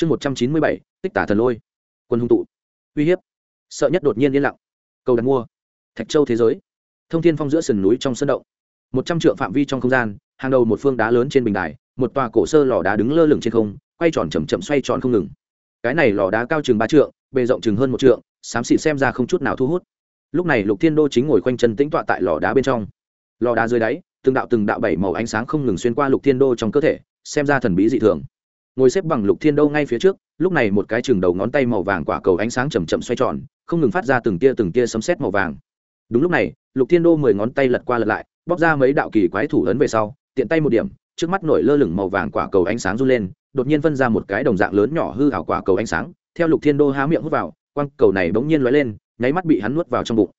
chương một trăm chín mươi bảy, tích tả thần lôi. Quân hung tụ. Uy hiếp. Sợ nhất đột nhiên yên lặng. Cầu đặt mua. Thạch châu thế giới. Thông thiên phong giữa sườn núi trong sân động. Một trăm trượng phạm vi trong không gian, hàng đầu một phương đá lớn trên bình đài, một tòa cổ sơ lò đá đứng lơ lửng trên không, quay tròn chầm chậm xoay tròn không ngừng. Cái này lò đá cao chừng ba trượng, bề rộng chừng hơn một trượng, xám xịt xem ra không chút nào thu hút. Lúc này lục thiên đô chính ngồi quanh chân tĩnh tọa tại lò đá bên trong. Lò đá dưới đáy, từng đạo từng đạo bảy màu ánh sáng không ngừng xuyên qua lục thiên đô trong cơ thể, xem ra thần bí dị thường ngồi xếp bằng lục thiên đô ngay phía trước, lúc này một cái chừng đầu ngón tay màu vàng quả cầu ánh sáng chầm chậm xoay tròn, không ngừng phát ra từng tia từng tia sấm sét màu vàng. Đúng lúc này, lục thiên đô mười ngón tay lật qua lật lại, bóp ra mấy đạo kỳ quái thủ ấn về sau, tiện tay một điểm, trước mắt nổi lơ lửng màu vàng quả cầu ánh sáng run lên, đột nhiên phân ra một cái đồng dạng lớn nhỏ hư hảo quả cầu ánh sáng, theo lục thiên đô há miệng hút vào, quang cầu này bỗng nhiên lóe lên, nháy mắt bị hắn nuốt vào trong bụng.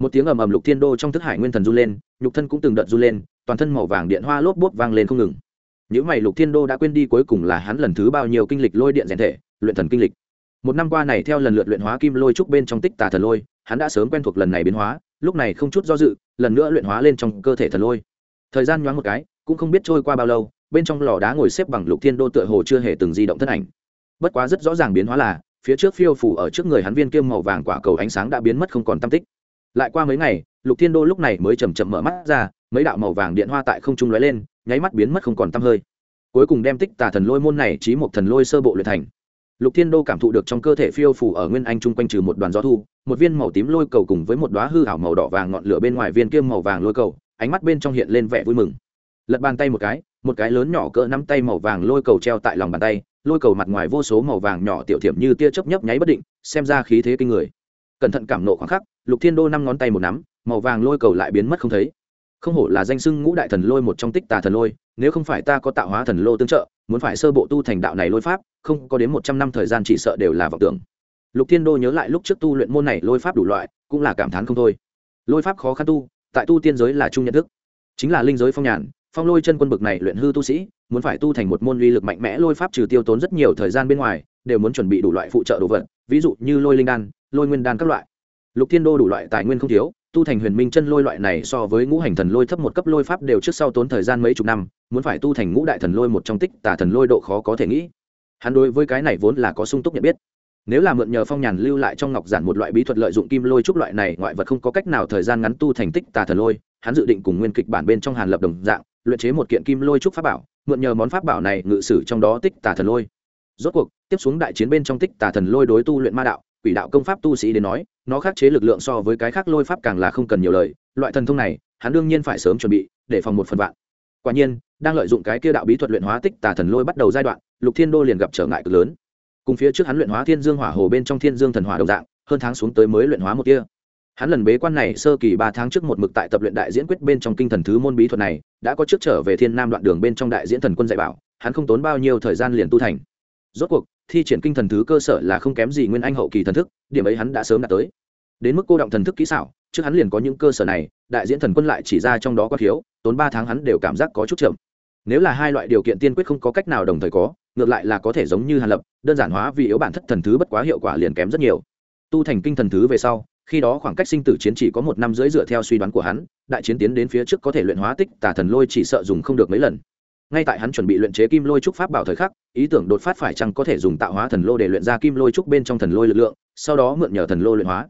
Một tiếng ầm ầm lục thiên đô trong thức hải nguyên thần run lên, nhục thân cũng từng đợt run lên, toàn thân màu vàng điện hoa lốp bốp vang lên không ngừng những mày, lục thiên đô đã quên đi cuối cùng là hắn lần thứ bao nhiêu kinh lịch lôi điện rèn thể, luyện thần kinh lịch. Một năm qua này, theo lần lượt luyện hóa kim lôi trúc bên trong tích tà thần lôi, hắn đã sớm quen thuộc lần này biến hóa, lúc này không chút do dự, lần nữa luyện hóa lên trong cơ thể thần lôi. Thời gian nhoáng một cái, cũng không biết trôi qua bao lâu, bên trong lò đá ngồi xếp bằng lục thiên đô tựa hồ chưa hề từng di động thân ảnh. Bất quá rất rõ ràng biến hóa là, phía trước phiêu phủ ở trước người hắn viên kiêm màu vàng quả cầu ánh sáng đã biến mất không còn tam tích. Lại qua mấy ngày, lục thiên đô lúc này mới chầm chậm mở mắt ra, mấy đạo màu vàng điện hoa tại không trung lóe lên nháy mắt biến mất không còn tăm hơi. Cuối cùng đem tích tà thần lôi môn này trí một thần lôi sơ bộ luyện thành. Lục thiên đô cảm thụ được trong cơ thể phiêu phủ ở nguyên anh chung quanh trừ một đoàn gió thu, một viên màu tím lôi cầu cùng với một đoá hư hảo màu đỏ vàng ngọn lửa bên ngoài viên kiêm màu vàng lôi cầu, ánh mắt bên trong hiện lên vẻ vui mừng. Lật bàn tay một cái một cái lớn nhỏ cỡ nắm tay màu vàng lôi cầu treo tại lòng bàn tay, lôi cầu mặt ngoài vô số màu vàng nhỏ tiểu thiểm như tia chớp nhấp nháy bất định, xem ra khí thế kinh người. Cẩn thận cảm nộ khoảng khắc, lục thiên đô năm ngón tay một nắm, màu vàng lôi cầu lại biến mất không thấy không hổ là danh sưng ngũ đại thần lôi một trong tích tà thần lôi, nếu không phải ta có tạo hóa thần lô tương trợ, muốn phải sơ bộ tu thành đạo này lôi pháp, không có đến một trăm năm thời gian chỉ sợ đều là vọng tưởng. Lục thiên đô nhớ lại lúc trước tu luyện môn này lôi pháp đủ loại, cũng là cảm thán không thôi. Lôi pháp khó khăn tu, tại tu tiên giới là trung nhận thức. Chính là linh giới phong nhàn, phong lôi chân quân bực này luyện hư tu sĩ, muốn phải tu thành một môn uy lực mạnh mẽ lôi pháp trừ tiêu tốn rất nhiều thời gian bên ngoài, đều muốn chuẩn bị đủ loại phụ trợ đồ vật, ví dụ như lôi linh đan, lôi nguyên đan các loại. Lục thiên đô đủ loại tài nguyên không thiếu tu thành huyền minh chân lôi loại này so với ngũ hành thần lôi thấp một cấp lôi pháp đều trước sau tốn thời gian mấy chục năm, muốn phải tu thành ngũ đại thần lôi một trong tích tà thần lôi độ khó có thể nghĩ. Hắn đối với cái này vốn là có sung túc nhận biết. Nếu là mượn nhờ phong nhàn lưu lại trong ngọc giản một loại bí thuật lợi dụng kim lôi trúc loại này, ngoại vật không có cách nào thời gian ngắn tu thành tích tà thần lôi, hắn dự định cùng nguyên kịch bản bên trong hàn lập đồng dạng, luyện chế một kiện kim lôi trúc pháp bảo, mượn nhờ món pháp bảo này ngự sử trong đó tích tà thần lôi. Rốt cuộc, tiếp xuống đại chiến bên trong tích tà thần lôi đối tu luyện ma đạo quỷ đạo công pháp tu sĩ đến nói, nó khắc chế lực lượng so với cái khác lôi pháp càng là không cần nhiều lời, loại thần thông này, hắn đương nhiên phải sớm chuẩn bị, để phòng một phần vạn. Quả nhiên, đang lợi dụng cái kia đạo bí thuật luyện hóa tích tà thần lôi bắt đầu giai đoạn, lục thiên đô liền gặp trở ngại cực lớn. Cùng phía trước hắn luyện hóa thiên dương hỏa hồ bên trong thiên dương thần hỏa đồng dạng, hơn tháng xuống tới mới luyện hóa một kia hắn lần bế quan này sơ kỳ ba tháng trước một mực tại tập luyện đại diễn quyết bên trong kinh thần thứ môn bí thuật này, đã có trước trở về thiên nam đoạn đường bên trong đại diễn thần quân dạy bảo, hắn không tốn bao nhiêu thời gian liền tu thành. Rốt cuộc thi triển kinh thần thứ cơ sở là không kém gì nguyên anh hậu kỳ thần thức, điểm ấy hắn đã sớm đạt tới. Đến mức cô động thần thức kỹ xảo, trước hắn liền có những cơ sở này, đại diễn thần quân lại chỉ ra trong đó có thiếu, tốn ba tháng hắn đều cảm giác có chút chậm. Nếu là hai loại điều kiện tiên quyết không có cách nào đồng thời có, ngược lại là có thể giống như hàn lập, đơn giản hóa vì yếu bản thất thần thứ bất quá hiệu quả liền kém rất nhiều. Tu thành kinh thần thứ về sau, khi đó khoảng cách sinh tử chiến chỉ có một năm rưỡi dựa theo suy đoán của hắn, đại chiến tiến đến phía trước có thể luyện hóa tích tà thần lôi chỉ sợ dùng không được mấy lần ngay tại hắn chuẩn bị luyện chế kim lôi trúc pháp bảo thời khắc, ý tưởng đột phát phải chăng có thể dùng tạo hóa thần lô để luyện ra kim lôi trúc bên trong thần lôi lực lượng, sau đó mượn nhờ thần lô luyện hóa.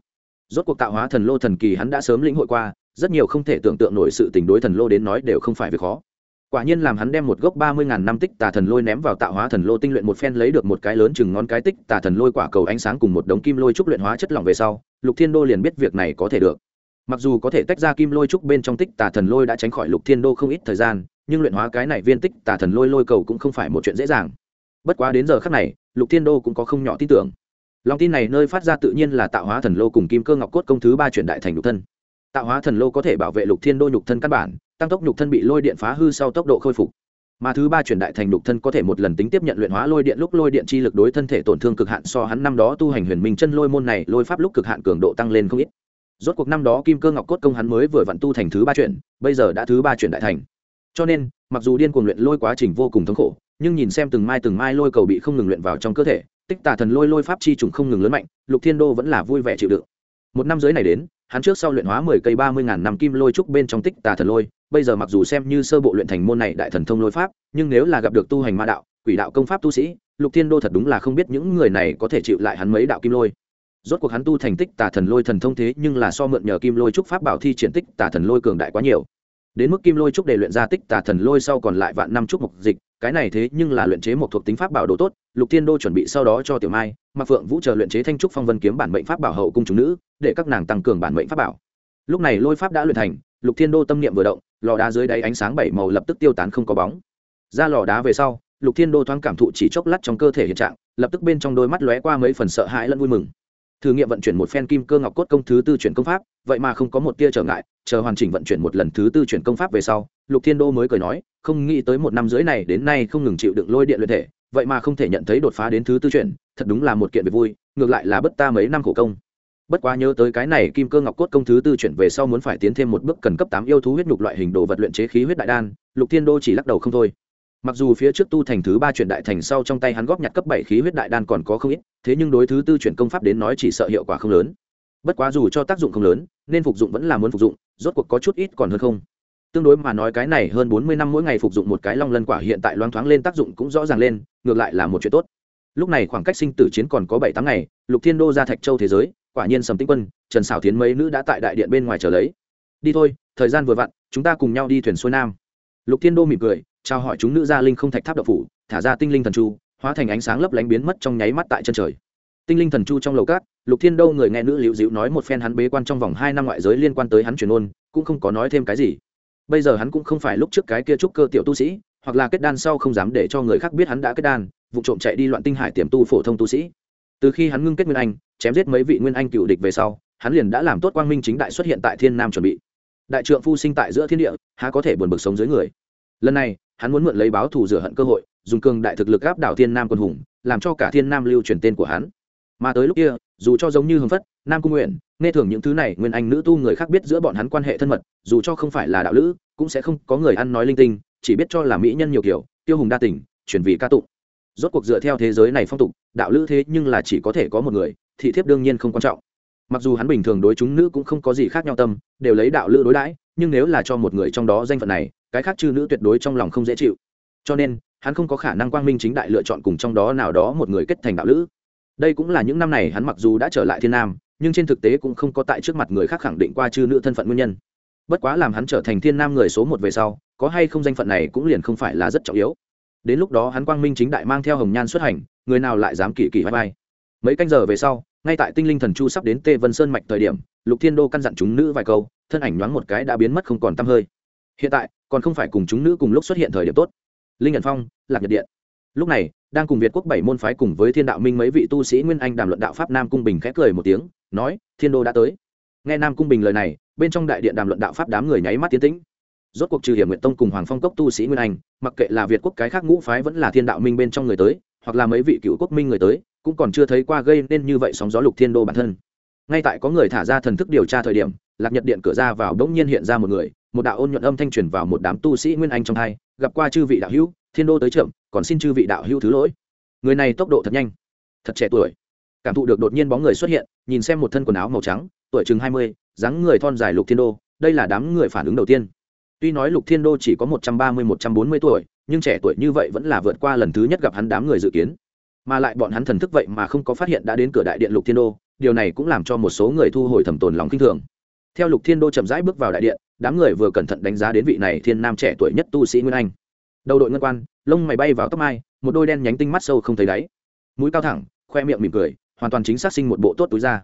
Rốt cuộc tạo hóa thần lô thần kỳ hắn đã sớm lĩnh hội qua, rất nhiều không thể tưởng tượng nổi sự tình đối thần lô đến nói đều không phải việc khó. Quả nhiên làm hắn đem một gốc ba mươi ngàn năm tích tà thần lôi ném vào tạo hóa thần lô tinh luyện một phen lấy được một cái lớn chừng ngón cái tích tà thần lôi quả cầu ánh sáng cùng một đống kim lôi trúc luyện hóa chất lỏng về sau, lục thiên đô liền biết việc này có thể được. Mặc dù có thể tách ra kim lôi trúc bên trong tích tà thần lôi đã tránh khỏi lục thiên đô không ít thời gian nhưng luyện hóa cái này viên tích tà thần lôi lôi cầu cũng không phải một chuyện dễ dàng. Bất quá đến giờ khác này, lục thiên đô cũng có không nhỏ tin tưởng. Lòng tin này nơi phát ra tự nhiên là tạo hóa thần lô cùng kim cơ ngọc cốt công thứ ba chuyển đại thành nhục thân. Tạo hóa thần lô có thể bảo vệ lục thiên đô nhục thân căn bản, tăng tốc nhục thân bị lôi điện phá hư sau tốc độ khôi phục. Mà thứ ba chuyển đại thành nhục thân có thể một lần tính tiếp nhận luyện hóa lôi điện lúc lôi điện chi lực đối thân thể tổn thương cực hạn so hắn năm đó tu hành huyền minh chân lôi môn này lôi pháp lúc cực hạn cường độ tăng lên không ít. Rốt cuộc năm đó kim cơ ngọc cốt công hắn mới vừa vặn tu thành thứ ba chuyển, bây giờ đã thứ ba chuyển đại thành cho nên, mặc dù điên cuồng luyện lôi quá trình vô cùng thống khổ, nhưng nhìn xem từng mai từng mai lôi cầu bị không ngừng luyện vào trong cơ thể, tích tà thần lôi lôi pháp chi trùng không ngừng lớn mạnh, lục thiên đô vẫn là vui vẻ chịu đựng. Một năm dưới này đến, hắn trước sau luyện hóa mười cây ba mươi ngàn năm kim lôi trúc bên trong tích tà thần lôi, bây giờ mặc dù xem như sơ bộ luyện thành môn này đại thần thông lôi pháp, nhưng nếu là gặp được tu hành ma đạo, quỷ đạo công pháp tu sĩ, lục thiên đô thật đúng là không biết những người này có thể chịu lại hắn mấy đạo kim lôi. Rốt cuộc hắn tu thành tích tà thần lôi thần thông thế nhưng là so mượn nhờ kim lôi trúc pháp bảo thi triển tích tà thần lôi cường đại quá nhiều đến mức kim lôi trúc để luyện ra tích tà thần lôi sau còn lại vạn năm trúc mục dịch, cái này thế nhưng là luyện chế một thuộc tính pháp bảo đồ tốt, lục thiên đô chuẩn bị sau đó cho tiểu mai mặc phượng vũ chờ luyện chế thanh trúc phong vân kiếm bản mệnh pháp bảo hậu cung chúng nữ, để các nàng tăng cường bản mệnh pháp bảo. Lúc này lôi pháp đã luyện thành, lục thiên đô tâm niệm vừa động, lò đá dưới đáy ánh sáng bảy màu lập tức tiêu tán không có bóng. Ra lò đá về sau, lục thiên đô thoáng cảm thụ chỉ chốc lát trong cơ thể hiện trạng, lập tức bên trong đôi mắt lóe qua mấy phần sợ hãi lẫn vui mừng thử nghiệm vận chuyển một phen kim cơ ngọc cốt công thứ tư chuyển công pháp, vậy mà không có một tia trở ngại, chờ hoàn chỉnh vận chuyển một lần thứ tư chuyển công pháp về sau, lục thiên đô mới cười nói, không nghĩ tới một năm rưỡi này đến nay không ngừng chịu đựng lôi điện luyện thể, vậy mà không thể nhận thấy đột phá đến thứ tư chuyển, thật đúng là một kiện việc vui, ngược lại là bất ta mấy năm khổ công. Bất quá nhớ tới cái này kim cơ ngọc cốt công thứ tư chuyển về sau muốn phải tiến thêm một bước cần cấp tám yêu thú huyết nhục loại hình đồ vật luyện chế khí huyết đại đan, lục thiên đô chỉ lắc đầu không thôi mặc dù phía trước tu thành thứ ba chuyển đại thành sau trong tay hắn góp nhặt cấp bảy khí huyết đại đan còn có không ít, thế nhưng đối thứ tư chuyển công pháp đến nói chỉ sợ hiệu quả không lớn. Bất quá dù cho tác dụng không lớn, nên phục dụng vẫn là muốn phục dụng, rốt cuộc có chút ít còn hơn không. Tương đối mà nói cái này hơn bốn mươi năm mỗi ngày phục dụng một cái long lân quả hiện tại loang thoáng lên tác dụng cũng rõ ràng lên, ngược lại là một chuyện tốt. Lúc này khoảng cách sinh tử chiến còn có bảy tháng ngày, lục thiên đô ra thạch châu thế giới, quả nhiên sầm tĩnh quân, trần xảo tiến mấy nữ đã tại đại điện bên ngoài chờ lấy. Đi thôi, thời gian vừa vặn, chúng ta cùng nhau đi thuyền xuôi nam. Lục thiên đô mỉm cười trao hỏi chúng nữ gia linh không thạch tháp độc phủ, thả ra tinh linh thần chu, hóa thành ánh sáng lấp lánh biến mất trong nháy mắt tại chân trời. Tinh linh thần chu trong lầu cát, lục thiên đô người nghe nữ liễu dịu nói một phen hắn bế quan trong vòng hai năm ngoại giới liên quan tới hắn truyền ôn, cũng không có nói thêm cái gì. Bây giờ hắn cũng không phải lúc trước cái kia trúc cơ tiểu tu sĩ, hoặc là kết đan sau không dám để cho người khác biết hắn đã kết đan, vụ trộm chạy đi loạn tinh hải tiềm tu phổ thông tu sĩ. Từ khi hắn ngưng kết nguyên anh, chém giết mấy vị nguyên anh cựu địch về sau, hắn liền đã làm tốt quang minh chính đại xuất hiện tại thiên nam chuẩn bị. Đại trượng phu sinh tại giữa thiên địa, há có thể buồn bực sống dưới người. Lần này hắn muốn mượn lấy báo thù rửa hận cơ hội, dùng cường đại thực lực áp đảo thiên nam quân hùng, làm cho cả thiên nam lưu truyền tên của hắn. Mà tới lúc kia, dù cho giống như hồng phất, nam cung nguyện, nghe thường những thứ này, nguyên anh nữ tu người khác biết giữa bọn hắn quan hệ thân mật, dù cho không phải là đạo lữ, cũng sẽ không có người ăn nói linh tinh, chỉ biết cho là mỹ nhân nhiều kiểu, tiêu hùng đa tình, chuyển vì ca tụng. Rốt cuộc dựa theo thế giới này phong tục, đạo lữ thế nhưng là chỉ có thể có một người, thị thiếp đương nhiên không quan trọng. Mặc dù hắn bình thường đối chúng nữ cũng không có gì khác nhau tâm, đều lấy đạo lữ đối đãi, nhưng nếu là cho một người trong đó danh phận này cái khác chư nữ tuyệt đối trong lòng không dễ chịu. Cho nên, hắn không có khả năng quang minh chính đại lựa chọn cùng trong đó nào đó một người kết thành đạo lữ. Đây cũng là những năm này hắn mặc dù đã trở lại thiên nam, nhưng trên thực tế cũng không có tại trước mặt người khác khẳng định qua chư nữ thân phận nguyên nhân. Bất quá làm hắn trở thành thiên nam người số một về sau, có hay không danh phận này cũng liền không phải là rất trọng yếu. Đến lúc đó hắn quang minh chính đại mang theo hồng nhan xuất hành, người nào lại dám kỳ kỳ vai vai. Mấy canh giờ về sau, ngay tại tinh linh thần chu sắp đến tê vân sơn mạch thời điểm, lục thiên đô căn dặn chúng nữ vài câu, thân ảnh nhoáng một cái đã biến mất không còn t hơi. Hiện tại còn không phải cùng chúng nữ cùng lúc xuất hiện thời điểm tốt. Linh nhận phong, lạc nhật điện. Lúc này, đang cùng việt quốc bảy môn phái cùng với thiên đạo minh mấy vị tu sĩ nguyên anh đàm luận đạo pháp nam cung bình khẽ cười một tiếng, nói, thiên đô đã tới. Nghe nam cung bình lời này, bên trong đại điện đàm luận đạo pháp đám người nháy mắt tiến tĩnh. Rốt cuộc trừ hiểm nguyện tông cùng hoàng phong cốc tu sĩ nguyên anh, mặc kệ là việt quốc cái khác ngũ phái vẫn là thiên đạo minh bên trong người tới, hoặc là mấy vị cựu quốc minh người tới, cũng còn chưa thấy qua gây nên như vậy sóng gió lục thiên đô bản thân. Ngay tại có người thả ra thần thức điều tra thời điểm, lạc nhật điện cửa ra vào đ ỗ n g nhiên hiện ra một người một đạo ôn nhuận âm thanh truyền vào một đám tu sĩ nguyên anh trong hai, gặp qua chư vị đạo hữu, thiên đô tới trưởng, còn xin chư vị đạo hữu thứ lỗi. Người này tốc độ thật nhanh, thật trẻ tuổi. Cảm thụ được đột nhiên bóng người xuất hiện, nhìn xem một thân quần áo màu trắng, tuổi chừng hai mươi, dáng người thon dài lục thiên đô, đây là đám người phản ứng đầu tiên. Tuy nói lục thiên đô chỉ có một trăm ba mươi, một trăm bốn mươi tuổi, nhưng trẻ tuổi như vậy vẫn là vượt qua lần thứ nhất gặp hắn đám người dự kiến. Mà lại bọn hắn thần thức vậy mà không có phát hiện đã đến cửa đại điện lục thiên đô, điều này cũng làm cho một số người thu hồi thẩm tồn lòng kinh thường. Theo lục thiên đô chậm rãi bước vào đại điện đám người vừa cẩn thận đánh giá đến vị này thiên nam trẻ tuổi nhất tu sĩ nguyên anh. Đầu đội ngân quan, lông mày bay vào tóc mai, một đôi đen nhánh tinh mắt sâu không thấy đáy. Mũi cao thẳng, khoe miệng mỉm cười, hoàn toàn chính xác sinh một bộ tốt túi ra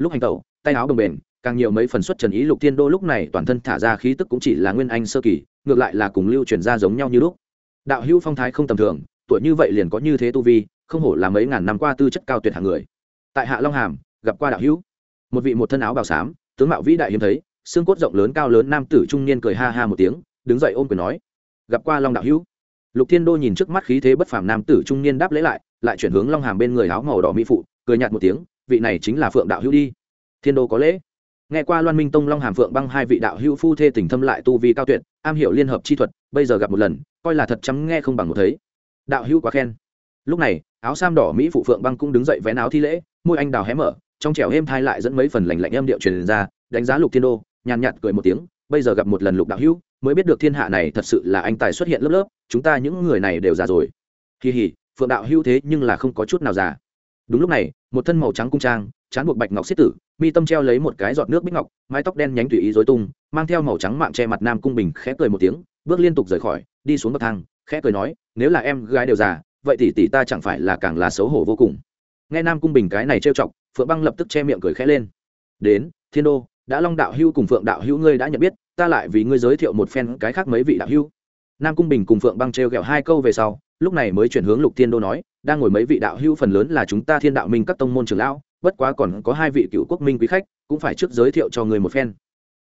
lúc hành tẩu, tay áo đồng bền, càng nhiều mấy phần xuất trần ý lục thiên đô lúc này toàn thân thả ra khí tức cũng chỉ là nguyên anh sơ kỳ, ngược lại là cùng lưu truyền ra giống nhau như lúc. Đạo hữu phong thái không tầm thường, tuổi như vậy liền có như thế tu vi, không hổ là mấy ngàn năm qua tư chất cao tuyệt hạng người. Tại hạ long hàm, gặp qua đạo hữu. Một vị một thân áo bào xám, tướng mạo vĩ đại hiếm thấy xương cốt rộng lớn cao lớn nam tử trung niên cười ha ha một tiếng, đứng dậy ôm quyền nói, gặp qua long đạo hữu. Lục thiên đô nhìn trước mắt khí thế bất phàm nam tử trung niên đáp lễ lại lại chuyển hướng long hàm bên người áo màu đỏ mỹ phụ, cười nhạt một tiếng, vị này chính là phượng đạo hữu đi. Thiên đô có lễ. Nghe qua loan minh tông long hàm phượng băng hai vị đạo hữu phu thê tình thâm lại tu vi cao tuyệt, am hiểu liên hợp chi thuật, bây giờ gặp một lần, coi là thật chấm nghe không bằng một thấy. Đạo hữu quá khen. Lúc này, áo sam đỏ mỹ phụ phượng băng cũng đứng dậy vén áo thi lễ, môi anh đào hé mở, trong trẻo êm thai lại dẫn mấy phần lành lạnh âm điệu truyền ra, đánh giá lục thiên đô nhàn nhạt cười một tiếng, bây giờ gặp một lần lục đạo hữu, mới biết được thiên hạ này thật sự là anh tài xuất hiện lớp lớp, chúng ta những người này đều già rồi. Kỳ hỉ phượng đạo hữu thế nhưng là không có chút nào già. Đúng lúc này, một thân màu trắng cung trang chán buộc bạch ngọc xiết tử, mi tâm treo lấy một cái giọt nước bích ngọc, mái tóc đen nhánh tùy ý dối tung, mang theo màu trắng mạng che mặt nam cung bình khẽ cười một tiếng, bước liên tục rời khỏi, đi xuống bậc thang, khẽ cười nói, nếu là em gái đều già, vậy tỷ tỷ ta chẳng phải là càng là xấu hổ vô cùng. Nghe nam cung bình cái này trêu chọc, phượng băng lập tức che miệng cười khẽ lên. Đến, thiên đô đã long đạo hưu cùng phượng đạo hưu ngươi đã nhận biết, ta lại vì ngươi giới thiệu một phen cái khác mấy vị đạo hưu nam cung bình cùng phượng băng trêu ghẹo hai câu về sau, lúc này mới chuyển hướng lục thiên đô nói, đang ngồi mấy vị đạo hưu phần lớn là chúng ta thiên đạo minh các tông môn trưởng lão, bất quá còn có hai vị cựu quốc minh quý khách, cũng phải trước giới thiệu cho người một phen.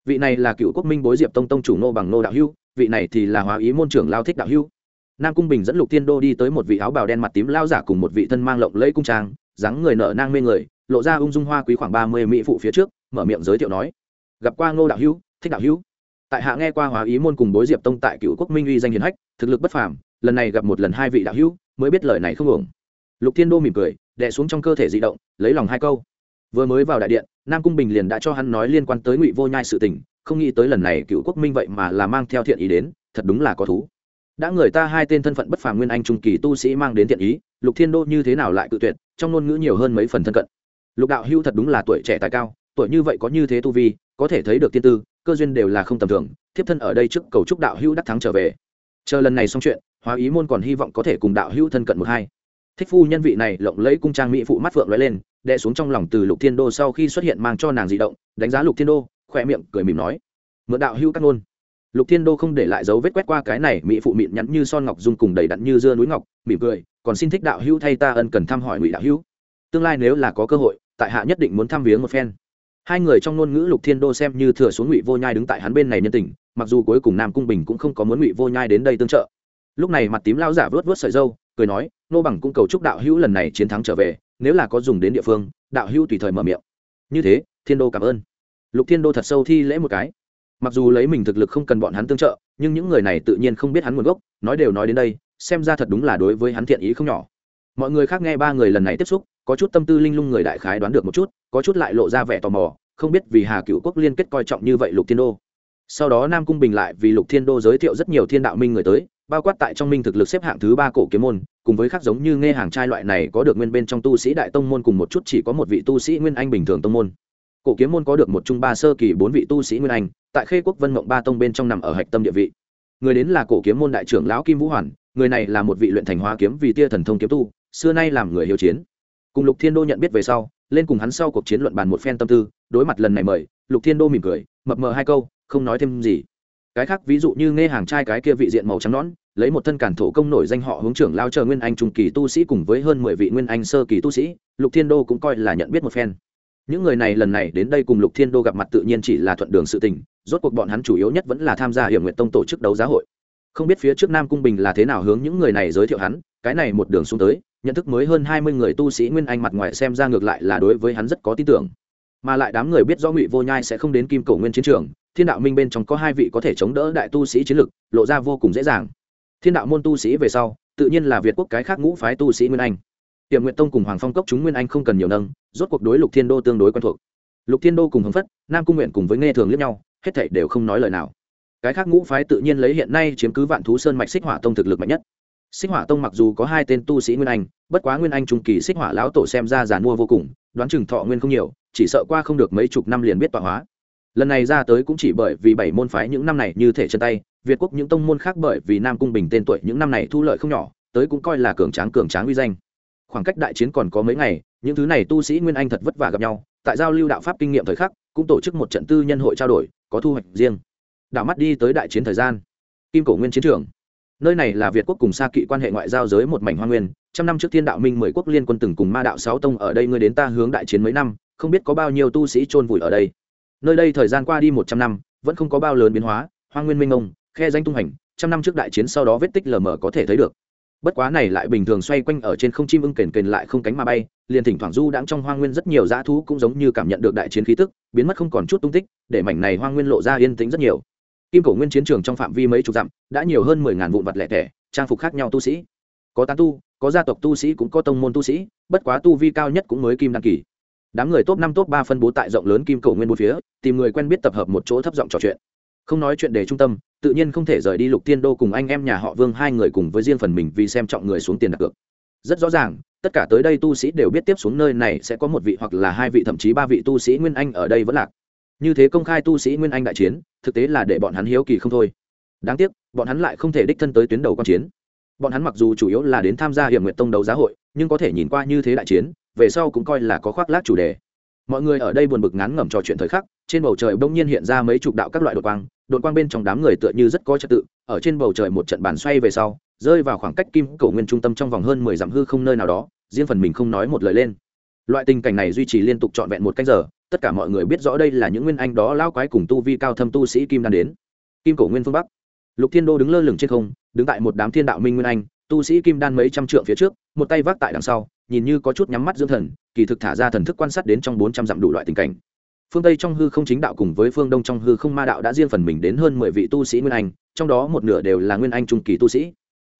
Vị này là cựu quốc minh bối diệp tông tông chủ nô bằng nô đạo hưu vị này thì là hóa ý môn trưởng lao thích đạo hưu nam cung bình dẫn lục thiên đô đi tới một vị áo bào đen mặt tím lao giả cùng một vị thân mang lộng lẫy cung trang, dáng người nở nang mê người, lộ ra ung dung hoa quý khoảng ba mươi mỹ phụ phía trước mở miệng giới thiệu nói, gặp qua ngô đạo hữu, thích đạo hữu. Tại hạ nghe qua hóa ý môn cùng bối diệp tông tại cựu quốc minh uy danh hiền hách, thực lực bất phàm, lần này gặp một lần hai vị đạo hữu, mới biết lời này không ổng lục thiên đô mỉm cười, đè xuống trong cơ thể di động, lấy lòng hai câu. Vừa mới vào đại điện, nam cung bình liền đã cho hắn nói liên quan tới ngụy vô nhai sự tình, không nghĩ tới lần này cựu quốc minh vậy mà là mang theo thiện ý đến, thật đúng là có thú. Đã người ta hai tên thân phận bất phàm nguyên anh trung kỳ tu sĩ mang đến thiện ý, lục thiên đô như thế nào lại cự tuyệt, trong ngôn ngữ nhiều hơn mấy phần thân cận. Lục đạo hưu thật đúng là tuổi trẻ tài cao tuổi như vậy có như thế tu vi, có thể thấy được tiên tư, cơ duyên đều là không tầm thường, thiếp thân ở đây trước cầu chúc đạo hưu đắc thắng trở về. Chờ lần này xong chuyện, hóa ý môn còn hy vọng có thể cùng đạo hưu thân cận một hai. Thích phu nhân vị này lộng lẫy cung trang mỹ phụ mắt phượng lóe lên, đè xuống trong lòng từ lục thiên đô sau khi xuất hiện mang cho nàng di động, đánh giá lục thiên đô, khỏe miệng cười mỉm nói, mượn đạo hưu cắt ngôn. Lục thiên đô không để lại dấu vết quét qua cái này mỹ phụ mịn nhắn như son ngọc dung cùng đầy đặn như dưa núi ngọc, mỉm cười, còn xin thích đạo hưu thay ta ân cần thăm hỏi ngụy đạo hưu tương lai nếu là có cơ hội, tại hạ nhất định muốn thăm viếng một phen hai người trong ngôn ngữ lục thiên đô xem như thừa xuống ngụy vô nhai đứng tại hắn bên này nhân tình, mặc dù cuối cùng nam cung bình cũng không có muốn ngụy vô nhai đến đây tương trợ. Lúc này mặt tím lao giả vớt vớt sợi dâu cười nói, nô bằng cung cầu chúc đạo hữu lần này chiến thắng trở về, nếu là có dùng đến địa phương, đạo hữu tùy thời mở miệng. Như thế, thiên đô cảm ơn. Lục thiên đô thật sâu thi lễ một cái. Mặc dù lấy mình thực lực không cần bọn hắn tương trợ, nhưng những người này tự nhiên không biết hắn nguồn gốc, nói đều nói đến đây, xem ra thật đúng là đối với hắn thiện ý không nhỏ. Mọi người khác nghe ba người lần này tiếp xúc có chút tâm tư linh lung người đại khái đoán được một chút, có chút lại lộ ra vẻ tò mò, không biết vì hà cựu quốc liên kết coi trọng như vậy lục thiên đô. Sau đó nam cung bình lại vì lục thiên đô giới thiệu rất nhiều thiên đạo minh người tới, bao quát tại trong minh thực lực xếp hạng thứ ba cổ kiếm môn, cùng với khác giống như nghe hàng trai loại này có được nguyên bên trong tu sĩ đại tông môn cùng một chút chỉ có một vị tu sĩ nguyên anh bình thường tông môn. Cổ kiếm môn có được một trung ba sơ kỳ bốn vị tu sĩ nguyên anh, tại khê quốc vân mộng ba tông bên trong nằm ở hạch tâm địa vị. Người đến là cổ kiếm môn đại trưởng lão kim vũ hoàn, người này là một vị luyện thành hóa kiếm vì tia thần thông kiếm tu, xưa nay làm người hiếu chiến cùng lục thiên đô nhận biết về sau, lên cùng hắn sau cuộc chiến luận bàn một phen tâm tư, đối mặt lần này mời, lục thiên đô mỉm cười, mập mờ hai câu, không nói thêm gì. Cái khác, ví dụ như nghe hàng trai cái kia vị diện màu trắng nón lấy một thân cản thổ công nổi danh họ hướng trưởng lao chờ nguyên anh trung kỳ tu sĩ cùng với hơn mười vị nguyên anh sơ kỳ tu sĩ, lục thiên đô cũng coi là nhận biết một phen. Những người này lần này đến đây cùng lục thiên đô gặp mặt tự nhiên chỉ là thuận đường sự tình, rốt cuộc bọn hắn chủ yếu nhất vẫn là tham gia hiểm nguyện tông tổ chức đấu giá hội. Không biết phía trước nam cung bình là thế nào hướng những người này giới thiệu hắn, cái này một đường xuống tới nhận thức mới hơn hai mươi người tu sĩ nguyên anh mặt ngoài xem ra ngược lại là đối với hắn rất có tin tưởng. Mà lại đám người biết rõ ngụy vô nhai sẽ không đến kim cầu nguyên chiến trường, thiên đạo minh bên trong có hai vị có thể chống đỡ đại tu sĩ chiến lực, lộ ra vô cùng dễ dàng. Thiên đạo môn tu sĩ về sau, tự nhiên là việt quốc cái khác ngũ phái tu sĩ nguyên anh. Tiệm nguyện tông cùng hoàng phong cốc chúng nguyên anh không cần nhiều nâng, rốt cuộc đối lục thiên đô tương đối quen thuộc. Lục thiên đô cùng hồng phất, nam cung nguyện cùng với nghe thường liếc nhau, hết thảy đều không nói lời nào. Cái khác ngũ phái tự nhiên lấy hiện nay chiếm cứ vạn thú sơn mạch xích hỏa tông thực lực mạnh nhất xích hỏa tông mặc dù có hai tên tu sĩ nguyên anh, bất quá nguyên anh trung kỳ xích hỏa lão tổ xem ra giàn mua vô cùng, đoán chừng thọ nguyên không nhiều, chỉ sợ qua không được mấy chục năm liền biết tọa hóa. Lần này ra tới cũng chỉ bởi vì bảy môn phái những năm này như thể chân tay, việt quốc những tông môn khác bởi vì nam cung bình tên tuổi những năm này thu lợi không nhỏ, tới cũng coi là cường tráng cường tráng uy danh. Khoảng cách đại chiến còn có mấy ngày, những thứ này tu sĩ nguyên anh thật vất vả gặp nhau, tại giao lưu đạo pháp kinh nghiệm thời khắc, cũng tổ chức một trận tư nhân hội trao đổi, có thu hoạch riêng. Đạo mắt đi tới đại chiến thời gian. Kim cổ nguyên chiến trường nơi này là việt quốc cùng xa kỵ quan hệ ngoại giao giới một mảnh hoa nguyên. Trăm năm trước thiên đạo minh mười quốc liên quân từng cùng ma đạo sáu tông ở đây ngươi đến ta hướng đại chiến mấy năm, không biết có bao nhiêu tu sĩ chôn vùi ở đây. Nơi đây thời gian qua đi một trăm năm, vẫn không có bao lớn biến hóa hoa nguyên minh ông khe danh tung hành, trăm năm trước đại chiến sau đó vết tích lờ mờ có thể thấy được. Bất quá này lại bình thường xoay quanh ở trên không chim ưng kền kền lại không cánh mà bay, liền thỉnh thoảng du đãng trong hoa nguyên rất nhiều dã thú cũng giống như cảm nhận được đại chiến khí tức, biến mất không còn chút tung tích, để mảnh này hoa nguyên lộ ra yên tĩnh rất nhiều kim cổ nguyên chiến trường trong phạm vi mấy chục dặm, đã nhiều hơn mười ngàn vụn vật lẻ tẻ, trang phục khác nhau tu sĩ. Có tán tu, có gia tộc tu sĩ cũng có tông môn tu sĩ, bất quá tu vi cao nhất cũng mới kim đăng kỳ. Đám người top năm, top ba phân bố tại rộng lớn kim cổ nguyên bốn phía, tìm người quen biết tập hợp một chỗ thấp giọng trò chuyện. Không nói chuyện để trung tâm, tự nhiên không thể rời đi lục tiên đô cùng anh em nhà họ vương hai người cùng với riêng phần mình vì xem trọng người xuống tiền đặt cược. Rất rõ ràng, tất cả tới đây tu sĩ đều biết tiếp xuống nơi này sẽ có một vị hoặc là hai vị, thậm chí ba vị tu sĩ nguyên anh ở đây vẫn lạc như thế công khai tu sĩ nguyên anh đại chiến, thực tế là để bọn hắn hiếu kỳ không thôi. Đáng tiếc, bọn hắn lại không thể đích thân tới tuyến đầu q chiến. Bọn hắn mặc dù chủ yếu là đến tham gia hiểm nguyện tông đấu giá hội, nhưng có thể nhìn qua như thế đại chiến, về sau cũng coi là có khoác lác chủ đề. Mọi người ở đây buồn bực ngắn ngẩm trò chuyện thời khắc, trên bầu trời bỗng nhiên hiện ra mấy chục đạo các loại đột quang đột quang bên trong đám người tựa như rất có trật tự, ở trên bầu trời một trận bàn xoay về sau, rơi vào khoảng cách kim cổ nguyên trung tâm trong vòng hơn mười dặm hư không nơi nào đó, riêng phần mình không nói một lời lên. Loại tình cảnh này duy trì liên tục trọn vẹn một cách giờ tất cả mọi người biết rõ đây là những nguyên anh đó lao quái cùng tu vi cao thâm tu sĩ kim đan đến. Kim cổ nguyên phương bắc. Lục thiên đô đứng lơ lửng trên không, đứng tại một đám thiên đạo minh nguyên anh, tu sĩ kim đan mấy trăm trượng phía trước, một tay vác tại đằng sau, nhìn như có chút nhắm mắt dưỡng thần, kỳ thực thả ra thần thức quan sát đến trong bốn trăm dặm đủ loại tình cảnh. Phương tây trong hư không chính đạo cùng với phương đông trong hư không ma đạo đã riêng phần mình đến hơn mười vị tu sĩ nguyên anh, trong đó một nửa đều là nguyên anh trung kỳ tu sĩ.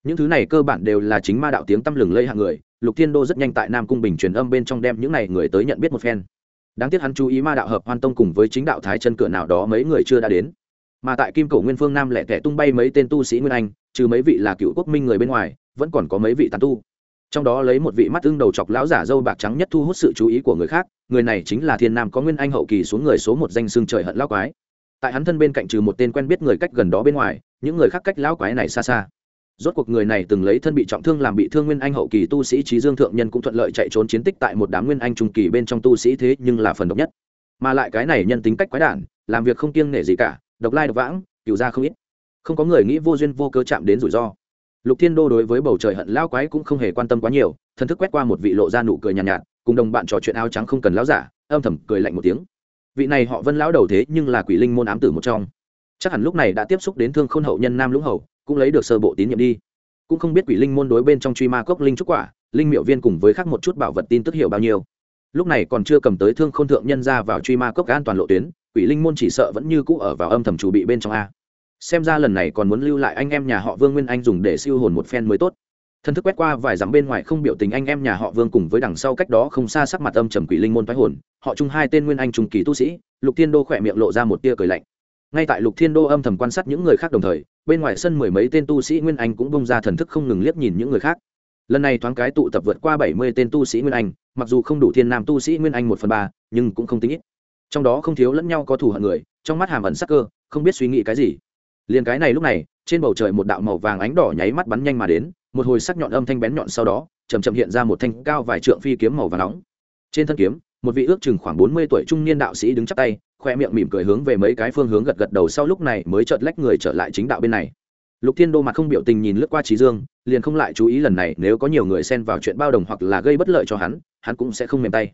Những thứ này cơ bản đều là chính ma đạo tiếng tăm lừng lây hạng người, lục thiên đô rất nhanh tại nam cung bình truyền âm bên trong đem những này người tới nhận biết một phen đáng tiếc hắn chú ý ma đạo hợp hoan tông cùng với chính đạo thái chân cửa nào đó mấy người chưa đã đến. Mà tại kim cổ nguyên phương nam lẻ tẻ tung bay mấy tên tu sĩ nguyên anh, trừ mấy vị là cựu quốc minh người bên ngoài, vẫn còn có mấy vị tàn tu. Trong đó lấy một vị mắt ưng đầu chọc lão giả dâu bạc trắng nhất thu hút sự chú ý của người khác, người này chính là thiên nam có nguyên anh hậu kỳ xuống người số một danh xương trời hận lão quái. Tại hắn thân bên cạnh trừ một tên quen biết người cách gần đó bên ngoài, những người khác cách lão quái này xa xa rốt cuộc người này từng lấy thân bị trọng thương làm bị thương nguyên anh hậu kỳ tu sĩ trí dương thượng nhân cũng thuận lợi chạy trốn chiến tích tại một đám nguyên anh trung kỳ bên trong tu sĩ thế nhưng là phần độc nhất. Mà lại cái này nhân tính cách quái đản làm việc không kiêng nể gì cả độc lai độc vãng cựu ra không ít. Không có người nghĩ vô duyên vô cớ chạm đến rủi ro. Lục thiên đô đối với bầu trời hận lao quái cũng không hề quan tâm quá nhiều thần thức quét qua một vị lộ ra nụ cười nhàn nhạt, nhạt cùng đồng bạn trò chuyện áo trắng không cần láo giả âm thầm cười lạnh một tiếng. Vị này họ vân lão đầu thế nhưng là quỷ linh môn ám tử một trong. Chắc hẳn lúc này đã tiếp xúc đến thương khôn hậu nhân nam lũng hầu cũng lấy được sơ bộ tín nhiệm đi. Cũng không biết quỷ linh môn đối bên trong truy ma cốc linh trúc quả, linh miệu viên cùng với khác một chút bảo vật tin tức hiểu bao nhiêu. Lúc này còn chưa cầm tới thương khôn thượng nhân ra vào truy ma cốc an toàn lộ tuyến, quỷ linh môn chỉ sợ vẫn như cũ ở vào âm thầm chủ bị bên trong a. Xem ra lần này còn muốn lưu lại anh em nhà họ vương nguyên anh dùng để siêu hồn một phen mới tốt. Thân thức quét qua vài dặm bên ngoài không biểu tình anh em nhà họ vương cùng với đằng sau cách đó không xa sắc mặt âm trầm quỷ linh môn thoái hồn, họ chung hai tên nguyên anh trung kỳ tu sĩ, lục thiên đô khỏe miệng lộ ra một tia cười lạnh ngay tại lục thiên đô âm thầm quan sát những người khác đồng thời, bên ngoài sân mười mấy tên tu sĩ nguyên anh cũng bông ra thần thức không ngừng liếc nhìn những người khác. Lần này thoáng cái tụ tập vượt qua bảy mươi tên tu sĩ nguyên anh, mặc dù không đủ thiên nam tu sĩ nguyên anh một phần ba, nhưng cũng không tính ít. Trong đó không thiếu lẫn nhau có thủ hận người, trong mắt hàm ẩn sắc cơ, không biết suy nghĩ cái gì. Liền cái này lúc này, trên bầu trời một đạo màu vàng ánh đỏ nháy mắt bắn nhanh mà đến, một hồi sắc nhọn âm thanh bén nhọn sau đó chầm chậm hiện ra một thanh cao vài trượng phi kiếm màu vàng nóng. Trên thân kiếm, một vị ước chừng khoảng bốn mươi tuổi trung niên đạo sĩ đứng chắp tay khoe miệng mỉm cười hướng về mấy cái phương hướng gật gật đầu sau lúc này mới chợt lách người trở lại chính đạo bên này. Lục thiên đô mặt không biểu tình nhìn lướt qua trí dương, liền không lại chú ý lần này nếu có nhiều người xen vào chuyện bao đồng hoặc là gây bất lợi cho hắn hắn cũng sẽ không mềm tay.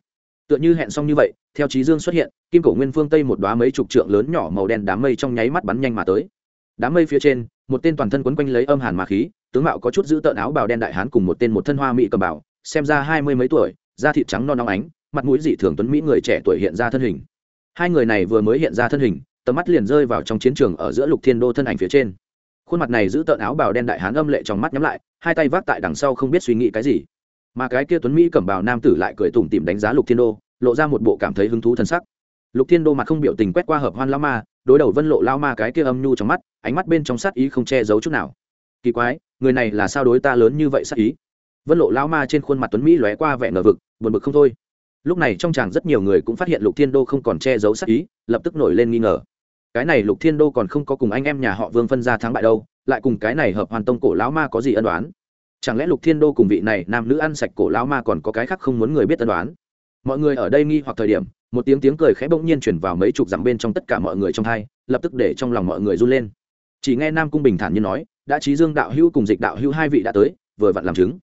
Tựa như hẹn xong như vậy, theo trí dương xuất hiện, kim cổ nguyên phương tây một đoá mấy chục trượng lớn nhỏ màu đen đám mây trong nháy mắt bắn nhanh mà tới. Đám mây phía trên, một tên toàn thân quấn quanh lấy âm hàn mà khí, tướng mạo có chút giữ tợn áo bào đen đại hán cùng một tên một thân hoa mỹ cầm bảo xem ra hai mươi mấy tuổi, da thịt trắng non nóng ánh, mặt mũi dị thường tuấn mỹ người trẻ tuổi hiện ra thân hình hai người này vừa mới hiện ra thân hình, tầm mắt liền rơi vào trong chiến trường ở giữa lục thiên đô thân ảnh phía trên. Khuôn mặt này giữ tợn áo bào đen đại hán âm lệ trong mắt nhắm lại, hai tay vác tại đằng sau không biết suy nghĩ cái gì. Mà cái kia tuấn mỹ cẩm bào nam tử lại cười tủm tìm đánh giá lục thiên đô, lộ ra một bộ cảm thấy hứng thú thân sắc. Lục thiên đô mặt không biểu tình quét qua hợp hoan lao ma, đối đầu vân lộ lao ma cái kia âm nhu trong mắt, ánh mắt bên trong sát ý không che giấu chút nào. Kỳ quái, người này là sao đối ta lớn như vậy sát ý? Vân lộ lao ma trên khuôn mặt tuấn mỹ lóe qua vẻ ngờ vực, buồn bực không thôi lúc này trong chàng rất nhiều người cũng phát hiện lục thiên đô không còn che giấu sát ý, lập tức nổi lên nghi ngờ. Cái này lục thiên đô còn không có cùng anh em nhà họ vương phân ra thắng bại đâu, lại cùng cái này hợp hoàn tông cổ lão ma có gì ân đoán chẳng lẽ lục thiên đô cùng vị này nam nữ ăn sạch cổ lão ma còn có cái khác không muốn người biết ân đoán mọi người ở đây nghi hoặc thời điểm, một tiếng tiếng cười khẽ bỗng nhiên chuyển vào mấy chục dặm bên trong tất cả mọi người trong thai lập tức để trong lòng mọi người run lên. Chỉ nghe nam cung bình thản như nói, đã trí dương đạo hữu cùng dịch đạo hữu hai vị đã tới, vừa vặn làm chứng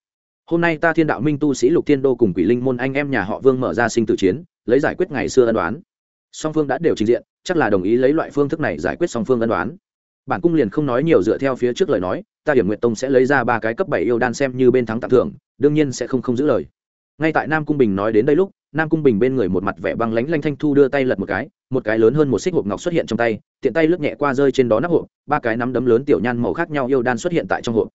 hôm nay ta thiên đạo minh tu sĩ lục thiên đô cùng quỷ linh môn anh em nhà họ vương mở ra sinh tử chiến, lấy giải quyết ngày xưa ân đoán song phương đã đều trình diện, chắc là đồng ý lấy loại phương thức này giải quyết song phương ân đoán bản cung liền không nói nhiều dựa theo phía trước lời nói, ta hiểm nguyện tông sẽ lấy ra ba cái cấp bảy yêu đan xem như bên thắng tặng thưởng, đương nhiên sẽ không không giữ lời. Ngay tại nam cung bình nói đến đây lúc, nam cung bình bên người một mặt vẻ băng lánh lanh thanh thu đưa tay lật một cái một cái lớn hơn một xích hộp ngọc xuất hiện trong tay, tiện tay lướt nhẹ qua rơi trên đó nắp hộp, ba cái nắm đấm lớn tiểu nhan màu khác nhau yêu đan xuất hiện tại trong hộp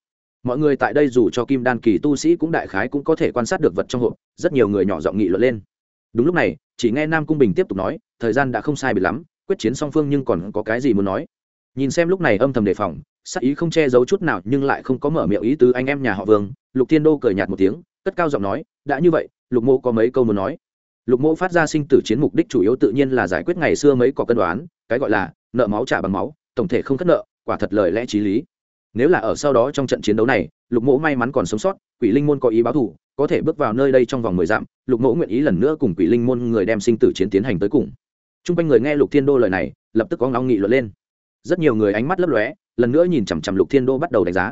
mọi người tại đây dù cho kim đan kỳ tu sĩ cũng đại khái cũng có thể quan sát được vật trong hộp, rất nhiều người nhỏ giọng nghị luận lên. Đúng lúc này, chỉ nghe nam cung bình tiếp tục nói, thời gian đã không sai biệt lắm, quyết chiến song phương nhưng còn có cái gì muốn nói? Nhìn xem lúc này âm thầm đề phòng, sắc ý không che giấu chút nào nhưng lại không có mở miệng ý tứ anh em nhà họ vương, lục thiên đô cười nhạt một tiếng, cất cao giọng nói, đã như vậy, lục mô có mấy câu muốn nói? Lục mô phát ra sinh tử chiến mục đích chủ yếu tự nhiên là giải quyết ngày xưa mấy có cân đoán, cái gọi là nợ máu trả bằng máu, tổng thể không cất nợ, quả thật lời lẽ t r í lý nếu là ở sau đó trong trận chiến đấu này, lục mỗ may mắn còn sống sót, quỷ linh môn có ý báo thù, có thể bước vào nơi đây trong vòng mười dặm, lục mỗ nguyện ý lần nữa cùng quỷ linh môn người đem sinh tử chiến tiến hành tới cùng. T r u n g quanh người nghe lục thiên đô lời này, lập tức có ngóng nghị luận lên. Rất nhiều người ánh mắt lấp lóe, lần nữa nhìn chằm chằm lục thiên đô bắt đầu đánh giá.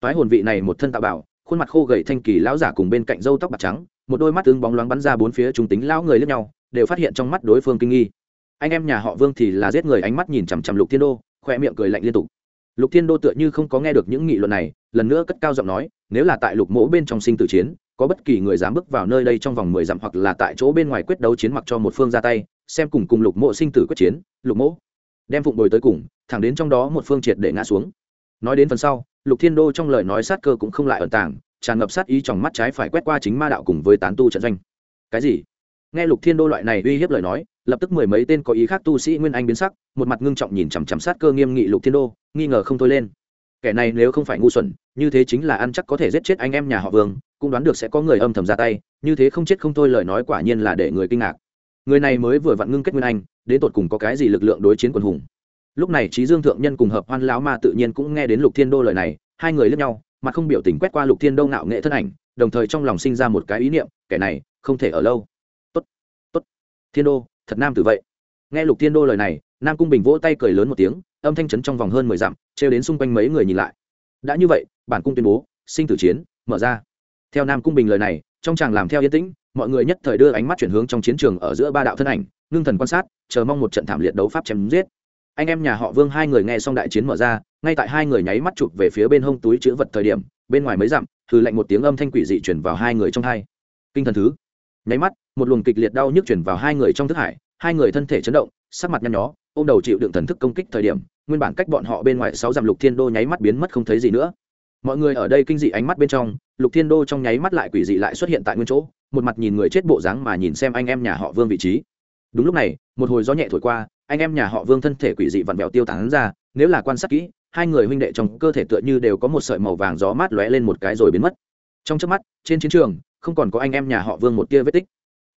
Toái hồn vị này một thân tạo bảo, khuôn mặt khô gầy thanh kỳ lão giả cùng bên cạnh râu tóc bạc trắng, một đôi mắt tương bóng loáng bắn ra bốn phía trung tính lão người lẫn nhau, đều phát hiện trong mắt đối phương kinh nghi. Anh em nhà họ vương thì là giết người ánh mắt nhìn chằm chằm lục thiên đô, khoe miệng cười lạnh liên tục lục thiên đô tựa như không có nghe được những nghị luận này, lần nữa cất cao giọng nói, nếu là tại lục mỗ bên trong sinh tử chiến, có bất kỳ người dám bước vào nơi đây trong vòng mười dặm hoặc là tại chỗ bên ngoài quyết đấu chiến mặc cho một phương ra tay, xem cùng cùng lục mỗ sinh tử quyết chiến, lục mỗ đem phụng bồi tới cùng, thẳng đến trong đó một phương triệt để ngã xuống. Nói đến phần sau, lục thiên đô trong lời nói sát cơ cũng không lại ẩn tàng, tràn ngập sát ý trong mắt trái phải quét qua chính ma đạo cùng với tán tu trận doanh. Cái gì? Nghe lục thiên đô loại này uy hiếp lời nói, lập tức mười mấy tên có ý khác tu sĩ nguyên anh biến sắc, một mặt ngưng trọng nhìn chằm chằm sát cơ nghiêm nghị lục thiên đô, nghi ngờ không thôi lên. Kẻ này nếu không phải ngu xuẩn, như thế chính là ăn chắc có thể giết chết anh em nhà họ vương, cũng đoán được sẽ có người âm thầm ra tay, như thế không chết không thôi lời nói quả nhiên là để người kinh ngạc. Người này mới vừa vặn ngưng kết nguyên anh, đến tột cùng có cái gì lực lượng đối chiến quần hùng. Lúc này trí dương thượng nhân cùng hợp hoan lão ma tự nhiên cũng nghe đến lục thiên đô lời này, hai người lướt nhau mà không biểu tình quét qua lục thiên đô ngạo nghệ thân ảnh, đồng thời trong lòng sinh ra một cái ý niệm, kẻ này không thể ở lâu thiên đô, thật nam tử vậy. Nghe lục thiên đô lời này, nam cung bình vỗ tay cười lớn một tiếng, âm thanh chấn trong vòng hơn mười dặm, trêu đến xung quanh mấy người nhìn lại. Đã như vậy, bản cung tuyên bố, sinh tử chiến, mở ra. Theo nam cung bình lời này, trong chàng làm theo yên tĩnh, mọi người nhất thời đưa ánh mắt chuyển hướng trong chiến trường ở giữa ba đạo thân ảnh, ngưng thần quan sát, chờ mong một trận thảm liệt đấu pháp chém giết. Anh em nhà họ vương hai người nghe xong đại chiến mở ra, ngay tại hai người nháy mắt chụp về phía bên hông túi chữ vật thời điểm, bên ngoài mấy dặm thử lạnh một tiếng âm thanh quỷ dị chuyển vào hai người trong hai. Kinh thần thứ nháy mắt, một luồng kịch liệt đau nhức chuyển vào hai người trong thức hải, hai người thân thể chấn động, sắc mặt nhăn nhó, ôm đầu chịu đựng thần thức công kích thời điểm, nguyên bản cách bọn họ bên ngoài sáu dặm lục thiên đô nháy mắt biến mất không thấy gì nữa. Mọi người ở đây kinh dị ánh mắt bên trong, lục thiên đô trong nháy mắt lại quỷ dị lại xuất hiện tại nguyên chỗ, một mặt nhìn người chết bộ dáng mà nhìn xem anh em nhà họ vương vị trí. Đúng lúc này, một hồi gió nhẹ thổi qua, anh em nhà họ vương thân thể quỷ dị vặn vẹo tiêu tán ra, nếu là quan sát kỹ, hai người huynh đệ trong cơ thể tựa như đều có một sợi màu vàng gió mát lóe lên một cái rồi biến mất trong chớp mắt, trên chiến trường, không còn có anh em nhà họ vương một tia vết tích.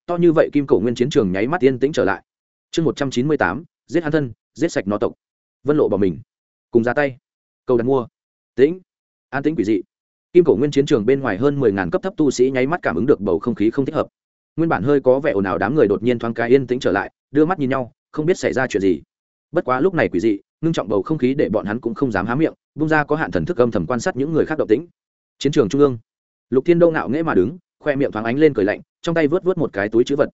To như vậy kim cổ nguyên chiến trường nháy mắt yên tĩnh trở lại. Chương một trăm chín mươi tám, giết hắn thân, giết sạch nó tộc. Vân lộ bỏ mình, cùng ra tay. Cầu đặt mua. Tĩnh. An tĩnh quỷ dị. Kim cổ nguyên chiến trường bên ngoài hơn mười ngàn cấp thấp tu sĩ nháy mắt cảm ứng được bầu không khí không thích hợp. Nguyên bản hơi có vẻ ồn ào đám người đột nhiên thoáng cái yên tĩnh trở lại, đưa mắt nhìn nhau, không biết xảy ra chuyện gì. Bất quá lúc này quỷ dị, ngưng trọng bầu không khí để bọn hắn cũng không dám há miệng, bung ra có hạn thần thức âm thầm quan sát những người khác động tĩnh. Chiến trường trung ương lục thiên đâu ngạo nghễ mà đứng, khoe miệng thoáng ánh lên cười lạnh, trong tay vớt vớt một cái túi chữ vật.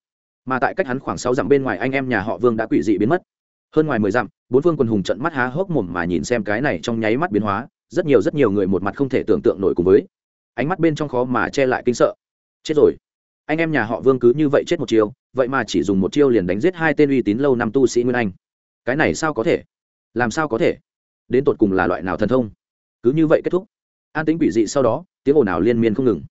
Mà tại cách hắn khoảng sáu dặm bên ngoài anh em nhà họ vương đã quỷ dị biến mất. Hơn ngoài mười dặm, bốn phương quần hùng trận mắt há hốc mồm mà nhìn xem cái này trong nháy mắt biến hóa, rất nhiều rất nhiều người một mặt không thể tưởng tượng nổi cùng với. Ánh mắt bên trong khó mà che lại kinh sợ. Chết rồi. Anh em nhà họ vương cứ như vậy chết một chiêu, vậy mà chỉ dùng một chiêu liền đánh giết hai tên uy tín lâu năm tu sĩ nguyên anh. Cái này sao có thể? Làm sao có thể? Đến tột cùng là loại nào thần thông? Cứ như vậy kết thúc an tính quỷ dị sau đó, tiếng ồn ào liên miên không ngừng.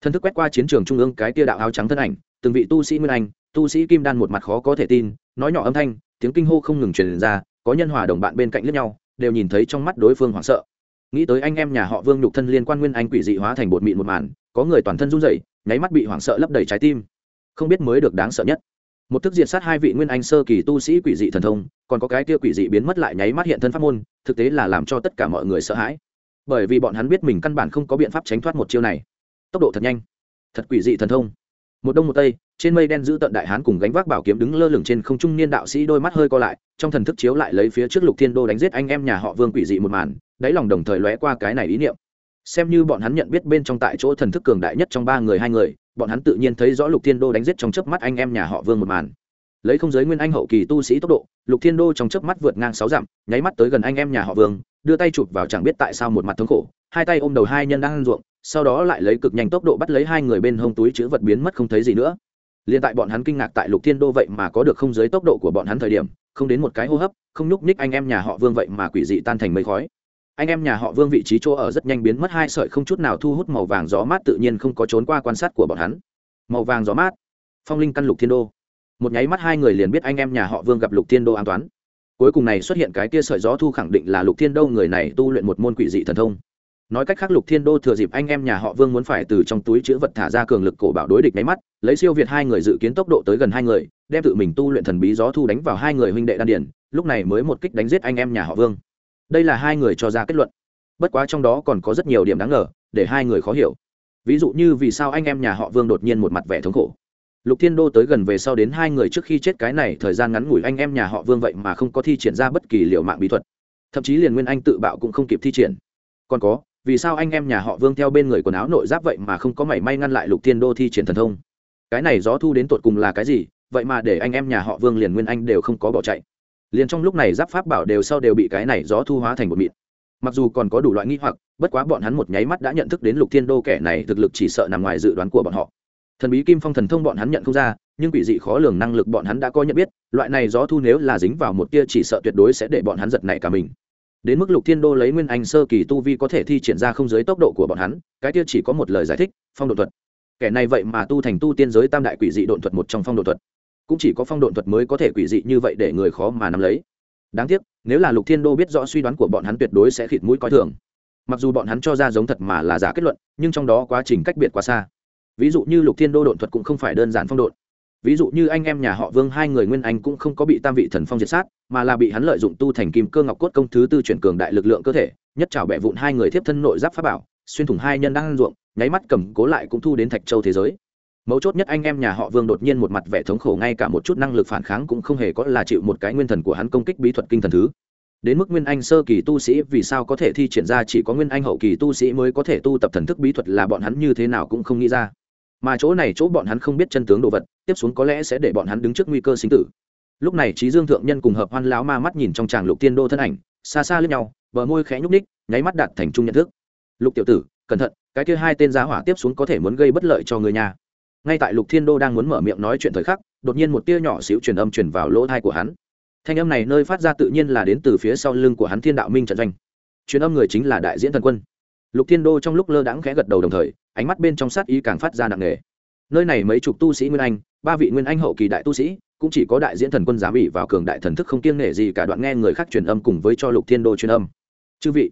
Thân thức quét qua chiến trường trung ương cái tia đạo áo trắng thân ảnh, từng vị tu sĩ nguyên anh, tu sĩ kim đan một mặt khó có thể tin, nói nhỏ âm thanh, tiếng kinh hô không ngừng truyền ra, có nhân hòa đồng bạn bên cạnh lẫn nhau, đều nhìn thấy trong mắt đối phương hoảng sợ. Nghĩ tới anh em nhà họ vương nhục thân liên quan nguyên anh quỷ dị hóa thành bột mịn một màn, có người toàn thân run rẩy, nháy mắt bị hoảng sợ lấp đầy trái tim. Không biết mới được đáng sợ nhất. Một thức diệt sát hai vị nguyên anh sơ kỳ tu sĩ quỷ dị thần thông, còn có cái kia quỷ dị biến mất lại nháy mắt hiện thân pháp môn, thực tế là làm cho tất cả mọi người sợ hãi bởi vì bọn hắn biết mình căn bản không có biện pháp tránh thoát một chiêu này. Tốc độ thật nhanh. Thật quỷ dị thần thông. Một đông một tây, trên mây đen giữ tận đại hán cùng gánh vác bảo kiếm đứng lơ lửng trên không trung niên đạo sĩ đôi mắt hơi co lại, trong thần thức chiếu lại lấy phía trước lục thiên đô đánh giết anh em nhà họ vương quỷ dị một màn, đáy lòng đồng thời lóe qua cái này ý niệm. Xem như bọn hắn nhận biết bên trong tại chỗ thần thức cường đại nhất trong ba người hai người, bọn hắn tự nhiên thấy rõ lục thiên đô đánh giết trong chớp mắt anh em nhà họ vương một màn. Lấy không giới nguyên anh hậu kỳ tu sĩ tốc độ, lục thiên đô trong chớp mắt vượt ngang sáu dặm, nháy mắt tới gần anh em nhà họ vương đưa tay chụp vào chẳng biết tại sao một mặt thống khổ, hai tay ôm đầu hai nhân đang ăn ruộng, sau đó lại lấy cực nhanh tốc độ bắt lấy hai người bên hông túi chữ vật biến mất không thấy gì nữa. Liền tại bọn hắn kinh ngạc tại lục thiên đô vậy mà có được không giới tốc độ của bọn hắn thời điểm, không đến một cái hô hấp, không nhúc ních anh em nhà họ vương vậy mà quỷ dị tan thành mây khói. Anh em nhà họ vương vị trí chỗ ở rất nhanh biến mất, hai sợi không chút nào thu hút màu vàng gió mát tự nhiên không có trốn qua quan sát của bọn hắn. Màu vàng gió mát. Phong linh căn lục thiên đô. Một nháy mắt hai người liền biết anh em nhà họ vương gặp lục thiên đô an toán cuối cùng này xuất hiện cái kia sợi gió thu khẳng định là lục thiên đô người này tu luyện một môn quỷ dị thần thông. Nói cách khác, lục thiên đô thừa dịp anh em nhà họ vương muốn phải từ trong túi chữ vật thả ra cường lực cổ bảo đối địch máy mắt, lấy siêu việt hai người dự kiến tốc độ tới gần hai người, đem tự mình tu luyện thần bí gió thu đánh vào hai người huynh đệ đan điển lúc này mới một kích đánh giết anh em nhà họ vương. Đây là hai người cho ra kết luận. Bất quá trong đó còn có rất nhiều điểm đáng ngờ, để hai người khó hiểu. Ví dụ như vì sao anh em nhà họ vương đột nhiên một mặt vẻ thống khổ lục thiên đô tới gần về sau đến hai người trước khi chết cái này thời gian ngắn ngủi anh em nhà họ vương vậy mà không có thi triển ra bất kỳ liệu mạng bí thuật. Thậm chí liền nguyên anh tự bạo cũng không kịp thi triển. Còn có, vì sao anh em nhà họ vương theo bên người quần áo nội giáp vậy mà không có mảy may ngăn lại lục thiên đô thi triển thần thông? Cái này gió thu đến tột cùng là cái gì? Vậy mà để anh em nhà họ vương liền nguyên anh đều không có bỏ chạy. Liền trong lúc này giáp pháp bảo đều sau đều bị cái này gió thu hóa thành một mịn. Mặc dù còn có đủ loại nghi hoặc, bất quá bọn hắn một nháy mắt đã nhận thức đến lục thiên đô kẻ này thực lực chỉ sợ nằm ngoài dự đoán của bọn họ thần bí kim phong thần thông bọn hắn nhận không ra, nhưng quỷ dị khó lường năng lực bọn hắn đã có nhận biết, loại này gió thu nếu là dính vào một tia chỉ sợ tuyệt đối sẽ để bọn hắn giật này cả mình. Đến mức lục thiên đô lấy nguyên anh sơ kỳ tu vi có thể thi triển ra không dưới tốc độ của bọn hắn, cái tia chỉ có một lời giải thích, phong độ thuật. Kẻ này vậy mà tu thành tu tiên giới tam đại quỷ dị độn thuật một trong phong độ thuật. Cũng chỉ có phong độn thuật mới có thể quỷ dị như vậy để người khó mà nắm lấy. Đáng tiếc, nếu là lục thiên đô biết rõ suy đoán của bọn hắn tuyệt đối sẽ khịt mũi coi thường. Mặc dù bọn hắn cho ra giống thật mà là giả kết luận, nhưng trong đó quá trình cách biệt quá xa ví dụ như lục thiên đô độn thuật cũng không phải đơn giản phong độn. Ví dụ như anh em nhà họ vương hai người nguyên anh cũng không có bị tam vị thần phong diệt sát, mà là bị hắn lợi dụng tu thành kim cơ ngọc cốt công thứ tư chuyển cường đại lực lượng cơ thể, nhất trào bẹ vụn hai người thiếp thân nội giáp pháp bảo, xuyên thủng hai nhân đang ăn ruộng, nháy mắt cầm cố lại cũng thu đến thạch châu thế giới. Mấu chốt nhất anh em nhà họ vương đột nhiên một mặt vẻ thống khổ, ngay cả một chút năng lực phản kháng cũng không hề có là chịu một cái nguyên thần của hắn công kích bí thuật kinh thần thứ. Đến mức nguyên anh sơ kỳ tu sĩ, vì sao có thể thi triển ra chỉ có nguyên anh hậu kỳ tu sĩ mới có thể tu tập thần thức bí thuật là bọn hắn như thế nào cũng không nghĩ ra mà chỗ này chỗ bọn hắn không biết chân tướng đồ vật, tiếp xuống có lẽ sẽ để bọn hắn đứng trước nguy cơ sinh tử. Lúc này trí dương thượng nhân cùng hợp hoan lão ma mắt nhìn trong tràng lục tiên đô thân ảnh, xa xa lướt nhau, bờ môi khẽ nhúc ních nháy mắt đạt thành trung nhận thức. Lục tiểu tử, cẩn thận, cái kia hai tên giá hỏa tiếp xuống có thể muốn gây bất lợi cho người nhà. Ngay tại lục thiên đô đang muốn mở miệng nói chuyện thời khắc, đột nhiên một tia nhỏ xíu truyền âm truyền vào lỗ thai của hắn. Thanh âm này nơi phát ra tự nhiên là đến từ phía sau lưng của hắn thiên đạo minh trận doanh. Truyền âm người chính là đại diễn thần quân. Lục thiên đô trong lúc lơ đãng khẽ gật đầu đồng thời ánh mắt bên trong sát ý càng phát ra nặng nề. Nơi này mấy chục tu sĩ nguyên anh, ba vị nguyên anh hậu kỳ đại tu sĩ, cũng chỉ có đại diễn thần quân giám ủy vào cường đại thần thức không kiêng nể gì cả đoạn nghe người khác truyền âm cùng với cho lục thiên đô truyền âm. Chư vị,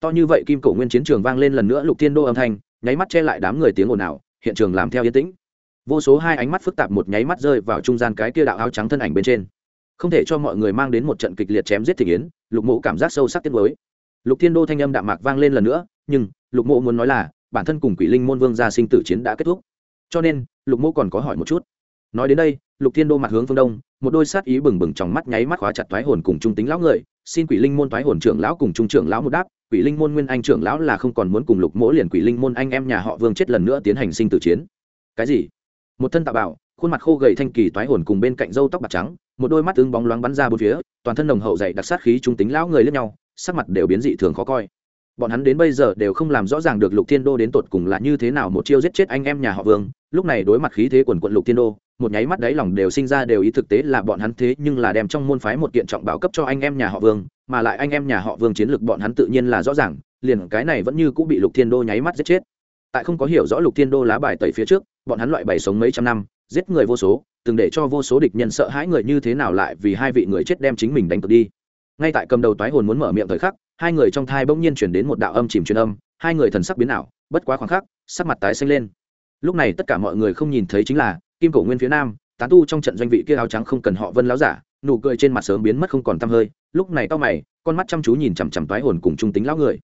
to như vậy kim cổ nguyên chiến trường vang lên lần nữa lục thiên đô âm thanh, nháy mắt che lại đám người tiếng ồn ào, hiện trường làm theo yên tĩnh. Vô số hai ánh mắt phức tạp một nháy mắt rơi vào trung gian cái kia đạo áo trắng thân ảnh bên trên. Không thể cho mọi người mang đến một trận kịch liệt chém giết thị yến lục mộ cảm giác sâu sắc tiết mới lục thiên đô thanh âm đạm mạc vang lên lần nữa, nhưng lục mộ muốn nói là bản thân cùng quỷ linh môn vương gia sinh tử chiến đã kết thúc. Cho nên, lục mô còn có hỏi một chút. Nói đến đây, lục thiên đô mặt hướng phương đông, một đôi sát ý bừng bừng trong mắt nháy mắt khóa chặt thoái hồn cùng trung tính lão người, xin quỷ linh môn thoái hồn trưởng lão cùng trung trưởng lão một đáp, quỷ linh môn nguyên anh trưởng lão là không còn muốn cùng lục mỗ liền quỷ linh môn anh em nhà họ vương chết lần nữa tiến hành sinh tử chiến. Cái gì? Một thân tạo bảo, khuôn mặt khô gầy thanh kỳ thoái hồn cùng bên cạnh râu tóc bạc trắng, một đôi mắt tương bóng loáng bắn ra bốn phía, toàn thân nồng hậu dày đặc sát khí trung tính lão người lẫn nhau, sắc mặt đều biến dị thường khó coi bọn hắn đến bây giờ đều không làm rõ ràng được lục thiên đô đến tột cùng là như thế nào một chiêu giết chết anh em nhà họ vương. Lúc này đối mặt khí thế quần quận lục thiên đô, một nháy mắt đáy lòng đều sinh ra đều ý thực tế là bọn hắn thế nhưng là đem trong môn phái một kiện trọng bảo cấp cho anh em nhà họ vương, mà lại anh em nhà họ vương chiến lược bọn hắn tự nhiên là rõ ràng, liền cái này vẫn như cũng bị lục thiên đô nháy mắt giết chết. Tại không có hiểu rõ lục thiên đô lá bài tẩy phía trước, bọn hắn loại bày sống mấy trăm năm, giết người vô số, từng để cho vô số địch nhân sợ hãi người như thế nào lại vì hai vị người chết đem chính mình đánh cực đi. Ngay tại cầm đầu toái hồn muốn mở miệng thời khắc hai người trong thai bỗng nhiên chuyển đến một đạo âm chìm truyền âm, hai người thần sắc biến ảo, bất quá khoảng khắc, sắc mặt tái xanh lên. Lúc này tất cả mọi người không nhìn thấy chính là, kim cổ nguyên phía nam, tán tu trong trận doanh vị kia áo trắng không cần họ vân láo giả, nụ cười trên mặt sớm biến mất không còn tăm hơi, lúc này tao mày, con mắt chăm chú nhìn chằm chằm toái hồn cùng trung tính lão người.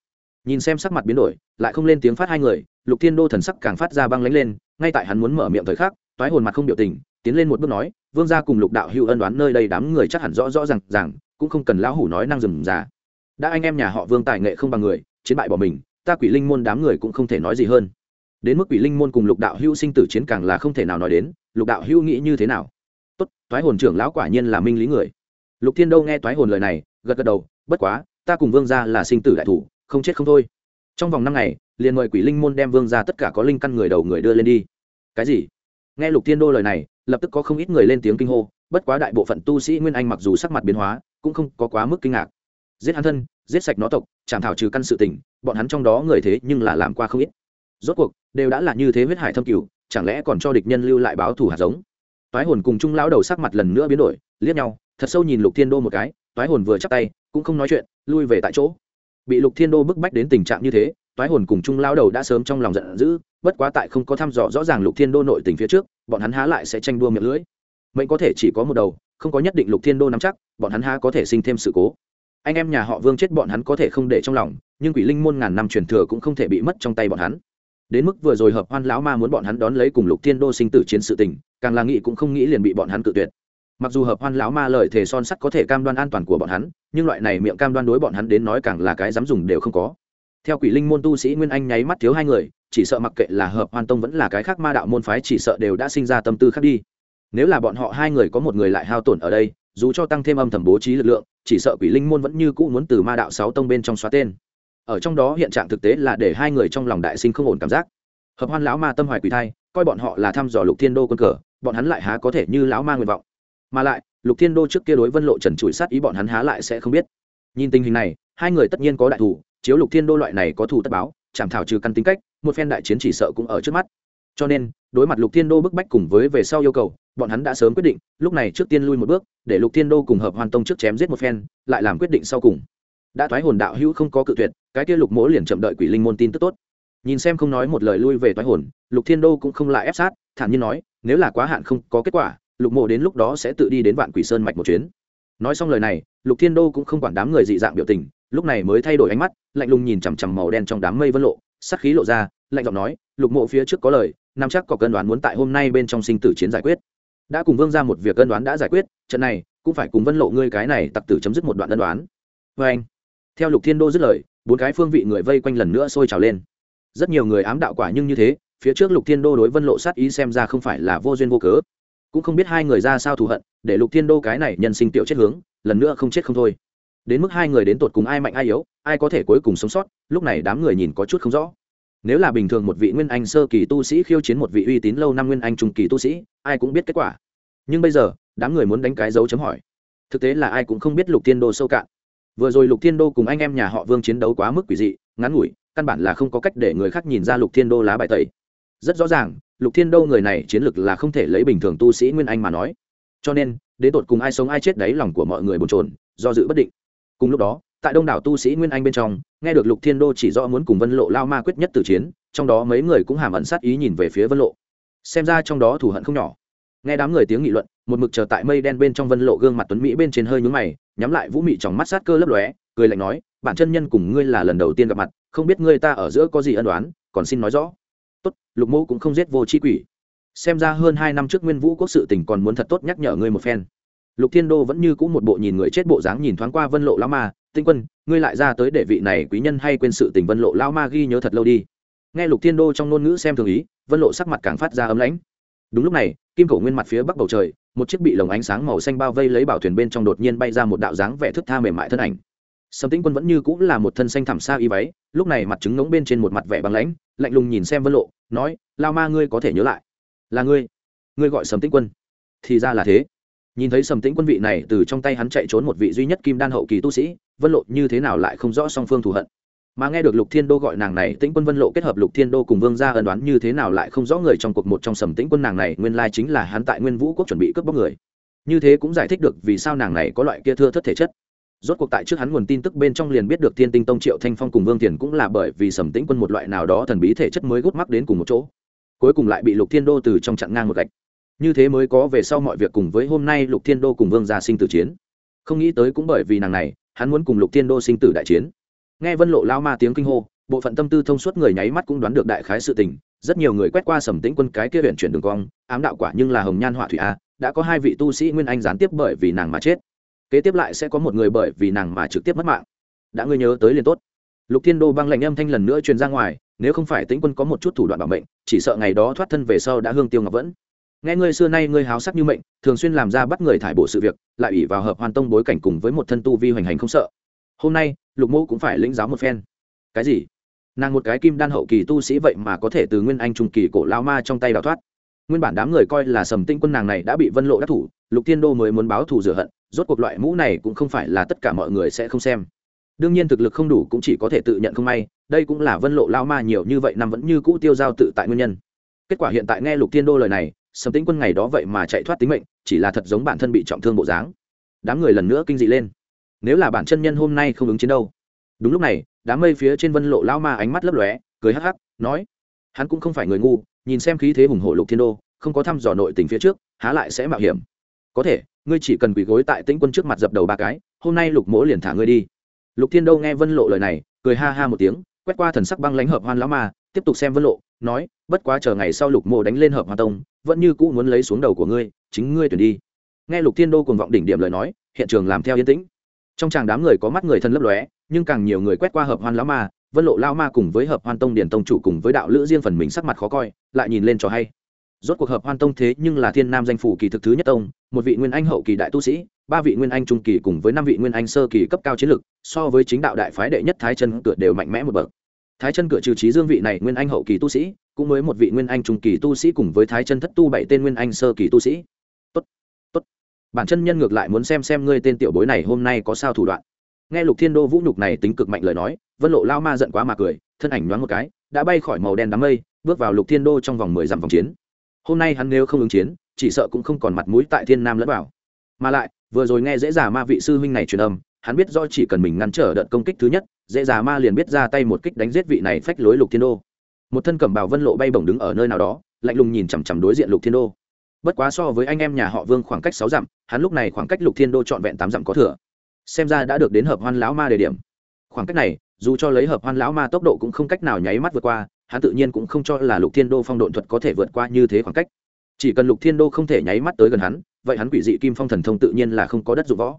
Nhìn xem sắc mặt biến đổi, lại không lên tiếng phát hai người, lục thiên đô thần sắc càng phát ra băng lánh lên, ngay tại hắn muốn mở miệng thời khắc, toái hồn mặt không biểu tình, tiến lên một bước nói, vương gia cùng lục đạo hữu ân đoán nơi đây đám người chắc hẳn rõ rõ rằng rằng cũng không cần lão hủ nói năng rừng già đã anh em nhà họ vương tài nghệ không bằng người, chiến bại bỏ mình, ta quỷ linh môn đám người cũng không thể nói gì hơn. Đến mức quỷ linh môn cùng lục đạo hữu sinh tử chiến càng là không thể nào nói đến, lục đạo hữu nghĩ như thế nào? Tốt thoái hồn trưởng lão quả nhiên là minh lý người. Lục thiên đâu nghe thoái hồn lời này, gật gật đầu, bất quá, ta cùng vương gia là sinh tử đại thủ, không chết không thôi. Trong vòng năm ngày, liền mời quỷ linh môn đem vương ra tất cả có linh căn người đầu người đưa lên đi. Cái gì? Nghe lục thiên đô lời này, lập tức có không ít người lên tiếng kinh hô, bất quá đại bộ phận tu sĩ nguyên anh mặc dù sắc mặt biến hóa, cũng không có quá mức kinh ngạc giết hắn thân, giết sạch nó tộc, chảm thảo trừ căn sự tình, bọn hắn trong đó người thế nhưng là làm qua không ít. Rốt cuộc, đều đã là như thế huyết hải thâm cửu chẳng lẽ còn cho địch nhân lưu lại báo thù hạt giống? Toái hồn cùng trung lão đầu sắc mặt lần nữa biến đổi, liếc nhau, thật sâu nhìn lục thiên đô một cái, toái hồn vừa chắc tay, cũng không nói chuyện, lui về tại chỗ. Bị lục thiên đô bức bách đến tình trạng như thế, toái hồn cùng chung lao đầu đã sớm trong lòng giận dữ, bất quá tại không có thăm dò rõ ràng lục thiên đô nội tình phía trước, bọn hắn há lại sẽ tranh đua miệng lưỡi. Mệnh có thể chỉ có một đầu, không có nhất định lục thiên đô nắm chắc, bọn hắn há có thể sinh thêm sự cố anh em nhà họ vương chết bọn hắn có thể không để trong lòng, nhưng quỷ linh môn ngàn năm truyền thừa cũng không thể bị mất trong tay bọn hắn. Đến mức vừa rồi hợp hoan lão ma muốn bọn hắn đón lấy cùng lục thiên đô sinh tử chiến sự tình, càng là nghĩ cũng không nghĩ liền bị bọn hắn cự tuyệt. Mặc dù hợp hoan lão ma lời thề son sắt có thể cam đoan an toàn của bọn hắn, nhưng loại này miệng cam đoan đối bọn hắn đến nói càng là cái dám dùng đều không có. Theo quỷ linh môn tu sĩ nguyên anh nháy mắt thiếu hai người, chỉ sợ mặc kệ là hợp hoan tông vẫn là cái khác ma đạo môn phái chỉ sợ đều đã sinh ra tâm tư khác đi. Nếu là bọn họ hai người có một người lại hao tổn ở đây, dù cho tăng thêm âm thầm bố trí lực lượng chỉ sợ quỷ linh môn vẫn như cũ muốn từ ma đạo sáu tông bên trong xóa tên. Ở trong đó hiện trạng thực tế là để hai người trong lòng đại sinh không ổn cảm giác. Hợp hoan lão ma tâm hoài quỷ thai, coi bọn họ là thăm dò lục thiên đô quân cờ, bọn hắn lại há có thể như lão ma nguyện vọng. Mà lại, lục thiên đô trước kia đối vân lộ trần trụi sát ý bọn hắn há lại sẽ không biết. Nhìn tình hình này, hai người tất nhiên có đại thủ, chiếu lục thiên đô loại này có thủ tất báo chẳng thảo trừ căn tính cách, một phen đại chiến chỉ sợ cũng ở trước mắt. Cho nên, đối mặt lục thiên đô bức bách cùng với về sau yêu cầu bọn hắn đã sớm quyết định, lúc này trước tiên lui một bước, để lục thiên đô cùng hợp hoàn tông trước chém giết một phen, lại làm quyết định sau cùng. Đã thoái hồn đạo hữu không có cự tuyệt, cái kia lục mỗ liền chậm đợi quỷ linh môn tin tức tốt. Nhìn xem không nói một lời lui về thoái hồn, lục thiên đô cũng không lại ép sát, thản nhiên nói, nếu là quá hạn không có kết quả, lục mộ đến lúc đó sẽ tự đi đến vạn quỷ sơn mạch một chuyến. Nói xong lời này, lục thiên đô cũng không quản đám người dị dạng biểu tình, lúc này mới thay đổi ánh mắt, lạnh lùng nhìn chằm chằm màu đen trong đám mây vân lộ, sắc khí lộ ra, lạnh giọng nói, lục mộ phía trước có lời nam chắc có cân đoán muốn tại hôm nay bên trong sinh tử chiến giải quyết đã cùng vương ra một việc ân đoán đã giải quyết, trận này, cũng phải cùng vân lộ ngươi cái này tặc tử chấm dứt một đoạn ân đoán. Vê anh, theo lục thiên đô dứt lời, bốn cái phương vị người vây quanh lần nữa sôi trào lên. Rất nhiều người ám đạo quả nhưng như thế, phía trước lục thiên đô đối vân lộ sát ý xem ra không phải là vô duyên vô cớ. Cũng không biết hai người ra sao thù hận, để lục thiên đô cái này nhân sinh tiểu chết hướng, lần nữa không chết không thôi. Đến mức hai người đến tột cùng ai mạnh ai yếu, ai có thể cuối cùng sống sót, lúc này đám người nhìn có chút không rõ nếu là bình thường một vị nguyên anh sơ kỳ tu sĩ khiêu chiến một vị uy tín lâu năm nguyên anh trung kỳ tu sĩ, ai cũng biết kết quả. Nhưng bây giờ, đám người muốn đánh cái dấu chấm hỏi. Thực tế là ai cũng không biết lục thiên đô sâu cạn. Vừa rồi lục thiên đô cùng anh em nhà họ vương chiến đấu quá mức quỷ dị, ngắn ngủi, căn bản là không có cách để người khác nhìn ra lục thiên đô lá bài tẩy. Rất rõ ràng, lục thiên đô người này chiến lược là không thể lấy bình thường tu sĩ nguyên anh mà nói. Cho nên, đến tột cùng ai sống ai chết đấy lòng của mọi người bồn trồn do dự bất định. Cùng lúc đó tại đông đảo tu sĩ nguyên anh bên trong, nghe được lục thiên đô chỉ rõ muốn cùng vân lộ lao ma quyết nhất từ chiến, trong đó mấy người cũng hàm ẩn sát ý nhìn về phía vân lộ. Xem ra trong đó thù hận không nhỏ. Nghe đám người tiếng nghị luận, một mực chờ tại mây đen bên trong vân lộ gương mặt tuấn mỹ bên trên hơi nhúng mày, nhắm lại vũ mị trong mắt sát cơ lấp lóe, cười lạnh nói bản chân nhân cùng ngươi là lần đầu tiên gặp mặt, không biết ngươi ta ở giữa có gì ân đoán còn xin nói rõ. Tốt, lục mẫu cũng không giết vô chi quỷ. Xem ra hơn hai năm trước nguyên vũ quốc sự tình còn muốn thật tốt nhắc nhở ngươi một phen. Lục thiên đô vẫn như c ũ một bộ nhìn người chết bộ dáng nhìn thoáng qua vân lộ lao ma tinh quân, ngươi lại ra tới để vị này quý nhân hay quên sự tình vân lộ lao ma ghi nhớ thật lâu đi. Nghe lục thiên đô trong ngôn ngữ xem thường ý, vân lộ sắc mặt càng phát ra ấm lãnh. Đúng lúc này, kim cổ nguyên mặt phía bắc bầu trời, một chiếc bị lồng ánh sáng màu xanh bao vây lấy bảo thuyền bên trong đột nhiên bay ra một đạo dáng vẻ thức tha mềm mại thân ảnh. Sầm tĩnh quân vẫn như cũng là một thân xanh thảm xa y váy, lúc này mặt trứng ngống bên trên một mặt vẻ băng lãnh, lạnh lùng nhìn xem vân lộ, nói lao ma ngươi có thể nhớ lại. Là ngươi. Ngươi gọi sầm tĩnh quân. Thì ra là thế. Nhìn thấy sầm tĩnh quân vị này, từ trong tay hắn chạy trốn một vị duy nhất kim đan hậu kỳ tu sĩ vân lộ như thế nào lại không rõ song phương thù hận. Mà nghe được lục thiên đô gọi nàng này, tĩnh quân vân lộ kết hợp lục thiên đô cùng vương gia ân đoán như thế nào lại không rõ người trong cuộc một trong sầm tĩnh quân nàng này, nguyên lai chính là hắn tại nguyên vũ quốc chuẩn bị cướp bóc người. Như thế cũng giải thích được vì sao nàng này có loại kia thưa thất thể chất. Rốt cuộc tại trước hắn nguồn tin tức bên trong liền biết được thiên tinh tông triệu thanh phong cùng vương thiền cũng là bởi vì sầm tĩnh quân một loại nào đó thần bí thể chất mới gút mắc đến cùng một chỗ. Cuối cùng lại bị lục thiên đô từ trong chặn ngang một gạch. Như thế mới có về sau mọi việc cùng với hôm nay lục thiên đô cùng vương gia sinh tử chiến. Không nghĩ tới cũng bởi vì nàng này hắn muốn cùng lục thiên đô sinh tử đại chiến. Nghe vân lộ lao ma tiếng kinh hô, bộ phận tâm tư thông suốt người nháy mắt cũng đoán được đại khái sự tình. Rất nhiều người quét qua sầm tĩnh quân cái kia huyện chuyển đường cong, ám đạo quả nhưng là hồng nhan họa thủy a, đã có hai vị tu sĩ nguyên anh gián tiếp bởi vì nàng mà chết. Kế tiếp lại sẽ có một người bởi vì nàng mà trực tiếp mất mạng. Đã ngươi nhớ tới liền tốt. Lục thiên đô băng lệnh âm thanh lần nữa truyền ra ngoài, nếu không phải tĩnh quân có một chút thủ đoạn bảo mệnh, chỉ sợ ngày đó thoát thân về sau đã hương tiêu ngọc vẫn nghe ngươi xưa nay ngươi háo sắc như mệnh, thường xuyên làm ra bắt người thải bộ sự việc, lại ủy vào hợp hoàn tông bối cảnh cùng với một thân tu vi hoành hành không sợ. Hôm nay, lục mẫu cũng phải lĩnh giáo một phen. Cái gì? Nàng một cái kim đan hậu kỳ tu sĩ vậy mà có thể từ nguyên anh trung kỳ cổ lao ma trong tay đào thoát. Nguyên bản đám người coi là sầm tinh quân nàng này đã bị vân lộ đắc thủ, lục thiên đô mới muốn báo thù rửa hận, rốt cuộc loại mũ này cũng không phải là tất cả mọi người sẽ không xem. Đương nhiên thực lực không đủ cũng chỉ có thể tự nhận không may, đây cũng là vân lộ lao ma nhiều như vậy năm vẫn như cũ tiêu giao tự tại nguyên nhân. Kết quả hiện tại nghe lục thiên đô lời này sầm tĩnh quân ngày đó vậy mà chạy thoát tính mệnh, chỉ là thật giống bản thân bị trọng thương bộ dáng. Đám người lần nữa kinh dị lên. Nếu là bản chân nhân hôm nay không ứng chiến đâu. Đúng lúc này, đám mây phía trên vân lộ lao ma ánh mắt lấp lóe, cười hắc hắc, nói, hắn cũng không phải người ngu, nhìn xem khí thế hùng hộ lục thiên đô, không có thăm dò nội tình phía trước, há lại sẽ mạo hiểm. Có thể, ngươi chỉ cần quỳ gối tại tĩnh quân trước mặt dập đầu ba cái, hôm nay lục mỗ liền thả ngươi đi. Lục thiên đô nghe vân lộ lời này, cười ha ha một tiếng, quét qua thần sắc băng lãnh hợp hoan lão ma, tiếp tục xem vân lộ, nói, bất quá chờ ngày sau lục mộ đánh lên hợp hoa tông vẫn như cũ muốn lấy xuống đầu của ngươi, chính ngươi tuyển đi. Nghe lục thiên đô cùng vọng đỉnh điểm lời nói, hiện trường làm theo yên tĩnh. Trong tràng đám người có mắt người thân lấp lóe, nhưng càng nhiều người quét qua hợp hoan lão ma, vân lộ lao ma cùng với hợp hoan tông điển tông chủ cùng với đạo lữ riêng phần mình sắc mặt khó coi, lại nhìn lên cho hay. Rốt cuộc hợp hoan tông thế nhưng là thiên nam danh phủ kỳ thực thứ nhất tông, một vị nguyên anh hậu kỳ đại tu sĩ, ba vị nguyên anh trung kỳ cùng với năm vị nguyên anh sơ kỳ cấp cao chiến lực, so với chính đạo đại phái đệ nhất thái chân cửa đều mạnh mẽ một bậc thái chân cửa trừ trí dương vị này nguyên anh hậu kỳ tu sĩ, cũng mới một vị nguyên anh trung kỳ tu sĩ cùng với thái chân thất tu bảy tên nguyên anh sơ kỳ tu sĩ. Tốt tốt. Bản chân nhân ngược lại muốn xem xem ngươi tên tiểu bối này hôm nay có sao thủ đoạn. Nghe lục thiên đô vũ nhục này tính cực mạnh lời nói, vân lộ lao ma giận quá mà cười, thân ảnh nhoáng một cái, đã bay khỏi màu đen đám mây, bước vào lục thiên đô trong vòng mười dặm vòng chiến. Hôm nay hắn nếu không ứng chiến, chỉ sợ cũng không còn mặt mũi tại thiên nam lẫn vào. Mà lại, vừa rồi nghe dễ dàng ma vị sư huynh này truyền âm, hắn biết do chỉ cần mình ngăn trở đợt công kích thứ nhất dễ dàng ma liền biết ra tay một kích đánh giết vị này phách lối lục thiên đô. Một thân cẩm bào vân lộ bay bổng đứng ở nơi nào đó, lạnh lùng nhìn chằm chằm đối diện lục thiên đô. Bất quá so với anh em nhà họ vương khoảng cách sáu dặm, hắn lúc này khoảng cách lục thiên đô trọn vẹn tám dặm có thừa. Xem ra đã được đến hợp hoan lão ma đề điểm. Khoảng cách này, dù cho lấy hợp hoan lão ma tốc độ cũng không cách nào nháy mắt vượt qua, hắn tự nhiên cũng không cho là lục thiên đô phong độn thuật có thể vượt qua như thế khoảng cách. Chỉ cần lục thiên đô không thể nháy mắt tới gần hắn, vậy hắn quỷ dị kim phong thần thông tự nhiên là không có đất dụng võ.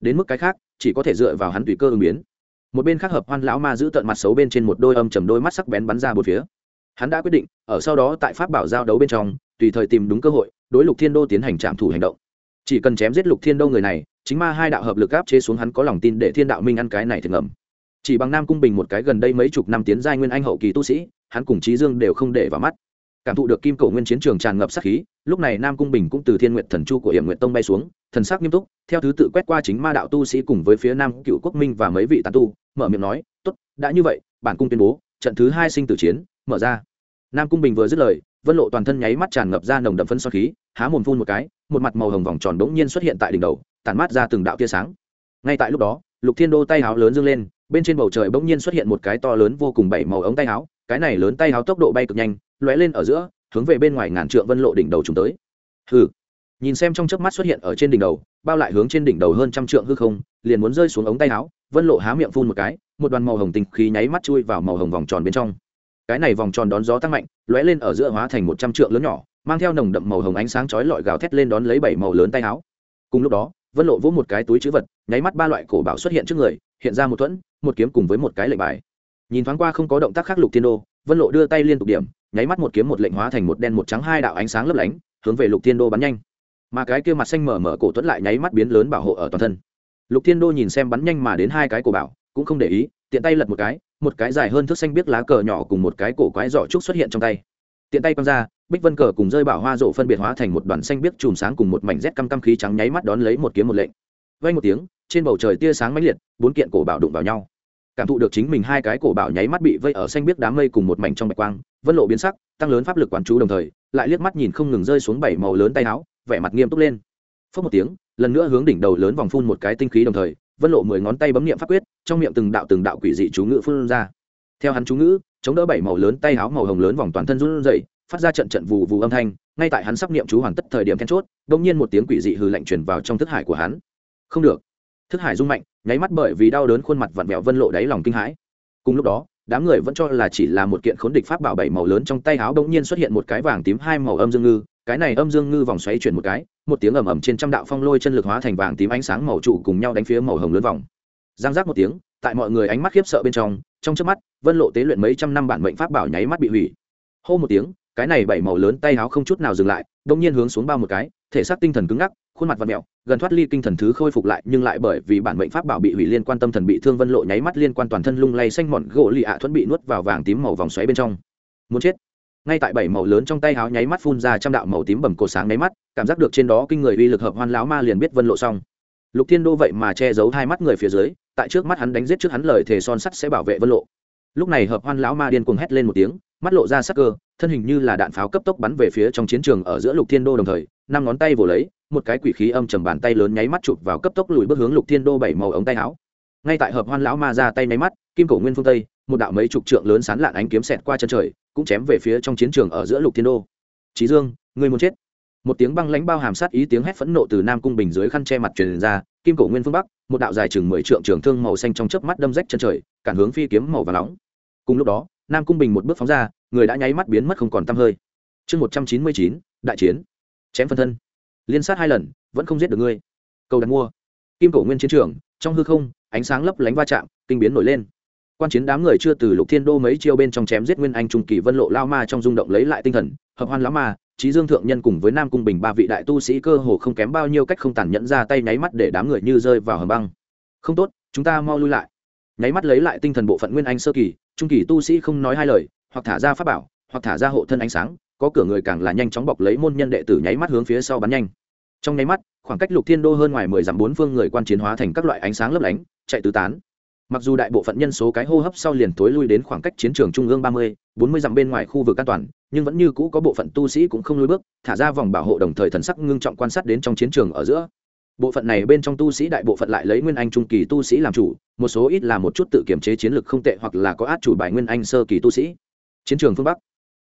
Đến mức cái khác, chỉ có thể dựa vào hắn tùy cơ ứng biến một bên khác hợp hoan lão ma giữ tận mặt xấu bên trên một đôi âm chầm đôi mắt sắc bén bắn ra một phía. Hắn đã quyết định, ở sau đó tại pháp bảo giao đấu bên trong, tùy thời tìm đúng cơ hội, đối lục thiên đô tiến hành trạm thủ hành động. Chỉ cần chém giết lục thiên đô người này, chính ma hai đạo hợp lực áp chế xuống hắn có lòng tin để thiên đạo minh ăn cái này thì ngầm. Chỉ bằng nam cung bình một cái gần đây mấy chục năm tiến giai nguyên anh hậu kỳ tu sĩ, hắn cùng trí dương đều không để vào mắt cảm thụ được kim cổ nguyên chiến trường tràn ngập sát khí, lúc này nam cung bình cũng từ thiên nguyện thần chu của hiểm nguyện tông bay xuống, thần sắc nghiêm túc, theo thứ tự quét qua chính ma đạo tu sĩ cùng với phía nam cựu quốc minh và mấy vị tàn tu, mở miệng nói, tốt, đã như vậy, bản cung tuyên bố, trận thứ hai sinh tử chiến, mở ra. Nam cung bình vừa dứt lời, vân lộ toàn thân nháy mắt tràn ngập ra nồng đậm phân so khí, há mồm phun một cái, một mặt màu hồng vòng tròn bỗng nhiên xuất hiện tại đỉnh đầu tàn mát ra từng đạo tia sáng. Ngay tại lúc đó, lục thiên đô tay háo lớn dâng lên, bên trên bầu trời bỗng nhiên xuất hiện một cái to lớn vô cùng bảy màu ống tay áo cái này lớn tay áo tốc độ bay cực nhanh lóe lên ở giữa, hướng về bên ngoài ngàn trượng vân lộ đỉnh đầu chúng tới. Hừ. Nhìn xem trong chớp mắt xuất hiện ở trên đỉnh đầu, bao lại hướng trên đỉnh đầu hơn trăm trượng hư không, liền muốn rơi xuống ống tay áo, vân lộ há miệng phun một cái, một đoàn màu hồng tinh khí nháy mắt chui vào màu hồng vòng tròn bên trong. Cái này vòng tròn đón gió tăng mạnh, lóe lên ở giữa hóa thành một trăm trượng lớn nhỏ, mang theo nồng đậm màu hồng ánh sáng chói lọi gào thét lên đón lấy bảy màu lớn tay áo. Cùng lúc đó, vân lộ vỗ một cái túi chữ vật, nháy mắt ba loại cổ bảo xuất hiện trước người, hiện ra một thuẫn, một kiếm cùng với một cái lệnh bài. Nhìn thoáng qua không có động tác khác lục thiên đô, vân lộ đưa tay liên tục điểm nháy mắt một kiếm một lệnh hóa thành một đen một trắng hai đạo ánh sáng lấp lánh, hướng về lục thiên đô bắn nhanh. Mà cái kia mặt xanh mở mở cổ tuấn lại nháy mắt biến lớn bảo hộ ở toàn thân. Lục thiên đô nhìn xem bắn nhanh mà đến hai cái cổ bảo, cũng không để ý, tiện tay lật một cái một cái dài hơn thước xanh biết lá cờ nhỏ cùng một cái cổ quái giỏ trúc xuất hiện trong tay. Tiện tay quăng ra, bích vân cờ cùng rơi bảo hoa rộ phân biệt hóa thành một đoàn xanh biết chùm sáng cùng một mảnh rét căm căm khí trắng nháy mắt đón lấy một kiếm một lệnh. Vay một tiếng, trên bầu trời tia sáng mãnh liệt, bốn kiện cổ bảo đụng vào nhau. Cảm thụ được chính mình hai cái cổ bảo nháy mắt bị vây ở xanh biết đám mây cùng một mảnh trong bạch quang vân lộ biến sắc, tăng lớn pháp lực quán chú đồng thời, lại liếc mắt nhìn không ngừng rơi xuống bảy màu lớn tay áo, vẻ mặt nghiêm túc lên. Phớt một tiếng, lần nữa hướng đỉnh đầu lớn vòng phun một cái tinh khí đồng thời, vân lộ mười ngón tay bấm niệm pháp quyết, trong miệng từng đạo từng đạo quỷ dị chú ngữ phun ra. Theo hắn chú ngữ, chống đỡ bảy màu lớn tay áo màu hồng lớn vòng toàn thân run rẩy, phát ra trận trận vù vù âm thanh, ngay tại hắn sắp niệm chú hoàn tất thời điểm then chốt, đột nhiên một tiếng quỷ dị hư lạnh truyền vào trong thức hải của hắn. Không được. Thức hải rung mạnh, nháy mắt bởi vì đau đớn khuôn mặt vặn vẹo vân lộ đáy lòng kinh hãi. Cùng lúc đó đám người vẫn cho là chỉ là một kiện khốn địch pháp bảo bảy màu lớn trong tay áo bỗng nhiên xuất hiện một cái vàng tím hai màu âm dương ngư, cái này âm dương ngư vòng xoáy chuyển một cái, một tiếng ầm ầm trên trăm đạo phong lôi chân lực hóa thành vàng tím ánh sáng màu trụ cùng nhau đánh phía màu hồng lớn vòng. Giang giác một tiếng, tại mọi người ánh mắt khiếp sợ bên trong trong trước mắt, vân lộ tế luyện mấy trăm năm bản mệnh pháp bảo nháy mắt bị hủy. Hô một tiếng, cái này bảy màu lớn tay áo không chút nào dừng lại đông nhiên hướng xuống bao một cái, thể xác tinh thần cứng ngắc khuôn mặt và mẹo, gần thoát ly kinh thần thứ khôi phục lại, nhưng lại bởi vì bản mệnh pháp bảo bị hủy liên quan tâm thần bị thương vân lộ nháy mắt liên quan toàn thân lung lay xanh mòn, gỗ lì ạ thuẫn bị nuốt vào vàng tím màu vòng xoáy bên trong. Muốn chết. Ngay tại bảy màu lớn trong tay háo nháy mắt phun ra trăm đạo màu tím bầm cổ sáng nháy mắt, cảm giác được trên đó kinh người uy lực hợp hoan láo ma liền biết vân lộ xong. Lục thiên đô vậy mà che giấu hai mắt người phía dưới, tại trước mắt hắn đánh giết trước hắn lời thề son sắt sẽ bảo vệ vân lộ. Lúc này hợp hoan lão ma điên cuồng hét lên một tiếng, mắt lộ ra sắc cơ thân hình như là đạn pháo cấp tốc bắn về phía trong chiến trường ở giữa lục thiên đô đồng thời, năm ngón tay vồ lấy, một cái quỷ khí âm trầm bàn tay lớn nháy mắt chụp vào cấp tốc lùi bước hướng lục thiên đô bảy màu ống tay áo. Ngay tại hợp hoan lão ma ra tay nháy mắt, kim cổ nguyên phương tây, một đạo mấy chục trượng lớn sán lạn ánh kiếm xẹt qua chân trời, cũng chém về phía trong chiến trường ở giữa lục thiên đô. Trí dương người muốn chết? Một tiếng băng lãnh bao hàm sát ý tiếng hét phẫn nộ từ nam cung bình dưới khăn che mặt truyền ra, kim cổ nguyên phương bắc, một đạo dài chừng mười trượng trường thương màu xanh trong chớp mắt đâm rách chân trời, cản hướng phi kiếm màu và nóng. Cùng lúc đó nam cung bình một bước phóng ra, người đã nháy mắt biến mất không còn tăm hơi. Chương một trăm chín mươi chín, đại chiến. Chém phân thân. Liên sát hai lần, vẫn không giết được ngươi. Cầu đặt mua. Kim cổ nguyên chiến trường, trong hư không, ánh sáng lấp lánh va chạm, kinh biến nổi lên. Quan chiến đám người chưa từ lục thiên đô mấy chiêu bên trong chém giết nguyên anh trung kỳ vân lộ lao ma trong rung động lấy lại tinh thần, hợp hoan lão ma, trí dương thượng nhân cùng với nam cung bình ba vị đại tu sĩ cơ hồ không kém bao nhiêu cách không tàn nhẫn ra tay nháy mắt để đám người như rơi vào hầm băng. Không tốt, chúng ta mau lui lại. Nháy mắt lấy lại tinh thần bộ phận nguyên anh sơ kỳ trung kỳ tu sĩ không nói hai lời, hoặc thả ra pháp bảo, hoặc thả ra hộ thân ánh sáng, có cửa người càng là nhanh chóng bọc lấy môn nhân đệ tử nháy mắt hướng phía sau bắn nhanh. Trong nháy mắt, khoảng cách lục thiên đô hơn ngoài mười dặm bốn phương người quan chiến hóa thành các loại ánh sáng lấp lánh, chạy tứ tán. Mặc dù đại bộ phận nhân số cái hô hấp sau liền tối lui đến khoảng cách chiến trường trung ương ba mươi, bốn mươi dặm bên ngoài khu vực an toàn, nhưng vẫn như cũ có bộ phận tu sĩ cũng không lui bước, thả ra vòng bảo hộ đồng thời thần sắc ngưng trọng quan sát đến trong chiến trường ở giữa bộ phận này bên trong tu sĩ đại bộ phận lại lấy nguyên anh trung kỳ tu sĩ làm chủ, một số ít là một chút tự kiểm chế chiến lược không tệ hoặc là có át chủ bài nguyên anh sơ kỳ tu sĩ. Chiến trường phương bắc.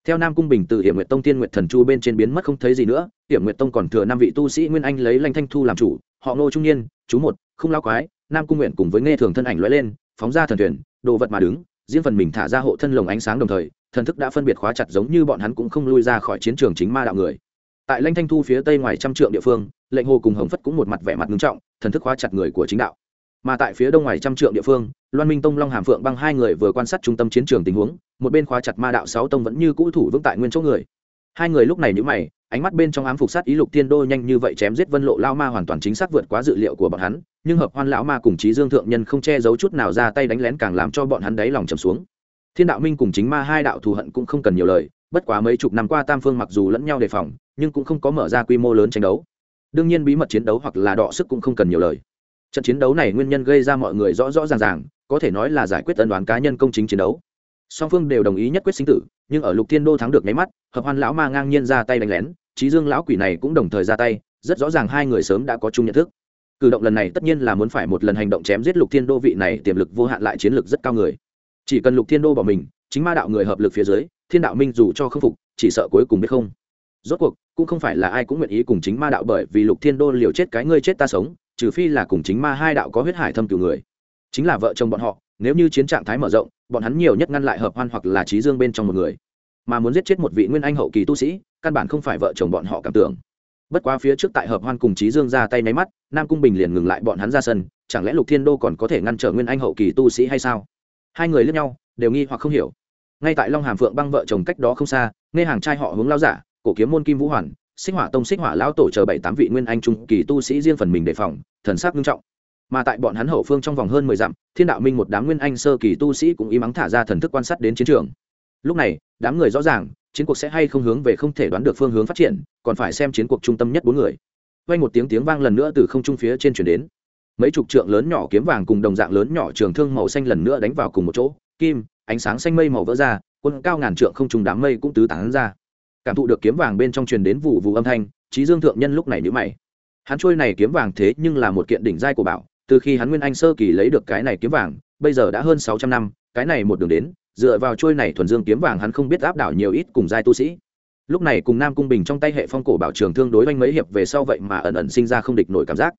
Theo nam cung bình từ hiểm nguyệt tông tiên nguyệt thần chu bên trên biến mất không thấy gì nữa, hiểm nguyệt tông còn thừa năm vị tu sĩ nguyên anh lấy lanh thanh thu làm chủ, họ ngô trung niên, chú một không lao quái, nam cung nguyện cùng với nghe thường thân ảnh lóe lên, phóng ra thần thuyền, đồ vật mà đứng, riêng phần mình thả ra hộ thân lồng ánh sáng đồng thời, thần thức đã phân biệt khóa chặt giống như bọn hắn cũng không lui ra khỏi chiến trường chính ma đạo người tại lanh thanh thu phía tây ngoài trăm trượng địa phương, lệnh hồ cùng hồng phất cũng một mặt vẻ mặt nghiêm trọng, thần thức khóa chặt người của chính đạo. Mà tại phía đông ngoài trăm trượng địa phương, loan minh tông, long hàm phượng băng hai người vừa quan sát trung tâm chiến trường tình huống, một bên khóa chặt ma đạo sáu tông vẫn như cũ thủ vững tại nguyên chỗ người. Hai người lúc này nhữ mày, ánh mắt bên trong ám phục sát ý lục thiên đô nhanh như vậy chém giết vân lộ lao ma hoàn toàn chính xác vượt quá dự liệu của bọn hắn, nhưng hợp hoan lão ma cùng trí dương thượng nhân không che giấu chút nào ra tay đánh lén càng làm cho bọn hắn đáy lòng trầm xuống. Thiên đạo minh cùng chính ma hai đạo thù hận cũng không cần nhiều lời bất quá mấy chục năm qua tam phương mặc dù lẫn nhau đề phòng, nhưng cũng không có mở ra quy mô lớn tranh đấu. Đương nhiên bí mật chiến đấu hoặc là đọ sức cũng không cần nhiều lời. Trận chiến đấu này nguyên nhân gây ra mọi người rõ rõ ràng ràng, có thể nói là giải quyết tân đoán cá nhân công chính chiến đấu. Song phương đều đồng ý nhất quyết sinh tử, nhưng ở lục thiên đô thắng được nháy mắt, hợp hoan lão ma ngang nhiên ra tay đánh lén trí dương lão quỷ này cũng đồng thời ra tay, rất rõ ràng hai người sớm đã có chung nhận thức. Cử động lần này tất nhiên là muốn phải một lần hành động chém giết lục thiên đô vị này tiềm lực vô hạn lại chiến lực rất cao người. Chỉ cần lục thiên đô bỏ mình chính ma đạo người hợp lực phía dưới, thiên đạo minh dù cho không phục, chỉ sợ cuối cùng biết không. Rốt cuộc, cũng không phải là ai cũng nguyện ý cùng chính ma đạo bởi vì lục thiên đô liều chết cái ngươi chết ta sống, trừ phi là cùng chính ma hai đạo có huyết hải thâm cửu người. Chính là vợ chồng bọn họ, nếu như chiến trạng thái mở rộng, bọn hắn nhiều nhất ngăn lại hợp hoan hoặc là trí dương bên trong một người. Mà muốn giết chết một vị nguyên anh hậu kỳ tu sĩ, căn bản không phải vợ chồng bọn họ cảm tưởng. Bất quá phía trước tại hợp hoan cùng trí dương ra tay máy mắt, nam cung bình liền ngừng lại bọn hắn ra sân, chẳng lẽ lục thiên đô còn có thể ngăn trở nguyên anh hậu kỳ tu sĩ hay sao? Hai người lướt nhau, đều nghi hoặc không hiểu ngay tại long hàm phượng băng vợ chồng cách đó không xa, nghe hàng trai họ hướng lao giả, cổ kiếm môn kim vũ hoàn, xích hỏa tông xích hỏa lão tổ chờ bảy tám vị nguyên anh trung kỳ tu sĩ riêng phần mình đề phòng, thần sắc nghiêm trọng. Mà tại bọn hắn hậu phương trong vòng hơn mười dặm, thiên đạo minh một đám nguyên anh sơ kỳ tu sĩ cũng im ắng thả ra thần thức quan sát đến chiến trường. Lúc này, đám người rõ ràng, chiến cuộc sẽ hay không hướng về không thể đoán được phương hướng phát triển, còn phải xem chiến cuộc trung tâm nhất bốn người. Vay một tiếng tiếng vang lần nữa từ không trung phía trên chuyển đến. Mấy chục trượng lớn nhỏ kiếm vàng cùng đồng dạng lớn nhỏ trường thương màu xanh lần nữa đánh vào cùng một chỗ, kim ánh sáng xanh mây màu vỡ ra, quân cao ngàn trượng không trùng đám mây cũng tứ tán ra. Cảm thụ được kiếm vàng bên trong truyền đến vụ vụ âm thanh trí dương thượng nhân lúc này nhữ mày. Hắn trôi này kiếm vàng thế nhưng là một kiện đỉnh giai của bảo, từ khi hắn nguyên anh sơ kỳ lấy được cái này kiếm vàng, bây giờ đã hơn sáu trăm năm, cái này một đường đến, dựa vào trôi này thuần dương kiếm vàng hắn không biết áp đảo nhiều ít cùng giai tu sĩ. Lúc này cùng nam cung bình trong tay hệ phong cổ bảo trường thương đối oanh mấy hiệp về sau vậy mà ẩn ẩn sinh ra không địch nổi cảm giác.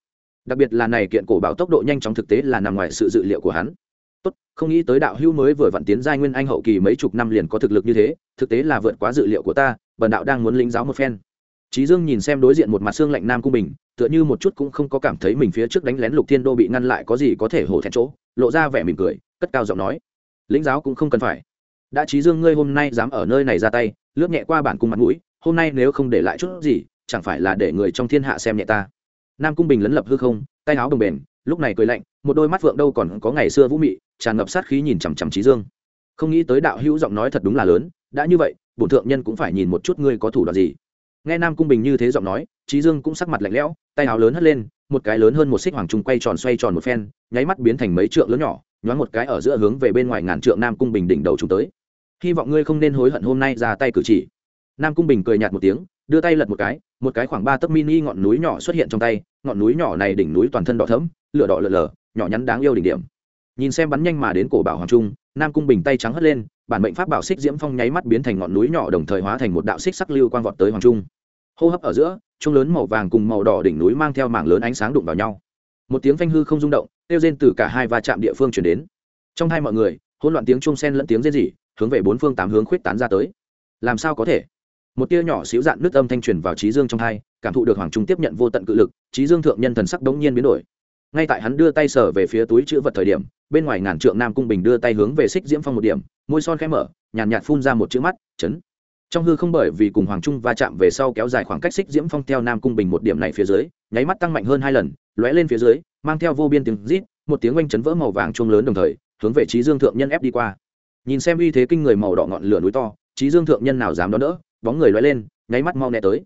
Đặc biệt là này kiện cổ bảo tốc độ nhanh chóng thực tế là nằm ngoài sự dự liệu của hắn tốt, không nghĩ tới đạo hữu mới vừa vặn tiến giai nguyên anh hậu kỳ mấy chục năm liền có thực lực như thế, thực tế là vượt quá dự liệu của ta, bần đạo đang muốn lĩnh giáo một phen. Trí dương nhìn xem đối diện một mặt xương lạnh nam cung bình, tựa như một chút cũng không có cảm thấy mình phía trước đánh lén lục thiên đô bị ngăn lại có gì có thể hổ thẹn chỗ, lộ ra vẻ mỉm cười, cất cao giọng nói, lĩnh giáo cũng không cần phải. Đã trí dương ngươi hôm nay dám ở nơi này ra tay, lướt nhẹ qua bản cung mặt mũi, hôm nay nếu không để lại chút gì, chẳng phải là để người trong thiên hạ xem nhẹ ta? Nam cung bình lấn lập hư không, tay áo đồng bền lúc này cười lạnh, một đôi mắt vượng đâu còn có ngày xưa vũ mị tràn ngập sát khí nhìn chằm chằm trí dương. Không nghĩ tới đạo hữu giọng nói thật đúng là lớn, đã như vậy, bổn thượng nhân cũng phải nhìn một chút ngươi có thủ đoạn gì. Nghe nam cung bình như thế giọng nói trí dương cũng sắc mặt lạnh lẽo, tay áo lớn hất lên, một cái lớn hơn một xích hoàng trung quay tròn xoay tròn một phen, nháy mắt biến thành mấy trượng lớn nhỏ, nhoáng một cái ở giữa hướng về bên ngoài ngàn trượng nam cung bình đỉnh đầu chúng tới. Hy vọng ngươi không nên hối hận hôm nay ra tay cử chỉ. Nam cung bình cười nhạt một tiếng, đưa tay lật một cái một cái khoảng ba tấc mini ngọn núi nhỏ xuất hiện trong tay, ngọn núi nhỏ này đỉnh núi toàn thân đỏ thẫm, lửa đỏ lở lở, nhỏ nhắn đáng yêu đỉnh điểm nhìn xem bắn nhanh mà đến cổ bảo hoàng trung, nam cung bình tay trắng hất lên, bản mệnh pháp bảo xích diễm phong nháy mắt biến thành ngọn núi nhỏ đồng thời hóa thành một đạo xích sắc lưu quang vọt tới hoàng trung. Hô hấp ở giữa trung lớn màu vàng cùng màu đỏ đỉnh núi mang theo mảng lớn ánh sáng đụng vào nhau. Một tiếng phanh hư không rung động, kêu rên từ cả hai va chạm địa phương chuyển đến. Trong hai mọi người, hỗn loạn tiếng trung sen lẫn tiếng rên rỉ, hướng về bốn phương tám hướng khuyết tán ra tới. Làm sao có thể? Một tia nhỏ xíu dạn nước âm thanh truyền vào trí dương trong hai, cảm thụ được hoàng trung tiếp nhận vô tận cự lực, trí dương thượng nhân thần sắc đống nhiên biến đổi ngay tại hắn đưa tay sở về phía túi chữ vật thời điểm bên ngoài ngàn trượng nam cung bình đưa tay hướng về xích diễm phong một điểm môi son khẽ mở nhàn nhạt, nhạt phun ra một chữ mắt chấn. Trong hư không bởi vì cùng hoàng trung va chạm về sau kéo dài khoảng cách xích diễm phong theo nam cung bình một điểm này phía dưới nháy mắt tăng mạnh hơn hai lần lóe lên phía dưới mang theo vô biên tiếng rít một tiếng oanh chấn vỡ màu vàng chuông lớn đồng thời hướng về trí dương thượng nhân ép đi qua. Nhìn xem uy thế kinh người màu đỏ ngọn lửa núi to trí dương thượng nhân nào dám đón đỡ bóng người lóe lên nháy mắt mau né tới.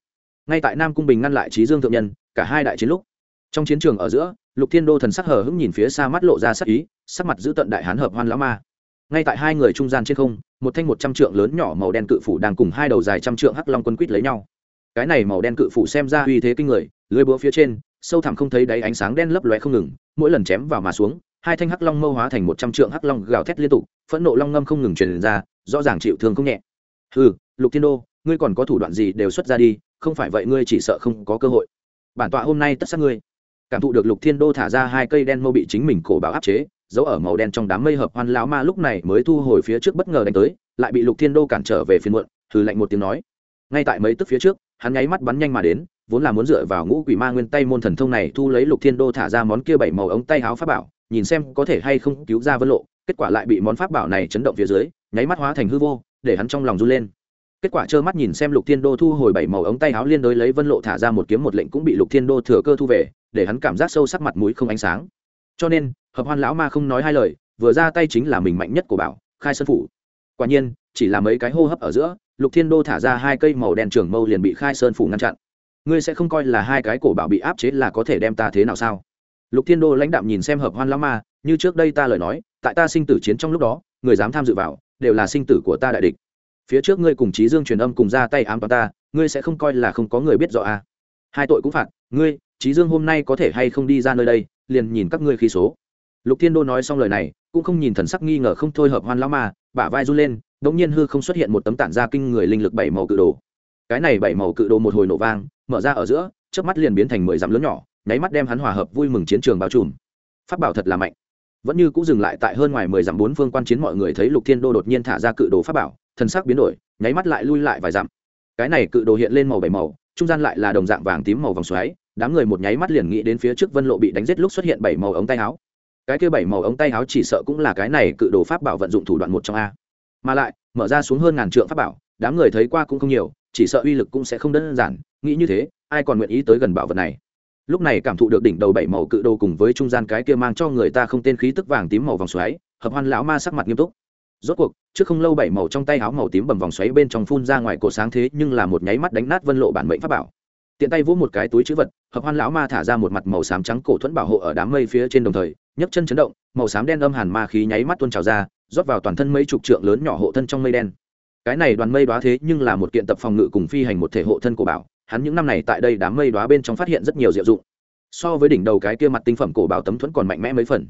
Ngay tại nam cung bình ngăn lại trí dương thượng nhân cả hai đại chiến lúc trong chiến trường ở giữa lục thiên đô thần sắc hờ hững nhìn phía xa mắt lộ ra sắc ý, sắc mặt giữ tận đại hán hợp hoan lão ma. Ngay tại hai người trung gian trên không, một thanh một trăm trượng lớn nhỏ màu đen cự phủ đang cùng hai đầu dài trăm trượng hắc long quân quýt lấy nhau. Cái này màu đen cự phủ xem ra uy thế kinh người, lưới búa phía trên, sâu thẳm không thấy đáy ánh sáng đen lấp lóe không ngừng, mỗi lần chém vào mà xuống, hai thanh hắc long mâu hóa thành một trăm trượng hắc long gào thét liên tục, phẫn nộ long ngâm không ngừng truyền ra, rõ ràng chịu thương không nhẹ. Ừ lục thiên đô, ngươi còn có thủ đoạn gì đều xuất ra đi, không phải vậy ngươi chỉ sợ không có cơ hội. Bản tọa hôm nay tất sát ngươi cảm thụ được lục thiên đô thả ra hai cây đen mâu bị chính mình cổ báo áp chế, giấu ở màu đen trong đám mây hợp hoan lão ma lúc này mới thu hồi phía trước bất ngờ đánh tới, lại bị lục thiên đô cản trở về phiên muộn thử lạnh một tiếng nói. Ngay tại mấy tức phía trước, hắn nháy mắt bắn nhanh mà đến, vốn là muốn dựa vào ngũ quỷ ma nguyên tay môn thần thông này thu lấy lục thiên đô thả ra món kia bảy màu ống tay áo pháp bảo, nhìn xem có thể hay không cứu ra vân lộ, kết quả lại bị món pháp bảo này chấn động phía dưới, nháy mắt hóa thành hư vô, để hắn trong lòng run lên. Kết quả trơ mắt nhìn xem lục thiên đô thu hồi bảy màu ống tay áo liên đối lấy vân lộ thả ra một kiếm một lệnh cũng bị lục thiên đô thừa cơ thu về để hắn cảm giác sâu sắc mặt mũi không ánh sáng. Cho nên, hợp hoan lão ma không nói hai lời, vừa ra tay chính là mình mạnh nhất của bảo, khai sơn phủ. Quả nhiên, chỉ là mấy cái hô hấp ở giữa, lục thiên đô thả ra hai cây màu đen trường mâu liền bị khai sơn phủ ngăn chặn. Ngươi sẽ không coi là hai cái cổ bảo bị áp chế là có thể đem ta thế nào sao? Lục thiên đô lãnh đạm nhìn xem hợp hoan lão ma, như trước đây ta lời nói, tại ta sinh tử chiến trong lúc đó, người dám tham dự vào, đều là sinh tử của ta đại địch. Phía trước ngươi cùng trí dương truyền âm cùng ra tay ám toán ta, ngươi sẽ không coi là không có người biết rõ à. hai tội cũng phạt, ngươi trí dương hôm nay có thể hay không đi ra nơi đây, liền nhìn các ngươi khí số. Lục thiên đô nói xong lời này, cũng không nhìn thần sắc nghi ngờ không thôi hợp hoan lão ma, bả vai run lên đ ỗ n g nhiên hư không xuất hiện một tấm tản ra kinh người linh lực bảy màu cự đồ. Cái này bảy màu cự đồ một hồi nổ vang, mở ra ở giữa trước mắt liền biến thành mười dặm lớn nhỏ, nháy mắt đem hắn hòa hợp vui mừng chiến trường bao trùm. Phát bảo thật là mạnh. Vẫn như cũng dừng lại tại hơn ngoài mười dặm bốn phương quan chiến mọi người thấy lục thiên đô đột nhiên thả ra cự đồ pháp bảo, thần sắc biến đổi, nháy mắt lại lui lại vài dặm. Cái này cự đồ hiện lên màu bảy màu, trung gian lại là đồng dạng vàng tím màu vòng xoáy đám người một nháy mắt liền nghĩ đến phía trước vân lộ bị đánh giết lúc xuất hiện bảy màu ống tay áo. Cái kia bảy màu ống tay áo chỉ sợ cũng là cái này cự đồ pháp bảo vận dụng thủ đoạn một trong a. Mà lại, mở ra xuống hơn ngàn trượng pháp bảo, đám người thấy qua cũng không nhiều, chỉ sợ uy lực cũng sẽ không đơn giản, nghĩ như thế, ai còn nguyện ý tới gần bảo vật này? Lúc này cảm thụ được đỉnh đầu bảy màu cự đồ cùng với trung gian cái kia mang cho người ta không tên khí tức vàng tím màu vòng xoáy, hợp hoan lão ma sắc mặt nghiêm túc. Rốt cuộc, trước không lâu bảy màu trong tay áo màu tím bầm vòng xoáy bên trong phun ra ngoài cổ sáng thế nhưng là một nháy mắt đánh nát vân lộ bản mệnh pháp bảo tiện tay vỗ một cái túi chữ vật, hợp hoan lão ma thả ra một mặt màu xám trắng cổ thuẫn bảo hộ ở đám mây phía trên đồng thời, nhấc chân chấn động, màu xám đen âm hàn ma khí nháy mắt tuôn trào ra, rót vào toàn thân mấy chục trượng lớn nhỏ hộ thân trong mây đen. Cái này đoàn mây đoá thế nhưng là một kiện tập phòng ngự cùng phi hành một thể hộ thân của bảo, hắn những năm này tại đây đám mây đoá bên trong phát hiện rất nhiều diệu dụng. So với đỉnh đầu cái kia mặt tinh phẩm cổ bảo tấm thuẫn còn mạnh mẽ mấy phần.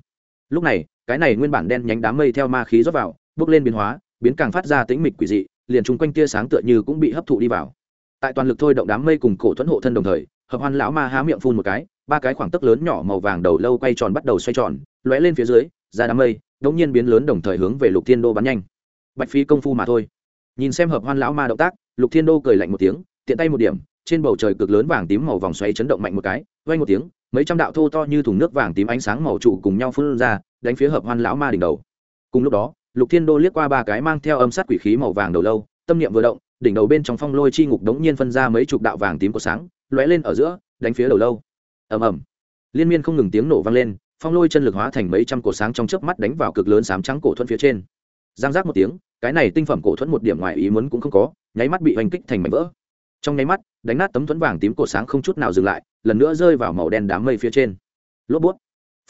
Lúc này, cái này nguyên bản đen nhánh đám mây theo ma khí rót vào, bước lên biến hóa, biến càng phát ra tĩnh mịch quỷ dị, liền chung quanh tia sáng tựa như cũng bị hấp thụ đi vào tại toàn lực thôi động đám mây cùng cổ thuẫn hộ thân đồng thời, hợp hoan lão ma há miệng phun một cái, ba cái khoảng tấc lớn nhỏ màu vàng đầu lâu quay tròn bắt đầu xoay tròn, lóe lên phía dưới, ra đám mây đống nhiên biến lớn đồng thời hướng về lục thiên đô bắn nhanh. Bạch phí công phu mà thôi. Nhìn xem hợp hoan lão ma động tác, lục thiên đô cười lạnh một tiếng, tiện tay một điểm, trên bầu trời cực lớn vàng tím màu vòng xoáy chấn động mạnh một cái vay một tiếng, mấy trăm đạo thô to như thùng nước vàng tím ánh sáng màu trụ cùng nhau phun ra, đánh phía hợp hoan lão ma đỉnh đầu. Cùng lúc đó, lục thiên đô liếc qua ba cái mang theo âm sát quỷ khí màu vàng đầu lâu, tâm niệm vừa động đỉnh đầu bên trong phong lôi chi ngục đống nhiên phân ra mấy chục đạo vàng tím của sáng, lóe lên ở giữa, đánh phía đầu lâu. Ầm ầm. Liên miên không ngừng tiếng nổ vang lên, phong lôi chân lực hóa thành mấy trăm cổ sáng trong chớp mắt đánh vào cực lớn sám trắng cổ thuẫn phía trên. Giang giác một tiếng, cái này tinh phẩm cổ thuẫn một điểm ngoài ý muốn cũng không có, nháy mắt bị oanh kích thành mảnh vỡ. Trong nháy mắt, đánh nát tấm thuẫn vàng tím cổ sáng không chút nào dừng lại, lần nữa rơi vào màu đen đám mây phía trên. Lốp bút.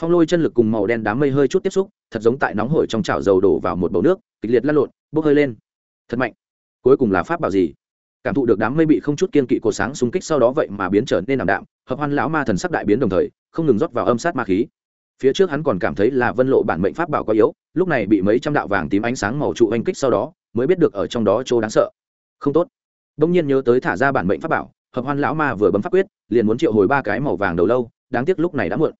Phong lôi chân lực cùng màu đen đám mây hơi chút tiếp xúc, thật giống tại nóng hổi trong chảo dầu đổ vào một bầu nước, kịch liệt lăn lộn, bốc hơi lên. Thật mạnh cuối cùng là pháp bảo gì? Cảm thụ được đám mây bị không chút kiên kỵ cổ sáng xung kích sau đó vậy mà biến trở nên ảm đạm, hợp hoan lão ma thần sắc đại biến đồng thời, không ngừng rót vào âm sát ma khí. Phía trước hắn còn cảm thấy là vân lộ bản mệnh pháp bảo có yếu, lúc này bị mấy trăm đạo vàng tím ánh sáng màu trụ oanh kích sau đó, mới biết được ở trong đó chỗ đáng sợ. Không tốt. Đông nhiên nhớ tới thả ra bản mệnh pháp bảo, hợp hoan lão ma vừa bấm pháp quyết, liền muốn triệu hồi ba cái màu vàng đầu lâu, đáng tiếc lúc này đã muộn.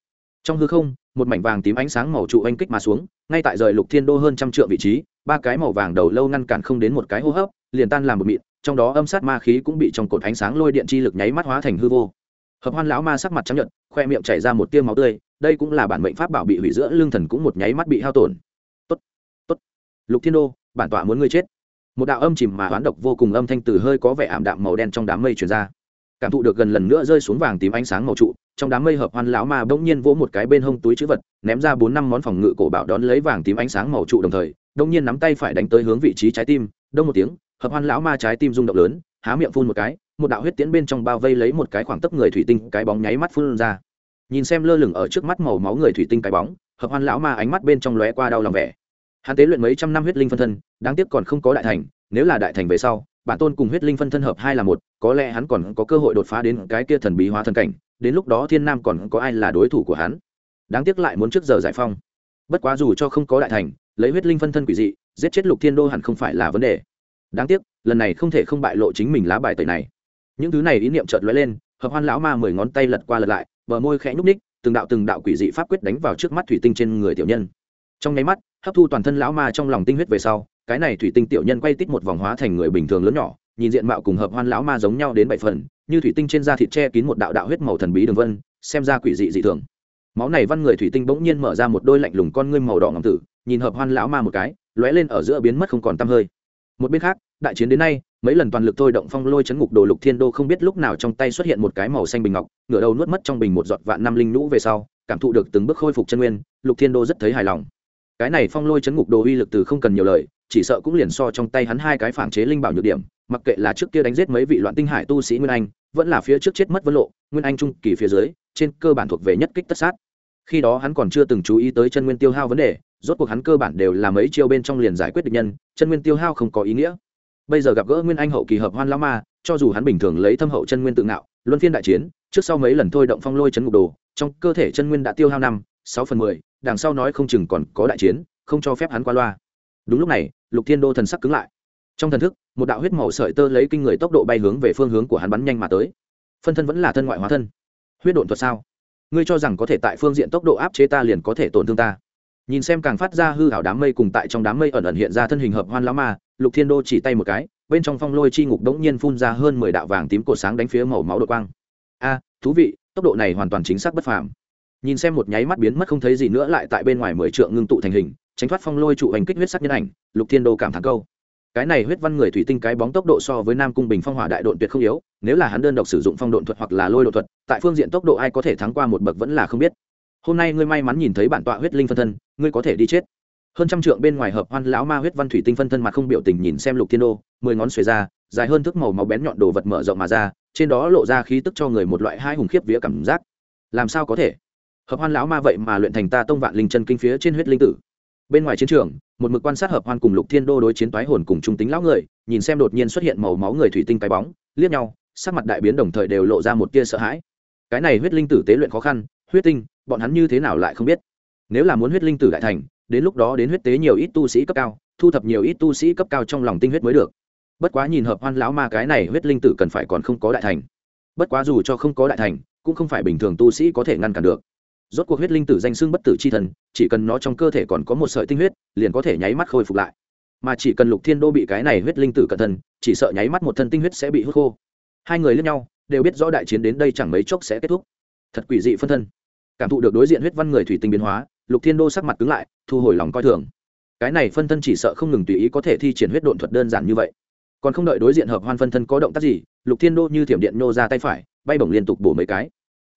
Trong hư không, một mảnh vàng tím ánh sáng màu trụ oanh kích mà xuống, ngay tại rời lục thiên đô hơn trăm triệu vị trí, ba cái màu vàng đầu lâu ngăn cản không đến một cái hô hấp liền tan làm một mịn trong đó âm sát ma khí cũng bị trong cột ánh sáng lôi điện chi lực nháy mắt hóa thành hư vô. Hợp hoan lão ma sắc mặt trắng nhợt, khoe miệng chảy ra một tiêu máu tươi đây cũng là bản mệnh pháp bảo bị hủy giữa lương thần cũng một nháy mắt bị hao tổn. Tốt tốt. Lục thiên đô bản tọa muốn ngươi chết. Một đạo âm chìm mà hoán độc vô cùng âm thanh từ hơi có vẻ ảm đạm màu đen trong đám mây truyền ra. Cảm thụ được gần lần nữa rơi xuống vàng tím ánh sáng màu trụ trong đám mây hợp hoan lão ma bỗng nhiên vỗ một cái bên hông túi chữ vật ném ra bốn năm món phòng ngự cổ bảo đón lấy vàng tím ánh sáng màu trụ đồng thời đông nhiên nắm tay phải đánh tới hướng vị trí trái tim đông một tiếng hợp hoan lão ma trái tim rung động lớn, há miệng phun một cái, một đạo huyết tiễn bên trong bao vây lấy một cái khoảng tấp người thủy tinh, cái bóng nháy mắt phun ra. Nhìn xem lơ lửng ở trước mắt màu máu người thủy tinh cái bóng, hợp hoan lão ma ánh mắt bên trong lóe qua đau lòng vẻ. Hắn tế luyện mấy trăm năm huyết linh phân thân, đáng tiếc còn không có đại thành, nếu là đại thành về sau, bản tôn cùng huyết linh phân thân hợp hai là một, có lẽ hắn còn có cơ hội đột phá đến cái kia thần bí hóa thần cảnh, đến lúc đó thiên nam còn có ai là đối thủ của hắn. Đáng tiếc lại muốn trước giờ giải phong. Bất quá dù cho không có đại thành, lấy huyết linh phân thân quỷ dị, giết chết lục thiên đô hẳn không phải là vấn đề đáng tiếc, lần này không thể không bại lộ chính mình lá bài tẩy này. Những thứ này ý niệm chợt lóe lên, hợp hoan lão ma mười ngón tay lật qua lật lại, bờ môi khẽ nhúc ních từng đạo từng đạo quỷ dị pháp quyết đánh vào trước mắt thủy tinh trên người tiểu nhân. Trong nháy mắt, hấp thu toàn thân lão ma trong lòng tinh huyết về sau, cái này thủy tinh tiểu nhân quay tít một vòng hóa thành người bình thường lớn nhỏ, nhìn diện mạo cùng hợp hoan lão ma giống nhau đến bảy phần, như thủy tinh trên da thịt che kín một đạo đạo huyết màu thần bí đường vân, xem ra quỷ dị dị thường. Máu này văn người thủy tinh bỗng nhiên mở ra một đôi lạnh lùng con ngươi màu đỏ ngầm tử, nhìn hợp hoan lão ma một cái, lóe lên ở giữa biến mất không còn tăm hơi một bên khác, đại chiến đến nay, mấy lần toàn lực thôi động phong lôi chấn ngục đồ lục thiên đô không biết lúc nào trong tay xuất hiện một cái màu xanh bình ngọc, ngửa đầu nuốt mất trong bình một giọt vạn năm linh nhũ về sau, cảm thụ được từng bước khôi phục chân nguyên, lục thiên đô rất thấy hài lòng. Cái này phong lôi chấn ngục đồ uy lực từ không cần nhiều lời, chỉ sợ cũng liền so trong tay hắn hai cái phản chế linh bảo nhược điểm, mặc kệ là trước kia đánh giết mấy vị loạn tinh hải tu sĩ nguyên anh, vẫn là phía trước chết mất vân lộ, nguyên anh trung kỳ phía dưới, trên cơ bản thuộc về nhất kích tất sát khi đó hắn còn chưa từng chú ý tới chân nguyên tiêu hao vấn đề, rốt cuộc hắn cơ bản đều là mấy chiêu bên trong liền giải quyết được nhân, chân nguyên tiêu hao không có ý nghĩa. Bây giờ gặp gỡ nguyên anh hậu kỳ hợp hoan lao ma, cho dù hắn bình thường lấy thâm hậu chân nguyên tự ngạo, luân phiên đại chiến, trước sau mấy lần thôi động phong lôi chấn ngục đồ, trong cơ thể chân nguyên đã tiêu hao năm, sáu phần mười, đằng sau nói không chừng còn có đại chiến, không cho phép hắn qua loa. Đúng lúc này, lục thiên đô thần sắc cứng lại. Trong thần thức, một đạo huyết màu sợi tơ lấy kinh người tốc độ bay hướng về phương hướng của hắn bắn nhanh mà tới. Phân thân vẫn là thân ngoại hóa thân. Huyết độn thuật sao? Ngươi cho rằng có thể tại phương diện tốc độ áp chế ta liền có thể tổn thương ta. Nhìn xem càng phát ra hư hảo đám mây cùng tại trong đám mây ẩn ẩn hiện ra thân hình hợp hoan lão ma, lục thiên đô chỉ tay một cái, bên trong phong lôi chi ngục đống nhiên phun ra hơn mười đạo vàng tím cột sáng đánh phía màu máu đội quang. A, thú vị, tốc độ này hoàn toàn chính xác bất phàm. Nhìn xem một nháy mắt biến mất không thấy gì nữa lại tại bên ngoài mười trượng ngưng tụ thành hình, tránh thoát phong lôi trụ hành kích huyết sắc nhân ảnh, lục thiên đô cảm thán câu cái này huyết văn người thủy tinh cái bóng tốc độ so với nam cung bình phong hỏa đại độn tuyệt không yếu, nếu là hắn đơn độc sử dụng phong độn thuật hoặc là lôi độn thuật, tại phương diện tốc độ ai có thể thắng qua một bậc vẫn là không biết. Hôm nay ngươi may mắn nhìn thấy bản tọa huyết linh phân thân, ngươi có thể đi chết. Hơn trăm trượng bên ngoài hợp hoan lão ma huyết văn thủy tinh phân thân mặt không biểu tình nhìn xem lục thiên đô, mười ngón xuề ra, dài hơn thước màu máu bén nhọn đồ vật mở rộng mà ra, trên đó lộ ra khí tức cho người một loại hai hùng khiếp vía cảm giác. Làm sao có thể? Hợp hoan lão ma vậy mà luyện thành ta tông vạn linh chân kinh phía trên huyết linh tử bên ngoài chiến trường, một mực quan sát hợp hoan cùng lục thiên đô đối chiến toái hồn cùng trung tính lão người, nhìn xem đột nhiên xuất hiện màu máu người thủy tinh cái bóng, liếc nhau, sắc mặt đại biến đồng thời đều lộ ra một tia sợ hãi. Cái này huyết linh tử tế luyện khó khăn, huyết tinh, bọn hắn như thế nào lại không biết? Nếu là muốn huyết linh tử đại thành, đến lúc đó đến huyết tế nhiều ít tu sĩ cấp cao, thu thập nhiều ít tu sĩ cấp cao trong lòng tinh huyết mới được. Bất quá nhìn hợp hoan lão ma cái này huyết linh tử cần phải còn không có đại thành. Bất quá dù cho không có đại thành, cũng không phải bình thường tu sĩ có thể ngăn cản được rốt cuộc huyết linh tử danh xưng bất tử c h i thần, chỉ cần nó trong cơ thể còn có một sợi tinh huyết, liền có thể nháy mắt khôi phục lại. Mà chỉ cần lục thiên đô bị cái này huyết linh tử cẩn thân chỉ sợ nháy mắt một thân tinh huyết sẽ bị hút khô. Hai người lẫn nhau, đều biết rõ đại chiến đến đây chẳng mấy chốc sẽ kết thúc. Thật quỷ dị phân thân. Cảm thụ được đối diện huyết văn người thủy tinh biến hóa, lục thiên đô sắc mặt cứng lại, thu hồi lòng coi thường. Cái này phân thân chỉ sợ không ngừng tùy ý có thể thi triển huyết độn thuật đơn giản như vậy. Còn không đợi đối diện hợp hoan phân thân có động tác gì, lục thiên đô như thiểm điện nô ra tay phải, bay bổng liên tục bổ mấy cái.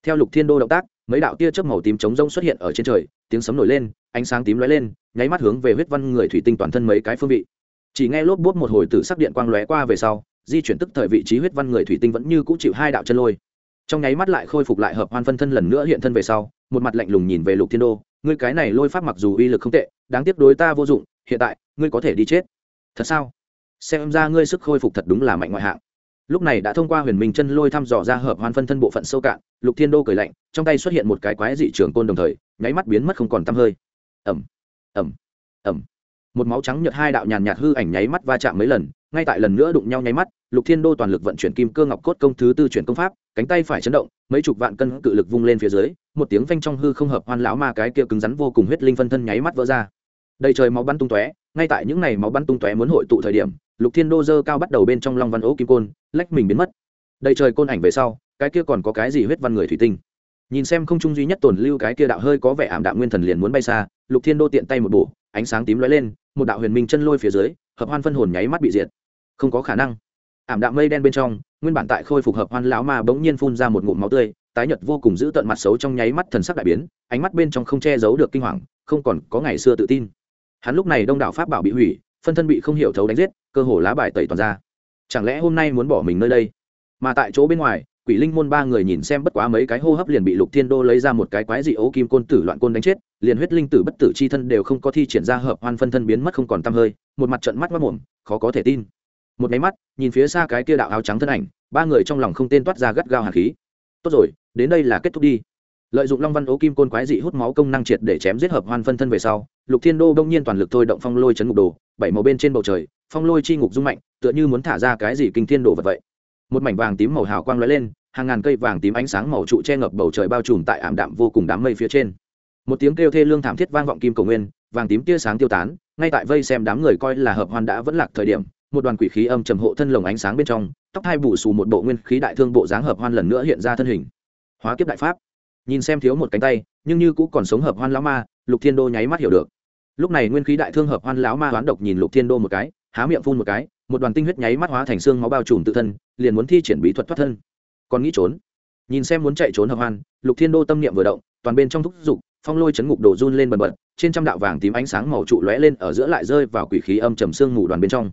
Theo lục thiên đô động tác mấy đạo tia chớp màu tím chống rông xuất hiện ở trên trời, tiếng sấm nổi lên, ánh sáng tím lóe lên, nháy mắt hướng về huyết văn người thủy tinh toàn thân mấy cái phương vị. Chỉ nghe lốp bốt một hồi tử sắc điện quang lóe qua về sau, di chuyển tức thời vị trí huyết văn người thủy tinh vẫn như cũ chịu hai đạo chân lôi. Trong nháy mắt lại khôi phục lại hợp hoan phân thân lần nữa hiện thân về sau, một mặt lạnh lùng nhìn về lục thiên đô, ngươi cái này lôi pháp mặc dù uy lực không tệ, đáng tiếc đối ta vô dụng, hiện tại, ngươi có thể đi chết. Thật sao? Xem ra ngươi sức khôi phục thật đúng là mạnh ngoại hạng lúc này đã thông qua huyền minh chân lôi thăm dò ra hợp hoan phân thân bộ phận sâu cạn, lục thiên đô cười lạnh, trong tay xuất hiện một cái quái dị trường côn đồng thời, nháy mắt biến mất không còn tăm hơi. Ẩm ẩm ẩm một máu trắng nhợt hai đạo nhàn nhạt hư ảnh nháy mắt va chạm mấy lần, ngay tại lần nữa đụng nhau nháy mắt, lục thiên đô toàn lực vận chuyển kim cơ ngọc cốt công thứ tư chuyển công pháp, cánh tay phải chấn động, mấy chục vạn cân cự lực vung lên phía dưới, một tiếng phanh trong hư không hợp hoan lão ma cái kia cứng rắn vô cùng huyết linh phân thân nháy mắt vỡ ra. Đầy trời máu bắn tung tóe, ngay tại những ngày máu bắn tung tóe muốn hội tụ thời điểm lục thiên đô dơ cao bắt đầu bên trong long văn ố kim côn, lách mình biến mất. Đầy trời côn ảnh về sau, cái kia còn có cái gì huyết văn người thủy tinh? Nhìn xem không trung duy nhất tồn lưu cái kia đạo hơi có vẻ ảm đạm nguyên thần liền muốn bay xa, lục thiên đô tiện tay một bổ, ánh sáng tím lóe lên, một đạo huyền minh chân lôi phía dưới, hợp hoan phân hồn nháy mắt bị diệt. Không có khả năng. Ảm đạm mây đen bên trong, nguyên bản tại khôi phục hợp hoan lão ma bỗng nhiên phun ra một ngụm máu tươi, tái nhợt vô cùng giữ tận mặt xấu trong nháy mắt thần sắc đại biến, ánh mắt bên trong không che giấu được kinh hoàng, không còn có ngày xưa tự tin. Hắn lúc này đông đảo pháp bảo bị hủy phân thân bị không hiểu thấu đánh giết, cơ hồ lá bài tẩy toàn ra. Chẳng lẽ hôm nay muốn bỏ mình nơi đây? Mà tại chỗ bên ngoài, quỷ linh môn ba người nhìn xem bất quá mấy cái hô hấp liền bị lục thiên đô lấy ra một cái quái dị ấu kim côn tử loạn côn đánh chết, liền huyết linh tử bất tử c h i thân đều không có thi triển ra hợp hoan phân thân biến mất không còn t hơi, một mặt trận mắt mất mồm, khó có thể tin. Một máy mắt, nhìn phía xa cái kia đạo áo trắng thân ảnh, ba người trong lòng không tên toát ra gắt gao hạt khí. Tốt rồi, đến đây là kết thúc đi lợi dụng long văn ấu kim côn quái dị hút máu công năng triệt để chém giết hợp hoan phân thân về sau, lục thiên đô đông nhiên toàn lực thôi động phong lôi chấn ngục đồ, bảy màu bên trên bầu trời, phong lôi chi ngục rung mạnh, tựa như muốn thả ra cái gì kinh thiên đồ vật vậy. Một mảnh vàng tím màu hào quang lóe lên, hàng ngàn cây vàng tím ánh sáng màu trụ che ngập bầu trời bao trùm tại ảm đạm vô cùng đám mây phía trên. Một tiếng kêu thê lương thảm thiết vang vọng kim cầu nguyên, vàng tím tia sáng tiêu tán, ngay tại vây xem đám người coi là hợp hoan đã vẫn lạc thời điểm, một đoàn quỷ khí âm trầm hộ thân lồng ánh sáng bên trong, tóc hai bù xù một bộ nguyên khí đại thương bộ dáng hợp hoan lần nữa hiện ra thân hình. Hóa kiếp đại pháp nhìn xem thiếu một cánh tay, nhưng như cũng còn sống hợp hoan lão ma, lục thiên đô nháy mắt hiểu được. Lúc này nguyên khí đại thương hợp hoan lão ma hoán độc nhìn lục thiên đô một cái, há miệng phun một cái, một đoàn tinh huyết nháy mắt hóa thành xương máu bao trùm tự thân, liền muốn thi triển bí thuật thoát thân. Còn nghĩ trốn. Nhìn xem muốn chạy trốn hợp hoan, lục thiên đô tâm niệm vừa động, toàn bên trong thúc giục phong lôi chấn ngục đổ run lên bần bật, trên trăm đạo vàng tím ánh sáng màu trụ lóe lên ở giữa lại rơi vào quỷ khí âm trầm xương mù đoàn bên trong.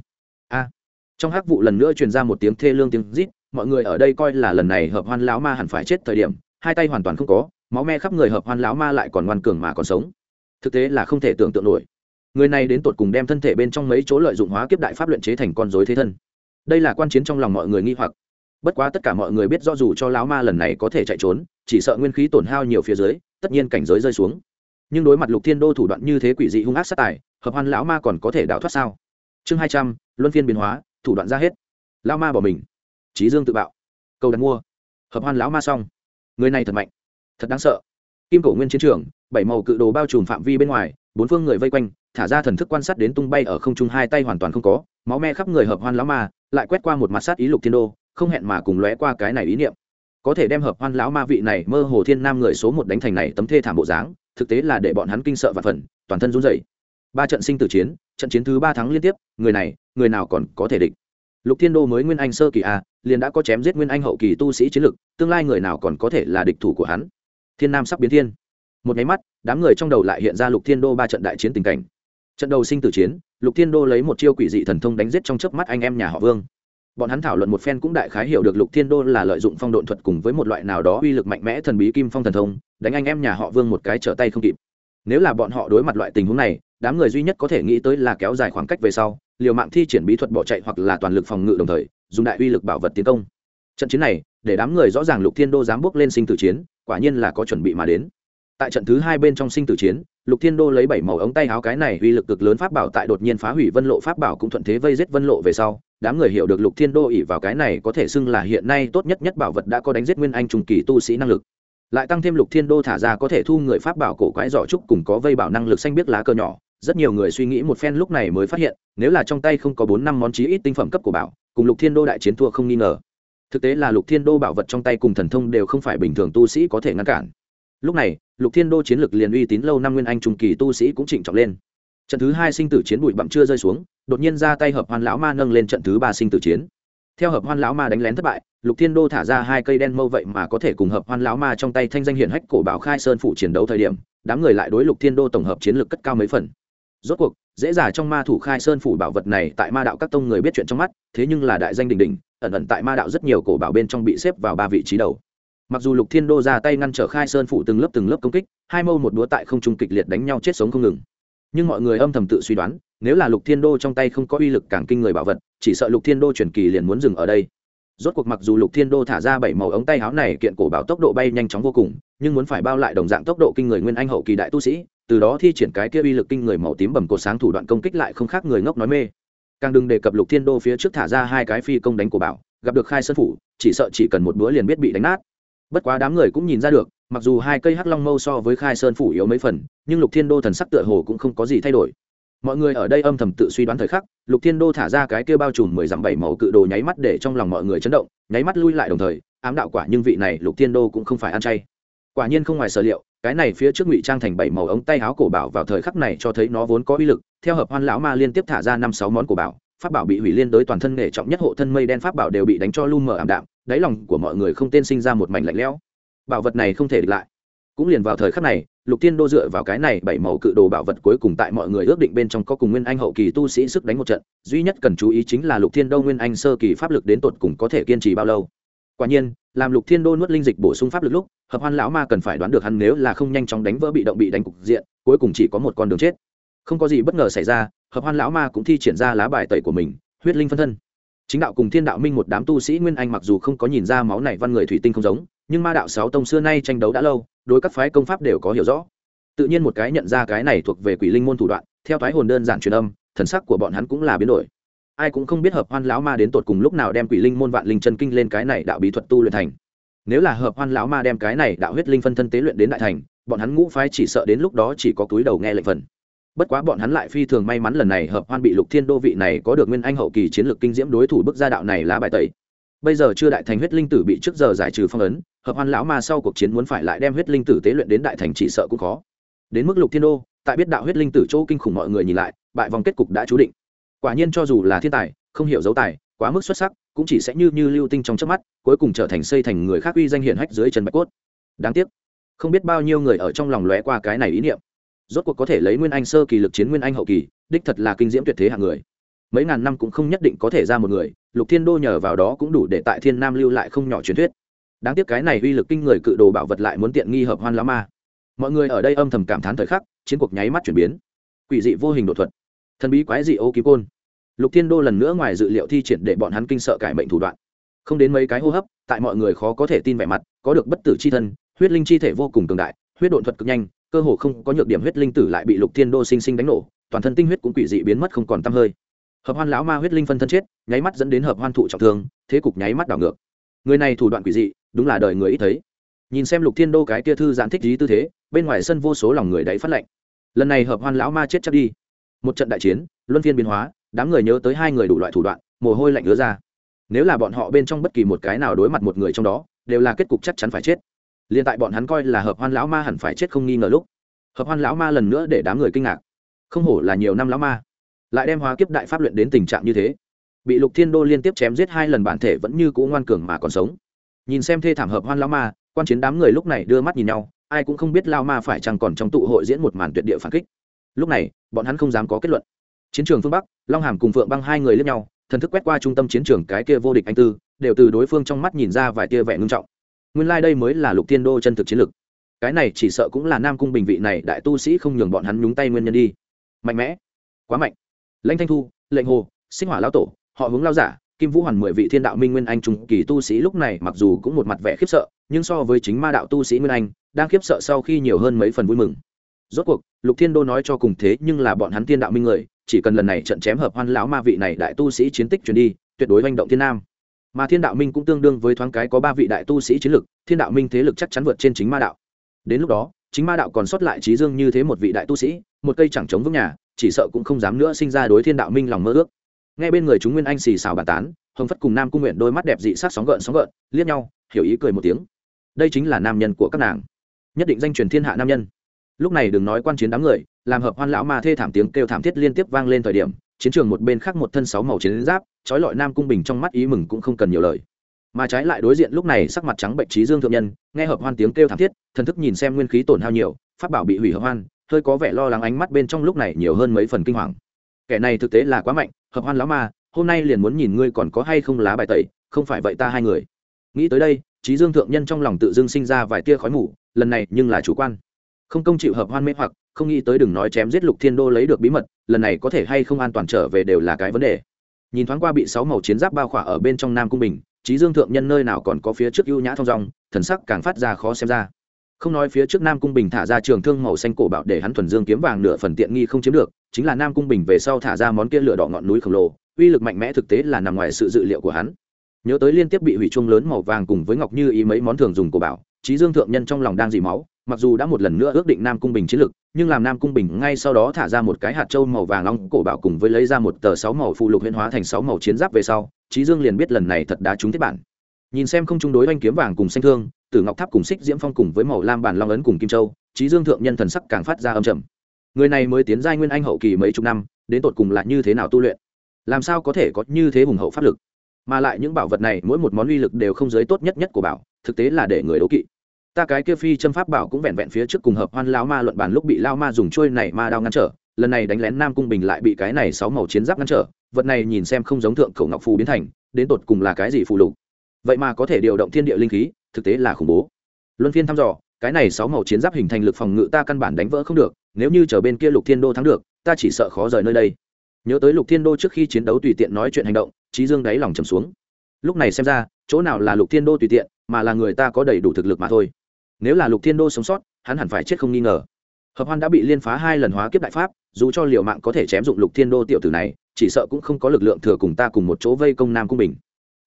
A! Trong hắc vụ lần nữa truyền ra một tiếng thê lương tiếng rít, mọi người ở đây coi là lần này hợp hoan lão ma hẳn phải chết thời điểm hai tay hoàn toàn không có, máu me khắp người hợp hoan lão ma lại còn ngoan cường mà còn sống. Thực tế là không thể tưởng tượng nổi. Người này đến tột cùng đem thân thể bên trong mấy chỗ lợi dụng hóa kiếp đại pháp luyện chế thành con dối thế thân. Đây là quan chiến trong lòng mọi người nghi hoặc. Bất quá tất cả mọi người biết do dù cho lão ma lần này có thể chạy trốn, chỉ sợ nguyên khí tổn hao nhiều phía dưới, tất nhiên cảnh giới rơi xuống. Nhưng đối mặt lục thiên đô thủ đoạn như thế quỷ dị hung ác sát tài, hợp hoan lão ma còn có thể đào thoát sao? Chương hai trăm, luân phiên biến hóa, thủ đoạn ra hết. Lão ma bỏ mình. Trí dương tự bạo. Cầu đặt mua. Hợp hoan lão ma xong người này thật mạnh. Thật đáng sợ. Kim cổ nguyên chiến trường, bảy màu cự đồ bao trùm phạm vi bên ngoài, bốn phương người vây quanh, thả ra thần thức quan sát đến tung bay ở không trung hai tay hoàn toàn không có, máu me khắp người hợp hoan lão ma, lại quét qua một mặt sát ý lục thiên đô, không hẹn mà cùng lóe qua cái này ý niệm. Có thể đem hợp hoan lão ma vị này mơ hồ thiên nam người số một đánh thành này tấm thê thảm bộ dáng, thực tế là để bọn hắn kinh sợ và phần toàn thân run rẩy. Ba trận sinh tử chiến, trận chiến thứ ba thắng liên tiếp, người này, người nào còn có thể địch? Lục thiên đô mới nguyên anh sơ kỳ a liền đã có chém giết nguyên anh hậu kỳ tu sĩ chiến lực, tương lai người nào còn có thể là địch thủ của hắn? Thiên nam sắp biến thiên. Một nháy mắt, đám người trong đầu lại hiện ra lục thiên đô ba trận đại chiến tình cảnh. Trận đầu sinh tử chiến, lục thiên đô lấy một chiêu quỷ dị thần thông đánh giết trong chớp mắt anh em nhà họ vương. Bọn hắn thảo luận một phen cũng đại khái hiểu được lục thiên đô là lợi dụng phong độn thuật cùng với một loại nào đó uy lực mạnh mẽ thần bí kim phong thần thông, đánh anh em nhà họ vương một cái trở tay không kịp. Nếu là bọn họ đối mặt loại tình huống này đám người duy nhất có thể nghĩ tới là kéo dài khoảng cách về sau, liều mạng thi triển bí thuật bỏ chạy hoặc là toàn lực phòng ngự đồng thời, dùng đại uy lực bảo vật tiến công. Trận chiến này, để đám người rõ ràng lục thiên đô dám bước lên sinh tử chiến, quả nhiên là có chuẩn bị mà đến. Tại trận thứ hai bên trong sinh tử chiến, lục thiên đô lấy bảy màu ống tay áo cái này uy lực cực lớn pháp bảo tại đột nhiên phá hủy vân lộ pháp bảo cũng thuận thế vây giết vân lộ về sau, đám người hiểu được lục thiên đô ỉ vào cái này có thể xưng là hiện nay tốt nhất nhất bảo vật đã có đánh giết nguyên anh trùng kỳ tu sĩ năng lực. Lại tăng thêm lục thiên đô thả ra có thể thu người pháp bảo cổ quái giỏ trúc cùng có vây bảo năng lực xanh biết lá cờ nhỏ rất nhiều người suy nghĩ một phen lúc này mới phát hiện, nếu là trong tay không có bốn năm món chí ít tinh phẩm cấp của bảo, cùng lục thiên đô đại chiến thua không nghi ngờ. Thực tế là lục thiên đô bảo vật trong tay cùng thần thông đều không phải bình thường tu sĩ có thể ngăn cản. Lúc này, lục thiên đô chiến lược liền uy tín lâu năm nguyên anh trung kỳ tu sĩ cũng trịnh trọng lên. Trận thứ hai sinh tử chiến bụi bặm chưa rơi xuống, đột nhiên ra tay hợp hoan lão ma nâng lên trận thứ ba sinh tử chiến. Theo hợp hoan lão ma đánh lén thất bại, lục thiên đô thả ra hai cây đen mâu vậy mà có thể cùng hợp hoan lão ma trong tay thanh danh hiển hách cổ bảo khai sơn phụ chiến đấu thời điểm, đám người lại đối lục thiên đô tổng hợp chiến lược cất cao mấy phần rốt cuộc, dễ dàng trong ma thủ khai sơn phủ bảo vật này tại ma đạo các tông người biết chuyện trong mắt, thế nhưng là đại danh đình đình ẩn ẩn tại ma đạo rất nhiều cổ bảo bên trong bị xếp vào ba vị trí đầu. Mặc dù lục thiên đô ra tay ngăn trở khai sơn phủ từng lớp từng lớp công kích, hai mâu một đúa tại không trung kịch liệt đánh nhau chết sống không ngừng. Nhưng mọi người âm thầm tự suy đoán, nếu là lục thiên đô trong tay không có uy lực càng kinh người bảo vật, chỉ sợ lục thiên đô truyền kỳ liền muốn dừng ở đây. Rốt cuộc mặc dù lục thiên đô thả ra bảy màu ống tay áo này kiện cổ bảo tốc độ bay nhanh chóng vô cùng, nhưng muốn phải bao lại đồng dạng tốc độ kinh người nguyên anh hậu kỳ đại tu sĩ từ đó thi triển cái kia uy lực kinh người màu tím bầm cột sáng thủ đoạn công kích lại không khác người ngốc nói mê. Càng đừng đề cập lục thiên đô phía trước thả ra hai cái phi công đánh cổ bảo, gặp được khai sơn phủ, chỉ sợ chỉ cần một bữa liền biết bị đánh nát. Bất quá đám người cũng nhìn ra được, mặc dù hai cây hắc long mâu so với khai sơn phủ yếu mấy phần, nhưng lục thiên đô thần sắc tựa hồ cũng không có gì thay đổi. Mọi người ở đây âm thầm tự suy đoán thời khắc, lục thiên đô thả ra cái kia bao trùm mười dặm bảy màu cự đồ nháy mắt để trong lòng mọi người chấn động, nháy mắt lui lại đồng thời, ám đạo quả nhưng vị này lục thiên đô cũng không phải ăn chay. Quả nhiên không ngoài sở liệu cái này phía trước ngụy trang thành bảy màu ống tay áo cổ bảo vào thời khắc này cho thấy nó vốn có uy lực, theo hợp hoan lão ma liên tiếp thả ra năm sáu món cổ bảo, pháp bảo bị hủy liên đối toàn thân nghệ trọng nhất hộ thân mây đen pháp bảo đều bị đánh cho lu mờ ảm đạm, đáy lòng của mọi người không tên sinh ra một mảnh lạnh lẽo. Bảo vật này không thể địch lại. Cũng liền vào thời khắc này, lục tiên đô dựa vào cái này bảy màu cự đồ bảo vật cuối cùng tại mọi người ước định bên trong có cùng nguyên anh hậu kỳ tu sĩ sức đánh một trận, duy nhất cần chú ý chính là lục thiên đô nguyên anh sơ kỳ pháp lực đến tột cùng có thể kiên trì bao lâu quả nhiên, làm lục thiên đô nuốt linh dịch bổ sung pháp lực lúc, hợp hoan lão ma cần phải đoán được hắn nếu là không nhanh chóng đánh vỡ bị động bị đánh cục diện, cuối cùng chỉ có một con đường chết. Không có gì bất ngờ xảy ra, hợp hoan lão ma cũng thi triển ra lá bài tẩy của mình, huyết linh phân thân. Chính đạo cùng thiên đạo minh một đám tu sĩ nguyên anh mặc dù không có nhìn ra máu này văn người thủy tinh không giống, nhưng ma đạo sáu tông xưa nay tranh đấu đã lâu, đối các phái công pháp đều có hiểu rõ. Tự nhiên một cái nhận ra cái này thuộc về quỷ linh môn thủ đoạn, theo thoái hồn đơn giản truyền âm, thần sắc của bọn hắn cũng là biến đổi ai cũng không biết hợp hoan lão ma đến tột cùng lúc nào đem quỷ linh môn vạn linh chân kinh lên cái này đạo bí thuật tu luyện thành. Nếu là hợp hoan lão ma đem cái này đạo huyết linh phân thân tế luyện đến đại thành, bọn hắn ngũ phái chỉ sợ đến lúc đó chỉ có túi đầu nghe lệnh phần. Bất quá bọn hắn lại phi thường may mắn lần này hợp hoan bị lục thiên đô vị này có được nguyên anh hậu kỳ chiến lược kinh diễm đối thủ bức gia đạo này lá bài tẩy. Bây giờ chưa đại thành huyết linh tử bị trước giờ giải trừ phong ấn, hợp hoan lão ma sau cuộc chiến muốn phải lại đem huyết linh tử tế luyện đến đại thành chỉ sợ cũng khó. Đến mức lục thiên đô, tại biết đạo huyết linh tử chỗ kinh khủng mọi người nhìn lại, bại vòng kết cục đã chú định quả nhiên cho dù là thiên tài, không hiểu dấu tài, quá mức xuất sắc, cũng chỉ sẽ như như lưu tinh trong chớp mắt, cuối cùng trở thành xây thành người khác uy danh hiển hách dưới chân bạch cốt. Đáng tiếc, không biết bao nhiêu người ở trong lòng lóe qua cái này ý niệm. Rốt cuộc có thể lấy nguyên anh sơ kỳ lực chiến nguyên anh hậu kỳ, đích thật là kinh diễm tuyệt thế hạng người. Mấy ngàn năm cũng không nhất định có thể ra một người, lục thiên đô nhờ vào đó cũng đủ để tại thiên nam lưu lại không nhỏ truyền thuyết. Đáng tiếc cái này uy lực kinh người cự đồ bảo vật lại muốn tiện nghi hợp hoan lá ma. Mọi người ở đây âm thầm cảm thán thời khắc, chiến cuộc nháy mắt chuyển biến. Quỷ dị vô hình đột thuật thần bí quái dị ô kim côn. Lục thiên đô lần nữa ngoài dự liệu thi triển để bọn hắn kinh sợ cải mệnh thủ đoạn. Không đến mấy cái hô hấp, tại mọi người khó có thể tin vẻ mặt, có được bất tử c h i thân, huyết linh chi thể vô cùng cường đại, huyết đột thuật cực nhanh, cơ hồ không có nhược điểm huyết linh tử lại bị lục thiên đô sinh sinh đánh nổ, toàn thân tinh huyết cũng quỷ dị biến mất không còn t hơi. Hợp hoan lão ma huyết linh phân thân chết, nháy mắt dẫn đến hợp hoan thụ trọng thương, thế cục nháy mắt đảo ngược. Người này thủ đoạn quỷ dị, đúng là đời người ít thấy. Nhìn xem lục thiên đô cái kia thư giãn thích lý tư thế, bên ngoài sân vô số lòng người đáy phát lệnh lần này hợp hoan lão ma chết chắc đi một trận đại chiến, luân phiên biến hóa, đám người nhớ tới hai người đủ loại thủ đoạn, mồ hôi lạnh ứa ra. Nếu là bọn họ bên trong bất kỳ một cái nào đối mặt một người trong đó, đều là kết cục chắc chắn phải chết. Liền tại bọn hắn coi là hợp hoan lão ma hẳn phải chết không nghi ngờ lúc, hợp hoan lão ma lần nữa để đám người kinh ngạc. Không hổ là nhiều năm lão ma, lại đem hóa kiếp đại pháp luyện đến tình trạng như thế. Bị lục thiên đô liên tiếp chém giết hai lần bản thể vẫn như cũ ngoan cường mà còn sống. Nhìn xem thê thảm hợp hoan lão ma, quan chiến đám người lúc này đưa mắt nhìn nhau, ai cũng không biết lao ma phải chăng còn trong tụ hội diễn một màn tuyệt địa phản kích. Lúc này bọn hắn không dám có kết luận. Chiến trường phương bắc, long hàm cùng phượng băng hai người lướt nhau, thần thức quét qua trung tâm chiến trường cái kia vô địch anh tư, đều từ đối phương trong mắt nhìn ra vài tia vẻ ngưng trọng. Nguyên lai、like、đây mới là lục thiên đô chân thực chiến lực cái này chỉ sợ cũng là nam cung bình vị này đại tu sĩ không nhường bọn hắn nhúng tay nguyên nhân đi. Mạnh mẽ, quá mạnh. Lãnh thanh thu, lệnh hồ sinh hỏa lao tổ, họ hướng lao giả, kim vũ hoàn mười vị thiên đạo minh nguyên anh trung kỳ tu sĩ lúc này mặc dù cũng một mặt vẻ khiếp sợ, nhưng so với chính ma đạo tu sĩ nguyên anh, đang khiếp sợ sau khi nhiều hơn mấy phần vui mừng rốt cuộc, lục thiên đô nói cho cùng thế nhưng là bọn hắn thiên đạo minh người, chỉ cần lần này trận chém hợp hoan lão ma vị này đại tu sĩ chiến tích truyền đi, tuyệt đối manh động thiên nam. Mà thiên đạo minh cũng tương đương với thoáng cái có ba vị đại tu sĩ chiến lực, thiên đạo minh thế lực chắc chắn vượt trên chính ma đạo. Đến lúc đó, chính ma đạo còn sót lại trí dương như thế một vị đại tu sĩ, một cây chẳng chống vững nhà, chỉ sợ cũng không dám nữa sinh ra đối thiên đạo minh lòng mơ ước. Nghe bên người chúng nguyên anh xì xào bàn tán, hồng phất cùng nam cung nguyện đôi mắt đẹp dị sát sóng gợn sóng gợn, liếc nhau, hiểu ý cười một tiếng. Đây chính là nam nhân của các nàng. Nhất định danh truyền thiên hạ nam nhân lúc này đừng nói quan chiến đám người, làm hợp hoan lão ma thê thảm tiếng kêu thảm thiết liên tiếp vang lên thời điểm, chiến trường một bên khác một thân sáu màu chiến giáp, trói lọi nam cung bình trong mắt ý mừng cũng không cần nhiều lời. Mà trái lại đối diện lúc này sắc mặt trắng bệnh trí dương thượng nhân, nghe hợp hoan tiếng kêu thảm thiết, thần thức nhìn xem nguyên khí tổn hao nhiều phát bảo bị hủy hợp hoan, hơi có vẻ lo lắng ánh mắt bên trong lúc này nhiều hơn mấy phần kinh hoàng. Kẻ này thực tế là quá mạnh, hợp hoan lão ma, hôm nay liền muốn nhìn ngươi còn có hay không lá bài tẩy, không phải vậy ta hai người. Nghĩ tới đây, trí dương thượng nhân trong lòng tự dưng sinh ra vài tia khói mù, lần này nhưng là chủ quan không công chịu hợp hoan mê hoặc, không nghĩ tới đừng nói chém giết lục thiên đô lấy được bí mật, lần này có thể hay không an toàn trở về đều là cái vấn đề. Nhìn thoáng qua bị sáu màu chiến giáp bao khỏa ở bên trong nam cung bình trí dương thượng nhân nơi nào còn có phía trước ưu nhã thong dong, thần sắc càng phát ra khó xem ra. Không nói phía trước nam cung bình thả ra trường thương màu xanh cổ bảo để hắn thuần dương kiếm vàng nửa phần tiện nghi không chiếm được, chính là nam cung bình về sau thả ra món kia lửa đỏ ngọn núi khổng lồ, uy lực mạnh mẽ thực tế là nằm ngoài sự dự liệu của hắn. Nhớ tới liên tiếp bị hủy chuông lớn màu vàng cùng với ngọc như ý mấy món thường dùng của bảo trí dương thượng nhân trong lòng đang dì máu mặc dù đã một lần nữa ước định nam cung bình chiến lược, nhưng làm nam cung bình ngay sau đó thả ra một cái hạt trâu màu vàng long cổ bảo cùng với lấy ra một tờ sáu màu phụ lục huyễn hóa thành sáu màu chiến giáp về sau trí dương liền biết lần này thật đã trúng thiết bản. Nhìn xem không chung đối oanh kiếm vàng cùng xanh thương tử ngọc tháp cùng xích diễm phong cùng với màu lam bản long ấn cùng kim châu trí dương thượng nhân thần sắc càng phát ra âm trầm. Người này mới tiến giai nguyên anh hậu kỳ mấy chục năm đến tột cùng là như thế nào tu luyện? Làm sao có thể có như thế hùng hậu pháp lực? Mà lại những bảo vật này mỗi một món uy lực đều không giới tốt nhất nhất của bảo thực tế là để người đấu kỵ ta cái kia phi châm pháp bảo cũng vẹn vẹn phía trước cùng hợp hoan lao ma luận bàn lúc bị lao ma dùng trôi này ma đao ngăn trở, lần này đánh lén nam cung bình lại bị cái này sáu màu chiến giáp ngăn trở, vật này nhìn xem không giống thượng khẩu ngọc phù biến thành, đến tột cùng là cái gì phù lục? Vậy mà có thể điều động thiên địa linh khí, thực tế là khủng bố. Luân phiên thăm dò, cái này sáu màu chiến giáp hình thành lực phòng ngự ta căn bản đánh vỡ không được, nếu như chờ bên kia lục thiên đô thắng được, ta chỉ sợ khó rời nơi đây. Nhớ tới lục thiên đô trước khi chiến đấu tùy tiện nói chuyện hành động trí dương đáy lòng trầm xuống. Lúc này xem ra, chỗ nào là lục thiên đô tùy tiện, mà là người ta có đầy đủ thực lực mà thôi nếu là lục thiên đô sống sót, hắn hẳn phải chết không nghi ngờ. Hợp hoan đã bị liên phá hai lần hóa kiếp đại pháp, dù cho liều mạng có thể chém dụng lục thiên đô tiểu tử này, chỉ sợ cũng không có lực lượng thừa cùng ta cùng một chỗ vây công nam cung bình.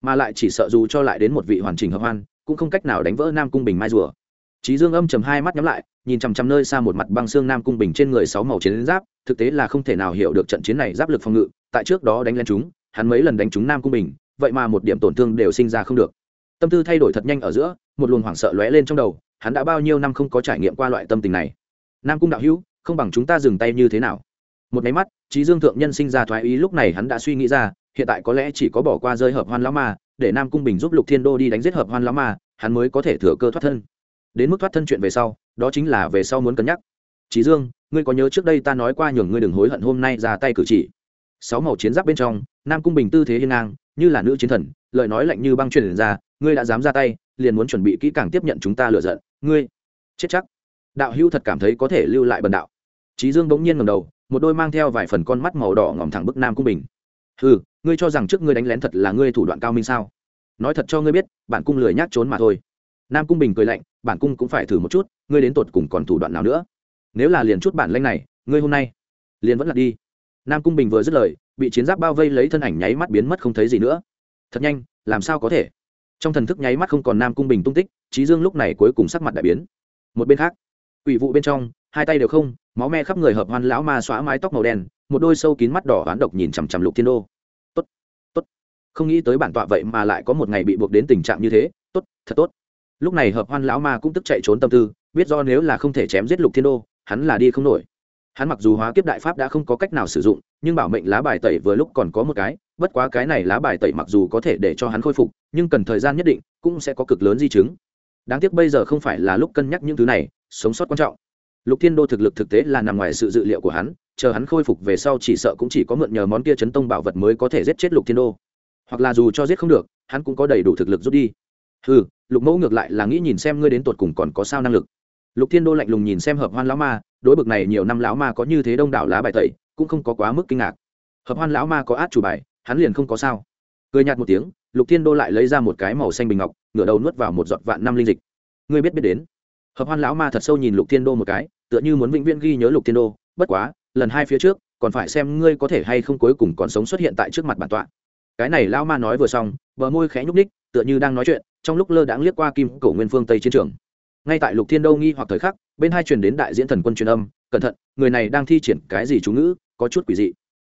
Mà lại chỉ sợ dù cho lại đến một vị hoàn chỉnh hợp hoan, cũng không cách nào đánh vỡ nam cung bình mai rùa. Trí dương âm chầm hai mắt nhắm lại, nhìn chằm chằm nơi xa một mặt băng xương nam cung bình trên người sáu màu chiến giáp, thực tế là không thể nào hiểu được trận chiến này giáp lực phòng ngự, tại trước đó đánh lên chúng, hắn mấy lần đánh chúng nam cung bình, vậy mà một điểm tổn thương đều sinh ra không được. Tâm tư thay đổi thật nhanh ở giữa, một luồng hoảng sợ lóe lên trong đầu hắn đã bao nhiêu năm không có trải nghiệm qua loại tâm tình này. Nam cung đạo hữu, không bằng chúng ta dừng tay như thế nào? Một máy mắt trí dương thượng nhân sinh ra thoái ý lúc này hắn đã suy nghĩ ra, hiện tại có lẽ chỉ có bỏ qua rơi hợp hoan lão ma, để nam cung bình giúp lục thiên đô đi đánh giết hợp hoan lão ma, hắn mới có thể thừa cơ thoát thân. Đến mức thoát thân chuyện về sau, đó chính là về sau muốn cân nhắc. Trí dương, ngươi có nhớ trước đây ta nói qua nhường ngươi đừng hối hận hôm nay ra tay cử chỉ? Sáu màu chiến giáp bên trong, nam cung bình tư thế hiên ngang, như là nữ chiến thần, lời nói lạnh như băng truyền ra, ngươi đã dám ra tay, liền muốn chuẩn bị kỹ càng tiếp nhận chúng ta lựa giận ngươi, chết chắc. Đạo hữu thật cảm thấy có thể lưu lại bần đạo. Trí dương bỗng nhiên ngầm đầu, một đôi mang theo vài phần con mắt màu đỏ ngòm thẳng bức nam cung bình. Ừ ngươi cho rằng trước ngươi đánh lén thật là ngươi thủ đoạn cao minh sao? Nói thật cho ngươi biết, bản cung lười nhác trốn mà thôi. Nam cung bình cười lạnh, bản cung cũng phải thử một chút, ngươi đến tột cùng còn thủ đoạn nào nữa? Nếu là liền chút bản lanh này, ngươi hôm nay liền vẫn là đi. Nam cung bình vừa dứt lời, bị chiến giáp bao vây lấy thân ảnh nháy mắt biến mất không thấy gì nữa. Thật nhanh, làm sao có thể? Trong thần thức nháy mắt không còn nam cung bình tung tích trí dương lúc này cuối cùng sắc mặt đại biến. Một bên khác ủy vụ bên trong, hai tay đều không, máu me khắp người hợp hoan lão ma xóa mái tóc màu đen, một đôi sâu kín mắt đỏ oán độc nhìn chằm chằm lục thiên đô. Tốt tốt, không nghĩ tới bản tọa vậy mà lại có một ngày bị buộc đến tình trạng như thế, tốt, thật tốt. Lúc này hợp hoan lão ma cũng tức chạy trốn tâm tư, biết do nếu là không thể chém giết lục thiên đô, hắn là đi không nổi. Hắn mặc dù hóa kiếp đại pháp đã không có cách nào sử dụng, nhưng bảo mệnh lá bài tẩy vừa lúc còn có một cái bất quá cái này lá bài tẩy mặc dù có thể để cho hắn khôi phục, nhưng cần thời gian nhất định, cũng sẽ có cực lớn di chứng. Đáng tiếc bây giờ không phải là lúc cân nhắc những thứ này, sống sót quan trọng. Lục thiên đô thực lực thực tế là nằm ngoài sự dự liệu của hắn, chờ hắn khôi phục về sau chỉ sợ cũng chỉ có mượn nhờ món kia chấn tông bảo vật mới có thể giết chết lục thiên đô. Hoặc là dù cho giết không được, hắn cũng có đầy đủ thực lực rút đi. Ừ lục mẫu ngược lại là nghĩ nhìn xem ngươi đến tột cùng còn có sao năng lực. Lục thiên đô lạnh lùng nhìn xem hợp hoan lão ma, đối bực này nhiều năm lão ma có như thế đông đảo lá bài tẩy, cũng không có quá mức kinh ngạc. Hợp hoan lão ma có át chủ bài hắn liền không có sao. Cười nhạt một tiếng, lục thiên đô lại lấy ra một cái màu xanh bình ngọc, ngửa đầu nuốt vào một giọt vạn năm linh dịch. Ngươi biết biết đến. Hợp hoan lão ma thật sâu nhìn lục thiên đô một cái, tựa như muốn vĩnh viễn ghi nhớ lục thiên đô, bất quá, lần hai phía trước, còn phải xem ngươi có thể hay không cuối cùng còn sống xuất hiện tại trước mặt bản tọa. Cái này lão ma nói vừa xong, bờ môi khẽ nhúc ních tựa như đang nói chuyện, trong lúc lơ đãng liếc qua kim cổ nguyên phương tây chiến trường. Ngay tại lục thiên đô nghi hoặc thời khắc, bên hai truyền đến đại diễn thần quân truyền âm, cẩn thận, người này đang thi triển cái gì chú ngữ, có chút quỷ dị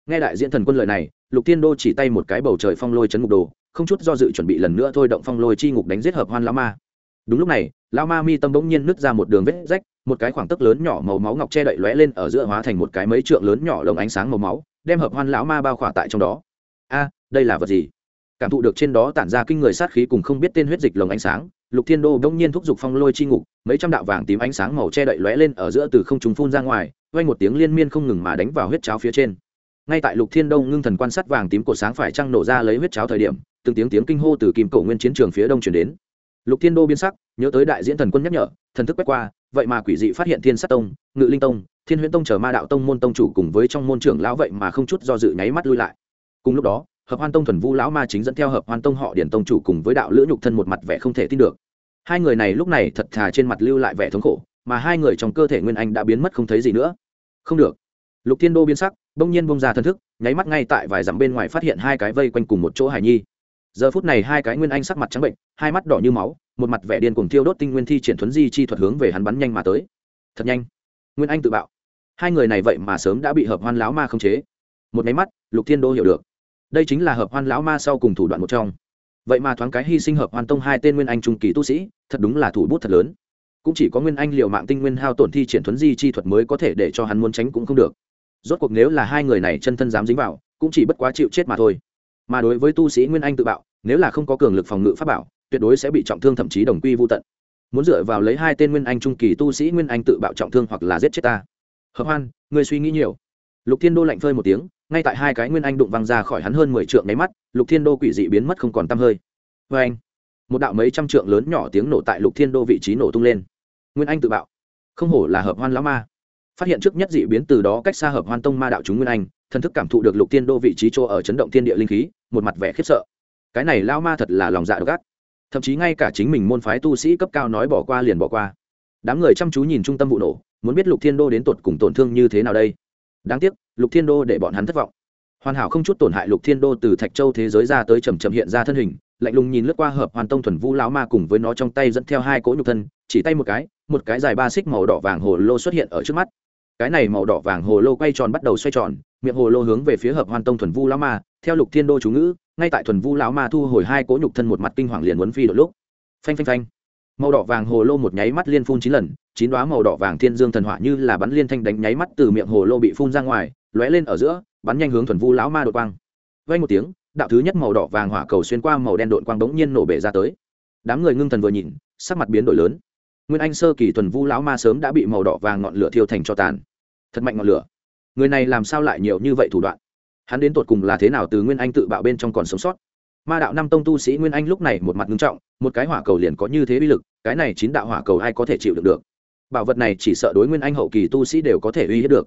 nghe đại diễn thần quân lời này, lục thiên đô chỉ tay một cái bầu trời phong lôi chấn ngục đồ, không chút do dự chuẩn bị lần nữa thôi động phong lôi chi ngục đánh giết hợp hoan lão ma. Đúng lúc này lao ma mi tâm bỗng nhiên nứt ra một đường vết rách, một cái khoảng tấc lớn nhỏ màu máu ngọc che đậy lóe lên ở giữa hóa thành một cái mấy trượng lớn nhỏ lồng ánh sáng màu máu, đem hợp hoan lão ma bao khỏa tại trong đó. A, đây là vật gì? Cảm thụ được trên đó tản ra kinh người sát khí cùng không biết tên huyết dịch lồng ánh sáng, lục thiên đô bỗng nhiên thúc giục phong lôi chi ngục, mấy trăm đạo vàng tím ánh sáng màu che đậy lóe lên ở giữa từ không trùng phun ra ngoài, vang một tiếng liên miên không ngừng mà đánh vào huyết cháo phía trên ngay tại lục thiên đông ngưng thần quan sát vàng tím của sáng phải trăng nổ ra lấy huyết cháo thời điểm, từng tiếng tiếng kinh hô từ kim cổ nguyên chiến trường phía đông chuyển đến. Lục thiên đô biến sắc, nhớ tới đại diễn thần quân nhắc nhở, thần thức quét qua, vậy mà quỷ dị phát hiện thiên sát tông, ngự linh tông, thiên huyễn tông chờ ma đạo tông môn tông chủ cùng với trong môn trưởng lão vậy mà không chút do dự nháy mắt lui lại. Cùng lúc đó, hợp hoan tông thuần vũ lão ma chính dẫn theo hợp hoan tông họ điển tông chủ cùng với đạo lữ nhục thân một mặt vẻ không thể tin được. Hai người này lúc này thật thà trên mặt lưu lại vẻ thống khổ, mà hai người trong cơ thể nguyên anh đã biến mất không thấy gì nữa. Không được. Lục thiên đô biến sắc bỗng nhiên bông ra thân thức, nháy mắt ngay tại vài dặm bên ngoài phát hiện hai cái vây quanh cùng một chỗ hải nhi. Giờ phút này hai cái nguyên anh sắc mặt trắng bệnh, hai mắt đỏ như máu, một mặt vẻ điên cùng thiêu đốt tinh nguyên thi triển thuấn di chi thuật hướng về hắn bắn nhanh mà tới. Thật nhanh. Nguyên anh tự bạo. Hai người này vậy mà sớm đã bị hợp hoan lão ma khống chế. Một máy mắt, lục thiên đô hiểu được. Đây chính là hợp hoan lão ma sau cùng thủ đoạn một trong. Vậy mà thoáng cái hy sinh hợp hoan tông hai tên nguyên anh trung kỳ tu sĩ, thật đúng là thủ bút thật lớn. Cũng chỉ có nguyên anh liều mạng tinh nguyên hao tổn thi triển thuấn di chi thuật mới có thể để cho hắn muốn tránh cũng không được rốt cuộc nếu là hai người này chân thân dám dính vào, cũng chỉ bất quá chịu chết mà thôi. Mà đối với tu sĩ nguyên anh tự bạo, nếu là không có cường lực phòng ngự pháp bảo, tuyệt đối sẽ bị trọng thương thậm chí đồng quy vô tận. Muốn dựa vào lấy hai tên nguyên anh trung kỳ tu sĩ nguyên anh tự bạo trọng thương hoặc là giết chết ta. Hợp hoan người suy nghĩ nhiều. Lục thiên đô lạnh phơi một tiếng, ngay tại hai cái nguyên anh đụng văng ra khỏi hắn hơn mười trượng nháy mắt, lục thiên đô quỷ dị biến mất không còn tăm hơi. Vê anh, một đạo mấy trăm trượng lớn nhỏ tiếng nổ tại lục thiên đô vị trí nổ tung lên. Nguyên anh tự bạo. Không hổ là hợp hoan lão ma phát hiện trước nhất dị biến từ đó cách xa hợp hoan tông ma đạo chúng nguyên anh, thần thức cảm thụ được lục thiên đô vị trí chỗ ở chấn động thiên địa linh khí, một mặt vẻ khiếp sợ. Cái này lao ma thật là lòng dạ độc ác. Thậm chí ngay cả chính mình môn phái tu sĩ cấp cao nói bỏ qua liền bỏ qua. Đám người chăm chú nhìn trung tâm vụ nổ, muốn biết lục thiên đô đến tột cùng tổn thương như thế nào đây. Đáng tiếc, lục thiên đô để bọn hắn thất vọng. Hoàn hảo không chút tổn hại lục thiên đô từ thạch châu thế giới ra tới chầm chậm hiện ra thân hình, lạnh lùng nhìn lướt qua hợp hoàn tông thuần vũ lão ma cùng với nó trong tay dẫn theo hai cỗ nhục thân, chỉ tay một cái một cái dài ba xích màu đỏ vàng hồ lô xuất hiện ở trước mắt cái này màu đỏ vàng hồ lô quay tròn bắt đầu xoay tròn, miệng hồ lô hướng về phía hợp hoàn tông thuần vu lão ma, theo lục thiên đô chú ngữ, ngay tại thuần vu lão ma thu hồi hai cỗ nhục thân một mặt kinh hoàng liền muốn phi đột lúc. Phanh phanh phanh. Màu đỏ vàng hồ lô một nháy mắt liên phun chín lần, chín đoá màu đỏ vàng thiên dương thần hỏa như là bắn liên thanh đánh nháy mắt từ miệng hồ lô bị phun ra ngoài, lóe lên ở giữa, bắn nhanh hướng thuần vu lão ma đội quang. Vay một tiếng, đạo thứ nhất màu đỏ vàng hỏa cầu xuyên qua màu đen đội quang bỗng nhiên nổ bể ra tới. Đám người ngưng thần vừa nhìn, sắc mặt biến đổi lớn nguyên anh sơ kỳ thuần vu lão ma sớm đã bị màu đỏ vàng ngọn lửa thiêu thành cho tàn. Thật mạnh ngọn lửa. Người này làm sao lại nhiều như vậy thủ đoạn? Hắn đến tột cùng là thế nào từ nguyên anh tự bạo bên trong còn sống sót? Ma đạo năm tông tu sĩ nguyên anh lúc này một mặt nghiêm trọng, một cái hỏa cầu liền có như thế bi lực, cái này chín đạo hỏa cầu ai có thể chịu được được? Bảo vật này chỉ sợ đối nguyên anh hậu kỳ tu sĩ đều có thể uy hiếp được.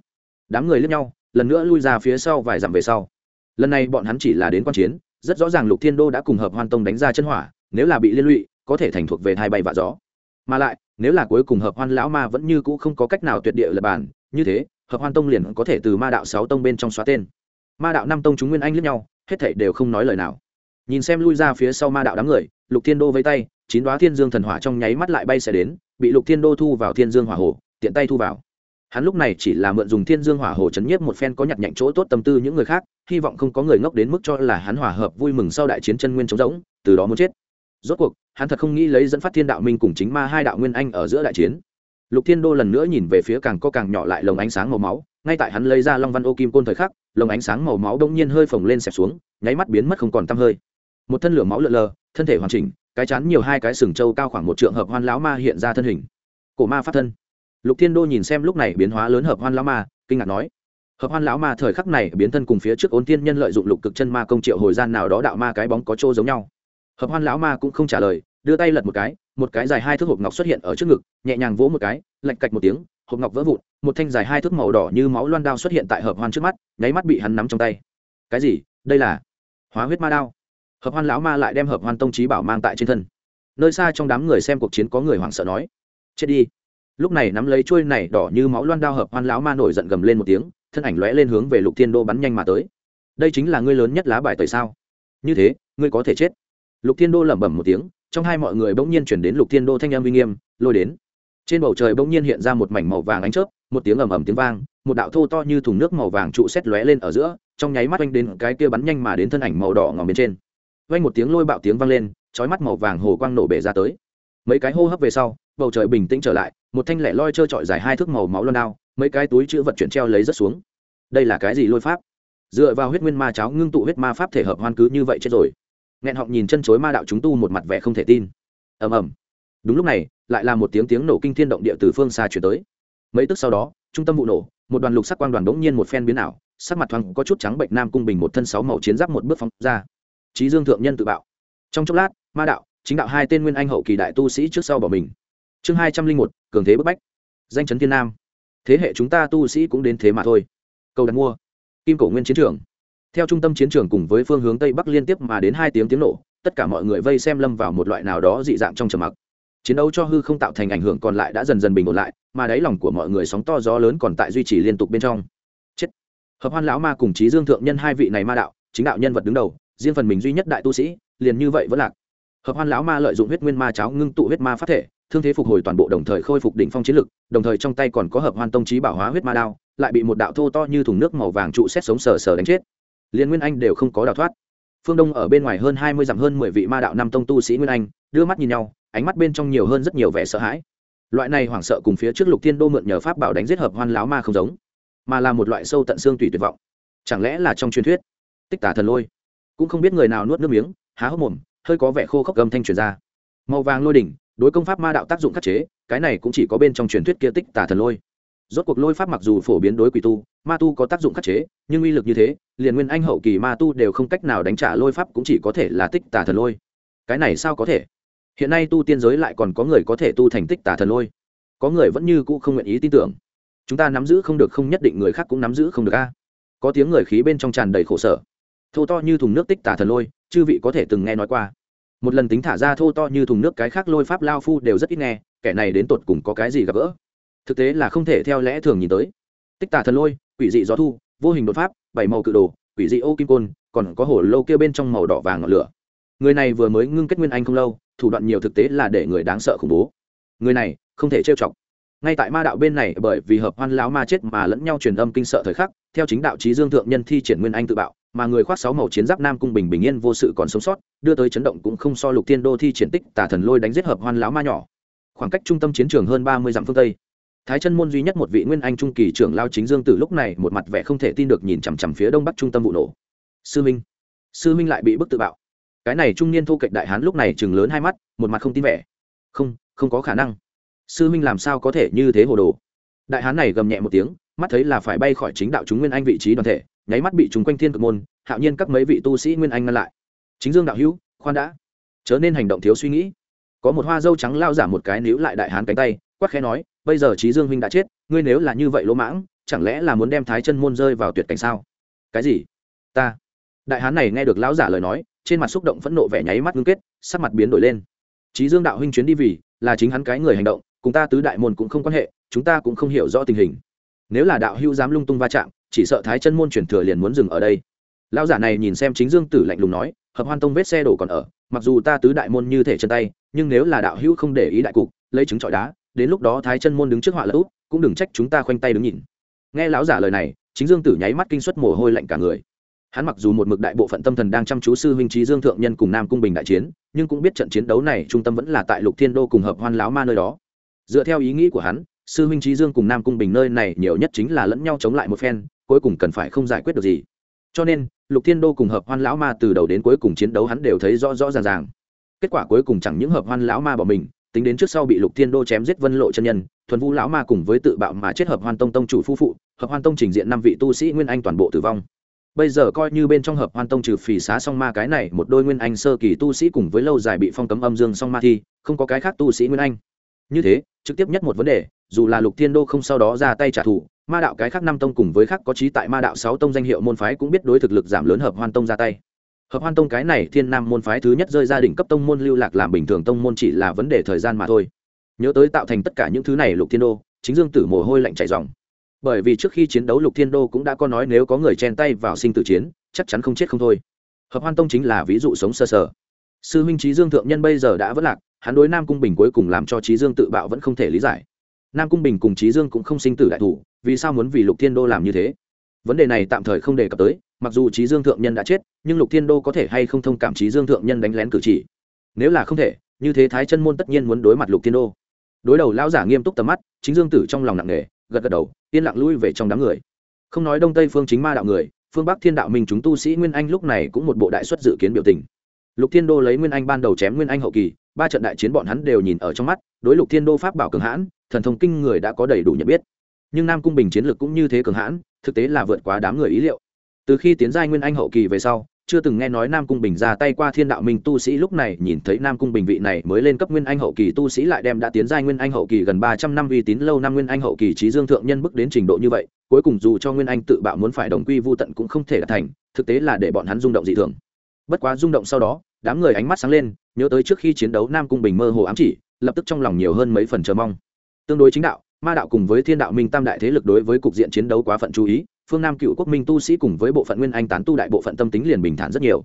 Đám người lướt nhau, lần nữa lui ra phía sau vài dặm về sau. Lần này bọn hắn chỉ là đến quan chiến, rất rõ ràng lục thiên đô đã cùng hợp hoan tông đánh ra chân hỏa, nếu là bị liên lụy, có thể thành thuộc về hai bay vạ gió. Mà lại nếu là cuối cùng hợp hoan lão ma vẫn như cũ không có cách nào tuyệt địa lập bản như thế, hợp hoan tông liền có thể từ ma đạo sáu tông bên trong xóa tên. Ma đạo năm tông chúng nguyên anh lẫn nhau, hết thảy đều không nói lời nào. Nhìn xem lui ra phía sau ma đạo đám người, lục thiên đô vây tay, chín đoá thiên dương thần hỏa trong nháy mắt lại bay sẽ đến, bị lục thiên đô thu vào thiên dương hỏa hồ, tiện tay thu vào. Hắn lúc này chỉ là mượn dùng thiên dương hỏa hồ chấn nhiếp một phen có nhặt nhạnh chỗ tốt tâm tư những người khác, hy vọng không có người ngốc đến mức cho là hắn hòa hợp vui mừng sau đại chiến chân nguyên chống rỗng, từ đó muốn chết. Rốt cuộc hắn thật không nghĩ lấy dẫn phát thiên đạo minh cùng chính ma hai đạo nguyên anh ở giữa đại chiến. Lục thiên đô lần nữa nhìn về phía càng có càng nhỏ lại lồng ánh sáng màu máu, ngay tại hắn lấy ra long văn ô kim côn thời khắc, lồng ánh sáng màu máu đông nhiên hơi phồng lên xẹp xuống, nháy mắt biến mất không còn tăm hơi. Một thân lửa máu lợn lờ, thân thể hoàn chỉnh, cái chán nhiều hai cái sừng trâu cao khoảng một trượng hợp hoan lão ma hiện ra thân hình. Cổ ma phát thân. Lục thiên đô nhìn xem lúc này biến hóa lớn hợp hoan lão ma, kinh ngạc nói, hợp hoan lão ma thời khắc này biến thân cùng phía trước ôn tiên nhân lợi dụng lục cực chân ma công triệu hồi gian nào đó đạo ma cái bóng có chỗ giống nhau. Hợp hoan lão ma cũng không trả lời đưa tay lật một cái một cái dài hai thước hộp ngọc xuất hiện ở trước ngực, nhẹ nhàng vỗ một cái, lạch cạch một tiếng, hộp ngọc vỡ vụn, một thanh dài hai thước màu đỏ như máu loan đao xuất hiện tại hợp hoan trước mắt, nháy mắt bị hắn nắm trong tay. Cái gì? Đây là hóa huyết ma đao. Hợp hoan lão ma lại đem hợp hoan tông trí bảo mang tại trên thân. Nơi xa trong đám người xem cuộc chiến có người hoảng sợ nói, chết đi. Lúc này nắm lấy chuôi này đỏ như máu loan đao hợp hoan lão ma nổi giận gầm lên một tiếng, thân ảnh lóe lên hướng về lục thiên đô bắn nhanh mà tới. Đây chính là ngươi lớn nhất lá bài tời sao? Như thế, ngươi có thể chết. Lục thiên đô lẩm bẩm một tiếng trong hai mọi người bỗng nhiên chuyển đến lục thiên đô thanh em uy nghiêm, lôi đến. Trên bầu trời bỗng nhiên hiện ra một mảnh màu vàng ánh chớp, một tiếng ầm ầm tiếng vang, một đạo thô to như thùng nước màu vàng trụ xét lóe lên ở giữa, trong nháy mắt oanh đến cái kia bắn nhanh mà đến thân ảnh màu đỏ ngòm bên trên. Oanh một tiếng lôi bạo tiếng vang lên, chói mắt màu vàng hồ quang nổ bể ra tới. Mấy cái hô hấp về sau, bầu trời bình tĩnh trở lại, một thanh lẻ loi trơ trọi dài hai thước màu máu loan đao, mấy cái túi chữ vật chuyển treo lấy rất xuống. Đây là cái gì lôi pháp? Dựa vào huyết nguyên ma cháo ngưng tụ huyết ma pháp thể hợp hoan cứ như vậy chết rồi nghẹn họng nhìn chân chối ma đạo chúng tu một mặt vẻ không thể tin. Ầm ầm. Đúng lúc này, lại là một tiếng tiếng nổ kinh thiên động địa từ phương xa chuyển tới. Mấy tức sau đó, trung tâm vụ nổ, một đoàn lục sắc quang đoàn bỗng nhiên một phen biến ảo, sắc mặt thoáng có chút trắng bệnh nam cung bình một thân sáu màu chiến giáp một bước phóng ra. Trí dương thượng nhân tự bạo. Trong chốc lát, ma đạo, chính đạo hai tên nguyên anh hậu kỳ đại tu sĩ trước sau bỏ mình. Chương hai trăm linh một, cường thế bức bách. Danh chấn thiên nam. Thế hệ chúng ta tu sĩ cũng đến thế mà thôi. Cầu đặt mua. Kim cổ nguyên chiến trường theo trung tâm chiến trường cùng với phương hướng tây bắc liên tiếp mà đến hai tiếng tiếng nổ, tất cả mọi người vây xem lâm vào một loại nào đó dị dạng trong trầm mặc. Chiến đấu cho hư không tạo thành ảnh hưởng còn lại đã dần dần bình ổn lại, mà đáy lòng của mọi người sóng to gió lớn còn tại duy trì liên tục bên trong. Chết. Hợp hoan lão ma cùng chí dương thượng nhân hai vị này ma đạo, chính đạo nhân vật đứng đầu, riêng phần mình duy nhất đại tu sĩ, liền như vậy vẫn lạc. Hợp hoan lão ma lợi dụng huyết nguyên ma cháo ngưng tụ huyết ma phát thể, thương thế phục hồi toàn bộ đồng thời khôi phục đỉnh phong chiến lực, đồng thời trong tay còn có hợp hoan tông trí bảo hóa huyết ma đao, lại bị một đạo thô to như thùng nước màu vàng trụ xét sống sờ sờ đánh chết liền nguyên anh đều không có đào thoát. Phương đông ở bên ngoài hơn hai mươi dặm hơn mười vị ma đạo năm tông tu sĩ nguyên anh, đưa mắt nhìn nhau, ánh mắt bên trong nhiều hơn rất nhiều vẻ sợ hãi. Loại này hoảng sợ cùng phía trước lục thiên đô mượn nhờ pháp bảo đánh giết hợp hoan láo ma không giống, mà là một loại sâu tận xương tùy tuyệt vọng. Chẳng lẽ là trong truyền thuyết? Tích tả thần lôi. Cũng không biết người nào nuốt nước miếng, há hốc mồm, hơi có vẻ khô khốc gầm thanh truyền ra. Màu vàng lôi đỉnh, đối công pháp ma đạo tác dụng khắc chế, cái này cũng chỉ có bên trong truyền thuyết kia tích tả thần lôi rốt cuộc lôi pháp mặc dù phổ biến đối quỷ tu, ma tu có tác dụng khắc chế, nhưng uy lực như thế, liền nguyên anh hậu kỳ ma tu đều không cách nào đánh trả lôi pháp cũng chỉ có thể là tích tả thần lôi. Cái này sao có thể? Hiện nay tu tiên giới lại còn có người có thể tu thành tích tả thần lôi. Có người vẫn như cũ không nguyện ý tin tưởng. Chúng ta nắm giữ không được không nhất định người khác cũng nắm giữ không được a. Có tiếng người khí bên trong tràn đầy khổ sở. Thô to như thùng nước tích tả thần lôi, chư vị có thể từng nghe nói qua. Một lần tính thả ra thô to như thùng nước cái khác lôi pháp lao phu đều rất ít nghe, kẻ này đến tột cùng có cái gì gặp gỡ? Thực tế là không thể theo lẽ thường nhìn tới. Tích tả thần lôi, quỷ dị gió thu, vô hình đột pháp, bảy màu cự đồ, quỷ dị ô kim côn, còn có hổ lâu kia bên trong màu đỏ vàng ngọn lửa. Người này vừa mới ngưng kết nguyên anh không lâu, thủ đoạn nhiều thực tế là để người đáng sợ khủng bố. Người này, không thể trêu chọc. Ngay tại ma đạo bên này, bởi vì hợp hoan lão ma chết mà lẫn nhau truyền âm kinh sợ thời khắc, theo chính đạo trí dương thượng nhân thi triển nguyên anh tự bạo, mà người khoác sáu màu chiến giáp nam cung bình bình yên vô sự còn sống sót, đưa tới chấn động cũng không so lục thiên đô thi triển tích tả thần lôi đánh giết hợp hoan lão ma nhỏ. Khoảng cách trung tâm chiến trường hơn ba mươi dặm phương tây thái chân môn duy nhất một vị nguyên anh trung kỳ trưởng lao chính dương từ lúc này một mặt vẻ không thể tin được nhìn chằm chằm phía đông bắc trung tâm vụ nổ. Sư minh sư minh lại bị bức tự bạo. Cái này trung niên thu kệch đại hán lúc này chừng lớn hai mắt, một mặt không tin vẻ. Không không có khả năng. Sư minh làm sao có thể như thế hồ đồ? Đại hán này gầm nhẹ một tiếng, mắt thấy là phải bay khỏi chính đạo chúng nguyên anh vị trí đoàn thể, nháy mắt bị chúng quanh thiên cực môn, hạo nhiên các mấy vị tu sĩ nguyên anh ngăn lại. Chính dương đạo hữu, khoan đã. Chớ nên hành động thiếu suy nghĩ. Có một hoa dâu trắng lao giả một cái níu lại đại hán cánh tay quắc khẽ nói bây giờ trí dương huynh đã chết, ngươi nếu là như vậy lỗ mãng, chẳng lẽ là muốn đem thái chân môn rơi vào tuyệt cảnh sao? Cái gì? Ta. Đại hán này nghe được lão giả lời nói, trên mặt xúc động phẫn nộ vẻ nháy mắt ngưng kết, sắc mặt biến đổi lên. Trí dương đạo huynh chuyến đi vì, là chính hắn cái người hành động, cùng ta tứ đại môn cũng không quan hệ, chúng ta cũng không hiểu rõ tình hình. Nếu là đạo hưu dám lung tung va chạm, chỉ sợ thái chân môn chuyển thừa liền muốn dừng ở đây. Lão giả này nhìn xem chính dương tử lạnh lùng nói, hợp hoan tông vết xe đổ còn ở, mặc dù ta tứ đại môn như thể chân tay, nhưng nếu là đạo hưu không để ý đại cục, lấy trứng trọi đá đến lúc đó thái chân môn đứng trước họa lỡ út cũng đừng trách chúng ta khoanh tay đứng nhìn. Nghe lão giả lời này, chính dương tử nháy mắt kinh suất mồ hôi lạnh cả người. Hắn mặc dù một mực đại bộ phận tâm thần đang chăm chú sư huynh trí dương thượng nhân cùng nam cung bình đại chiến, nhưng cũng biết trận chiến đấu này trung tâm vẫn là tại lục thiên đô cùng hợp hoan lão ma nơi đó. Dựa theo ý nghĩ của hắn, sư huynh trí dương cùng nam cung bình nơi này nhiều nhất chính là lẫn nhau chống lại một phen, cuối cùng cần phải không giải quyết được gì. Cho nên, lục thiên đô cùng hợp hoan lão ma từ đầu đến cuối cùng chiến đấu hắn đều thấy rõ rõ ràng ràng. Kết quả cuối cùng chẳng những hợp hoan lão ma bỏ mình tính đến trước sau bị lục thiên đô chém giết vân lộ chân nhân, thuần vũ lão ma cùng với tự bạo mà chết hợp hoan tông tông chủ phu phụ, hợp hoan tông trình diện năm vị tu sĩ nguyên anh toàn bộ tử vong. Bây giờ coi như bên trong hợp hoan tông trừ phỉ xá song ma cái này, một đôi nguyên anh sơ kỳ tu sĩ cùng với lâu dài bị phong cấm âm dương song ma thi, không có cái khác tu sĩ nguyên anh. Như thế, trực tiếp nhất một vấn đề, dù là lục thiên đô không sau đó ra tay trả thù, ma đạo cái khác năm tông cùng với khác có trí tại ma đạo sáu tông danh hiệu môn phái cũng biết đối thực lực giảm lớn hợp hoan tông ra tay hợp hoan tông cái này thiên nam môn phái thứ nhất rơi ra đình cấp tông môn lưu lạc làm bình thường tông môn chỉ là vấn đề thời gian mà thôi. Nhớ tới tạo thành tất cả những thứ này lục thiên đô chính dương tử mồ hôi lạnh chảy dòng bởi vì trước khi chiến đấu lục thiên đô cũng đã có nói nếu có người chen tay vào sinh tử chiến chắc chắn không chết không thôi. Hợp hoan tông chính là ví dụ sống sơ sờ, sờ sư minh trí dương thượng nhân bây giờ đã vất lạc hắn đối nam cung bình cuối cùng làm cho trí dương tự bạo vẫn không thể lý giải. Nam cung bình cùng trí dương cũng không sinh tử đại thủ vì sao muốn vì lục thiên đô làm như thế? Vấn đề này tạm thời không đề cập tới, mặc dù trí dương thượng nhân đã chết, nhưng lục thiên đô có thể hay không thông cảm trí dương thượng nhân đánh lén cử chỉ? Nếu là không thể, như thế thái chân môn tất nhiên muốn đối mặt lục thiên đô. Đối đầu lão giả nghiêm túc tầm mắt chính dương tử trong lòng nặng nề, gật gật đầu, yên lặng lui về trong đám người. Không nói đông tây phương chính ma đạo người, phương bắc thiên đạo minh chúng tu sĩ nguyên anh lúc này cũng một bộ đại xuất dự kiến biểu tình. Lục thiên đô lấy nguyên anh ban đầu chém nguyên anh hậu kỳ, ba trận đại chiến bọn hắn đều nhìn ở trong mắt, đối lục thiên đô pháp bảo cường hãn, thần thông kinh người đã có đầy đủ nhận biết. Nhưng nam cung bình chiến lược cũng như thế cường hãn thực tế là vượt quá đám người ý liệu. Từ khi tiến giai nguyên anh hậu kỳ về sau, chưa từng nghe nói nam cung bình ra tay qua thiên đạo minh tu sĩ, lúc này nhìn thấy nam cung bình vị này mới lên cấp nguyên anh hậu kỳ tu sĩ lại đem đã tiến giai nguyên anh hậu kỳ gần ba trăm năm uy tín lâu năm nguyên anh hậu kỳ trí dương thượng nhân bước đến trình độ như vậy, cuối cùng dù cho nguyên anh tự bạo muốn phải đồng quy vô tận cũng không thể đạt thành, thực tế là để bọn hắn rung động dị thường. Bất quá rung động sau đó, đám người ánh mắt sáng lên, nhớ tới trước khi chiến đấu nam cung bình mơ hồ ám chỉ, lập tức trong lòng nhiều hơn mấy phần chờ mong. Tương đối chính đạo ma đạo cùng với thiên đạo minh tam đại thế lực đối với cục diện chiến đấu quá phận chú ý, phương nam cựu quốc minh tu sĩ cùng với bộ phận nguyên anh tán tu đại bộ phận tâm tính liền bình thản rất nhiều.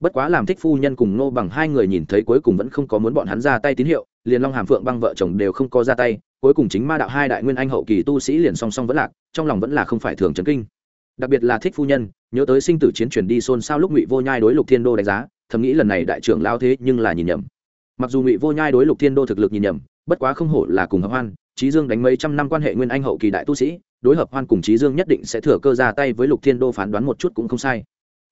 Bất quá làm thích phu nhân cùng nô bằng hai người nhìn thấy cuối cùng vẫn không có muốn bọn hắn ra tay tín hiệu, liền long hàm phượng băng vợ chồng đều không có ra tay, cuối cùng chính ma đạo hai đại nguyên anh hậu kỳ tu sĩ liền song song vẫn lạc, trong lòng vẫn là không phải thường chấn kinh. Đặc biệt là thích phu nhân, nhớ tới sinh tử chiến chuyển đi xôn xao lúc ngụy vô nhai đối lục thiên đô đánh giá, thầm nghĩ lần này đại trưởng lao thế nhưng là nhìn nhầm. Mặc dù ngụy vô nhai đối lục thiên đô thực lực nhìn nhầm, bất quá không hổ là cùng hợp hoan trí dương đánh mấy trăm năm quan hệ nguyên anh hậu kỳ đại tu sĩ, đối hợp hoan cùng trí dương nhất định sẽ thừa cơ ra tay với lục thiên đô phán đoán một chút cũng không sai.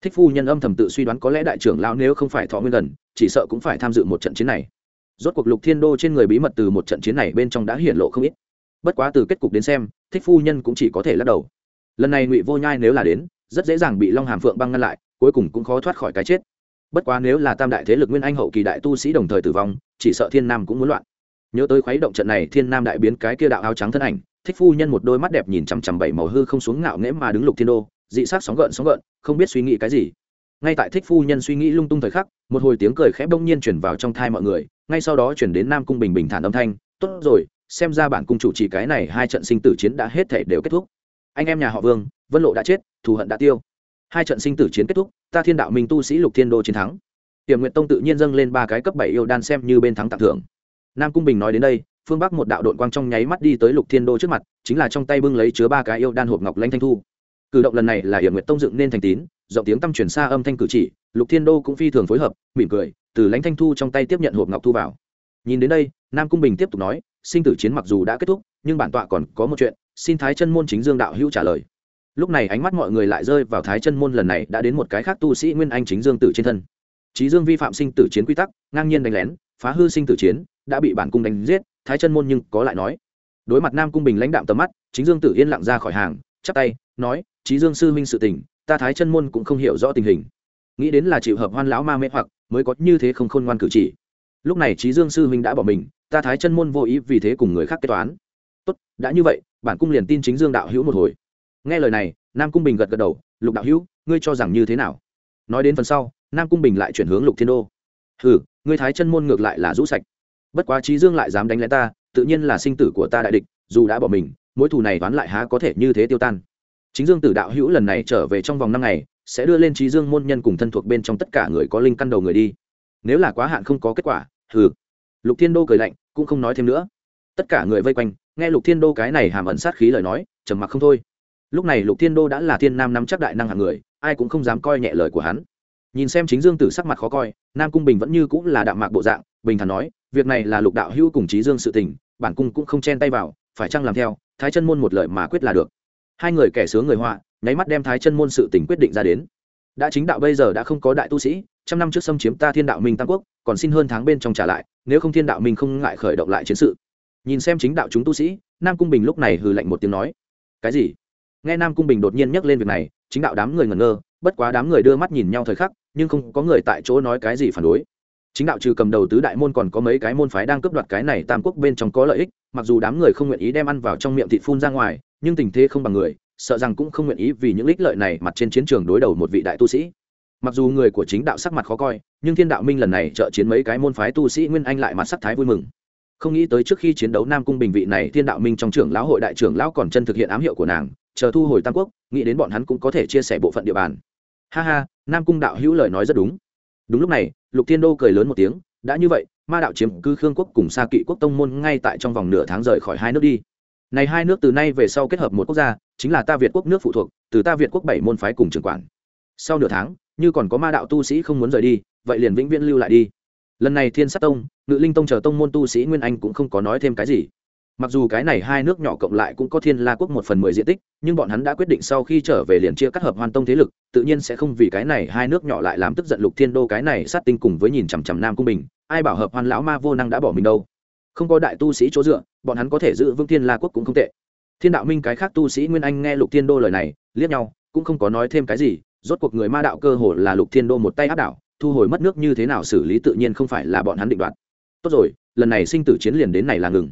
Thích phu nhân âm thầm tự suy đoán có lẽ đại trưởng lão nếu không phải thọ nguyên gần, chỉ sợ cũng phải tham dự một trận chiến này. Rốt cuộc lục thiên đô trên người bí mật từ một trận chiến này bên trong đã hiển lộ không ít. Bất quá từ kết cục đến xem, thích phu nhân cũng chỉ có thể lắc đầu. Lần này ngụy vô nhai nếu là đến, rất dễ dàng bị long hàm phượng băng ngăn lại, cuối cùng cũng khó thoát khỏi cái chết. Bất quá nếu là tam đại thế lực nguyên anh hậu kỳ đại tu sĩ đồng thời tử vong, chỉ sợ thiên nam cũng muốn loạn nhớ tới khuấy động trận này thiên nam đại biến cái kia đạo áo trắng thân ảnh, thích phu nhân một đôi mắt đẹp nhìn chằm chằm bảy màu hư không xuống ngạo nghễ mà đứng lục thiên đô, dị sát sóng gợn sóng gợn, không biết suy nghĩ cái gì. Ngay tại thích phu nhân suy nghĩ lung tung thời khắc, một hồi tiếng cười khẽ bỗng nhiên chuyển vào trong thai mọi người, ngay sau đó chuyển đến nam cung bình bình thản âm thanh, tốt rồi, xem ra bản cung chủ chỉ cái này hai trận sinh tử chiến đã hết thể đều kết thúc. Anh em nhà họ vương, vân lộ đã chết, thù hận đã tiêu. Hai trận sinh tử chiến kết thúc, ta thiên đạo minh tu sĩ lục thiên đô chiến thắng. Tiềm nguyện tông tự nhiên dâng lên ba cái cấp bảy yêu đan xem như bên thắng tặng thưởng nam cung bình nói đến đây, phương bắc một đạo đội quang trong nháy mắt đi tới lục thiên đô trước mặt, chính là trong tay bưng lấy chứa ba cái yêu đan hộp ngọc lãnh thanh thu. Cử động lần này là hiểm Nguyệt tông dựng nên thành tín giọng tiếng tăm truyền xa âm thanh cử chỉ, lục thiên đô cũng phi thường phối hợp, mỉm cười, từ lãnh thanh thu trong tay tiếp nhận hộp ngọc thu vào. Nhìn đến đây, nam cung bình tiếp tục nói, sinh tử chiến mặc dù đã kết thúc, nhưng bản tọa còn có một chuyện, xin thái chân môn chính dương đạo hữu trả lời. Lúc này ánh mắt mọi người lại rơi vào thái chân môn lần này đã đến một cái khác tu sĩ nguyên anh chính dương tử trên thân. Trí dương vi phạm sinh tử chiến quy tắc, ngang nhiên đánh lén, phá hư sinh tử chiến đã bị bản cung đánh giết, thái chân môn nhưng có lại nói. Đối mặt nam cung bình lãnh đạm tầm mắt, chính dương tử yên lặng ra khỏi hàng, chắp tay, nói trí dương sư huynh sự tình, ta thái chân môn cũng không hiểu rõ tình hình. Nghĩ đến là chịu hợp hoan lão ma mê hoặc, mới có như thế không khôn ngoan cử chỉ. Lúc này trí dương sư huynh đã bỏ mình, ta thái chân môn vô ý vì thế cùng người khác kế toán. Tốt, đã như vậy, bản cung liền tin chính dương đạo hữu một hồi. Nghe lời này, nam cung bình gật gật đầu, lục đạo hữu, ngươi cho rằng như thế nào? Nói đến phần sau, nam cung bình lại chuyển hướng lục thiên đô. Ừ ngươi thái chân môn ngược lại là rũ sạch bất quá trí dương lại dám đánh lén ta, tự nhiên là sinh tử của ta đại địch, dù đã bỏ mình, mối thù này đoán lại há có thể như thế tiêu tan. Chính dương tử đạo hữu lần này trở về trong vòng năm ngày, sẽ đưa lên trí dương môn nhân cùng thân thuộc bên trong tất cả người có linh căn đầu người đi. Nếu là quá hạn không có kết quả, hừ. Lục thiên đô cười lạnh, cũng không nói thêm nữa. Tất cả người vây quanh, nghe lục thiên đô cái này hàm ẩn sát khí lời nói, trầm mặc không thôi. Lúc này lục thiên đô đã là thiên nam nắm chắc đại năng hạng người, ai cũng không dám coi nhẹ lời của hắn. Nhìn xem chính dương tử sắc mặt khó coi, nam cung bình vẫn như cũng là đạm mạc bộ dạng, bình thản nói việc này là lục đạo hữu cùng trí dương sự tình, bản cung cũng không chen tay vào, phải chăng làm theo, thái chân môn một lời mà quyết là được. Hai người kẻ sướng người họa, nháy mắt đem thái chân môn sự tình quyết định ra đến. Đã chính đạo bây giờ đã không có đại tu sĩ, trăm năm trước xâm chiếm ta thiên đạo minh tam quốc, còn xin hơn tháng bên trong trả lại, nếu không thiên đạo minh không ngại khởi động lại chiến sự. Nhìn xem chính đạo chúng tu sĩ, nam cung bình lúc này hừ lạnh một tiếng nói, cái gì? Nghe nam cung bình đột nhiên nhắc lên việc này, chính đạo đám người ngẩn ngơ, bất quá đám người đưa mắt nhìn nhau thời khắc, nhưng không có người tại chỗ nói cái gì phản đối chính đạo trừ cầm đầu tứ đại môn còn có mấy cái môn phái đang cướp đoạt cái này tam quốc bên trong có lợi ích, mặc dù đám người không nguyện ý đem ăn vào trong miệng thịt phun ra ngoài, nhưng tình thế không bằng người, sợ rằng cũng không nguyện ý vì những ích lợi này mặt trên chiến trường đối đầu một vị đại tu sĩ. Mặc dù người của chính đạo sắc mặt khó coi, nhưng thiên đạo minh lần này trợ chiến mấy cái môn phái tu sĩ nguyên anh lại mặt sắc thái vui mừng. Không nghĩ tới trước khi chiến đấu nam cung bình vị này thiên đạo minh trong trưởng lão hội đại trưởng lão còn chân thực hiện ám hiệu của nàng, chờ thu hồi tam quốc, nghĩ đến bọn hắn cũng có thể chia sẻ bộ phận địa bàn. Ha ha, nam cung đạo hữu lời nói rất đúng. Đúng lúc này lục thiên đô cười lớn một tiếng, đã như vậy, ma đạo chiếm cư khương quốc cùng xa kỵ quốc tông môn ngay tại trong vòng nửa tháng rời khỏi hai nước đi. Này hai nước từ nay về sau kết hợp một quốc gia, chính là ta việt quốc nước phụ thuộc, từ ta việt quốc bảy môn phái cùng trưởng quản. Sau nửa tháng, như còn có ma đạo tu sĩ không muốn rời đi, vậy liền vĩnh viễn lưu lại đi. Lần này thiên sát tông, ngự linh tông chờ tông môn tu sĩ nguyên anh cũng không có nói thêm cái gì mặc dù cái này hai nước nhỏ cộng lại cũng có thiên la quốc một phần mười diện tích, nhưng bọn hắn đã quyết định sau khi trở về liền chia cắt hợp hoàn tông thế lực, tự nhiên sẽ không vì cái này hai nước nhỏ lại làm tức giận lục thiên đô cái này sát tinh cùng với nhìn chằm chằm nam cung bình, ai bảo hợp hoàn lão ma vô năng đã bỏ mình đâu. Không có đại tu sĩ chỗ dựa, bọn hắn có thể giữ vững thiên la quốc cũng không tệ. Thiên đạo minh cái khác tu sĩ nguyên anh nghe lục thiên đô lời này, liếc nhau, cũng không có nói thêm cái gì, rốt cuộc người ma đạo cơ hồ là lục thiên đô một tay áp đảo, thu hồi mất nước như thế nào xử lý tự nhiên không phải là bọn hắn định đoạt. Tốt rồi, lần này sinh tử chiến liền đến này là ngừng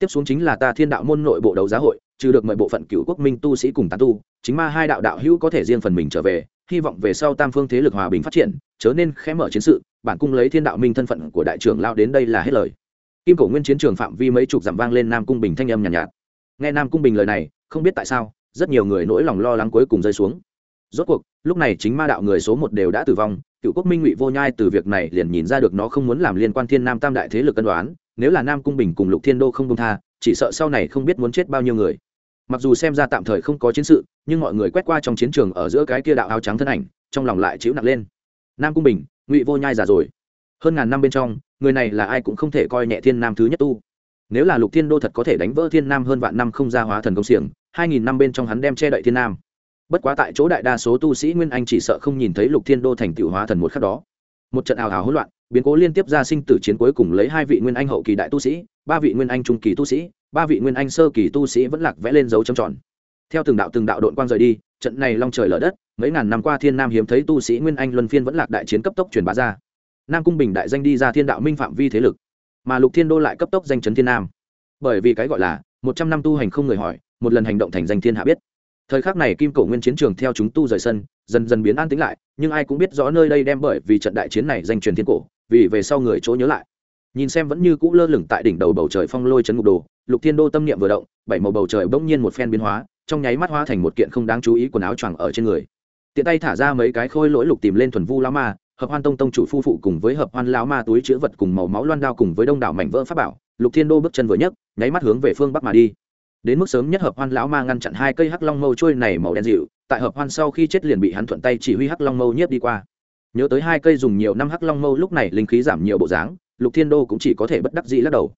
tiếp xuống chính là ta thiên đạo môn nội bộ đấu giá hội trừ được mời bộ phận cựu quốc minh tu sĩ cùng tán tu chính ma hai đạo đạo hữu có thể riêng phần mình trở về hy vọng về sau tam phương thế lực hòa bình phát triển chớ nên khẽ mở chiến sự bản cung lấy thiên đạo minh thân phận của đại trưởng lao đến đây là hết lời. Kim cổ nguyên chiến trường phạm vi mấy chục dặm vang lên nam cung bình thanh âm nhàn nhạt, nhạt. Nghe nam cung bình lời này không biết tại sao rất nhiều người nỗi lòng lo lắng cuối cùng rơi xuống. Rốt cuộc lúc này chính ma đạo người số một đều đã tử vong cựu quốc minh ngụy vô nhai từ việc này liền nhìn ra được nó không muốn làm liên quan thiên nam tam đại thế lực cân đoán nếu là nam cung bình cùng lục thiên đô không công tha, chỉ sợ sau này không biết muốn chết bao nhiêu người. Mặc dù xem ra tạm thời không có chiến sự, nhưng mọi người quét qua trong chiến trường ở giữa cái kia đạo áo trắng thân ảnh, trong lòng lại chịu nặng lên. Nam cung bình, ngụy vô nhai già rồi. Hơn ngàn năm bên trong, người này là ai cũng không thể coi nhẹ thiên nam thứ nhất tu. Nếu là lục thiên đô thật có thể đánh vỡ thiên nam hơn vạn năm không ra hóa thần công xiềng, hai nghìn năm bên trong hắn đem che đậy thiên nam. Bất quá tại chỗ đại đa số tu sĩ nguyên anh chỉ sợ không nhìn thấy lục thiên đô thành tựu hóa thần một khắc đó. Một trận ảo ảo hỗn loạn biến cố liên tiếp ra sinh tử chiến cuối cùng lấy hai vị nguyên anh hậu kỳ đại tu sĩ, ba vị nguyên anh trung kỳ tu sĩ, ba vị nguyên anh sơ kỳ tu sĩ vẫn lạc vẽ lên dấu trầm tròn. Theo từng đạo từng đạo đội quang rời đi, trận này long trời lở đất, mấy ngàn năm qua thiên nam hiếm thấy tu sĩ nguyên anh luân phiên vẫn lạc đại chiến cấp tốc truyền bá ra. Nam cung bình đại danh đi ra thiên đạo minh phạm vi thế lực, mà lục thiên đô lại cấp tốc danh chấn thiên nam. Bởi vì cái gọi là, một trăm năm tu hành không người hỏi, một lần hành động thành danh thiên hạ biết. Thời khắc này kim cổ nguyên chiến trường theo chúng tu rời sân, dần dần biến an tĩnh lại, nhưng ai cũng biết rõ nơi đây đem bởi vì trận đại chiến này danh truyền thiên cổ vì về sau người chỗ nhớ lại. Nhìn xem vẫn như cũ lơ lửng tại đỉnh đầu bầu trời phong lôi chấn ngục đồ, lục thiên đô tâm niệm vừa động, bảy màu bầu trời bỗng nhiên một phen biến hóa, trong nháy mắt hóa thành một kiện không đáng chú ý quần áo choàng ở trên người. Tiện tay thả ra mấy cái khôi lỗi lục tìm lên thuần vu lão ma, hợp hoan tông tông chủ phu phụ cùng với hợp hoan lão ma túi chứa vật cùng màu máu loan đao cùng với đông đảo mảnh vỡ pháp bảo, lục thiên đô bước chân vừa nhấc, nháy mắt hướng về phương bắc mà đi. Đến mức sớm nhất hợp hoan lão ma ngăn chặn hai cây hắc long mâu trôi này màu đen dịu, tại hợp hoan sau khi chết liền bị hắn thuận tay chỉ huy hắc long mâu nhiếp đi qua nhớ tới hai cây dùng nhiều năm hắc long mâu lúc này linh khí giảm nhiều bộ dáng, lục thiên đô cũng chỉ có thể bất đắc dĩ lắc đầu.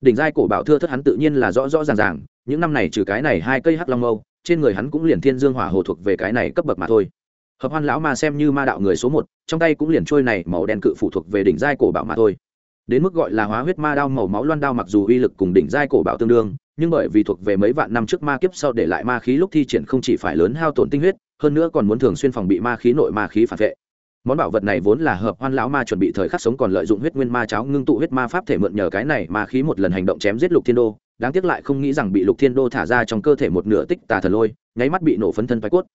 Đỉnh giai cổ bảo thưa thất hắn tự nhiên là rõ rõ ràng ràng, những năm này trừ cái này hai cây hắc long mâu, trên người hắn cũng liền thiên dương hỏa hồ thuộc về cái này cấp bậc mà thôi. Hợp hoan lão ma xem như ma đạo người số một, trong tay cũng liền trôi này màu đen cự phụ thuộc về đỉnh giai cổ bảo mà thôi. Đến mức gọi là hóa huyết ma đao màu máu loan đao mặc dù uy lực cùng đỉnh giai cổ bảo tương đương, nhưng bởi vì thuộc về mấy vạn năm trước ma kiếp sau để lại ma khí lúc thi triển không chỉ phải lớn hao tổn tinh huyết, hơn nữa còn muốn thường xuyên phòng bị ma khí nội ma khí phản vệ món bảo vật này vốn là hợp hoan lão ma chuẩn bị thời khắc sống còn lợi dụng huyết nguyên ma cháo ngưng tụ huyết ma pháp thể mượn nhờ cái này mà khí một lần hành động chém giết lục thiên đô. Đáng tiếc lại không nghĩ rằng bị lục thiên đô thả ra trong cơ thể một nửa tích tà thần lôi, nháy mắt bị nổ phấn thân bay cốt.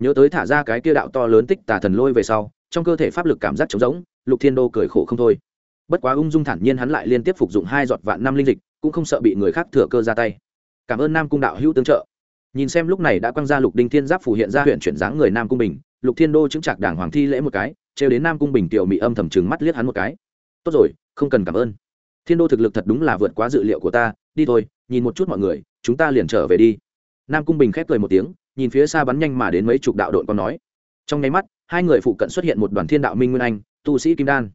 Nhớ tới thả ra cái kia đạo to lớn tích tà thần lôi về sau, trong cơ thể pháp lực cảm giác trống rỗng, lục thiên đô cười khổ không thôi. Bất quá ung dung thản nhiên hắn lại liên tiếp phục dụng hai giọt vạn năm linh dịch, cũng không sợ bị người khác thừa cơ ra tay. Cảm ơn nam cung đạo hữu tương trợ. Nhìn xem lúc này đã quăng ra lục đinh thiên giáp phủ hiện ra huyện chuyển dáng người nam cung bình lục thiên đô chứng chặt đảng hoàng thi lễ một cái, trêu đến nam cung bình tiểu mỹ âm thầm chừng mắt liếc hắn một cái. Tốt rồi, không cần cảm ơn. Thiên đô thực lực thật đúng là vượt quá dự liệu của ta, đi thôi, nhìn một chút mọi người, chúng ta liền trở về đi. Nam cung bình khép cười một tiếng, nhìn phía xa bắn nhanh mà đến mấy chục đạo đội còn nói. Trong nháy mắt, hai người phụ cận xuất hiện một đoàn thiên đạo minh nguyên anh, tu sĩ kim đan.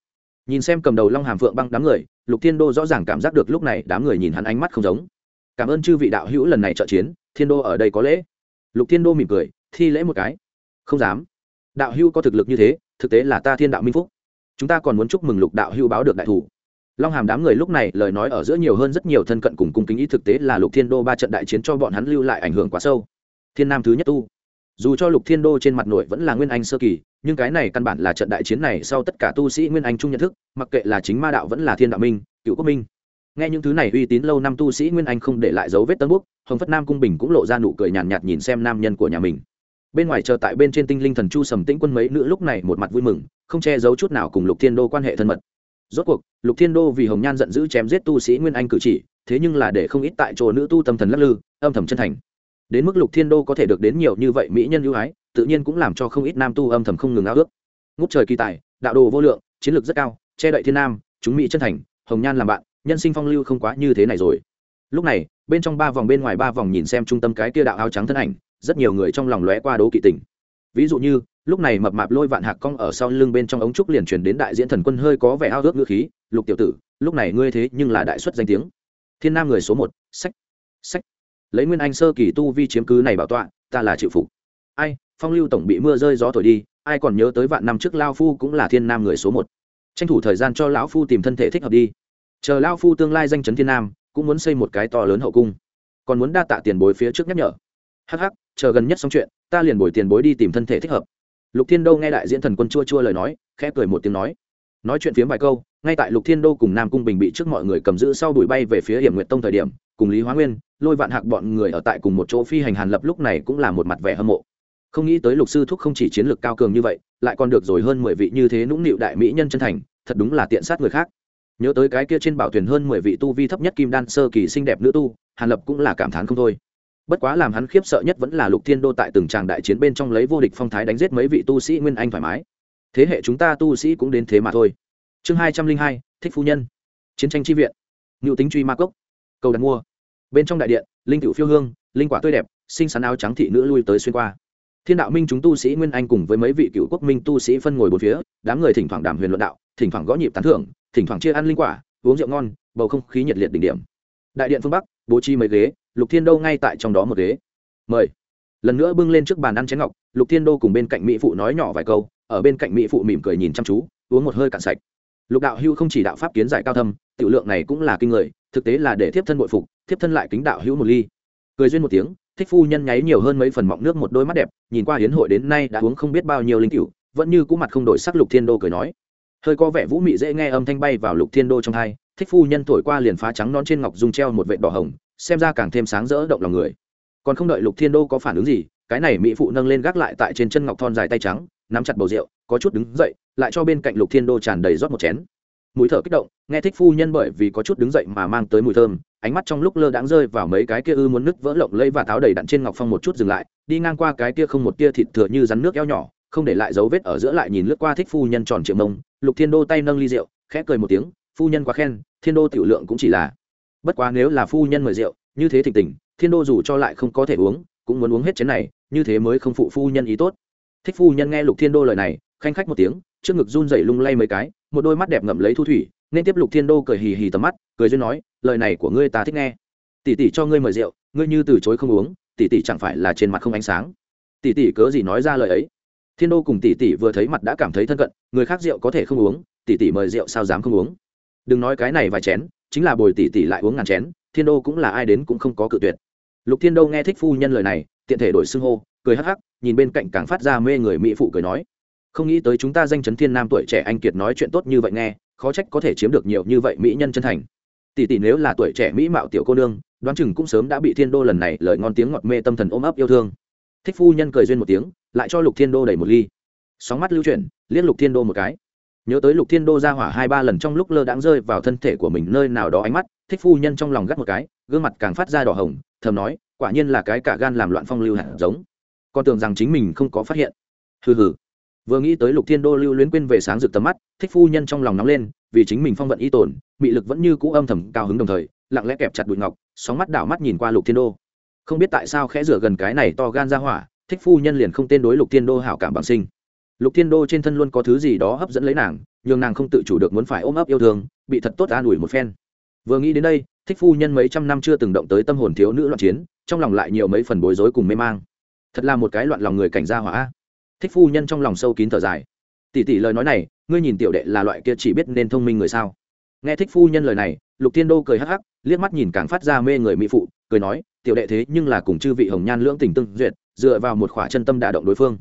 Nhìn xem cầm đầu long hàm phượng băng đám người, lục thiên đô rõ ràng cảm giác được lúc này đám người nhìn hắn ánh mắt không giống. Cảm ơn chư vị đạo hữu lần này trợ chiến, thiên đô ở đây có lễ. Lục thiên đô mỉm cười, thi lễ một cái. Không dám đạo hưu có thực lực như thế thực tế là ta thiên đạo minh phúc. Chúng ta còn muốn chúc mừng lục đạo hưu báo được đại thủ. Long hàm đám người lúc này lời nói ở giữa nhiều hơn rất nhiều thân cận cùng cung kính ý thực tế là lục thiên đô ba trận đại chiến cho bọn hắn lưu lại ảnh hưởng quá sâu. Thiên nam thứ nhất tu. Dù cho lục thiên đô trên mặt nội vẫn là nguyên anh sơ kỳ nhưng cái này căn bản là trận đại chiến này sau tất cả tu sĩ nguyên anh chung nhận thức mặc kệ là chính ma đạo vẫn là thiên đạo minh cựu quốc minh. Nghe những thứ này uy tín lâu năm tu sĩ nguyên anh không để lại dấu vết tân quốc hồng phất nam cung bình cũng lộ ra nụ cười nhàn nhạt, nhạt nhìn xem nam nhân của nhà mình bên ngoài chờ tại bên trên tinh linh thần chu sầm tĩnh quân mấy nữ lúc này một mặt vui mừng, không che giấu chút nào cùng lục thiên đô quan hệ thân mật. Rốt cuộc, lục thiên đô vì hồng nhan giận dữ chém giết tu sĩ nguyên anh cử chỉ, thế nhưng là để không ít tại chỗ nữ tu tâm thần lắc lư, âm thầm chân thành. Đến mức lục thiên đô có thể được đến nhiều như vậy mỹ nhân ưu ái, tự nhiên cũng làm cho không ít nam tu âm thầm không ngừng ao ước. Ngút trời kỳ tài, đạo đồ vô lượng, chiến lược rất cao, che đậy thiên nam, chúng mỹ chân thành, hồng nhan làm bạn, nhân sinh phong lưu không quá như thế này rồi. Lúc này, bên trong ba vòng bên ngoài ba vòng nhìn xem trung tâm cái kia đạo áo trắng thân ảnh rất nhiều người trong lòng lóe qua đố kỵ tình. Ví dụ như, lúc này mập mạp lôi vạn hạc cong ở sau lưng bên trong ống trúc liền truyền đến đại diễn thần quân hơi có vẻ ao ước ngữ khí, lục tiểu tử, lúc này ngươi thế nhưng là đại xuất danh tiếng. Thiên nam người số một, sách sách. Lấy nguyên anh sơ kỳ tu vi chiếm cứ này bảo tọa, ta là chịu phục. Ai, phong lưu tổng bị mưa rơi gió thổi đi, ai còn nhớ tới vạn năm trước lao phu cũng là thiên nam người số một. Tranh thủ thời gian cho lão phu tìm thân thể thích hợp đi. Chờ lao phu tương lai danh chấn thiên nam, cũng muốn xây một cái to lớn hậu cung. Còn muốn đa tạ tiền bối phía trước nhắc nhở. Hắc hắc chờ gần nhất xong chuyện, ta liền bồi tiền bối đi tìm thân thể thích hợp. Lục thiên đô nghe đại diễn thần quân chua chua lời nói, khẽ cười một tiếng nói. Nói chuyện phiếm vài câu, ngay tại lục thiên đô cùng nam cung bình bị trước mọi người cầm giữ sau đuổi bay về phía hiểm Nguyệt tông thời điểm, cùng lý hóa nguyên, lôi vạn hạc bọn người ở tại cùng một chỗ phi hành hàn lập lúc này cũng là một mặt vẻ hâm mộ. Không nghĩ tới lục sư thúc không chỉ chiến lược cao cường như vậy, lại còn được rồi hơn mười vị như thế nũng nịu đại mỹ nhân chân thành, thật đúng là tiện sát người khác. Nhớ tới cái kia trên bảo thuyền hơn mười vị tu vi thấp nhất kim đan sơ kỳ xinh đẹp nữ tu, hàn lập cũng là cảm thán không thôi bất quá làm hắn khiếp sợ nhất vẫn là lục thiên đô tại từng tràng đại chiến bên trong lấy vô địch phong thái đánh giết mấy vị tu sĩ nguyên anh thoải mái. Thế hệ chúng ta tu sĩ cũng đến thế mà thôi. Chương hai trăm linh hai, thích phu nhân. Chiến tranh tri viện. Ngự tính truy ma cốc. Cầu đặt mua. Bên trong đại điện, linh cựu phiêu hương, linh quả tươi đẹp, xinh xắn áo trắng thị nữ lui tới xuyên qua. Thiên đạo minh chúng tu sĩ nguyên anh cùng với mấy vị cựu quốc minh tu sĩ phân ngồi bốn phía, đám người thỉnh thoảng đàm huyền luận đạo, thỉnh thoảng gõ nhịp tán thưởng, thỉnh thoảng chia ăn linh quả, uống rượu ngon, bầu không khí nhiệt liệt đỉnh điểm. Đại điện phương bắc, bố trí mấy ghế lục thiên đô ngay tại trong đó một ghế. Mời. Lần nữa bưng lên trước bàn ăn chén ngọc, lục thiên đô cùng bên cạnh mỹ phụ nói nhỏ vài câu, ở bên cạnh mỹ phụ mỉm cười nhìn chăm chú, uống một hơi cạn sạch. Lục đạo hưu không chỉ đạo pháp kiến giải cao thâm, tiểu lượng này cũng là kinh người, thực tế là để thiếp thân bội phục, thiếp thân lại kính đạo hữu một ly. Cười duyên một tiếng, thích phu nhân nháy nhiều hơn mấy phần mọng nước một đôi mắt đẹp, nhìn qua hiến hội đến nay đã uống không biết bao nhiêu linh cựu vẫn như cũ mặt không đổi sắc lục thiên đô cười nói. Hơi có vẻ vũ mị dễ nghe âm thanh bay vào lục thiên đô trong hai, thích phu nhân thổi qua liền phá trắng non trên ngọc dung treo một vệt đỏ hồng xem ra càng thêm sáng rỡ động lòng người. Còn không đợi lục thiên đô có phản ứng gì, cái này mỹ phụ nâng lên gác lại tại trên chân ngọc thon dài tay trắng, nắm chặt bầu rượu, có chút đứng dậy, lại cho bên cạnh lục thiên đô tràn đầy rót một chén. Mũi thở kích động, nghe thích phu nhân bởi vì có chút đứng dậy mà mang tới mùi thơm, ánh mắt trong lúc lơ đãng rơi vào mấy cái kia ư muốn nứt vỡ lộng lây và tháo đầy đặn trên ngọc phong một chút dừng lại, đi ngang qua cái kia không một tia thịt thừa như rắn nước eo nhỏ, không để lại dấu vết ở giữa lại nhìn lướt qua thích phu nhân tròn triệu mông. Lục thiên đô tay nâng ly rượu, khẽ cười một tiếng, phu nhân quá khen, thiên đô tiểu lượng cũng chỉ là bất quá nếu là phu nhân mời rượu, như thế thịnh tình, thiên đô dù cho lại không có thể uống, cũng muốn uống hết chén này, như thế mới không phụ phu nhân ý tốt. Thích phu nhân nghe lục thiên đô lời này, khanh khách một tiếng, trước ngực run rẩy lung lay mấy cái, một đôi mắt đẹp ngậm lấy thu thủy, nên tiếp lục thiên đô cười hì hì tầm mắt, cười duyên nói, lời này của ngươi ta thích nghe. Tỷ tỷ cho ngươi mời rượu, ngươi như từ chối không uống, tỷ tỷ chẳng phải là trên mặt không ánh sáng. Tỷ tỷ cớ gì nói ra lời ấy? Thiên đô cùng tỷ tỷ vừa thấy mặt đã cảm thấy thân cận, người khác rượu có thể không uống, tỷ tỷ mời rượu sao dám không uống? Đừng nói cái này vài chén chính là bồi tỷ tỷ lại uống ngàn chén, thiên đô cũng là ai đến cũng không có cự tuyệt. Lục thiên đô nghe thích phu nhân lời này, tiện thể đổi xưng hô, cười hắc hắc, nhìn bên cạnh càng phát ra mê người mỹ phụ cười nói. Không nghĩ tới chúng ta danh chấn thiên nam tuổi trẻ anh kiệt nói chuyện tốt như vậy nghe, khó trách có thể chiếm được nhiều như vậy mỹ nhân chân thành. Tỷ tỷ nếu là tuổi trẻ mỹ mạo tiểu cô nương, đoán chừng cũng sớm đã bị thiên đô lần này lời ngon tiếng ngọt mê tâm thần ôm ấp yêu thương. Thích phu nhân cười duyên một tiếng, lại cho lục thiên đô đẩy một ly. Sóng mắt lưu chuyển, liếc lục thiên đô một cái nhớ tới lục thiên đô ra hỏa hai ba lần trong lúc lơ đãng rơi vào thân thể của mình nơi nào đó ánh mắt, thích phu nhân trong lòng gắt một cái, gương mặt càng phát ra đỏ hồng, thầm nói, quả nhiên là cái cả gan làm loạn phong lưu hạt giống. Con tưởng rằng chính mình không có phát hiện. Hừ hừ. Vừa nghĩ tới lục thiên đô lưu luyến quên về sáng rực tầm mắt, thích phu nhân trong lòng nóng lên, vì chính mình phong vận y tổn mị lực vẫn như cũ âm thầm cao hứng đồng thời, lặng lẽ kẹp chặt bụi ngọc, sóng mắt đảo mắt nhìn qua lục thiên đô. Không biết tại sao khẽ rửa gần cái này to gan ra hỏa, thích phu nhân liền không tên đối lục thiên đô hảo cảm bằng sinh lục thiên đô trên thân luôn có thứ gì đó hấp dẫn lấy nàng nhưng nàng không tự chủ được muốn phải ôm ấp yêu thương, bị thật tốt an ủi một phen. Vừa nghĩ đến đây, thích phu nhân mấy trăm năm chưa từng động tới tâm hồn thiếu nữ loạn chiến, trong lòng lại nhiều mấy phần bối rối cùng mê mang. Thật là một cái loạn lòng người cảnh gia hỏa. Thích phu nhân trong lòng sâu kín thở dài. Tỷ tỷ lời nói này, ngươi nhìn tiểu đệ là loại kia chỉ biết nên thông minh người sao? Nghe thích phu nhân lời này, lục thiên đô cười hắc hắc, liếc mắt nhìn càng phát ra mê người mỹ phụ, cười nói, tiểu đệ thế nhưng là cùng chư vị hồng nhan lưỡng tình tương duyệt, dựa vào một khỏa chân tâm đả động đối phương.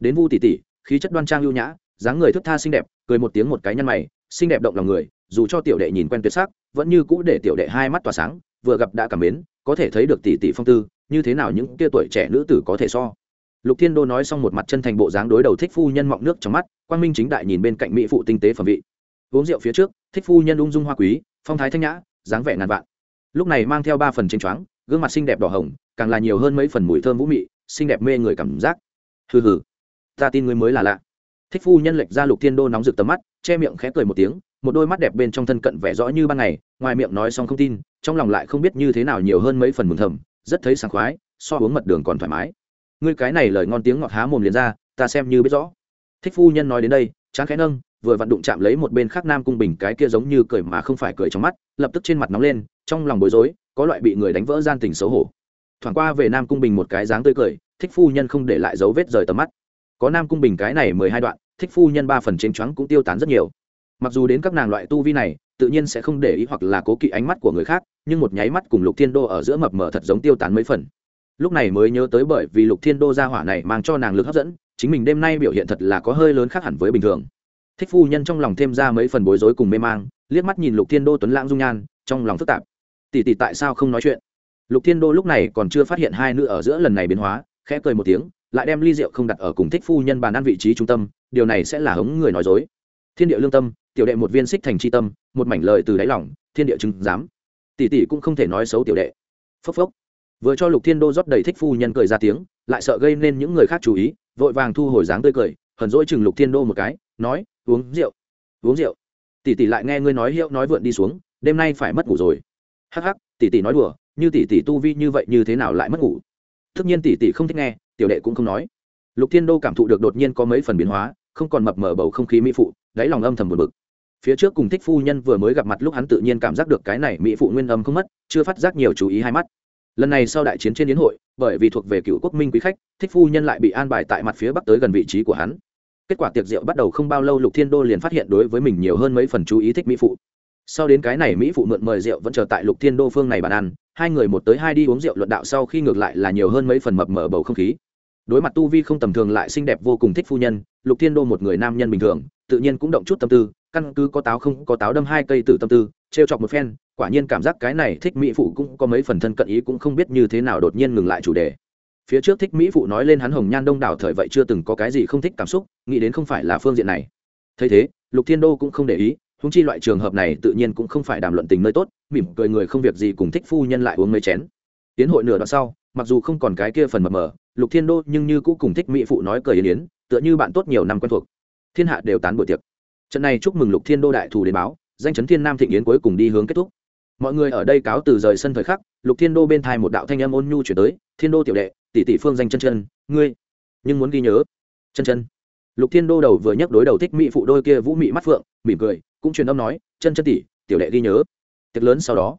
Đến vu tỷ tỷ khí chất đoan trang lưu nhã, dáng người thức tha xinh đẹp, cười một tiếng một cái nhăn mày, xinh đẹp động lòng người, dù cho tiểu đệ nhìn quen tuyệt sắc, vẫn như cũ để tiểu đệ hai mắt tỏa sáng, vừa gặp đã cảm mến, có thể thấy được tỷ tỷ phong tư, như thế nào những kia tuổi trẻ nữ tử có thể so. Lục thiên đô nói xong một mặt chân thành bộ dáng đối đầu thích phu nhân mọng nước trong mắt, quang minh chính đại nhìn bên cạnh mỹ phụ tinh tế phẩm vị. Uống rượu phía trước, thích phu nhân ung dung hoa quý, phong thái thanh nhã, dáng vẻ ngàn vạn. Lúc này mang theo ba phần trên choáng, gương mặt xinh đẹp đỏ hồng, càng là nhiều hơn mấy phần mùi thơm vũ mị, xinh đẹp mê người cảm giác. Hừ hừ ta tin ngươi mới là lạ. Thích phu nhân lệch ra lục thiên đô nóng rực tầm mắt, che miệng khẽ cười một tiếng, một đôi mắt đẹp bên trong thân cận vẻ rõ như ban ngày, ngoài miệng nói xong không tin, trong lòng lại không biết như thế nào nhiều hơn mấy phần mừng thầm, rất thấy sảng khoái, so uống mật đường còn thoải mái. Ngươi cái này lời ngon tiếng ngọt há mồm liền ra, ta xem như biết rõ. Thích phu nhân nói đến đây, chán khẽ nâng, vừa vặn đụng chạm lấy một bên khác nam cung bình cái kia giống như cười mà không phải cười trong mắt, lập tức trên mặt nóng lên, trong lòng bối rối, có loại bị người đánh vỡ gian tình xấu hổ. Thoảng qua về nam cung bình một cái dáng tươi cười, thích phu nhân không để lại dấu vết rời tầm mắt có nam cung bình cái này mười hai đoạn, thích phu nhân ba phần chênh choáng cũng tiêu tán rất nhiều. Mặc dù đến các nàng loại tu vi này, tự nhiên sẽ không để ý hoặc là cố kỵ ánh mắt của người khác, nhưng một nháy mắt cùng lục thiên đô ở giữa mập mờ thật giống tiêu tán mấy phần. Lúc này mới nhớ tới bởi vì lục thiên đô gia hỏa này mang cho nàng lực hấp dẫn, chính mình đêm nay biểu hiện thật là có hơi lớn khác hẳn với bình thường. Thích phu nhân trong lòng thêm ra mấy phần bối rối cùng mê mang, liếc mắt nhìn lục thiên đô tuấn lãng dung nhan, trong lòng phức tạp. Tỷ tỷ tại sao không nói chuyện? Lục thiên đô lúc này còn chưa phát hiện hai nữ ở giữa lần này biến hóa, khẽ cười một tiếng lại đem ly rượu không đặt ở cùng thích phu nhân bàn ăn vị trí trung tâm, điều này sẽ là hống người nói dối. Thiên địa lương tâm, tiểu đệ một viên xích thành c h i tâm, một mảnh lời từ đáy lỏng thiên địa chứng giám. Tỷ tỷ cũng không thể nói xấu tiểu đệ. Phốc phốc. Vừa cho lục thiên đô rót đầy thích phu nhân cười ra tiếng, lại sợ gây nên những người khác chú ý, vội vàng thu hồi dáng tươi cười, hờn dỗi chừng lục thiên đô một cái, nói, uống rượu uống rượu. Tỷ tỷ lại nghe ngươi nói hiệu nói vượn đi xuống, đêm nay phải mất ngủ rồi. Hắc hắc, tỷ tỷ nói đùa, như tỷ tỷ tu vi như vậy như thế nào lại mất ngủ? Tất nhiên tỷ tỷ không thích nghe tiểu đệ cũng không nói. Lục thiên đô cảm thụ được đột nhiên có mấy phần biến hóa, không còn mập mờ bầu không khí mỹ phụ, đáy lòng âm thầm buồn bực. Phía trước cùng thích phu nhân vừa mới gặp mặt lúc hắn tự nhiên cảm giác được cái này mỹ phụ nguyên âm không mất, chưa phát giác nhiều chú ý hai mắt. Lần này sau đại chiến trên yến hội, bởi vì thuộc về cựu quốc minh quý khách, thích phu nhân lại bị an bài tại mặt phía bắc tới gần vị trí của hắn. Kết quả tiệc rượu bắt đầu không bao lâu lục thiên đô liền phát hiện đối với mình nhiều hơn mấy phần chú ý thích mỹ phụ. Sau đến cái này mỹ phụ mượn mời rượu vẫn chờ tại lục thiên đô phương này bàn ăn, hai người một tới hai đi uống rượu luận đạo sau khi ngược lại là nhiều hơn mấy phần mập mở bầu không khí đối mặt tu vi không tầm thường lại xinh đẹp vô cùng thích phu nhân, lục thiên đô một người nam nhân bình thường, tự nhiên cũng động chút tâm tư, căn cứ có táo không có táo đâm hai cây tử tâm tư t chọc một phen, quả nhiên cảm giác cái này thích mỹ phụ cũng có mấy phần thân cận ý cũng không biết như thế nào đột nhiên ngừng lại chủ đề. Phía trước thích mỹ phụ nói lên hắn hồng nhan đông đảo thời vậy chưa từng có cái gì không thích cảm xúc, nghĩ đến không phải là phương diện này. Thấy thế, lục thiên đô cũng không để ý húng chi loại trường hợp này tự nhiên cũng không phải đàm luận tình nơi tốt, mỉm cười người không việc gì cùng thích phu nhân lại uống mấy chén. Tiến hội nửa đoạn sau, mặc dù không còn cái kia phần mập mờ lục thiên đô nhưng như cũ cùng thích mỹ phụ nói cười yến yến, tựa như bạn tốt nhiều năm quen thuộc. Thiên hạ đều tán buổi tiệc. Trận này chúc mừng lục thiên đô đại thù đến báo, danh chấn thiên nam thịnh yến cuối cùng đi hướng kết thúc. Mọi người ở đây cáo từ rời sân thời khắc, lục thiên đô bên thai một đạo thanh âm ôn nhu chuyển tới, thiên đô tiểu đệ, tỷ tỷ phương danh chân chân, ngươi nhưng muốn ghi nhớ. Chân chân. Lục thiên đô đầu vừa nhắc đối đầu thích mỹ phụ đôi kia vũ mị mắt phượng, mỉm cười, cũng truyền âm nói, chân chân tỷ, tiểu đệ ghi nhớ. Tiệc lớn sau đó,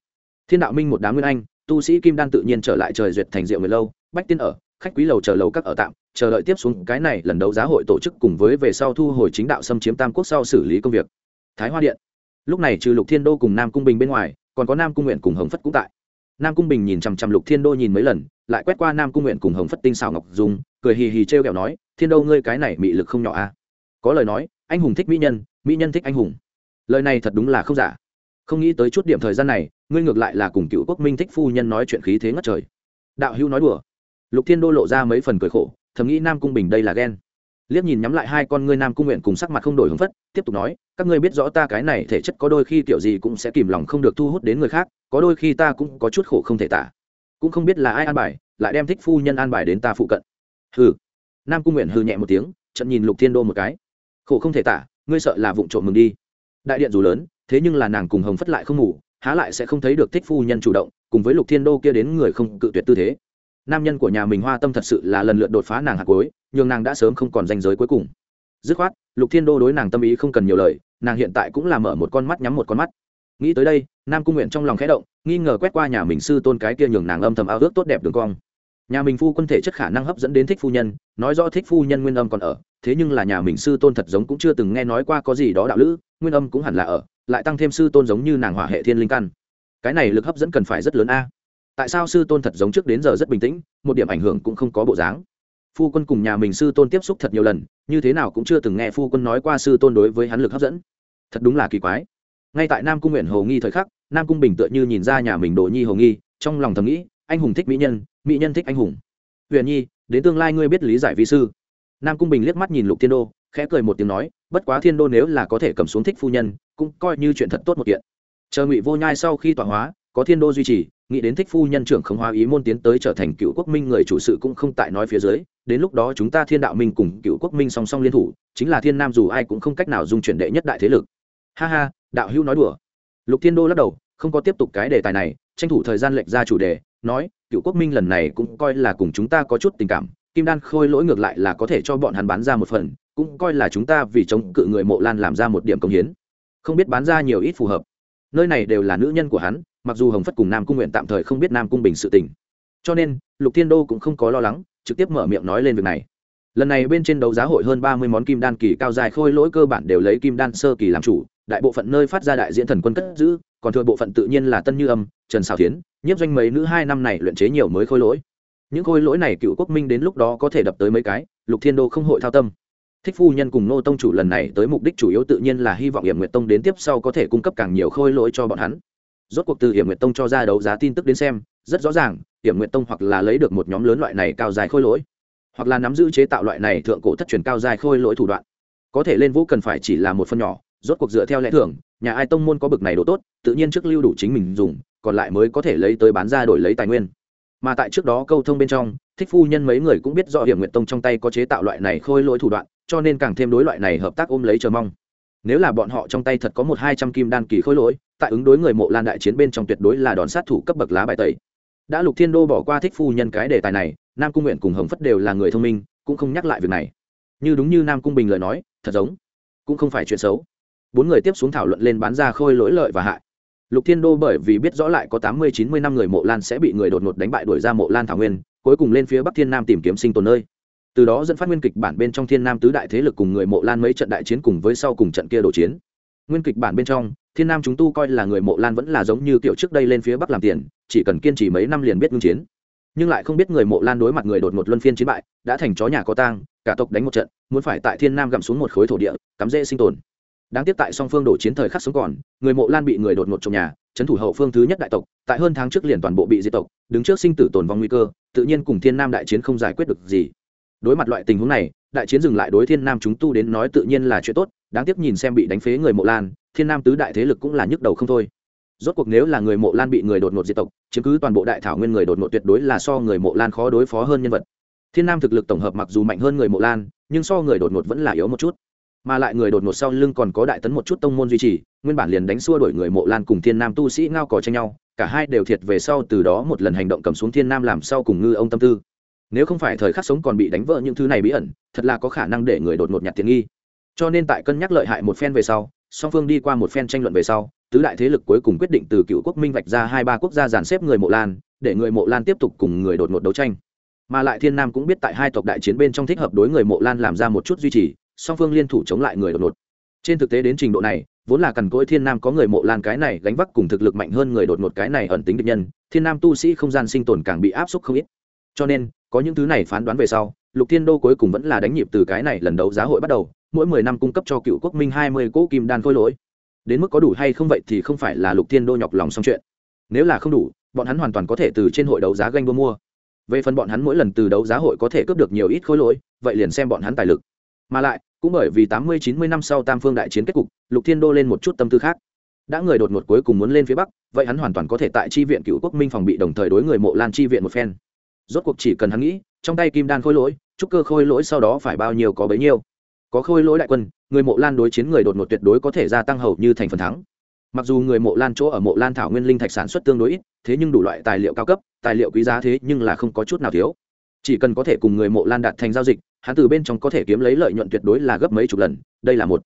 thiên đạo minh một đám nguyên anh, tu sĩ kim đan tự nhiên trở lại trời duyệt thành diệu người lâu, bách tiên ở khách quý lầu chờ lầu các ở tạm, chờ đợi tiếp xuống cái này lần đấu giá hội tổ chức cùng với về sau thu hồi chính đạo xâm chiếm tam quốc sau xử lý công việc. Thái hoa điện. Lúc này trừ lục thiên đô cùng nam cung bình bên ngoài, còn có nam cung nguyện cùng hồng phất cũng tại. Nam cung bình nhìn chằm chằm lục thiên đô nhìn mấy lần, lại quét qua nam cung nguyện cùng hồng phất tinh xào ngọc dung, cười hì hì t r e o kẹo nói, thiên đô ngươi cái này mị lực không nhỏ a à? có lời nói, anh hùng thích mỹ nhân mỹ nhân thích anh hùng. Lời này thật đúng là không giả. Không nghĩ tới chút điểm thời gian này, ngươi ngược lại là cùng cựu quốc minh thích phu nhân nói chuyện khí thế ngất trời. Đạo hữu nói đùa lục thiên đô lộ ra mấy phần cười khổ, thầm nghĩ nam cung bình đây là ghen. Liếc nhìn nhắm lại hai con ngươi nam cung nguyện cùng sắc mặt không đổi hứng phất, tiếp tục nói, các ngươi biết rõ ta cái này thể chất có đôi khi kiểu gì cũng sẽ kìm lòng không được thu hút đến người khác, có đôi khi ta cũng có chút khổ không thể tả. Cũng không biết là ai an bài, lại đem thích phu nhân an bài đến ta phụ cận. Hừ. Nam cung nguyện hừ nhẹ một tiếng trận nhìn lục thiên đô một cái. Khổ không thể tả, ngươi sợ là vụng trộm mừng đi. Đại điện dù lớn, thế nhưng là nàng cùng hồng phất lại không ngủ, há lại sẽ không thấy được thích phu nhân chủ động, cùng với lục thiên đô kia đến người không cự tuyệt tư thế nam nhân của nhà mình hoa tâm thật sự là lần lượt đột phá nàng hạt cuối nhưng nàng đã sớm không còn danh giới cuối cùng. Dứt khoát, lục thiên đô đối nàng tâm ý không cần nhiều lời, nàng hiện tại cũng là mở một con mắt nhắm một con mắt. Nghĩ tới đây, nam cung nguyện trong lòng khẽ động, nghi ngờ quét qua nhà mình sư tôn cái kia nhường nàng âm thầm ao ước tốt đẹp đường cong. Nhà mình phu quân thể chất khả năng hấp dẫn đến thích phu nhân, nói rõ thích phu nhân nguyên âm còn ở, thế nhưng là nhà mình sư tôn thật giống cũng chưa từng nghe nói qua có gì đó đạo lữ, nguyên âm cũng hẳn là ở, lại tăng thêm sư tôn giống như nàng hỏa hệ thiên linh căn. Cái này lực hấp dẫn cần phải rất lớn a tại sao sư tôn thật giống trước đến giờ rất bình tĩnh, một điểm ảnh hưởng cũng không có bộ dáng. Phu quân cùng nhà mình sư tôn tiếp xúc thật nhiều lần, như thế nào cũng chưa từng nghe phu quân nói qua sư tôn đối với hắn lực hấp dẫn. Thật đúng là kỳ quái. Ngay tại nam cung nguyện hồ nghi thời khắc, nam cung bình tựa như nhìn ra nhà mình đồ nhi hồ nghi, trong lòng thầm nghĩ, anh hùng thích mỹ nhân mỹ nhân thích anh hùng. Huyền nhi, đến tương lai ngươi biết lý giải vi sư. Nam cung bình liếc mắt nhìn lục thiên đô, khẽ cười một tiếng nói, bất quá thiên đô nếu là có thể cầm xuống thích phu nhân, cũng coi như chuyện thật tốt một kiện. Chờ ngụy vô nhai sau khi tọa hóa, có thiên đô duy trì nghĩ đến thích phu nhân trưởng không hóa ý môn tiến tới trở thành cựu quốc minh người chủ sự cũng không tại nói phía dưới, đến lúc đó chúng ta thiên đạo minh cùng cựu quốc minh song song liên thủ, chính là thiên nam dù ai cũng không cách nào dung chuyển đệ nhất đại thế lực. Ha ha, đạo hữu nói đùa. Lục thiên đô lắc đầu, không có tiếp tục cái đề tài này, tranh thủ thời gian lệch ra chủ đề, nói, cựu quốc minh lần này cũng coi là cùng chúng ta có chút tình cảm, kim đan khôi lỗi ngược lại là có thể cho bọn hắn bán ra một phần, cũng coi là chúng ta vì chống cự người mộ lan làm ra một điểm công hiến. Không biết bán ra nhiều ít phù hợp nơi này đều là nữ nhân của hắn, mặc dù hồng phất cùng nam cung nguyện tạm thời không biết nam cung bình sự tình. Cho nên, lục thiên đô cũng không có lo lắng, trực tiếp mở miệng nói lên việc này. Lần này bên trên đấu giá hội hơn ba mươi món kim đan kỳ cao dài khôi lỗi cơ bản đều lấy kim đan sơ kỳ làm chủ, đại bộ phận nơi phát ra đại diễn thần quân cất giữ, còn thừa bộ phận tự nhiên là tân như âm, trần xào tiến nhiếp doanh mấy nữ hai năm này luyện chế nhiều mới khôi lỗi. Những khôi lỗi này cựu quốc minh đến lúc đó có thể đập tới mấy cái, lục thiên đô không hội thao tâm thích phu nhân cùng nô tông chủ lần này tới mục đích chủ yếu tự nhiên là hy vọng hiểm nguyệt tông đến tiếp sau có thể cung cấp càng nhiều khôi lỗi cho bọn hắn. Rốt cuộc từ hiểm Nguyệt tông cho ra đấu giá tin tức đến xem, rất rõ ràng hiểm Nguyệt tông hoặc là lấy được một nhóm lớn loại này cao dài khôi lỗi, hoặc là nắm giữ chế tạo loại này thượng cổ thất truyền cao dài khôi lỗi thủ đoạn. Có thể lên vũ cần phải chỉ là một phần nhỏ, rốt cuộc dựa theo lẽ thường, nhà ai tông môn có bực này độ tốt, tự nhiên trước lưu đủ chính mình dùng, còn lại mới có thể lấy tới bán ra đổi lấy tài nguyên. Mà tại trước đó câu thông bên trong, thích phu nhân mấy người cũng biết rõ hiểm nguyện tông trong tay có chế tạo loại này khôi lỗi thủ đoạn cho nên càng thêm đối loại này hợp tác ôm lấy chờ mong. Nếu là bọn họ trong tay thật có một hai trăm kim đan kỳ khôi lỗi, tại ứng đối người mộ lan đại chiến bên trong tuyệt đối là đòn sát thủ cấp bậc lá bài tẩy. Đã lục thiên đô bỏ qua thích phu nhân cái đề tài này, nam cung nguyện cùng hồng phất đều là người thông minh, cũng không nhắc lại việc này. Như đúng như nam cung bình lời nói, thật giống, cũng không phải chuyện xấu. Bốn người tiếp xuống thảo luận lên bán ra khôi lỗi lợi và hại. Lục thiên đô bởi vì biết rõ lại có tám mươi, chín mươi năm người mộ lan sẽ bị người đột ngột đánh bại đuổi ra mộ lan thảo nguyên, cuối cùng lên phía bắc thiên nam tìm kiếm sinh tồn nơi từ đó dẫn phát nguyên kịch bản bên trong thiên nam tứ đại thế lực cùng người mộ lan mấy trận đại chiến cùng với sau cùng trận kia đổ chiến. Nguyên kịch bản bên trong, thiên nam chúng tu coi là người mộ lan vẫn là giống như kiểu trước đây lên phía bắc làm tiền, chỉ cần kiên trì mấy năm liền biết ngưng chiến. Nhưng lại không biết người mộ lan đối mặt người đột ngột luân phiên chiến bại, đã thành chó nhà có tang, cả tộc đánh một trận, muốn phải tại thiên nam gặm xuống một khối thổ địa, cắm dễ sinh tồn. Đáng tiếc tại song phương đổ chiến thời khắc sống còn, người mộ lan bị người đột ngột trong nhà trấn thủ hậu phương thứ nhất đại tộc, tại hơn tháng trước liền toàn bộ bị diệt tộc, đứng trước sinh tử tồn vong nguy cơ, tự nhiên cùng thiên nam đại chiến không giải quyết được gì đối mặt loại tình huống này, đại chiến dừng lại đối thiên nam chúng tu đến nói tự nhiên là chuyện tốt, đáng tiếc nhìn xem bị đánh phế người mộ lan, thiên nam tứ đại thế lực cũng là nhức đầu không thôi. Rốt cuộc nếu là người mộ lan bị người đột ngột diệt tộc chứng cứ toàn bộ đại thảo nguyên người đột ngột tuyệt đối là so người mộ lan khó đối phó hơn nhân vật. Thiên nam thực lực tổng hợp mặc dù mạnh hơn người mộ lan, nhưng so người đột ngột vẫn là yếu một chút. Mà lại người đột ngột sau lưng còn có đại tấn một chút tông môn duy trì, nguyên bản liền đánh xua đổi người mộ lan cùng thiên nam tu sĩ ngao cò tranh nhau, cả hai đều thiệt về sau từ đó một lần hành động cầm xuống thiên nam làm sau cùng ngư ông tâm tư nếu không phải thời khắc sống còn bị đánh vỡ những thứ này bí ẩn, thật là có khả năng để người đột ngột nhặt tiền nghi. Cho nên tại cân nhắc lợi hại một phen về sau, song phương đi qua một phen tranh luận về sau, tứ đại thế lực cuối cùng quyết định từ cựu quốc minh vạch ra hai ba quốc gia dàn xếp người mộ lan, để người mộ lan tiếp tục cùng người đột ngột đấu tranh. Mà lại thiên nam cũng biết tại hai tộc đại chiến bên trong thích hợp đối người mộ lan làm ra một chút duy trì, song phương liên thủ chống lại người đột ngột. Trên thực tế đến trình độ này, vốn là cằn cỗi thiên nam có người mộ lan cái này gánh vác cùng thực lực mạnh hơn người đột ngột cái này ẩn tính địch nhân, thiên nam tu sĩ không gian sinh tồn càng bị áp suất không ít. Cho nên có những thứ này phán đoán về sau, lục thiên đô cuối cùng vẫn là đánh nhịp từ cái này lần đấu giá hội bắt đầu, mỗi mười năm cung cấp cho cựu quốc minh hai mươi cỗ kim đan khôi lỗi. Đến mức có đủ hay không vậy thì không phải là lục thiên đô nhọc lòng xong chuyện. Nếu là không đủ, bọn hắn hoàn toàn có thể từ trên hội đấu giá ganh đua mua. Về phần bọn hắn mỗi lần từ đấu giá hội có thể cướp được nhiều ít khối lỗi, vậy liền xem bọn hắn tài lực. Mà lại, cũng bởi vì tám mươi, chín mươi năm sau tam phương đại chiến kết cục, lục thiên đô lên một chút tâm tư khác. Đã người đột ngột cuối cùng muốn lên phía bắc, vậy hắn hoàn toàn có thể tại tri viện cựu quốc minh phòng bị đồng thời đối người mộ lan tri viện một phen rốt cuộc chỉ cần hắn nghĩ, trong tay kim đan khôi lỗi, trúc cơ khôi lỗi sau đó phải bao nhiêu có bấy nhiêu. Có khôi lỗi đại quân, người mộ lan đối chiến người đột ngột tuyệt đối có thể gia tăng hầu như thành phần thắng. Mặc dù người mộ lan chỗ ở mộ lan thảo nguyên linh thạch sản xuất tương đối ít, thế nhưng đủ loại tài liệu cao cấp, tài liệu quý giá thế nhưng là không có chút nào thiếu. Chỉ cần có thể cùng người mộ lan đạt thành giao dịch, hắn từ bên trong có thể kiếm lấy lợi nhuận tuyệt đối là gấp mấy chục lần, đây là một.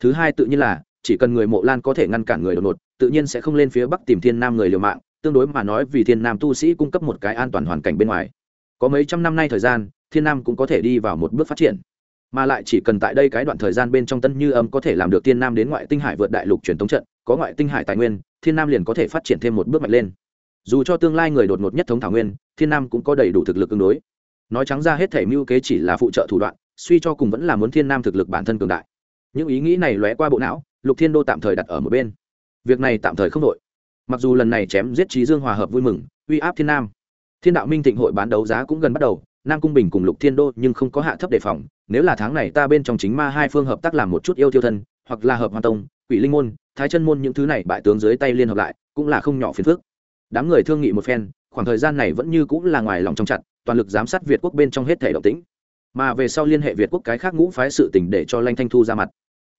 Thứ hai tự nhiên là, chỉ cần người mộ lan có thể ngăn cản người đột ngột, tự nhiên sẽ không lên phía bắc tìm thiên nam người liều mạng tương đối mà nói vì thiên nam tu sĩ cung cấp một cái an toàn hoàn cảnh bên ngoài. Có mấy trăm năm nay thời gian, thiên nam cũng có thể đi vào một bước phát triển. Mà lại chỉ cần tại đây cái đoạn thời gian bên trong tân như âm có thể làm được thiên nam đến ngoại tinh hải vượt đại lục truyền thống trận, có ngoại tinh hải tài nguyên, thiên nam liền có thể phát triển thêm một bước mạnh lên. Dù cho tương lai người đột ngột nhất thống thảo nguyên, thiên nam cũng có đầy đủ thực lực tương đối. Nói trắng ra hết thể mưu kế chỉ là phụ trợ thủ đoạn, suy cho cùng vẫn là muốn thiên nam thực lực bản thân cường đại. Những ý nghĩ này lóe qua bộ não, lục thiên đô tạm thời đặt ở một bên. Việc này tạm thời không đội mặc dù lần này chém giết trí dương hòa hợp vui mừng, uy áp thiên nam. Thiên đạo minh thịnh hội bán đấu giá cũng gần bắt đầu, nam cung bình cùng lục thiên đô nhưng không có hạ thấp đề phòng, nếu là tháng này ta bên trong chính ma hai phương hợp tác làm một chút yêu tiêu thân, hoặc là hợp hoa tông, quỷ linh môn, thái chân môn những thứ này bại tướng dưới tay liên hợp lại, cũng là không nhỏ phiền phức. Đám người thương nghị một phen, khoảng thời gian này vẫn như cũng là ngoài lòng trong chặt, toàn lực giám sát việt quốc bên trong hết thể động tĩnh. Mà về sau liên hệ việt quốc cái khác ngũ phái sự tình để cho lanh thanh thu ra mặt.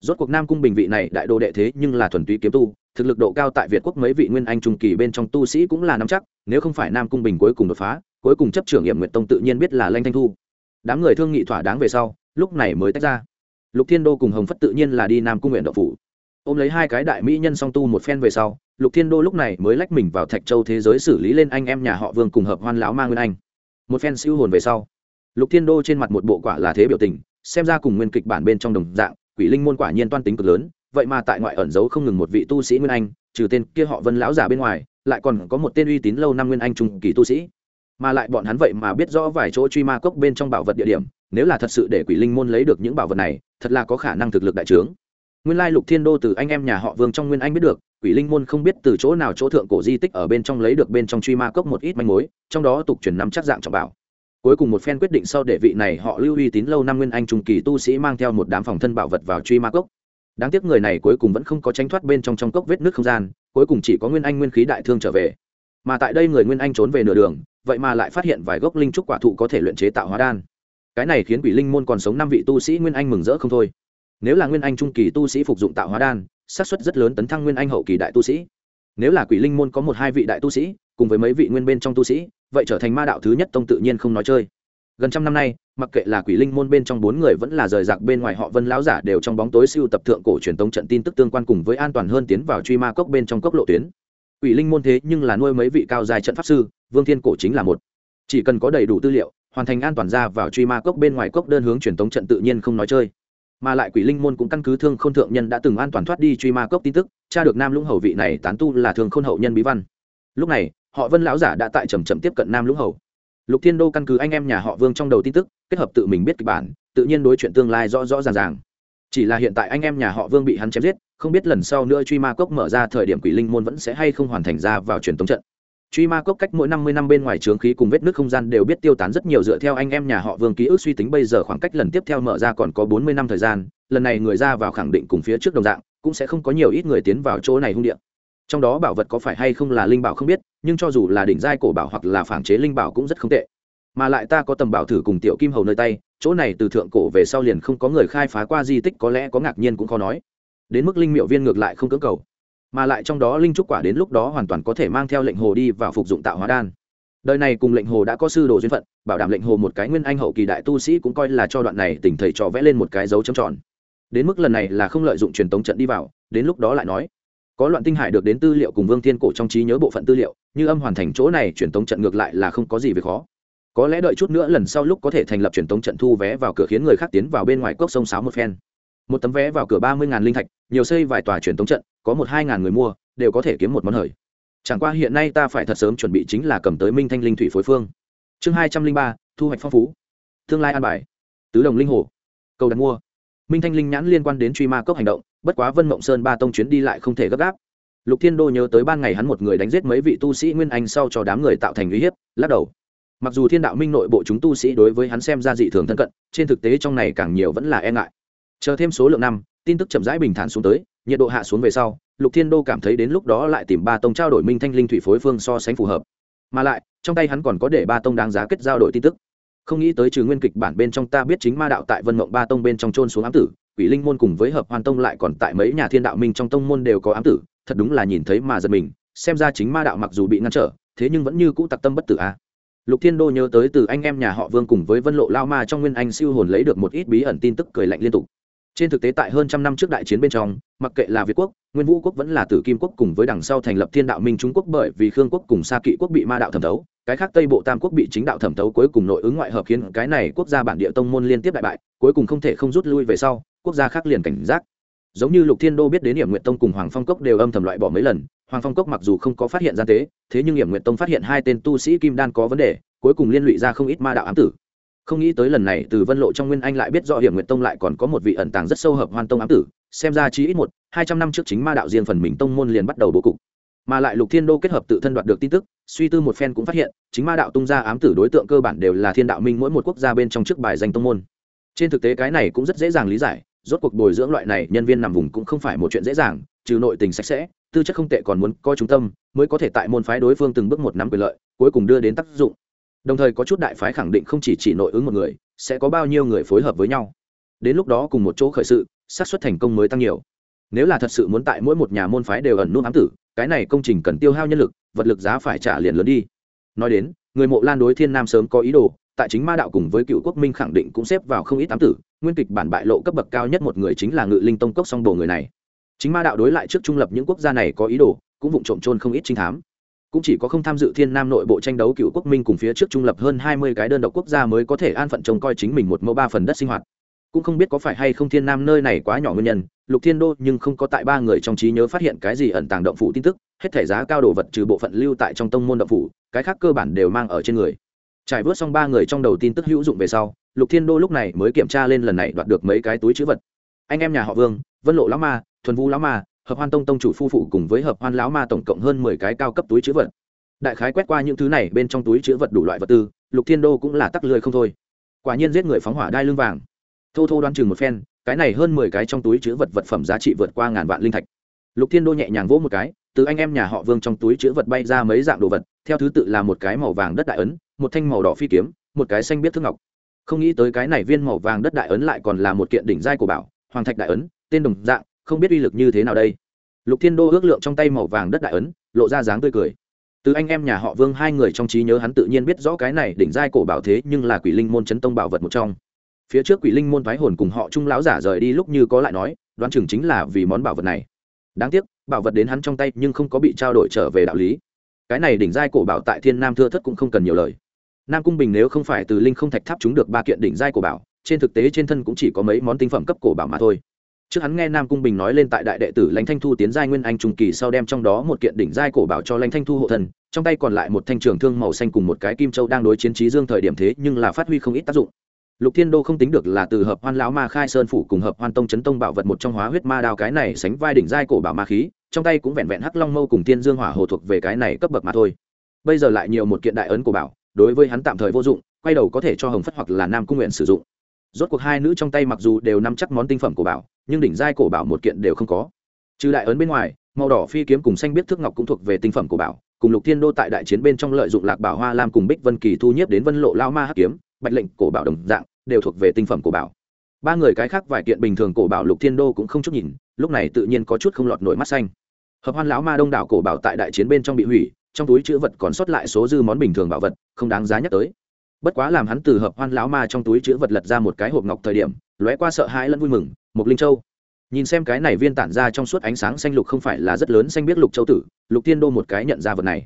Rốt cuộc nam cung bình vị này đại đô đệ thế nhưng là thuần túy kiếm tu thực lực độ cao tại việt quốc mấy vị nguyên anh trung kỳ bên trong tu sĩ cũng là nắm chắc, nếu không phải nam cung bình cuối cùng đột phá, cuối cùng chấp trưởng nghiệm nguyện tông tự nhiên biết là lanh thanh thu. Đám người thương nghị thỏa đáng về sau, lúc này mới tách ra. Lục thiên đô cùng hồng phất tự nhiên là đi nam cung nguyện đậu phủ. Ôm lấy hai cái đại mỹ nhân song tu một phen về sau, lục thiên đô lúc này mới lách mình vào thạch châu thế giới xử lý lên anh em nhà họ vương cùng hợp hoan lão ma nguyên anh. Một phen siêu hồn về sau, lục thiên đô trên mặt một bộ quả là thế biểu tình, xem ra cùng nguyên kịch bản bên trong đồng dạng, quỷ linh môn quả nhiên toan tính cực lớn vậy mà tại ngoại ẩn giấu không ngừng một vị tu sĩ nguyên anh, trừ tên kia họ vân lão giả bên ngoài, lại còn có một tên uy tín lâu năm nguyên anh trung kỳ tu sĩ. Mà lại bọn hắn vậy mà biết rõ vài chỗ truy ma cốc bên trong bảo vật địa điểm, nếu là thật sự để quỷ linh môn lấy được những bảo vật này, thật là có khả năng thực lực đại trướng. Nguyên lai lục thiên đô từ anh em nhà họ vương trong nguyên anh biết được, quỷ linh môn không biết từ chỗ nào chỗ thượng cổ di tích ở bên trong lấy được bên trong truy ma cốc một ít manh mối, trong đó tục truyền nắm chắc dạng trọng bảo. Cuối cùng một phen quyết định sau để vị này họ lưu uy tín lâu năm nguyên anh trung kỳ tu sĩ mang theo một đám phòng thân bảo vật vào truy ma cốc đáng tiếc người này cuối cùng vẫn không có tránh thoát bên trong trong cốc vết nước không gian, cuối cùng chỉ có nguyên anh nguyên khí đại thương trở về. Mà tại đây người nguyên anh trốn về nửa đường, vậy mà lại phát hiện vài gốc linh trúc quả thụ có thể luyện chế tạo hóa đan. Cái này khiến quỷ linh môn còn sống năm vị tu sĩ nguyên anh mừng rỡ không thôi. Nếu là nguyên anh trung kỳ tu sĩ phục dụng tạo hóa đan, xác suất rất lớn tấn thăng nguyên anh hậu kỳ đại tu sĩ. Nếu là quỷ linh môn có một hai vị đại tu sĩ, cùng với mấy vị nguyên bên trong tu sĩ, vậy trở thành ma đạo thứ nhất tông tự nhiên không nói chơi. Gần trăm năm nay mặc kệ là quỷ linh môn bên trong bốn người vẫn là rời rạc bên ngoài họ vân lão giả đều trong bóng tối siêu tập thượng cổ truyền tống trận tin tức tương quan cùng với an toàn hơn tiến vào truy ma cốc bên trong cốc lộ tuyến. Quỷ linh môn thế nhưng là nuôi mấy vị cao dài trận pháp sư, vương thiên cổ chính là một. Chỉ cần có đầy đủ tư liệu, hoàn thành an toàn ra vào truy ma cốc bên ngoài cốc đơn hướng truyền tống trận tự nhiên không nói chơi. Mà lại quỷ linh môn cũng căn cứ thương k h ô n thượng nhân đã từng an toàn thoát đi truy ma cốc tin tức, tra được nam lũng hầu vị này tán tu là thường khôn hậu nhân bí văn. Lúc này, họ vân lão giả đã tại trầm trầm tiếp cận nam lũng hầu lục thiên đô căn cứ anh em nhà họ vương trong đầu tin tức, kết hợp tự mình biết kịch bản, tự nhiên đối chuyện tương lai rõ rõ ràng ràng. Chỉ là hiện tại anh em nhà họ vương bị hắn chém giết, không biết lần sau nữa truy ma cốc mở ra thời điểm quỷ linh môn vẫn sẽ hay không hoàn thành ra vào truyền tống trận. Truy ma cốc cách mỗi năm mươi năm bên ngoài trướng khí cùng vết nước không gian đều biết tiêu tán rất nhiều dựa theo anh em nhà họ vương ký ức suy tính bây giờ khoảng cách lần tiếp theo mở ra còn có bốn mươi năm thời gian, lần này người ra vào khẳng định cùng phía trước đồng dạng, cũng sẽ không có nhiều ít người tiến vào chỗ này hung điện trong đó bảo vật có phải hay không là linh bảo không biết, nhưng cho dù là đỉnh giai cổ bảo hoặc là phản chế linh bảo cũng rất không tệ. Mà lại ta có tầm bảo thử cùng tiểu kim hầu nơi tay, chỗ này từ thượng cổ về sau liền không có người khai phá qua di tích, có lẽ có ngạc nhiên cũng khó nói. Đến mức linh miệu viên ngược lại không cưỡng cầu. Mà lại trong đó linh trúc quả đến lúc đó hoàn toàn có thể mang theo lệnh hồ đi vào phục dụng tạo hóa đan. Đời này cùng lệnh hồ đã có sư đồ duyên phận, bảo đảm lệnh hồ một cái nguyên anh hậu kỳ đại tu sĩ cũng coi là cho đoạn này tỉnh thầy trò vẽ lên một cái dấu chấm tròn. Đến mức lần này là không lợi dụng truyền tống trận đi vào, đến lúc đó lại nói có loạn tinh hải được đến tư liệu cùng vương thiên cổ trong trí nhớ bộ phận tư liệu, như âm hoàn thành chỗ này truyền tống trận ngược lại là không có gì về khó. Có lẽ đợi chút nữa lần sau lúc có thể thành lập truyền tống trận thu vé vào cửa khiến người khác tiến vào bên ngoài cốc sông sáo một phen. Một tấm vé vào cửa ba mươi linh thạch, nhiều xây vài tòa truyền tống trận, có một hai ngàn người mua, đều có thể kiếm một món hời. Chẳng qua hiện nay ta phải thật sớm chuẩn bị chính là cầm tới minh thanh linh thủy phối phương. Chương hai trăm linh ba, thu hoạch phong phú. Tương lai an bài. Tứ đồng linh hồ. Cầu đặt mua. Minh thanh linh nhãn liên quan đến truy ma cốc hành động bất quá vân mộng sơn ba tông chuyến đi lại không thể gấp gáp. Lục thiên đô nhớ tới ban ngày hắn một người đánh giết mấy vị tu sĩ nguyên anh sau cho đám người tạo thành uy hiếp, lắc đầu. Mặc dù thiên đạo minh nội bộ chúng tu sĩ đối với hắn xem ra dị thường thân cận, trên thực tế trong này càng nhiều vẫn là e ngại. Chờ thêm số lượng năm, tin tức chậm rãi bình thản xuống tới, nhiệt độ hạ xuống về sau, lục thiên đô cảm thấy đến lúc đó lại tìm ba tông trao đổi minh thanh linh thủy phối phương so sánh phù hợp. Mà lại, trong tay hắn còn có để ba tông đáng giá kết giao đổi tin tức. Không nghĩ tới trừ nguyên kịch bản bên trong ta biết chính ma đạo tại vân mộng ba tông bên trong trôn xuống ám tử quỷ linh môn cùng với hợp hoàn tông lại còn tại mấy nhà thiên đạo minh trong tông môn đều có ám tử, thật đúng là nhìn thấy mà giật mình, xem ra chính ma đạo mặc dù bị ngăn trở, thế nhưng vẫn như cũ tặc tâm bất tử a à. lục thiên đô nhớ tới từ anh em nhà họ vương cùng với vân lộ lao ma trong nguyên anh siêu hồn lấy được một ít bí ẩn tin tức cười lạnh liên tục trên thực tế tại hơn trăm năm trước đại chiến bên trong, mặc kệ là việt quốc, nguyên vũ quốc vẫn là tử kim quốc cùng với đằng sau thành lập thiên đạo minh trung quốc bởi vì khương quốc cùng sa kỵ quốc bị ma đạo thẩm thấu, cái khác tây bộ tam quốc bị chính đạo thẩm thấu cuối cùng nội ứng ngoại hợp khiến cái này quốc gia bản địa tông môn liên tiếp đại bại, cuối cùng không thể không rút lui về sau quốc gia khác liền cảnh giác. Giống như lục thiên đô biết đến hiểm nguyện tông cùng hoàng phong cốc đều âm thầm loại bỏ mấy lần, hoàng phong cốc mặc dù không có phát hiện gian tế, thế nhưng hiểm nguyện tông phát hiện hai tên tu sĩ kim đan có vấn đề, cuối cùng liên lụy ra không ít ma đạo ám tử. Không nghĩ tới lần này từ vân lộ trong nguyên anh lại biết rõ hiểm nguyện tông lại còn có một vị ẩn tàng rất sâu hợp hoan tông ám tử, xem ra chí ít một, hai trăm năm trước chính ma đạo riêng phần mình tông môn liền bắt đầu bố cục. Mà lại lục thiên đô kết hợp tự thân đoạt được tin tức, suy tư một phen cũng phát hiện, chính ma đạo tung ra ám tử đối tượng cơ bản đều là thiên đạo minh mỗi một quốc gia bên trong trước bài danh tông môn. Trên thực tế cái này cũng rất dễ dàng lý giải rốt cuộc bồi dưỡng loại này nhân viên nằm vùng cũng không phải một chuyện dễ dàng, trừ nội tình sạch sẽ, tư chất không tệ còn muốn coi trung tâm, mới có thể tại môn phái đối phương từng bước một nắm quyền lợi, cuối cùng đưa đến tác dụng. Đồng thời có chút đại phái khẳng định không chỉ chỉ nội ứng một người, sẽ có bao nhiêu người phối hợp với nhau. Đến lúc đó cùng một chỗ khởi sự, xác suất thành công mới tăng nhiều. Nếu là thật sự muốn tại mỗi một nhà môn phái đều ẩn nút ám tử, cái này công trình cần tiêu hao nhân lực, vật lực giá phải trả liền lớn đi. Nói đến, người mộ lan đối thiên nam sớm có ý đồ tại chính ma đạo cùng với cựu quốc minh khẳng định cũng xếp vào không ít tám tử, nguyên kịch bản bại lộ cấp bậc cao nhất một người chính là ngự linh tông cốc song bồ người này. Chính ma đạo đối lại trước trung lập những quốc gia này có ý đồ, cũng vụng trộm trôn không ít trinh thám. Cũng chỉ có không tham dự thiên nam nội bộ tranh đấu cựu quốc minh cùng phía trước trung lập hơn hai mươi cái đơn độc quốc gia mới có thể an phận trông coi chính mình một mẫu ba phần đất sinh hoạt. Cũng không biết có phải hay không thiên nam nơi này quá nhỏ nguyên nhân, lục thiên đô nhưng không có tại ba người trong trí nhớ phát hiện cái gì ẩn tàng động phủ tin tức, hết thể giá cao đồ vật trừ bộ phận lưu tại trong tông môn động phủ, cái khác cơ bản đều mang ở trên người trải vớt xong ba người trong đầu tin tức hữu dụng về sau, lục thiên đô lúc này mới kiểm tra lên lần này đoạt được mấy cái túi chữ vật. Anh em nhà họ vương, vân lộ lão ma, thuần vũ lão ma, hợp hoan tông tông chủ phu phụ cùng với hợp hoan lão ma tổng cộng hơn mười cái cao cấp túi chữ vật. Đại khái quét qua những thứ này, bên trong túi chữ vật đủ loại vật tư, lục thiên đô cũng là tắc lười không thôi. Quả nhiên giết người phóng hỏa đai lưng vàng. Thô thô đoán chừng một phen, cái này hơn mười cái trong túi chữ vật vật phẩm giá trị vượt qua ngàn vạn linh thạch. Lục thiên đô nhẹ nhàng vỗ một cái, từ anh em nhà họ vương trong túi chữ vật bay ra mấy dạng đồ vật, theo thứ tự là một cái màu vàng đất đại ấn một thanh màu đỏ phi kiếm, một cái xanh biết thương ngọc. Không nghĩ tới cái này viên màu vàng đất đại ấn lại còn là một kiện đỉnh giai của bảo, hoàng thạch đại ấn, tên đồng dạng, không biết uy lực như thế nào đây. Lục thiên đô ước lượng trong tay màu vàng đất đại ấn, lộ ra dáng tươi cười. Từ anh em nhà họ vương hai người trong trí nhớ hắn tự nhiên biết rõ cái này đỉnh giai cổ bảo thế nhưng là quỷ linh môn chấn tông bảo vật một trong. Phía trước quỷ linh môn thoái hồn cùng họ trung lão giả rời đi lúc như có lại nói, đoán chừng chính là vì món bảo vật này. Đáng tiếc, bảo vật đến hắn trong tay nhưng không có bị trao đổi trở về đạo lý. Cái này đỉnh giai cổ bảo tại thiên nam thưa thất cũng không cần nhiều lời nam cung bình nếu không phải từ linh không thạch tháp chúng được ba kiện đỉnh giai cổ bảo, trên thực tế trên thân cũng chỉ có mấy món tinh phẩm cấp cổ bảo mà thôi. Trước hắn nghe nam cung bình nói lên tại đại đệ tử lãnh thanh thu tiến giai nguyên anh trung kỳ sau đem trong đó một kiện đỉnh giai cổ bảo cho lãnh thanh thu hộ thần, trong tay còn lại một thanh trường thương màu xanh cùng một cái kim châu đang đối chiến trí dương thời điểm thế nhưng là phát huy không ít tác dụng. Lục thiên đô không tính được là từ hợp hoan lão ma khai sơn phủ cùng hợp hoan tông chấn tông bảo vật một trong hóa huyết ma đao cái này sánh vai đỉnh giai cổ bảo ma khí, trong tay cũng vẹn vẹn hắc long mâu cùng tiên dương hỏa hồ thuộc về cái này cấp bậc mà thôi. Bây giờ lại nhiều một kiện đại ấn cổ bảo đối với hắn tạm thời vô dụng, quay đầu có thể cho hồng phất hoặc là nam cung nguyện sử dụng. Rốt cuộc hai nữ trong tay mặc dù đều nắm chắc món tinh phẩm của bảo, nhưng đỉnh giai cổ bảo một kiện đều không có. Trừ đại ấn bên ngoài, màu đỏ phi kiếm cùng xanh biết thước ngọc cũng thuộc về tinh phẩm của bảo, cùng lục thiên đô tại đại chiến bên trong lợi dụng lạc bảo hoa lam cùng bích vân kỳ thu nhiếp đến vân lộ lao ma hắc kiếm, bạch lệnh cổ bảo đồng dạng, đều thuộc về tinh phẩm cổ bảo. Ba người cái khác vài kiện bình thường cổ bảo lục thiên đô cũng không chút nhìn, lúc này tự nhiên có chút không lọt nổi mắt xanh. Hợp hoan lão ma đông đảo cổ bảo tại đại chiến bên trong bị hủy trong túi chữ vật còn sót lại số dư món bình thường bảo vật, không đáng giá nhắc tới. Bất quá làm hắn từ hợp hoan lão ma trong túi chữ vật lật ra một cái hộp ngọc thời điểm, lóe qua sợ hãi lẫn vui mừng một linh châu. Nhìn xem cái này viên tản ra trong suốt ánh sáng xanh lục không phải là rất lớn xanh biết lục châu tử, lục tiên đô một cái nhận ra vật này.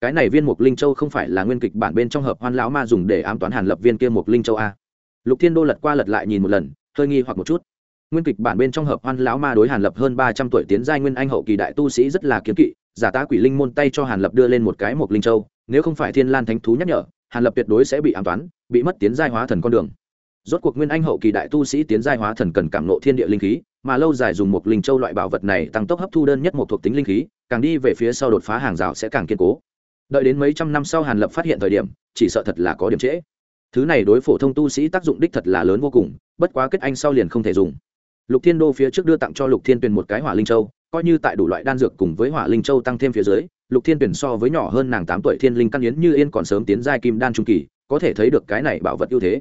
Cái này viên mục linh châu không phải là nguyên kịch bản bên trong hợp hoan lão ma dùng để ám toán hàn lập viên kia mục linh châu a. Lục thiên đô lật qua lật lại nhìn một lần, hơi nghi hoặc một chút. Nguyên kịch bản bên trong hợp hoan lão ma đối hàn lập hơn ba trăm tuổi tiến giai nguyên anh hậu kỳ đại tu sĩ rất là kiếm kỵ giả tá quỷ linh môn tay cho hàn lập đưa lên một cái một linh châu, nếu không phải thiên lan thánh thú nhắc nhở, hàn lập tuyệt đối sẽ bị ám toán, bị mất tiến giai hóa thần con đường. Rốt cuộc nguyên anh hậu kỳ đại tu sĩ tiến giai hóa thần cần cảm nộ thiên địa linh khí, mà lâu dài dùng một linh châu loại bảo vật này tăng tốc hấp thu đơn nhất một thuộc tính linh khí, càng đi về phía sau đột phá hàng rào sẽ càng kiên cố. Đợi đến mấy trăm năm sau hàn lập phát hiện thời điểm, chỉ sợ thật là có điểm trễ. Thứ này đối phổ thông tu sĩ tác dụng đích thật là lớn vô cùng, bất quá kết anh sau liền không thể dùng. Lục thiên đô phía trước đưa tặng cho lục thiên tuyền một cái hỏa linh châu coi như tại đủ loại đan dược cùng với hỏa linh châu tăng thêm phía dưới, lục thiên tuyển so với nhỏ hơn nàng tám tuổi thiên linh căn yến như yên còn sớm tiến giai kim đan trung kỳ, có thể thấy được cái này bảo vật ưu thế.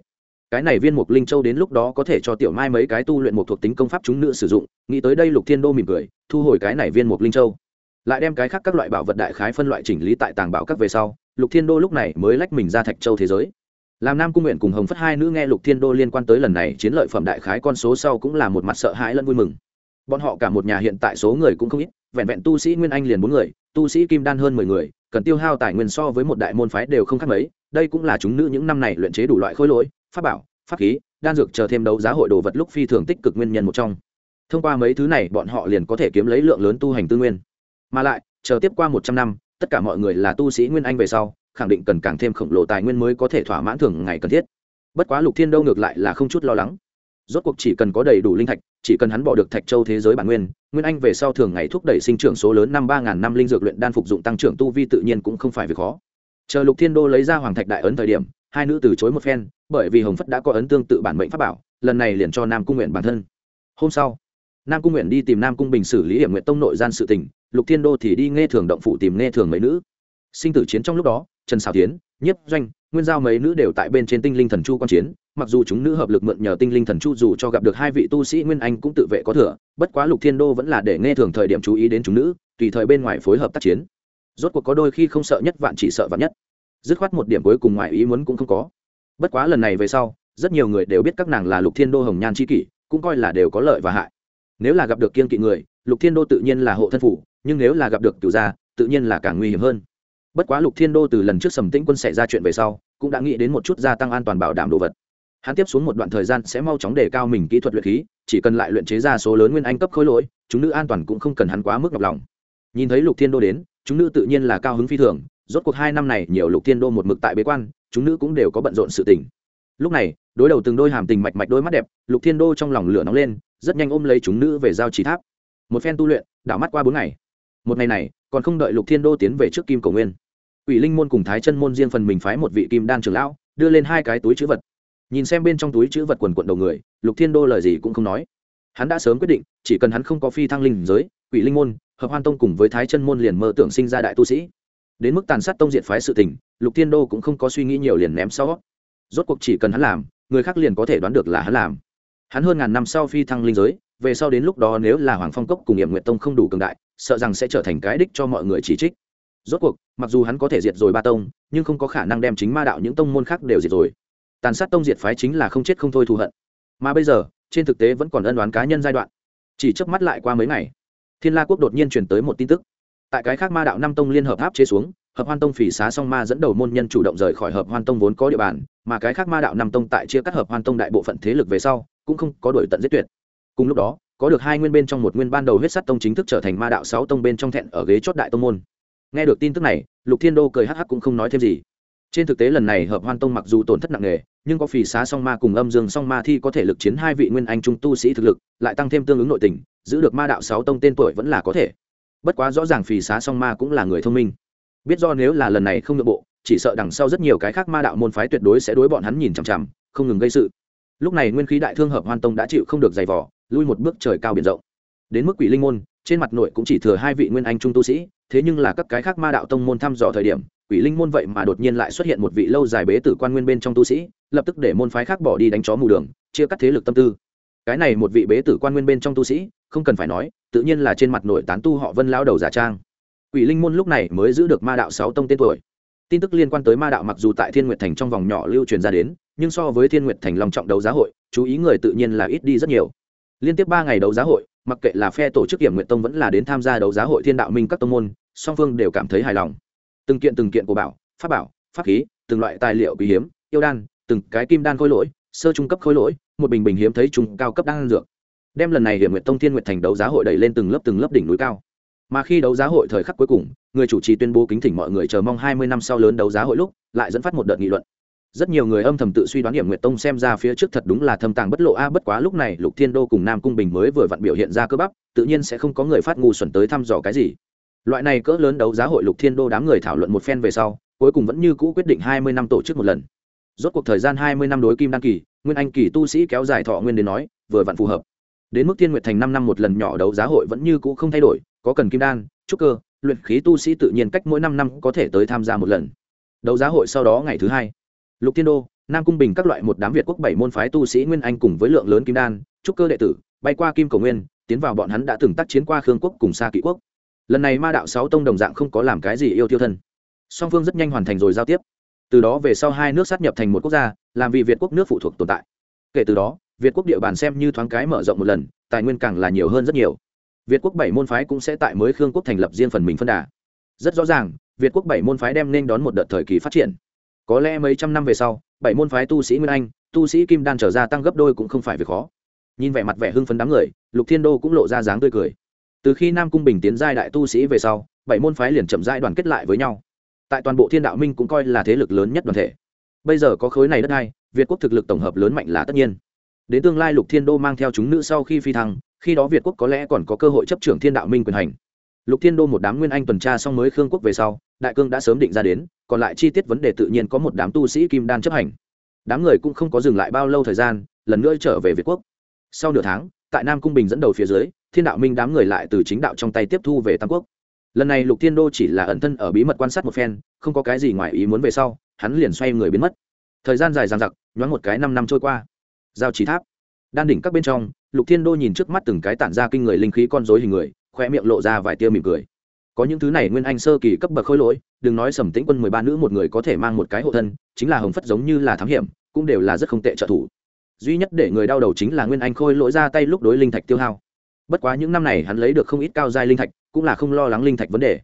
Cái này viên mục linh châu đến lúc đó có thể cho tiểu mai mấy cái tu luyện một thuộc tính công pháp chúng nữ sử dụng, nghĩ tới đây lục thiên đô mỉm cười, thu hồi cái này viên mục linh châu. Lại đem cái khác các loại bảo vật đại khái phân loại chỉnh lý tại tàng bảo các về sau, lục thiên đô lúc này mới lách mình ra thạch châu thế giới. Làm nam cung nguyện cùng hồng phất hai nữ nghe lục thiên đô liên quan tới lần này chiến lợi phẩm đại khái con số sau cũng là một mặt sợ hãi lẫn vui mừng bọn họ cả một nhà hiện tại số người cũng không ít, vẹn vẹn tu sĩ nguyên anh liền bốn người, tu sĩ kim đan hơn mười người, cần tiêu hao tài nguyên so với một đại môn phái đều không khác mấy, đây cũng là chúng nữ những năm này luyện chế đủ loại khối lỗi, pháp bảo, pháp khí, đan dược chờ thêm đấu giá hội đồ vật lúc phi thường tích cực nguyên nhân một trong. Thông qua mấy thứ này, bọn họ liền có thể kiếm lấy lượng lớn tu hành tư nguyên. Mà lại, chờ tiếp qua một trăm năm, tất cả mọi người là tu sĩ nguyên anh về sau, khẳng định cần càng thêm khổng lồ tài nguyên mới có thể thỏa mãn thường ngày cần thiết. Bất quá lục thiên đâu ngược lại là không chút lo lắng rốt cuộc chỉ cần có đầy đủ linh thạch, chỉ cần hắn bỏ được thạch châu thế giới bản nguyên nguyên anh về sau thường ngày thúc đẩy sinh trưởng số lớn năm ba ngàn năm linh dược luyện đan phục dụng tăng trưởng tu vi tự nhiên cũng không phải việc khó. Chờ lục thiên đô lấy ra hoàng thạch đại ấn thời điểm, hai nữ từ chối một phen, bởi vì hồng phất đã có ấn tương tự bản mệnh pháp bảo, lần này liền cho nam cung nguyện bản thân. Hôm sau, nam cung nguyện đi tìm nam cung bình xử lý hiểm nguyện tông nội gian sự tình, lục thiên đô thì đi nghe thường động phụ tìm nghe thường mấy nữ sinh tử chiến trong lúc đó, trần xào tiến nhiếp doanh, nguyên giao mấy nữ đều tại bên trên tinh linh thần chu quan chiến, mặc dù chúng nữ hợp lực mượn nhờ tinh linh thần chu dù cho gặp được hai vị tu sĩ nguyên anh cũng tự vệ có thừa, bất quá lục thiên đô vẫn là để nghe thường thời điểm chú ý đến chúng nữ, tùy thời bên ngoài phối hợp tác chiến. Rốt cuộc có đôi khi không sợ nhất vạn chỉ sợ vạn nhất. Dứt khoát một điểm cuối cùng ngoài ý muốn cũng không có. Bất quá lần này về sau, rất nhiều người đều biết các nàng là lục thiên đô hồng nhan c kỷ, cũng coi là đều có lợi và hại. Nếu là gặp được kiên kỵ người, lục thiên đô tự nhiên là hộ thân phủ, nhưng nếu là gặp được cựu gia, tự nhiên là càng nguy hiểm hơn bất quá lục thiên đô từ lần trước sầm tĩnh quân xảy ra chuyện về sau, cũng đã nghĩ đến một chút gia tăng an toàn bảo đảm đồ vật. Hắn tiếp xuống một đoạn thời gian sẽ mau chóng đề cao mình kỹ thuật luyện khí, chỉ cần lại luyện chế ra số lớn nguyên anh cấp khối lỗi, chúng nữ an toàn cũng không cần hắn quá mức nhọc lòng. Nhìn thấy lục thiên đô đến, chúng nữ tự nhiên là cao hứng phi thường, rốt cuộc hai năm này nhiều lục thiên đô một mực tại bế quan, chúng nữ cũng đều có bận rộn sự tình. Lúc này, đối đầu từng đôi hàm tình mạch mạch đôi mắt đẹp, lục thiên đô trong lòng lửa nóng lên, rất nhanh ôm lấy chúng nữ về giao chỉ tháp. Một phen tu luyện, đảo mắt qua bốn ngày. Một ngày này, còn không đợi lục thiên đô tiến về trước kim cầu nguyên. Quỷ linh môn cùng thái chân môn riêng phần mình phái một vị kim đan trưởng lão, đưa lên hai cái túi chữ vật. Nhìn xem bên trong túi chữ vật quần quận đầu người, lục thiên đô lời gì cũng không nói. Hắn đã sớm quyết định, chỉ cần hắn không có phi thăng linh giới, quỷ linh môn, hợp hoan tông cùng với thái chân môn liền mơ tưởng sinh ra đại tu sĩ. Đến mức tàn sát tông diện phái sự tình, lục thiên đô cũng không có suy nghĩ nhiều liền ném sau. Rốt cuộc chỉ cần hắn làm, người khác liền có thể đoán được là hắn làm. Hắn hơn ngàn năm sau phi thăng linh giới, về sau đến lúc đó nếu là hoàng phong cốc cùng nghiệm nguyện tông không đủ cường đại, sợ rằng sẽ trở thành cái đích cho mọi người chỉ trích rốt cuộc, mặc dù hắn có thể diệt rồi ba tông, nhưng không có khả năng đem chính ma đạo những tông môn khác đều diệt rồi. Tàn sát tông diệt phái chính là không chết không thôi thù hận. Mà bây giờ, trên thực tế vẫn còn ân đoán cá nhân giai đoạn. Chỉ chớp mắt lại qua mấy ngày, thiên la quốc đột nhiên truyền tới một tin tức. Tại cái khác ma đạo năm tông liên hợp áp chế xuống, hợp hoan tông phỉ xá song ma dẫn đầu môn nhân chủ động rời khỏi hợp hoan tông vốn có địa bàn, mà cái khác ma đạo năm tông tại chia cắt hợp hoan tông đại bộ phận thế lực về sau, cũng không có đổi tận giết tuyệt. Cùng lúc đó, có được hai nguyên bên trong một nguyên ban đầu huyết sắt tông chính thức trở thành ma đạo sáu tông bên trong thẹn ở ghế chót đại tông môn nghe được tin tức này, lục thiên đô cười hắc hắc cũng không nói thêm gì. Trên thực tế lần này hợp hoan tông mặc dù tổn thất nặng nề, nhưng có phì xá song ma cùng âm dương song ma thi có thể lực chiến hai vị nguyên anh trung tu sĩ thực lực, lại tăng thêm tương ứng nội tình, giữ được ma đạo sáu tông tên tuổi vẫn là có thể. Bất quá rõ ràng phì xá song ma cũng là người thông minh. Biết do nếu là lần này không nội bộ, chỉ sợ đằng sau rất nhiều cái khác ma đạo môn phái tuyệt đối sẽ đối bọn hắn nhìn chằm chằm, không ngừng gây sự. Lúc này nguyên khí đại thương hợp hoan tông đã chịu không được giày vỏ lui một bước trời cao biển rộng. Đến mức quỷ linh môn, trên mặt nội cũng chỉ thừa hai vị nguyên anh trung tu sĩ thế nhưng là các cái khác ma đạo tông môn thăm dò thời điểm, quỷ linh môn vậy mà đột nhiên lại xuất hiện một vị lâu dài bế tử quan nguyên bên trong tu sĩ, lập tức để môn phái khác bỏ đi đánh chó mù đường, chia cắt thế lực tâm tư. Cái này một vị bế tử quan nguyên bên trong tu sĩ, không cần phải nói, tự nhiên là trên mặt nội tán tu họ vân lao đầu giả trang. Quỷ linh môn lúc này mới giữ được ma đạo sáu tông tên tuổi. Tin tức liên quan tới ma đạo mặc dù tại thiên nguyệt thành trong vòng nhỏ lưu truyền ra đến, nhưng so với thiên nguyệt thành lòng trọng đấu giá hội, chú ý người tự nhiên là ít đi rất nhiều. Liên tiếp ba ngày đấu giá hội mặc kệ là phe tổ chức kiểm nguyện tông vẫn là đến tham gia đấu giá hội thiên đạo minh các tông môn, song phương đều cảm thấy hài lòng. Từng kiện từng kiện của bảo, pháp bảo, pháp khí, từng loại tài liệu quý hiếm, yêu đan, từng cái kim đan khôi lỗi, sơ trung cấp khôi lỗi, một bình bình hiếm thấy trung cao cấp đan dược. Đem lần này hiểm nguyện tông thiên nguyện thành đấu giá hội đẩy lên từng lớp từng lớp đỉnh núi cao. Mà khi đấu giá hội thời khắc cuối cùng, người chủ trì tuyên bố kính thỉnh mọi người chờ mong hai mươi năm sau lớn đấu giá hội lúc, lại dẫn phát một đợt nghị luận rất nhiều người âm thầm tự suy đoán điểm nguyệt tông xem ra phía trước thật đúng là thâm tàng bất lộ. A, bất quá lúc này lục thiên đô cùng nam cung bình mới vừa vặn biểu hiện ra cơ bắp, tự nhiên sẽ không có người phát ngu xuẩn tới thăm dò cái gì. Loại này cỡ lớn đấu giá hội lục thiên đô đám người thảo luận một phen về sau, cuối cùng vẫn như cũ quyết định hai mươi năm tổ chức một lần. Rốt cuộc thời gian hai mươi năm đối kim đăng kỳ, nguyên anh kỳ tu sĩ kéo dài thọ nguyên đến nói, vừa vặn phù hợp. Đến mức thiên nguyệt thành năm năm một lần nhỏ đấu giá hội vẫn như cũ không thay đổi, có cần kim đan, trúc cơ, luyện khí tu sĩ tự nhiên cách mỗi năm năm có thể tới tham gia một lần. Đấu giá hội sau đó ngày thứ hai lục thiên đô, nam cung bình các loại một đám việt quốc bảy môn phái tu sĩ nguyên anh cùng với lượng lớn kim đan, trúc cơ đệ tử, bay qua kim cầu nguyên, tiến vào bọn hắn đã từng tác chiến qua khương quốc cùng xa kỵ quốc. Lần này ma đạo sáu tông đồng dạng không có làm cái gì yêu tiêu thân. Song phương rất nhanh hoàn thành rồi giao tiếp. Từ đó về sau hai nước sát nhập thành một quốc gia, làm vì việt quốc nước phụ thuộc tồn tại. Kể từ đó, việt quốc địa bàn xem như thoáng cái mở rộng một lần, tài nguyên càng là nhiều hơn rất nhiều. Việt quốc bảy môn phái cũng sẽ tại mới khương quốc thành lập riêng phần mình phân đà. Rất rõ ràng, việt quốc bảy môn phái đem nên đón một đợt thời kỳ phát triển có lẽ mấy trăm năm về sau, bảy môn phái tu sĩ nguyên anh, tu sĩ kim đan trở ra tăng gấp đôi cũng không phải việc khó. Nhìn vẻ mặt vẻ hưng phấn đám người, lục thiên đô cũng lộ ra dáng tươi cười. Từ khi nam cung bình tiến giai đại tu sĩ về sau, bảy môn phái liền chậm giai đoàn kết lại với nhau. Tại toàn bộ thiên đạo minh cũng coi là thế lực lớn nhất đoàn thể. Bây giờ có khối này đất hai việt quốc thực lực tổng hợp lớn mạnh là tất nhiên. Đến tương lai lục thiên đô mang theo chúng nữ sau khi phi thăng, khi đó việt quốc có lẽ còn có cơ hội chấp trưởng thiên đạo minh quyền hành lục thiên đô một đám nguyên anh tuần tra xong mới khương quốc về sau, đại cương đã sớm định ra đến, còn lại chi tiết vấn đề tự nhiên có một đám tu sĩ kim đan chấp hành. Đám người cũng không có dừng lại bao lâu thời gian, lần nữa trở về việt quốc. Sau nửa tháng, tại nam cung bình dẫn đầu phía dưới, thiên đạo minh đám người lại từ chính đạo trong tay tiếp thu về tam quốc. Lần này lục thiên đô chỉ là ẩn thân ở bí mật quan sát một phen, không có cái gì ngoài ý muốn về sau, hắn liền xoay người biến mất. Thời gian dài dằng dặc, nhoáng một cái năm năm trôi qua. Giao trí tháp. Đan đỉnh các bên trong, lục thiên đô nhìn trước mắt từng cái tản ra kinh người linh khí con dối hình người khoe miệng lộ ra vài tia mỉm cười. Có những thứ này nguyên anh sơ kỳ cấp bậc khôi lỗi, đừng nói sầm tĩnh quân mười ba nữ một người có thể mang một cái hộ thân, chính là hồng phất giống như là thám hiểm, cũng đều là rất không tệ trợ thủ. Duy nhất để người đau đầu chính là nguyên anh khôi lỗi ra tay lúc đối linh thạch tiêu hao. Bất quá những năm này hắn lấy được không ít cao giai linh thạch, cũng là không lo lắng linh thạch vấn đề.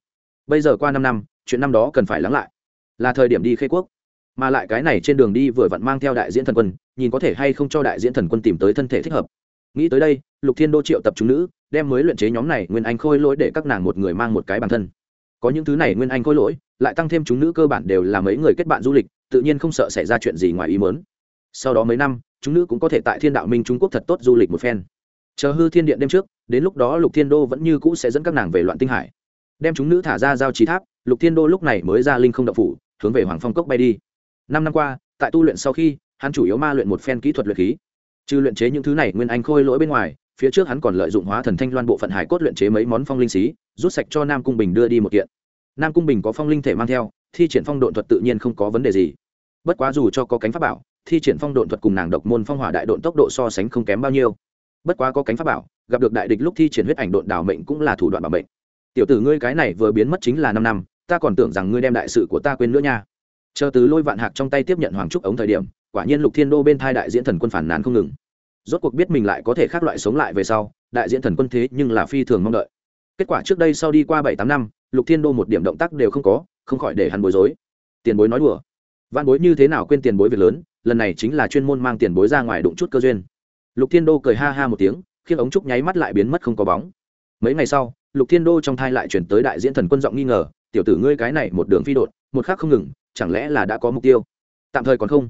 Bây giờ qua năm năm, chuyện năm đó cần phải lắng lại. Là thời điểm đi khê quốc. Mà lại cái này trên đường đi vừa vặn mang theo đại diễn thần quân, nhìn có thể hay không cho đại diễn thần quân tìm tới thân thể thích hợp. Nghĩ tới đây, lục thiên đô triệu tập chúng nữ đem mới luyện chế nhóm này nguyên anh khôi lỗi để các nàng một người mang một cái bản thân. Có những thứ này nguyên anh khôi lỗi, lại tăng thêm chúng nữ cơ bản đều là mấy người kết bạn du lịch, tự nhiên không sợ xảy ra chuyện gì ngoài ý mớn sau đó mấy năm, chúng nữ cũng có thể tại thiên đạo minh trung quốc thật tốt du lịch một phen. Chờ hư thiên điện đêm trước, đến lúc đó lục thiên đô vẫn như cũ sẽ dẫn các nàng về loạn tinh hải. Đem chúng nữ thả ra giao trí tháp, lục thiên đô lúc này mới ra linh không đậu phủ, hướng về hoàng phong cốc bay đi. Năm năm qua, tại tu luyện sau khi, hắn chủ yếu ma luyện một phen kỹ thuật luyện khí. Trừ luyện chế những thứ này nguyên anh khôi lỗi bên ngoài phía trước hắn còn lợi dụng hóa thần thanh loan bộ phận hải cốt luyện chế mấy món phong linh xí, rút sạch cho nam cung bình đưa đi một kiện. Nam cung bình có phong linh thể mang theo, thi triển phong độn thuật tự nhiên không có vấn đề gì. Bất quá dù cho có cánh pháp bảo, thi triển phong độn thuật cùng nàng độc môn phong hỏa đại độn tốc độ so sánh không kém bao nhiêu. Bất quá có cánh pháp bảo, gặp được đại địch lúc thi triển huyết ảnh độn đảo mệnh cũng là thủ đoạn bảo mệnh. Tiểu tử ngươi cái này vừa biến mất chính là năm năm, ta còn tưởng rằng ngươi đem đại sự của ta quên nữa nha. Chờ từ lôi vạn hạc trong tay tiếp nhận hoàng trúc ống thời điểm, quả nhiên lục thiên đô bên thai đại diễn thần quân phản nàn không ngừng rốt cuộc biết mình lại có thể khác loại sống lại về sau, đại diện thần quân thế nhưng là phi thường mong đợi. Kết quả trước đây sau đi qua bảy tám năm, lục thiên đô một điểm động tác đều không có, không khỏi để hắn bối rối. Tiền bối nói đùa. Văn bối như thế nào quên tiền bối việc lớn, lần này chính là chuyên môn mang tiền bối ra ngoài đụng chút cơ duyên. Lục thiên đô cười ha ha một tiếng khiến ống trúc nháy mắt lại biến mất không có bóng. Mấy ngày sau, lục thiên đô trong thai lại chuyển tới đại diễn thần quân giọng nghi ngờ, tiểu tử ngươi cái này một đường phi đột một khác không ngừng, chẳng lẽ là đã có mục tiêu? Tạm thời còn không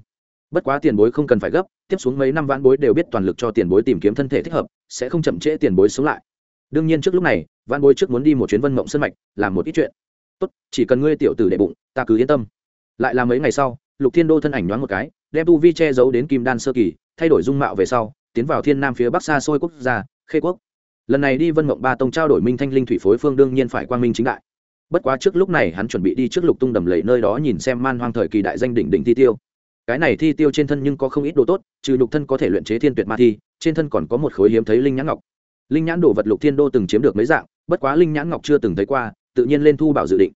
bất quá tiền bối không cần phải gấp, tiếp xuống mấy năm vãn bối đều biết toàn lực cho tiền bối tìm kiếm thân thể thích hợp, sẽ không chậm trễ tiền bối sống lại. Đương nhiên trước lúc này, vãn bối trước muốn đi một chuyến vân mộng sân mạch, làm một ít chuyện. Tốt, chỉ cần ngươi tiểu tử đệ bụng, ta cứ yên tâm. Lại là mấy ngày sau, lục thiên đô thân ảnh nhoáng một cái, đem tu vi che giấu đến kim đan sơ kỳ, thay đổi dung mạo về sau, tiến vào thiên nam phía bắc xa xôi quốc gia, khê quốc. Lần này đi vân mộng ba tông trao đổi minh thanh linh thủy phối phương đương nhiên phải quang minh chính đại. Bất quá trước lúc này hắn chuẩn bị đi trước lục tung đầm lầy nơi đó nhìn xem man hoang thời kỳ đại danh đỉnh đỉnh thi tiêu cái này thi tiêu trên thân nhưng có không ít đồ tốt, trừ lục thân có thể luyện chế thiên tuyệt ma thi, trên thân còn có một khối hiếm thấy linh nhãn ngọc. Linh nhãn đồ vật lục thiên đô từng chiếm được mấy dạng, bất quá linh nhãn ngọc chưa từng thấy qua, tự nhiên lên thu bảo dự định.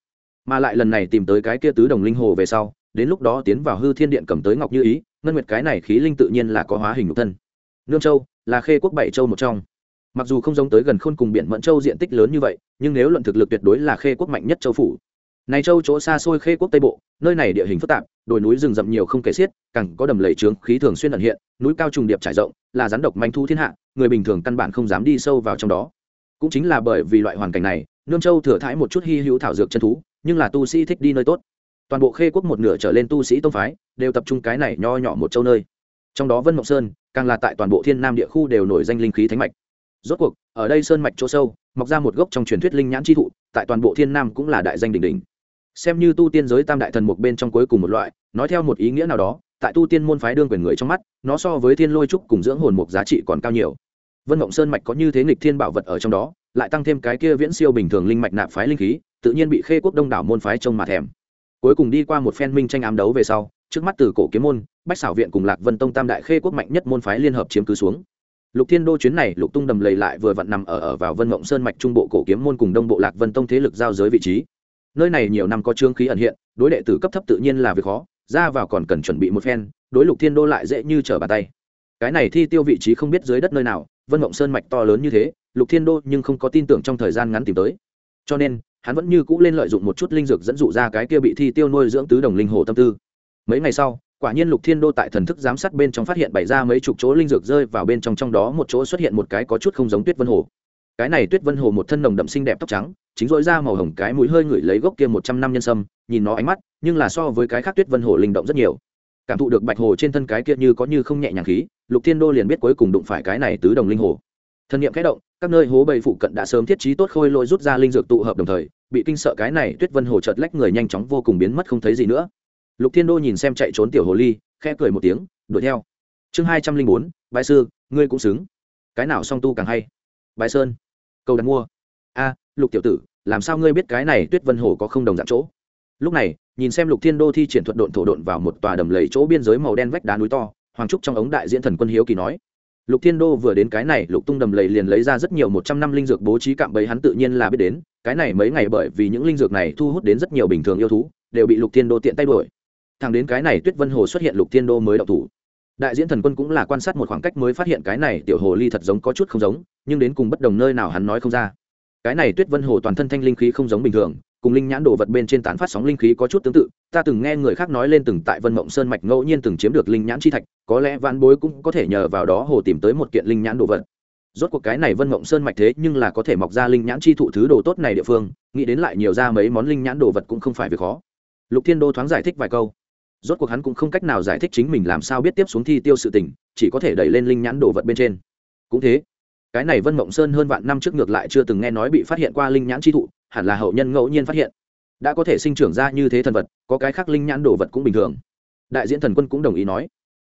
Mà lại lần này tìm tới cái kia tứ đồng linh hồ về sau, đến lúc đó tiến vào hư thiên điện cầm tới ngọc như ý, ngân nguyệt cái này khí linh tự nhiên là có hóa hình lục thân. Nương châu, là khê quốc bảy châu một trong. Mặc dù không giống tới gần khôn cùng biển mẫn châu diện tích lớn như vậy, nhưng nếu luận thực lực tuyệt đối là khê quốc mạnh nhất châu phủ. Này châu chỗ xa xôi khê quốc tây bộ, nơi này địa hình phức tạp đồi núi rừng rậm nhiều không kể xiết, càng có đầm lầy trướng khí thường xuyên ẩn hiện, núi cao trùng điệp trải rộng, là rắn độc manh thu thiên hạ, người bình thường căn bản không dám đi sâu vào trong đó. Cũng chính là bởi vì loại hoàn cảnh này, nương châu thừa thãi một chút hy hữu thảo dược chân thú, nhưng là tu sĩ thích đi nơi tốt. Toàn bộ khê quốc một nửa trở lên tu sĩ tông phái, đều tập trung cái này nho nhỏ một châu nơi. Trong đó vân mộng sơn, càng là tại toàn bộ thiên nam địa khu đều nổi danh linh khí thánh mạch. Rốt cuộc, ở đây sơn mạch chỗ sâu, mọc ra một gốc trong truyền thuyết linh nhãn chi thụ, tại toàn bộ thiên nam cũng là đại danh đỉnh đỉnh xem như tu tiên giới tam đại thần mục bên trong cuối cùng một loại, nói theo một ý nghĩa nào đó, tại tu tiên môn phái đương quyền người trong mắt, nó so với thiên lôi trúc cùng dưỡng hồn mục giá trị còn cao nhiều. Vân mộng sơn mạch có như thế nghịch thiên bảo vật ở trong đó, lại tăng thêm cái kia viễn siêu bình thường linh mạch nạp phái linh khí, tự nhiên bị khê quốc đông đảo môn phái trông mà thèm. Cuối cùng đi qua một phen minh tranh ám đấu về sau, trước mắt từ cổ kiếm môn, bách xảo viện cùng lạc vân tông tam đại khê quốc mạnh nhất môn phái liên hợp chiếm cứ xuống. Lục thiên đô chuyến này, lục tung đầm lầy lại vừa vặn nằm ở ở vào vân mộng sơn mạch trung bộ cổ kiếm môn cùng đông bộ lạc vân tông thế lực giao giới vị trí nơi này nhiều năm có trương khí ẩn hiện, đối đệ tử cấp thấp tự nhiên là việc khó, ra vào còn cần chuẩn bị một phen, đối lục thiên đô lại dễ như trở bàn tay. Cái này thi tiêu vị trí không biết dưới đất nơi nào, vân mộng sơn mạch to lớn như thế, lục thiên đô nhưng không có tin tưởng trong thời gian ngắn tìm tới. Cho nên, hắn vẫn như cũ lên lợi dụng một chút linh dược dẫn dụ ra cái kia bị thi tiêu nuôi dưỡng tứ đồng linh hồ tâm tư. Mấy ngày sau, quả nhiên lục thiên đô tại thần thức giám sát bên trong phát hiện bày ra mấy chục chỗ linh dược rơi vào bên trong trong đó một chỗ xuất hiện một cái có chút không giống tuyết vân hồ. Cái này tuyết vân hồ một thân nồng đậm xinh đẹp tóc trắng chính dội ra màu hồng cái mũi hơi ngửi lấy gốc kia một trăm năm nhân sâm, nhìn nó ánh mắt, nhưng là so với cái khác tuyết vân hồ linh động rất nhiều. Cảm thụ được bạch hồ trên thân cái kia như có như không nhẹ nhàng khí, lục thiên đô liền biết cuối cùng đụng phải cái này tứ đồng linh hồ. Thân nhiệm khẽ động, các nơi hố bầy phụ cận đã sớm thiết trí tốt khôi lôi rút ra linh dược tụ hợp đồng thời, bị kinh sợ cái này tuyết vân hồ chợt lách người nhanh chóng vô cùng biến mất không thấy gì nữa. Lục thiên đô nhìn xem chạy trốn tiểu hồ ly, khẽ cười một tiếng, đuổi theo. Chương hai trăm linh bốn, bái sư, ngươi cũng xứng. Cái nào song tu càng hay? Bái sơn. Cầu đặt mua. A lục tiểu tử, làm sao ngươi biết cái này tuyết vân hồ có không đồng dạng chỗ? Lúc này, nhìn xem lục thiên đô thi triển thuật độn thổ độn vào một tòa đầm lầy chỗ biên giới màu đen vách đá núi to, hoàng trúc trong ống đại diễn thần quân hiếu kỳ nói. Lục thiên đô vừa đến cái này, lục tung đầm lầy liền lấy ra rất nhiều một trăm năm linh dược bố trí cạm bẫy hắn tự nhiên là biết đến, cái này mấy ngày bởi vì những linh dược này thu hút đến rất nhiều bình thường yêu thú, đều bị lục thiên đô tiện tay đuổi. Thằng đến cái này tuyết vân hồ xuất hiện, lục thiên đô mới đậu thủ. Đại diễn thần quân cũng là quan sát một khoảng cách mới phát hiện cái này tiểu hồ ly thật giống có chút không giống, nhưng đến cùng bất đồng nơi nào hắn nói không ra cái này tuyết vân hồ toàn thân thanh linh khí không giống bình thường, cùng linh nhãn đồ vật bên trên tán phát sóng linh khí có chút tương tự, ta từng nghe người khác nói lên từng tại vân mộng sơn mạch ngẫu nhiên từng chiếm được linh nhãn chi thạch, có lẽ vạn bối cũng có thể nhờ vào đó hồ tìm tới một kiện linh nhãn đồ vật. Rốt cuộc cái này vân mộng sơn mạch thế nhưng là có thể mọc ra linh nhãn chi thụ thứ đồ tốt này địa phương, nghĩ đến lại nhiều ra mấy món linh nhãn đồ vật cũng không phải việc khó. Lục thiên đô thoáng giải thích vài câu. Rốt cuộc hắn cũng không cách nào giải thích chính mình làm sao biết tiếp xuống thi tiêu sự tình, chỉ có thể đẩy lên linh nhãn đồ vật bên trên. Cũng thế cái này vân mộng sơn hơn vạn năm trước ngược lại chưa từng nghe nói bị phát hiện qua linh nhãn chi thụ, hẳn là hậu nhân ngẫu nhiên phát hiện. Đã có thể sinh trưởng ra như thế thần vật, có cái khác linh nhãn đồ vật cũng bình thường. Đại diễn thần quân cũng đồng ý nói.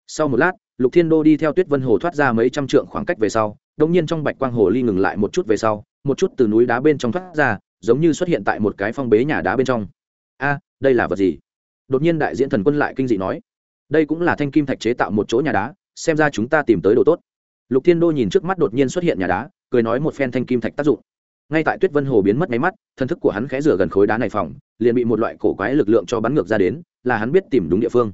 Sau một lát, lục thiên đô đi theo tuyết vân hồ thoát ra mấy trăm trượng khoảng cách về sau đông nhiên trong bạch quang hồ ly ngừng lại một chút về sau, một chút từ núi đá bên trong thoát ra, giống như xuất hiện tại một cái phong bế nhà đá bên trong. A, đây là vật gì? Đột nhiên đại diễn thần quân lại kinh dị nói. Đây cũng là thanh kim thạch chế tạo một chỗ nhà đá, xem ra chúng ta tìm tới đồ tốt lục thiên đô nhìn trước mắt đột nhiên xuất hiện nhà đá cười nói một phen thanh kim thạch tác dụng. Ngay tại tuyết vân hồ biến mất máy mắt thân thức của hắn khẽ rửa gần khối đá này phòng liền bị một loại cổ quái lực lượng cho bắn ngược ra đến là hắn biết tìm đúng địa phương.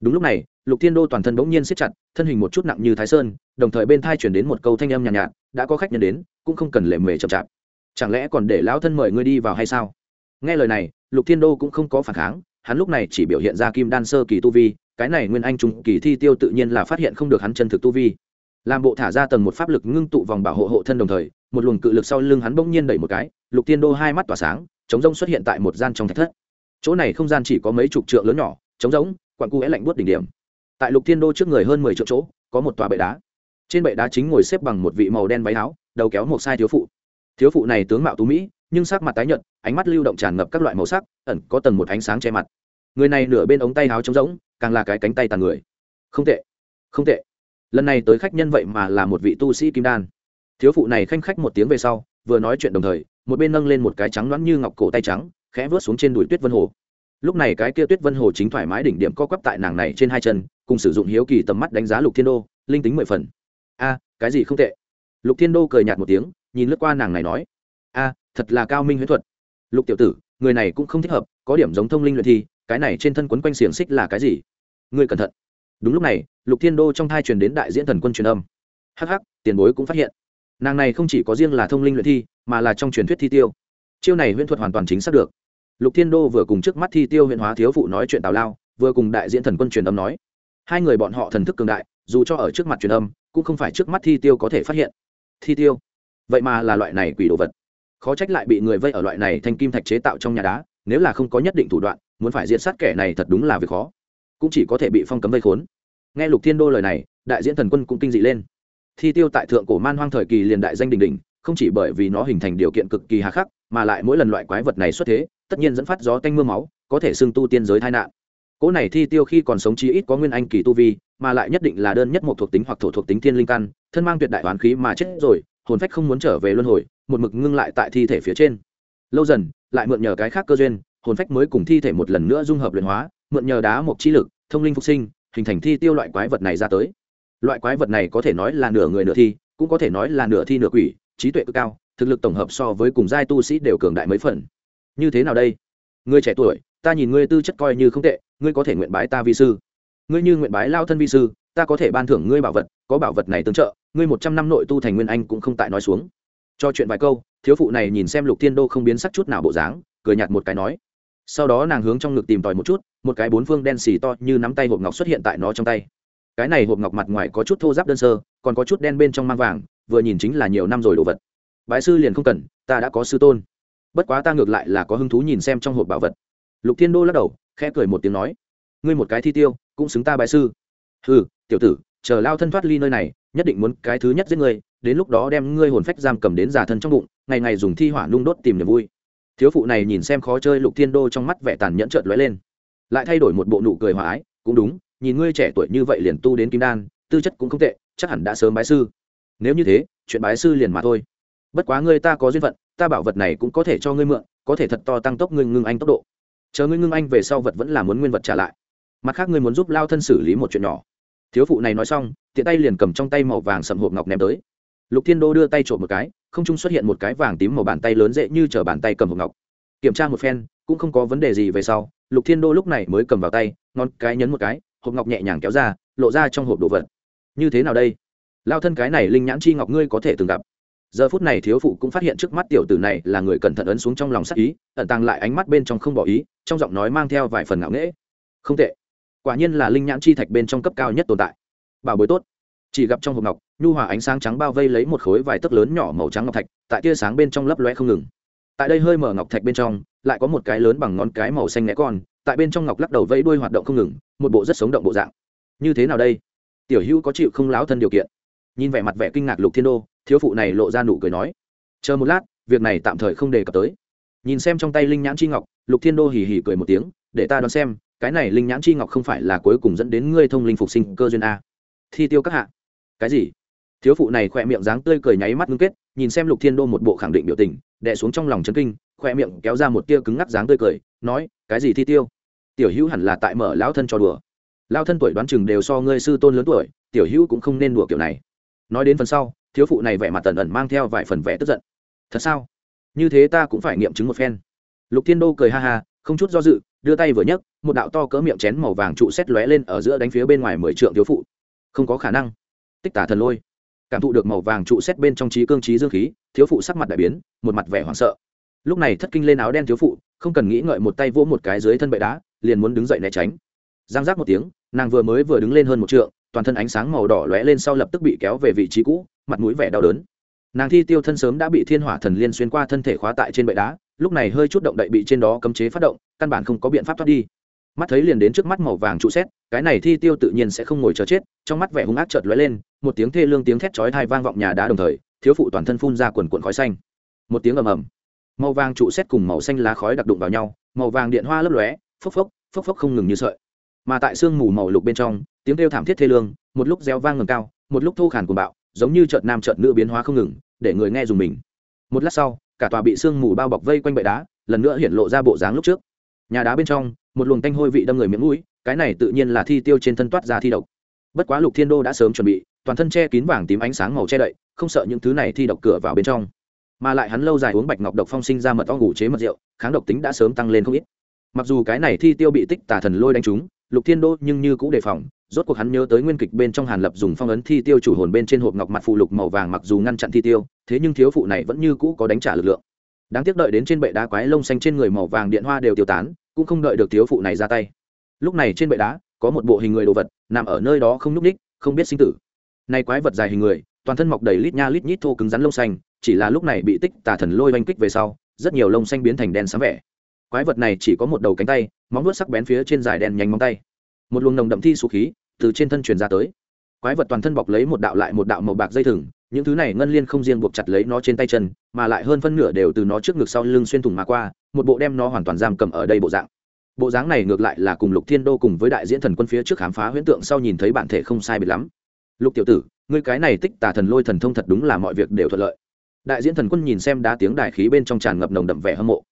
Đúng lúc này lục thiên đô toàn thân bỗng nhiên siết chặt thân hình một chút nặng như thái sơn đồng thời bên thai chuyển đến một câu thanh âm nhàn nhạt, nhạt đã có khách nhân đến cũng không cần lệ mề chậm chạp. Chẳng lẽ còn để lão thân mời ngươi đi vào hay sao? Nghe lời này lục thiên đô cũng không có phản kháng hắn lúc này chỉ biểu hiện ra kim đan sơ kỳ tu vi cái này nguyên anh trung kỳ thi tiêu tự nhiên là phát hiện không được hắn chân thực tu vi làm bộ thả ra tầng một pháp lực ngưng tụ vòng bảo hộ hộ thân đồng thời, một luồng cự lực sau lưng hắn bỗng nhiên đẩy một cái, lục thiên đô hai mắt tỏa sáng chống rông xuất hiện tại một gian trong thạch thất. Chỗ này không gian chỉ có mấy chục trượng lớn nhỏ chống rỗng, quặn cu é lạnh buốt đỉnh điểm. Tại lục thiên đô trước người hơn mười triệu chỗ, có một tòa bệ đá. Trên bệ đá chính ngồi xếp bằng một vị màu đen váy áo, đầu kéo một sai thiếu phụ. Thiếu phụ này tướng mạo tú mỹ, nhưng sắc mặt tái nhợt, ánh mắt lưu động tràn ngập các loại màu sắc, ẩn có tầng một ánh sáng che mặt. Người này nửa bên ống tay áo trống rỗng, càng là cái cánh tay tàn người. Không tệ. Không tệ lần này tới khách nhân vậy mà là một vị tu sĩ kim đan. Thiếu phụ này khanh khách một tiếng về sau, vừa nói chuyện đồng thời, một bên nâng lên một cái trắng loãng như ngọc cổ tay trắng, khẽ vớt xuống trên đùi tuyết vân hồ. Lúc này cái kia tuyết vân hồ chính thoải mái đỉnh điểm co quắp tại nàng này trên hai chân, cùng sử dụng hiếu kỳ tầm mắt đánh giá lục thiên đô, linh tính mười phần. A, cái gì không tệ? Lục thiên đô cười nhạt một tiếng, nhìn lướt qua nàng này nói, a, thật là cao minh huyễn thuật. Lục tiểu tử, người này cũng không thích hợp, có điểm giống thông linh luyện thi, cái này trên thân quấn quanh xiềng xích là cái gì? Ngươi cẩn thận đúng lúc này, lục thiên đô trong thai truyền đến đại diễn thần quân truyền âm. Hh tiền bối cũng phát hiện. Nàng này không chỉ có riêng là thông linh luyện thi, mà là trong truyền thuyết thi tiêu. Chiêu này huyễn thuật hoàn toàn chính xác được. Lục thiên đô vừa cùng trước mắt thi tiêu huyện hóa thiếu phụ nói chuyện tào lao, vừa cùng đại diễn thần quân truyền âm nói. Hai người bọn họ thần thức cường đại, dù cho ở trước mặt truyền âm, cũng không phải trước mắt thi tiêu có thể phát hiện. Thi tiêu? Vậy mà là loại này quỷ đồ vật. Khó trách lại bị người vây ở loại này thành kim thạch chế tạo trong nhà đá, nếu là không có nhất định thủ đoạn, muốn phải diện sát kẻ này thật đúng là việc khó cũng chỉ có thể bị phong cấm vây khốn. Nghe lục thiên đô lời này, đại diễn thần quân cũng kinh dị lên. Thi tiêu tại thượng cổ man hoang thời kỳ liền đại danh đình đình không chỉ bởi vì nó hình thành điều kiện cực kỳ hà khắc, mà lại mỗi lần loại quái vật này xuất thế, tất nhiên dẫn phát gió tanh m ư a máu, có thể xưng tu tiên giới tai nạn. Cỗ này thi tiêu khi còn sống chí ít có nguyên anh kỳ tu vi, mà lại nhất định là đơn nhất một thuộc tính hoặc thổ thuộc tính thiên linh căn, thân mang tuyệt đại oán khí mà chết rồi, hồn phách không muốn trở về luân hồi, một mực ngưng lại tại thi thể phía trên. Lâu dần, lại mượn nhờ cái khác cơ duyên, hồn phách mới cùng thi thể một lần nữa dung hợp luyện hóa mượn nhờ đá một chi lực, thông linh phục sinh, hình thành thi tiêu loại quái vật này ra tới. Loại quái vật này có thể nói là nửa người nửa thi, cũng có thể nói là nửa thi nửa quỷ, trí tuệ cực cao, thực lực tổng hợp so với cùng giai tu sĩ đều cường đại mấy phần. Như thế nào đây? Ngươi trẻ tuổi, ta nhìn ngươi tư chất coi như không tệ, ngươi có thể nguyện bái ta vi sư. Ngươi như nguyện bái lao thân vi sư, ta có thể ban thưởng ngươi bảo vật, có bảo vật này tương trợ, ngươi một trăm năm nội tu thành nguyên anh cũng không tại nói xuống. Cho chuyện vài câu, thiếu phụ này nhìn xem lục thiên đô không biến sắc chút nào bộ dáng, cười nhạt một cái nói sau đó nàng hướng trong ngực tìm tòi một chút, một cái bốn phương đen xì to như nắm tay hộp ngọc xuất hiện tại nó trong tay. Cái này hộp ngọc mặt ngoài có chút thô giáp đơn sơ, còn có chút đen bên trong mang vàng, vừa nhìn chính là nhiều năm rồi đồ vật. Bái sư liền không cần, ta đã có sư tôn. Bất quá ta ngược lại là có hứng thú nhìn xem trong hộp bảo vật. Lục thiên đô lắc đầu, khẽ cười một tiếng nói, ngươi một cái thi tiêu, cũng xứng ta bái sư. Ừ tiểu tử, chờ lao thân thoát ly nơi này, nhất định muốn cái thứ nhất giết ngươi, đến lúc đó đem ngươi hồn phách giam cầm đến giả thân trong bụng, ngày ngày dùng thi hỏa nung đốt tìm niềm vui thiếu phụ này nhìn xem khó chơi lục thiên đô trong mắt vẻ tàn nhẫn trợt lóe lên. Lại thay đổi một bộ nụ cười hòa ái, cũng đúng, nhìn ngươi trẻ tuổi như vậy liền tu đến kim đan, tư chất cũng không tệ, chắc hẳn đã sớm bái sư. Nếu như thế, chuyện bái sư liền mà thôi. Bất quá ngươi ta có duyên phận, ta bảo vật này cũng có thể cho ngươi mượn, có thể thật to tăng tốc ngươi ngưng anh tốc độ. Chờ ngươi ngưng anh về sau vật vẫn là muốn nguyên vật trả lại. Mặt khác ngươi muốn giúp lao thân xử lý một chuyện nhỏ. Thiếu phụ này nói xong, tiện tay liền cầm trong tay màu vàng sầm hộp ngọc ném tới. Lục thiên đô đưa tay trộm một cái không trung xuất hiện một cái vàng tím màu bàn tay lớn dễ như t bàn tay cầm hộp ngọc. Kiểm tra một phen, cũng không có vấn đề gì về sau, lục thiên đô lúc này mới cầm vào tay ngon cái nhấn một cái, hộp ngọc nhẹ nhàng kéo ra, lộ ra trong hộp đồ vật. Như thế nào đây? Lao thân cái này linh nhãn chi ngọc ngươi có thể từng gặp. Giờ phút này thiếu phụ cũng phát hiện trước mắt tiểu tử này là người cẩn thận ấn xuống trong lòng sắc ý, ẩn tàng lại ánh mắt bên trong không bỏ ý, trong giọng nói mang theo vài phần ngạo nghễ. Không tệ. Quả nhiên là linh nhãn chi thạch bên trong cấp cao nhất tồn tại. Bảo bối tốt chỉ gặp trong hộp ngọc, nhu hòa ánh sáng trắng bao vây lấy một khối vài tấc lớn nhỏ màu trắng ngọc thạch, tại tia sáng bên trong lấp loe không ngừng. Tại đây hơi mở ngọc thạch bên trong, lại có một cái lớn bằng ngón cái màu xanh né con, tại bên trong ngọc lắc đầu vẫy đuôi hoạt động không ngừng, một bộ rất sống động bộ dạng. Như thế nào đây? Tiểu hữu có chịu không láo thân điều kiện? Nhìn vẻ mặt vẻ kinh ngạc lục thiên đô, thiếu phụ này lộ ra nụ cười nói. Chờ một lát, việc này tạm thời không đề cập tới. Nhìn xem trong tay linh nhãn chi ngọc, lục thiên đô hì hì cười một tiếng, để ta đoán xem, cái này linh nhãn chi ngọc không phải là cuối cùng dẫn đến ngươi thông linh phục sinh cơ duyên a. Thi tiêu các hạ cái gì? Thiếu phụ này khỏe miệng dáng tươi cười nháy mắt ngưng kết, nhìn xem lục thiên đô một bộ khẳng định biểu tình đẻ xuống trong lòng chấn kinh, khỏe miệng kéo ra một tia cứng ngắc dáng tươi cười, nói, cái gì thi tiêu? Tiểu hữu hẳn là tại mở lão thân cho đùa. Lao thân tuổi đoán chừng đều so ngươi sư tôn lớn tuổi, tiểu hữu cũng không nên đùa kiểu này. Nói đến phần sau, thiếu phụ này vẻ mặt tần ẩn mang theo vài phần vẻ tức giận. Thật sao? Như thế ta cũng phải nghiệm chứng một phen. Lục thiên đô cười ha ha, không chút do dự, đưa tay vừa nhấc, một đạo to cỡ miệng chén màu vàng trụ xét lóe lên ở giữa đánh phía bên ngoài mười trượng thiếu phụ. Không có khả năng tích tả thần lôi. Cảm thụ được màu vàng trụ xét bên trong trí cương trí dương khí, thiếu phụ sắc mặt đại biến, một mặt vẻ hoảng sợ. Lúc này thất kinh lên áo đen thiếu phụ, không cần nghĩ ngợi một tay vỗ một cái dưới thân bệ đá, liền muốn đứng dậy né tránh. Giang giác một tiếng, nàng vừa mới vừa đứng lên hơn một trượng, toàn thân ánh sáng màu đỏ lóe lên sau lập tức bị kéo về vị trí cũ, mặt mũi vẻ đau đớn. Nàng thi tiêu thân sớm đã bị thiên hỏa thần liên xuyên qua thân thể khóa tại trên bệ đá, lúc này hơi chút động đậy bị trên đó cấm chế phát động, căn bản không có biện pháp thoát đi. Mắt thấy liền đến trước mắt màu vàng trụ xét cái này thi tiêu tự nhiên sẽ không ngồi chờ chết, trong mắt vẻ hung ác chợt lóe lên, một tiếng thê lương tiếng thét chói tai vang vọng nhà đá đồng thời, thiếu phụ toàn thân phun ra quần cuộn khói xanh. Một tiếng ầm ầm. Màu vàng trụ xét cùng màu xanh lá khói đặc đụng vào nhau, màu vàng điện hoa lấp lóe, phốc phốc phốc phốc không ngừng như sợi. Mà tại sương mù màu lục bên trong, tiếng kêu thảm thiết thê lương, một lúc reo vang ngầm cao, một lúc thô khàn cuồng bạo, giống như chợt nam chợt nữ biến hóa không ngừng, để người nghe dùng mình. Một lát sau, cả tòa bị sương mù bao bọc vây quanh bệ đá, lần nữa hiện lộ ra bộ dáng lúc trước. Nhà đá bên trong, một luồng tanh hôi vị đâm người miệng mũi cái này tự nhiên là thi tiêu trên thân toát ra thi độc. Bất quá lục thiên đô đã sớm chuẩn bị, toàn thân che kín vàng tím ánh sáng màu che đậy, không sợ những thứ này thi độc cửa vào bên trong. Mà lại hắn lâu dài uống bạch ngọc độc phong sinh ra mật ong ngủ chế mật rượu, kháng độc tính đã sớm tăng lên không ít. Mặc dù cái này thi tiêu bị tích tà thần lôi đánh trúng, lục thiên đô nhưng như cũng đề phòng, rốt cuộc hắn nhớ tới nguyên kịch bên trong hàn lập dùng phong ấn thi tiêu chủ hồn bên trên hộp ngọc mặt phụ lục màu vàng mặc dù ngăn chặn thi tiêu, thế nhưng thiếu phụ này vẫn như cũ có đánh trả lực lượng. Đáng tiếc đợi đến trên bệ đá quái lông xanh trên người màu vàng điện hoa đều tiêu tán, cũng không đợi được thiếu phụ này ra tay lúc này trên bệ đá, có một bộ hình người đồ vật, nằm ở nơi đó không nhúc ních không biết sinh tử. Nay quái vật dài hình người, toàn thân mọc đầy lít nha lít nhít thô cứng rắn lông xanh, chỉ là lúc này bị tích tà thần lôi oanh kích về sau, rất nhiều lông xanh biến thành đen sáng vẻ. Quái vật này chỉ có một đầu cánh tay, móng vuốt sắc bén phía trên dài đen nhanh móng tay. Một luồng nồng đậm thi số khí từ trên thân truyền ra tới. Quái vật toàn thân bọc lấy một đạo lại một đạo màu bạc dây thừng, những thứ này ngân liên không riêng buộc chặt lấy nó trên tay chân, mà lại hơn phân nửa đều từ nó trước ngực sau lưng xuyên thủng mà qua, một bộ đem nó hoàn toàn giam cầm ở đây bộ dạng bộ dáng này ngược lại là cùng lục thiên đô cùng với đại diễn thần quân phía trước khám phá huyễn tượng sau nhìn thấy bản thể không sai biệt lắm. Lục tiểu tử, ngươi cái này tích tà thần lôi thần thông thật đúng là mọi việc đều thuận lợi. Đại diễn thần quân nhìn xem đá tiếng đại khí bên trong tràn ngập nồng đậm vẻ hâm mộ.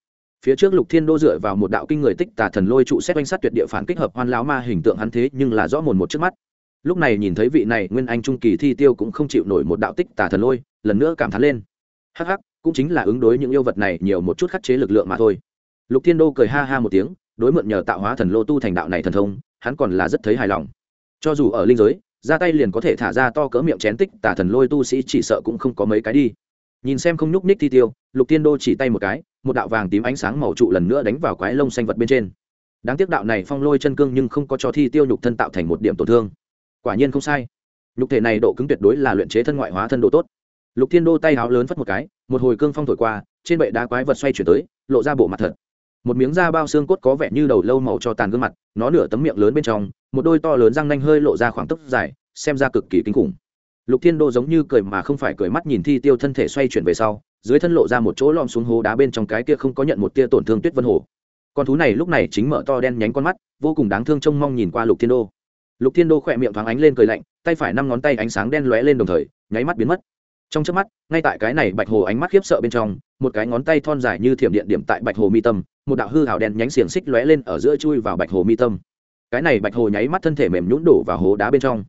Phía trước lục thiên đô dựa vào một đạo kinh người tích tà thần lôi trụ xét oanh sát tuyệt địa phản kích hợp hoan láo ma hình tượng hắn thế nhưng là rõ mồn một trước mắt. Lúc này nhìn thấy vị này nguyên anh trung kỳ thi tiêu cũng không chịu nổi một đạo tích tà thần lôi, lần nữa cảm thán lên. Hắc hắc, cũng chính là ứng đối những yêu vật này nhiều một chút khắc chế lực lượng mà thôi. Lục thiên đô cười ha ha một tiếng đối mượn nhờ tạo hóa thần lô tu thành đạo này thần thông, hắn còn là rất thấy hài lòng. Cho dù ở linh giới, ra tay liền có thể thả ra to cỡ miệng chén tích, tà thần lôi tu sĩ chỉ sợ cũng không có mấy cái đi. Nhìn xem không nhúc ních thi tiêu, lục thiên đô chỉ tay một cái, một đạo vàng tím ánh sáng màu trụ lần nữa đánh vào quái lông xanh vật bên trên. Đáng tiếc đạo này phong lôi chân cương nhưng không có cho thi tiêu nhục thân tạo thành một điểm tổn thương. Quả nhiên không sai. Nhục thể này độ cứng tuyệt đối là luyện chế thân ngoại hóa thân độ tốt. Lục thiên đô tay háo lớn phất một cái, một hồi cương phong thổi qua, trên bệ đá quái vật xoay chuyển tới, lộ ra bộ mặt thật một miếng da bao xương cốt có vẻ như đầu lâu màu cho tàn gương mặt, nó nửa tấm miệng lớn bên trong, một đôi to lớn răng nanh hơi lộ ra khoảng tốc dài, xem ra cực kỳ kinh khủng. Lục thiên đô giống như cười mà không phải cười mắt nhìn thi tiêu thân thể xoay chuyển về sau, dưới thân lộ ra một chỗ lom xuống hố đá bên trong cái kia không có nhận một tia tổn thương tuyết vân hồ. Con thú này lúc này chính mở to đen nhánh con mắt, vô cùng đáng thương trông mong nhìn qua lục thiên đô. Lục thiên đô khỏe miệng thoáng ánh lên cười lạnh, tay phải năm ngón tay ánh sáng đen lóe lên đồng thời, nháy mắt biến mất trong trước mắt, ngay tại cái này bạch hồ ánh mắt khiếp sợ bên trong, một cái ngón tay thon dài như thiểm điện điểm tại bạch hồ mi tâm, một đạo hư hào đen nhánh xiềng xích lóe lên ở giữa chui vào bạch hồ mi tâm. Cái này bạch hồ nháy mắt thân thể mềm nhũn đổ vào hố đá bên trong.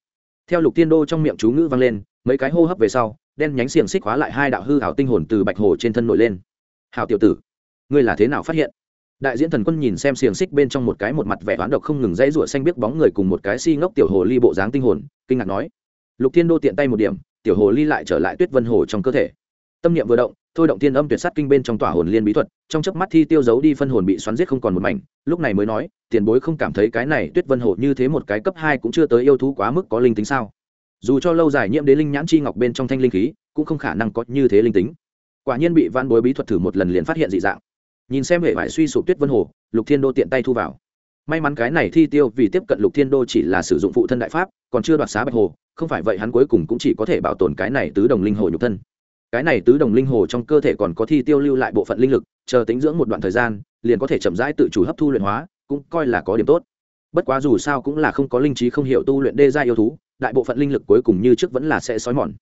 Theo lục tiên đô trong miệng chú ngữ vang lên, mấy cái hô hấp về sau, đen nhánh xiềng xích hóa lại hai đạo hư hào tinh hồn từ bạch hồ trên thân nổi lên. Hào tiểu tử, ngươi là thế nào phát hiện? Đại diễn thần quân nhìn xem xiềng xích bên trong một cái một mặt vẻ oán độc không ngừng dãy rụa xanh biết bóng người cùng một cái si ngốc tiểu hồ ly bộ dáng tinh hồn, kinh ngạc nói. Lục thiên đô tiện tay một điểm tiểu hồ ly lại trở lại tuyết vân hồ trong cơ thể. Tâm niệm vừa động, thôi động tiên âm tuyệt sát kinh bên trong tỏa hồn liên bí thuật, trong chớp mắt thi tiêu giấu đi phân hồn bị xoắn giết không còn một mảnh, lúc này mới nói, tiền bối không cảm thấy cái này tuyết vân hồ như thế một cái cấp hai cũng chưa tới yêu thú quá mức có linh tính sao? Dù cho lâu dài nhiễm đến linh nhãn chi ngọc bên trong thanh linh khí, cũng không khả năng có như thế linh tính. Quả nhiên bị văn bối bí thuật thử một lần liền phát hiện dị dạng. Nhìn xem hệ vải suy sụp tuyết vân hồ, lục thiên đô tiện tay thu vào may mắn cái này thi tiêu vì tiếp cận lục thiên đô chỉ là sử dụng phụ thân đại pháp, còn chưa đoạt xá bạch hồ, không phải vậy hắn cuối cùng cũng chỉ có thể bảo tồn cái này tứ đồng linh hồ nhục thân. Cái này tứ đồng linh hồ trong cơ thể còn có thi tiêu lưu lại bộ phận linh lực, chờ tính dưỡng một đoạn thời gian, liền có thể chậm rãi tự chủ hấp thu luyện hóa, cũng coi là có điểm tốt. Bất quá dù sao cũng là không có linh trí không hiểu tu luyện đê gia yêu thú, đại bộ phận linh lực cuối cùng như trước vẫn là sẽ xói mòn.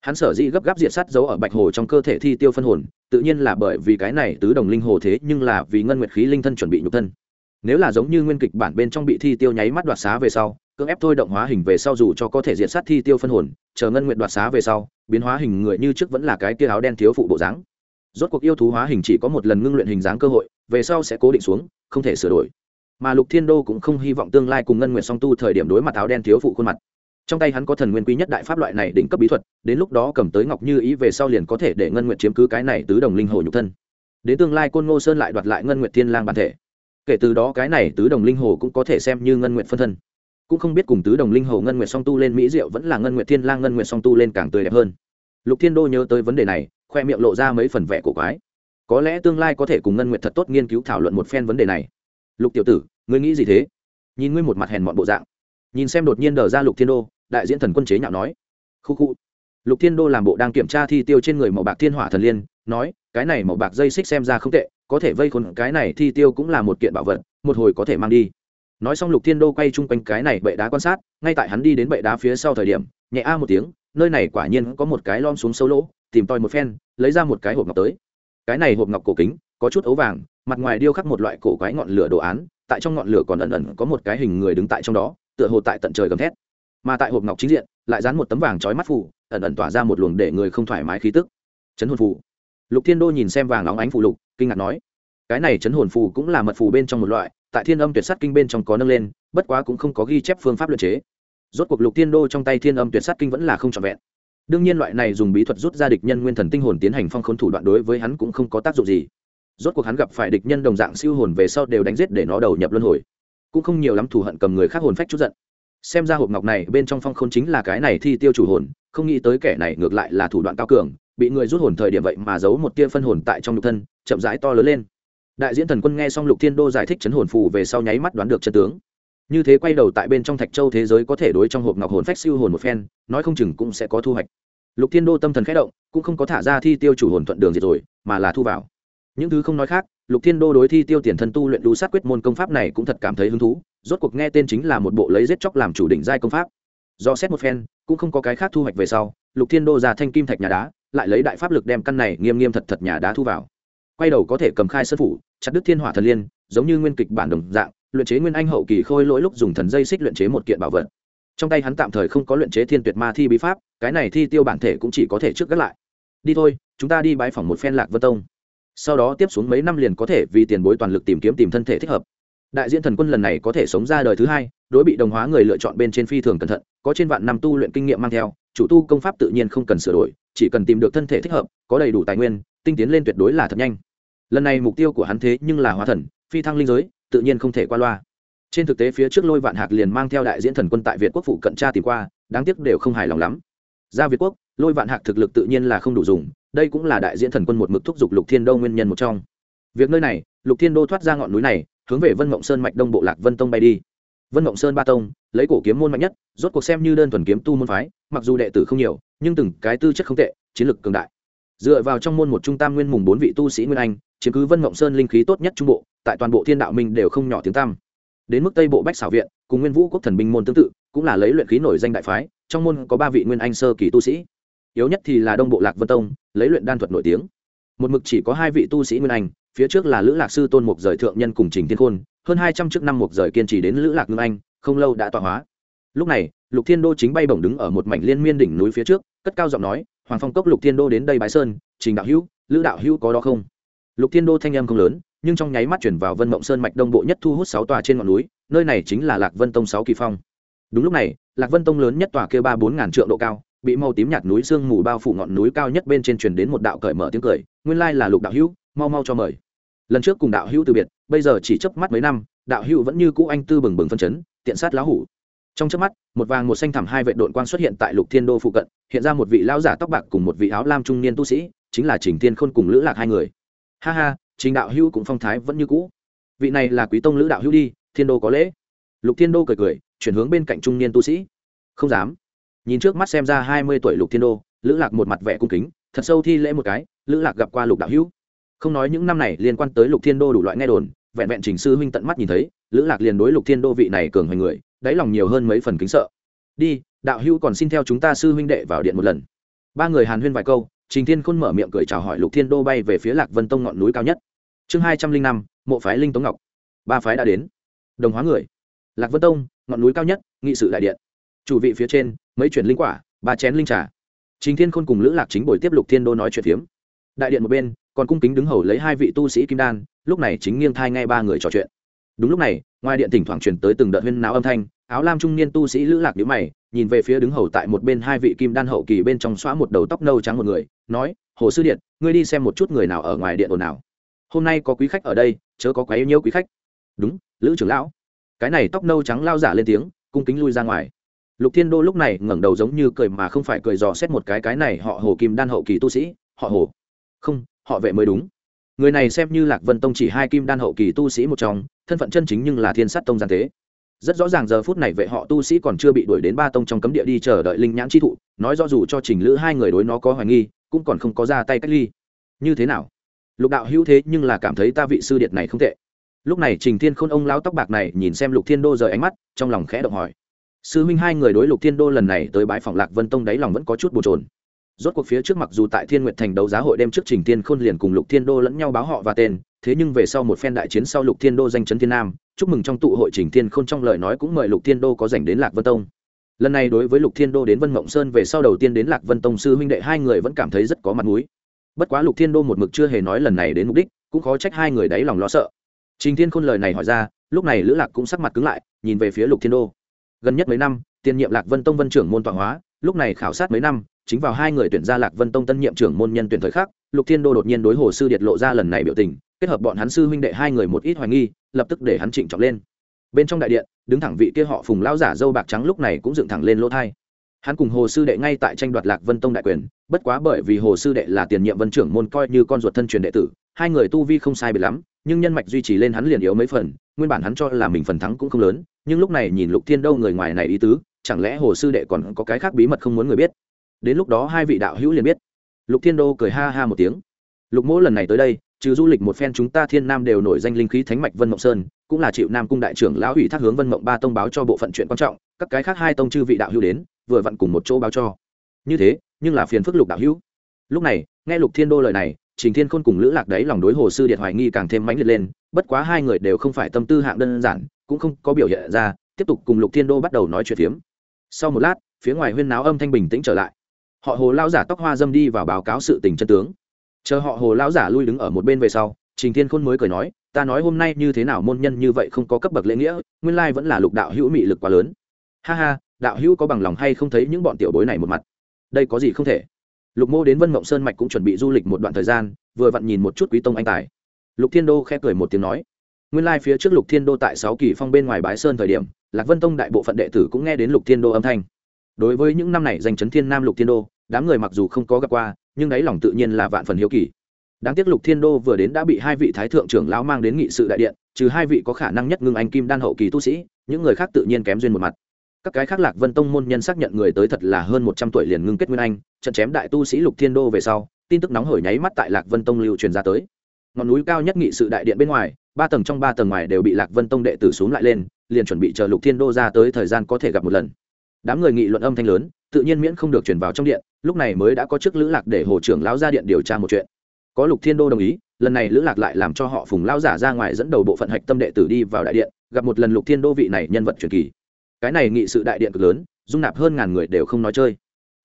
Hắn sở dĩ gấp gáp diệt sắt giấu ở bạch hồ trong cơ thể thi tiêu phân hồn, tự nhiên là bởi vì cái này tứ đồng linh hồ thế nhưng là vì ngân nguyệt khí linh thân chuẩn bị nhục thân nếu là giống như nguyên kịch bản bên trong bị thi tiêu nháy mắt đoạt xá về sau, cưỡng ép thôi động hóa hình về sau dù cho có thể diệt sát thi tiêu phân hồn, chờ ngân nguyện đoạt xá về sau, biến hóa hình người như trước vẫn là cái tia áo đen thiếu phụ bộ dáng. Rốt cuộc yêu thú hóa hình chỉ có một lần ngưng luyện hình dáng cơ hội, về sau sẽ cố định xuống, không thể sửa đổi. Mà lục thiên đô cũng không hy vọng tương lai cùng ngân nguyện song tu thời điểm đối mặt áo đen thiếu phụ khuôn mặt. Trong tay hắn có thần nguyên quý nhất đại pháp loại này đỉnh cấp bí thuật, đến lúc đó cầm tới ngọc như ý về sau liền có thể để ngân nguyện chiếm cứ cái này tứ đồng linh hồ nhục thân. Đến tương lai côn ngô sơn lại đoạt lại ngân nguyện thiên lang bản thể kể từ đó cái này tứ đồng linh hồ cũng có thể xem như ngân nguyện phân thân. Cũng không biết cùng tứ đồng linh hồ ngân nguyện song tu lên mỹ diệu vẫn là ngân nguyện thiên lang ngân nguyện song tu lên càng tươi đẹp hơn. Lục thiên đô nhớ tới vấn đề này, khoe miệng lộ ra mấy phần vẻ cổ quái. Có lẽ tương lai có thể cùng ngân nguyện thật tốt nghiên cứu thảo luận một phen vấn đề này. Lục tiểu tử, ngươi nghĩ gì thế? Nhìn ngươi một mặt hèn mọn bộ dạng. Nhìn xem đột nhiên đờ ra lục thiên đô, đại diễn thần quân chế nhạo nói. Khu khu. Lục thiên đô làm bộ đang kiểm tra thi tiêu trên người màu bạc thiên hỏa thần liên, nói, cái này màu bạc dây xích xem ra không tệ có thể vây khốn cái này thi tiêu cũng là một kiện bảo vật, một hồi có thể mang đi. Nói xong lục thiên đô quay chung quanh cái này bệ đá quan sát, ngay tại hắn đi đến bệ đá phía sau thời điểm, nhẹ a một tiếng, nơi này quả nhiên có một cái lom xuống sâu lỗ, tìm tòi một phen, lấy ra một cái hộp ngọc tới. Cái này hộp ngọc cổ kính, có chút ấu vàng, mặt ngoài điêu khắc một loại cổ quái ngọn lửa đồ án, tại trong ngọn lửa còn ẩn ẩn có một cái hình người đứng tại trong đó, tựa hồ tại tận trời gầm thét. Mà tại hộp ngọc chính diện, lại dán một tấm vàng trói mắt phủ ẩn ẩn tỏa ra một luồng để người không thoải mái khí tức. Chấn hồn phù lục thiên đô nhìn xem vàng óng ánh phù lục, kinh ngạc nói, cái này chấn hồn phù cũng là mật phù bên trong một loại, tại thiên âm tuyệt sát kinh bên trong có nâng lên, bất quá cũng không có ghi chép phương pháp luyện chế. Rốt cuộc lục thiên đô trong tay thiên âm tuyệt sát kinh vẫn là không trọn vẹn. Đương nhiên loại này dùng bí thuật rút ra địch nhân nguyên thần tinh hồn tiến hành phong khốn thủ đoạn đối với hắn cũng không có tác dụng gì. Rốt cuộc hắn gặp phải địch nhân đồng dạng siêu hồn về sau đều đánh giết để nó đầu nhập luân hồi. Cũng không nhiều lắm thù hận cầm người khác hồn phách chút giận. Xem ra hộp ngọc này bên trong phong khốn chính là cái này thi tiêu chủ hồn, không nghĩ tới kẻ này ngược lại là thủ đoạn cao cường bị người rút hồn thời điểm vậy mà giấu một tia phân hồn tại trong nhục thân, chậm rãi to lớn lên. Đại diễn thần quân nghe xong lục thiên đô giải thích chấn hồn phù về sau nháy mắt đoán được chân tướng. Như thế quay đầu tại bên trong thạch châu thế giới có thể đối trong hộp ngọc hồn phách siêu hồn một phen, nói không chừng cũng sẽ có thu hoạch. Lục thiên đô tâm thần khẽ động, cũng không có thả ra thi tiêu chủ hồn thuận đường gì rồi, mà là thu vào. Những thứ không nói khác, lục thiên đô đối thi tiêu tiền thân tu luyện đu sát quyết môn công pháp này cũng thật cảm thấy hứng thú, rốt cuộc nghe tên chính là một bộ lấy giết chóc làm chủ đỉnh giai công pháp. Do xét một phen, cũng không có cái khác thu hoạch về sau, lục thiên đô ra thanh kim thạch nhà đá lại lấy đại pháp lực đem căn này nghiêm nghiêm thật thật nhà đá thu vào. Quay đầu có thể cầm khai sân phủ, chặt đứt thiên hỏa thần liên, giống như nguyên kịch bản đồng dạng, luyện chế nguyên anh hậu kỳ khôi lỗi lúc dùng thần dây xích luyện chế một kiện bảo vật. Trong tay hắn tạm thời không có luyện chế thiên tuyệt ma thi bí pháp, cái này thi tiêu bản thể cũng chỉ có thể trước gác lại. Đi thôi, chúng ta đi bãi phỏng một phen lạc vân tông. Sau đó tiếp xuống mấy năm liền có thể vì tiền bối toàn lực tìm kiếm tìm thân thể thích hợp. Đại diện thần quân lần này có thể sống ra đời thứ hai, đối bị đồng hóa người lựa chọn bên trên phi thường cẩn thận, có trên vạn năm tu luyện kinh nghiệm mang theo, chủ tu công pháp tự nhiên không cần sửa đổi chỉ cần tìm được thân thể thích hợp, có đầy đủ tài nguyên, tinh tiến lên tuyệt đối là thật nhanh. Lần này mục tiêu của hắn thế nhưng là hóa thần, phi thăng linh giới, tự nhiên không thể qua loa. Trên thực tế phía trước lôi vạn hạc liền mang theo đại diễn thần quân tại việt quốc phụ cận tra tìm qua, đáng tiếc đều không hài lòng lắm. Ra việt quốc, lôi vạn hạc thực lực tự nhiên là không đủ dùng, đây cũng là đại diễn thần quân một mực thúc giục lục thiên đô nguyên nhân một trong. Việc nơi này, lục thiên đô thoát ra ngọn núi này, hướng về vân mộng sơn mạch đông bộ lạc vân tông bay đi. Vân mộng sơn ba tông lấy cổ kiếm môn mạnh nhất, rốt cuộc xem như đơn thuần kiếm tu môn phái, mặc dù đệ tử không nhiều, nhưng từng cái tư chất không tệ, chiến lực cường đại. Dựa vào trong môn một trung tam nguyên mùng bốn vị tu sĩ nguyên anh, chiếm cứ vân mộng sơn linh khí tốt nhất trung bộ, tại toàn bộ thiên đạo minh đều không nhỏ tiếng tăm. Đến mức tây bộ bách xảo viện, cùng nguyên vũ quốc thần binh môn tương tự, cũng là lấy luyện khí nổi danh đại phái, trong môn có ba vị nguyên anh sơ kỳ tu sĩ. Yếu nhất thì là đông bộ lạc vân tông, lấy luyện đan thuật nổi tiếng. Một mực chỉ có hai vị tu sĩ nguyên anh, phía trước là lữ lạc sư tôn mục rời thượng nhân cùng trình thiên khôn, hơn hai trăm trước năm mục rời kiên trì đến lữ lạc ngưng anh không lâu đã tọa hóa. Lúc này, lục thiên đô chính bay bổng đứng ở một mảnh liên miên đỉnh núi phía trước, cất cao giọng nói, hoàng phong cốc lục thiên đô đến đây bái sơn, trình đạo hữu, lữ đạo hữu có đó không? Lục thiên đô thanh âm không lớn, nhưng trong nháy mắt chuyển vào vân mộng sơn mạch đông bộ nhất thu hút sáu tòa trên ngọn núi, nơi này chính là lạc vân tông sáu kỳ phong. Đúng lúc này, lạc vân tông lớn nhất tòa kia ba bốn ngàn trượng độ cao, bị màu tím nhạt núi sương mù bao phủ ngọn núi cao nhất bên trên truyền đến một đạo cởi mở tiếng cười, nguyên lai là lục đạo hữu, mau mau cho mời. Lần trước cùng đạo hữu từ biệt, bây giờ chỉ chớp mắt mấy năm, đạo hữu vẫn như cũ anh tư bừng bừng phân chấn tiện sát lão hủ. Trong chớp mắt, một vàng một xanh thẳm hai vệ đội quang xuất hiện tại lục thiên đô phụ cận, hiện ra một vị lão giả tóc bạc cùng một vị áo lam trung niên tu sĩ, chính là trình thiên khôn cùng lữ lạc hai người. Ha ha, trình đạo hữu cũng phong thái vẫn như cũ. Vị này là quý tông lữ đạo hữu đi, thiên đô có lễ. Lục thiên đô cười cười, chuyển hướng bên cạnh trung niên tu sĩ. Không dám. Nhìn trước mắt xem ra hai mươi tuổi lục thiên đô, lữ lạc một mặt vẻ cung kính, thật sâu thi lễ một cái, lữ lạc gặp qua lục đạo hữu. Không nói những năm này liên quan tới lục thiên đô đủ loại nghe đồn vẹn vẹn trình sư huynh tận mắt nhìn thấy, lữ lạc liền đối lục thiên đô vị này cường hoành người, đáy lòng nhiều hơn mấy phần kính sợ. Đi, đạo hữu còn xin theo chúng ta sư huynh đệ vào điện một lần. Ba người hàn huyên vài câu, trình thiên khôn mở miệng cười chào hỏi lục thiên đô bay về phía lạc vân tông ngọn núi cao nhất. Chương hai trăm linh năm, mộ phái linh tống ngọc. Ba phái đã đến. Đồng hóa người. Lạc vân tông, ngọn núi cao nhất, nghị sự đại điện. Chủ vị phía trên, mấy chuyển linh quả, ba chén linh trà. Trình thiên khôn cùng lữ lạc chính buổi tiếp lục thiên đô nói chuyện phiếm. Đại điện một bên còn cung kính đứng hầu lấy hai vị tu sĩ kim đan, lúc này chính nghiêng thai ngay ba người trò chuyện. Đúng lúc này, ngoài điện thỉnh thoảng truyền tới từng đợt huyên náo âm thanh, áo lam trung niên tu sĩ lữ lạc nhíu mày, nhìn về phía đứng hầu tại một bên hai vị kim đan hậu kỳ bên trong xóa một đầu tóc nâu trắng một người, nói, hồ sư điện, ngươi đi xem một chút người nào ở ngoài điện ồn nào hôm nay có quý khách ở đây, chớ có quá yêu nhiêu quý khách. Đúng, lữ trưởng lão. Cái này tóc nâu trắng lao giả lên tiếng, cung kính lui ra ngoài. Lục thiên đô lúc này ngẩng đầu giống như cười mà không phải cười dò xét một cái cái này họ hồ kim đan hậu kỳ tu sĩ, họ hồ. Không họ vệ mới đúng. Người này xem như lạc vân tông chỉ hai kim đan hậu kỳ tu sĩ một trong, thân phận chân chính nhưng là thiên sát tông gian tế rất rõ ràng giờ phút này vệ họ tu sĩ còn chưa bị đuổi đến ba tông trong cấm địa đi chờ đợi linh nhãn chi thụ, nói do dù cho trình lữ hai người đối nó có hoài nghi, cũng còn không có ra tay cách ly. Như thế nào? Lục đạo hữu thế nhưng là cảm thấy ta vị sư điện này không tệ. Lúc này trình thiên khôn ông lão tóc bạc này nhìn xem lục thiên đô rời ánh mắt, trong lòng khẽ động hỏi. Sư huynh hai người đối lục thiên đô lần này tới bái phòng lạc vân tông đáy lòng vẫn có chút bồn trồn rốt cuộc phía trước mặc dù tại thiên nguyệt thành đấu giá hội đêm trước trình thiên khôn liền cùng lục thiên đô lẫn nhau báo họ và tên, thế nhưng về sau một phen đại chiến sau lục thiên đô danh chấn thiên nam, chúc mừng trong tụ hội trình thiên khôn trong lời nói cũng mời lục thiên đô có dành đến lạc vân tông. Lần này đối với lục thiên đô đến vân mộng sơn về sau đầu tiên đến lạc vân tông sư huynh đệ hai người vẫn cảm thấy rất có mặt mũi. Bất quá lục thiên đô một mực chưa hề nói lần này đến mục đích, cũng khó trách hai người đáy lòng lo sợ. Trình thiên khôn lời này hỏi ra, lúc này lữ lạc cũng sắc mặt cứng lại, nhìn về phía lục thiên đô. Gần nhất mấy năm, tiền nhiệm lạc vân tông vân trưởng môn tọa hóa, lúc này khảo sát mấy năm chính vào hai người tuyển ra lạc vân tông tân nhiệm trưởng môn nhân tuyển thời khắc, lục thiên đô đột nhiên đối hồ sư điệt lộ ra lần này biểu tình, kết hợp bọn hắn sư huynh đệ hai người một ít hoài nghi, lập tức để hắn trịnh trọng lên. Bên trong đại điện, đứng thẳng vị kia họ phùng lão giả dâu bạc trắng lúc này cũng dựng thẳng lên lỗ thai. Hắn cùng hồ sư đệ ngay tại tranh đoạt lạc vân tông đại quyền, bất quá bởi vì hồ sư đệ là tiền nhiệm vân trưởng môn coi như con ruột thân truyền đệ tử, hai người tu vi không sai biệt lắm, nhưng nhân mạch duy trì lên hắn liền yếu mấy phần, nguyên bản hắn cho là mình phần thắng cũng không lớn, nhưng lúc này nhìn lục thiên đâu người ngoài này ý tứ, chẳng lẽ hồ sư đệ còn có cái khác bí mật không muốn người biết? Đến lúc đó hai vị đạo hữu liền biết. Lục thiên đô cười ha ha một tiếng. Lục mỗ lần này tới đây, trừ du lịch một phen chúng ta thiên nam đều nổi danh linh khí thánh mạch vân mộng sơn, cũng là chịu nam cung đại trưởng lão ủy thác hướng vân mộng ba tông báo cho bộ phận chuyện quan trọng, các cái khác hai tông chư vị đạo hữu đến, vừa vặn cùng một chỗ báo cho. Như thế, nhưng là phiền phức lục đạo hữu. Lúc này, nghe lục thiên đô lời này, trình thiên khôn cùng lữ lạc đấy lòng đối hồ sư điện hoài nghi càng thêm mãnh liệt lên, bất quá hai người đều không phải tâm tư hạng đơn giản, cũng không có biểu hiện ra, tiếp tục cùng lục thiên đô bắt đầu nói chuyện phiếm. Sau một lát, phía ngoài huyên náo âm thanh bình tĩnh trở lại họ hồ lao giả tóc hoa dâm đi vào báo cáo sự tình chân tướng. Chờ họ hồ lao giả lui đứng ở một bên về sau, trình thiên khôn mới cười nói, ta nói hôm nay như thế nào môn nhân như vậy không có cấp bậc lễ nghĩa, nguyên lai vẫn là lục đạo hữu mị lực quá lớn. Ha ha, đạo hữu có bằng lòng hay không thấy những bọn tiểu bối này một mặt? Đây có gì không thể? Lục mô đến vân mộng sơn mạch cũng chuẩn bị du lịch một đoạn thời gian, vừa vặn nhìn một chút quý tông anh tài. Lục thiên đô khẽ cười một tiếng nói, nguyên lai phía trước lục thiên đô tại sáu kỳ phong bên ngoài bái sơn thời điểm, lạc vân tông đại bộ phận đệ tử cũng nghe đến lục thiên đô âm thanh đối với những năm này dành chấn thiên nam lục thiên đô, đám người mặc dù không có gặp qua, nhưng đáy lòng tự nhiên là vạn phần hiếu kỳ. Đáng tiếc lục thiên đô vừa đến đã bị hai vị thái thượng trưởng lão mang đến nghị sự đại điện, trừ hai vị có khả năng nhất ngưng anh kim đan hậu kỳ tu sĩ, những người khác tự nhiên kém duyên một mặt. Các cái khác lạc vân tông môn nhân xác nhận người tới thật là hơn một trăm tuổi liền ngưng kết nguyên anh, trận chém đại tu sĩ lục thiên đô về sau, tin tức nóng hổi nháy mắt tại lạc vân tông lưu truyền ra tới. Ngọn núi cao nhất nghị sự đại điện bên ngoài, ba tầng trong ba tầng ngoài đều bị lạc vân tông đệ tử xuống lại lên, liền chuẩn bị chờ lục thiên đô ra tới thời gian có thể gặp một lần đám người nghị luận âm thanh lớn, tự nhiên miễn không được chuyển vào trong điện, lúc này mới đã có chức lữ lạc để hồ trưởng lão ra điện điều tra một chuyện. Có lục thiên đô đồng ý, lần này lữ lạc lại làm cho họ phùng lao giả ra ngoài dẫn đầu bộ phận hạch tâm đệ tử đi vào đại điện, gặp một lần lục thiên đô vị này nhân vật truyền kỳ. Cái này nghị sự đại điện cực lớn, dung nạp hơn ngàn người đều không nói chơi.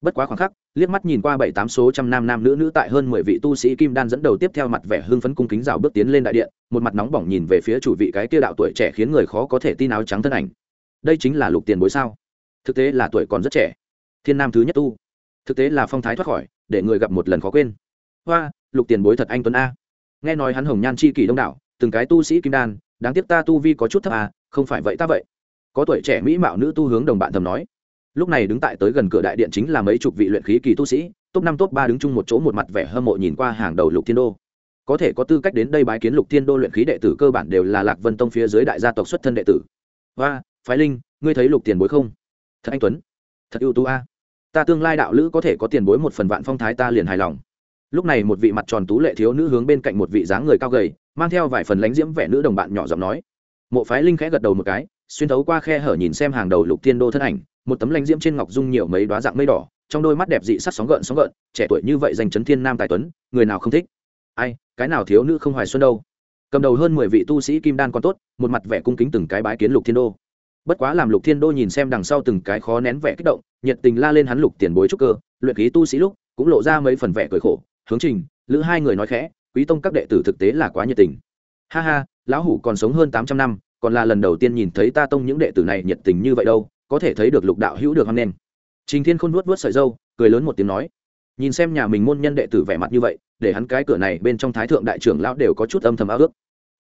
Bất quá khoảng khắc, liếc mắt nhìn qua bảy tám số trăm nam nam nữ nữ tại hơn mười vị tu sĩ kim đan dẫn đầu tiếp theo mặt vẻ hưng phấn cung kính rào bước tiến lên đại điện, một mặt nóng bỏng nhìn về phía chủ vị cái kia đạo tuổi trẻ khiến người khó có thể tin áo trắng thân ảnh. Đây chính là lục tiền bối sao? Thực tế là tuổi còn rất trẻ. Thiên nam thứ nhất tu. Thực tế là phong thái thoát khỏi, để người gặp một lần khó quên. Hoa, lục tiền bối thật anh tuấn a. Nghe nói hắn hồng nhan chi kỷ đông đảo, từng cái tu sĩ kim đan, đáng tiếc ta tu vi có chút thấp à không phải vậy ta vậy. Có tuổi trẻ mỹ mạo nữ tu hướng đồng bạn thầm nói. Lúc này đứng tại tới gần cửa đại điện chính là mấy chục vị luyện khí kỳ tu sĩ, top năm, top ba đứng chung một chỗ một mặt vẻ hâm mộ nhìn qua hàng đầu lục thiên đô. Có thể có tư cách đến đây bái kiến lục thiên đô luyện khí đệ tử cơ bản đều là lạc vân tông phía dưới đại gia tộc xuất thân đệ tử. Và phái linh, ngươi thấy lục tiền bối không? Thật anh tuấn. Thật ưu tú a. Ta tương lai đạo lữ có thể có tiền bối một phần vạn phong thái ta liền hài lòng. Lúc này một vị mặt tròn tú lệ thiếu nữ hướng bên cạnh một vị dáng người cao gầy, mang theo vài phần lánh diễm vẻ nữ đồng bạn nhỏ giọng nói. Mộ phái linh khẽ gật đầu một cái, xuyên thấu qua khe hở nhìn xem hàng đầu lục thiên đô thân ảnh, một tấm lánh diễm trên ngọc dung nhiều mấy đoá dạng mây đỏ, trong đôi mắt đẹp dị sắc sóng gợn sóng gợn, trẻ tuổi như vậy danh chấn thiên nam tài tuấn, người nào không thích? Ai, cái nào thiếu nữ không hoài xuân đâu? Cầm đầu hơn mười vị tu sĩ kim đan còn tốt, một mặt vẻ cung kính từng cái bái kiến lục thiên đô bất quá làm lục thiên đô nhìn xem đằng sau từng cái khó nén vẻ kích động, nhiệt tình la lên hắn lục tiền bối trúc cơ, luyện khí tu sĩ lúc, cũng lộ ra mấy phần vẻ cười khổ, hướng trình, lữ hai người nói khẽ, quý tông các đệ tử thực tế là quá nhiệt tình. Ha ha, lão hủ còn sống hơn tám trăm năm, còn là lần đầu tiên nhìn thấy ta tông những đệ tử này nhiệt tình như vậy đâu, có thể thấy được lục đạo hữu được hoan nghênh. Trình thiên khôn nuốt nuốt sợi dâu cười lớn một tiếng nói, nhìn xem nhà mình môn nhân đệ tử vẻ mặt như vậy, để hắn cái cửa này bên trong thái thượng đại trưởng lão đều có chút âm thầm ao ước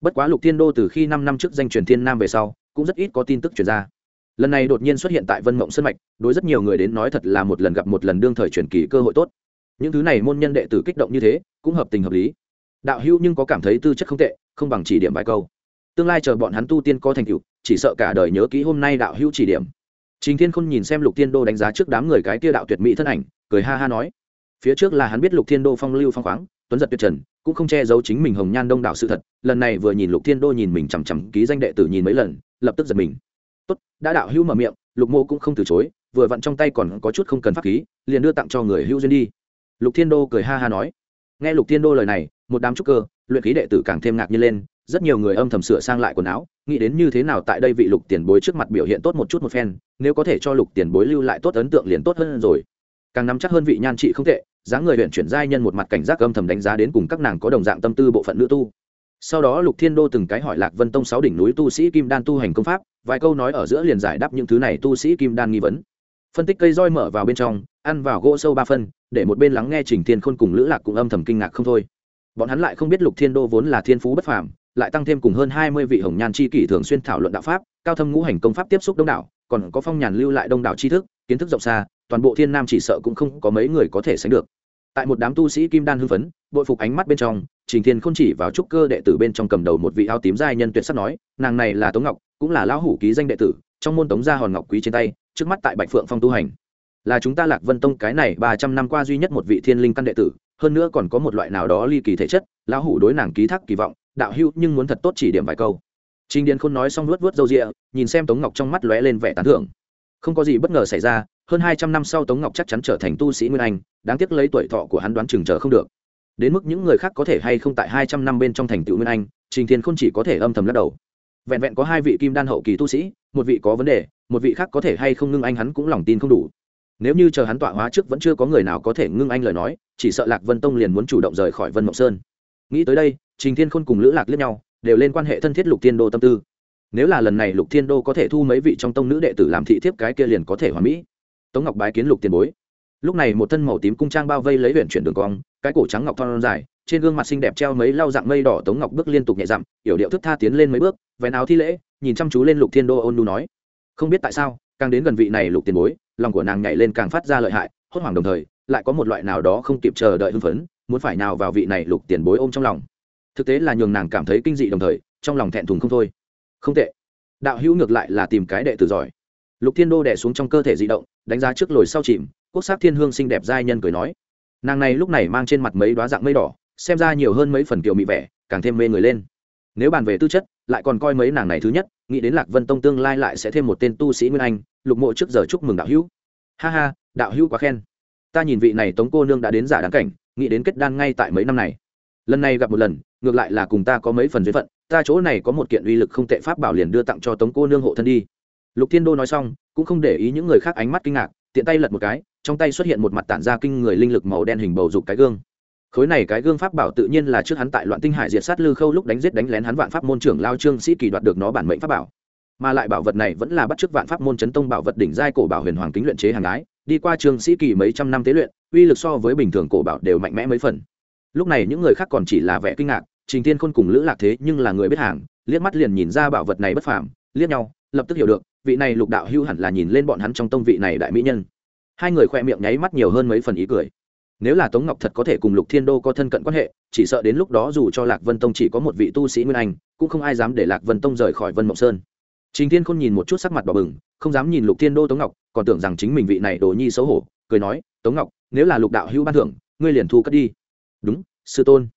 bất quá lục thiên đô từ khi năm năm trước danh truyền thiên nam về sau, cũng rất ít có tin tức truyền ra. Lần này đột nhiên xuất hiện tại vân mộng sân mạch, đối rất nhiều người đến nói thật là một lần gặp một lần đương thời truyền kỳ cơ hội tốt. Những thứ này môn nhân đệ tử kích động như thế, cũng hợp tình hợp lý. Đạo hữu nhưng có cảm thấy tư chất không tệ, không bằng chỉ điểm vài câu. Tương lai chờ bọn hắn tu tiên có thành tựu, chỉ sợ cả đời nhớ kỹ hôm nay đạo hữu chỉ điểm. Trình thiên khôn nhìn xem lục thiên đô đánh giá trước đám người cái kia đạo tuyệt mỹ thân ảnh, cười ha ha nói. Phía trước là hắn biết lục thiên đô phong lưu phong khoáng tuấn giật tuyệt trần, cũng không che giấu chính mình hồng nhan đông đảo sự thật, lần này vừa nhìn lục thiên đô nhìn mình chằm chằm ký danh đệ tử nhìn mấy lần, lập tức giật mình. Tốt, đã đạo hữu mở miệng, lục mô cũng không từ chối, vừa vặn trong tay còn có chút không cần pháp ký liền đưa tặng cho người hữu duyên đi. Lục thiên đô cười ha ha nói. Nghe lục thiên đô lời này, một đám trúc cơ, luyện khí đệ tử càng thêm ngạc nhiên lên, rất nhiều người âm thầm sửa sang lại quần áo, nghĩ đến như thế nào tại đây vị lục tiền bối trước mặt biểu hiện tốt một chút một phen, nếu có thể cho lục tiền bối lưu lại tốt ấn tượng liền tốt hơn rồi. Càng nắm chắc hơn vị nhan trị không tệ dáng người huyện chuyển giai nhân một mặt cảnh giác âm thầm đánh giá đến cùng các nàng có đồng dạng tâm tư bộ phận nữ tu. Sau đó lục thiên đô từng cái hỏi lạc vân tông sáu đỉnh núi tu sĩ kim đan tu hành công pháp, vài câu nói ở giữa liền giải đáp những thứ này tu sĩ kim đan nghi vấn. Phân tích cây roi mở vào bên trong, ăn vào gỗ sâu ba phân, để một bên lắng nghe trình thiên khôn cùng lữ lạc cũng âm thầm kinh ngạc không thôi. Bọn hắn lại không biết lục thiên đô vốn là thiên phú bất phàm, lại tăng thêm cùng hơn hai mươi vị hồng nhan c h i kỷ thường xuyên thảo luận đạo pháp, cao thâm ngũ hành công pháp tiếp xúc đông đảo, còn có phong nhàn lưu lại đông đảo tri thức, kiến thức rộng xa toàn bộ thiên nam chỉ sợ cũng không có mấy người có thể sánh được. Tại một đám tu sĩ kim đan hưng phấn, bội phục ánh mắt bên trong, trình thiên không chỉ vào trúc cơ đệ tử bên trong cầm đầu một vị áo tím giai nhân tuyệt sắc nói, nàng này là tống ngọc, cũng là lão hủ ký danh đệ tử, trong môn tống gia hòn ngọc quý trên tay, trước mắt tại bạch phượng phong tu hành. Là chúng ta lạc vân tông cái này ba trăm năm qua duy nhất một vị thiên linh căn đệ tử, hơn nữa còn có một loại nào đó ly kỳ thể chất, lão hủ đối nàng ký thác kỳ vọng, đạo hữu nhưng muốn thật tốt chỉ điểm vài câu. Trình điền khôn nói xong nuốt vớt râu rịa nhìn xem tống ngọc trong mắt lóe lên vẻ tán thưởng. Không có gì bất ngờ xảy ra hơn hai trăm năm sau tống ngọc chắc chắn trở thành tu sĩ nguyên anh, đáng tiếc lấy tuổi thọ của hắn đoán chừng chờ không được. Đến mức những người khác có thể hay không tại hai trăm năm bên trong thành tựu nguyên anh, trình thiên không chỉ có thể âm thầm lắc đầu. Vẹn vẹn có hai vị kim đan hậu kỳ tu sĩ, một vị có vấn đề, một vị khác có thể hay không ngưng anh hắn cũng lòng tin không đủ. Nếu như chờ hắn tọa hóa trước vẫn chưa có người nào có thể ngưng anh lời nói, chỉ sợ lạc vân tông liền muốn chủ động rời khỏi vân mộng sơn. Nghĩ tới đây, trình thiên khôn cùng lữ lạc liếc nhau, đều lên quan hệ thân thiết lục thiên đô tâm tư. Nếu là lần này lục thiên đô có thể thu mấy vị trong tông nữ đệ tử làm thị thiếp cái kia liền có thể hoàn mỹ tống ngọc bái kiến lục tiền bối. Lúc này một thân màu tím cung trang bao vây lấy huyện chuyển đường cong, cái cổ trắng ngọc thon dài, trên gương mặt xinh đẹp treo mấy lau dạng mây đỏ, tống ngọc bước liên tục nhẹ dặm, yểu điệu thức tha tiến lên mấy bước, vén áo thi lễ, nhìn chăm chú lên lục thiên đô ôn nu nói. Không biết tại sao, càng đến gần vị này lục tiền bối, lòng của nàng nhảy lên càng phát ra lợi hại, hốt hoảng đồng thời, lại có một loại nào đó không kịp chờ đợi hưng phấn, muốn phải nào vào vị này lục tiền bối ôm trong lòng. Thực tế là nhường nàng cảm thấy kinh dị đồng thời, trong lòng thẹn thùng không thôi. Không tệ. Đạo hữu ngược lại là tìm cái đệ tử giỏi lục thiên đô đẻ xuống trong cơ thể di động, đánh giá trước lồi sau chìm, quốc sắc thiên hương xinh đẹp giai nhân cười nói. Nàng này lúc này mang trên mặt mấy đoá dạng mây đỏ, xem ra nhiều hơn mấy phần kiều mị vẻ, càng thêm mê người lên. Nếu bàn về tư chất, lại còn coi mấy nàng này thứ nhất, nghĩ đến lạc vân tông tương lai lại sẽ thêm một tên tu sĩ nguyên anh, lục mộ trước giờ chúc mừng đạo hữu. Ha ha, đạo hữu quá khen. Ta nhìn vị này tống cô nương đã đến giả đáng cảnh, nghĩ đến kết đan ngay tại mấy năm này. Lần này gặp một lần, ngược lại là cùng ta có mấy phần duyên phận, ta chỗ này có một kiện uy lực không tệ pháp bảo liền đưa tặng cho tống cô nương hộ thân đi lục thiên đô nói xong, cũng không để ý những người khác ánh mắt kinh ngạc, tiện tay lật một cái, trong tay xuất hiện một mặt tản ra kinh người linh lực màu đen hình bầu dục cái gương. Khối này cái gương pháp bảo tự nhiên là trước hắn tại loạn tinh hải diệt sát lư khâu lúc đánh giết đánh lén hắn vạn pháp môn trưởng lao trương sĩ kỳ đoạt được nó bản mệnh pháp bảo. Mà lại bảo vật này vẫn là bắt chước vạn pháp môn chấn tông bảo vật đỉnh giai cổ bảo huyền hoàng kính luyện chế hàng ái, đi qua trương sĩ kỳ mấy trăm năm tế luyện, uy lực so với bình thường cổ bảo đều mạnh mẽ mấy phần. Lúc này những người khác còn chỉ là vẻ kinh ngạc, trình thiên khôn cùng lữ lạc thế nhưng là người biết hàng, liếc mắt liền nhìn ra bảo vật này bất phàm, liếc nhau lập tức hiểu được, vị này lục đạo hưu hẳn là nhìn lên bọn hắn trong tông vị này đại mỹ nhân. Hai người khoe miệng nháy mắt nhiều hơn mấy phần ý cười. Nếu là tống ngọc thật có thể cùng lục thiên đô có thân cận quan hệ, chỉ sợ đến lúc đó dù cho lạc vân tông chỉ có một vị tu sĩ nguyên anh, cũng không ai dám để lạc vân tông rời khỏi vân mộng sơn. Trình thiên khôn nhìn một chút sắc mặt bỏ bừng, không dám nhìn lục thiên đô tống ngọc, còn tưởng rằng chính mình vị này đồ nhi xấu hổ, cười nói, tống ngọc, nếu là lục đạo hữu ban thưởng, ngươi liền thu cất đi. Đúng, sư tôn.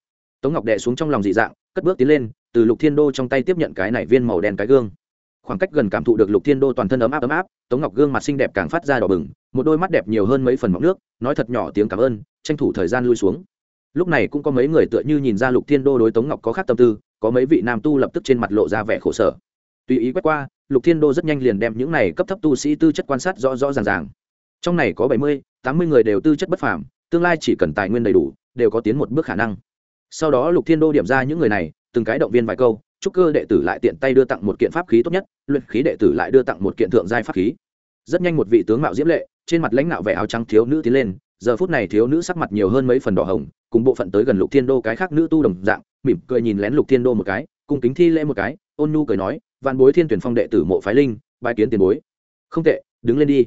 Tống ngọc đệ xuống trong lòng dị dạng, cất bước tiến lên, từ lục thiên đô trong tay tiếp nhận cái này viên màu đen cái gương khoảng cách gần cảm thụ được lục thiên đô toàn thân ấm áp ấm áp, tống ngọc gương mặt xinh đẹp càng phát ra đỏ bừng, một đôi mắt đẹp nhiều hơn mấy phần mọc nước, nói thật nhỏ tiếng cảm ơn, tranh thủ thời gian lui xuống. Lúc này cũng có mấy người tựa như nhìn ra lục thiên đô đối tống ngọc có khác tâm tư, có mấy vị nam tu lập tức trên mặt lộ ra vẻ khổ sở. Tùy ý quét qua, lục thiên đô rất nhanh liền đem những này cấp thấp tu sĩ tư chất quan sát rõ rõ ràng ràng. Trong này có bảy mươi, tám mươi người đều tư chất bất phàm, tương lai chỉ cần tài nguyên đầy đủ, đều có tiến một bước khả năng. Sau đó lục thiên đô điểm ra những người này, từng cái động viên vài câu trúc cơ đệ tử lại tiện tay đưa tặng một kiện pháp khí tốt nhất, luyện khí đệ tử lại đưa tặng một kiện thượng giai pháp khí. Rất nhanh một vị tướng mạo diễm lệ, trên mặt lãnh đạo vẻ áo trắng thiếu nữ tiến lên, giờ phút này thiếu nữ sắc mặt nhiều hơn mấy phần đỏ hồng, cùng bộ phận tới gần lục thiên đô cái khác nữ tu đồng dạng, mỉm cười nhìn lén lục thiên đô một cái cùng kính thi lễ một cái, ôn nhu cười nói văn bối thiên tuyển phong đệ tử mộ phái linh bài kiến tiền bối. Không tệ, đứng lên đi.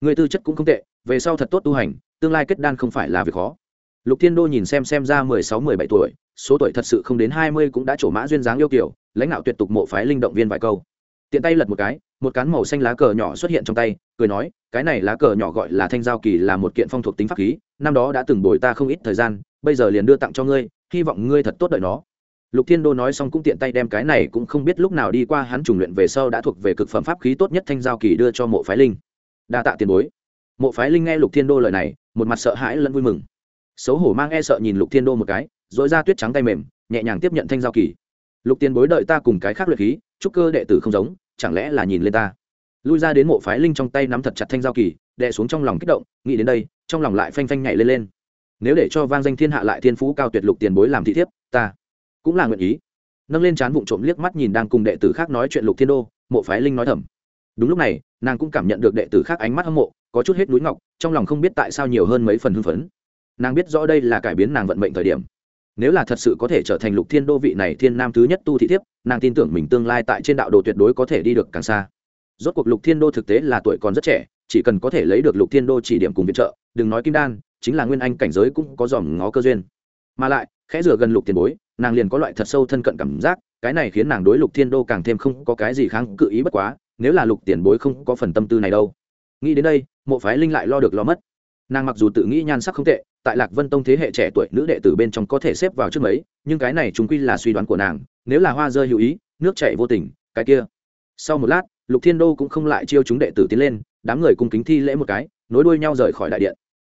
Người tư chất cũng không tệ, về sau thật tốt tu hành, tương lai kết đan không phải là việc khó. Lục thiên đô nhìn xem xem ra mười sáu, mười bảy tuổi số tuổi thật sự không đến hai mươi cũng đã trổ mã duyên dáng yêu kiểu, lãnh đạo tuyệt tục mộ phái linh động viên vài câu. Tiện tay lật một cái, một cán màu xanh lá cờ nhỏ xuất hiện trong tay, cười nói, cái này lá cờ nhỏ gọi là thanh giao kỳ là một kiện phong thuộc tính pháp khí, năm đó đã từng bồi ta không ít thời gian, bây giờ liền đưa tặng cho ngươi, hy vọng ngươi thật tốt đợi nó. Lục thiên đô nói xong cũng tiện tay đem cái này cũng không biết lúc nào đi qua hắn trùng luyện về sau đã thuộc về cực phẩm pháp khí tốt nhất thanh giao kỳ đưa cho mộ phái linh. Đa tạ tiền bối. Mộ phái linh nghe lục thiên đô lời này, một mặt sợ hãi lẫn vui mừng. Xấu hổ mang e sợ nhìn lục thiên đô một cái dội ra tuyết trắng tay mềm, nhẹ nhàng tiếp nhận thanh giao kỳ. Lục tiền bối đợi ta cùng cái khác luyện khí trúc cơ đệ tử không giống, chẳng lẽ là nhìn lên ta? Lui ra đến mộ phái linh trong tay nắm thật chặt thanh giao kỳ đệ xuống trong lòng kích động, nghĩ đến đây, trong lòng lại phanh phanh nhảy lên lên. Nếu để cho vang danh thiên hạ lại thiên phú cao tuyệt lục tiền bối làm thị thiếp, ta cũng là nguyện ý. Nâng lên trán vụng trộm liếc mắt nhìn đang cùng đệ tử khác nói chuyện lục thiên đô, mộ phái linh nói thầm. Đúng lúc này, nàng cũng cảm nhận được đệ tử khác ánh mắt hâm mộ, có chút hết núi ngọc, trong lòng không biết tại sao nhiều hơn mấy phần hưng phấn. Nàng biết rõ đây là cải biến nàng vận mệnh thời điểm nếu là thật sự có thể trở thành lục thiên đô vị này thiên nam thứ nhất tu thị thiếp, nàng tin tưởng mình tương lai tại trên đạo đồ tuyệt đối có thể đi được càng xa. Rốt cuộc lục thiên đô thực tế là tuổi còn rất trẻ, chỉ cần có thể lấy được lục thiên đô chỉ điểm cùng viện trợ, đừng nói kim đan, chính là nguyên anh cảnh giới cũng có dòm ngó cơ duyên. Mà lại, khẽ rửa gần lục tiền bối, nàng liền có loại thật sâu thân cận cảm giác, cái này khiến nàng đối lục thiên đô càng thêm không có cái gì kháng cự ý bất quá, nếu là lục tiền bối không có phần tâm tư này đâu. Nghĩ đến đây, mộ phái linh lại lo được lo mất nàng mặc dù tự nghĩ nhan sắc không tệ, tại lạc vân tông thế hệ trẻ tuổi, nữ đệ tử bên trong có thể xếp vào trước mấy, nhưng cái này chúng quy là suy đoán của nàng, nếu là hoa rơi hữu ý, nước chạy vô tình, cái kia. Sau một lát, lục thiên đô cũng không lại chiêu chúng đệ tử tiến lên, đám người cùng kính thi lễ một cái, nối đuôi nhau rời khỏi đại điện.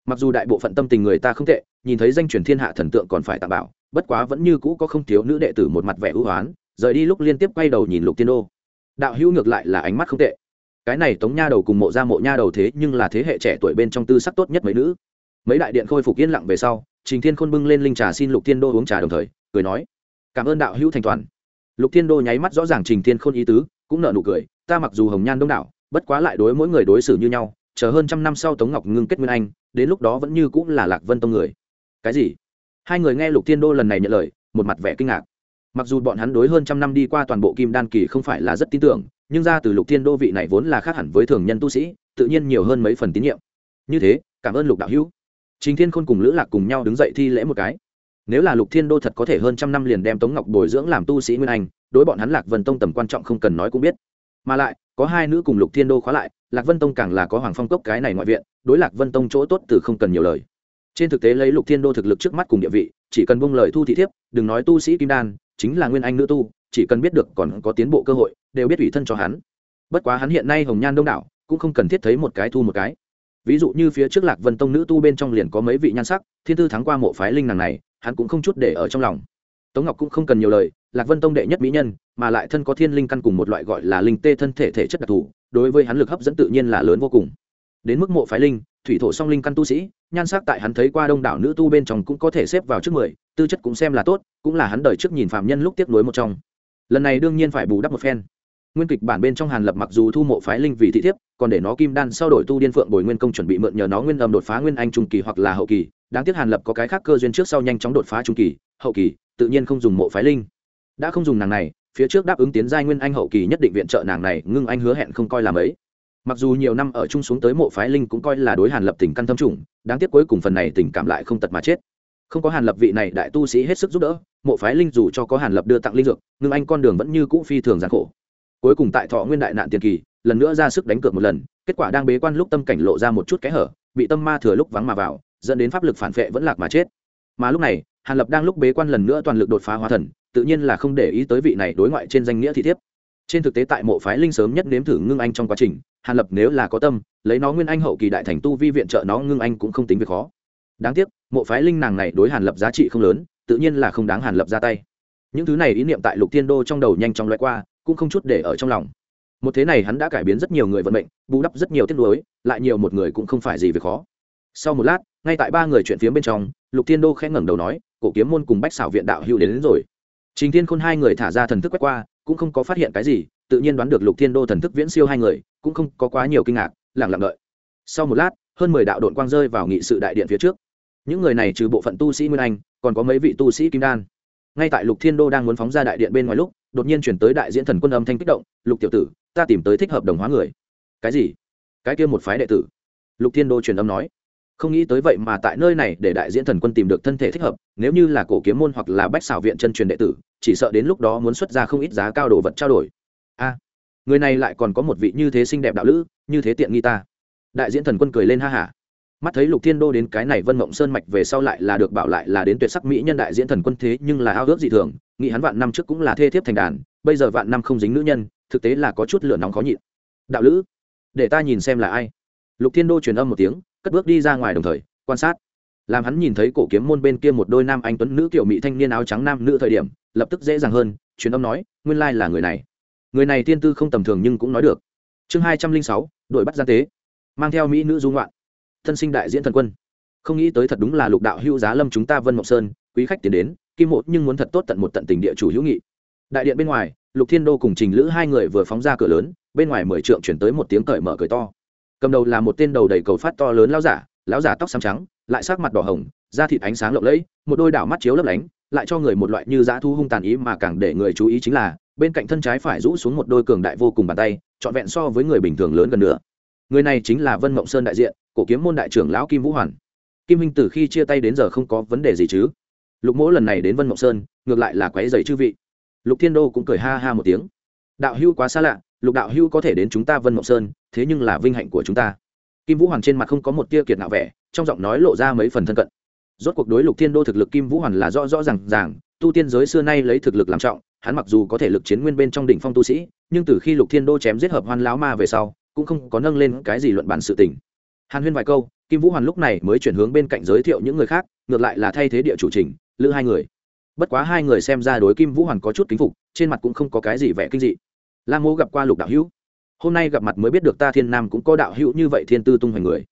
Mặc dù đại bộ phận tâm tình người ta không tệ, nhìn thấy danh truyền thiên hạ thần tượng còn phải tạm bảo, bất quá vẫn như cũ có không thiếu nữ đệ tử một mặt vẻ ưu hoán, rời đi lúc liên tiếp quay đầu nhìn lục thiên đô. Đạo hữu ngược lại là ánh mắt không tệ cái này tống nha đầu cùng mộ ra mộ nha đầu thế nhưng là thế hệ trẻ tuổi bên trong tư sắc tốt nhất mấy nữ. Mấy đại điện khôi phục yên lặng về sau, trình thiên khôn bưng lên linh trà xin lục thiên đô uống trà đồng thời, cười nói, cảm ơn đạo hữu thành toàn. Lục thiên đô nháy mắt rõ ràng trình thiên khôn ý tứ, cũng nợ nụ cười, ta mặc dù hồng nhan đông đảo, bất quá lại đối mỗi người đối xử như nhau, chờ hơn trăm năm sau tống ngọc ngưng kết nguyên anh, đến lúc đó vẫn như cũng là lạc vân tông người. Cái gì? Hai người nghe lục thiên đô lần này nhận lời, một mặt vẻ kinh ngạc. Mặc dù bọn hắn đối hơn trăm năm đi qua toàn bộ kim đan kỳ không phải là rất tin tưởng nhưng ra từ lục thiên đô vị này vốn là khác hẳn với thường nhân tu sĩ, tự nhiên nhiều hơn mấy phần tín nhiệm. Như thế, cảm ơn lục đạo hữu. Trình thiên khôn cùng lữ lạc cùng nhau đứng dậy thi lễ một cái. Nếu là lục thiên đô thật có thể hơn trăm năm liền đem tống ngọc bồi dưỡng làm tu sĩ nguyên anh, đối bọn hắn lạc vân tông tầm quan trọng không cần nói cũng biết. Mà lại, có hai nữ cùng lục thiên đô khóa lại, lạc vân tông càng là có hoàng phong cốc cái này ngoại viện, đối lạc vân tông chỗ tốt từ không cần nhiều lời. Trên thực tế lấy lục thiên đô thực lực trước mắt cùng địa vị, chỉ cần bông lời thu thị thiếp, đừng nói tu sĩ kim đan, chính là nguyên anh nữ tu chỉ cần biết được còn có tiến bộ cơ hội, đều biết ủy thân cho hắn. Bất quá hắn hiện nay hồng nhan đông đảo, cũng không cần thiết thấy một cái thu một cái. Ví dụ như phía trước lạc vân tông nữ tu bên trong liền có mấy vị nhan sắc, thiên tư thắng qua mộ phái linh nàng này, hắn cũng không chút để ở trong lòng. Tống ngọc cũng không cần nhiều lời, lạc vân tông đệ nhất mỹ nhân, mà lại thân có thiên linh căn cùng một loại gọi là linh tê thân thể thể chất đặc thù, đối với hắn lực hấp dẫn tự nhiên là lớn vô cùng. Đến mức mộ phái linh, thủy thổ song linh căn tu sĩ, nhan sắc tại hắn thấy qua đông đảo nữ tu bên trong cũng có thể xếp vào trước mười, tư chất cũng xem là tốt, cũng là hắn đời trước nhìn phạm nhân lúc tiếp nối một trong lần này đương nhiên phải bù đắp một phen. Nguyên kịch bản bên trong hàn lập mặc dù thu mộ phái linh vì thị thiếp, còn để nó kim đan sau đổi tu điên phượng bồi nguyên công chuẩn bị mượn nhờ nó nguyên âm đột phá nguyên anh trung kỳ hoặc là hậu kỳ. Đáng tiếc hàn lập có cái khác cơ duyên trước sau nhanh chóng đột phá trung kỳ, hậu kỳ, tự nhiên không dùng mộ phái linh. Đã không dùng nàng này, phía trước đáp ứng tiến giai nguyên anh hậu kỳ nhất định viện trợ nàng này, ngưng anh hứa hẹn không coi làm ấy mặc dù nhiều năm ở chung xuống tới mộ phái linh cũng coi là đối hàn lập tình căn thâm trùng, đáng tiếc cuối cùng phần này tình cảm lại không tật mà chết không có hàn lập vị này đại tu sĩ hết sức giúp đỡ, mộ phái linh dù cho có hàn lập đưa tặng linh dược ngưng anh con đường vẫn như cũ phi thường gian khổ. Cuối cùng tại thọ nguyên đại nạn tiền kỳ, lần nữa ra sức đánh cược một lần, kết quả đang bế quan lúc tâm cảnh lộ ra một chút kẽ hở, bị tâm ma thừa lúc vắng mà vào, dẫn đến pháp lực phản vệ vẫn lạc mà chết. Mà lúc này, hàn lập đang lúc bế quan lần nữa toàn lực đột phá hóa thần, tự nhiên là không để ý tới vị này đối ngoại trên danh nghĩa thị thiếp. Trên thực tế tại mộ phái linh sớm nhất nếm thử ngưng anh trong quá trình, hàn lập nếu là có tâm, lấy nó nguyên anh hậu kỳ đại thành tu vi viện trợ nó ngưng anh cũng không tính việc khó đáng tiếc mộ phái linh nàng này đối hàn lập giá trị không lớn tự nhiên là không đáng hàn lập ra tay. Những thứ này ý niệm tại lục thiên đô trong đầu nhanh chóng loại qua cũng không chút để ở trong lòng. Một thế này hắn đã cải biến rất nhiều người vận mệnh bù đắp rất nhiều tiết lối lại nhiều một người cũng không phải gì về khó. Sau một lát ngay tại ba người chuyện phía bên trong lục thiên đô khẽ ngẩng đầu nói cổ kiếm môn cùng bách xảo viện đạo hữu đến, đến rồi. Trình thiên khôn hai người thả ra thần thức quét qua cũng không có phát hiện cái gì tự nhiên đoán được lục thiên đô thần thức viễn siêu hai người cũng không có quá nhiều kinh ngạc lẳng lặng đợi. Sau một lát hơn mười đạo đội quang rơi vào nghị sự đại điện phía trước. Những người này trừ bộ phận tu sĩ nguyên anh, còn có mấy vị tu sĩ kim đan. Ngay tại lục thiên đô đang muốn phóng ra đại điện bên ngoài lúc, đột nhiên chuyển tới đại diễn thần quân âm thanh kích động, lục tiểu tử, ta tìm tới thích hợp đồng hóa người. Cái gì? Cái kia một phái đệ tử? Lục thiên đô truyền âm nói. Không nghĩ tới vậy mà tại nơi này để đại diễn thần quân tìm được thân thể thích hợp, nếu như là cổ kiếm môn hoặc là bách xảo viện chân truyền đệ tử, chỉ sợ đến lúc đó muốn xuất ra không ít giá cao đồ vật trao đổi. A, người này lại còn có một vị như thế xinh đẹp đạo lữ, như thế tiện nghi ta đại diễn thần quân cười lên ha hả. Mắt thấy lục thiên đô đến cái này vân mộng sơn mạch về sau lại là được bảo lại là đến tuyệt sắc mỹ nhân đại diễn thần quân thế nhưng là ao ước dị thường, nghĩ hắn vạn năm trước cũng là thê thiếp thành đàn, bây giờ vạn năm không dính nữ nhân, thực tế là có chút lửa nóng khó nhịn. Đạo lữ, để ta nhìn xem là ai. Lục thiên đô truyền âm một tiếng, cất bước đi ra ngoài đồng thời, quan sát. Làm hắn nhìn thấy cổ kiếm môn bên kia một đôi nam anh tuấn nữ kiểu mỹ thanh niên áo trắng nam nữ thời điểm, lập tức dễ dàng hơn, truyền âm nói, nguyên lai là người này. Người này tiên tư không tầm thường nhưng cũng nói được. Chương hai trăm linh sáu đội bắt gian tế mang theo mỹ nữ du ngoạn, thân sinh đại diễn thần quân. Không nghĩ tới thật đúng là lục đạo hữu giá lâm chúng ta vân mộng sơn, quý khách tiến đến, kim một nhưng muốn thật tốt tận một tận tình địa chủ hữu nghị. Đại điện bên ngoài, lục thiên đô cùng trình lữ hai người vừa phóng ra cửa lớn, bên ngoài mười trượng chuyển tới một tiếng cởi mở cười to. Cầm đầu là một tên đầu đầy cầu phát to lớn lao giả, lão giả tóc xám trắng, lại sắc mặt đỏ hồng, da thịt ánh sáng lộng lẫy, một đôi đảo mắt chiếu lấp lánh, lại cho người một loại như dã thu hung tàn ý mà càng để người chú ý chính là, bên cạnh thân trái phải rũ xuống một đôi cường đại vô cùng bàn tay, trọn vẹn so với người bình thường lớn gần nữa người này chính là vân mộng sơn đại diện, cổ kiếm môn đại trưởng lão kim vũ hoàn. Kim Minh từ khi chia tay đến giờ không có vấn đề gì chứ? Lục mỗ lần này đến vân mộng sơn, ngược lại là quáy dày chư vị. Lục thiên đô cũng cười ha ha một tiếng. Đạo hưu quá xa lạ, lục đạo hưu có thể đến chúng ta vân mộng sơn, thế nhưng là vinh hạnh của chúng ta. Kim vũ hoàn trên mặt không có một tia kiệt nạo vẻ, trong giọng nói lộ ra mấy phần thân cận. Rốt cuộc đối lục thiên đô thực lực kim vũ hoàn là rõ rõ r à n g ràng, tu tiên giới xưa nay lấy thực lực làm trọng, hắn mặc dù có thể lực chiến nguyên bên trong đỉnh phong tu sĩ, nhưng từ khi lục thiên đô chém giết hợp hoan lão ma về sau cũng không có nâng lên cái gì luận bàn sự tình. Hàn huyên vài câu, kim vũ hoàn lúc này mới chuyển hướng bên cạnh giới thiệu những người khác, ngược lại là thay thế địa chủ trình, lữ hai người. Bất quá hai người xem ra đối kim vũ hoàn có chút kính phục, trên mặt cũng không có cái gì vẻ kinh dị. Lam mô gặp qua lục đạo hữu. Hôm nay gặp mặt mới biết được ta thiên nam cũng có đạo hữu như vậy thiên tư tung hoành người.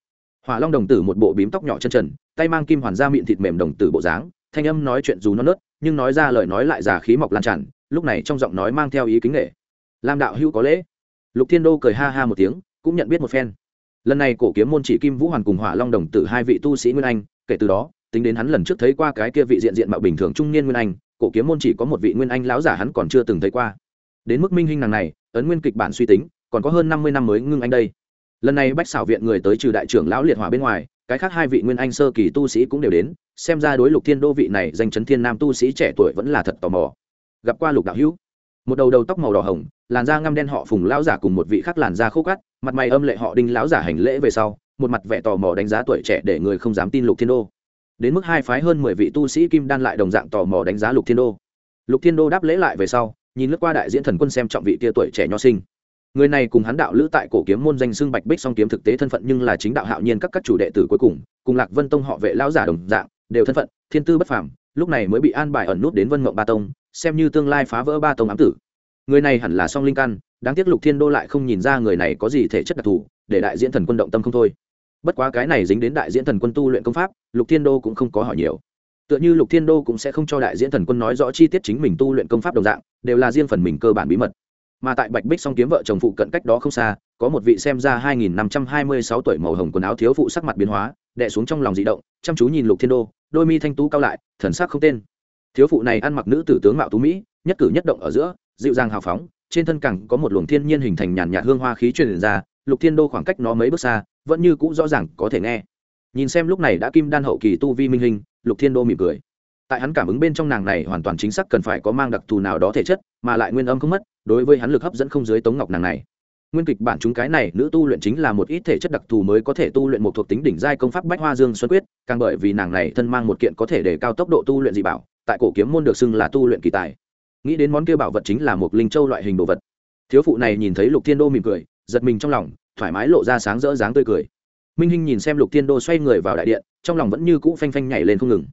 Hỏa long đồng tử một bộ bím tóc nhỏ chân trần, tay mang kim hoàn da miệng thịt mềm đồng tử bộ dáng, thanh âm nói chuyện dù non nớt, nhưng nói ra lời nói lại già khí mọc lan tràn, lúc này trong giọng nói mang theo ý kính nghệ lam đạo hữu có lễ lục thiên đô cười ha ha một tiếng, cũng nhận biết một phen. Lần này cổ kiếm môn chỉ kim vũ hoàn cùng hỏa long đồng tử hai vị tu sĩ nguyên anh, kể từ đó, tính đến hắn lần trước thấy qua cái kia vị diện diện mạo bình thường trung niên nguyên anh, cổ kiếm môn chỉ có một vị nguyên anh lão giả hắn còn chưa từng thấy qua. Đến mức minh hình nàng này, ấn nguyên kịch bản suy tính, còn có hơn năm mươi năm mới ngưng anh đây. Lần này bách xảo viện người tới trừ đại trưởng lão liệt hỏa bên ngoài, cái khác hai vị nguyên anh sơ kỳ tu sĩ cũng đều đến, xem ra đối lục thiên đô vị này danh chấn thiên nam tu sĩ trẻ tuổi vẫn là thật tò mò. Gặp qua lục đạo hữu một đầu đầu tóc màu đỏ hồng, làn da ngăm đen họ phùng lão giả cùng một vị khác làn da khô cắt mặt mày âm lệ họ đinh lão giả hành lễ về sau, một mặt vẻ tò mò đánh giá tuổi trẻ để người không dám tin lục thiên đô. Đến mức hai phái hơn mười vị tu sĩ kim đan lại đồng dạng tò mò đánh giá lục thiên đô. Lục thiên đô đáp lễ lại về sau, nhìn lướt qua đại diễn thần quân xem trọng vị tia tuổi trẻ nho sinh. Người này cùng hắn đạo lữ tại cổ kiếm môn danh xưng bạch bích song kiếm thực tế thân phận nhưng là chính đạo hạo nhiên các các chủ đệ tử cuối cùng cùng lạc vân tông họ vệ lão giả đồng dạng, đều thân phận, thiên tư bất phàm, lúc này mới bị an bài ẩn nút đến vân mộng ba tông xem như tương lai phá vỡ ba tông ám tử. Người này hẳn là song linh căn, đáng tiếc lục thiên đô lại không nhìn ra người này có gì thể chất đặc thù, để đại diễn thần quân động tâm không thôi. Bất quá cái này dính đến đại diễn thần quân tu luyện công pháp, lục thiên đô cũng không có hỏi nhiều. Tựa như lục thiên đô cũng sẽ không cho đại diễn thần quân nói rõ chi tiết chính mình tu luyện công pháp đồng dạng, đều là riêng phần mình cơ bản bí mật. Mà tại bạch bích song kiếm vợ chồng phụ cận cách đó không xa, có một vị xem ra hai nghìn năm trăm hai mươi sáu tuổi màu hồng quần áo thiếu phụ sắc mặt biến hóa, đè xuống trong lòng dị động, chăm chú nhìn lục thiên đô, đôi mi thanh tú cao lại, thần sắc không tên thiếu phụ này ăn mặc nữ tử tướng mạo tú mỹ, nhất cử nhất động ở giữa, dịu dàng hào phóng, trên thân cẳng có một luồng thiên nhiên hình thành nhàn nhạt hương hoa khí truyền ra, lục thiên đô khoảng cách nó mấy bước xa, vẫn như cũ rõ ràng có thể nghe. Nhìn xem lúc này đã kim đan hậu kỳ tu vi minh hình, lục thiên đô mỉm cười. Tại hắn cảm ứng bên trong nàng này hoàn toàn chính xác cần phải có mang đặc thù nào đó thể chất, mà lại nguyên âm không mất, đối với hắn lực hấp dẫn không dưới tống ngọc nàng này nguyên kịch bản chúng cái này nữ tu luyện chính là một ít thể chất đặc thù mới có thể tu luyện một thuộc tính đỉnh giai công pháp bách hoa dương xuân quyết, càng bởi vì nàng này thân mang một kiện có thể để cao tốc độ tu luyện dị bảo, tại cổ kiếm môn được xưng là tu luyện kỳ tài. Nghĩ đến món kia bảo vật chính là một linh châu loại hình đồ vật. Thiếu phụ này nhìn thấy lục thiên đô mỉm cười, giật mình trong lòng, thoải mái lộ ra sáng rỡ dáng tươi cười. Minh hinh nhìn xem lục thiên đô xoay người vào đại điện, trong lòng vẫn như cũ phanh phanh nhảy lên không ngừng.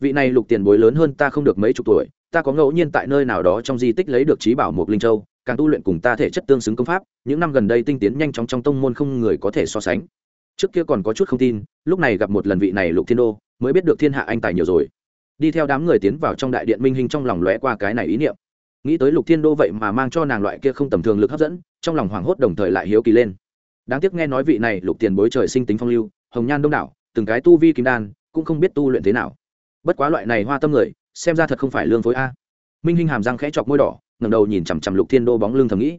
Vị này lục tiền bối lớn hơn ta không được mấy chục tuổi, ta có ngẫu nhiên tại nơi nào đó trong di tích lấy được trí bảo một linh châu càng tu luyện cùng ta thể chất tương xứng công pháp, những năm gần đây tinh tiến nhanh chóng trong tông môn không người có thể so sánh. Trước kia còn có chút không tin, lúc này gặp một lần vị này lục thiên đô, mới biết được thiên hạ anh tài nhiều rồi. Đi theo đám người tiến vào trong đại điện minh hình trong lòng lóe qua cái này ý niệm. Nghĩ tới lục thiên đô vậy mà mang cho nàng loại kia không tầm thường lực hấp dẫn, trong lòng hoảng hốt đồng thời lại hiếu kỳ lên. Đáng tiếc nghe nói vị này lục tiền bối trời sinh tính phong lưu, hồng nhan đông đảo, từng cái tu vi kim đan, cũng không biết tu luyện thế nào. Bất quá loại này hoa tâm người, xem ra thật không phải lương phối a. Minh hinh hàm răng khẽ chọc môi đỏ ngẩng đầu nhìn chằm chằm lục thiên đô bóng lưng thầm nghĩ.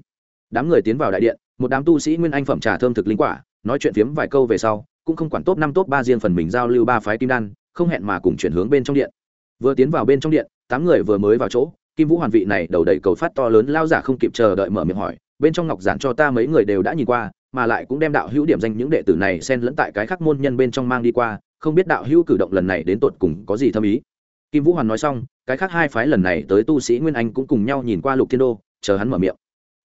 Đám người tiến vào đại điện, một đám tu sĩ nguyên anh phẩm trà thơm thực linh quả, nói chuyện phiếm vài câu về sau, cũng không quản top năm top ba riêng phần mình giao lưu ba phái kim đan, không hẹn mà cùng chuyển hướng bên trong điện. Vừa tiến vào bên trong điện, tám người vừa mới vào chỗ, kim vũ hoàn vị này đầu đầy cầu phát to lớn lao giả không kịp chờ đợi mở miệng hỏi, bên trong ngọc giản cho ta mấy người đều đã nhìn qua, mà lại cũng đem đạo hữu điểm danh những đệ tử này xen lẫn tại cái khắc môn nhân bên trong mang đi qua, không biết đạo hữu cử động lần này đến tột cùng có gì thâm ý kim vũ hoàn nói xong, cái khác hai phái lần này tới tu sĩ nguyên anh cũng cùng nhau nhìn qua lục thiên đô, chờ hắn mở miệng.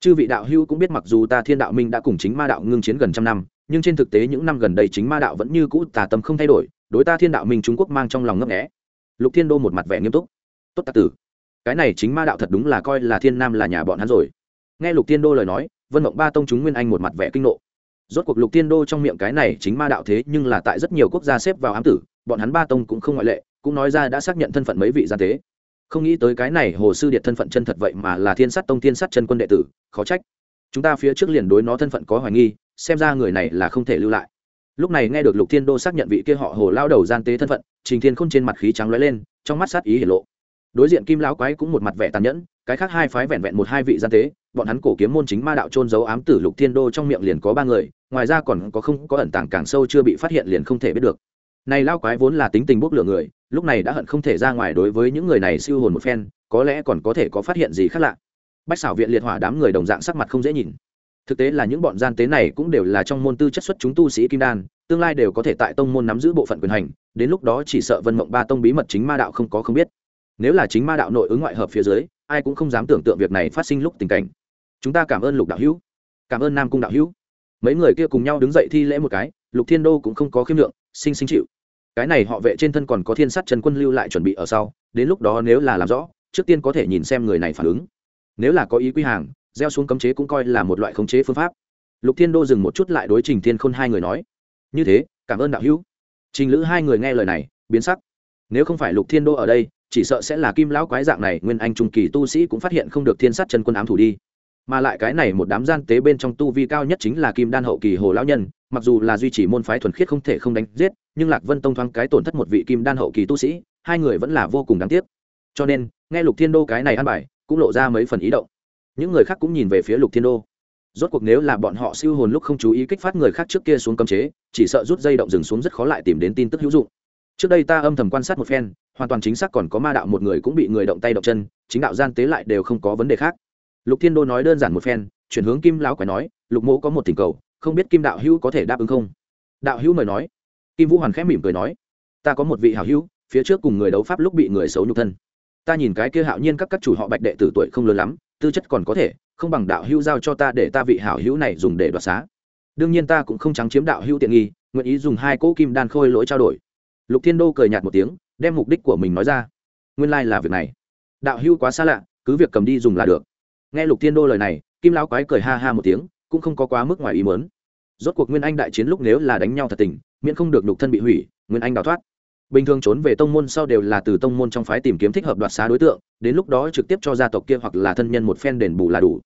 Chư vị đạo hữu cũng biết mặc dù ta thiên đạo minh đã cùng chính ma đạo ngưng chiến gần trăm năm, nhưng trên thực tế những năm gần đây chính ma đạo vẫn như cũ tà tâm không thay đổi, đối ta thiên đạo minh trung quốc mang trong lòng ngấp nghẽ lục thiên đô một mặt vẻ nghiêm túc. Tốt tạ tử. Cái này chính ma đạo thật đúng là coi là thiên nam là nhà bọn hắn rồi. Nghe lục thiên đô lời nói, vân mộng ba tông chúng nguyên anh một mặt vẻ kinh nộ. Rốt cuộc lục thiên đô trong miệng cái này chính ma đạo thế nhưng là tại rất nhiều quốc gia xếp vào ám tử, bọn hắn ba tông cũng không ngoại lệ cũng nói ra đã xác nhận thân phận mấy vị gian tế. Không nghĩ tới cái này hồ sư điệt thân phận chân thật vậy mà là thiên sát tông thiên sát chân quân đệ tử, khó trách. Chúng ta phía trước liền đối nó thân phận có hoài nghi, xem ra người này là không thể lưu lại. Lúc này nghe được lục thiên đô xác nhận vị kia họ hồ lao đầu gian tế thân phận, trình thiên khôn trên mặt khí trắng lóe lên, trong mắt sát ý hiển lộ. Đối diện kim lão quái cũng một mặt vẻ tàn nhẫn, cái khác hai phái vẹn vẹn một hai vị gian tế, bọn hắn cổ kiếm môn chính ma đạo trôn giấu ám tử lục thiên đô trong miệng liền có ba người, ngoài ra còn có không có ẩn tàng càng sâu chưa bị phát hiện liền không thể biết được này lao quái vốn là tính tình bốc lửa người, lúc này đã hận không thể ra ngoài đối với những người này siêu hồn một phen, có lẽ còn có thể có phát hiện gì khác lạ. Bách xảo viện liệt hỏa đám người đồng dạng sắc mặt không dễ nhìn. Thực tế là những bọn gian tế này cũng đều là trong môn tư chất xuất chúng tu sĩ kim đan, tương lai đều có thể tại tông môn nắm giữ bộ phận quyền hành, đến lúc đó chỉ sợ vân mộng ba tông bí mật chính ma đạo không có không biết. Nếu là chính ma đạo nội ứng ngoại hợp phía dưới, ai cũng không dám tưởng tượng việc này phát sinh lúc tình cảnh. Chúng ta cảm ơn lục đạo hữu. Cảm ơn nam cung đạo hữu. Mấy người kia cùng nhau đứng dậy thi lễ một cái, lục thiên đô cũng không có khiêm lượng sinh sinh chịu. Cái này họ vệ trên thân còn có thiên sát trần quân lưu lại chuẩn bị ở sau, đến lúc đó nếu là làm rõ, trước tiên có thể nhìn xem người này phản ứng. Nếu là có ý quy hàng, gieo xuống cấm chế cũng coi là một loại khống chế phương pháp. Lục thiên đô dừng một chút lại đối trình thiên khôn hai người nói, như thế, cảm ơn đạo hữu. Trình lữ hai người nghe lời này, biến sắc. Nếu không phải lục thiên đô ở đây, chỉ sợ sẽ là kim lão quái dạng này, nguyên anh trung kỳ tu sĩ cũng phát hiện không được thiên sát chân quân ám thủ đi mà lại cái này một đám gian tế bên trong tu vi cao nhất chính là kim đan hậu kỳ hồ lão nhân, mặc dù là duy trì môn phái thuần khiết không thể không đánh giết, nhưng lạc vân tông thoáng cái tổn thất một vị kim đan hậu kỳ tu sĩ, hai người vẫn là vô cùng đáng tiếc. Cho nên, nghe lục thiên đô cái này ăn bài, cũng lộ ra mấy phần ý động. Những người khác cũng nhìn về phía lục thiên đô. Rốt cuộc nếu là bọn họ siêu hồn lúc không chú ý kích phát người khác trước kia xuống cấm chế, chỉ sợ rút dây động rừng xuống rất khó lại tìm đến tin tức hữu dụng. Trước đây ta âm thầm quan sát một phen, hoàn toàn chính xác còn có ma đạo một người cũng bị người động tay động chân, chính đạo gian tế lại đều không có vấn đề khác lục thiên đô nói đơn giản một phen, chuyển hướng kim lão quái nói, lục mẫu có một tình cầu, không biết kim đạo hữu có thể đáp ứng không? Đạo hữu mời nói. Kim vũ hoàn khẽ mỉm cười nói, ta có một vị hảo hữu, phía trước cùng người đấu pháp lúc bị người xấu nhục thân. Ta nhìn cái kia hạo nhiên các các chủ họ bạch đệ tử tuổi không lớn lắm, tư chất còn có thể, không bằng đạo hữu giao cho ta để ta vị hảo hữu này dùng để đoạt xá. Đương nhiên ta cũng không trắng chiếm đạo hữu tiện nghi, nguyện ý dùng hai cỗ kim đan khôi lỗi trao đổi. Lục thiên đô cười nhạt một tiếng, đem mục đích của mình nói ra. Nguyên lai、like、là việc này. Đạo hữu quá xa lạ, cứ việc cầm đi dùng là được nghe lục thiên đô lời này, kim lão quái cười ha ha một tiếng, cũng không có quá mức ngoài ý mớn rốt cuộc nguyên anh đại chiến lúc nếu là đánh nhau thật tình, miễn không được nhục thân bị hủy, nguyên anh đào thoát. Bình thường trốn về tông môn sau đều là từ tông môn trong phái tìm kiếm thích hợp đoạt xá đối tượng, đến lúc đó trực tiếp cho gia tộc kia hoặc là thân nhân một phen đền bù là đủ.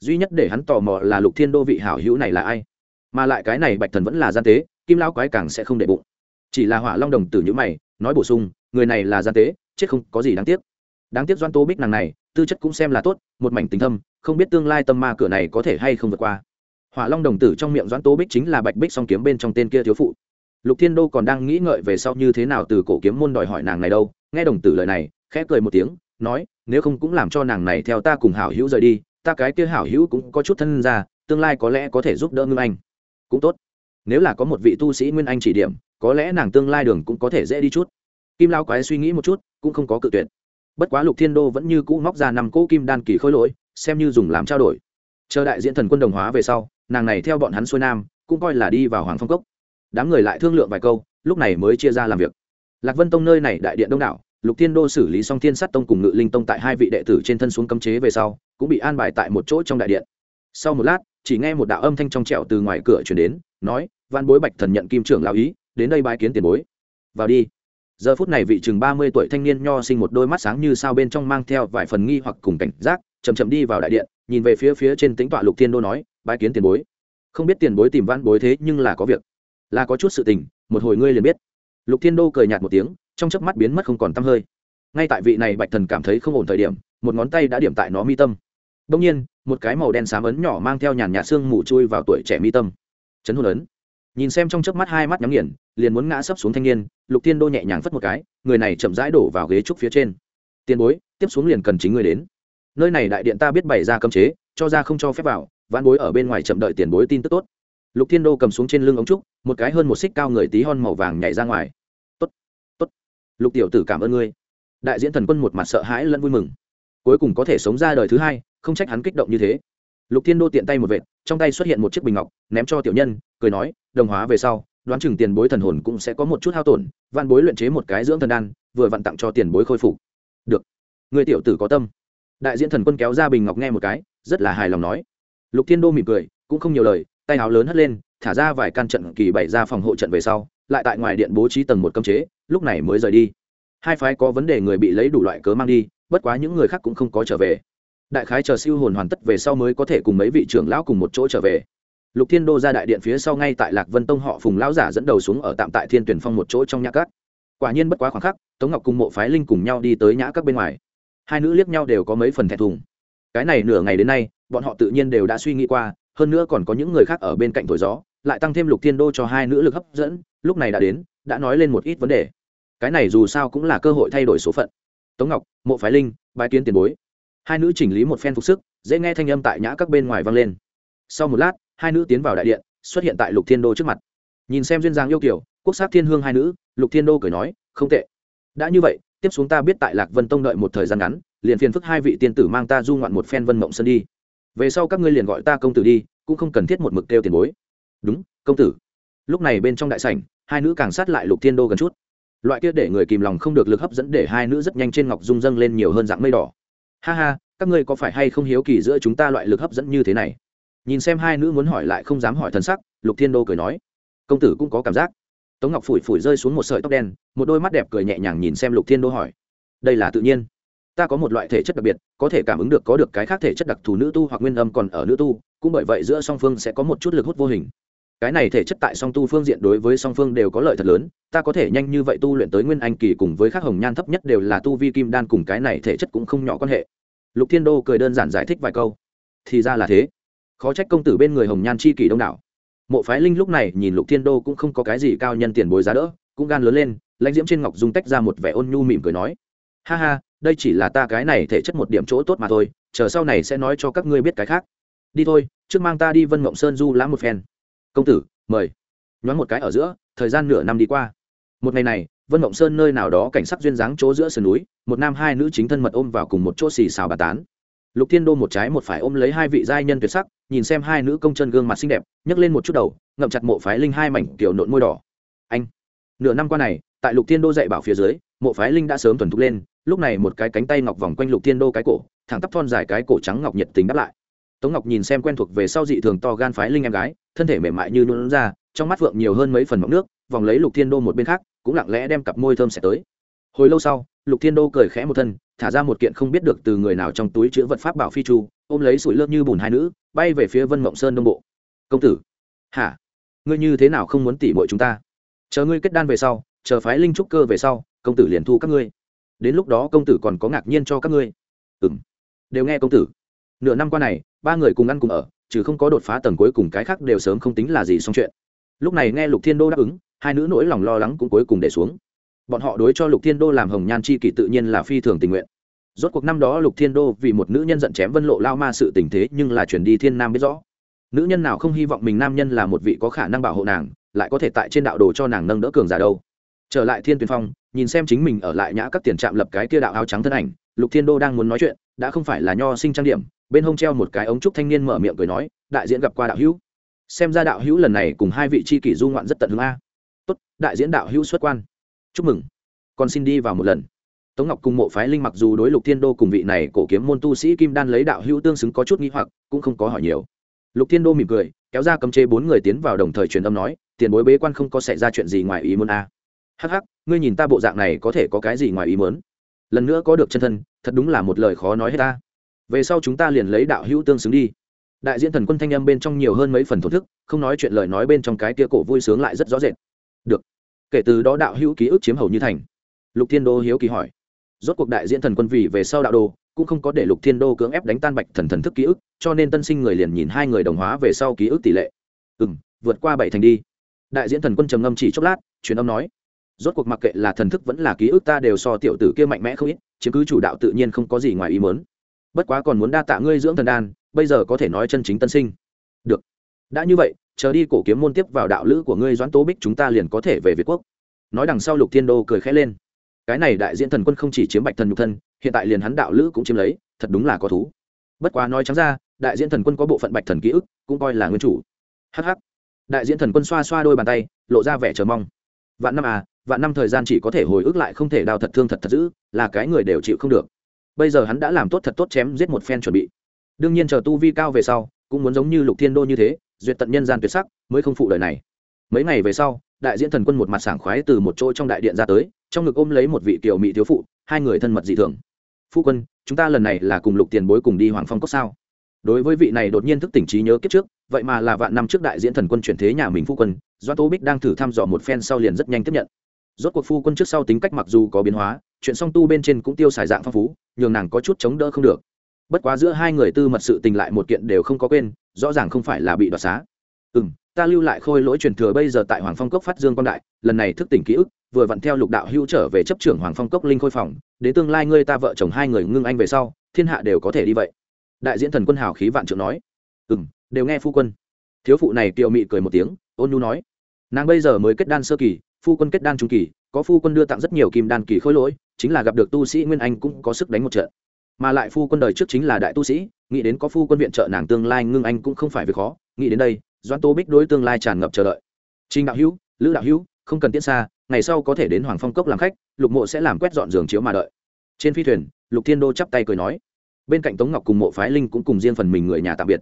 Duy nhất để hắn tò mò là lục thiên đô vị hảo hữu này là ai. Mà lại cái này bạch thần vẫn là gian tế, kim lão quái càng sẽ không để bụng. Chỉ là hỏa long đồng tử nhữ mày, nói bổ sung, người này là gian tế, chết không có gì đáng tiếc. Đáng tiếc doan tô bích nàng này tư chất cũng xem là tốt, một mảnh tình thâm, không biết tương lai tâm ma cửa này có thể hay không vượt qua. Hỏa long đồng tử trong miệng doãn tố bích chính là bạch bích song kiếm bên trong tên kia thiếu phụ. Lục thiên đô còn đang nghĩ ngợi về sau như thế nào từ cổ kiếm môn đòi hỏi nàng này đâu, nghe đồng tử lời này, khẽ cười một tiếng, nói, nếu không cũng làm cho nàng này theo ta cùng hảo hữu rời đi, ta cái kia hảo hữu cũng có chút thân ra, tương lai có lẽ có thể giúp đỡ ngưng anh. Cũng tốt. Nếu là có một vị tu sĩ nguyên anh chỉ điểm, có lẽ nàng tương lai đường cũng có thể dễ đi chút. Kim lao quái suy nghĩ một chút, cũng không có cự tuyệt bất quá lục thiên đô vẫn như cũ móc ra năm cỗ kim đan kỳ khôi lỗi, xem như dùng làm trao đổi. Chờ đại diễn thần quân đồng hóa về sau, nàng này theo bọn hắn xuôi nam, cũng coi là đi vào hoàng phong cốc. Đám người lại thương lượng vài câu, lúc này mới chia ra làm việc. Lạc vân tông nơi này đại điện đông đảo, lục thiên đô xử lý xong thiên sát tông cùng ngự linh tông tại hai vị đệ tử trên thân xuống cấm chế về sau, cũng bị an bài tại một chỗ trong đại điện. Sau một lát, chỉ nghe một đạo âm thanh trong trẻo từ ngoài cửa chuyển đến, nói văn bối bạch thần nhận kim trưởng lao ý, đến đây bái kiến tiền bối. Vào đi giờ phút này vị chừng ba mươi tuổi thanh niên nho sinh một đôi mắt sáng như sao bên trong mang theo vài phần nghi hoặc cùng cảnh giác chầm chậm đi vào đại điện, nhìn về phía phía trên tính tọa lục thiên đô nói bãi kiến tiền bối. Không biết tiền bối tìm văn bối thế nhưng là có việc, là có chút sự tình, một hồi ngươi liền biết. Lục thiên đô cười nhạt một tiếng, trong chớp mắt biến mất không còn t hơi. Ngay tại vị này bạch thần cảm thấy không ổn thời điểm, một ngón tay đã điểm tại nó mi tâm. Đông nhiên, một cái màu đen xám ấn nhỏ mang theo nhàn nhạt xương mù chui vào tuổi trẻ mi tâm. Chấn hồn ấn. Nhìn xem trong chớp mắt hai mắt nhắm nghiền liền muốn ngã sấp xuống thanh niên, lục thiên đô nhẹ nhàng phất một cái, người này chậm rãi đổ vào ghế trúc phía trên. Tiền bối, tiếp xuống liền cần chính người đến. Nơi này đại điện ta biết bày ra cấm chế, cho ra không cho phép vào, vãn bối ở bên ngoài chậm đợi tiền bối tin tức tốt. Lục thiên đô cầm xuống trên lưng ống trúc, một cái hơn một xích cao người tí hon màu vàng nhảy ra ngoài. Tốt tốt. Lục tiểu tử cảm ơn ngươi. Đại diễn thần quân một mặt sợ hãi lẫn vui mừng. Cuối cùng có thể sống ra đời thứ hai, không trách hắn kích động như thế. Lục thiên đô tiện tay một vệt, trong tay xuất hiện một chiếc bình ngọc, ném cho tiểu nhân, cười nói, đồng hóa về sau đoán chừng tiền bối thần hồn cũng sẽ có một chút hao tổn, Vạn bối luyện chế một cái dưỡng thần đan, vừa vặn tặng cho tiền bối khôi phục. Được. Người tiểu tử có tâm. Đại diễn thần quân kéo ra bình ngọc nghe một cái, rất là hài lòng nói. Lục thiên đô mỉm cười, cũng không nhiều lời, tay áo lớn hất lên, thả ra vài can trận kỳ bày ra phòng hộ trận về sau, lại tại ngoài điện bố trí tầng một cấm chế, lúc này mới rời đi. Hai phái có vấn đề người bị lấy đủ loại cớ mang đi, bất quá những người khác cũng không có trở về. Đại khái chờ siêu hồn hoàn tất về sau mới có thể cùng mấy vị trưởng lão cùng một chỗ trở về lục thiên đô ra đại điện phía sau ngay tại lạc vân tông họ phùng lão giả dẫn đầu xuống ở tạm tại thiên tuyển phong một chỗ trong nhã cát quả nhiên bất quá khoảng khắc, tống ngọc cùng mộ phái linh cùng nhau đi tới nhã các bên ngoài. Hai nữ liếc nhau đều có mấy phần thẹn thùng. Cái này nửa ngày đến nay, bọn họ tự nhiên đều đã suy nghĩ qua, hơn nữa còn có những người khác ở bên cạnh thổi gió, lại tăng thêm lục thiên đô cho hai nữ lực hấp dẫn, lúc này đã đến, đã nói lên một ít vấn đề. Cái này dù sao cũng là cơ hội thay đổi số phận. Tống ngọc, mộ phái linh, bái kiến tiền bối. Hai nữ chỉnh lý một phen phục sức, dễ nghe thanh âm tại nhã các bên ngoài vang lên. Sau một lát hai nữ tiến vào đại điện, xuất hiện tại lục thiên đô trước mặt. Nhìn xem duyên giang yêu kiểu quốc sắc thiên hương hai nữ, lục thiên đô cười nói, không tệ. Đã như vậy, tiếp xuống ta biết tại lạc vân tông đợi một thời gian ngắn, liền phiền phức hai vị tiên tử mang ta du ngoạn một phen vân mộng sơn đi. Về sau các ngươi liền gọi ta công tử đi, cũng không cần thiết một mực kêu tiền bối. Đúng, công tử. Lúc này bên trong đại sảnh, hai nữ càng sát lại lục thiên đô gần chút. Loại kia để người kìm lòng không được lực hấp dẫn để hai nữ rất nhanh trên ngọc dung dâng lên nhiều hơn dạng mây đỏ. Ha ha, các ngươi có phải hay không hiếu kỳ giữa chúng ta loại lực hấp dẫn như thế này? Nhìn xem hai nữ muốn hỏi lại không dám hỏi thần sắc, lục thiên đô cười nói, công tử cũng có cảm giác. Tống ngọc phủi phủi rơi xuống một sợi tóc đen, một đôi mắt đẹp cười nhẹ nhàng nhìn xem lục thiên đô hỏi, đây là tự nhiên. Ta có một loại thể chất đặc biệt, có thể cảm ứng được có được cái khác thể chất đặc thù nữ tu hoặc nguyên âm còn ở nữ tu, cũng bởi vậy giữa song phương sẽ có một chút lực hút vô hình. Cái này thể chất tại song tu phương diện đối với song phương đều có lợi thật lớn, ta có thể nhanh như vậy tu luyện tới nguyên anh kỳ cùng với khắc hồng nhan thấp nhất đều là tu vi kim đan cùng cái này thể chất cũng không nhỏ quan hệ. Lục thiên đô cười đơn giản giải thích vài câu, thì ra là thế khó trách công tử bên người hồng nhan chi kỷ đông đảo. Mộ phái linh lúc này nhìn lục thiên đô cũng không có cái gì cao nhân tiền bối giá đỡ, cũng gan lớn lên, lãnh diễm trên ngọc dung tách ra một vẻ ôn nhu mỉm cười nói, ha ha, đây chỉ là ta cái này thể chất một điểm chỗ tốt mà thôi, chờ sau này sẽ nói cho các ngươi biết cái khác. Đi thôi, trước mang ta đi vân mộng sơn du lãm một phen. Công tử, mời. Nhoáng một cái ở giữa, thời gian nửa năm đi qua. Một ngày này, vân mộng sơn nơi nào đó cảnh sắc duyên dáng chỗ giữa sườn núi, một nam hai nữ chính thân mật ôm vào cùng một chỗ xì xào bà tán. Lục thiên đô một trái một phải ôm lấy hai vị giai nhân tuyệt sắc nhìn xem hai nữ công chân gương mặt xinh đẹp, nhấc lên một chút đầu, ngậm chặt mộ phái linh hai mảnh kiểu nộn môi đỏ. Anh, nửa năm qua này, tại lục thiên đô dạy bảo phía dưới, mộ phái linh đã sớm thuần thục lên, lúc này một cái cánh tay ngọc vòng quanh lục thiên đô cái cổ, thẳng tắp thon dài cái cổ trắng ngọc nhiệt tình đáp lại. Tống ngọc nhìn xem quen thuộc về sau dị thường to gan phái linh em gái, thân thể mềm mại như luôn ra trong mắt vượng nhiều hơn mấy phần mỏng nước, vòng lấy lục thiên đô một bên khác, cũng lặng lẽ đem cặp môi thơm sẽ tới. Hồi lâu sau, lục thiên đô cười khẽ một thân, thả ra một kiện không biết được từ người nào trong túi chữ vật pháp bảo phi chu ôm lấy sủi lớp như bùn hai nữ bay về phía vân mộng sơn đông bộ. Công tử. Hả? Ngươi như thế nào không muốn tỉ mọi chúng ta? Chờ ngươi kết đan về sau, chờ phái linh trúc cơ về sau, công tử liền thu các ngươi. Đến lúc đó công tử còn có ngạc nhiên cho các ngươi. Ừ m đều nghe công tử. Nửa năm qua này, ba người cùng ăn cùng ở chứ không có đột phá tầng cuối cùng cái khác đều sớm không tính là gì xong chuyện. Lúc này nghe lục thiên đô đáp ứng, hai nữ nỗi lòng lo lắng cũng cuối cùng để xuống. Bọn họ đối cho lục thiên đô làm hồng nhan chi kỷ tự nhiên là phi thường tình nguyện rốt cuộc năm đó lục thiên đô vì một nữ nhân giận chém vân lộ lao ma sự tình thế nhưng là chuyển đi thiên nam biết rõ. Nữ nhân nào không hy vọng mình nam nhân là một vị có khả năng bảo hộ nàng, lại có thể tại trên đạo đồ cho nàng nâng đỡ cường giả đâu. Trở lại thiên tuyển phong, nhìn xem chính mình ở lại nhã các tiền trạm lập cái kia đạo áo trắng thân ảnh, lục thiên đô đang muốn nói chuyện, đã không phải là nho sinh trang điểm, bên hông treo một cái ống trúc thanh niên mở miệng cười nói, đại diễn gặp qua đạo hữu. Xem ra đạo hữu lần này cùng hai vị tri kỷ du ngoạn rất tận hứng a. Tốt, đại diễn đạo hữu xuất quan. Chúc mừng. Con xin đi vào một lần tống ngọc cùng mộ phái linh mặc dù đối lục thiên đô cùng vị này cổ kiếm môn tu sĩ kim đan lấy đạo hữu tương xứng có chút nghi hoặc, cũng không có hỏi nhiều. Lục thiên đô mỉm cười, kéo ra cấm chế bốn người tiến vào đồng thời truyền âm nói, tiền bối bế quan không có xảy ra chuyện gì ngoài ý muốn a hắc hắc, ngươi nhìn ta bộ dạng này có thể có cái gì ngoài ý muốn? Lần nữa có được chân thân, thật đúng là một lời khó nói hết ta. Về sau chúng ta liền lấy đạo hữu tương xứng đi. Đại diễn thần quân thanh âm bên trong nhiều hơn mấy phần thổ thức, không nói chuyện lời nói bên trong cái kia cổ vui sướng lại rất rõ rệt. Được, kể từ đó đạo hữu ký ức chiếm hầu như thành. Lục thiên đô hiếu kỳ hỏi rốt cuộc đại diễn thần quân vì về sau đạo đồ, cũng không có để lục thiên đô cưỡng ép đánh tan bạch thần thần thức ký ức, cho nên tân sinh người liền nhìn hai người đồng hóa về sau ký ức tỷ lệ. Ừ m vượt qua bảy thành đi. Đại diễn thần quân trầm ngâm chỉ chốc lát, truyền âm nói, rốt cuộc mặc kệ là thần thức vẫn là ký ức ta đều so tiểu tử kia mạnh mẽ không ít chứ cứ chủ đạo tự nhiên không có gì ngoài ý mớn bất quá còn muốn đa tạ ngươi dưỡng thần đan, bây giờ có thể nói chân chính tân sinh. Được. Đã như vậy, chờ đi cổ kiếm môn tiếp vào đạo lữ của ngươi doãn tố bích chúng ta liền có thể về việt quốc. Nói đằng sau lục thiên đô cười khẽ lên cái này đại diễn thần quân không chỉ chiếm bạch thần nhục thân, hiện tại liền hắn đạo lữ cũng chiếm lấy, thật đúng là có thú. Bất quá nói trắng ra, đại diễn thần quân có bộ phận bạch thần ký ức, cũng coi là nguyên chủ. Hh đại diễn thần quân xoa xoa đôi bàn tay, lộ ra vẻ chờ mong. Vạn năm à vạn năm thời gian chỉ có thể hồi ức lại không thể đào thật thương thật thật giữ, là cái người đều chịu không được. Bây giờ hắn đã làm tốt thật tốt chém giết một phen chuẩn bị. Đương nhiên chờ tu vi cao về sau, cũng muốn giống như lục thiên đô như thế, duyệt tận nhân gian tuyệt sắc, mới không phụ đời này mấy ngày về sau, đại diễn thần quân một mặt sảng khoái từ một chỗ trong đại điện ra tới, trong ngực ôm lấy một vị kiều mỹ thiếu phụ, hai người thân mật dị thường. Phu quân, chúng ta lần này là cùng lục tiền bối cùng đi hoàng phong cốc sao? Đối với vị này đột nhiên thức tỉnh trí nhớ kiếp trước, vậy mà là vạn năm trước đại diễn thần quân chuyển thế nhà mình phu quân do tô bích đang thử thăm dò một phen sau liền rất nhanh tiếp nhận. Rốt cuộc phu quân trước sau tính cách mặc dù có biến hóa, chuyện song tu bên trên cũng tiêu xài dạng phong phú, nhường nàng có chút chống đỡ không được. Bất quá giữa hai người tư mật sự tình lại một kiện đều không có quên, rõ ràng không phải là bị đoạt xá. Ừ m ta lưu lại khôi lỗi truyền thừa bây giờ tại hoàng phong cốc phát dương quan đại, lần này thức tỉnh ký ức, vừa vặn theo lục đạo hữu trở về chấp trưởng hoàng phong cốc linh khôi phòng, đến tương lai ngươi ta vợ chồng hai người ngưng anh về sau, thiên hạ đều có thể đi vậy. Đại diễn thần quân hào khí vạn trượng nói. Ừ m đều nghe phu quân. Thiếu phụ này kiệu mị cười một tiếng, ôn nhu nói. Nàng bây giờ mới kết đan sơ kỳ, phu quân kết đan trung kỳ, có phu quân đưa tặng rất nhiều kim đan kỳ khôi lỗi, chính là gặp được tu sĩ nguyên anh cũng có sức đánh một trận. Mà lại phu quân đời trước chính là đại tu sĩ, nghĩ đến có phu quân viện trợ nàng tương lai ngưng anh cũng không phải việc khó, nghĩ đến đây doãn tô bích đối tương lai tràn ngập chờ đợi. Trinh đạo hữu, lữ đạo hữu, không cần tiễn xa, ngày sau có thể đến hoàng phong cốc làm khách, lục mộ sẽ làm quét dọn giường chiếu mà đợi. Trên phi thuyền, lục thiên đô chắp tay cười nói. Bên cạnh tống ngọc cùng mộ phái linh cũng cùng riêng phần mình người nhà tạm biệt.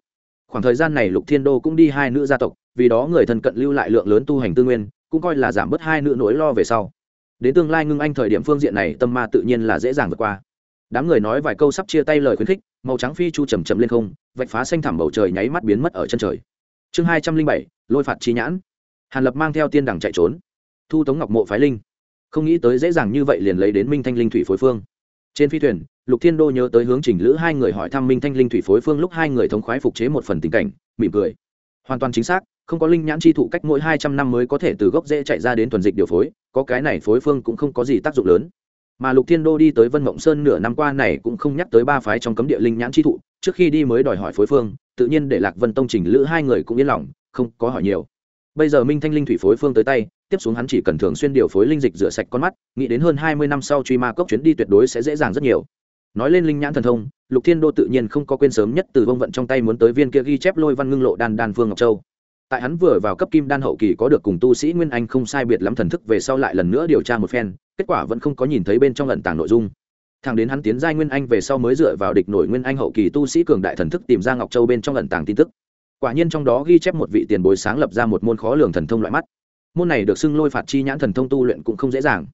Khoảng thời gian này lục thiên đô cũng đi hai nữ gia tộc, vì đó người thân cận lưu lại lượng lớn tu hành tư nguyên, cũng coi là giảm bớt hai nữ nỗi lo về sau. Đến tương lai ngưng anh thời điểm phương diện này, tâm ma tự nhiên là dễ dàng vượt qua. Đám người nói vài câu sắp chia tay lời khuyến khích, màu trắng phi chu chầm chậm lên không, vạch phá xanh thẳm bầu trời nháy mắt biến mất ở chân trời chương hai trăm linh bảy, lôi phạt chi nhãn. Hàn lập mang theo tiên đằng chạy trốn. Thu tống ngọc mộ phái linh. Không nghĩ tới dễ dàng như vậy liền lấy đến minh thanh linh thủy phối phương. Trên phi thuyền, lục thiên đô nhớ tới hướng trình lữ hai người hỏi thăm minh thanh linh thủy phối phương lúc hai người thống khoái phục chế một phần tình cảnh, mỉm cười. Hoàn toàn chính xác, không có linh nhãn chi thụ cách mỗi hai trăm năm mới có thể từ gốc dễ chạy ra đến thuần dịch điều phối, có cái này phối phương cũng không có gì tác dụng lớn. Mà lục thiên đô đi tới vân mộng sơn nửa năm qua này cũng không nhắc tới ba phái trong cấm địa linh nhãn chi thụ trước khi đi mới đòi hỏi phối phương, tự nhiên để lạc vân tông trình lữ hai người cũng yên lòng, không có hỏi nhiều. Bây giờ minh thanh linh thủy phối phương tới tay, tiếp xuống hắn chỉ cần thường xuyên điều phối linh dịch rửa sạch con mắt, nghĩ đến hơn hai mươi năm sau truy ma cốc chuyến đi tuyệt đối sẽ dễ dàng rất nhiều. Nói lên linh nhãn thần thông, lục thiên đô tự nhiên không có quên sớm nhất từ vông vận trong tay muốn tới viên kia ghi chép lôi văn ngưng lộ đan đan phương ngọc châu. Tại hắn vừa vào cấp kim đan hậu kỳ có được cùng tu sĩ nguyên anh không sai biệt lắm thần thức về sau lại lần nữa điều tra một phen, kết quả vẫn không có nhìn thấy bên trong ẩn tàng nội dung thằng đến hắn tiến giai nguyên anh về sau mới dựa vào địch nổi nguyên anh hậu kỳ tu sĩ cường đại thần thức tìm ra ngọc châu bên trong ẩn tàng tin tức. Quả nhiên trong đó ghi chép một vị tiền bối sáng lập ra một môn khó lường thần thông loại mắt. Môn này được xưng lôi phạt chi nhãn thần thông tu luyện cũng không dễ dàng.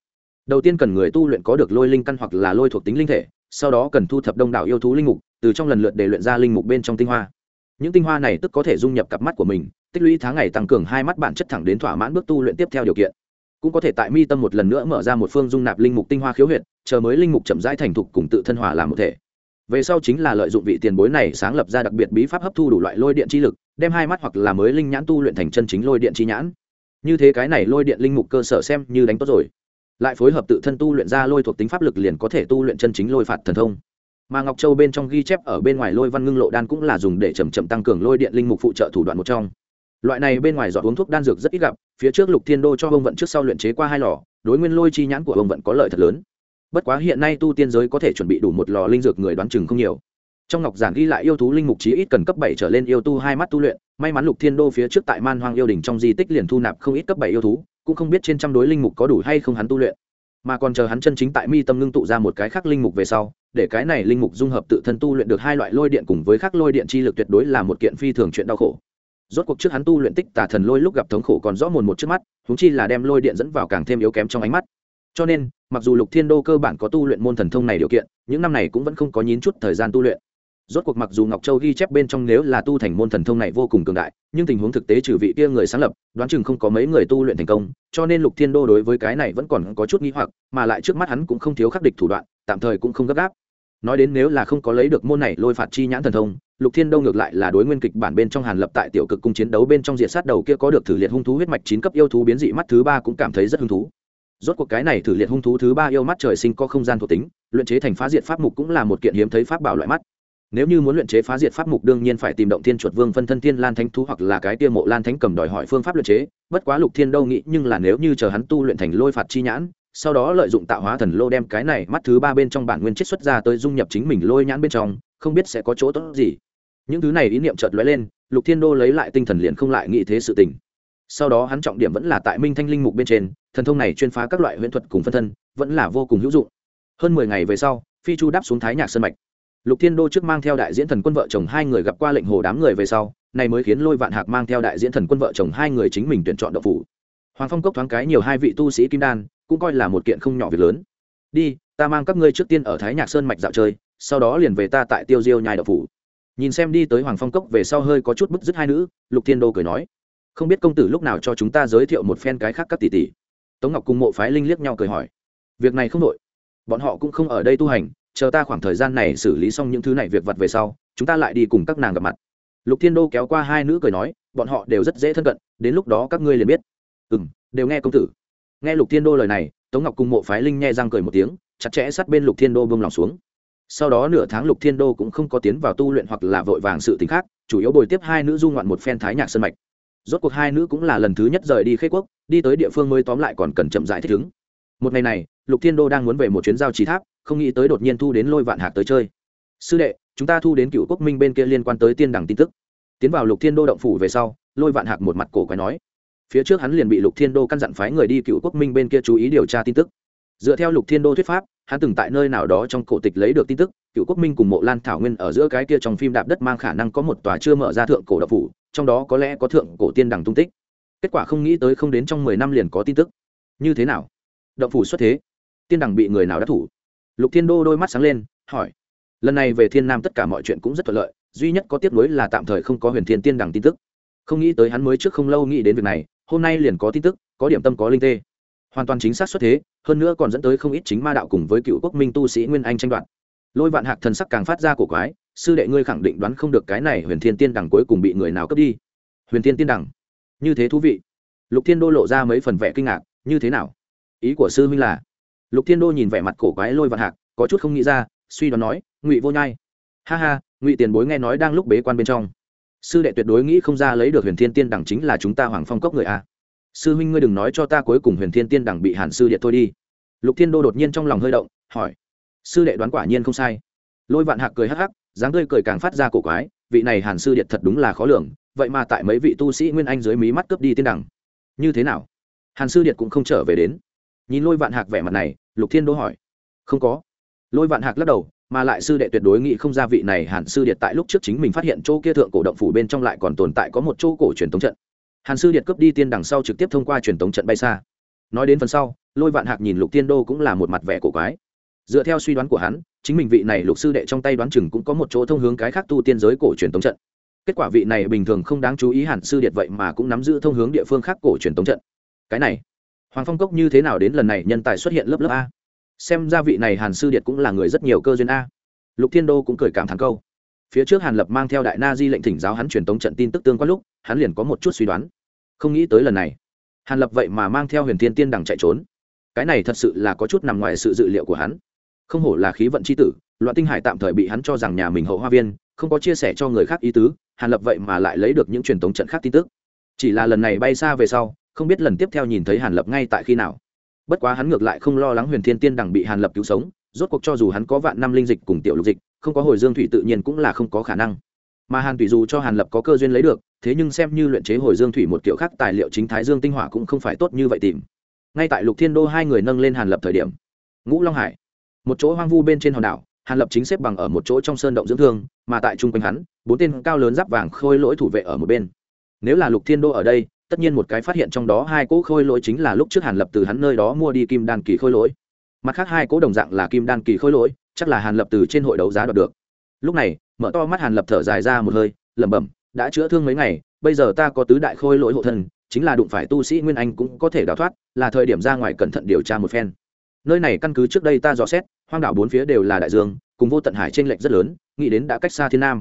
Đầu tiên cần người tu luyện có được lôi linh căn hoặc là lôi thuộc tính linh thể, sau đó cần thu thập đông đảo yêu thú linh mục, từ trong lần lượt để luyện ra linh mục bên trong tinh hoa. Những tinh hoa này tức có thể dung nhập cặp mắt của mình, tích lũy tháng ngày tăng cường hai mắt bản chất thẳng đến thỏa mãn bước tu luyện tiếp theo điều kiện cũng có thể tại mi tâm một lần nữa mở ra một phương dung nạp linh mục tinh hoa khiếu huyệt, chờ mới linh mục chậm rãi thành thục cùng tự thân hòa làm một thể. Về sau chính là lợi dụng vị tiền bối này sáng lập ra đặc biệt bí pháp hấp thu đủ loại lôi điện chi lực, đem hai mắt hoặc là mới linh nhãn tu luyện thành chân chính lôi điện chi nhãn. Như thế cái này lôi điện linh mục cơ sở xem như đánh tốt rồi. Lại phối hợp tự thân tu luyện ra lôi thuộc tính pháp lực liền có thể tu luyện chân chính lôi phạt thần thông. Mà ngọc châu bên trong ghi chép ở bên ngoài lôi văn ngưng lộ đan cũng là dùng để chầm chậm tăng cường lôi điện linh mục phụ trợ thủ đoạn một trong. Loại này bên ngoài giọt uống thuốc đan dược rất ít gặp phía trước lục thiên đô cho ông vận trước sau luyện chế qua hai lò, đối nguyên lôi chi nhãn của ông vận có lợi thật lớn. Bất quá hiện nay tu tiên giới có thể chuẩn bị đủ một lò linh dược người đoán chừng không nhiều. Trong ngọc giản ghi lại yêu thú linh mục chí ít cần cấp bảy trở lên yêu tu hai mắt tu luyện, may mắn lục thiên đô phía trước tại man hoang yêu đình trong di tích liền thu nạp không ít cấp bảy yêu thú, cũng không biết trên trăm đối linh mục có đủ hay không hắn tu luyện. Mà còn chờ hắn chân chính tại mi tâm ngưng tụ ra một cái khác linh mục về sau, để cái này linh mục dung hợp tự thân tu luyện được hai loại lôi điện cùng với khác lôi điện chi lực tuyệt đối là một kiện phi thường chuyện đau khổ rốt cuộc trước hắn tu luyện tích tà thần lôi lúc gặp thống khổ còn rõ mồn một trước mắt húng chi là đem lôi điện dẫn vào càng thêm yếu kém trong ánh mắt. Cho nên, mặc dù lục thiên đô cơ bản có tu luyện môn thần thông này điều kiện, những năm này cũng vẫn không có nhín chút thời gian tu luyện. Rốt cuộc mặc dù ngọc châu ghi chép bên trong nếu là tu thành môn thần thông này vô cùng cường đại, nhưng tình huống thực tế trừ vị kia người sáng lập, đoán chừng không có mấy người tu luyện thành công, cho nên lục thiên đô đối với cái này vẫn còn có chút nghi hoặc, mà lại trước mắt hắn cũng không thiếu khắc địch thủ đoạn, tạm thời cũng không gấp gáp. Nói đến nếu là không có lấy được môn này lôi phạt chi nhãn thần thông lục thiên đâu ngược lại là đối nguyên kịch bản bên trong hàn lập tại tiểu cực cung chiến đấu bên trong diện sát đầu kia có được thử liệt hung thú huyết mạch chín cấp yêu thú biến dị mắt thứ ba cũng cảm thấy rất hứng thú. Rốt cuộc cái này thử liệt hung thú thứ ba yêu mắt trời sinh có không gian thuộc tính, luyện chế thành phá diệt pháp mục cũng là một kiện hiếm thấy pháp bảo loại mắt. Nếu như muốn luyện chế phá diệt pháp mục đương nhiên phải tìm động thiên chuột vương phân thân thiên lan thánh thú hoặc là cái tiêu mộ lan thánh cầm đòi hỏi phương pháp luyện chế, bất quá lục thiên đâu nghĩ nhưng là nếu như chờ hắn tu luyện thành lôi phạt chi nhãn, sau đó lợi dụng tạo hóa thần lô đem cái này mắt thứ ba bên trong bản nguyên chiết xuất ra tới dung nhập chính mình lôi nhãn bên trong, không biết sẽ có chỗ tốt gì những thứ này ý niệm chợt lóe lên, lục thiên đô lấy lại tinh thần liền không lại nghĩ thế sự tình. Sau đó hắn trọng điểm vẫn là tại minh thanh linh mục bên trên, thần thông này chuyên phá các loại huyễn thuật cùng phân thân, vẫn là vô cùng hữu dụng. Hơn mười ngày về sau, phi chu đáp xuống thái nhạc sân mạch. Lục thiên đô trước mang theo đại diễn thần quân vợ chồng hai người gặp qua lệnh hồ đám người về sau, này mới khiến lôi vạn hạc mang theo đại diễn thần quân vợ chồng hai người chính mình tuyển chọn đậu phủ. Hoàng phong cốc thoáng cái nhiều hai vị tu sĩ kim đan, cũng coi là một kiện không nhỏ việc lớn. Đi, ta mang các ngươi trước tiên ở thái nhạc sơn mạch dạo chơi, sau đó liền về ta tại tiêu diêu nhai đậu phủ nhìn xem đi tới hoàng phong cốc về sau hơi có chút bức dứt hai nữ, lục thiên đô cười nói, không biết công tử lúc nào cho chúng ta giới thiệu một phen cái khác các tỷ tỷ? Tống ngọc cùng mộ phái linh liếc nhau cười hỏi, việc này không đội bọn họ cũng không ở đây tu hành, chờ ta khoảng thời gian này xử lý xong những thứ này việc vặt về sau, chúng ta lại đi cùng các nàng gặp mặt. Lục thiên đô kéo qua hai nữ cười nói, bọn họ đều rất dễ thân cận, đến lúc đó các ngươi liền biết. Ừ m đều nghe công tử. Nghe lục thiên đô lời này, tống ngọc cùng mộ phái linh nghe răng cười một tiếng, chặt chẽ sát bên lục thiên đô bông lòng xuống sau đó nửa tháng lục thiên đô cũng không có tiến vào tu luyện hoặc là vội vàng sự t ì n h khác, chủ yếu bồi tiếp hai nữ du ngoạn một phen thái nhạc sân mạch. Rốt cuộc hai nữ cũng là lần thứ nhất rời đi khế quốc, đi tới địa phương mới tóm lại còn cần chậm rãi thích ứng. Một ngày này, lục thiên đô đang muốn về một chuyến giao trí tháp, không nghĩ tới đột nhiên thu đến lôi vạn hạc tới chơi. Sư đệ, chúng ta thu đến cựu quốc minh bên kia liên quan tới tiên đẳng tin tức. Tiến vào lục thiên đô động phủ về sau, lôi vạn hạc một mặt cổ quái nói. Phía trước hắn liền bị lục thiên đô căn dặn phái người đi cựu quốc minh bên kia chú ý điều tra tin tức dựa theo lục thiên đô thuyết pháp, hắn từng tại nơi nào đó trong cổ tịch lấy được tin tức, cựu quốc minh cùng mộ lan thảo nguyên ở giữa cái kia trong phim đạp đất mang khả năng có một tòa chưa mở ra thượng cổ độc phủ, trong đó có lẽ có thượng cổ tiên đẳng tung tích. Kết quả không nghĩ tới không đến trong mười năm liền có tin tức. Như thế nào? Động phủ xuất thế, tiên đẳng bị người nào đã thủ? Lục thiên đô đôi mắt sáng lên, hỏi. Lần này về thiên nam tất cả mọi chuyện cũng rất thuận lợi, duy nhất có tiếc nuối là tạm thời không có huyền thiên tiên đằng tin tức. Không nghĩ tới hắn mới trước không lâu nghĩ đến việc này, hôm nay liền có tin tức, có điểm tâm có linh tê. Hoàn toàn chính xác xuất thế hơn nữa còn dẫn tới không ít chính ma đạo cùng với cựu quốc minh tu sĩ nguyên anh tranh đoạt. Lôi vạn hạc thần sắc càng phát ra cổ quái, sư đệ ngươi khẳng định đoán không được cái này huyền thiên tiên đằng cuối cùng bị người nào cướp đi. Huyền thiên tiên đằng? Như thế thú vị. Lục thiên đô lộ ra mấy phần vẻ kinh ngạc, như thế nào? Ý của sư huynh là? Lục thiên đô nhìn vẻ mặt cổ quái lôi vạn hạc, có chút không nghĩ ra, suy đoán nói, ngụy vô nhai. Ha ha, ngụy tiền bối nghe nói đang lúc bế quan bên trong. Sư đệ tuyệt đối nghĩ không ra lấy được huyền thiên tiên đẳng chính là chúng ta hoàng phong cốc người a sư huynh ngươi đừng nói cho ta cuối cùng huyền thiên tiên đẳng bị hàn sư điện thôi đi. Lục thiên đô đột nhiên trong lòng hơi động, hỏi, sư đệ đoán quả nhiên không sai. Lôi vạn hạc cười hắc hắc, dáng tươi cười càng phát ra cổ quái, vị này hàn sư điện thật đúng là khó lường, vậy mà tại mấy vị tu sĩ nguyên anh dưới mí mắt cướp đi tiên đẳng. Như thế nào? Hàn sư điện cũng không trở về đến. Nhìn lôi vạn hạc vẻ mặt này, lục thiên đô hỏi, không có. Lôi vạn hạc lắc đầu, mà lại sư đệ tuyệt đối nghĩ không ra vị này hàn sư điệt tại lúc trước chính mình phát hiện chỗ kia thượng cổ động phủ bên trong lại còn tồn tại có một chỗ cổ truyền tống trận hàn sư điệt cướp đi tiên đằng sau trực tiếp thông qua truyền tống trận bay xa. Nói đến phần sau, lôi vạn hạc nhìn lục tiên đô cũng là một mặt vẻ cổ quái. Dựa theo suy đoán của hắn, chính mình vị này lục sư đệ trong tay đoán chừng cũng có một chỗ thông hướng cái khác tu tiên giới cổ truyền tống trận. Kết quả vị này bình thường không đáng chú ý hàn sư điệt vậy mà cũng nắm giữ thông hướng địa phương khác cổ truyền tống trận. Cái này, hoàng phong cốc như thế nào đến lần này nhân tài xuất hiện lớp lớp a? Xem ra vị này hàn sư điệt cũng là người rất nhiều cơ duyên a. Lục thiên đô cũng cười cảm thán câu phía trước hàn lập mang theo đại na di lệnh thỉnh giáo hắn truyền tống trận tin tức tương quan lúc, hắn liền có một chút suy đoán. Không nghĩ tới lần này, hàn lập vậy mà mang theo huyền thiên tiên đằng chạy trốn. Cái này thật sự là có chút nằm ngoài sự dự liệu của hắn. Không hổ là khí vận c h i tử, loạn tinh hải tạm thời bị hắn cho rằng nhà mình hậu hoa viên, không có chia sẻ cho người khác ý tứ, hàn lập vậy mà lại lấy được những truyền thống trận khác tin tức. Chỉ là lần này bay xa về sau, không biết lần tiếp theo nhìn thấy hàn lập ngay tại khi nào. Bất quá hắn ngược lại không lo lắng huyền thiên tiên đằng bị hàn lập cứu sống, rốt cuộc cho dù hắn có vạn năm linh dịch cùng tiểu lục dịch không có hồi dương thủy tự nhiên cũng là không có khả năng. Mà hàn thủy dù cho hàn lập có cơ duyên lấy được, thế nhưng xem như luyện chế hồi dương thủy một kiểu khác, tài liệu chính thái dương tinh hỏa cũng không phải tốt như vậy tìm. Ngay tại lục thiên đô hai người nâng lên hàn lập thời điểm, ngũ long hải, một chỗ hoang vu bên trên hòn đảo, hàn lập chính xếp bằng ở một chỗ trong sơn động dưỡng thương, mà tại trung quanh hắn, bốn tên cao lớn giáp vàng khôi lỗi thủ vệ ở một bên. Nếu là lục thiên đô ở đây, tất nhiên một cái phát hiện trong đó hai cỗ khôi lỗi chính là lúc trước hàn lập từ hắn nơi đó mua đi kim đan kỳ khôi lỗi. Mặt khác hai cỗ đồng dạng là kim đan kỳ khôi lỗi chắc là hàn lập từ trên hội đấu giá đoạt được. Lúc này, mở to mắt hàn lập thở dài ra một hơi, lẩm bẩm, đã chữa thương mấy ngày, bây giờ ta có tứ đại khôi lỗi hộ thân, chính là đụng phải tu sĩ nguyên anh cũng có thể đào thoát, là thời điểm ra ngoài cẩn thận điều tra một phen. Nơi này căn cứ trước đây ta dò xét, hoang đảo bốn phía đều là đại dương, cùng vô tận hải t r ê n lệch rất lớn, nghĩ đến đã cách xa thiên nam.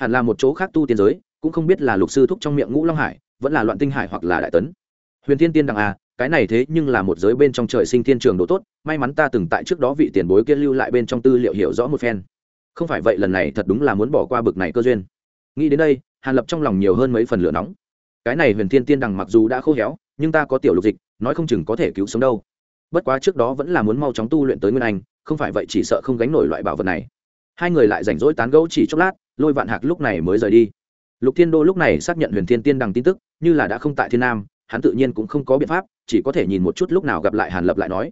Hẳn là một chỗ khác tu tiên giới, cũng không biết là lục sư thúc trong miệng ngũ long hải, vẫn là loạn tinh hải hoặc là đại tấn. Huyền thiên tiên đằng à cái này thế nhưng là một giới bên trong trời sinh thiên trường độ tốt, may mắn ta từng tại trước đó vị tiền bối kia lưu lại bên trong tư liệu hiểu rõ một phen. Không phải vậy lần này thật đúng là muốn bỏ qua bực này cơ duyên. Nghĩ đến đây, hàn lập trong lòng nhiều hơn mấy phần lửa nóng. Cái này huyền thiên tiên đằng mặc dù đã khô héo, nhưng ta có tiểu lục dịch, nói không chừng có thể cứu sống đâu. Bất quá trước đó vẫn là muốn mau chóng tu luyện tới nguyên anh, không phải vậy chỉ sợ không gánh nổi loại bảo vật này. Hai người lại rảnh rỗi tán gẫu chỉ chốc lát, lôi vạn hạc lúc này mới rời đi. Lục thiên đô lúc này xác nhận huyền thiên tiên đằng tin tức, như là đã không tại thiên nam, hắn tự nhiên cũng không có biện pháp chỉ có thể nhìn một chút lúc nào gặp lại hàn lập lại nói.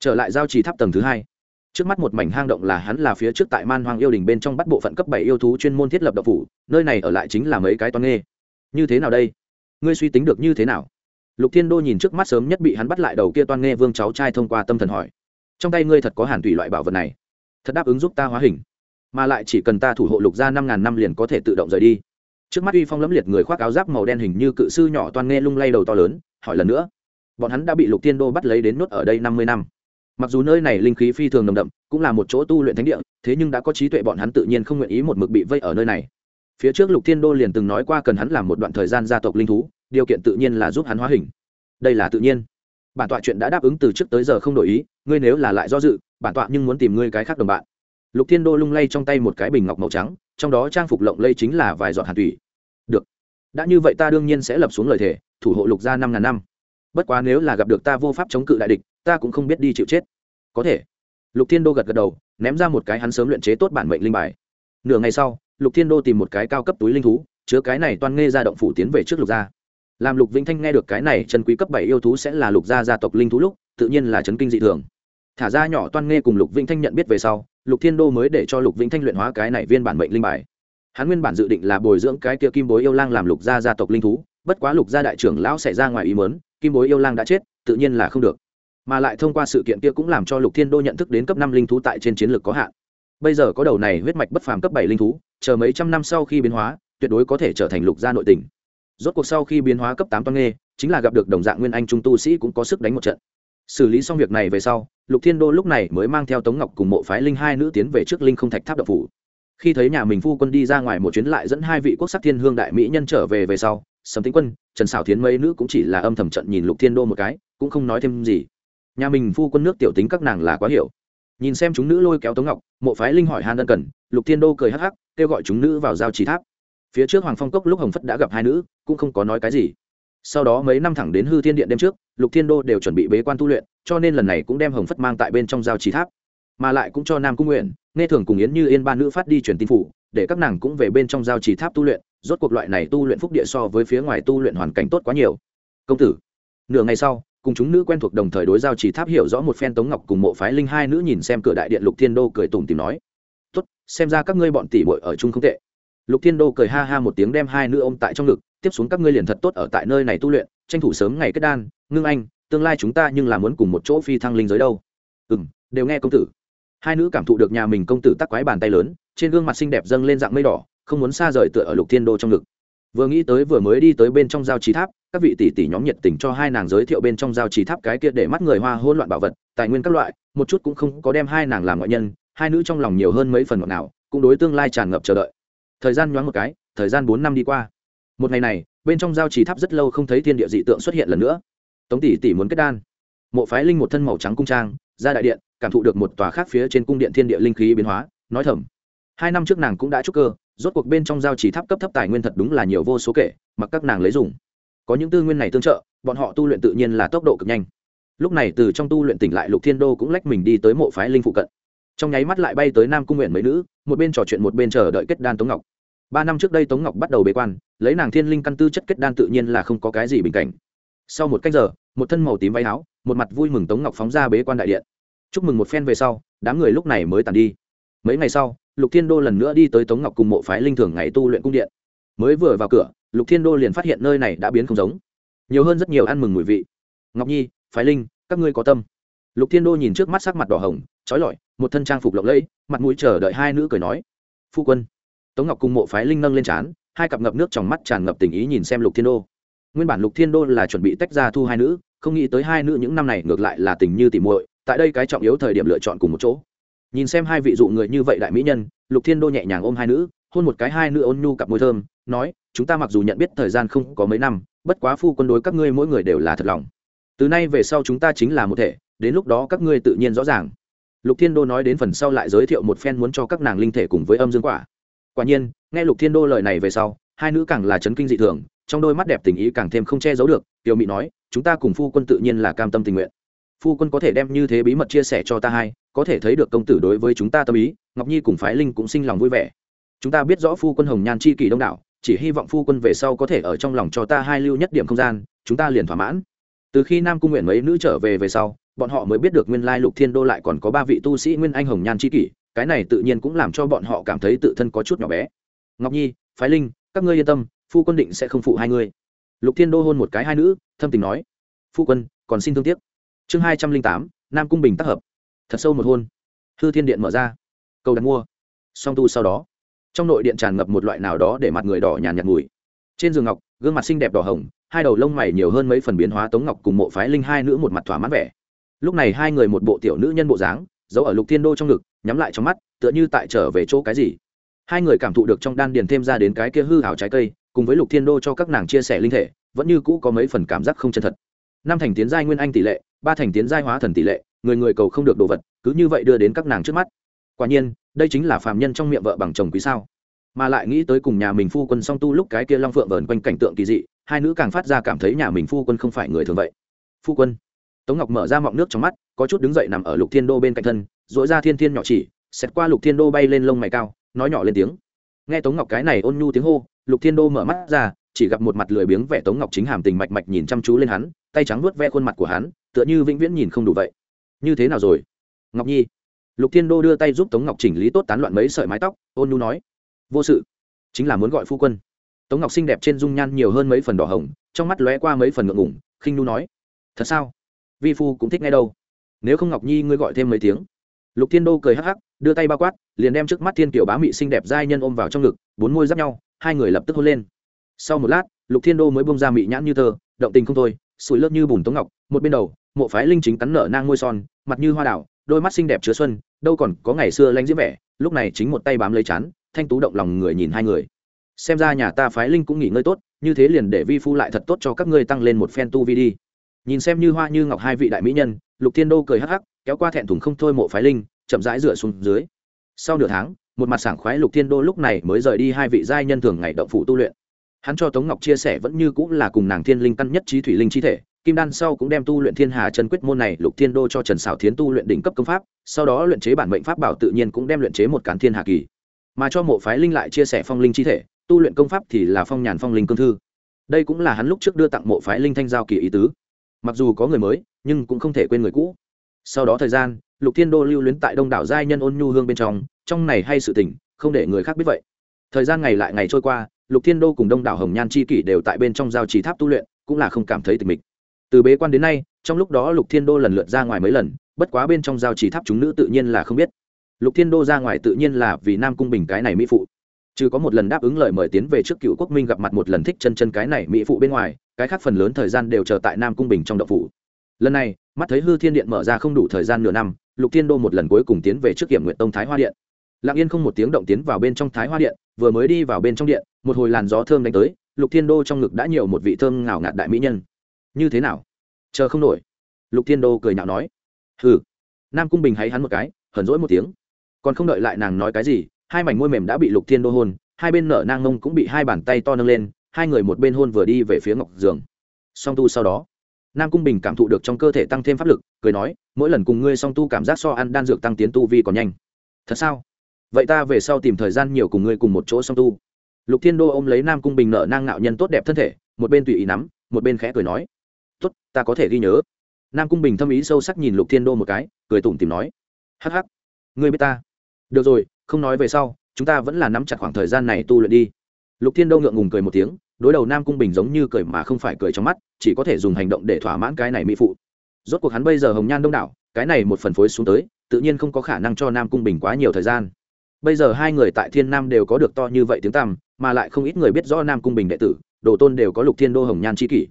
Trở lại giao trì tháp tầng thứ hai. Trước mắt một mảnh hang động là hắn là phía trước tại man hoang yêu đình bên trong bắt bộ phận cấp bảy yêu thú chuyên môn thiết lập độc phủ, nơi này ở lại chính là mấy cái toan nghê. Như thế nào đây? Ngươi suy tính được như thế nào? Lục thiên đô nhìn trước mắt sớm nhất bị hắn bắt lại đầu kia toan nghe vương cháu trai thông qua tâm thần hỏi. Trong tay ngươi thật có hàn tùy loại bảo vật này. Thật đáp ứng giúp ta hóa hình. Mà lại chỉ cần ta thủ hộ lục ra năm ngàn năm liền có thể tự động rời đi. Trước mắt uy phong lẫm liệt người khoác áo giáp màu đen hình như cự sư nhỏ toan nghe lung lay đầu to lớn, hỏi lần nữa bọn hắn đã bị lục thiên đô bắt lấy đến nốt ở đây năm mươi năm. Mặc dù nơi này linh khí phi thường nồng đậm, cũng là một chỗ tu luyện thánh địa, thế nhưng đã có trí tuệ bọn hắn tự nhiên không nguyện ý một mực bị vây ở nơi này. Phía trước lục thiên đô liền từng nói qua cần hắn làm một đoạn thời gian gia tộc linh thú, điều kiện tự nhiên là giúp hắn hóa hình. Đây là tự nhiên. Bản tọa chuyện đã đáp ứng từ trước tới giờ không đổi ý, ngươi nếu là lại do dự, bản tọa nhưng muốn tìm ngươi cái khác đồng bạn. Lục thiên đô lung lay trong tay một cái bình ngọc màu trắng, trong đó trang phục lộng lây chính là vài giọt hạt thủy. Được. Đã như vậy ta đương nhiên sẽ lập xuống lời thề, thủ hộ lục gia năm ngàn năm bất quá nếu là gặp được ta vô pháp chống cự đại địch, ta cũng không biết đi chịu chết. Có thể. Lục thiên đô gật gật đầu, ném ra một cái hắn sớm luyện chế tốt bản mệnh linh bài. Nửa ngày sau, lục thiên đô tìm một cái cao cấp túi linh thú, chứa cái này toan nghe ra động phủ tiến về trước lục gia. Làm lục vĩnh thanh nghe được cái này chân quý cấp bảy yêu thú sẽ là lục gia gia tộc linh thú lúc, tự nhiên là chấn kinh dị thường. Thả ra nhỏ toan nghe cùng lục vĩnh thanh nhận biết về sau, lục thiên đô mới để cho lục vĩnh thanh luyện hóa cái này viên bản mệnh linh bài. Hắn nguyên bản dự định là bồi dưỡng cái kia kim bối yêu lang làm lục gia gia tộc linh thú bất quá lục gia đại trưởng lão xảy ra ngoài ý mớn kim bối yêu lang đã chết, tự nhiên là không được. Mà lại thông qua sự kiện kia cũng làm cho lục thiên đô nhận thức đến cấp năm linh thú tại trên chiến lược có hạn. Bây giờ có đầu này huyết mạch bất phàm cấp bảy linh thú, chờ mấy trăm năm sau khi biến hóa, tuyệt đối có thể trở thành lục gia nội tình. Rốt cuộc sau khi biến hóa cấp tám toan nghê, chính là gặp được đồng dạng nguyên anh trung tu sĩ cũng có sức đánh một trận. Xử lý xong việc này về sau, lục thiên đô lúc này mới mang theo tống ngọc cùng mộ phái linh hai nữ tiến về trước linh không thạch tháp đậu phủ. Khi thấy nhà mình phu quân đi ra ngoài một chuyến lại dẫn hai vị quốc sắc thiên hương đại mỹ nhân trở về về sau sầm tĩnh quân, trần xảo thiến mấy nữ cũng chỉ là âm thầm trận nhìn lục thiên đô một cái, cũng không nói thêm gì. Nhà mình phu quân nước tiểu tính các nàng là quá hiểu. Nhìn xem chúng nữ lôi kéo tống ngọc, mộ phái linh hỏi han ân cần, lục thiên đô cười hắc hắc, kêu gọi chúng nữ vào giao trì tháp. Phía trước hoàng phong cốc lúc hồng phất đã gặp hai nữ, cũng không có nói cái gì. Sau đó mấy năm thẳng đến hư thiên điện đêm trước, lục thiên đô đều chuẩn bị bế quan tu luyện, cho nên lần này cũng đem hồng phất mang tại bên trong giao trì tháp. Mà lại cũng cho nam cung nguyện, nghe thường cùng yến như yên ba nữ phát đi truyền tin phủ, để các nàng cũng về bên trong giao trì tháp tu luyện rốt cuộc loại này tu luyện phúc địa so với phía ngoài tu luyện hoàn cảnh tốt quá nhiều. Công tử, nửa ngày sau, cùng chúng nữ quen thuộc đồng thời đối giao chỉ tháp hiểu rõ một phen tống ngọc cùng mộ phái linh hai nữ nhìn xem cửa đại điện lục thiên đô cười tủm tìm nói, tốt, xem ra các ngươi bọn tỷ bội ở chung không tệ. Lục thiên đô cười ha ha một tiếng đem hai nữ ôm tại trong ngực, tiếp xuống các ngươi liền thật tốt ở tại nơi này tu luyện, tranh thủ sớm ngày kết đan, ngưng anh, tương lai chúng ta nhưng là muốn cùng một chỗ phi thăng linh giới đâu. Ừ m đều nghe công tử. Hai nữ cảm thụ được nhà mình công tử tắc quái bàn tay lớn, trên gương mặt xinh đẹp dâng lên dạng mây đỏ không muốn xa rời tựa ở lục thiên đô trong ngực. Vừa nghĩ tới vừa mới đi tới bên trong giao trí tháp, các vị tỷ tỷ nhóm nhiệt tình cho hai nàng giới thiệu bên trong giao trí tháp cái kia để mắt người hoa hôn loạn bảo vật, tài nguyên các loại, một chút cũng không có đem hai nàng làm ngoại nhân, hai nữ trong lòng nhiều hơn mấy phần ngọt nào cũng đối tương lai tràn ngập chờ đợi. Thời gian nhoáng một cái, thời gian bốn năm đi qua. Một ngày này, bên trong giao trì tháp rất lâu không thấy thiên địa dị tượng xuất hiện lần nữa. Tống tỷ tỷ muốn kết đan. Mộ phái linh một thân màu trắng cung trang, ra đại điện, cảm thụ được một tòa khác phía trên cung điện thiên địa linh khí biến hóa, nói thầm. Hai năm trước nàng cũng đã trúc cơ rốt cuộc bên trong giao chỉ tháp cấp thấp tài nguyên thật đúng là nhiều vô số kể, mặc các nàng lấy dùng. Có những tư nguyên này tương trợ, bọn họ tu luyện tự nhiên là tốc độ cực nhanh. Lúc này từ trong tu luyện tỉnh lại lục thiên đô cũng lách mình đi tới mộ phái linh phụ cận. Trong nháy mắt lại bay tới nam cung nguyện mấy nữ, một bên trò chuyện một bên chờ đợi kết đan tống ngọc. Ba năm trước đây tống ngọc bắt đầu bế quan, lấy nàng thiên linh căn tư chất kết đan tự nhiên là không có cái gì bình cảnh. Sau một cách giờ, một thân màu tím váy áo, một mặt vui mừng tống ngọc phóng ra bế quan đại điện. Chúc mừng một phen về sau, đám người lúc này mới tàn đi. Mấy ngày sau lục thiên đô lần nữa đi tới tống ngọc cùng mộ phái linh thường ngày tu luyện cung điện. Mới vừa vào cửa, lục thiên đô liền phát hiện nơi này đã biến không giống. Nhiều hơn rất nhiều ăn mừng mùi vị. Ngọc nhi, phái linh, các ngươi có tâm. Lục thiên đô nhìn trước mắt sắc mặt đỏ hồng, trói lọi, một thân trang phục lộng lẫy, mặt mũi chờ đợi hai nữ cười nói. Phu quân. Tống ngọc cùng mộ phái linh nâng lên trán, hai cặp ngập nước trong mắt tràn ngập tình ý nhìn xem lục thiên đô. Nguyên bản lục thiên đô là chuẩn bị tách ra thu hai nữ, không nghĩ tới hai nữ những năm này ngược lại là tình như tỉ muội, tại đây cái trọng yếu thời điểm lựa chọn cùng một chỗ nhìn xem hai vị dụ người như vậy đại mỹ nhân, lục thiên đô nhẹ nhàng ôm hai nữ, hôn một cái hai nữ ôn nhu cặp môi thơm, nói, chúng ta mặc dù nhận biết thời gian không có mấy năm, bất quá phu quân đối các ngươi mỗi người đều là thật lòng. Từ nay về sau chúng ta chính là một thể, đến lúc đó các ngươi tự nhiên rõ ràng. Lục thiên đô nói đến phần sau lại giới thiệu một phen muốn cho các nàng linh thể cùng với âm dương quả. Quả nhiên, nghe lục thiên đô lời này về sau, hai nữ càng là chấn kinh dị thường, trong đôi mắt đẹp tình ý càng thêm không che giấu được, tiểu mỹ nói, chúng ta cùng phu quân tự nhiên là cam tâm tình nguyện. Phu quân có thể đem như thế bí mật chia sẻ cho ta hai có thể thấy được công tử đối với chúng ta tâm ý, ngọc nhi cùng phái linh cũng sinh lòng vui vẻ. Chúng ta biết rõ phu quân hồng nhan chi kỷ đông đảo, chỉ hy vọng phu quân về sau có thể ở trong lòng cho ta hai lưu nhất điểm không gian, chúng ta liền thỏa mãn. Từ khi nam cung nguyện mấy nữ trở về về sau, bọn họ mới biết được nguyên lai lục thiên đô lại còn có ba vị tu sĩ nguyên anh hồng nhan chi kỷ, cái này tự nhiên cũng làm cho bọn họ cảm thấy tự thân có chút nhỏ bé. Ngọc nhi, phái linh, các ngươi yên tâm, phu quân định sẽ không phụ hai ngươi. Lục thiên đô hôn một cái hai nữ, thâm tình nói, phu quân, còn xin thương tiếc. Chương hai trăm linh tám, nam cung bình tác hợp thật sâu một hôn. Hư thiên điện mở ra. Cầu đặt mua. Song tu sau đó, trong nội điện tràn ngập một loại nào đó để mặt người đỏ nhàn nhạt mùi. Trên giường ngọc, gương mặt xinh đẹp đỏ hồng, hai đầu lông mày nhiều hơn mấy phần biến hóa tống ngọc cùng mộ phái linh hai nữ một mặt thỏa mãn vẻ. Lúc này hai người một bộ tiểu nữ nhân bộ dáng, giấu ở lục thiên đô trong ngực, nhắm lại trong mắt, tựa như tại trở về chỗ cái gì. Hai người cảm thụ được trong đan điền thêm ra đến cái kia hư hảo trái cây, cùng với lục thiên đô cho các nàng chia sẻ linh thể, vẫn như cũ có mấy phần cảm giác không chân thật. Năm thành tiến giai nguyên anh tỷ lệ, ba thành tiến giai hóa thần tỷ lệ người người cầu không được đồ vật, cứ như vậy đưa đến các nàng trước mắt. Quả nhiên, đây chính là phàm nhân trong miệng vợ bằng chồng quý sao. Mà lại nghĩ tới cùng nhà mình phu quân song tu lúc cái kia long phượng vờn quanh cảnh tượng kỳ dị, hai nữ càng phát ra cảm thấy nhà mình phu quân không phải người thường vậy. Phu quân. Tống ngọc mở ra mọng nước trong mắt, có chút đứng dậy nằm ở lục thiên đô bên cạnh thân dỗi ra thiên thiên nhỏ chỉ, xét qua lục thiên đô bay lên lông mày cao, nói nhỏ lên tiếng. Nghe tống ngọc cái này ôn nhu tiếng hô, lục thiên đô mở mắt ra, chỉ gặp một mặt lười biếng vẻ tống ngọc chính hàm tình mạch mạch nhìn chăm chú lên hắn, tay trắng vuốt ve khuôn mặt của hắn, tựa như vĩnh viễn nhìn không đủ vậy như thế nào rồi? Ngọc nhi. Lục thiên đô đưa tay giúp tống ngọc chỉnh lý tốt tán loạn mấy sợi mái tóc, ôn nhu nói. Vô sự. Chính là muốn gọi phu quân. Tống ngọc xinh đẹp trên dung nhan nhiều hơn mấy phần đỏ hồng, trong mắt lóe qua mấy phần ngượng ngủng khinh Nu nói. Thật sao? Vi phu cũng thích nghe đâu. Nếu không ngọc nhi ngươi gọi thêm mấy tiếng. Lục thiên đô cười hắc hắc, đưa tay bao quát, liền đem trước mắt thiên kiểu bá mị xinh đẹp giai nhân ôm vào trong ngực, bốn môi giáp nhau, hai người lập tức hôn lên. Sau một lát, lục thiên đô mới bông ra mị nhãn như thơ động tình không thôi, sủi lớp như bùn tống ngọc, một bên đầu mộ phái linh chính cắn nở nang môi son, mặt như hoa đảo đôi mắt xinh đẹp chứa xuân, đâu còn có ngày xưa lanh diễm vẻ, lúc này chính một tay bám lấy chán, thanh tú động lòng người nhìn hai người. Xem ra nhà ta phái linh cũng nghỉ ngơi tốt, như thế liền để vi phu lại thật tốt cho các ngươi tăng lên một phen tu vi đi. Nhìn xem như hoa như ngọc hai vị đại mỹ nhân, lục thiên đô cười hắc hắc, kéo qua thẹn thùng không thôi mộ phái linh, chậm rãi rửa xuống dưới. Sau nửa tháng, một mặt sảng khoái lục thiên đô lúc này mới rời đi hai vị giai nhân thường ngày động phủ tu luyện. Hắn cho tống ngọc chia sẻ vẫn như cũng là cùng nàng thiên linh căn nhất trí thủy linh chi thể kim đan sau cũng đem tu luyện thiên hà chân quyết môn này, lục thiên đô cho trần xảo thiến tu luyện đỉnh cấp công pháp, sau đó luyện chế bản mệnh pháp bảo tự nhiên cũng đem luyện chế một cán thiên hà kỳ. Mà cho mộ phái linh lại chia sẻ phong linh chi thể, tu luyện công pháp thì là phong nhàn phong linh cương thư. Đây cũng là hắn lúc trước đưa tặng mộ phái linh thanh giao kỳ ý tứ. Mặc dù có người mới, nhưng cũng không thể quên người cũ. Sau đó thời gian, lục thiên đô lưu luyến tại đông đảo giai nhân ôn nhu hương bên trong trong này hay sự tình, không để người khác biết vậy. Thời gian ngày lại ngày trôi qua, lục thiên đô cùng đông đảo hồng nhan c h i kỷ đều tại bên trong giao trì tháp tu luyện, cũng là không cảm thấy tình mịch từ bế quan đến nay, trong lúc đó lục thiên đô lần lượt ra ngoài mấy lần, bất quá bên trong giao trì tháp chúng nữ tự nhiên là không biết. Lục thiên đô ra ngoài tự nhiên là vì nam cung bình cái này mỹ phụ. Chứ có một lần đáp ứng lời mời tiến về trước cựu quốc minh gặp mặt một lần thích chân chân cái này mỹ phụ bên ngoài, cái khác phần lớn thời gian đều chờ tại nam cung bình trong đậu phủ. Lần này, mắt thấy hư thiên điện mở ra không đủ thời gian nửa năm, lục thiên đô một lần cuối cùng tiến về trước kiểm nguyện tông thái hoa điện. Lặng yên không một tiếng động tiến vào bên trong thái hoa điện, vừa mới đi vào bên trong điện, một hồi làn gió thơm đánh tới, lục thiên đô trong ngực đã nhiều một vị thơm ngào ngạt đại mỹ nhân như thế nào? Chờ không nổi. Lục thiên đô cười nhạo nói. Hừ. Nam cung bình hay hắn một cái, hờn rỗi một tiếng. Còn không đợi lại nàng nói cái gì, hai mảnh môi mềm đã bị lục thiên đô hôn, hai bên nở nang ngông cũng bị hai bàn tay to nâng lên, hai người một bên hôn vừa đi về phía ngọc giường. Song tu sau đó, nam cung bình cảm thụ được trong cơ thể tăng thêm pháp lực, cười nói, mỗi lần cùng ngươi song tu cảm giác so ăn đan dược tăng tiến tu vi còn nhanh. Thật sao? Vậy ta về sau tìm thời gian nhiều cùng ngươi cùng một chỗ song tu. Lục thiên đô ôm lấy nam cung bình nở nang ngạo nhân tốt đẹp thân thể, một bên tùy ý nắm, một bên khẽ cười nói tốt, ta có thể ghi nhớ. Nam cung bình thâm ý sâu sắc nhìn lục thiên đô một cái, cười tủm tìm nói, hắc hắc, ngươi biết ta. Được rồi, không nói về sau, chúng ta vẫn là nắm chặt khoảng thời gian này tu luyện đi. Lục thiên đô ngượng ngùng cười một tiếng, đối đầu nam cung bình giống như cười mà không phải cười trong mắt, chỉ có thể dùng hành động để thỏa mãn cái này mỹ phụ. Rốt cuộc hắn bây giờ hồng nhan đông đảo, cái này một phần phối xuống tới, tự nhiên không có khả năng cho nam cung bình quá nhiều thời gian. Bây giờ hai người tại thiên nam đều có được to như vậy tiếng tăm, mà lại không ít người biết rõ nam cung bình đệ tử, đồ tôn đều có lục thiên đô hồng nhan c kỷ.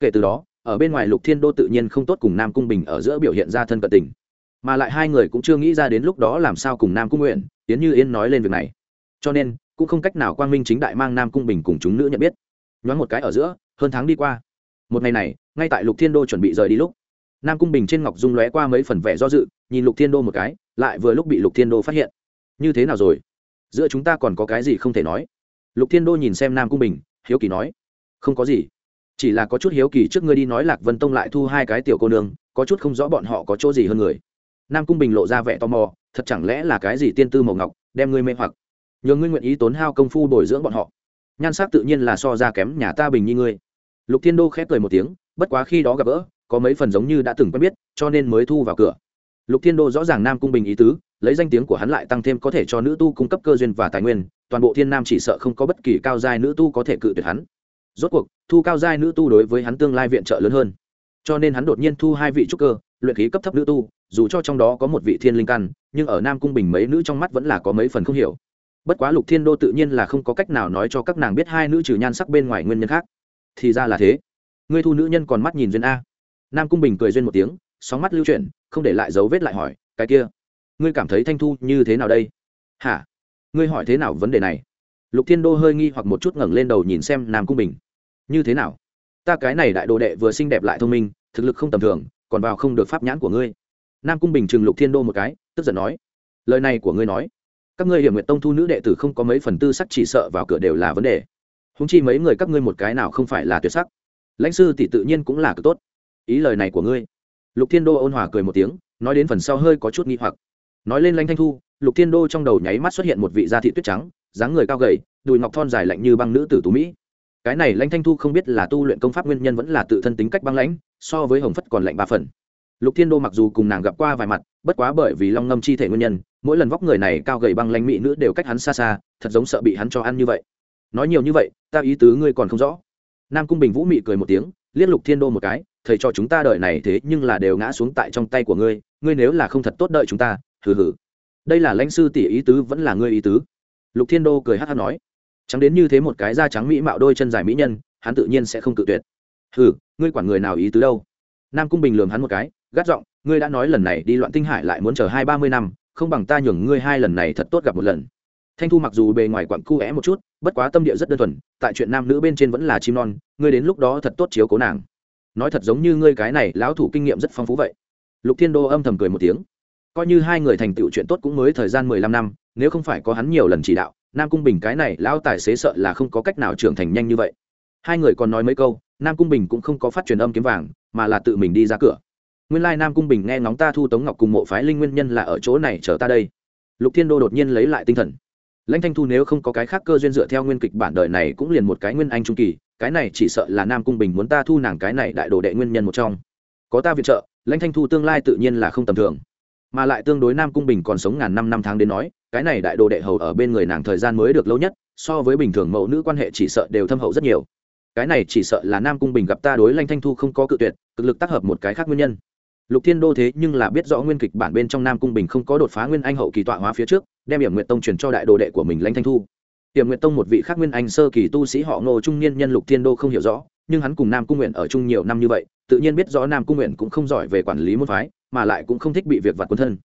Kể từ đó ở bên ngoài lục thiên đô tự nhiên không tốt cùng nam cung bình ở giữa biểu hiện ra thân cận tình. Mà lại hai người cũng chưa nghĩ ra đến lúc đó làm sao cùng nam cung nguyện tiến như yên nói lên việc này. Cho nên, cũng không cách nào quang minh chính đại mang nam cung bình cùng chúng nữ nhận biết. Nhoáng một cái ở giữa, hơn tháng đi qua. Một ngày này, ngay tại lục thiên đô chuẩn bị rời đi lúc, nam cung bình trên ngọc dung lóe qua mấy phần vẻ do dự, nhìn lục thiên đô một cái, lại vừa lúc bị lục thiên đô phát hiện. Như thế nào rồi? Giữa chúng ta còn có cái gì không thể nói? Lục thiên đô nhìn xem nam cung bình, hiếu kỳ nói. Không có gì chỉ là có chút hiếu kỳ trước ngươi đi nói lạc vân tông lại thu hai cái tiểu cô nương, có chút không rõ bọn họ có chỗ gì hơn người. Nam cung bình lộ ra vẻ tò mò, thật chẳng lẽ là cái gì tiên tư màu ngọc, đem ngươi mê hoặc. Nhờ ngươi nguyện ý tốn hao công phu bồi dưỡng bọn họ. Nhan sắc tự nhiên là so ra kém nhà ta bình như ngươi. Lục thiên đô khép cười một tiếng, bất quá khi đó gặp gỡ, có mấy phần giống như đã từng quen biết, cho nên mới thu vào cửa. Lục thiên đô rõ ràng nam cung bình ý tứ, lấy danh tiếng của hắn lại tăng thêm có thể cho nữ tu cung cấp cơ duyên và tài nguyên, toàn bộ thiên nam chỉ sợ không có bất kỳ cao giai nữ tu có thể cự tuyệt hắn rốt cuộc, thu cao giai nữ tu đối với hắn tương lai viện trợ lớn hơn. Cho nên hắn đột nhiên thu hai vị trúc cơ, luyện khí cấp thấp nữ tu, dù cho trong đó có một vị thiên linh căn, nhưng ở nam cung bình mấy nữ trong mắt vẫn là có mấy phần không hiểu. Bất quá lục thiên đô tự nhiên là không có cách nào nói cho các nàng biết hai nữ trừ nhan sắc bên ngoài nguyên nhân khác. Thì ra là thế. Ngươi thu nữ nhân còn mắt nhìn duyên a. Nam cung bình cười duyên một tiếng, sóng mắt lưu chuyển, không để lại dấu vết lại hỏi, cái kia, ngươi cảm thấy thanh thu như thế nào đây? Hả? Ngươi hỏi thế nào vấn đề này? Lục thiên đô hơi nghi hoặc một chút ngẩng lên đầu nhìn xem nam cung bình như thế nào? Ta cái này đại đồ đệ vừa xinh đẹp lại thông minh, thực lực không tầm thường, còn vào không được pháp nhãn của ngươi. Nam cung bình trừng lục thiên đô một cái, tức giận nói, lời này của ngươi nói, các ngươi hiểm nguyện tông thu nữ đệ tử không có mấy phần tư sắc chỉ sợ vào cửa đều là vấn đề. Húng chi mấy người các ngươi một cái nào không phải là tuyệt sắc. Lãnh sư tỷ tự nhiên cũng là cực tốt. Ý lời này của ngươi. Lục thiên đô ôn hòa cười một tiếng, nói đến phần sau hơi có chút nghi hoặc. Nói lên lãnh thanh thu, lục thiên đô trong đầu nháy mắt xuất hiện một vị gia thị tuyết trắng, dáng người cao gầy, đùi ngọc thon dài lạnh như băng nữ tử tú mỹ cái này lãnh thanh thu không biết là tu luyện công pháp nguyên nhân vẫn là tự thân tính cách băng lãnh, so với hồng phất còn lạnh ba phần. Lục thiên đô mặc dù cùng nàng gặp qua vài mặt, bất quá bởi vì long ngâm chi thể nguyên nhân, mỗi lần vóc người này cao gầy băng lãnh mỹ nữ đều cách hắn xa xa, thật giống sợ bị hắn cho ăn như vậy. Nói nhiều như vậy, ta ý tứ ngươi còn không rõ. Nam cung bình vũ mị cười một tiếng, liếc lục thiên đô một cái, thầy cho chúng ta đợi này thế nhưng là đều ngã xuống tại trong tay của ngươi ngươi nếu là không thật tốt đợi chúng ta, hừ hừ. Đây là lãnh sư tỷ ý tứ vẫn là ngươi ý tứ. Lục thiên đô cười hát hát nói chẳng đến như thế một cái da trắng mỹ mạo đôi chân dài mỹ nhân, hắn tự nhiên sẽ không cự tuyệt. Hừ, ngươi quản người nào ý tứ đâu? Nam cung bình lường hắn một cái, gắt giọng, ngươi đã nói lần này đi loạn tinh hải lại muốn chờ hai ba mươi năm, không bằng ta nhường ngươi hai lần này thật tốt gặp một lần. Thanh thu mặc dù bề ngoài quặn cu é một chút, bất quá tâm địa rất đơn thuần, tại chuyện nam nữ bên trên vẫn là chim non, ngươi đến lúc đó thật tốt chiếu cố nàng. Nói thật giống như ngươi cái này lão thủ kinh nghiệm rất phong phú vậy. Lục thiên đô âm thầm cười một tiếng. Coi như hai người thành tựu chuyện tốt cũng mới thời gian mười lăm năm, nếu không phải có hắn nhiều lần chỉ đạo nam cung bình cái này lão tài xế sợ là không có cách nào trưởng thành nhanh như vậy. Hai người còn nói mấy câu, nam cung bình cũng không có phát truyền âm kiếm vàng, mà là tự mình đi ra cửa. Nguyên lai nam cung bình nghe ngóng ta thu tống ngọc cùng mộ phái linh nguyên nhân là ở chỗ này chờ ta đây. Lục thiên đô đột nhiên lấy lại tinh thần. Lãnh thanh thu nếu không có cái khác cơ duyên dựa theo nguyên kịch bản đời này cũng liền một cái nguyên anh trung kỳ, cái này chỉ sợ là nam cung bình muốn ta thu nàng cái này đại đồ đệ nguyên nhân một trong. Có ta viện trợ, lãnh thanh thu tương lai tự nhiên là không tầm thường mà lại tương đối nam cung bình còn sống ngàn năm năm tháng đến nói, cái này đại đồ đệ hầu ở bên người nàng thời gian mới được lâu nhất, so với bình thường mẫu nữ quan hệ chỉ sợ đều thâm hậu rất nhiều. Cái này chỉ sợ là nam cung bình gặp ta đối lanh thanh thu không có cự tuyệt, cực lực tác hợp một cái khác nguyên nhân. Lục thiên đô thế nhưng là biết rõ nguyên kịch bản bên trong nam cung bình không có đột phá nguyên anh hậu kỳ tọa hóa phía trước, đem hiểm nguyện tông truyền cho đại đồ đệ của mình lãnh thanh thu. Tiệm Nguyệt tông một vị khác nguyên anh sơ kỳ tu sĩ họ ngô trung niên nhân lục thiên đô không hiểu rõ nhưng hắn cùng nam cung nguyện ở chung nhiều năm như vậy tự nhiên biết rõ nam cung nguyện cũng không giỏi về quản lý môn phái mà lại cũng không thích bị việc vặt quân thân.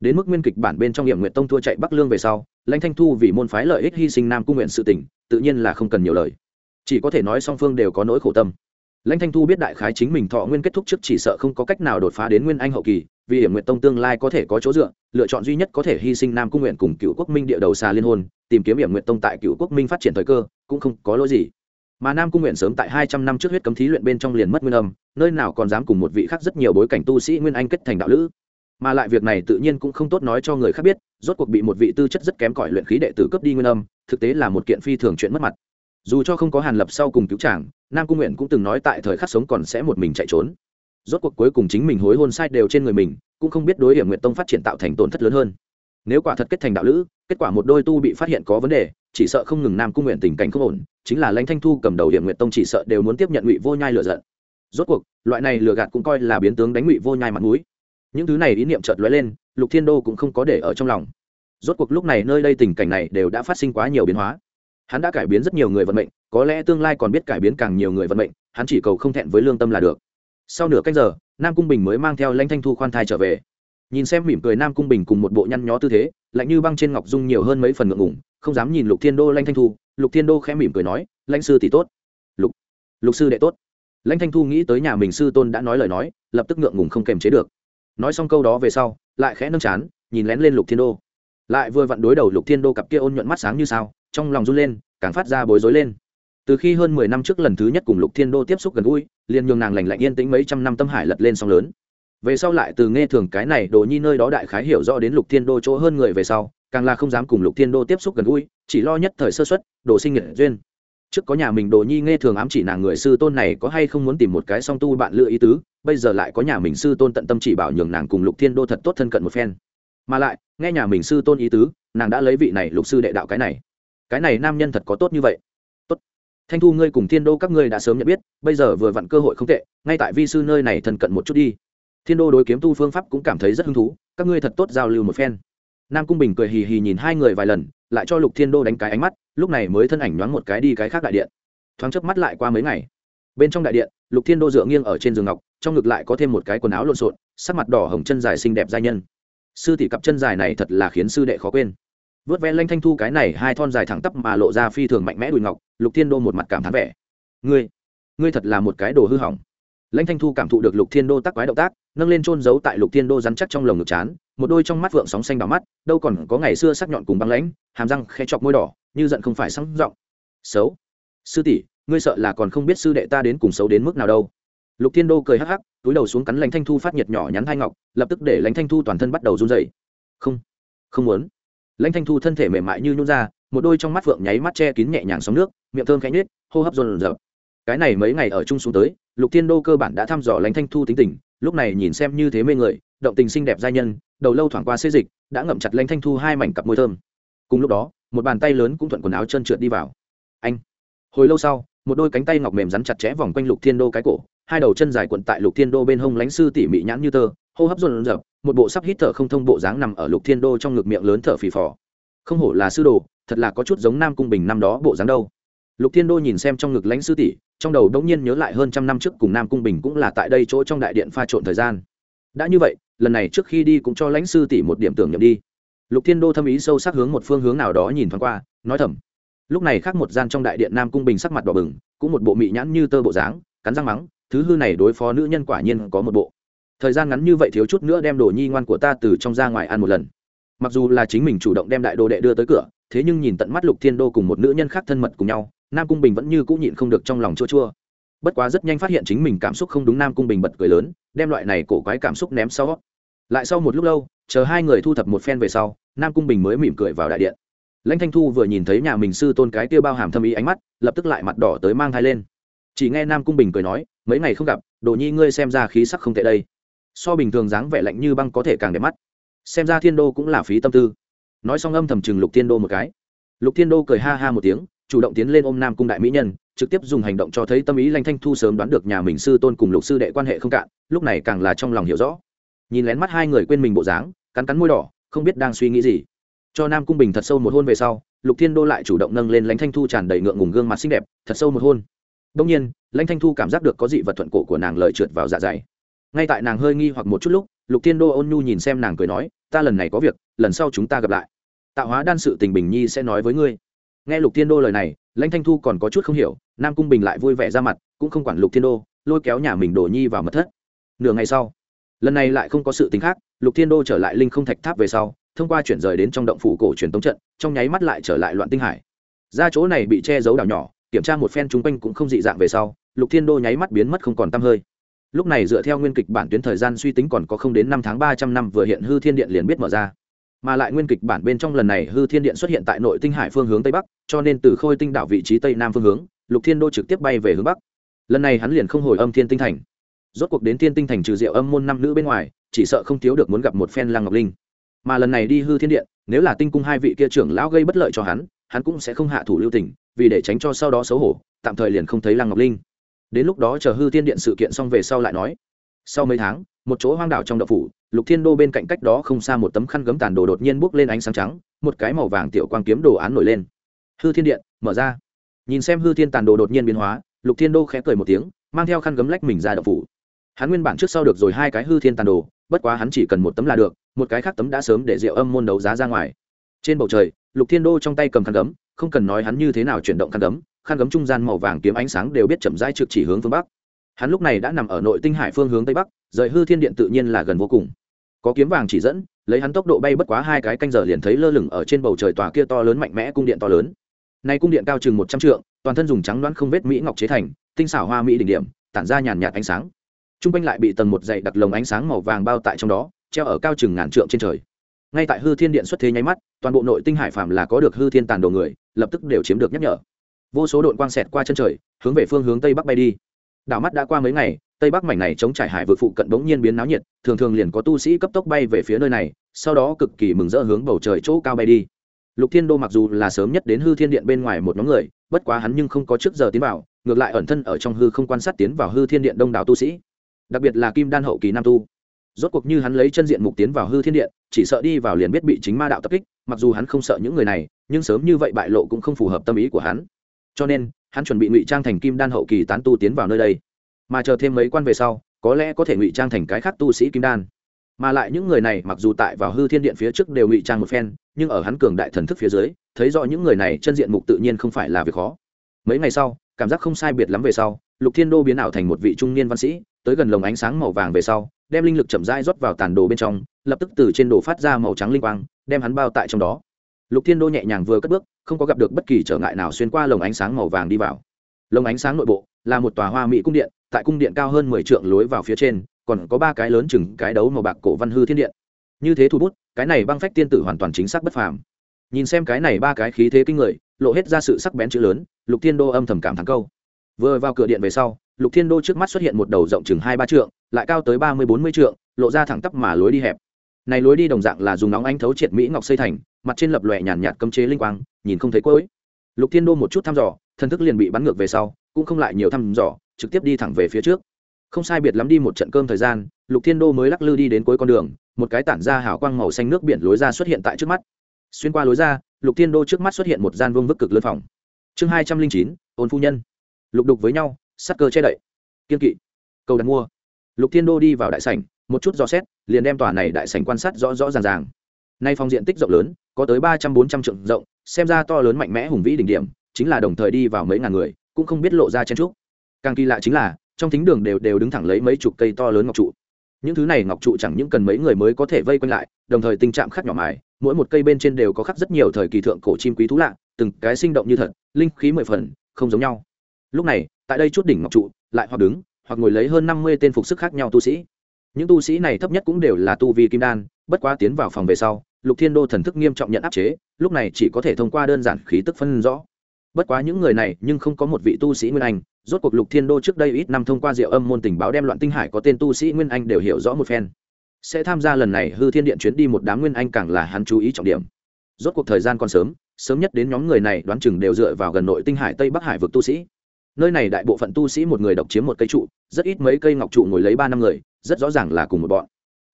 Đến mức nguyên kịch bản bên trong Tiệm Nguyệt tông thua chạy bắc lương về sau lãnh thanh thu vì môn phái lợi ích hy sinh nam cung nguyện sự tình, tự nhiên là không cần nhiều lời. Chỉ có thể nói song phương đều có nỗi khổ tâm. Lãnh thanh thu biết đại khái chính mình thọ nguyên kết thúc trước chỉ sợ không có cách nào đột phá đến nguyên anh hậu kỳ vì hiểm nguyện tông tương lai có thể có chỗ dựa, lựa chọn duy nhất có thể hy sinh nam cung nguyện cùng cựu quốc minh địa đầu xa liên hôn, tìm kiếm hiểm nguyện tông tại cựu quốc minh phát triển thời cơ, cũng không có lỗi gì. Mà nam cung nguyện sớm tại hai trăm năm trước huyết cấm thí luyện bên trong liền mất nguyên âm, nơi nào còn dám cùng một vị khác rất nhiều bối cảnh tu sĩ nguyên anh kết thành đạo lữ. Mà lại việc này tự nhiên cũng không tốt nói cho người khác biết, rốt cuộc bị một vị tư chất rất kém cỏi luyện khí đệ tử cấp đi nguyên âm, thực tế là một kiện phi thường chuyện mất mặt. Dù cho không có hàn lập sau cùng cứu chàng, nam cung nguyện cũng từng nói tại thời khắc sống còn sẽ một mình chạy trốn rốt cuộc cuối cùng chính mình hối hôn sai đều trên người mình, cũng không biết đối hiểm nguyện tông phát triển tạo thành tổn thất lớn hơn. Nếu quả thật kết thành đạo lữ, kết quả một đôi tu bị phát hiện có vấn đề, chỉ sợ không ngừng nam cung nguyện tình cảnh không ổn, chính là lãnh thanh thu cầm đầu hiểm nguyện tông chỉ sợ đều muốn tiếp nhận ngụy vô nhai lựa giận. Rốt cuộc, loại này lừa gạt cũng coi là biến tướng đánh ngụy vô nhai mặt mũi. Những thứ này ý niệm chợt lóe lên, lục thiên đô cũng không có để ở trong lòng. Rốt cuộc lúc này nơi đây tình cảnh này đều đã phát sinh quá nhiều biến hóa. Hắn đã cải biến rất nhiều người vận mệnh, có lẽ tương lai còn biết cải biến càng nhiều người vận mệnh, hắn chỉ cầu không thẹn với lương tâm là được sau nửa canh giờ, nam cung bình mới mang theo lãnh thanh thu khoan thai trở về. Nhìn xem mỉm cười nam cung bình cùng một bộ nhăn nhó tư thế, lạnh như băng trên ngọc dung nhiều hơn mấy phần ngượng ngủng không dám nhìn lục thiên đô, lãnh thanh thu. Lục thiên đô khẽ mỉm cười nói, lãnh sư tỷ tốt. Lục lục sư đệ tốt. Lãnh thanh thu nghĩ tới nhà mình sư tôn đã nói lời nói, lập tức ngượng ngùng không kềm chế được. Nói xong câu đó về sau, lại khẽ nâng chán, nhìn lén lên lục thiên đô. Lại vừa vặn đối đầu lục thiên đô cặp kia ôn nhuận mắt sáng như sao, trong lòng run lên, càng phát ra bối rối lên. Từ khi hơn mười năm trước lần thứ nhất cùng lục thiên đô tiếp xúc gần gũi liền nhường nàng lành lạnh yên tĩnh mấy trăm năm tâm hải lật lên sóng lớn. Về sau lại từ nghe thường cái này đồ nhi nơi đó đại khái hiểu rõ đến lục thiên đô chỗ hơn người về sau, càng là không dám cùng lục thiên đô tiếp xúc gần gũi, chỉ lo nhất thời sơ xuất đồ sinh nghiệt duyên. Trước có nhà mình đồ nhi nghe thường ám chỉ nàng người sư tôn này có hay không muốn tìm một cái song tu bạn lựa ý tứ, bây giờ lại có nhà mình sư tôn tận tâm chỉ bảo nhường nàng cùng lục thiên đô thật tốt thân cận một phen. Mà lại, nghe nhà mình sư tôn ý tứ, nàng đã lấy vị này lục sư đệ đạo cái này. Cái này nam nhân thật có tốt như vậy thanh thu ngươi cùng thiên đô các ngươi đã sớm nhận biết, bây giờ vừa vặn cơ hội không tệ, ngay tại vi sư nơi này thần cận một chút đi. Thiên đô đối kiếm tu phương pháp cũng cảm thấy rất hứng thú, các ngươi thật tốt giao lưu một phen. Nam cung bình cười hì hì nhìn hai người vài lần, lại cho lục thiên đô đánh cái ánh mắt, lúc này mới thân ảnh nhoáng một cái đi cái khác đại điện. Thoáng chớp mắt lại qua mấy ngày. Bên trong đại điện, lục thiên đô dựa nghiêng ở trên giường ngọc, trong ngực lại có thêm một cái quần áo lộn xộn, sắc mặt đỏ hồng chân dài xinh đẹp giai nhân. Sư tỷ cặp chân dài này thật là khiến sư đệ khó quên vớt ve lanh thanh thu cái này hai thon dài thẳng tắp mà lộ ra phi thường mạnh mẽ đùi ngọc, lục thiên đô một mặt cảm thán vẻ. Ngươi ngươi thật là một cái đồ hư hỏng. Lãnh thanh thu cảm thụ được lục thiên đô tắc quái động tác, nâng lên trôn giấu tại lục thiên đô rắn chắc trong lồng ngực chán, một đôi trong mắt vượng sóng xanh đỏ mắt, đâu còn có ngày xưa sắc nhọn cùng băng lãnh, hàm răng khe chọc môi đỏ, như giận không phải sáng giọng. Xấu, sư tỷ, ngươi sợ là còn không biết sư đệ ta đến cùng xấu đến mức nào đâu. Lục thiên đô cười hắc hắc, túi đầu xuống cắn lãnh thanh thu phát nhiệt nhỏ nhắn hai ngọc, lập tức để lãnh thanh thu toàn thân bắt đầu run dậy không không muốn lãnh thanh thu thân thể mềm mại như nhún ra, một đôi trong mắt phượng nháy mắt che kín nhẹ nhàng sóng nước, miệng thơm khẽ nhếch, hô hấp dồn dập cái này mấy ngày ở chung xuống tới, lục thiên đô cơ bản đã thăm dò lãnh thanh thu tính tình, lúc này nhìn xem như thế mê người, động tình xinh đẹp giai nhân, đầu lâu thoảng qua xê dịch, đã ngậm chặt lãnh thanh thu hai mảnh cặp môi thơm. Cùng lúc đó, một bàn tay lớn cũng thuận quần áo chân trượt đi vào. Anh, hồi lâu sau, một đôi cánh tay ngọc mềm rắn chặt chẽ vòng quanh lục thiên đô cái cổ, hai đầu chân dài quận tại lục thiên đô bên hông lãnh sư tỉ mị nhãn như tơ hô hấp dồn dập một bộ sắp hít thở không thông bộ dáng nằm ở lục thiên đô trong ngực miệng lớn thở phì phò. Không hổ là sư đồ, thật là có chút giống nam cung bình năm đó bộ dáng đâu. Lục thiên đô nhìn xem trong ngực lãnh sư tỷ, trong đầu đống nhiên nhớ lại hơn trăm năm trước cùng nam cung bình cũng là tại đây chỗ trong đại điện pha trộn thời gian. Đã như vậy, lần này trước khi đi cũng cho lãnh sư tỷ một điểm tưởng nhậm đi. Lục thiên đô thâm ý sâu sắc hướng một phương hướng nào đó nhìn thoáng qua, nói thầm. Lúc này khác một gian trong đại điện nam cung bình sắc mặt đỏ bừng, cũng một bộ mị nhãn như tơ bộ dáng, cắn răng mắng, thứ hư này đối phó nữ nhân quả nhiên có một bộ thời gian ngắn như vậy thiếu chút nữa đem đồ nhi ngoan của ta từ trong ra ngoài ăn một lần. Mặc dù là chính mình chủ động đem đại đồ đệ đưa tới cửa, thế nhưng nhìn tận mắt lục thiên đô cùng một nữ nhân khác thân mật cùng nhau, nam cung bình vẫn như cũng nhịn không được trong lòng chua chua. Bất quá rất nhanh phát hiện chính mình cảm xúc không đúng, nam cung bình bật cười lớn, đem loại này cổ quái cảm xúc ném sau. Lại sau một lúc lâu, chờ hai người thu thập một phen về sau, nam cung bình mới mỉm cười vào đại điện. Lãnh thanh thu vừa nhìn thấy nhà mình sư tôn cái kia bao hàm thâm ý ánh mắt, lập tức lại mặt đỏ tới mang thai lên. Chỉ nghe nam cung bình cười nói, mấy ngày không gặp, đồ nhi ngươi xem ra khí sắc không tệ đây so bình thường dáng vẻ lạnh như băng có thể càng đẹp mắt. Xem ra thiên đô cũng là phí tâm tư. Nói xong âm thầm chừng lục thiên đô một cái. Lục thiên đô cười ha ha một tiếng, chủ động tiến lên ôm nam cung đại mỹ nhân, trực tiếp dùng hành động cho thấy tâm ý lanh thanh thu sớm đoán được nhà mình sư tôn cùng lục sư đệ quan hệ không cạn, lúc này càng là trong lòng hiểu rõ. Nhìn lén mắt hai người quên mình bộ dáng, cắn cắn môi đỏ, không biết đang suy nghĩ gì. Cho nam cung bình thật sâu một hôn về sau, lục thiên đô lại chủ động nâng lên lãnh thanh thu tràn đầy ngượng ngùng gương mặt xinh đẹp, thật sâu một hôn. Đông nhiên lãnh thanh thu cảm giác được có dị vật thuận cổ của nàng lời trượt vào dạ dày ngay tại nàng hơi nghi hoặc một chút lúc, lục thiên đô ôn nhu nhìn xem nàng cười nói, ta lần này có việc, lần sau chúng ta gặp lại. Tạo hóa đan sự tình bình nhi sẽ nói với ngươi. Nghe lục thiên đô lời này, lãnh thanh thu còn có chút không hiểu, nam cung bình lại vui vẻ ra mặt, cũng không quản lục thiên đô, lôi kéo nhà mình đổ nhi vào mật thất. Nửa ngày sau, lần này lại không có sự tính khác, lục thiên đô trở lại linh không thạch tháp về sau, thông qua chuyển rời đến trong động phủ cổ truyền tống trận, trong nháy mắt lại trở lại loạn tinh hải. Ra chỗ này bị che giấu đảo nhỏ, kiểm tra một phen chung quanh cũng không dị dạng về sau, lục thiên đô nháy mắt biến mất không còn tăm hơi lúc này dựa theo nguyên kịch bản tuyến thời gian suy tính còn có không đến năm tháng ba trăm năm vừa hiện hư thiên điện liền biết mở ra. Mà lại nguyên kịch bản bên trong lần này hư thiên điện xuất hiện tại nội tinh hải phương hướng tây bắc, cho nên từ khôi tinh đảo vị trí tây nam phương hướng, lục thiên đô trực tiếp bay về hướng bắc. Lần này hắn liền không hồi âm thiên tinh thành. Rốt cuộc đến thiên tinh thành trừ diệu âm môn năm nữ bên ngoài, chỉ sợ không thiếu được muốn gặp một phen lăng ngọc linh. Mà lần này đi hư thiên điện, nếu là tinh cung hai vị kia trưởng lão gây bất lợi cho hắn hắn cũng sẽ không hạ thủ lưu tình, vì để tránh cho sau đó xấu hổ, tạm thời liền không thấy lăng ngọc linh đến lúc đó chờ hư thiên điện sự kiện xong về sau lại nói. Sau mấy tháng, một chỗ hoang đảo trong đậu phủ, lục thiên đô bên cạnh cách đó không xa một tấm khăn gấm tàn đồ đột nhiên bốc lên ánh sáng trắng, một cái màu vàng tiểu quang kiếm đồ án nổi lên. Hư thiên điện, mở ra. Nhìn xem hư thiên tàn đồ đột nhiên biến hóa, lục thiên đô khẽ cười một tiếng, mang theo khăn gấm lách mình ra đậu phủ. Hắn nguyên bản trước sau được rồi hai cái hư thiên tàn đồ, bất quá hắn chỉ cần một tấm là được, một cái khác tấm đã sớm để rượu âm môn đấu giá ra ngoài. Trên bầu trời, lục thiên đô trong tay cầm khăn gấm, không cần nói hắn như thế nào chuyển động khăn gấm khăn gấm trung gian màu vàng kiếm ánh sáng đều biết chậm rãi trực chỉ hướng phương bắc. Hắn lúc này đã nằm ở nội tinh hải phương hướng tây bắc, rời hư thiên điện tự nhiên là gần vô cùng. Có kiếm vàng chỉ dẫn, lấy hắn tốc độ bay bất quá hai cái canh giờ liền thấy lơ lửng ở trên bầu trời tòa kia to lớn mạnh mẽ cung điện to lớn. Nay cung điện cao chừng một trăm trượng, toàn thân dùng trắng đoán không vết mỹ ngọc chế thành, tinh xảo hoa mỹ đỉnh điểm, tản ra nhàn nhạt ánh sáng. T r u n g quanh lại bị tầng một dày đặc lồng ánh sáng màu vàng bao tại trong đó, treo ở cao chừng ngàn trượng trên trời. Ngay tại hư thiên điện xuất thế nháy mắt, toàn bộ nội tinh hải phạm là có được hư thiên tàn đồ người, lập tức đều chiếm được nhắc nhở vô số đội quang xẹt qua chân trời, hướng về phương hướng tây bắc bay đi. Đảo mắt đã qua mấy ngày, tây bắc mảnh này chống trải hải vượt phụ cận bỗng nhiên biến náo nhiệt, thường thường liền có tu sĩ cấp tốc bay về phía nơi này, sau đó cực kỳ mừng rỡ hướng bầu trời chỗ cao bay đi. Lục thiên đô mặc dù là sớm nhất đến hư thiên điện bên ngoài một nhóm người, bất quá hắn nhưng không có trước giờ tiến vào, ngược lại ẩn thân ở trong hư không quan sát tiến vào hư thiên điện đông đảo tu sĩ. Đặc biệt là kim đan hậu kỳ nam tu. Rốt cuộc như hắn lấy chân diện mục tiến vào hư thiên điện, chỉ sợ đi vào liền biết bị chính ma đạo tập kích, mặc dù hắn không sợ những người này, nhưng sớm như vậy bại lộ cũng không phù hợp tâm ý của hắn cho nên, hắn chuẩn bị ngụy trang thành kim đan hậu kỳ tán tu tiến vào nơi đây. Mà chờ thêm mấy quan về sau, có lẽ có thể ngụy trang thành cái khác tu sĩ kim đan. Mà lại những người này mặc dù tại vào hư thiên điện phía trước đều ngụy trang một phen, nhưng ở hắn cường đại thần thức phía dưới, thấy rõ những người này chân diện mục tự nhiên không phải là việc khó. Mấy ngày sau, cảm giác không sai biệt lắm về sau, lục thiên đô biến ảo thành một vị trung niên văn sĩ, tới gần lồng ánh sáng màu vàng về sau, đem linh lực chậm rãi rót vào tàn đồ bên trong, lập tức từ trên đồ phát ra màu trắng linh quang, đem hắn bao tại trong đó. Lục thiên đô nhẹ nhàng vừa cất bước không có gặp được bất kỳ trở ngại nào xuyên qua lồng ánh sáng màu vàng đi vào. Lồng ánh sáng nội bộ là một tòa hoa mỹ cung điện, tại cung điện cao hơn mười trượng lối vào phía trên, còn có ba cái lớn chừng cái đấu màu bạc cổ văn hư thiên điện. Như thế thu bút, cái này băng phách tiên tử hoàn toàn chính xác bất phàm. Nhìn xem cái này ba cái khí thế kinh người, lộ hết ra sự sắc bén chữ lớn, lục thiên đô âm thầm cảm thắng câu. Vừa vào cửa điện về sau, lục thiên đô trước mắt xuất hiện một đầu rộng chừng hai ba trượng, lại cao tới ba mươi bốn mươi trượng, lộ ra thẳng tắp mà lối đi hẹp. Này lối đi đồng dạng là dùng nóng ánh thấu triệt mỹ ngọc xây thành mặt trên lập lòe nhàn nhạt cấm chế linh quang, nhìn không thấy cuối. Lục thiên đô một chút thăm dò, thần thức liền bị bắn ngược về sau, cũng không lại nhiều thăm dò, trực tiếp đi thẳng về phía trước. Không sai biệt lắm đi một trận cơm thời gian, lục thiên đô mới lắc lư đi đến cuối con đường, một cái tản ra hào quang màu xanh nước biển lối ra xuất hiện tại trước mắt. Xuyên qua lối ra, lục thiên đô trước mắt xuất hiện một gian vương vức cực lân phòng. Chương hai trăm linh chín, ôn phu nhân. Lục đục với nhau, sắc cơ che đậy. Kiên kỵ. Cầu đặt mua. Lục thiên đô đi vào đại sảnh, một chút dò xét, liền đem tòa này đại sảnh quan sát rõ rõ ràng ràng. Nay phòng diện tích rộng lớn có tới ba trăm bốn trăm trượng rộng, xem ra to lớn mạnh mẽ hùng vĩ đỉnh điểm, chính là đồng thời đi vào mấy ngàn người, cũng không biết lộ ra chen trúc. Càng kỳ lạ chính là, trong thính đường đều đều đứng thẳng lấy mấy chục cây to lớn ngọc trụ. Những thứ này ngọc trụ chẳng những cần mấy người mới có thể vây quanh lại, đồng thời tình trạng khắc nhỏ mài, mỗi một cây bên trên đều có khắc rất nhiều thời kỳ thượng cổ chim quý thú lạ, từng cái sinh động như thật, linh khí mười phần, không giống nhau. Lúc này, tại đây chút đỉnh ngọc trụ, lại hoặc đứng, hoặc ngồi lấy hơn năm mươi tên phục sức khác nhau tu sĩ. Những tu sĩ này thấp nhất cũng đều là tu vi kim đan, bất quá tiến vào phòng về sau lục thiên đô thần thức nghiêm trọng nhận áp chế, lúc này chỉ có thể thông qua đơn giản khí tức phân rõ. Bất quá những người này nhưng không có một vị tu sĩ nguyên anh, rốt cuộc lục thiên đô trước đây ít năm thông qua diệu âm môn tình báo đem loạn tinh hải có tên tu sĩ nguyên anh đều hiểu rõ một phen. Sẽ tham gia lần này hư thiên điện chuyến đi một đám nguyên anh càng là hắn chú ý trọng điểm. Rốt cuộc thời gian còn sớm sớm nhất đến nhóm người này đoán chừng đều dựa vào gần nội tinh hải tây bắc hải vực tu sĩ. Nơi này đại bộ phận tu sĩ một người độc chiếm một cây trụ, rất ít mấy cây ngọc trụ ngồi lấy ba năm người, rất rõ ràng là cùng một bọn.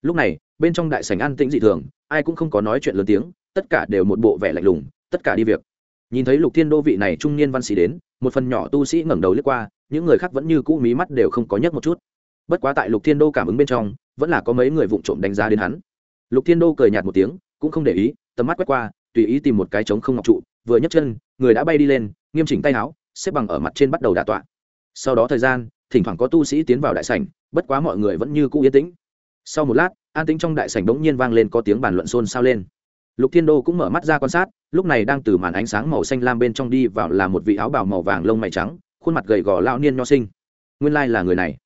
Lúc này bên trong đại sảnh an tĩnh dị thường, ai cũng không có nói chuyện lớn tiếng, tất cả đều một bộ vẻ lạnh lùng, tất cả đi việc. Nhìn thấy lục thiên đô vị này trung niên văn sĩ đến, một phần nhỏ tu sĩ ngẩng đầu lướt qua, những người khác vẫn như cũ mí mắt đều không có nhấc một chút. Bất quá tại lục thiên đô cảm ứng bên trong, vẫn là có mấy người vụng trộm đánh giá đến hắn. Lục thiên đô cười nhạt một tiếng, cũng không để ý, tầm mắt quét qua, tùy ý tìm một cái trống không ngọc trụ, vừa nhấc chân, người đã bay đi lên, nghiêm chỉnh tay áo, xếp bằng ở mặt trên bắt đầu đà tọa. Sau đó thời gian, thỉnh thoảng có tu sĩ tiến vào đại sảnh, bất quá mọi người vẫn như cũ yên tĩnh. Sau một lát an tĩnh trong đại sảnh bỗng nhiên vang lên có tiếng bàn luận xôn xao lên. Lục thiên đô cũng mở mắt ra quan sát, lúc này đang từ màn ánh sáng màu xanh lam bên trong đi vào là một vị áo bào màu vàng lông mày trắng, khuôn mặt gầy gò lao niên nho sinh. Nguyên lai là người này.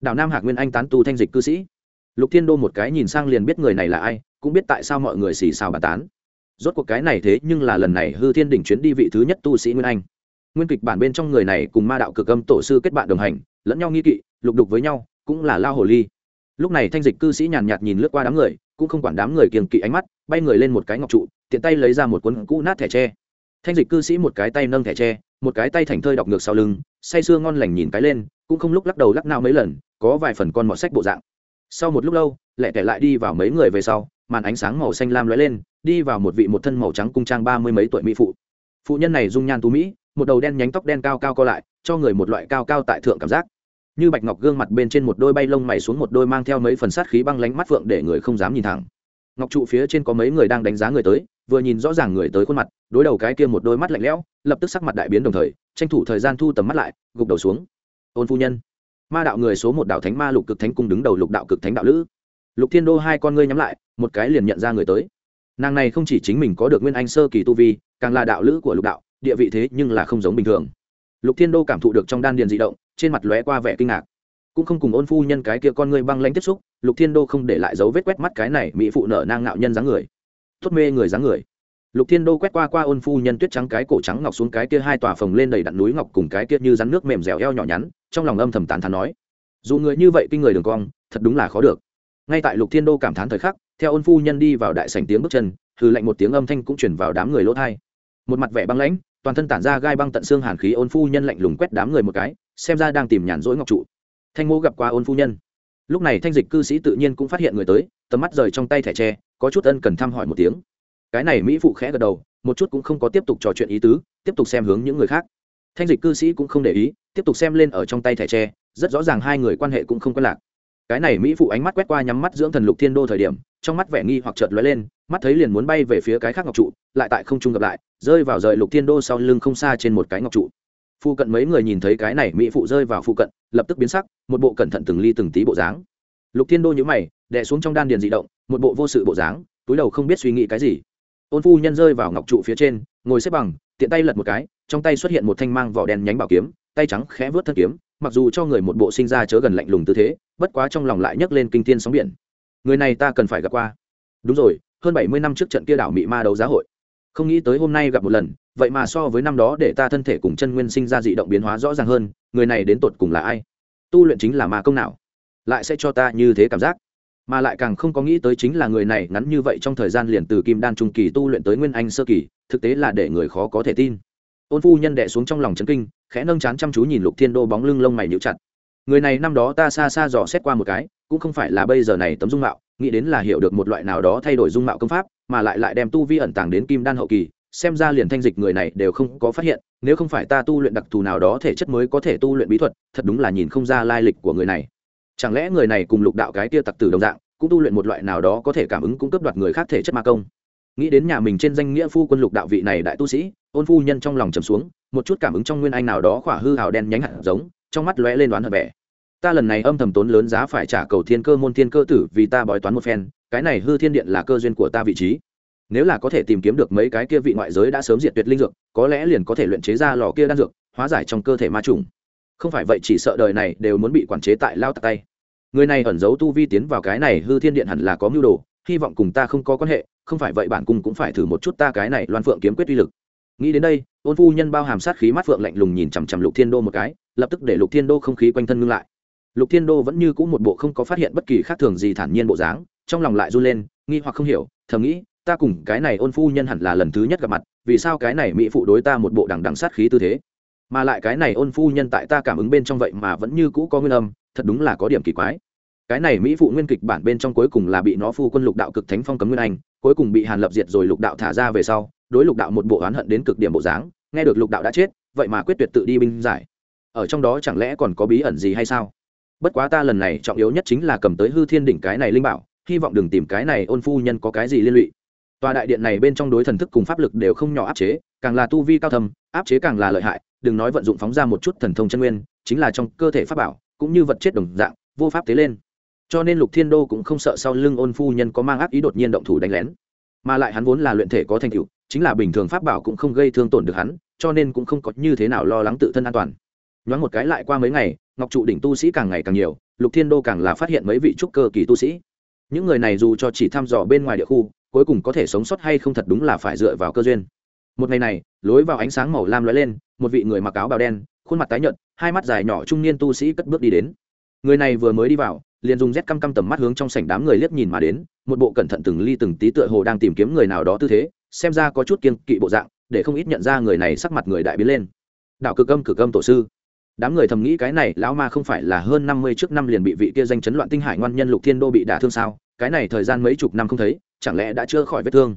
Đảo nam hạc nguyên anh tán tu thanh dịch cư sĩ. Lục thiên đô một cái nhìn sang liền biết người này là ai, cũng biết tại sao mọi người xì xào bàn tán. Rốt cuộc cái này thế nhưng là lần này hư thiên đỉnh chuyến đi vị thứ nhất tu sĩ nguyên anh. Nguyên kịch bản bên trong người này cùng ma đạo cực âm tổ sư kết bạn đồng hành, lẫn nhau nghi kỵ, lục đục với nhau, cũng là lao hồ ly lúc này thanh dịch cư sĩ nhàn nhạt nhìn lướt qua đám người, cũng không quản đám người kiềng kỵ ánh mắt, bay người lên một cái ngọc trụ, tiện tay lấy ra một cuốn cũ nát thẻ tre. Thanh dịch cư sĩ một cái tay nâng thẻ tre, một cái tay thành thơi đọc ngược sau lưng, say sưa ngon lành nhìn cái lên, cũng không lúc lắc đầu lắc nao mấy lần, có vài phần con mọt sách bộ dạng. Sau một lúc lâu, lẹ tẻ lại đi vào mấy người về sau, màn ánh sáng màu xanh lam lóe lên, đi vào một vị một thân màu trắng cung trang ba mươi mấy tuổi mỹ phụ. Phụ nhân này dung nhan tú mỹ, một đầu đen nhánh tóc đen cao cao co lại, cho người một loại cao cao tại thượng cảm giác như bạch ngọc gương mặt bên trên một đôi bay lông mày xuống một đôi mang theo mấy phần sát khí băng lánh mắt phượng để người không dám nhìn thẳng. Ngọc trụ phía trên có mấy người đang đánh giá người tới, vừa nhìn rõ ràng người tới khuôn mặt, đối đầu cái kia một đôi mắt lạnh lẽo, lập tức sắc mặt đại biến đồng thời, tranh thủ thời gian thu tầm mắt lại, gục đầu xuống. Ôn phu nhân, ma đạo người số một đạo thánh ma lục cực thánh cung đứng đầu lục đạo cực thánh đạo lữ. Lục thiên đô hai con ngươi nhắm lại, một cái liền nhận ra người tới. Nàng này không chỉ chính mình có được nguyên anh sơ kỳ tu vi, càng là đạo lữ của lục đạo, địa vị thế nhưng là không giống bình thường lục thiên đô cảm thụ được trong đan điền di động, trên mặt lóe qua vẻ kinh ngạc. Cũng không cùng ôn phu nhân cái kia con ngươi băng lanh tiếp xúc, lục thiên đô không để lại dấu vết quét mắt cái này mỹ phụ nở nang ngạo nhân dáng người. Thốt mê người dáng người. Lục thiên đô quét qua qua ôn phu nhân tuyết trắng cái cổ trắng ngọc xuống cái kia hai tòa phồng lên đầy đặn núi ngọc cùng cái kia như rắn nước mềm dẻo eo nhỏ nhắn, trong lòng âm thầm tán thán nói, dù người như vậy kinh người đường cong, thật đúng là khó được. Ngay tại lục thiên đô cảm thán thời khắc, theo ôn phu nhân đi vào đại sảnh tiếng bước chân, hừ lạnh một tiếng âm thanh cũng chuyển vào đám người lỗ thai. Một mặt vẻ băng lãnh toàn thân tản ra gai băng tận xương hàn khí ôn phu nhân lạnh lùng quét đám người một cái, xem ra đang tìm nhàn rỗi ngọc trụ. Thanh Ngô gặp qua ôn phu nhân. Lúc này thanh dịch cư sĩ tự nhiên cũng phát hiện người tới, tầm mắt rời trong tay thẻ tre, có chút ân cần thăm hỏi một tiếng. Cái này mỹ phụ khẽ gật đầu, một chút cũng không có tiếp tục trò chuyện ý tứ, tiếp tục xem hướng những người khác. Thanh dịch cư sĩ cũng không để ý, tiếp tục xem lên ở trong tay thẻ tre, rất rõ ràng hai người quan hệ cũng không quen lạc. Cái này mỹ phụ ánh mắt quét qua nhắm mắt dưỡng thần lục thiên đô thời điểm, trong mắt vẻ nghi hoặc chợt lóe lên mắt thấy liền muốn bay về phía cái khác ngọc trụ, lại tại không trung gặp lại, rơi vào rời lục thiên đô sau lưng không xa trên một cái ngọc trụ. Phụ cận mấy người nhìn thấy cái này mỹ phụ rơi vào phụ cận, lập tức biến sắc, một bộ cẩn thận từng ly từng tí bộ dáng. Lục thiên đô nhữ mày đẻ xuống trong đan điền dị động, một bộ vô sự bộ dáng, túi đầu không biết suy nghĩ cái gì. Ôn phu nhân rơi vào ngọc trụ phía trên, ngồi xếp bằng, tiện tay lật một cái, trong tay xuất hiện một thanh mang vỏ đen nhánh bảo kiếm, tay trắng khẽ vớt thân kiếm, mặc dù cho người một bộ sinh ra chớ gần lạnh lùng tư thế, bất quá trong lòng lại nhấc lên kinh thiên sóng biển. Người này ta cần phải gặp qua. Đúng rồi hơn bảy mươi năm trước trận kia đảo mị ma đấu giá hội. Không nghĩ tới hôm nay gặp một lần, vậy mà so với năm đó để ta thân thể cùng chân nguyên sinh ra dị động biến hóa rõ ràng hơn, người này đến tột cùng là ai? Tu luyện chính là ma công nào? Lại sẽ cho ta như thế cảm giác? Mà lại càng không có nghĩ tới chính là người này ngắn như vậy trong thời gian liền từ kim đan trung kỳ tu luyện tới nguyên anh sơ kỳ, thực tế là để người khó có thể tin. Ôn phu nhân đệ xuống trong lòng chấn kinh, khẽ nâng chán chăm chú nhìn lục thiên đô bóng lưng lông mày nhịu chặt. Người này năm đó ta xa xa dò xét qua một cái, cũng không phải là bây giờ này tấm dung mạo nghĩ đến là hiểu được một loại nào đó thay đổi dung mạo công pháp, mà lại lại đem tu vi ẩn tàng đến kim đan hậu kỳ, xem ra liền thanh dịch người này đều không có phát hiện, nếu không phải ta tu luyện đặc thù nào đó thể chất mới có thể tu luyện bí thuật, thật đúng là nhìn không ra lai lịch của người này. Chẳng lẽ người này cùng lục đạo cái tia tặc tử đồng dạng, cũng tu luyện một loại nào đó có thể cảm ứng cung cấp đoạt người khác thể chất ma công? Nghĩ đến nhà mình trên danh nghĩa phu quân lục đạo vị này đại tu sĩ, ôn phu nhân trong lòng trầm xuống, một chút cảm ứng trong nguyên anh nào đó khỏa hư hào đen nhánh hạt giống, trong mắt lóe lên đoán hận vẻ ta lần này âm thầm tốn lớn giá phải trả cầu thiên cơ môn thiên cơ tử vì ta bói toán một phen, cái này hư thiên điện là cơ duyên của ta vị trí. Nếu là có thể tìm kiếm được mấy cái kia vị ngoại giới đã sớm diệt tuyệt linh dược, có lẽ liền có thể luyện chế ra lò kia đan dược, hóa giải trong cơ thể ma trùng. Không phải vậy chỉ sợ đời này đều muốn bị quản chế tại lao tạc tay. Người này ẩn giấu tu vi tiến vào cái này hư thiên điện hẳn là có mưu đồ, hy vọng cùng ta không có quan hệ, không phải vậy bản cung cũng phải thử một chút ta cái này loan phượng kiếm quyết uy lực. Nghĩ đến đây, ôn phu nhân bao hàm sát khí mắt phượng lạnh lùng nhìn chằm chằm lục thiên đô một cái, lập tức để lục thiên đô không khí quanh thân ngưng lại lục thiên đô vẫn như c ũ một bộ không có phát hiện bất kỳ khác thường gì thản nhiên bộ dáng, trong lòng lại run lên, nghi hoặc không hiểu, thầm nghĩ, ta cùng cái này ôn phu nhân hẳn là lần thứ nhất gặp mặt, vì sao cái này mỹ phụ đối ta một bộ đằng đằng sát khí tư thế? Mà lại cái này ôn phu nhân tại ta cảm ứng bên trong vậy mà vẫn như cũ có nguyên âm, thật đúng là có điểm kỳ quái. Cái này mỹ phụ nguyên kịch bản bên trong cuối cùng là bị nó phu quân lục đạo cực thánh phong cấm nguyên anh, cuối cùng bị hàn lập diệt rồi lục đạo thả ra về sau, đối lục đạo một bộ oán hận đến cực điểm bộ dáng, nghe được lục đạo đã chết, vậy mà quyết tuyệt tự đi binh giải. Ở trong đó chẳng lẽ còn có bí ẩn gì hay sao? Bất quá ta lần này trọng yếu nhất chính là cầm tới hư thiên đỉnh cái này linh bảo, hy vọng đừng tìm cái này ôn phu nhân có cái gì liên lụy. Tòa đại điện này bên trong đối thần thức cùng pháp lực đều không nhỏ áp chế, càng là tu vi cao thầm áp chế càng là lợi hại, đừng nói vận dụng phóng ra một chút thần thông chân nguyên, chính là trong cơ thể pháp bảo, cũng như vật chết đồng dạng, vô pháp tế lên. Cho nên lục thiên đô cũng không sợ sau lưng ôn phu nhân có mang ác ý đột nhiên động thủ đánh lén. Mà lại hắn vốn là luyện thể có thành tựu, chính là bình thường pháp bảo cũng không gây thương tổn được hắn, cho nên cũng không có như thế nào lo lắng tự thân an toàn. Nhoáng một cái lại qua mấy ngày ngọc trụ đỉnh tu sĩ càng ngày càng nhiều, lục thiên đô càng là phát hiện mấy vị trúc cơ kỳ tu sĩ. Những người này dù cho chỉ thăm dò bên ngoài địa khu, cuối cùng có thể sống sót hay không thật đúng là phải dựa vào cơ duyên. Một ngày này, lối vào ánh sáng màu lam lóe lên, một vị người mặc áo bào đen, khuôn mặt tái nhợt, hai mắt dài nhỏ trung niên tu sĩ cất bước đi đến. Người này vừa mới đi vào, liền dùng rét căm căm tầm mắt hướng trong sảnh đám người liếc nhìn mà đến, một bộ cẩn thận từng ly từng tí tựa hồ đang tìm kiếm người nào đó tư thế, xem ra có chút kiên kỵ bộ dạng, để không ít nhận ra người này sắc mặt người đại biến lên. Đạo cực âm cực âm tổ sư đám người thầm nghĩ cái này lão ma không phải là hơn năm mươi trước năm liền bị vị kia danh chấn loạn tinh hải ngoan nhân lục thiên đô bị đả thương sao? Cái này thời gian mấy chục năm không thấy, chẳng lẽ đã chưa khỏi vết thương?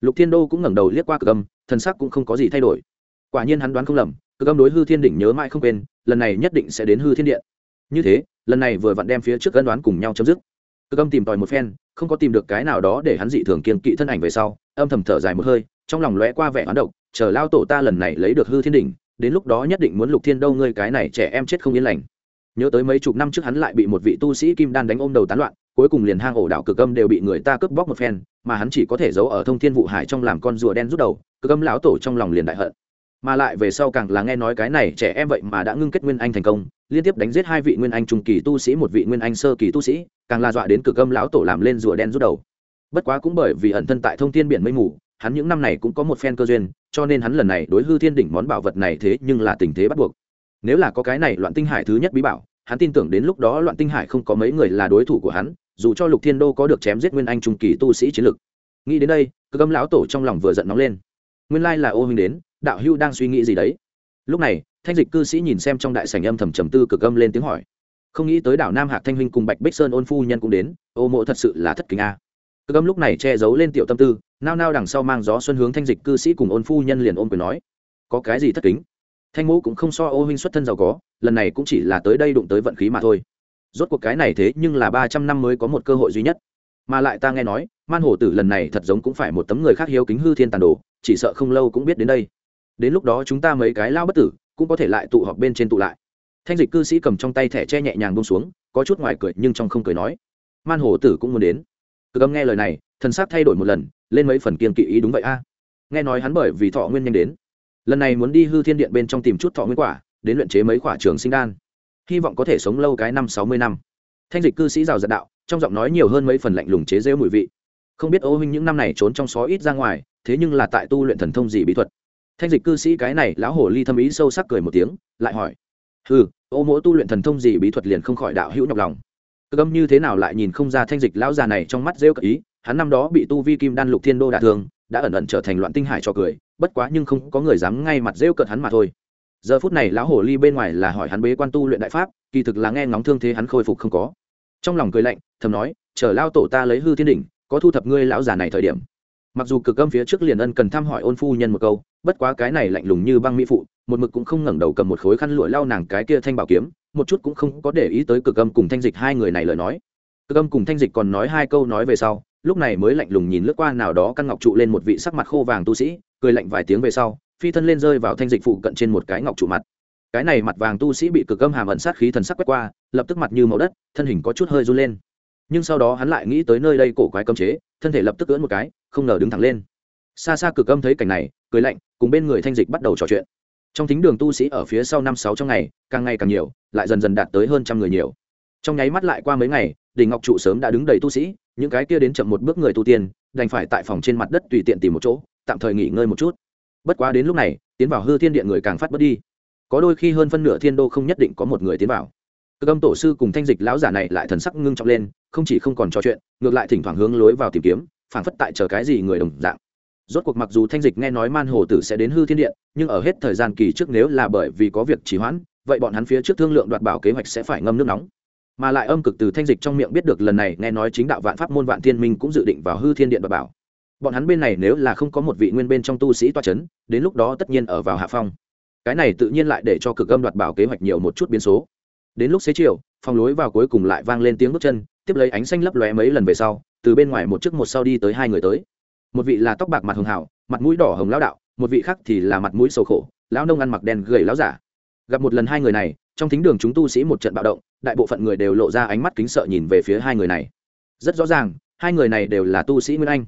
Lục thiên đô cũng ngẩng đầu liếc qua cực âm, thần sắc cũng không có gì thay đổi. Quả nhiên hắn đoán không lầm, cực âm đối hư thiên đỉnh nhớ mãi không quên, lần này nhất định sẽ đến hư thiên điện. Như thế, lần này vừa vặn đem phía trước ân đoán cùng nhau chấm dứt. Cực âm tìm tòi một phen, không có tìm được cái nào đó để hắn dị thường kiên kỵ thân ảnh về sau, âm thầm thở dài một hơi, trong lòng lóe qua vẻ hoán độc, chờ lao tổ ta lần này lấy được hư thiên đỉnh đến lúc đó nhất định muốn lục thiên đâu ngươi cái này trẻ em chết không yên lành. Nhớ tới mấy chục năm trước hắn lại bị một vị tu sĩ kim đan đánh ôm đầu tán loạn, cuối cùng liền hang ổ đảo cực âm đều bị người ta cướp bóc một phen, mà hắn chỉ có thể giấu ở thông thiên vụ hải trong làm con rùa đen rút đầu, cực âm lão tổ trong lòng liền đại hận. Mà lại về sau càng là nghe nói cái này trẻ em vậy mà đã ngưng kết nguyên anh thành công, liên tiếp đánh giết hai vị nguyên anh trung kỳ tu sĩ, một vị nguyên anh sơ kỳ tu sĩ, càng là dọa đến cực âm lão tổ làm lên rùa đen rút đầu. Bất quá cũng bởi vì ẩn thân tại thông thiên biển mây mù hắn những năm này cũng có một phen cơ duyên, cho nên hắn lần này đối hư thiên đỉnh món bảo vật này thế nhưng là tình thế bắt buộc. Nếu là có cái này loạn tinh hải thứ nhất bí bảo, hắn tin tưởng đến lúc đó loạn tinh hải không có mấy người là đối thủ của hắn, dù cho lục thiên đô có được chém giết nguyên anh trung kỳ tu sĩ chiến lực. Nghĩ đến đây, cơ cấm lão tổ trong lòng vừa giận nóng lên. Nguyên lai là ô huynh đến, đạo hưu đang suy nghĩ gì đấy? Lúc này, thanh dịch cư sĩ nhìn xem trong đại sảnh âm thầm trầm tư cực âm lên tiếng hỏi. Không nghĩ tới đảo nam hạc thanh huynh cùng bạch bích sơn ôn phu nhân cũng đến, ô mộ thật sự là thất kính a cực âm lúc này che giấu lên tiểu tâm tư, nao nao đằng sau mang gió xuân hướng thanh dịch cư sĩ cùng ôn phu nhân liền ôm quyền nói, có cái gì thất kính? Thanh mũ cũng không so ô huynh xuất thân giàu có, lần này cũng chỉ là tới đây đụng tới vận khí mà thôi. Rốt cuộc cái này thế nhưng là ba trăm năm mới có một cơ hội duy nhất. Mà lại ta nghe nói, man hổ tử lần này thật giống cũng phải một tấm người khác hiếu kính hư thiên tàn đồ, chỉ sợ không lâu cũng biết đến đây. Đến lúc đó chúng ta mấy cái lao bất tử, cũng có thể lại tụ họp bên trên tụ lại. Thanh dịch cư sĩ cầm trong tay thẻ che nhẹ nhàng bông xuống, có chút ngoài cười nhưng trong không cười nói, man hổ tử cũng muốn đến cực âm nghe lời này thần sắc thay đổi một lần, lên mấy phần kiên kỵ ý đúng vậy a. Nghe nói hắn bởi vì thọ nguyên nhanh đến. Lần này muốn đi hư thiên điện bên trong tìm chút thọ nguyên quả, đến luyện chế mấy quả trường sinh đan. Hy vọng có thể sống lâu cái năm sáu mươi năm. Thanh dịch cư sĩ rào giật đạo, trong giọng nói nhiều hơn mấy phần lạnh lùng chế rêu mùi vị. Không biết ô huynh những năm này trốn trong xó ít ra ngoài, thế nhưng là tại tu luyện thần thông gì bí thuật. Thanh dịch cư sĩ cái này, lão hổ ly thâm ý sâu sắc cười một tiếng, lại hỏi. Ừ ô mỗi tu luyện thần thông gì bí thuật liền không khỏi đạo hữu nhọc lòng cực âm như thế nào lại nhìn không ra thanh dịch lão già này trong mắt rêu cờ ý, hắn năm đó bị tu vi kim đan lục thiên đô đả thương, đã ẩn ẩn trở thành loạn tinh hải cho cười, bất quá nhưng không có người dám ngay mặt rêu cợt hắn mà thôi. Giờ phút này lão hồ ly bên ngoài là hỏi hắn bế quan tu luyện đại pháp, kỳ thực là nghe ngóng thương thế hắn khôi phục không có. Trong lòng cười lạnh, thầm nói, chờ lao tổ ta lấy hư thiên đỉnh, có thu thập ngươi lão già này thời điểm. Mặc dù cực âm phía trước liền ân cần thăm hỏi ôn phu nhân một câu, bất quá cái này lạnh lùng như băng mỹ phụ, một mực cũng không ngẩng đầu cầm một khối khăn lụa lau nàng cái kia thanh bảo kiếm một chút cũng không có để ý tới cực âm cùng thanh dịch hai người này lời nói. Cực âm cùng thanh dịch còn nói hai câu nói về sau, lúc này mới lạnh lùng nhìn lướt qua nào đó căn ngọc trụ lên một vị sắc mặt khô vàng tu sĩ, cười lạnh vài tiếng về sau, phi thân lên rơi vào thanh dịch phụ cận trên một cái ngọc trụ mặt. Cái này mặt vàng tu sĩ bị cực âm hàm ẩn sát khí thần sắc quét qua, lập tức mặt như màu đất, thân hình có chút hơi run lên. Nhưng sau đó hắn lại nghĩ tới nơi đây cổ quái cấm chế, thân thể lập tức cưỡn một cái, không ngờ đứng thẳng lên. Xa xa cực âm thấy cảnh này, cười lạnh, cùng bên người thanh dịch bắt đầu trò chuyện trong thính đường tu sĩ ở phía sau năm sáu trong ngày, càng ngày càng nhiều, lại dần dần đạt tới hơn trăm người nhiều. Trong nháy mắt lại qua mấy ngày, đỉnh ngọc trụ sớm đã đứng đầy tu sĩ, những cái kia đến chậm một bước người tu tiên, đành phải tại phòng trên mặt đất tùy tiện tìm một chỗ, tạm thời nghỉ ngơi một chút. Bất quá đến lúc này, tiến vào hư thiên điện người càng phát bớt đi. Có đôi khi hơn phân nửa thiên đô không nhất định có một người tiến vào. Cơ âm tổ sư cùng thanh dịch lão giả này lại thần sắc ngưng trọng lên, không chỉ không còn trò chuyện, ngược lại thỉnh thoảng hướng lối vào tìm kiếm, phảng phất tại chờ cái gì người đồng dạng rốt cuộc mặc dù thanh dịch nghe nói man hồ tử sẽ đến hư thiên điện, nhưng ở hết thời gian kỳ trước nếu là bởi vì có việc trì hoãn, vậy bọn hắn phía trước thương lượng đoạt bảo kế hoạch sẽ phải ngâm nước nóng. Mà lại âm cực từ thanh dịch trong miệng biết được lần này nghe nói chính đạo vạn pháp môn vạn thiên minh cũng dự định vào hư thiên điện đoạt bảo. Bọn hắn bên này nếu là không có một vị nguyên bên trong tu sĩ toa c h ấ n đến lúc đó tất nhiên ở vào hạ phong. Cái này tự nhiên lại để cho cực âm đoạt bảo kế hoạch nhiều một chút biến số. Đến lúc xế chiều, phòng lối vào cuối cùng lại vang lên tiếng bước chân, tiếp lấy ánh xanh lấp lóe mấy lần về sau, từ bên ngoài một chiếc một sau đi tới hai người tới một vị là tóc bạc mặt hường hảo mặt mũi đỏ hồng lao đạo, một vị khác thì là mặt mũi sầu khổ, lão nông ăn mặc đen gầy lão giả. Gặp một lần hai người này, trong thính đường chúng tu sĩ một trận bạo động, đại bộ phận người đều lộ ra ánh mắt kính sợ nhìn về phía hai người này. Rất rõ ràng, hai người này đều là tu sĩ nguyên anh.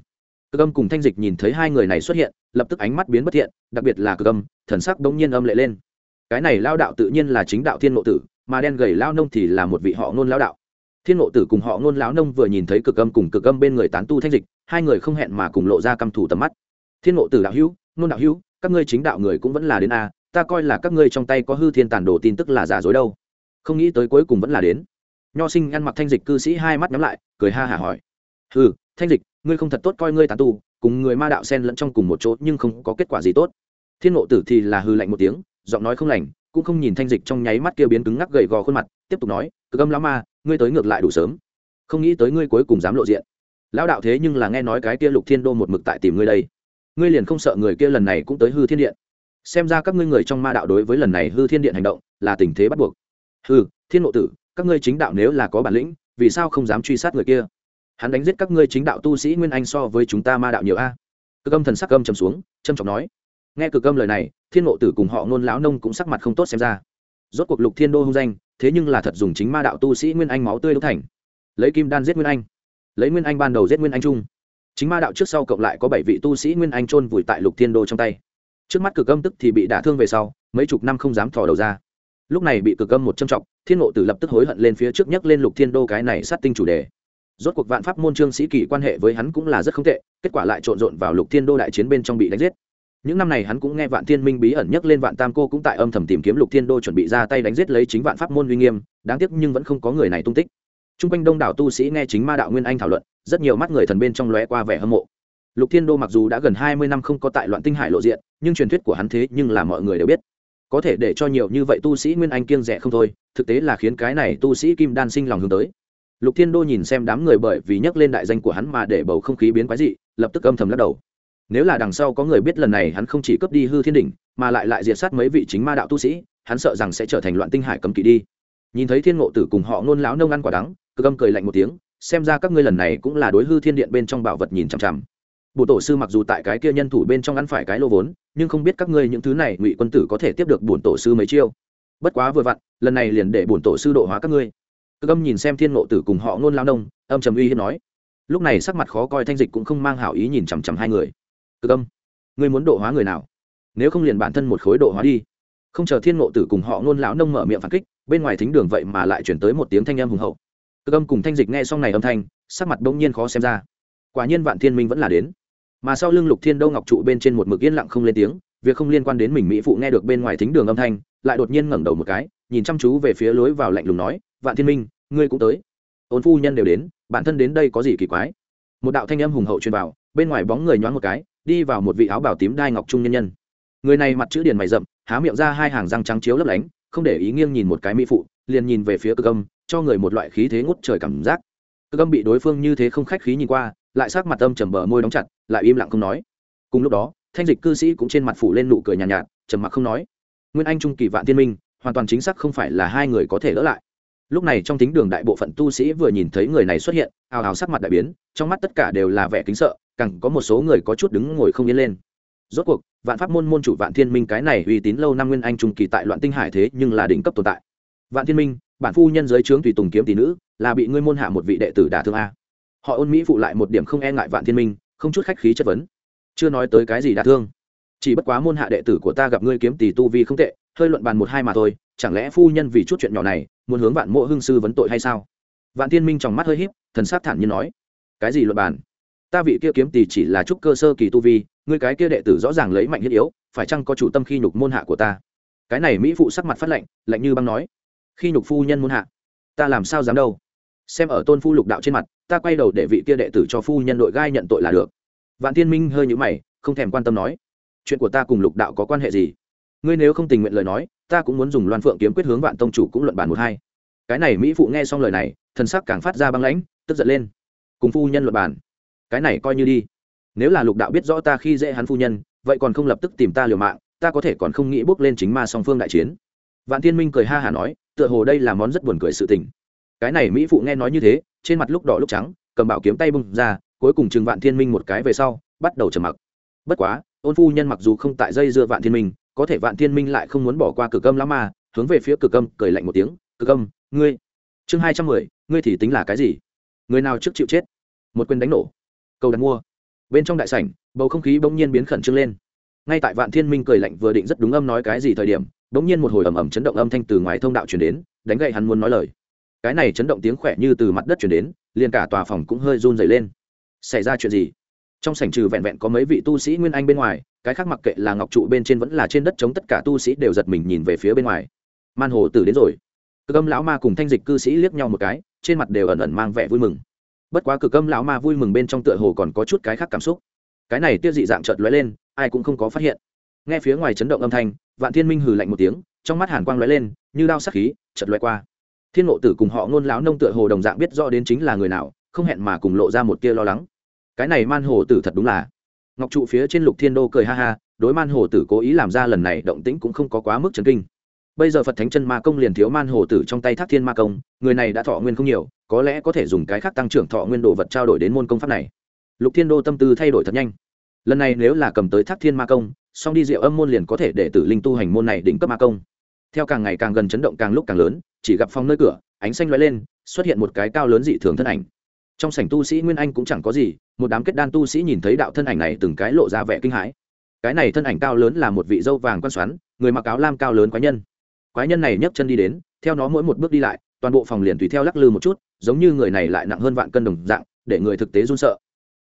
Cực âm cùng thanh dịch nhìn thấy hai người này xuất hiện, lập tức ánh mắt biến bất thiện, đặc biệt là cực âm, thần sắc đ n g nhiên âm lệ lên. Cái này lao đạo tự nhiên là chính đạo thiên ngộ tử, mà đen gầy lao nông thì là một vị họ ngôn lao đạo. Thiên ngộ tử cùng họ ngôn lão nông vừa nhìn thấy cực âm cùng cực âm bên người tán tu thanh dịch hai người không hẹn mà cùng lộ ra căm thủ tầm mắt. Thiên ngộ tử đạo hữu, nôn đạo hữu, các ngươi chính đạo người cũng vẫn là đến a, ta coi là các ngươi trong tay có hư thiên tàn đồ tin tức là giả dối đâu. Không nghĩ tới cuối cùng vẫn là đến. Nho sinh ăn mặc thanh dịch cư sĩ hai mắt nhắm lại, cười ha hả hỏi. Hư thanh dịch, ngươi không thật tốt coi ngươi tán tu, cùng người ma đạo sen lẫn trong cùng một chỗ nhưng không có kết quả gì tốt. Thiên ngộ tử thì là hư lạnh một tiếng, giọng nói không lành, cũng không nhìn thanh dịch trong nháy mắt kia biến cứng ngắc gầy gò khuôn mặt, tiếp tục nói, cực âm lão ma, ngươi tới ngược lại đủ sớm. Không nghĩ tới ngươi cuối cùng dám lộ diện lão đạo thế nhưng là nghe nói cái kia lục thiên đô một mực tại tìm ngươi đây. Ngươi liền không sợ người kia lần này cũng tới hư thiên điện? Xem ra các ngươi người trong ma đạo đối với lần này hư thiên điện hành động là tình thế bắt buộc. Hư thiên ngộ tử, các ngươi chính đạo nếu là có bản lĩnh, vì sao không dám truy sát người kia? Hắn đánh giết các ngươi chính đạo tu sĩ nguyên anh so với chúng ta ma đạo nhiều a. Cực âm thần sắc âm trầm xuống, trầm trọng nói. Nghe cực âm lời này, thiên ngộ tử cùng họ ngôn lão nông cũng sắc mặt không tốt xem ra. Rốt cuộc lục thiên đô hung danh, thế nhưng là thật dùng chính ma đạo tu sĩ nguyên anh máu tươi đấu thành. Lấy kim đan giết nguyên anh lấy nguyên anh ban đầu giết nguyên anh trung chính ma đạo trước sau cộng lại có bảy vị tu sĩ nguyên anh chôn vùi tại lục thiên đô trong tay. Trước mắt cực âm tức thì bị đả thương về sau, mấy chục năm không dám thò đầu ra. Lúc này bị cực âm một châm trọng, thiên ngộ tử lập tức hối hận lên phía trước nhấc lên lục thiên đô cái này sát tinh chủ đề. Rốt cuộc vạn pháp môn trương sĩ kỳ quan hệ với hắn cũng là rất không tệ, kết quả lại trộn rộn vào lục thiên đô đại chiến bên trong bị đánh giết. Những năm này hắn cũng nghe vạn thiên minh bí ẩn nhất lên vạn tam cô cũng tại âm thầm tìm kiếm lục thiên đô chuẩn bị ra tay đánh giết lấy chính vạn pháp môn uy nghiêm, đáng tiếc nhưng vẫn không có người này tung tích t r u n g quanh đông đảo tu sĩ nghe chính ma đạo nguyên anh thảo luận, rất nhiều mắt người thần bên trong lóe qua vẻ hâm mộ. Lục thiên đô mặc dù đã gần hai mươi năm không có tại loạn tinh hải lộ diện, nhưng truyền thuyết của hắn thế nhưng là mọi người đều biết. Có thể để cho nhiều như vậy tu sĩ nguyên anh kiêng rẻ không thôi, thực tế là khiến cái này tu sĩ kim đan sinh lòng hướng tới. Lục thiên đô nhìn xem đám người bởi vì nhắc lên đại danh của hắn mà để bầu không khí biến quái dị, lập tức âm thầm lắc đầu. Nếu là đằng sau có người biết lần này hắn không chỉ cướp đi hư thiên đỉnh, mà lại lại diệt sát mấy vị chính ma đạo tu sĩ, hắn sợ rằng sẽ trở thành loạn tinh hải cấm kỵ đi. Nhìn thấy thiên ngộ tử cùng họ ngôn láo nông ăn quả đắng cơ gâm cười lạnh một tiếng xem ra các ngươi lần này cũng là đối hư thiên điện bên trong bảo vật nhìn chằm chằm. Bộ tổ sư mặc dù tại cái kia nhân thủ bên trong ăn phải cái lô vốn nhưng không biết các ngươi những thứ này ngụy quân tử có thể tiếp được bổn tổ sư mấy chiêu. Bất quá vừa vặn lần này liền để bổn tổ sư độ hóa các ngươi. Cơ gâm nhìn xem thiên ngộ tử cùng họ ngôn lao nông âm trầm uy hiếp nói. Lúc này sắc mặt khó coi thanh dịch cũng không mang hảo ý nhìn chằm chằm hai người. Cơ gâm, ngươi muốn độ hóa người nào? Nếu không liền bản thân một khối độ hóa đi. Không chờ thiên ngộ tử cùng họ ngôn lão nông mở miệng phản kích bên ngoài thính đường vậy mà lại chuyển tới một tiếng thanh âm hùng hậu cực âm cùng thanh dịch nghe xong này âm thanh, sắc mặt bỗng nhiên khó xem ra. Quả nhiên vạn thiên minh vẫn là đến. Mà sau lưng lục thiên đâu ngọc trụ bên trên một mực yên lặng không lên tiếng, việc không liên quan đến mình mỹ phụ nghe được bên ngoài thính đường âm thanh, lại đột nhiên ngẩng đầu một cái, nhìn chăm chú về phía lối vào lạnh lùng nói, vạn thiên minh, ngươi cũng tới. Ôn phu nhân đều đến, bản thân đến đây có gì kỳ quái? Một đạo thanh âm hùng hậu truyền vào, bên ngoài bóng người nhoáng một cái, đi vào một vị áo bảo tím đai ngọc trung nhân nhân. Người này mặt chữ điền mày rậm, há miệng ra hai hàng răng trắng chiếu lấp lánh, không để ý nghiêng nhìn một cái mỹ phụ liền nhìn về phía cực âm cho người một loại khí thế ngút trời cảm giác. Cực âm bị đối phương như thế không khách khí nhìn qua lại sát mặt âm trầm bờ môi đóng chặt lại im lặng không nói. Cùng lúc đó thanh dịch cư sĩ cũng trên mặt phủ lên nụ cười nhàn nhạt, nhạt trầm mặc không nói. Nguyên anh trung kỳ vạn tiên minh hoàn toàn chính xác không phải là hai người có thể lỡ lại. Lúc này trong tính đường đại bộ phận tu sĩ vừa nhìn thấy người này xuất hiện ào ào sắc mặt đại biến trong mắt tất cả đều là vẻ kính sợ càng có một số người có chút đứng ngồi không yên lên. Rốt cuộc vạn pháp môn môn chủ vạn thiên minh cái này uy tín lâu năm nguyên anh trung kỳ tại loạn tinh hải thế nhưng là đỉnh cấp tồn tại vạn thiên minh, bản phu nhân giới trướng tùy tùng kiếm tỷ nữ, là bị ngươi môn hạ một vị đệ tử đả thương a. Họ ôn mỹ phụ lại một điểm không e ngại vạn thiên minh, không chút khách khí chất vấn. Chưa nói tới cái gì đả thương. Chỉ bất quá môn hạ đệ tử của ta gặp ngươi kiếm tỷ tu vi không tệ, hơi luận bàn một hai mà thôi, chẳng lẽ phu nhân vì chút chuyện nhỏ này, muốn hướng vạn mộ hương sư vấn tội hay sao? Vạn Thiên minh trong mắt hơi híp, thần sát thản nhiên nói. Cái gì luận bàn? Ta vị kia kiếm tỷ chỉ là chút cơ sơ kỳ tu vi, ngươi cái kia đệ tử rõ ràng lấy mạnh thiết yếu, phải chăng có chủ tâm khi nhục môn hạ của ta? Cái này mỹ phụ sắc mặt phát lạnh lạnh như băng nói khi nhục phu nhân muốn hạ. Ta làm sao dám đâu? Xem ở tôn phu lục đạo trên mặt, ta quay đầu để vị kia đệ tử cho phu nhân đội gai nhận tội là được. Vạn tiên minh hơi nhũ mày, không thèm quan tâm nói, chuyện của ta cùng lục đạo có quan hệ gì? Ngươi nếu không tình nguyện lời nói, ta cũng muốn dùng loan phượng kiếm quyết hướng vạn tông chủ cũng luận bàn một hai. Cái này mỹ phụ nghe xong lời này, thần sắc càng phát ra băng lãnh, tức giận lên. Cùng phu nhân luận bàn? Cái này coi như đi. Nếu là lục đạo biết rõ ta khi dễ hắn phu nhân, vậy còn không lập tức tìm ta liều mạng, ta có thể còn không nghĩ bước lên chính ma song phương đại chiến vạn thiên minh cười ha hả nói, tựa hồ đây là món rất buồn cười sự tình. Cái này mỹ phụ nghe nói như thế, trên mặt lúc đỏ lúc trắng, cầm bảo kiếm tay bung ra, cuối cùng chừng vạn thiên minh một cái về sau, bắt đầu trầm mặc. Bất quá, ôn phu nhân mặc dù không tại dây dưa vạn thiên minh, có thể vạn thiên minh lại không muốn bỏ qua cửa cơm lắm mà, hướng về phía cửa cơm cười lạnh một tiếng cửa cơm ngươi, chương hai trăm mười, ngươi thì tính là cái gì? Người nào trước chịu chết? Một quyền đánh nổ. Cầu đặt mua. Bên trong đại sảnh, bầu không khí bỗng nhiên biến khẩn trương lên. Ngay tại vạn thiên minh cười lạnh vừa định rất đúng âm nói cái gì thời điểm bỗng nhiên một hồi ầm ầm chấn động âm thanh từ ngoài thông đạo truyền đến, đánh gậy hắn muốn nói lời. Cái này chấn động tiếng khỏe như từ mặt đất truyền đến, liền cả tòa phòng cũng hơi run rẩy lên. Xảy ra chuyện gì? Trong sảnh trừ vẹn vẹn có mấy vị tu sĩ nguyên anh bên ngoài, cái khác mặc kệ là ngọc trụ bên trên vẫn là trên đất chống tất cả tu sĩ đều giật mình nhìn về phía bên ngoài. Man hồ tử đến rồi. Cực âm lão ma cùng thanh dịch cư sĩ liếc nhau một cái, trên mặt đều ẩn ẩn mang vẻ vui mừng. Bất quá cực âm lão ma vui mừng bên trong tựa hồ còn có chút cái khác cảm xúc. Cái này tiêu dị dạng chợt lóe lên, ai cũng không có phát hiện. Nghe phía ngoài chấn động âm thanh vạn thiên minh hừ lạnh một tiếng, trong mắt hàn quang lóe lên, như đao sắc khí, chợt lóe qua. Thiên ngộ tử cùng họ ngôn láo nông tựa hồ đồng dạng biết rõ đến chính là người nào, không hẹn mà cùng lộ ra một tia lo lắng. Cái này man hồ tử thật đúng là. Ngọc trụ phía trên lục thiên đô cười ha ha, đối man hồ tử cố ý làm ra lần này động tĩnh cũng không có quá mức chấn kinh. Bây giờ phật thánh chân ma công liền thiếu man hồ tử trong tay thác thiên ma công, người này đã thọ nguyên không nhiều, có lẽ có thể dùng cái khác tăng trưởng thọ nguyên đồ vật trao đổi đến môn công pháp này. Lục thiên đô tâm tư thay đổi thật nhanh. Lần này nếu là cầm tới thác thiên ma công song đi diệu âm môn liền có thể để tử linh tu hành môn này đỉnh cấp ma công. Theo càng ngày càng gần chấn động càng lúc càng lớn, chỉ gặp phong nơi cửa, ánh xanh lóe lên, xuất hiện một cái cao lớn dị thường thân ảnh. Trong sảnh tu sĩ nguyên anh cũng chẳng có gì, một đám kết đan tu sĩ nhìn thấy đạo thân ảnh này từng cái lộ ra vẻ kinh hãi. Cái này thân ảnh cao lớn là một vị dâu vàng quan xoắn, người mặc áo lam cao lớn quái nhân. Quái nhân này nhấc chân đi đến, theo nó mỗi một bước đi lại, toàn bộ phòng liền tùy theo lắc lư một chút, giống như người này lại nặng hơn vạn cân đồng dạng, để người thực tế run sợ.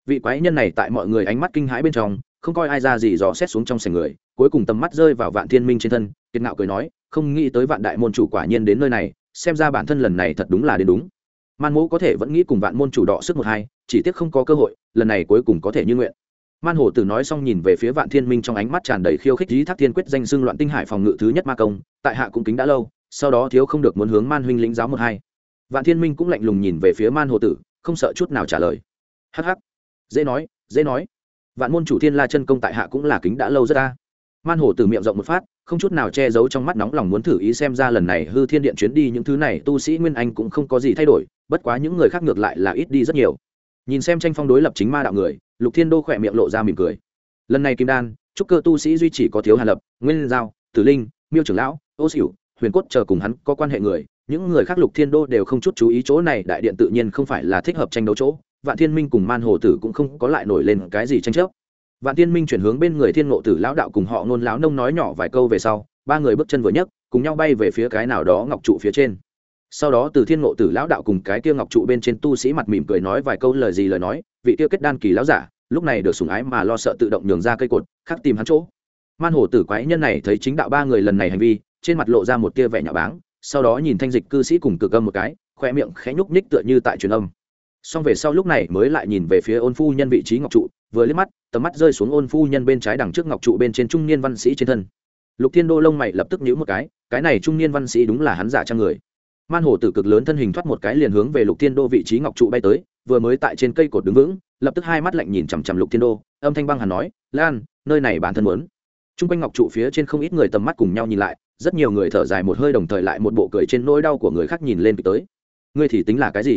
Vị quái nhân này tại mọi người ánh mắt kinh hãi bên trong không coi ai ra gì dò xét xuống trong sảnh người, cuối cùng tầm mắt rơi vào vạn thiên minh trên thân, kiệt ngạo cười nói, không nghĩ tới vạn đại môn chủ quả nhiên đến nơi này, xem ra bản thân lần này thật đúng là đến đúng. Man mỗ có thể vẫn nghĩ cùng vạn môn chủ đọ sức một hai, chỉ tiếc không có cơ hội, lần này cuối cùng có thể như nguyện. Man hổ tử nói xong nhìn về phía vạn thiên minh trong ánh mắt tràn đầy khiêu khích, lý thác thiên quyết danh xưng loạn tinh hải phòng ngự thứ nhất ma công, tại hạ cũng kính đã lâu, sau đó thiếu không được muốn hướng man huynh lĩnh giáo một hai. Vạn thiên minh cũng lạnh lùng nhìn về phía man hổ tử, không sợ chút nào trả lời. Hh dễ nói dễ nói vạn môn chủ thiên la chân công tại hạ cũng là kính đã lâu rất ta. Man hổ từ miệng rộng một phát, không chút nào che giấu trong mắt nóng lòng muốn thử ý xem ra lần này hư thiên điện chuyến đi những thứ này tu sĩ nguyên anh cũng không có gì thay đổi, bất quá những người khác ngược lại là ít đi rất nhiều. Nhìn xem tranh phong đối lập chính ma đạo người, lục thiên đô khỏe miệng lộ ra mỉm cười. Lần này kim đan trúc cơ tu sĩ duy chỉ có thiếu hà lập, nguyên giao, tử linh, miêu trưởng lão, ô xỉu huyền cốt chờ cùng hắn có quan hệ người, những người khác lục thiên đô đều không chút chú ý chỗ này, đại điện tự nhiên không phải là thích hợp tranh đấu chỗ vạn thiên minh cùng man hồ tử cũng không có lại nổi lên cái gì tranh chấp. Vạn thiên minh chuyển hướng bên người thiên ngộ tử lão đạo cùng họ ngôn lão nông nói nhỏ vài câu về sau, ba người bước chân vừa nhấc, cùng nhau bay về phía cái nào đó ngọc trụ phía trên. Sau đó từ thiên ngộ tử lão đạo cùng cái kia ngọc trụ bên trên tu sĩ mặt mỉm cười nói vài câu lời gì lời nói, vị kia kết đan kỳ lão giả, lúc này được sủng ái mà lo sợ tự động nhường ra cây cột, khắc tìm hắn chỗ. Man hồ tử quái nhân này thấy chính đạo ba người lần này hành vi, trên mặt lộ ra một tia vẻ nhạo báng, sau đó nhìn thanh dịch cư sĩ cùng cực âm một cái khoe miệng khẽ nhúc nhích tựa như tại truyền âm xong về sau lúc này mới lại nhìn về phía ôn phu nhân vị trí ngọc trụ, vừa liếc mắt, tầm mắt rơi xuống ôn phu nhân bên trái đằng trước ngọc trụ bên trên trung niên văn sĩ trên thân. Lục thiên đô lông mày lập tức nhữ một cái cái này trung niên văn sĩ đúng là hắn giả trang người. Man hồ tử cực lớn thân hình thoát một cái liền hướng về lục thiên đô vị trí ngọc trụ bay tới, vừa mới tại trên cây cột đứng vững, lập tức hai mắt lạnh nhìn chằm chằm lục thiên đô, âm thanh băng hẳn nói, lan, nơi này bản thân muốn. T r u n g quanh ngọc trụ phía trên không ít người tầm mắt cùng nhau nhìn lại, rất nhiều người thở dài một hơi đồng thời lại một bộ cười trên nỗi đau của người khác nhìn lên tới. Ngươi thì tính là cái gì?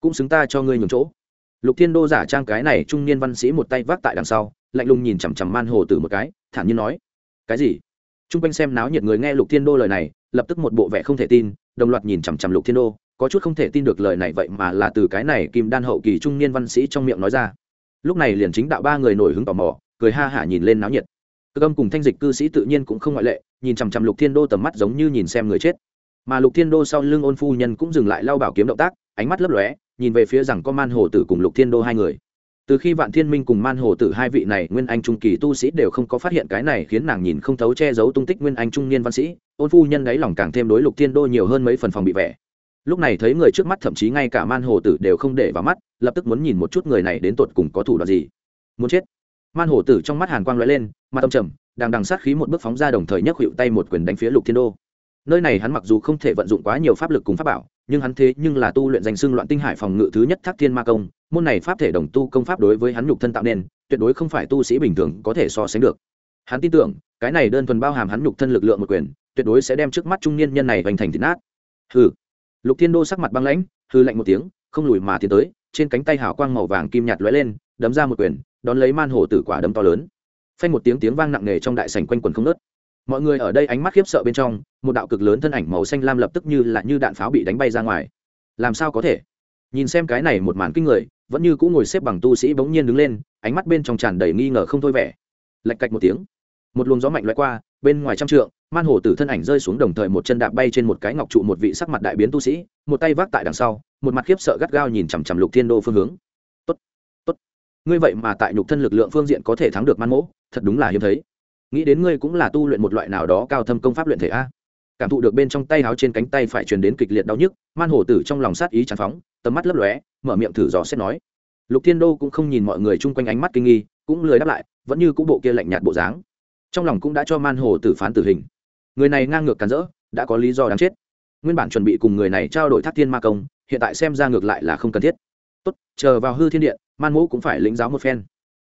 Cũng xứng ta cho ngươi nhường chỗ. Lục thiên đô giả trang cái này trung niên văn sĩ một tay vác tại đằng sau, lạnh lùng nhìn chằm chằm man hồ tử một cái, thản nhiên nói, cái gì? T r u n g quanh xem náo nhiệt người nghe lục thiên đô lời này, lập tức một bộ vẻ không thể tin, đồng loạt nhìn chằm chằm lục thiên đô, có chút không thể tin được lời này vậy mà là từ cái này kim đan hậu kỳ trung niên văn sĩ trong miệng nói ra. Lúc này liền chính đạo ba người nổi hứng tò mò, cười ha hả nhìn lên náo nhiệt. Cơ âm cùng thanh dịch cư sĩ tự nhiên cũng không ngoại lệ, nhìn chằm chằm lục thiên đô tầm mắt giống như nhìn xem người chết. Mà lục thiên đô sau lưng ôn phu nhân cũng dừng lại lau bảo kiếm động tác, ánh mắt lấp lóe nhìn về phía rằng có man hồ tử cùng lục thiên đô hai người. Từ khi vạn thiên minh cùng man hồ tử hai vị này nguyên anh trung kỳ tu sĩ đều không có phát hiện cái này khiến nàng nhìn không thấu che giấu tung tích nguyên anh trung niên văn sĩ, ôn phu nhân đáy lòng càng thêm đối lục thiên đô nhiều hơn mấy phần phòng bị vẻ. Lúc này thấy người trước mắt thậm chí ngay cả man hồ tử đều không để vào mắt, lập tức muốn nhìn một chút người này đến tột cùng có thủ đoạn gì. Muốn chết. Man hồ tử trong mắt hàn quang l ó e lên, mặt tâm trầm, đang đằng sát khí một bước phóng ra đồng thời nhấc hiệu tay một quyền đánh phía lục thiên đô. Nơi này hắn mặc dù không thể vận dụng quá nhiều pháp lực cùng pháp bảo nhưng hắn thế nhưng là tu luyện danh xưng loạn tinh hải phòng ngự thứ nhất thác thiên ma công, môn này pháp thể đồng tu công pháp đối với hắn nhục thân tạo nên, tuyệt đối không phải tu sĩ bình thường có thể so sánh được. Hắn tin tưởng, cái này đơn thuần bao hàm hắn nhục thân lực lượng một quyền, tuyệt đối sẽ đem trước mắt trung niên nhân này hoành thành thịt nát. Hừ. Lục thiên đô sắc mặt băng lãnh hư lạnh một tiếng, không lùi mà tiến tới, trên cánh tay hào quang màu vàng kim nhạt lóe lên, đấm ra một quyền, đón lấy man hổ tử quả đấm to lớn. Phanh một tiếng tiếng vang nặng nề trong đại sảnh quanh quần không nớt mọi người ở đây ánh mắt khiếp sợ bên trong, một đạo cực lớn thân ảnh màu xanh lam lập tức như là như đạn pháo bị đánh bay ra ngoài. Làm sao có thể? Nhìn xem cái này một màn kinh người, vẫn như cũng ngồi xếp bằng tu sĩ bỗng nhiên đứng lên, ánh mắt bên trong tràn đầy nghi ngờ không thôi vẻ. Lạch cạch một tiếng, một luồng gió mạnh loại qua, bên ngoài trăm trượng, man hồ tử thân ảnh rơi xuống đồng thời một chân đạp bay trên một cái ngọc trụ một vị sắc mặt đại biến tu sĩ, một tay vác tại đằng sau, một mặt khiếp sợ gắt gao nhìn chằm chằm lục thiên đô phương hướng. Tốt tốt. Ngươi vậy mà tại nhục thân lực lượng phương diện có thể thắng được man mỗ, thật đúng là hiếm thấy nghĩ đến ngươi cũng là tu luyện một loại nào đó cao thâm công pháp luyện thể a. Cảm thụ được bên trong tay áo trên cánh tay phải truyền đến kịch liệt đau nhức, man hồ tử trong lòng sát ý tràn phóng, tầm mắt lấp lóe, mở miệng thử dò xét nói. Lục thiên đô cũng không nhìn mọi người chung quanh ánh mắt kinh nghi, cũng lười đáp lại, vẫn như cũng bộ kia lạnh nhạt bộ dáng. Trong lòng cũng đã cho man hồ tử phán tử hình. Người này ngang ngược cản rỡ, đã có lý do đáng chết. Nguyên bản chuẩn bị cùng người này trao đổi thác thiên ma công, hiện tại xem ra ngược lại là không cần thiết. Tốt, chờ vào hư thiên điện man mũ cũng phải lĩnh giáo một phen.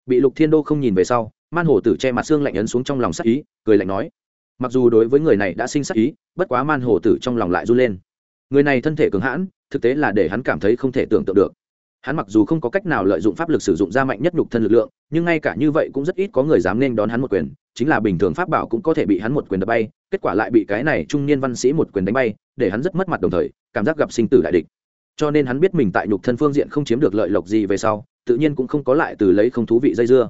Bị lục thiên đô không nhìn về sau man Hổ tử che mặt xương lạnh ấn xuống trong lòng sắc ý, cười lạnh nói, mặc dù đối với người này đã sinh sắc ý, bất quá man Hổ tử trong lòng lại run lên. Người này thân thể cường hãn, thực tế là để hắn cảm thấy không thể tưởng tượng được. Hắn mặc dù không có cách nào lợi dụng pháp lực sử dụng ra mạnh nhất nhục thân lực lượng, nhưng ngay cả như vậy cũng rất ít có người dám nên đón hắn một quyền, chính là bình thường pháp bảo cũng có thể bị hắn một quyền đập bay, kết quả lại bị cái này trung niên văn sĩ một quyền đánh bay, để hắn rất mất mặt đồng thời, cảm giác gặp sinh tử đại địch. Cho nên hắn biết mình tại nhục thân phương diện không chiếm được lợi lộc gì về sau, tự nhiên cũng không có lại từ lấy không thú vị dây dưa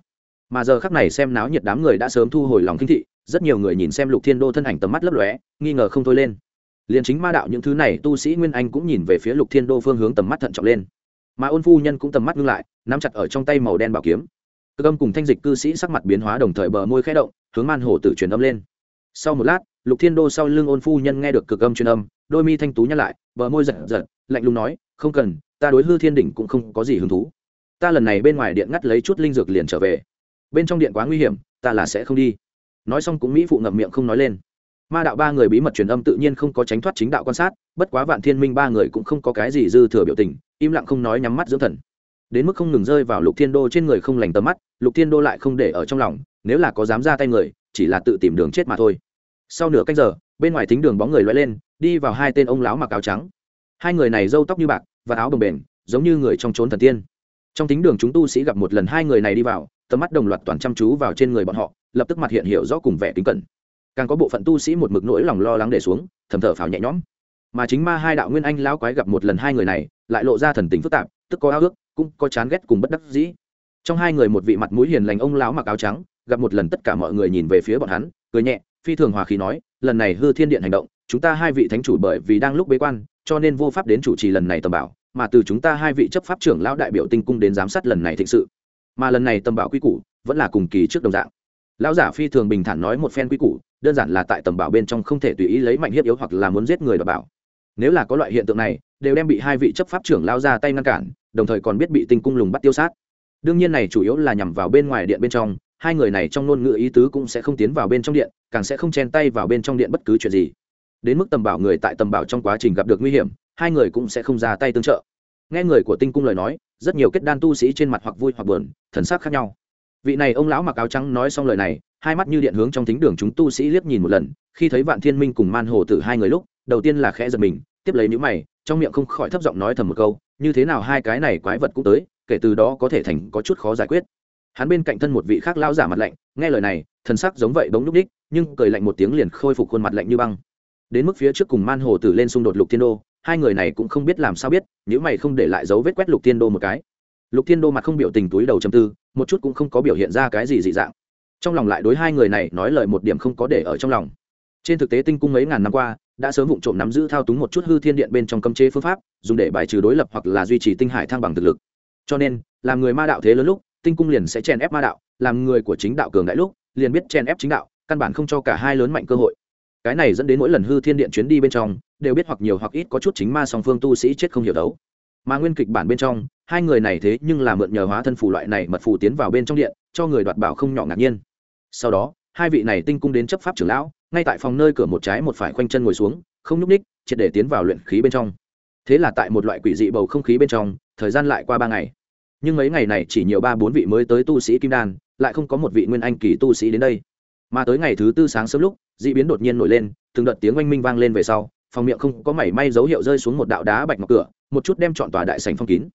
mà giờ khắc này xem náo nhiệt đám người đã sớm thu hồi lòng kinh thị, rất nhiều người nhìn xem lục thiên đô thân ảnh tầm mắt lấp lóe, nghi ngờ không thôi lên. Liền chính ma đạo những thứ này tu sĩ nguyên anh cũng nhìn về phía lục thiên đô phương hướng tầm mắt thận trọng lên. Mà ôn phu nhân cũng tầm mắt ngưng lại, nắm chặt ở trong tay màu đen bảo kiếm. Cơ âm cùng thanh dịch cư sĩ sắc mặt biến hóa đồng thời bờ môi khẽ động, hướng man hồ tử truyền âm lên. Sau một lát, lục thiên đô sau lưng ôn phu nhân nghe được cực âm truyền âm, đôi mi thanh tú nhắc lại, bờ môi giật giật, lạnh lùng nói, không cần, ta đối hư thiên đỉnh cũng không có gì hứng thú. Ta lần này bên ngoài điện ngắt lấy chút linh dược liền trở về bên trong điện quá nguy hiểm, ta là sẽ không đi. Nói xong cũng mỹ phụ ngậm miệng không nói lên. Ma đạo ba người bí mật truyền âm tự nhiên không có tránh thoát chính đạo quan sát, bất quá vạn thiên minh ba người cũng không có cái gì dư thừa biểu tình, im lặng không nói nhắm mắt dưỡng thần. Đến mức không ngừng rơi vào lục thiên đô trên người không lành tầm mắt, lục thiên đô lại không để ở trong lòng, nếu là có dám ra tay người, chỉ là tự tìm đường chết mà thôi. Sau nửa canh giờ, bên ngoài thính đường bóng người loay lên, đi vào hai tên ông lão mặc áo trắng. Hai người này râu tóc như bạc, và áo bồng bềnh giống như người trong trốn thần tiên. Trong thính đường chúng tu sĩ gặp một lần hai người này đi vào tầm mắt đồng loạt toàn chăm chú vào trên người bọn họ, lập tức mặt hiện hiểu rõ cùng vẻ kính cẩn. Càng có bộ phận tu sĩ một mực nỗi lòng lo lắng để xuống, thầm thở phào nhẹ nhõm. Mà chính ma hai đạo nguyên anh lão quái gặp một lần hai người này, lại lộ ra thần tình phức tạp, tức có ao ước, cũng có chán ghét cùng bất đắc dĩ. Trong hai người một vị mặt mũi hiền lành ông lão mặc áo trắng, gặp một lần tất cả mọi người nhìn về phía bọn hắn, cười nhẹ, phi thường hòa khí nói, lần này hư thiên điện hành động, chúng ta hai vị thánh chủ bởi vì đang lúc bế quan, cho nên vô pháp đến chủ trì lần này tầm bảo, mà từ chúng ta hai vị chấp pháp trưởng lão đại biểu tinh cung đến giám sát lần này thịnh sự mà lần này tầm bảo quy củ vẫn là cùng kỳ trước đồng dạng. Lão giả phi thường bình thản nói một phen quy củ, đơn giản là tại tầm bảo bên trong không thể tùy ý lấy mạnh hiếp yếu hoặc là muốn giết người đ bảo. Nếu là có loại hiện tượng này, đều đem bị hai vị chấp pháp trưởng lao ra tay ngăn cản, đồng thời còn biết bị tinh cung lùng bắt tiêu sát. Đương nhiên này chủ yếu là nhằm vào bên ngoài điện bên trong, hai người này trong ngôn ngữ ý tứ cũng sẽ không tiến vào bên trong điện, càng sẽ không chen tay vào bên trong điện bất cứ chuyện gì. Đến mức tầm bảo người tại tầm bảo trong quá trình gặp được nguy hiểm, hai người cũng sẽ không ra tay tương trợ. Nghe người của tinh cung lời nói rất nhiều kết đan tu sĩ trên mặt hoặc vui hoặc buồn, thần sắc khác nhau. Vị này ông lão mặc áo trắng nói xong lời này, hai mắt như điện hướng trong thính đường chúng tu sĩ liếc nhìn một lần, khi thấy vạn thiên minh cùng man hồ tử hai người lúc, đầu tiên là khẽ giật mình, tiếp lấy những mày, trong miệng không khỏi thấp giọng nói thầm một câu, như thế nào hai cái này quái vật cũng tới, kể từ đó có thể thành có chút khó giải quyết. Hắn bên cạnh thân một vị khác lao giả mặt lạnh, nghe lời này, thần sắc giống vậy bỗng nhúc đích, nhưng cười lạnh một tiếng liền khôi phục khuôn mặt lạnh như băng. Đến mức phía trước cùng man hồ tử lên xung đột lục thiên đô hai người này cũng không biết làm sao biết, nếu mày không để lại dấu vết quét lục thiên đô một cái. Lục thiên đô mặt không biểu tình túi đầu châm tư, một chút cũng không có biểu hiện ra cái gì dị dạng. Trong lòng lại đối hai người này nói lời một điểm không có để ở trong lòng. Trên thực tế tinh cung mấy ngàn năm qua, đã sớm vụng trộm nắm giữ thao túng một chút hư thiên điện bên trong cấm chế phương pháp, dùng để bài trừ đối lập hoặc là duy trì tinh hải thăng bằng thực lực. Cho nên, làm người ma đạo thế lớn lúc, tinh cung liền sẽ chèn ép ma đạo, làm người của chính đạo cường đại lúc, liền biết chèn ép chính đạo, căn bản không cho cả hai lớn mạnh cơ hội cái này dẫn đến mỗi lần hư thiên điện chuyến đi bên trong, đều biết hoặc nhiều hoặc ít có chút chính ma song phương tu sĩ chết không hiểu đấu. Mà nguyên kịch bản bên trong, hai người này thế nhưng là mượn nhờ hóa thân phù loại này mật phù tiến vào bên trong điện, cho người đoạt bảo không nhỏ ngạc nhiên. Sau đó, hai vị này tinh cung đến chấp pháp trưởng lão, ngay tại phòng nơi cửa một trái một phải khoanh chân ngồi xuống, không nhúc ních triệt để tiến vào luyện khí bên trong. Thế là tại một loại quỷ dị bầu không khí bên trong, thời gian lại qua ba ngày. Nhưng mấy ngày này chỉ nhiều ba bốn vị mới tới tu sĩ kim đan, lại không có một vị nguyên anh kỳ tu sĩ đến đây mà tới ngày thứ tư sáng sớm lúc, d ị biến đột nhiên nổi lên, từng đợt tiếng oanh minh vang lên về sau, phòng miệng không có mảy may dấu hiệu rơi xuống một đạo đá bạch ngọc cửa, một chút đem chọn tòa đại sành phong kín.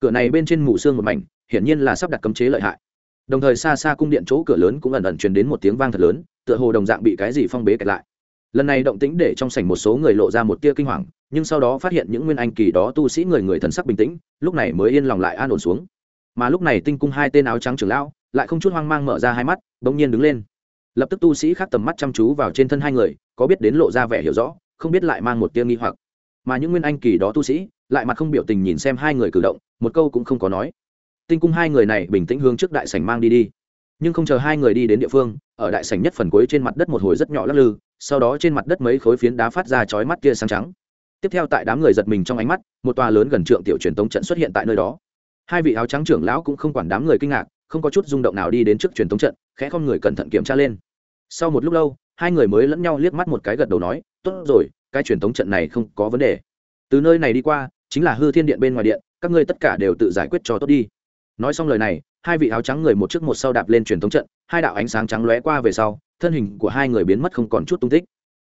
Cửa này bên trên mù xương một mảnh, hiển nhiên là sắp đặt cấm chế lợi hại. Đồng thời xa xa cung điện chỗ cửa lớn cũng ẩn ẩn truyền đến một tiếng vang thật lớn, tựa hồ đồng dạng bị cái gì phong bế kẹt lại. Lần này động tĩnh để trong sảnh một số người lộ ra một tia kinh hoàng, nhưng sau đó phát hiện những nguyên anh kỳ đó tu sĩ người người thần sắc bình tĩnh, lúc này mới yên lòng lại an ổn xuống. Mà lúc này tinh cung hai tên áo trắng trưởng lão, lại không chút hoang mang mở ra hai mắt, bỗng nhiên đứng lên lập tức tu sĩ khác tầm mắt chăm chú vào trên thân hai người, có biết đến lộ ra vẻ hiểu rõ, không biết lại mang một tia nghi hoặc. Mà những nguyên anh kỳ đó tu sĩ, lại mặt không biểu tình nhìn xem hai người cử động, một câu cũng không có nói. Tinh cung hai người này bình tĩnh hướng trước đại sảnh mang đi đi. Nhưng không chờ hai người đi đến địa phương, ở đại sảnh nhất phần cuối trên mặt đất một hồi rất nhỏ lắc lư, sau đó trên mặt đất mấy khối phiến đá phát ra chói mắt kia sáng trắng. Tiếp theo tại đám người giật mình trong ánh mắt, một tòa lớn gần trượng tiểu truyền tống trận xuất hiện tại nơi đó. Hai vị áo trắng trưởng lão cũng không quản đám người kinh ngạc không có chút rung động nào đi đến trước truyền thống trận, khẽ con người cẩn thận kiểm tra lên. Sau một lúc lâu, hai người mới lẫn nhau liếc mắt một cái gật đầu nói, tốt rồi, cái truyền thống trận này không có vấn đề. Từ nơi này đi qua, chính là hư thiên điện bên ngoài điện, các ngươi tất cả đều tự giải quyết cho tốt đi. Nói xong lời này, hai vị áo trắng người một trước một sau đạp lên truyền thống trận, hai đạo ánh sáng trắng lóe qua về sau, thân hình của hai người biến mất không còn chút tung tích.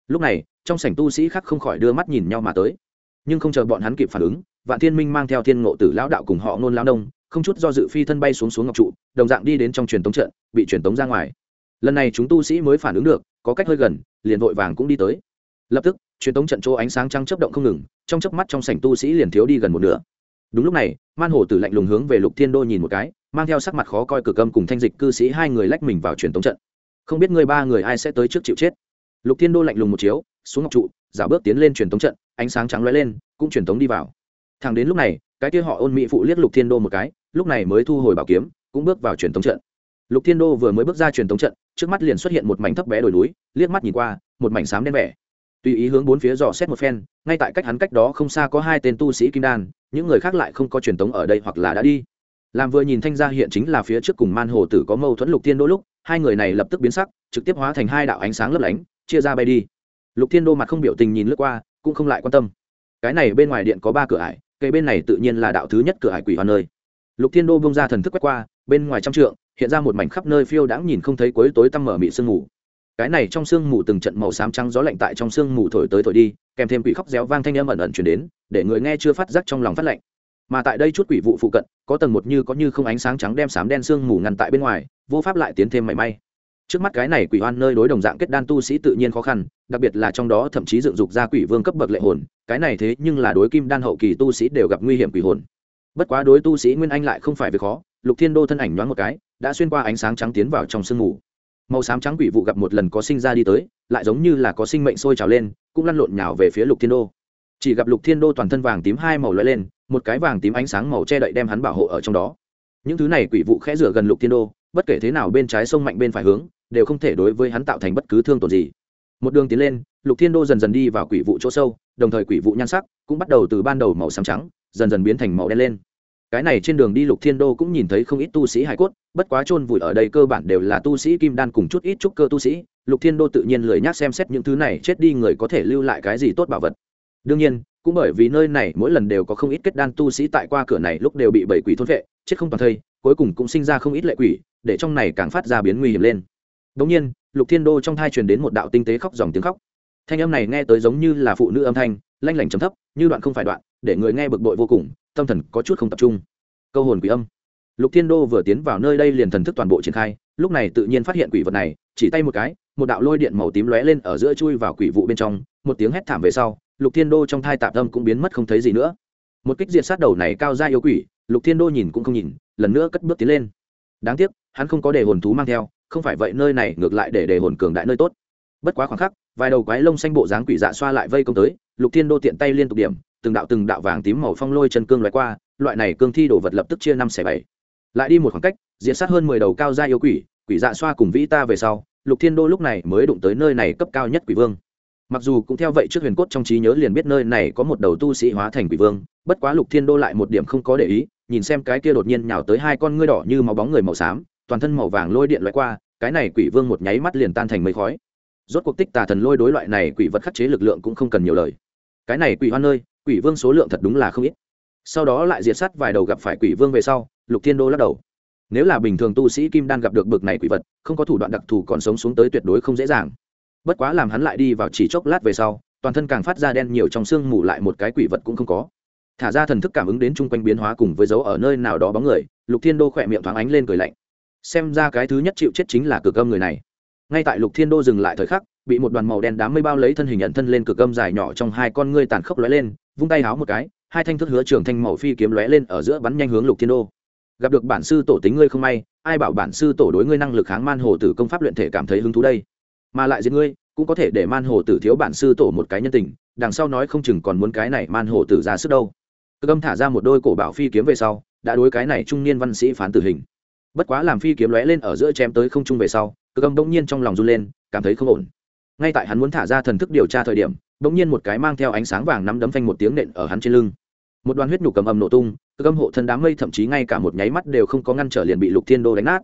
Lúc này, trong sảnh tu sĩ khác không khỏi đưa mắt nhìn nhau mà tới. Nhưng không chờ bọn hắn kịp phản ứng, vạn thiên minh mang theo thiên ngộ tử lão đạo cùng họ nôn lao đông không chút do dự phi thân bay xuống xuống ngọc trụ, đồng dạng đi đến trong truyền tống trận, bị truyền tống ra ngoài. Lần này chúng tu sĩ mới phản ứng được, có cách hơi gần, liền vội vàng cũng đi tới. Lập tức, truyền tống trận chỗ ánh sáng trăng chấp động không ngừng, trong chớp mắt trong sảnh tu sĩ liền thiếu đi gần một nửa. Đúng lúc này, man hồ tử lạnh lùng hướng về lục thiên đô nhìn một cái, mang theo sắc mặt khó coi cực âm cùng thanh dịch cư sĩ hai người lách mình vào truyền tống trận. Không biết người ba người ai sẽ tới trước chịu chết. Lục thiên đô lạnh lùng một chiếu, xuống ngọc trụ giả bước tiến lên truyền tống trận, ánh sáng trắng lóe lên, cũng truyền tống đi vào. Thẳng đến lúc này cái kia họ ôn mỹ phụ liếc lục thiên đô một cái, lúc này mới thu hồi bảo kiếm, cũng bước vào truyền thống trận. Lục thiên đô vừa mới bước ra truyền thống trận, trước mắt liền xuất hiện một mảnh thấp bé đồi núi, liếc mắt nhìn qua, một mảnh xám đen vẻ. Tùy ý hướng bốn phía dò xét một phen, ngay tại cách hắn cách đó không xa có hai tên tu sĩ kim đan, những người khác lại không có truyền thống ở đây hoặc là đã đi. Làm vừa nhìn thanh gia hiện chính là phía trước cùng man hồ tử có mâu thuẫn lục thiên đô lúc, hai người này lập tức biến sắc, trực tiếp hóa thành hai đạo ánh sáng lấp lánh, chia ra bay đi. Lục thiên đô mặt không biểu tình nhìn lướt qua, cũng không lại quan tâm. Cái này bên ngoài điện có ba cửa ải cây bên này tự nhiên là đạo thứ nhất cửa hải quỷ hoa nơi. Lục thiên đô bông ra thần thức quét qua, bên ngoài trăm trượng, hiện ra một mảnh khắp nơi phiêu đãng nhìn không thấy cuối tối tăm mở mị sương mù. Cái này trong sương mù từng trận màu xám trắng gió lạnh tại trong sương mù thổi tới thổi đi, kèm thêm quỷ khóc réo vang thanh âm ẩn ẩn chuyển đến, để người nghe chưa phát giác trong lòng phát lạnh. Mà tại đây chút quỷ vụ phụ cận, có tầng một như có như không ánh sáng trắng đem sám đen sương mù ngăn tại bên ngoài, vô pháp lại tiến thêm mảy may trước mắt cái này quỷ hoan nơi đối đồng dạng kết đan tu sĩ tự nhiên khó khăn, đặc biệt là trong đó thậm chí dựng dục ra quỷ vương cấp bậc lệ hồn, cái này thế nhưng là đối kim đan hậu kỳ tu sĩ đều gặp nguy hiểm quỷ hồn. Bất quá đối tu sĩ nguyên anh lại không phải việc khó, lục thiên đô thân ảnh nhoáng một cái, đã xuyên qua ánh sáng trắng tiến vào trong sương mù. Màu xám trắng quỷ vụ gặp một lần có sinh ra đi tới, lại giống như là có sinh mệnh sôi trào lên, cũng lăn lộn nhào về phía lục thiên đô. Chỉ gặp lục thiên đô toàn thân vàng tím hai màu lóe lên, một cái vàng tím ánh sáng màu che đậy đem hắn bảo hộ ở trong đó. Những thứ này quỷ vụ khẽ rửa gần lục thiên đô bất kể thế nào bên trái sông mạnh bên phải hướng, đều không thể đối với hắn tạo thành bất cứ thương tổn gì. Một đường tiến lên, lục thiên đô dần dần đi vào quỷ vụ chỗ sâu, đồng thời quỷ vụ nhan sắc cũng bắt đầu từ ban đầu màu xám trắng, dần dần biến thành màu đen lên. Cái này trên đường đi lục thiên đô cũng nhìn thấy không ít tu sĩ hải cốt, bất quá chôn vùi ở đây cơ bản đều là tu sĩ kim đan cùng chút ít trúc cơ tu sĩ, lục thiên đô tự nhiên lười nhác xem xét những thứ này, chết đi người có thể lưu lại cái gì tốt bảo vật. Đương nhiên cũng bởi vì nơi này mỗi lần đều có không ít kết đan tu sĩ tại qua cửa này lúc đều bị bảy quỷ thôn vệ, chết không toàn thây, cuối cùng cũng sinh ra không ít lệ quỷ, để trong này càng phát ra biến nguy hiểm lên. Đống nhiên, lục thiên đô trong thai truyền đến một đạo tinh tế khóc dòng tiếng khóc. Thanh âm này nghe tới giống như là phụ nữ âm thanh, lanh lảnh trầm thấp, như đoạn không phải đoạn, để người nghe bực bội vô cùng, tâm thần có chút không tập trung. Câu hồn quỷ âm. Lục thiên đô vừa tiến vào nơi đây liền thần thức toàn bộ triển khai, lúc này tự nhiên phát hiện quỷ vật này, chỉ tay một cái, một đạo lôi điện màu tím lóe lên ở giữa chui vào quỷ vụ bên trong, một tiếng hét thảm về sau lục thiên đô trong thai tạp tâm cũng biến mất không thấy gì nữa. Một kích diệt sát đầu này cao ra yêu quỷ, lục thiên đô nhìn cũng không nhìn, lần nữa cất bước tiến lên. Đáng tiếc, hắn không có đề hồn thú mang theo, không phải vậy nơi này ngược lại để đề hồn cường đại nơi tốt. Bất quá khoảng khắc, vài đầu quái lông xanh bộ dáng quỷ dạ xoa lại vây công tới, lục thiên đô tiện tay liên tục điểm, từng đạo từng đạo vàng tím màu phong lôi chân cương loại qua, loại này cương thi đổ vật lập tức chia năm xẻ bảy. Lại đi một khoảng cách, diệt sát hơn mười đầu cao gia yêu quỷ quỷ dạ xoa cùng vĩ ta về sau, lục thiên đô lúc này mới đụng tới nơi này cấp cao nhất quỷ vương mặc dù cũng theo vậy trước huyền cốt trong trí nhớ liền biết nơi này có một đầu tu sĩ hóa thành quỷ vương, bất quá lục thiên đô lại một điểm không có để ý, nhìn xem cái kia đột nhiên nhào tới hai con ngươi đỏ như máu bóng người màu xám, toàn thân màu vàng lôi điện loại qua, cái này quỷ vương một nháy mắt liền tan thành mây khói. Rốt cuộc tích tà thần lôi đối loại này quỷ vật khắc chế lực lượng cũng không cần nhiều lời. Cái này quỷ hoan nơi quỷ vương số lượng thật đúng là không ít. Sau đó lại diệt sát vài đầu gặp phải quỷ vương về sau, lục thiên đô lắc đầu. Nếu là bình thường tu sĩ kim đan gặp được bực này quỷ vật, không có thủ đoạn đặc thù còn sống xuống tới tuyệt đối không dễ dàng bất quá làm hắn lại đi vào chỉ chốc lát về sau, toàn thân càng phát ra đen nhiều trong xương mù lại một cái quỷ vật cũng không có. Thả ra thần thức cảm ứng đến chung quanh biến hóa cùng với dấu ở nơi nào đó bóng người, lục thiên đô khỏe miệng thoáng ánh lên cười lạnh. Xem ra cái thứ nhất chịu chết chính là cực âm người này. Ngay tại lục thiên đô dừng lại thời khắc, bị một đoàn màu đen đám mây bao lấy thân hình nhận thân lên cực âm dài nhỏ trong hai con ngươi tàn khốc lóe lên, vung tay háo một cái, hai thanh thức hứa trường thanh màu phi kiếm lóe lên ở giữa bắn nhanh hướng lục thiên đô. Gặp được bản sư tổ tính ngươi không may, ai bảo bản sư tổ đối ngươi năng lực kháng man hồ tử công pháp luyện thể cảm thấy hứng thú đây? Mà lại giết ngươi, cũng có thể để man hồ tử thiếu bản sư tổ một cái nhân tình, đằng sau nói không chừng còn muốn cái này man hồ tử ra sức đâu. Cơ âm thả ra một đôi cổ bảo phi kiếm về sau, đã đối cái này trung niên văn sĩ phán tử hình. Bất quá làm phi kiếm lóe lên ở giữa chém tới không trung về sau cơ âm bỗng nhiên trong lòng run lên, cảm thấy không ổn. Ngay tại hắn muốn thả ra thần thức điều tra thời điểm, bỗng nhiên một cái mang theo ánh sáng vàng nắm đấm phanh một tiếng nện ở hắn trên lưng. Một đoàn huyết nhục cầm âm nổ tung cơ âm hộ thân đám mây thậm chí ngay cả một nháy mắt đều không có ngăn trở liền bị lục thiên đô đánh nát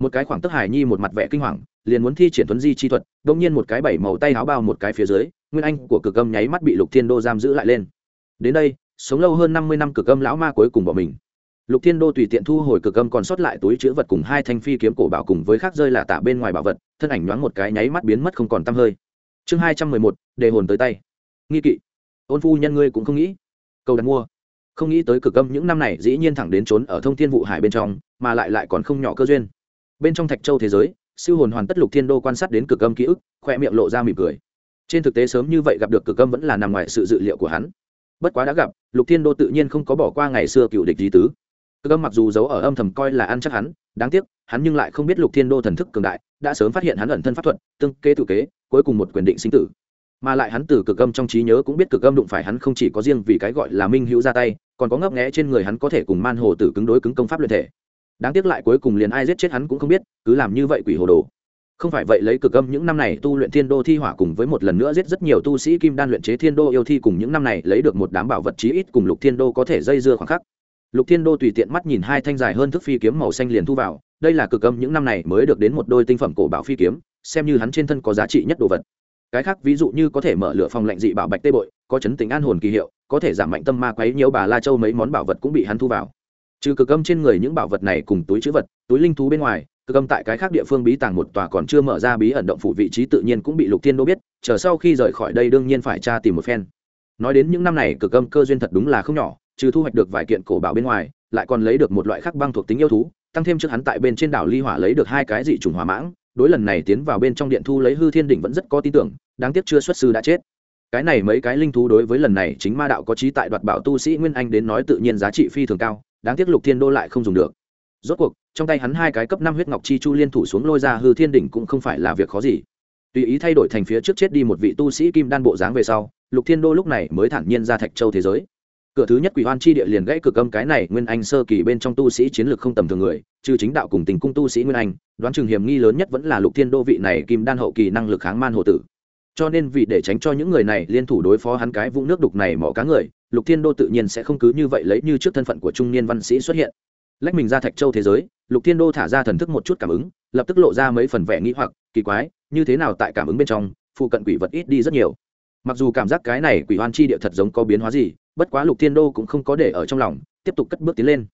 một cái khoảng tức hải nhi một mặt vẻ kinh hoàng, liền muốn thi triển tuấn di chi thuật bỗng nhiên một cái bảy màu tay áo bao một cái phía dưới, nguyên anh của cực âm nháy mắt bị lục thiên đô giam giữ lại lên. Đến đây, sống lâu hơn năm mươi năm cực âm lão ma cuối cùng bỏ mình. Lục thiên đô tùy tiện thu hồi cực âm còn sót lại túi chữ vật cùng hai thanh phi kiếm cổ bảo cùng với khác rơi là tả bên ngoài bảo vật, thân ảnh nhoáng một cái nháy mắt biến mất không còn t hơi. Chương hai trăm mười một đề hồn tới tay. Nghi kỵ. Ôn phu nhân ngươi cũng không nghĩ. Câu đặt mua. Không nghĩ tới cực âm những năm này dĩ nhiên thẳng đến trốn ở thông thiên vụ hải bên trong, mà lại lại còn không nhỏ cơ duyên bên trong thạch châu thế giới, siêu hồn hoàn tất lục thiên đô quan sát đến cực âm ký ức khoe miệng lộ ra mỉm cười. Trên thực tế sớm như vậy gặp được cực âm vẫn là nằm ngoài sự dự liệu của hắn. Bất quá đã gặp, lục thiên đô tự nhiên không có bỏ qua ngày xưa cựu địch lý tứ. Cực âm mặc dù giấu ở âm thầm coi là ăn chắc hắn, đáng tiếc, hắn nhưng lại không biết lục thiên đô thần thức cường đại, đã sớm phát hiện hắn ẩn thân pháp thuật, tương kế tự kế, cuối cùng một quyền định sinh tử. Mà lại hắn từ cực âm trong trí nhớ cũng biết cực âm đụng phải hắn không chỉ có riêng vì cái gọi là minh hữu ra tay, còn có ngấp nghẽ trên người hắn có thể cùng man hồ tử cứng đối cứng công pháp luyện thể đáng tiếc lại cuối cùng liền ai giết chết hắn cũng không biết, cứ làm như vậy quỷ hồ đồ. Không phải vậy lấy cực âm những năm này tu luyện thiên đô thi hỏa cùng với một lần nữa giết rất nhiều tu sĩ kim đan luyện chế thiên đô yêu thi cùng những năm này lấy được một đám bảo vật chí ít cùng lục thiên đô có thể dây dưa khoảng khắc. Lục thiên đô tùy tiện mắt nhìn hai thanh dài hơn thức phi kiếm màu xanh liền thu vào, đây là cực âm những năm này mới được đến một đôi tinh phẩm cổ bảo phi kiếm, xem như hắn trên thân có giá trị nhất đồ vật. Cái khác ví dụ như có thể mở lửa phòng lạnh dị bảo bạch tê bội, có chấn tính an hồn kỳ hiệu, có thể giảm mạnh tâm ma quấy nhiều bà la châu mấy món bảo vật cũng bị hắn thu vào trừ cực âm trên người những bảo vật này cùng túi chữ vật, túi linh thú bên ngoài, cực âm tại cái khác địa phương bí tàng một tòa còn chưa mở ra bí ẩn động phủ vị trí tự nhiên cũng bị lục thiên đô biết, chờ sau khi rời khỏi đây đương nhiên phải tra tìm một phen. Nói đến những năm này, cực âm cơ duyên thật đúng là không nhỏ, trừ thu hoạch được vài kiện cổ bảo bên ngoài, lại còn lấy được một loại khắc băng thuộc tính yêu thú, tăng thêm trước hắn tại bên trên đảo ly hỏa lấy được hai cái dị trùng hỏa mãng, đối lần này tiến vào bên trong điện thu lấy hư thiên đỉnh vẫn rất có tin tưởng, đáng tiếc chưa xuất sư đã chết. Cái này mấy cái linh thú đối với lần này chính ma đạo có trí tại đoạt bảo tu sĩ nguyên anh đến nói tự nhiên giá trị phi thường cao đáng tiếc lục thiên đô lại không dùng được. Rốt cuộc, trong tay hắn hai cái cấp năm huyết ngọc chi chu liên thủ xuống lôi ra hư thiên đỉnh cũng không phải là việc khó gì. Tùy ý thay đổi thành phía trước chết đi một vị tu sĩ kim đan bộ dáng về sau, lục thiên đô lúc này mới thản nhiên ra thạch châu thế giới. Cửa thứ nhất quỷ hoan chi địa liền gãy cửa âm cái này nguyên anh sơ kỳ bên trong tu sĩ chiến lược không tầm thường người, trừ chính đạo cùng tình cung tu sĩ nguyên anh, đoán chừng hiểm nghi lớn nhất vẫn là lục thiên đô vị này kim đan hậu kỳ năng lực kháng man hộ tử. Cho nên vì để tránh cho những người này liên thủ đối phó hắn cái vũng nước đục này mỏ cá người lục thiên đô tự nhiên sẽ không cứ như vậy lấy như trước thân phận của trung niên văn sĩ xuất hiện. Lách mình ra thạch châu thế giới, lục thiên đô thả ra thần thức một chút cảm ứng, lập tức lộ ra mấy phần vẻ nghĩ hoặc, kỳ quái, như thế nào tại cảm ứng bên trong, phụ cận quỷ vật ít đi rất nhiều. Mặc dù cảm giác cái này quỷ hoan chi địa thật giống có biến hóa gì, bất quá lục thiên đô cũng không có để ở trong lòng, tiếp tục cất bước tiến lên.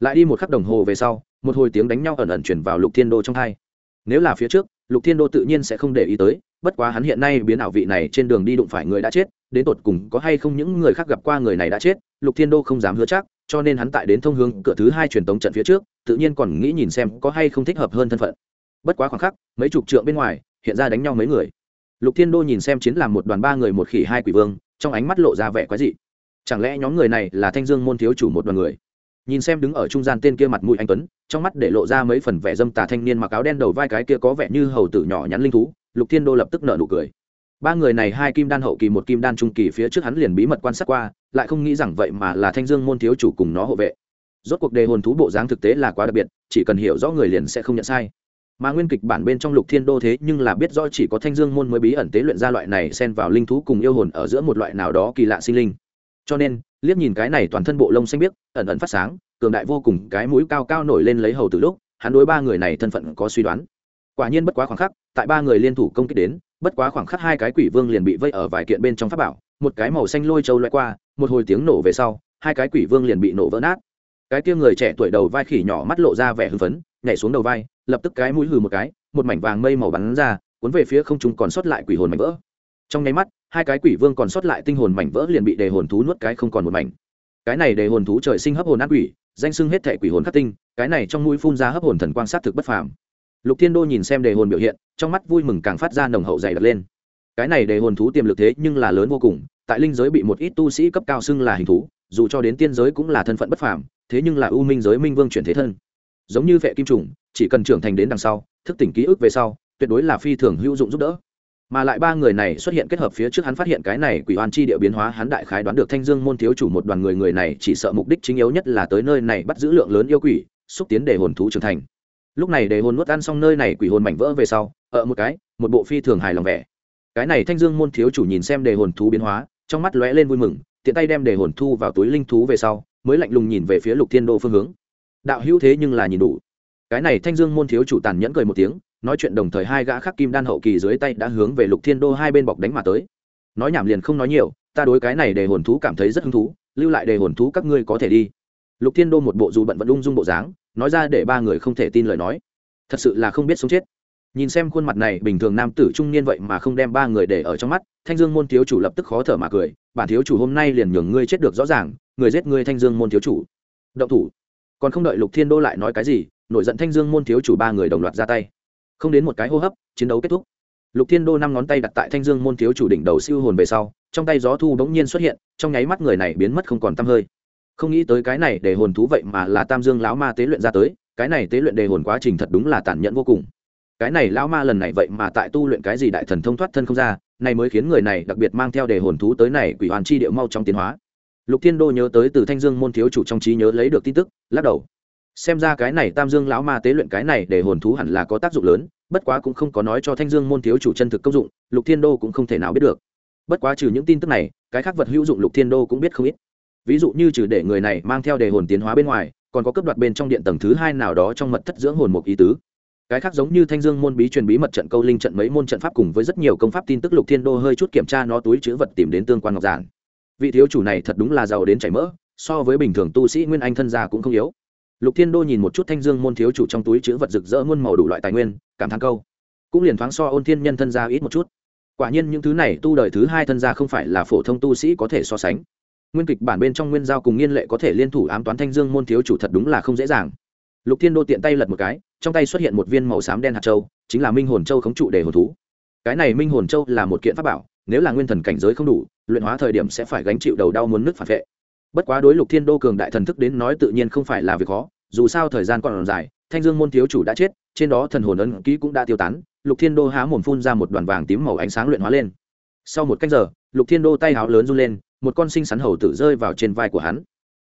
Lại đi một khắc đồng hồ về sau, một hồi tiếng đánh nhau ẩn ẩn chuyển vào lục thiên đô trong hai nếu là phía trước, lục thiên đô tự nhiên sẽ không để ý tới bất quá hắn hiện nay biến ảo vị này trên đường đi đụng phải người đã chết, đến tột cùng có hay không những người khác gặp qua người này đã chết, lục thiên đô không dám hứa chắc, cho nên hắn tại đến thông hướng cửa thứ hai truyền tống trận phía trước, tự nhiên còn nghĩ nhìn xem có hay không thích hợp hơn thân phận. Bất quá khoảng khắc, mấy chục trượng bên ngoài, hiện ra đánh nhau mấy người. Lục thiên đô nhìn xem chiến làm một đoàn ba người một khỉ hai quỷ vương, trong ánh mắt lộ ra vẻ quái dị. Chẳng lẽ nhóm người này là thanh dương môn thiếu chủ một đoàn người? Nhìn xem đứng ở trung gian tên kia mặt mũi anh tuấn, trong mắt để lộ ra mấy phần vẻ dâm tà thanh niên mặc áo đen đầu vai cái kia có vẻ như hầu tử nhỏ nhắn linh thú lục thiên đô lập tức nợ nụ cười. Ba người này hai kim đan hậu kỳ, một kim đan trung kỳ phía trước hắn liền bí mật quan sát qua, lại không nghĩ rằng vậy mà là thanh dương môn thiếu chủ cùng nó hộ vệ. Rốt cuộc đề hồn thú bộ dáng thực tế là quá đặc biệt, chỉ cần hiểu rõ người liền sẽ không nhận sai. Mà nguyên kịch bản bên trong lục thiên đô thế nhưng là biết rõ chỉ có thanh dương môn mới bí ẩn tế luyện ra loại này xen vào linh thú cùng yêu hồn ở giữa một loại nào đó kỳ lạ sinh linh. Cho nên, liếc nhìn cái này toàn thân bộ lông xanh biếc, ẩn ẩn phát sáng, cường đại vô cùng, cái mũi cao cao nổi lên lấy hầu từ lúc, hắn đối ba người này thân phận có suy đoán quả nhiên bất quá khoảng khắc, tại ba người liên thủ công kích đến, bất quá khoảng khắc hai cái quỷ vương liền bị vây ở vài kiện bên trong pháp bảo, một cái màu xanh lôi trâu loại qua, một hồi tiếng nổ về sau, hai cái quỷ vương liền bị nổ vỡ nát. Cái kia người trẻ tuổi đầu vai khỉ nhỏ mắt lộ ra vẻ hưng phấn, nhảy xuống đầu vai, lập tức cái mũi hừ một cái, một mảnh vàng mây màu bắn ra, cuốn về phía không trung còn sót lại quỷ hồn mảnh vỡ. Trong nháy mắt, hai cái quỷ vương còn sót lại tinh hồn mảnh vỡ liền bị đề hồn thú nuốt cái không còn một mảnh. Cái này đề hồn thú trời sinh hấp hồn ác quỷ, danh xưng hết thệ quỷ hồn khắc tinh, cái này trong mũi phun ra hấp hồn thần quang sát thực bất phàm lục thiên đô nhìn xem đề hồn biểu hiện, trong mắt vui mừng càng phát ra nồng hậu dày đặc lên. Cái này đề hồn thú tiềm lực thế nhưng là lớn vô cùng, tại linh giới bị một ít tu sĩ cấp cao xưng là hình thú, dù cho đến tiên giới cũng là thân phận bất phàm, thế nhưng là ưu minh giới minh vương chuyển thế thân. Giống như vệ kim trùng, chỉ cần trưởng thành đến đằng sau, thức tỉnh ký ức về sau, tuyệt đối là phi thường hữu dụng giúp đỡ. Mà lại ba người này xuất hiện kết hợp phía trước hắn phát hiện cái này quỷ oan chi địa biến hóa, hắn đại khái đoán được thanh dương môn thiếu chủ một đoàn người người này chỉ sợ mục đích chính yếu nhất là tới nơi này bắt giữ lượng lớn yêu quỷ, xúc tiến để hồn thú trưởng thành lúc này để hồn nuốt ăn xong nơi này quỷ hồn mảnh vỡ về sau, ở một cái, một bộ phi thường hài lòng vẻ. Cái này thanh dương môn thiếu chủ nhìn xem đề hồn thú biến hóa, trong mắt lóe lên vui mừng, tiện tay đem đề hồn thu vào túi linh thú về sau, mới lạnh lùng nhìn về phía lục thiên đô phương hướng. Đạo hữu thế nhưng là nhìn đủ. Cái này thanh dương môn thiếu chủ tàn nhẫn cười một tiếng, nói chuyện đồng thời hai gã khắc kim đan hậu kỳ dưới tay đã hướng về lục thiên đô hai bên bọc đánh mà tới. Nói nhảm liền không nói nhiều, ta đối cái này đề hồn thú cảm thấy rất hứng thú, lưu lại đề hồn thú các ngươi có thể đi. Lục thiên đô một bộ dù bận vẫn ung dung bộ dáng nói ra để ba người không thể tin lời nói. Thật sự là không biết sống chết. Nhìn xem khuôn mặt này, bình thường nam tử trung niên vậy mà không đem ba người để ở trong mắt, thanh dương môn thiếu chủ lập tức khó thở mà cười, bản thiếu chủ hôm nay liền nhường ngươi chết được rõ ràng, người giết ngươi thanh dương môn thiếu chủ. Động thủ. Còn không đợi lục thiên đô lại nói cái gì, nổi giận thanh dương môn thiếu chủ ba người đồng loạt ra tay. Không đến một cái hô hấp, chiến đấu kết thúc. Lục thiên đô năm ngón tay đặt tại thanh dương môn thiếu chủ đỉnh đầu siêu hồn về sau, trong tay gió thu bỗng nhiên xuất hiện, trong nháy mắt người này biến mất không còn t hơi không nghĩ tới cái này để hồn thú vậy mà là tam dương lão ma tế luyện ra tới, cái này tế luyện đề hồn quá trình thật đúng là tàn nhẫn vô cùng. Cái này lão ma lần này vậy mà tại tu luyện cái gì đại thần thông thoát thân không ra, này mới khiến người này đặc biệt mang theo đề hồn thú tới này quỷ hoàn chi điệu mau trong tiến hóa. Lục thiên đô nhớ tới từ thanh dương môn thiếu chủ trong trí nhớ lấy được tin tức, lắc đầu. Xem ra cái này tam dương lão ma tế luyện cái này để hồn thú hẳn là có tác dụng lớn, bất quá cũng không có nói cho thanh dương môn thiếu chủ chân thực công dụng, lục thiên đô cũng không thể nào biết được. Bất quá trừ những tin tức này, cái khác vật hữu dụng lục thiên đô cũng biết không ít ví dụ như trừ để người này mang theo đề hồn tiến hóa bên ngoài, còn có cấp đoạt bên trong điện tầng thứ hai nào đó trong mật thất dưỡng hồn một ý tứ. Cái khác giống như thanh dương môn bí truyền bí mật trận câu linh trận mấy môn trận pháp cùng với rất nhiều công pháp tin tức lục thiên đô hơi chút kiểm tra nó túi chữ vật tìm đến tương quan ngọc giản. Vị thiếu chủ này thật đúng là giàu đến chảy mỡ, so với bình thường tu sĩ nguyên anh thân gia cũng không yếu. Lục thiên đô nhìn một chút thanh dương môn thiếu chủ trong túi chữ vật rực rỡ muôn màu đủ loại tài nguyên, cảm thán câu. Cũng liền thoáng so ôn thiên nhân thân gia ít một chút. Quả nhiên những thứ này tu đời thứ hai thân gia không phải là phổ thông tu sĩ có thể so sánh nguyên kịch bản bên trong nguyên giao cùng nghiên lệ có thể liên thủ ám toán thanh dương môn thiếu chủ thật đúng là không dễ dàng. Lục thiên đô tiện tay lật một cái, trong tay xuất hiện một viên màu xám đen hạt châu, chính là minh hồn châu khống trụ để hồn thú. Cái này minh hồn châu là một kiện pháp bảo, nếu là nguyên thần cảnh giới không đủ, luyện hóa thời điểm sẽ phải gánh chịu đầu đau muốn nứt phản vệ. Bất quá đối lục thiên đô cường đại thần thức đến nói tự nhiên không phải là việc khó, dù sao thời gian còn dài, thanh dương môn thiếu chủ đã chết, trên đó thần hồn ấn ký cũng đã tiêu tán, lục thiên đô há mồm phun ra một đoàn vàng tím màu ánh sáng luyện hóa lên. Sau một cách giờ, lục thiên đô tay háo lớn run lên một con sinh sắn hầu tử rơi vào trên vai của hắn.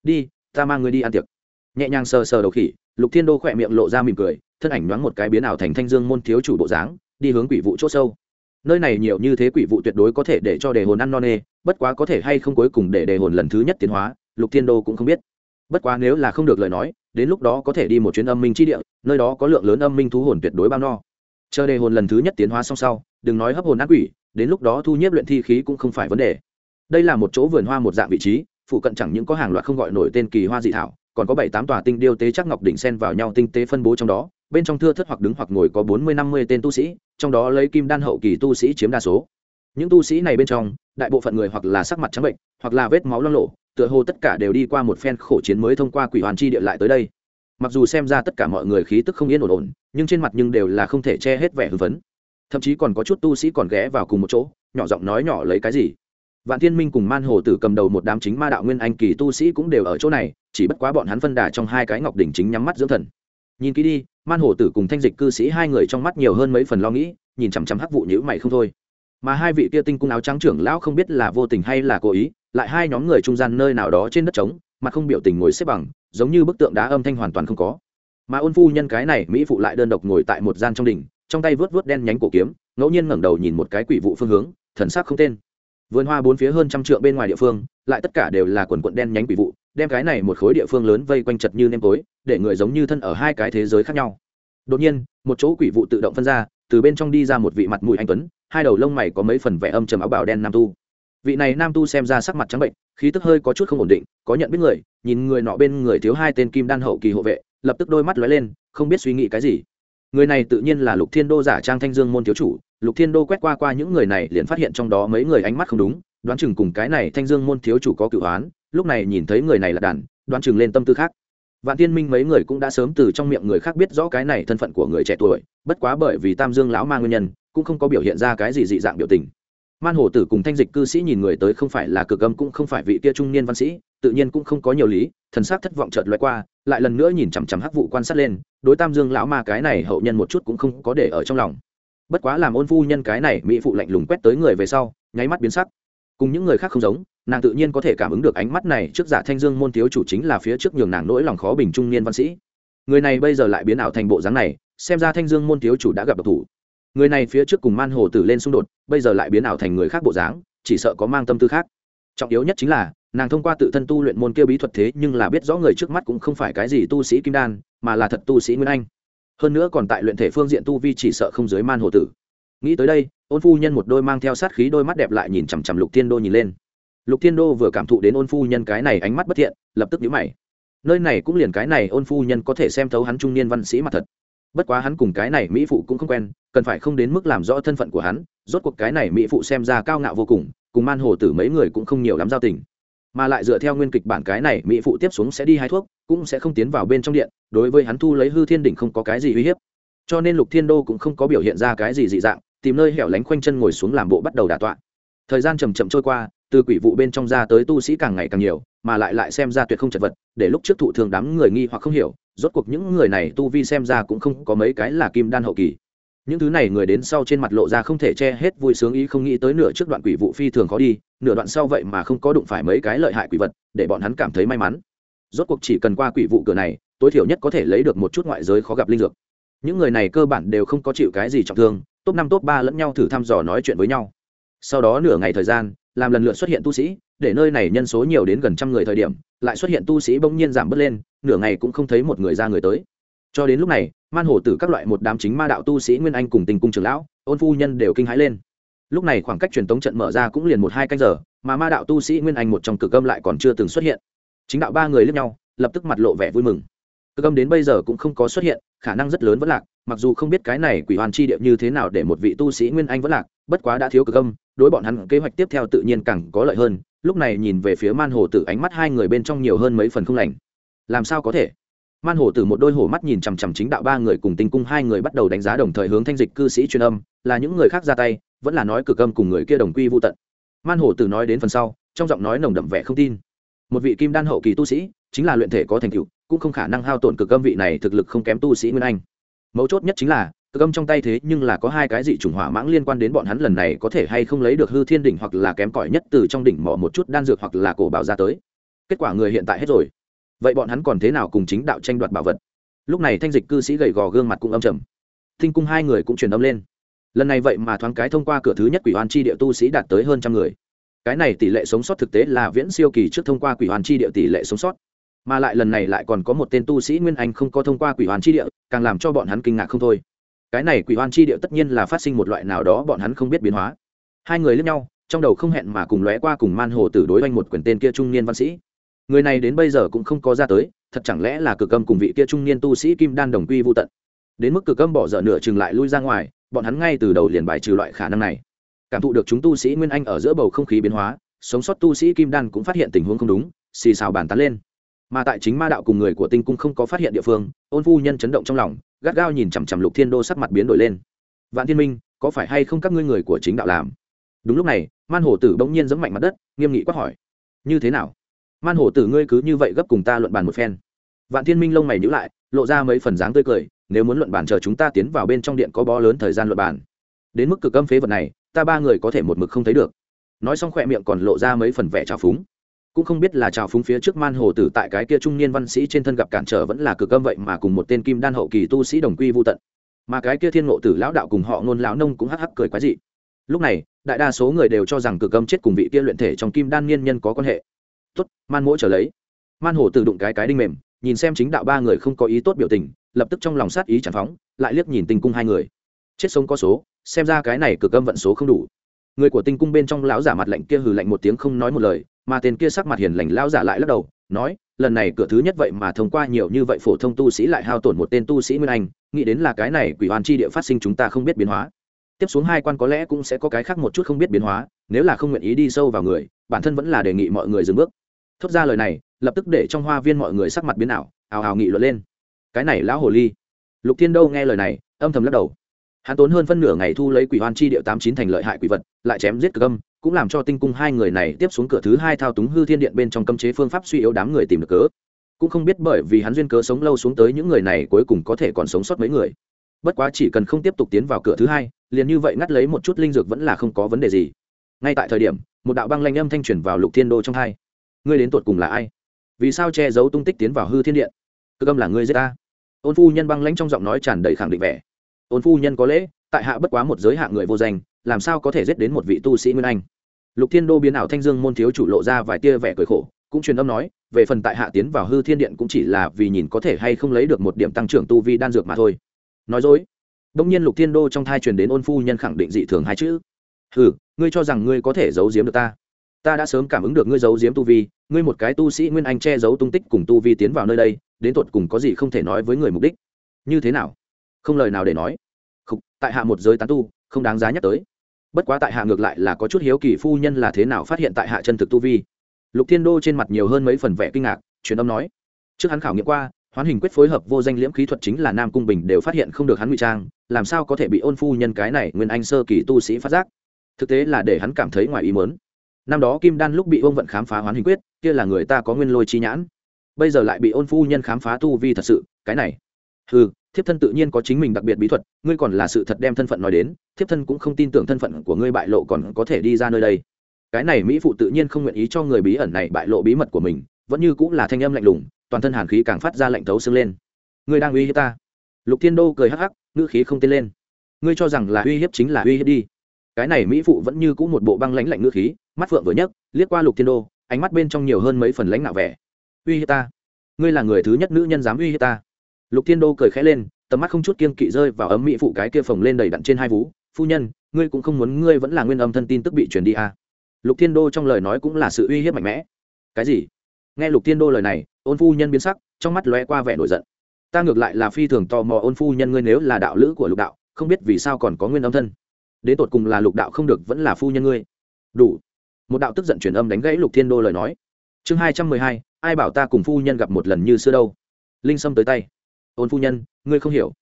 Đi, ta mang người đi ăn tiệc. Nhẹ nhàng sờ sờ đầu khỉ, lục thiên đô khỏe miệng lộ ra mỉm cười, thân ảnh nhoáng một cái biến ảo thành thanh dương môn thiếu chủ bộ dáng, đi hướng quỷ vụ c h ỗ sâu. Nơi này nhiều như thế quỷ vụ tuyệt đối có thể để cho đề hồn ăn no nê, bất quá có thể hay không cuối cùng để đề hồn lần thứ nhất tiến hóa, lục thiên đô cũng không biết. Bất quá nếu là không được lời nói, đến lúc đó có thể đi một chuyến âm minh chi địa, nơi đó có lượng lớn âm minh thú hồn tuyệt đối bao no. Chờ đề hồn lần thứ nhất tiến hóa xong sau, đừng nói hấp hồn ác quỷ, đến lúc đó thu nhiếp luyện thi khí cũng không phải vấn đề đây là một chỗ vườn hoa một dạng vị trí, phụ cận chẳng những có hàng loạt không gọi nổi tên kỳ hoa dị thảo, còn có bảy tám tòa tinh điêu tế chắc ngọc đỉnh sen vào nhau tinh tế phân bố trong đó, bên trong thưa thất hoặc đứng hoặc ngồi có bốn mươi năm mươi tên tu sĩ, trong đó lấy kim đan hậu kỳ tu sĩ chiếm đa số. Những tu sĩ này bên trong, đại bộ phận người hoặc là sắc mặt trắng bệnh, hoặc là vết máu lo lộ tựa hồ tất cả đều đi qua một phen khổ chiến mới thông qua quỷ hoàn chi địa lại tới đây. Mặc dù xem ra tất cả mọi người khí tức không yên ổn ổn, nhưng trên mặt nhưng đều là không thể che hết vẻ hưng phấn. Thậm chí còn có chút tu sĩ còn ghé vào cùng một chỗ, nhỏ giọng nói nhỏ lấy cái gì? Vạn thiên minh cùng man hồ tử cầm đầu một đám chính ma đạo nguyên anh kỳ tu sĩ cũng đều ở chỗ này, chỉ bất quá bọn hắn phân đà trong hai cái ngọc đỉnh chính nhắm mắt dưỡng thần. Nhìn kỹ đi, man hồ tử cùng thanh dịch cư sĩ hai người trong mắt nhiều hơn mấy phần lo nghĩ, nhìn chằm chằm hắc vụ nhữ mày không thôi. Mà hai vị kia tinh cung áo trắng trưởng lão không biết là vô tình hay là cố ý, lại hai nhóm người trung gian nơi nào đó trên đất trống, mà không biểu tình ngồi xếp bằng, giống như bức tượng đá âm thanh hoàn toàn không có. Mà ôn phu nhân cái này, mỹ phụ lại đơn độc ngồi tại một gian trong đỉnh, trong tay vớt vớt đen nhánh cổ kiếm, ngẫu nhiên ngẩng đầu nhìn một cái quỷ vụ phương hướng, thần sắc không tên vườn hoa bốn phía hơn trăm trượng bên ngoài địa phương, lại tất cả đều là quần quận đen nhánh quỷ vụ, đem cái này một khối địa phương lớn vây quanh chật như nêm tối, để người giống như thân ở hai cái thế giới khác nhau. Đột nhiên, một chỗ quỷ vụ tự động phân ra, từ bên trong đi ra một vị mặt mũi anh tuấn, hai đầu lông mày có mấy phần vẻ âm trầm áo bào đen nam tu. Vị này nam tu xem ra sắc mặt trắng bệnh, khí tức hơi có chút không ổn định, có nhận biết người, nhìn người nọ bên người thiếu hai tên kim đan hậu kỳ hộ vệ, lập tức đôi mắt lóe lên, không biết suy nghĩ cái gì. Người này tự nhiên là lục thiên đô giả trang thanh dương môn thiếu chủ lục thiên đô quét qua qua những người này liền phát hiện trong đó mấy người ánh mắt không đúng, đoán chừng cùng cái này thanh dương môn thiếu chủ có cựu oán, lúc này nhìn thấy người này là đàn, đoán chừng lên tâm tư khác. Vạn tiên minh mấy người cũng đã sớm từ trong miệng người khác biết rõ cái này thân phận của người trẻ tuổi, bất quá bởi vì tam dương lão ma nguyên nhân, cũng không có biểu hiện ra cái gì dị dạng biểu tình. Man hồ tử cùng thanh dịch cư sĩ nhìn người tới không phải là cực âm cũng không phải vị kia trung niên văn sĩ, tự nhiên cũng không có nhiều lý, thần sắc thất vọng chợt loại qua, lại lần nữa nhìn chằm chằm hắc vụ quan sát lên, đối tam dương lão ma cái này hậu nhân một chút cũng không có để ở trong lòng bất quá làm ôn phu nhân cái này, mỹ phụ lạnh lùng quét tới người về sau, nháy mắt biến sắc. Cùng những người khác không giống, nàng tự nhiên có thể cảm ứng được ánh mắt này trước giả thanh dương môn thiếu chủ chính là phía trước nhường nàng nỗi lòng khó bình trung niên văn sĩ. Người này bây giờ lại biến ảo thành bộ dáng này, xem ra thanh dương môn thiếu chủ đã gặp độc thủ. Người này phía trước cùng man hồ tử lên xung đột, bây giờ lại biến ảo thành người khác bộ dáng, chỉ sợ có mang tâm tư khác. Trọng yếu nhất chính là, nàng thông qua tự thân tu luyện môn kia bí thuật thế nhưng là biết rõ người trước mắt cũng không phải cái gì tu sĩ kim đan, mà là thật tu sĩ nguyên anh hơn nữa còn tại luyện thể phương diện tu vi chỉ sợ không dưới man hồ tử. Nghĩ tới đây, ôn phu nhân một đôi mang theo sát khí đôi mắt đẹp lại nhìn chằm chằm lục thiên đô nhìn lên. Lục thiên đô vừa cảm thụ đến ôn phu nhân cái này ánh mắt bất thiện, lập tức nhíu mày. Nơi này cũng liền cái này ôn phu nhân có thể xem thấu hắn trung niên văn sĩ mặt thật. Bất quá hắn cùng cái này mỹ phụ cũng không quen, cần phải không đến mức làm rõ thân phận của hắn, rốt cuộc cái này mỹ phụ xem ra cao ngạo vô cùng cùng man hồ tử mấy người cũng không nhiều lắm giao tình mà lại dựa theo nguyên kịch bản cái này, mỹ phụ tiếp xuống sẽ đi hái thuốc, cũng sẽ không tiến vào bên trong điện, đối với hắn thu lấy hư thiên đỉnh không có cái gì uy hiếp. Cho nên lục thiên đô cũng không có biểu hiện ra cái gì dị dạng, tìm nơi hẻo lánh khoanh chân ngồi xuống làm bộ bắt đầu đà tọa. Thời gian chầm chậm trôi qua, từ quỷ vụ bên trong ra tới tu sĩ càng ngày càng nhiều, mà lại lại xem ra tuyệt không chật vật, để lúc trước thụ thường đám người nghi hoặc không hiểu, rốt cuộc những người này tu vi xem ra cũng không có mấy cái là kim đan hậu kỳ những thứ này người đến sau trên mặt lộ ra không thể che hết vui sướng ý không nghĩ tới nửa trước đoạn quỷ vụ phi thường khó đi, nửa đoạn sau vậy mà không có đụng phải mấy cái lợi hại quỷ vật, để bọn hắn cảm thấy may mắn. Rốt cuộc chỉ cần qua quỷ vụ cửa này, tối thiểu nhất có thể lấy được một chút ngoại giới khó gặp linh dược. Những người này cơ bản đều không có chịu cái gì trọng thương, top năm, top ba lẫn nhau thử thăm dò nói chuyện với nhau. Sau đó nửa ngày thời gian, làm lần lượt xuất hiện tu sĩ, để nơi này nhân số nhiều đến gần trăm người thời điểm, lại xuất hiện tu sĩ bỗng nhiên giảm bớt lên, nửa ngày cũng không thấy một người ra người tới cho đến lúc này, man hổ tử các loại một đám chính ma đạo tu sĩ nguyên anh cùng tình cung trường lão, ôn phu nhân đều kinh hãi lên. Lúc này khoảng cách truyền tống trận mở ra cũng liền một hai canh giờ, mà ma đạo tu sĩ nguyên anh một trong cực âm lại còn chưa từng xuất hiện. Chính đạo ba người lướt nhau, lập tức mặt lộ vẻ vui mừng. Cực âm đến bây giờ cũng không có xuất hiện, khả năng rất lớn vẫn lạc, mặc dù không biết cái này quỷ hoàn chi điệu như thế nào để một vị tu sĩ nguyên anh vẫn lạc, bất quá đã thiếu cực âm, đối bọn hắn kế hoạch tiếp theo tự nhiên càng có lợi hơn, lúc này nhìn về phía man hồ tử ánh mắt hai người bên trong nhiều hơn mấy phần không lành. Làm sao có thể? Man Hổ từ một đôi hổ mắt nhìn chằm chằm chính đạo ba người cùng tinh cung hai người bắt đầu đánh giá đồng thời hướng thanh dịch cư sĩ truyền âm, là những người khác ra tay, vẫn là nói cực âm cùng người kia đồng quy vô tận. Man Hổ từ nói đến phần sau, trong giọng nói nồng đậm vẻ không tin. Một vị kim đan hậu kỳ tu sĩ, chính là luyện thể có thành tựu, cũng không khả năng hao tổn cực âm vị này thực lực không kém tu sĩ nguyên anh. Mấu chốt nhất chính là, cực âm trong tay thế nhưng là có hai cái dị chủng hỏa mãng liên quan đến bọn hắn lần này có thể hay không lấy được hư thiên đỉnh hoặc là kém cỏi nhất từ trong đỉnh mỏ một chút đan dược hoặc là cổ bảo ra tới. Kết quả người hiện tại hết rồi vậy bọn hắn còn thế nào cùng chính đạo tranh đoạt bảo vật? Lúc này thanh dịch cư sĩ gầy gò gương mặt cũng âm trầm. Thinh cung hai người cũng truyền âm lên. Lần này vậy mà thoáng cái thông qua cửa thứ nhất quỷ hoàn chi địa tu sĩ đạt tới hơn trăm người. Cái này tỷ lệ sống sót thực tế là viễn siêu kỳ trước thông qua quỷ hoàn chi địa tỷ lệ sống sót. Mà lại lần này lại còn có một tên tu sĩ nguyên anh không có thông qua quỷ hoàn chi địa, càng làm cho bọn hắn kinh ngạc không thôi. Cái này quỷ hoàn chi địa tất nhiên là phát sinh một loại nào đó bọn hắn không biết biến hóa. Hai người lẫn nhau, trong đầu không hẹn mà cùng lóe qua cùng man hồ tử đối oanh một quyển tên kia trung niên văn sĩ người này đến bây giờ cũng không có ra tới, thật chẳng lẽ là cực âm cùng vị kia trung niên tu sĩ kim đan đồng quy vô tận? Đến mức cực âm bỏ dở nửa chừng lại lui ra ngoài, bọn hắn ngay từ đầu liền bài trừ loại khả năng này. Cảm thụ được chúng tu sĩ nguyên anh ở giữa bầu không khí biến hóa, sống sót tu sĩ kim đan cũng phát hiện tình huống không đúng, xì xào bàn tán lên. Mà tại chính ma đạo cùng người của tinh cung không có phát hiện địa phương, ôn phu nhân chấn động trong lòng, gắt gao nhìn chằm chằm lục thiên đô sắc mặt biến đổi lên. Vạn thiên minh, có phải hay không các ngươi người của chính đạo làm? Đúng lúc này, man hổ tử bỗng nhiên giẫm mạnh mặt đất, nghiêm nghị quát hỏi. Như thế nào? Man hổ tử ngươi cứ như vậy gấp cùng ta luận bàn một phen. Vạn thiên minh lông mày nhữ lại, lộ ra mấy phần dáng tươi cười, nếu muốn luận bàn chờ chúng ta tiến vào bên trong điện có bó lớn thời gian luận bàn. Đến mức cực âm phế vật này, ta ba người có thể một mực không thấy được. Nói xong khỏe miệng còn lộ ra mấy phần vẻ trào phúng. Cũng không biết là trào phúng phía trước man hồ tử tại cái kia trung niên văn sĩ trên thân gặp cản trở vẫn là cực âm vậy mà cùng một tên kim đan hậu kỳ tu sĩ đồng quy vô tận. Mà cái kia thiên ngộ tử lão đạo cùng họ ngôn lão nông cũng hắc hắc cười quái dị. Lúc này, đại đa số người đều cho rằng cực âm chết cùng vị kia luyện thể trong kim đan niên nhân có quan hệ tốt, man mỗi trở lấy. Man hổ tự đụng cái cái đinh mềm, nhìn xem chính đạo ba người không có ý tốt biểu tình, lập tức trong lòng sát ý chẳng phóng, lại liếc nhìn tinh cung hai người. Chết sống có số, xem ra cái này cực âm vận số không đủ. Người của tinh cung bên trong lão giả mặt lạnh kia hừ lạnh một tiếng không nói một lời, mà tên kia sắc mặt hiền lành lão giả lại lắc đầu, nói, lần này cửa thứ nhất vậy mà thông qua nhiều như vậy phổ thông tu sĩ lại hao tổn một tên tu sĩ nguyên anh, nghĩ đến là cái này quỷ hoàn chi địa phát sinh chúng ta không biết biến hóa. Tiếp xuống hai quan có lẽ cũng sẽ có cái khác một chút không biết biến hóa, nếu là không nguyện ý đi sâu vào người, bản thân vẫn là đề nghị mọi người dừng bước thốt ra lời này, lập tức để trong hoa viên mọi người sắc mặt biến ảo, ào ào nghị luận lên. Cái này lão hồ ly. Lục thiên đâu nghe lời này, âm thầm lắc đầu. Hắn tốn hơn phân nửa ngày thu lấy quỷ hoan chi điệu tám chín thành lợi hại quỷ vật, lại chém giết cực âm, cũng làm cho tinh cung hai người này tiếp xuống cửa thứ hai thao túng hư thiên điện bên trong cấm chế phương pháp suy yếu đám người tìm được cớ. Cũng không biết bởi vì hắn duyên cớ sống lâu xuống tới những người này cuối cùng có thể còn sống sót mấy người. Bất quá chỉ cần không tiếp tục tiến vào cửa thứ hai, liền như vậy ngắt lấy một chút linh dược vẫn là không có vấn đề gì. Ngay tại thời điểm, một đạo băng lanh âm thanh truyền vào lục thiên đô trong hai ngươi đến tột cùng là ai? Vì sao che giấu tung tích tiến vào hư thiên điện? Cơ âm là ngươi giết ta. Ôn phu nhân băng lãnh trong giọng nói tràn đầy khẳng định vẻ. Ôn phu nhân có lễ, tại hạ bất quá một giới hạ người vô danh, làm sao có thể giết đến một vị tu sĩ nguyên anh? Lục thiên đô biến ảo thanh dương môn thiếu chủ lộ ra vài tia vẻ cười khổ, cũng truyền âm nói, về phần tại hạ tiến vào hư thiên điện cũng chỉ là vì nhìn có thể hay không lấy được một điểm tăng trưởng tu vi đan dược mà thôi. Nói dối. Đông nhiên lục thiên đô trong thai truyền đến ôn phu nhân khẳng định dị thường hai chữ. Hừ, ngươi cho rằng ngươi có thể giấu giếm được ta? Ta đã sớm cảm ứng được ngươi giấu giếm tu vi ngươi một cái tu sĩ nguyên anh che giấu tung tích cùng tu vi tiến vào nơi đây đến tột cùng có gì không thể nói với người mục đích. Như thế nào? Không lời nào để nói. Không, tại hạ một giới tán tu không đáng giá nhắc tới. Bất quá tại hạ ngược lại là có chút hiếu kỳ phu nhân là thế nào phát hiện tại hạ chân thực tu vi. Lục thiên đô trên mặt nhiều hơn mấy phần vẻ kinh ngạc truyền âm nói. Trước hắn khảo nghiệm qua hoán hình quyết phối hợp vô danh liễm khí thuật chính là nam cung bình đều phát hiện không được hắn ngụy trang làm sao có thể bị ôn phu nhân cái này nguyên anh sơ kỳ tu sĩ phát giác? Thực tế là để hắn cảm thấy ngoài ý mớn năm đó kim đan lúc bị ôn vận khám phá hoán hình quyết, kia là người ta có nguyên lôi chi nhãn. Bây giờ lại bị ôn phu nhân khám phá tu vi thật sự, cái này. Ừ thiếp thân tự nhiên có chính mình đặc biệt bí thuật, ngươi còn là sự thật đem thân phận nói đến, thiếp thân cũng không tin tưởng thân phận của ngươi bại lộ còn có thể đi ra nơi đây. Cái này mỹ phụ tự nhiên không nguyện ý cho người bí ẩn này bại lộ bí mật của mình, vẫn như cũng là thanh âm lạnh lùng, toàn thân hàn khí càng phát ra lạnh thấu xương lên. Ngươi đang uy hiếp ta. Lục thiên đô cười hắc hắc, ngữ khí không tên lên. Ngươi cho rằng là uy hiếp chính là uy hiếp đi cái này mỹ phụ vẫn như cũ một bộ băng lãnh lạnh ngữ khí, mắt phượng vừa nhấc, liếc qua lục thiên đô, ánh mắt bên trong nhiều hơn mấy phần lãnh nạo vẻ. Uy hiếp ta. Ngươi là người thứ nhất nữ nhân dám uy hiếp ta. Lục thiên đô cười khẽ lên, tầm mắt không chút kiên kỵ rơi vào ấm mỹ phụ cái kia phồng lên đầy đặn trên hai vú. Phu nhân, ngươi cũng không muốn ngươi vẫn là nguyên âm thân tin tức bị truyền đi à. lục thiên đô trong lời nói cũng là sự uy hiếp mạnh mẽ. Cái gì? Nghe lục thiên đô lời này, ôn phu nhân biến sắc, trong mắt lóe qua vẻ nổi giận. Ta ngược lại là phi thường tò mò ôn phu nhân ngươi nếu là đạo lữ của lục đạo, không biết vì sao còn có nguyên âm thân đến tột cùng là lục đạo không được vẫn là phu nhân ngươi. Đủ. Một đạo tức giận truyền âm đánh gãy lục thiên đô lời nói. Chương hai trăm mười hai, ai bảo ta cùng phu nhân gặp một lần như xưa đâu? Linh sâm tới tay. Ôn phu nhân, ngươi không hiểu.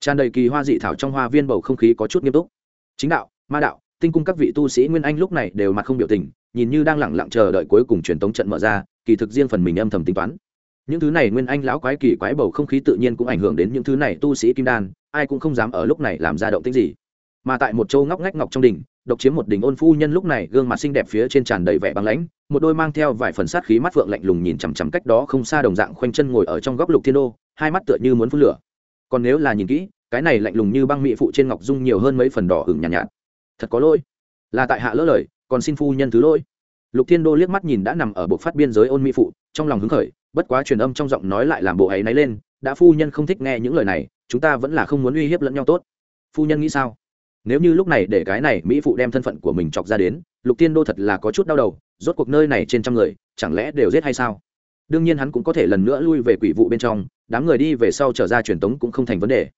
Tràn đầy kỳ hoa dị thảo trong hoa viên bầu không khí có chút nghiêm túc. Chính đạo, ma đạo, tinh cung các vị tu sĩ nguyên anh lúc này đều mặt không biểu tình, nhìn như đang lẳng lặng chờ đợi cuối cùng truyền tống trận mở ra, kỳ thực riêng phần mình âm thầm tính toán. Những thứ này nguyên anh lão quái kỳ quái bầu không khí tự nhiên cũng ảnh hưởng đến những thứ này tu sĩ kim đan, ai cũng không dám ở lúc này làm ra động tĩnh gì mà tại một châu ngóc ngách ngọc trong đỉnh độc chiếm một đỉnh ôn phu nhân lúc này gương mặt xinh đẹp phía trên tràn đầy vẻ băng lãnh một đôi mang theo vài phần sát khí mắt phượng lạnh lùng nhìn chằm chằm cách đó không xa đồng dạng khoanh chân ngồi ở trong góc lục thiên đô hai mắt tựa như muốn phun lửa. Còn nếu là nhìn kỹ cái này lạnh lùng như băng mị phụ trên ngọc dung nhiều hơn mấy phần đỏ hửng nhàn nhạt, nhạt. Thật có lỗi. Là tại hạ lỡ lời còn xin phu nhân thứ lỗi. Lục thiên đô liếc mắt nhìn đã nằm ở bộ phát biên giới ôn mỹ phụ trong lòng hứng khởi bất quá truyền âm trong giọng nói lại làm bộ ấy náy lên đã phu nhân không thích nghe những lời này chúng ta vẫn là không muốn uy hiếp lẫn nhau tốt. Phu nhân nghĩ sao? Nếu như lúc này để cái này mỹ phụ đem thân phận của mình chọc ra đến, lục thiên đô thật là có chút đau đầu, rốt cuộc nơi này trên trăm người, chẳng lẽ đều giết hay sao? Đương nhiên hắn cũng có thể lần nữa lui về quỷ vụ bên trong, đám người đi về sau trở ra truyền tống cũng không thành vấn đề.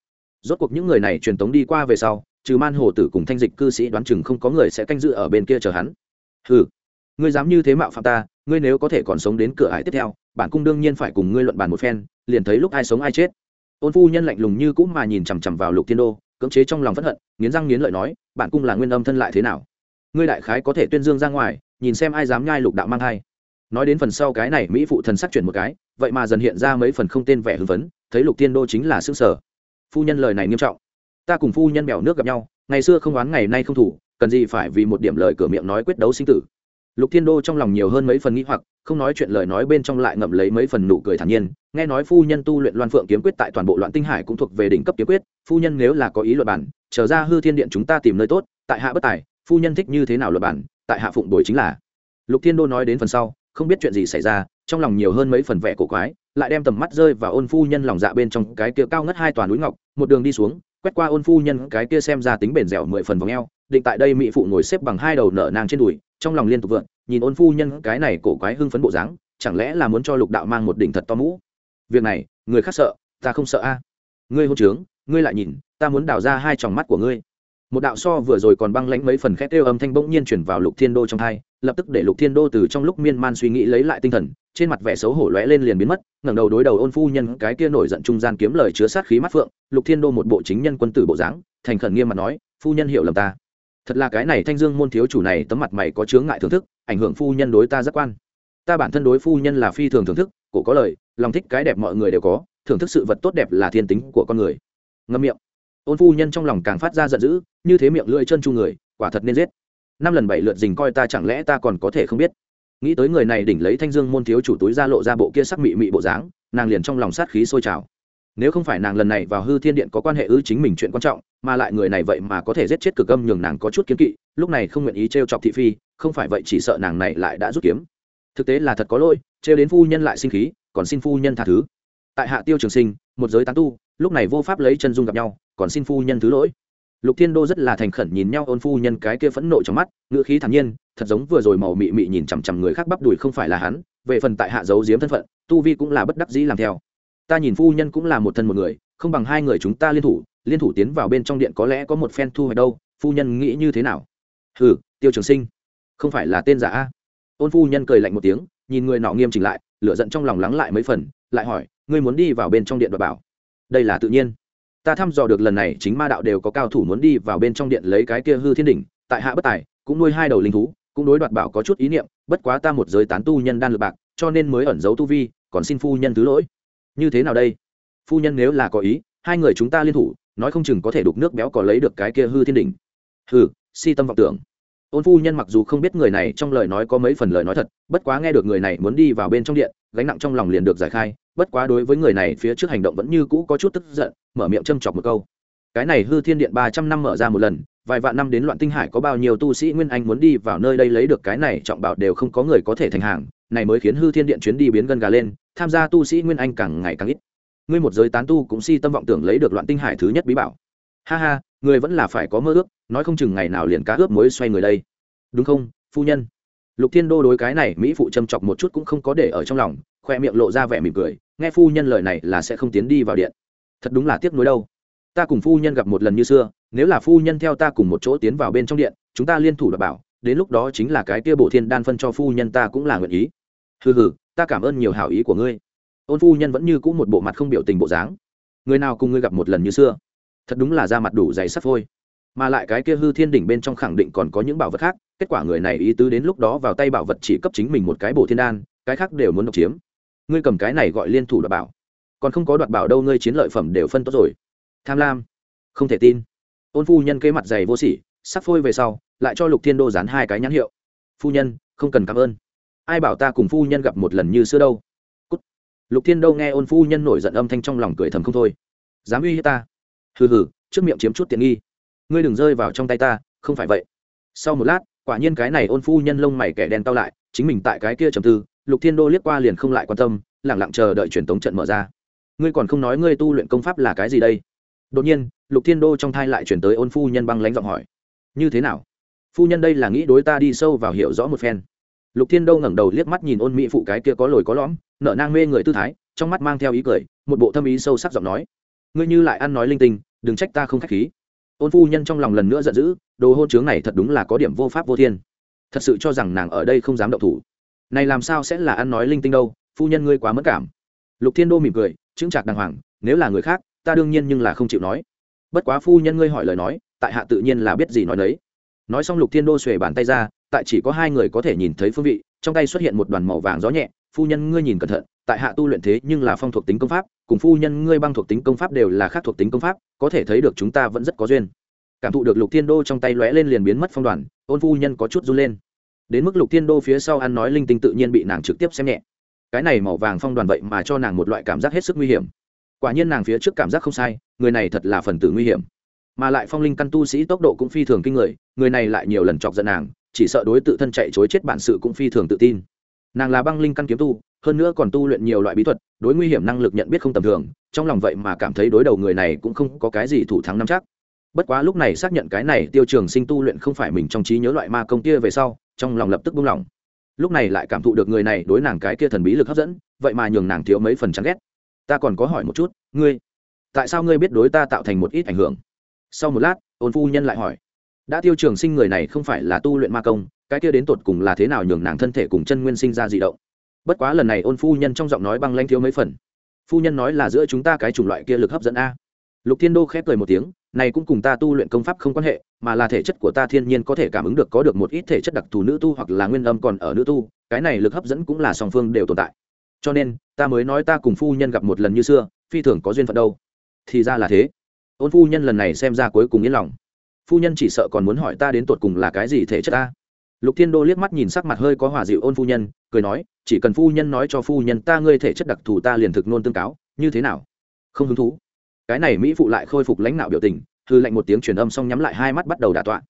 Rốt cuộc những người này truyền tống đi qua về sau, trừ man hồ tử cùng thanh dịch cư sĩ đoán chừng không có người sẽ canh giữ ở bên kia chờ hắn. Ừ ngươi dám như thế mạo phạm ta, ngươi nếu có thể còn sống đến cửa ải tiếp theo, bản cung đương nhiên phải cùng ngươi luận bàn một phen, liền thấy lúc ai sống ai chết. Ôn phu nhân lạnh lùng như cũng mà nhìn chằm chằm vào lục thiên đô cưỡng chế trong lòng phẫn hận, nghiến răng nghiến lợi nói, bản cung là nguyên âm thân lại thế nào? Ngươi đại khái có thể tuyên dương ra ngoài, nhìn xem ai dám nhai lục đạo mang thai. Nói đến phần sau cái này, mỹ phụ thần sắc chuyển một cái, vậy mà dần hiện ra mấy phần không tên vẻ hưng phấn, thấy lục tiên đô chính là xương sở phu nhân lời này nghiêm trọng. Ta cùng phu nhân bèo nước gặp nhau, ngày xưa không oán ngày nay không thủ, cần gì phải vì một điểm lời cửa miệng nói quyết đấu sinh tử lục thiên đô trong lòng nhiều hơn mấy phần nghĩ hoặc, không nói chuyện lời nói bên trong lại ngậm lấy mấy phần nụ cười thản nhiên, nghe nói phu nhân tu luyện loan phượng kiếm quyết tại toàn bộ loạn tinh hải cũng thuộc về đỉnh cấp kiếm quyết, phu nhân nếu là có ý luật bản trở ra hư thiên điện chúng ta tìm nơi tốt, tại hạ bất tài, phu nhân thích như thế nào luật bản, tại hạ phụng bồi chính là. Lục thiên đô nói đến phần sau, không biết chuyện gì xảy ra, trong lòng nhiều hơn mấy phần vẻ cổ quái, lại đem tầm mắt rơi vào ôn phu nhân lòng dạ bên trong cái kia cao ngất hai toàn núi ngọc, một đường đi xuống, quét qua ôn phu nhân cái kia xem ra tính bền dẻo mười phần vòng eo, định tại đây mỹ phụ ngồi xếp bằng hai đầu nở nang trên đùi trong lòng liên tục vượn, nhìn ôn phu nhân cái này cổ quái hưng phấn bộ dáng, chẳng lẽ là muốn cho lục đạo mang một đỉnh thật to mũ? Việc này, người khác sợ, ta không sợ a. Ngươi hôn trướng, ngươi lại nhìn, ta muốn đào ra hai tròng mắt của ngươi. Một đạo so vừa rồi còn băng lãnh mấy phần khét kêu âm thanh bỗng nhiên chuyển vào lục thiên đô trong thai lập tức để lục thiên đô từ trong lúc miên man suy nghĩ lấy lại tinh thần, trên mặt vẻ xấu hổ lóe lên liền biến mất, ngẩng đầu đối đầu ôn phu nhân cái kia nổi giận trung gian kiếm lời chứa sát khí mắt phượng, lục thiên đô một bộ chính nhân quân tử bộ dáng, thành khẩn nghiêm mặt nói, phu nhân hiểu lầm ta thật là cái này thanh dương môn thiếu chủ này tấm mặt mày có chướng ngại thưởng thức, ảnh hưởng phu nhân đối ta rất quan. Ta bản thân đối phu nhân là phi thường thưởng thức, cổ có lời, lòng thích cái đẹp mọi người đều có, thưởng thức sự vật tốt đẹp là thiên tính của con người. Ngâm miệng. Ôn phu nhân trong lòng càng phát ra giận dữ, như thế miệng lưỡi chân chu người, quả thật nên giết. Năm lần bảy lượt dình coi ta chẳng lẽ ta còn có thể không biết? Nghĩ tới người này đỉnh lấy thanh dương môn thiếu chủ túi ra lộ ra bộ kia sắc mị mị bộ dáng, nàng liền trong lòng sát khí sôi trào nếu không phải nàng lần này vào hư thiên điện có quan hệ ư chính mình chuyện quan trọng, mà lại người này vậy mà có thể giết chết cực âm nhường nàng có chút kiến kỵ, lúc này không nguyện ý t r e o chọc thị phi, không phải vậy chỉ sợ nàng này lại đã rút kiếm. Thực tế là thật có lỗi, trêu đến phu nhân lại sinh khí, còn xin phu nhân tha thứ. Tại hạ tiêu trường sinh, một giới tán tu, lúc này vô pháp lấy chân dung gặp nhau, còn xin phu nhân thứ lỗi. Lục thiên đô rất là thành khẩn nhìn nhau ôn phu nhân cái kia phẫn nộ trong mắt, ngữ khí thản nhiên, thật giống vừa rồi màu mị mị nhìn chằm chằm người khác bắp đùi không phải là hắn, về phần tại hạ giấu giếm thân phận, tu vi cũng là bất đắc dĩ làm theo ta nhìn phu nhân cũng là một thân một người, không bằng hai người chúng ta liên thủ liên thủ tiến vào bên trong điện có lẽ có một phen thu hoạch đâu, phu nhân nghĩ như thế nào? Ừ tiêu trường sinh, không phải là tên giả a? Ôn phu nhân cười lạnh một tiếng, nhìn người nọ nghiêm chỉnh lại, lửa giận trong lòng lắng lại mấy phần, lại hỏi, ngươi muốn đi vào bên trong điện và bảo? Đây là tự nhiên. Ta thăm dò được lần này, chính ma đạo đều có cao thủ muốn đi vào bên trong điện lấy cái kia hư thiên đỉnh, tại hạ bất tài, cũng nuôi hai đầu linh thú, cũng đối đoạt bảo có chút ý niệm, bất quá ta một giới tán tu nhân đan lược bạc, cho nên mới ẩn giấu tu vi, còn xin phu nhân thứ lỗi như thế nào đây? Phu nhân nếu là có ý, hai người chúng ta liên thủ, nói không chừng có thể đục nước béo có lấy được cái kia hư thiên đỉnh. Hư si tâm vọng tưởng. Ôn phu nhân mặc dù không biết người này trong lời nói có mấy phần lời nói thật, bất quá nghe được người này muốn đi vào bên trong điện, gánh nặng trong lòng liền được giải khai, bất quá đối với người này phía trước hành động vẫn như cũ có chút tức giận, mở miệng châm chọc một câu. Cái này hư thiên điện ba trăm năm mở ra một lần, vài vạn năm đến loạn tinh hải có bao nhiêu tu sĩ nguyên anh muốn đi vào nơi đây lấy được cái này trọng bảo đều không có người có thể thành hàng, này mới khiến hư thiên điện chuyến đi biến gân gà lên tham gia tu sĩ nguyên anh càng ngày càng ít. Ngươi một giới tán tu cũng si tâm vọng tưởng lấy được loạn tinh hải thứ nhất bí bảo. Ha ha, người vẫn là phải có mơ ước, nói không chừng ngày nào liền cá ướp mới xoay người đây. Đúng không, phu nhân? Lục thiên đô đối cái này mỹ phụ châm chọc một chút cũng không có để ở trong lòng, khoe miệng lộ ra vẻ mỉm cười, nghe phu nhân lời này là sẽ không tiến đi vào điện. Thật đúng là tiếc nuối đâu. Ta cùng phu nhân gặp một lần như xưa, nếu là phu nhân theo ta cùng một chỗ tiến vào bên trong điện, chúng ta liên thủ đảm bảo, đến lúc đó chính là cái kia bộ thiên đan phân cho phu nhân ta cũng là nguyện ý. Hừ hừ ta cảm ơn nhiều hảo ý của ngươi. Ôn phu nhân vẫn như cũ một bộ mặt không biểu tình bộ dáng. Người nào cùng ngươi gặp một lần như xưa? Thật đúng là da mặt đủ dày sắt phôi. Mà lại cái kia hư thiên đỉnh bên trong khẳng định còn có những bảo vật khác, kết quả người này ý tứ đến lúc đó vào tay bảo vật chỉ cấp chính mình một cái bổ thiên đan, cái khác đều muốn độc chiếm. Ngươi cầm cái này gọi liên thủ đoạt bảo. Còn không có đoạt bảo đâu, ngươi chiến lợi phẩm đều phân tốt rồi. Tham lam. Không thể tin. Ôn phu nhân kế mặt dày vô sỉ sắc phôi về sau, lại cho lục thiên đô dán hai cái nhãn hiệu. Phu nhân, không cần cảm ơn ai bảo ta cùng phu nhân gặp một lần như xưa đâu? Cút. lục thiên đâu nghe ôn phu nhân nổi giận âm thanh trong lòng cười thầm không thôi. Dám uy hiếp ta? Hừ hừ, trước miệng chiếm chút tiện nghi. Ngươi đừng rơi vào trong tay ta, không phải vậy. Sau một lát, quả nhiên cái này ôn phu nhân lông mày kẻ đen tao lại, chính mình tại cái kia trầm tư, lục thiên đô liếc qua liền không lại quan tâm lẳng lặng chờ đợi truyền tống trận mở ra. Ngươi còn không nói ngươi tu luyện công pháp là cái gì đây? Đột nhiên, lục thiên đô trong thai lại chuyển tới ôn phu nhân băng lãnh giọng hỏi. Như thế nào? Phu nhân đây là nghĩ đối ta đi sâu vào hiểu rõ một phen lục thiên đô ngẩng đầu liếc mắt nhìn ôn mỹ phụ cái kia có lồi có lõm nợ nang mê người tư thái, trong mắt mang theo ý cười, một bộ thâm ý sâu sắc giọng nói. Ngươi như lại ăn nói linh tinh, đừng trách ta không k h á c h khí. Ôn phu nhân trong lòng lần nữa giận dữ, đồ hôn chướng này thật đúng là có điểm vô pháp vô thiên. Thật sự cho rằng nàng ở đây không dám động thủ. Này làm sao sẽ là ăn nói linh tinh đâu, phu nhân ngươi quá mất cảm. Lục thiên đô mỉm cười, chững chạc đàng hoàng, nếu là người khác, ta đương nhiên nhưng là không chịu nói. Bất quá phu nhân ngươi hỏi lời nói, tại hạ tự nhiên là biết gì nói đấy nói xong lục thiên đô xuề bàn tay ra tại chỉ có hai người có thể nhìn thấy phương vị, trong tay xuất hiện một đoàn màu vàng gió nhẹ, phu nhân ngươi nhìn cẩn thận, tại hạ tu luyện thế nhưng là phong thuộc tính công pháp, cùng phu nhân ngươi băng thuộc tính công pháp đều là khác thuộc tính công pháp, có thể thấy được chúng ta vẫn rất có duyên. Cảm thụ được lục thiên đô trong tay lóe lên liền biến mất phong đoàn, ôn phu nhân có chút run lên. Đến mức lục thiên đô phía sau ăn nói linh tinh tự nhiên bị nàng trực tiếp xem nhẹ. Cái này màu vàng phong đoàn vậy mà cho nàng một loại cảm giác hết sức nguy hiểm. Quả nhiên nàng phía trước cảm giác không sai, người này thật là phần tử nguy hiểm. Mà lại phong linh căn tu sĩ tốc độ cũng phi thường kinh người người này lại nhiều lần chọc giận nàng chỉ sợ đối tự thân chạy chối chết bản sự cũng phi thường tự tin. Nàng là băng linh căn kiếm tu, hơn nữa còn tu luyện nhiều loại bí thuật, đối nguy hiểm năng lực nhận biết không tầm thường, trong lòng vậy mà cảm thấy đối đầu người này cũng không có cái gì thủ thắng năm chắc. Bất quá lúc này xác nhận cái này tiêu trường sinh tu luyện không phải mình trong trí nhớ loại ma công kia về sau, trong lòng lập tức buông lỏng. Lúc này lại cảm thụ được người này đối nàng cái kia thần bí lực hấp dẫn, vậy mà nhường nàng thiếu mấy phần chán ghét. Ta còn có hỏi một chút, ngươi, tại sao ngươi biết đối ta tạo thành một ít ảnh hưởng? Sau một lát, ôn phu nhân lại hỏi đã tiêu trường sinh người này không phải là tu luyện ma công, cái kia đến tột cùng là thế nào nhường nàng thân thể cùng chân nguyên sinh ra dị động? Bất quá lần này ôn phu nhân trong giọng nói băng lanh thiếu mấy phần. Phu nhân nói là giữa chúng ta cái chủng loại kia lực hấp dẫn a. Lục thiên đô khép cười một tiếng, này cũng cùng ta tu luyện công pháp không quan hệ, mà là thể chất của ta thiên nhiên có thể cảm ứng được có được một ít thể chất đặc thù nữ tu hoặc là nguyên âm còn ở nữ tu, cái này lực hấp dẫn cũng là song phương đều tồn tại. Cho nên, ta mới nói ta cùng phu nhân gặp một lần như xưa, phi thường có duyên phận đâu. Thì ra là thế. Ôn phu nhân lần này xem ra cuối cùng yên lòng phu nhân chỉ sợ còn muốn hỏi ta đến tột cùng là cái gì thể chất ta. Lục thiên đô liếc mắt nhìn sắc mặt hơi có hòa dịu ôn phu nhân, cười nói, chỉ cần phu nhân nói cho phu nhân ta ngươi thể chất đặc thù ta liền thực nôn tương cáo, như thế nào? Không hứng thú. Cái này mỹ phụ lại khôi phục lãnh đạo biểu tình, hư lệnh một tiếng truyền âm xong nhắm lại hai mắt bắt đầu đả tọa.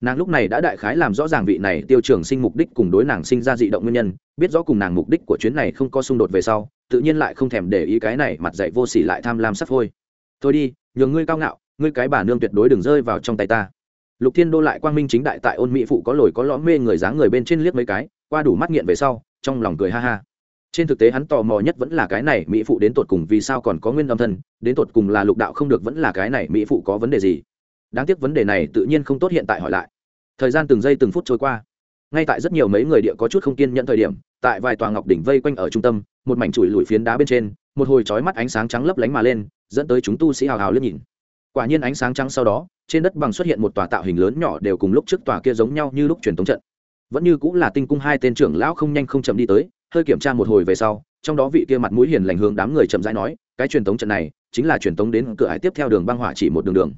Nàng lúc này đã đại khái làm rõ ràng vị này tiêu trường sinh mục đích cùng đối nàng sinh ra dị động nguyên nhân, biết rõ cùng nàng mục đích của chuyến này không có xung đột về sau, tự nhiên lại không thèm để ý cái này, mặt dạy vô sỉ lại tham lam sắp thôi thôi đi, nhường ngươi cao ngạo ngươi cái bà nương tuyệt đối đừng rơi vào trong tay ta. Lục thiên đô lại quang minh chính đại tại ôn mỹ phụ có lồi có lõm mê người dáng người bên trên liếc mấy cái, qua đủ mắt nghiện về sau, trong lòng cười ha ha. Trên thực tế hắn tò mò nhất vẫn là cái này mỹ phụ đến tột cùng vì sao còn có nguyên âm thân, đến tột cùng là lục đạo không được vẫn là cái này mỹ phụ có vấn đề gì. Đáng tiếc vấn đề này tự nhiên không tốt hiện tại hỏi lại. Thời gian từng giây từng phút trôi qua. Ngay tại rất nhiều mấy người địa có chút không kiên nhận thời điểm, tại vài tòa ngọc đỉnh vây quanh ở trung tâm, một mảnh chùi lùi phiến đá bên trên, một hồi trói mắt ánh sáng trắng lấp lánh mà lên, dẫn tới chúng tu sĩ hào hào liếc nhìn quả nhiên ánh sáng trắng sau đó, trên đất bằng xuất hiện một tòa tạo hình lớn nhỏ đều cùng lúc trước tòa kia giống nhau như lúc truyền thống trận. Vẫn như cũng là tinh cung hai tên trưởng lão không nhanh không chậm đi tới, hơi kiểm tra một hồi về sau, trong đó vị kia mặt mũi hiền lành hướng đám người chậm rãi nói, cái truyền thống trận này, chính là truyền thống đến cửa hải tiếp theo đường băng hỏa chỉ một đường đường.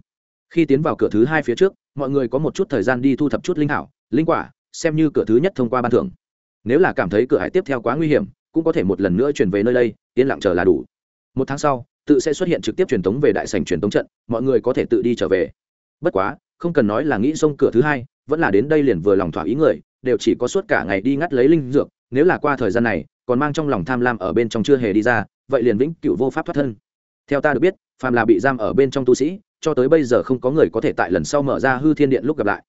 Khi tiến vào cửa thứ hai phía trước, mọi người có một chút thời gian đi thu thập chút linh hảo, linh quả, xem như cửa thứ nhất thông qua ban thưởng. Nếu là cảm thấy cửa hải tiếp theo quá nguy hiểm, cũng có thể một lần nữa chuyển về nơi đây, yên lặng chờ là đủ. Một tháng sau tự sẽ xuất hiện trực tiếp truyền thống về đại sảnh truyền thống trận, mọi người có thể tự đi trở về. Bất quá, không cần nói là nghĩ xông cửa thứ hai, vẫn là đến đây liền vừa lòng thỏa ý người, đều chỉ có suốt cả ngày đi ngắt lấy linh dược, nếu là qua thời gian này, còn mang trong lòng tham lam ở bên trong chưa hề đi ra, vậy liền vĩnh cửu vô pháp thoát thân. Theo ta được biết, phàm là bị giam ở bên trong tu sĩ, cho tới bây giờ không có người có thể tại lần sau mở ra hư thiên điện lúc gặp lại.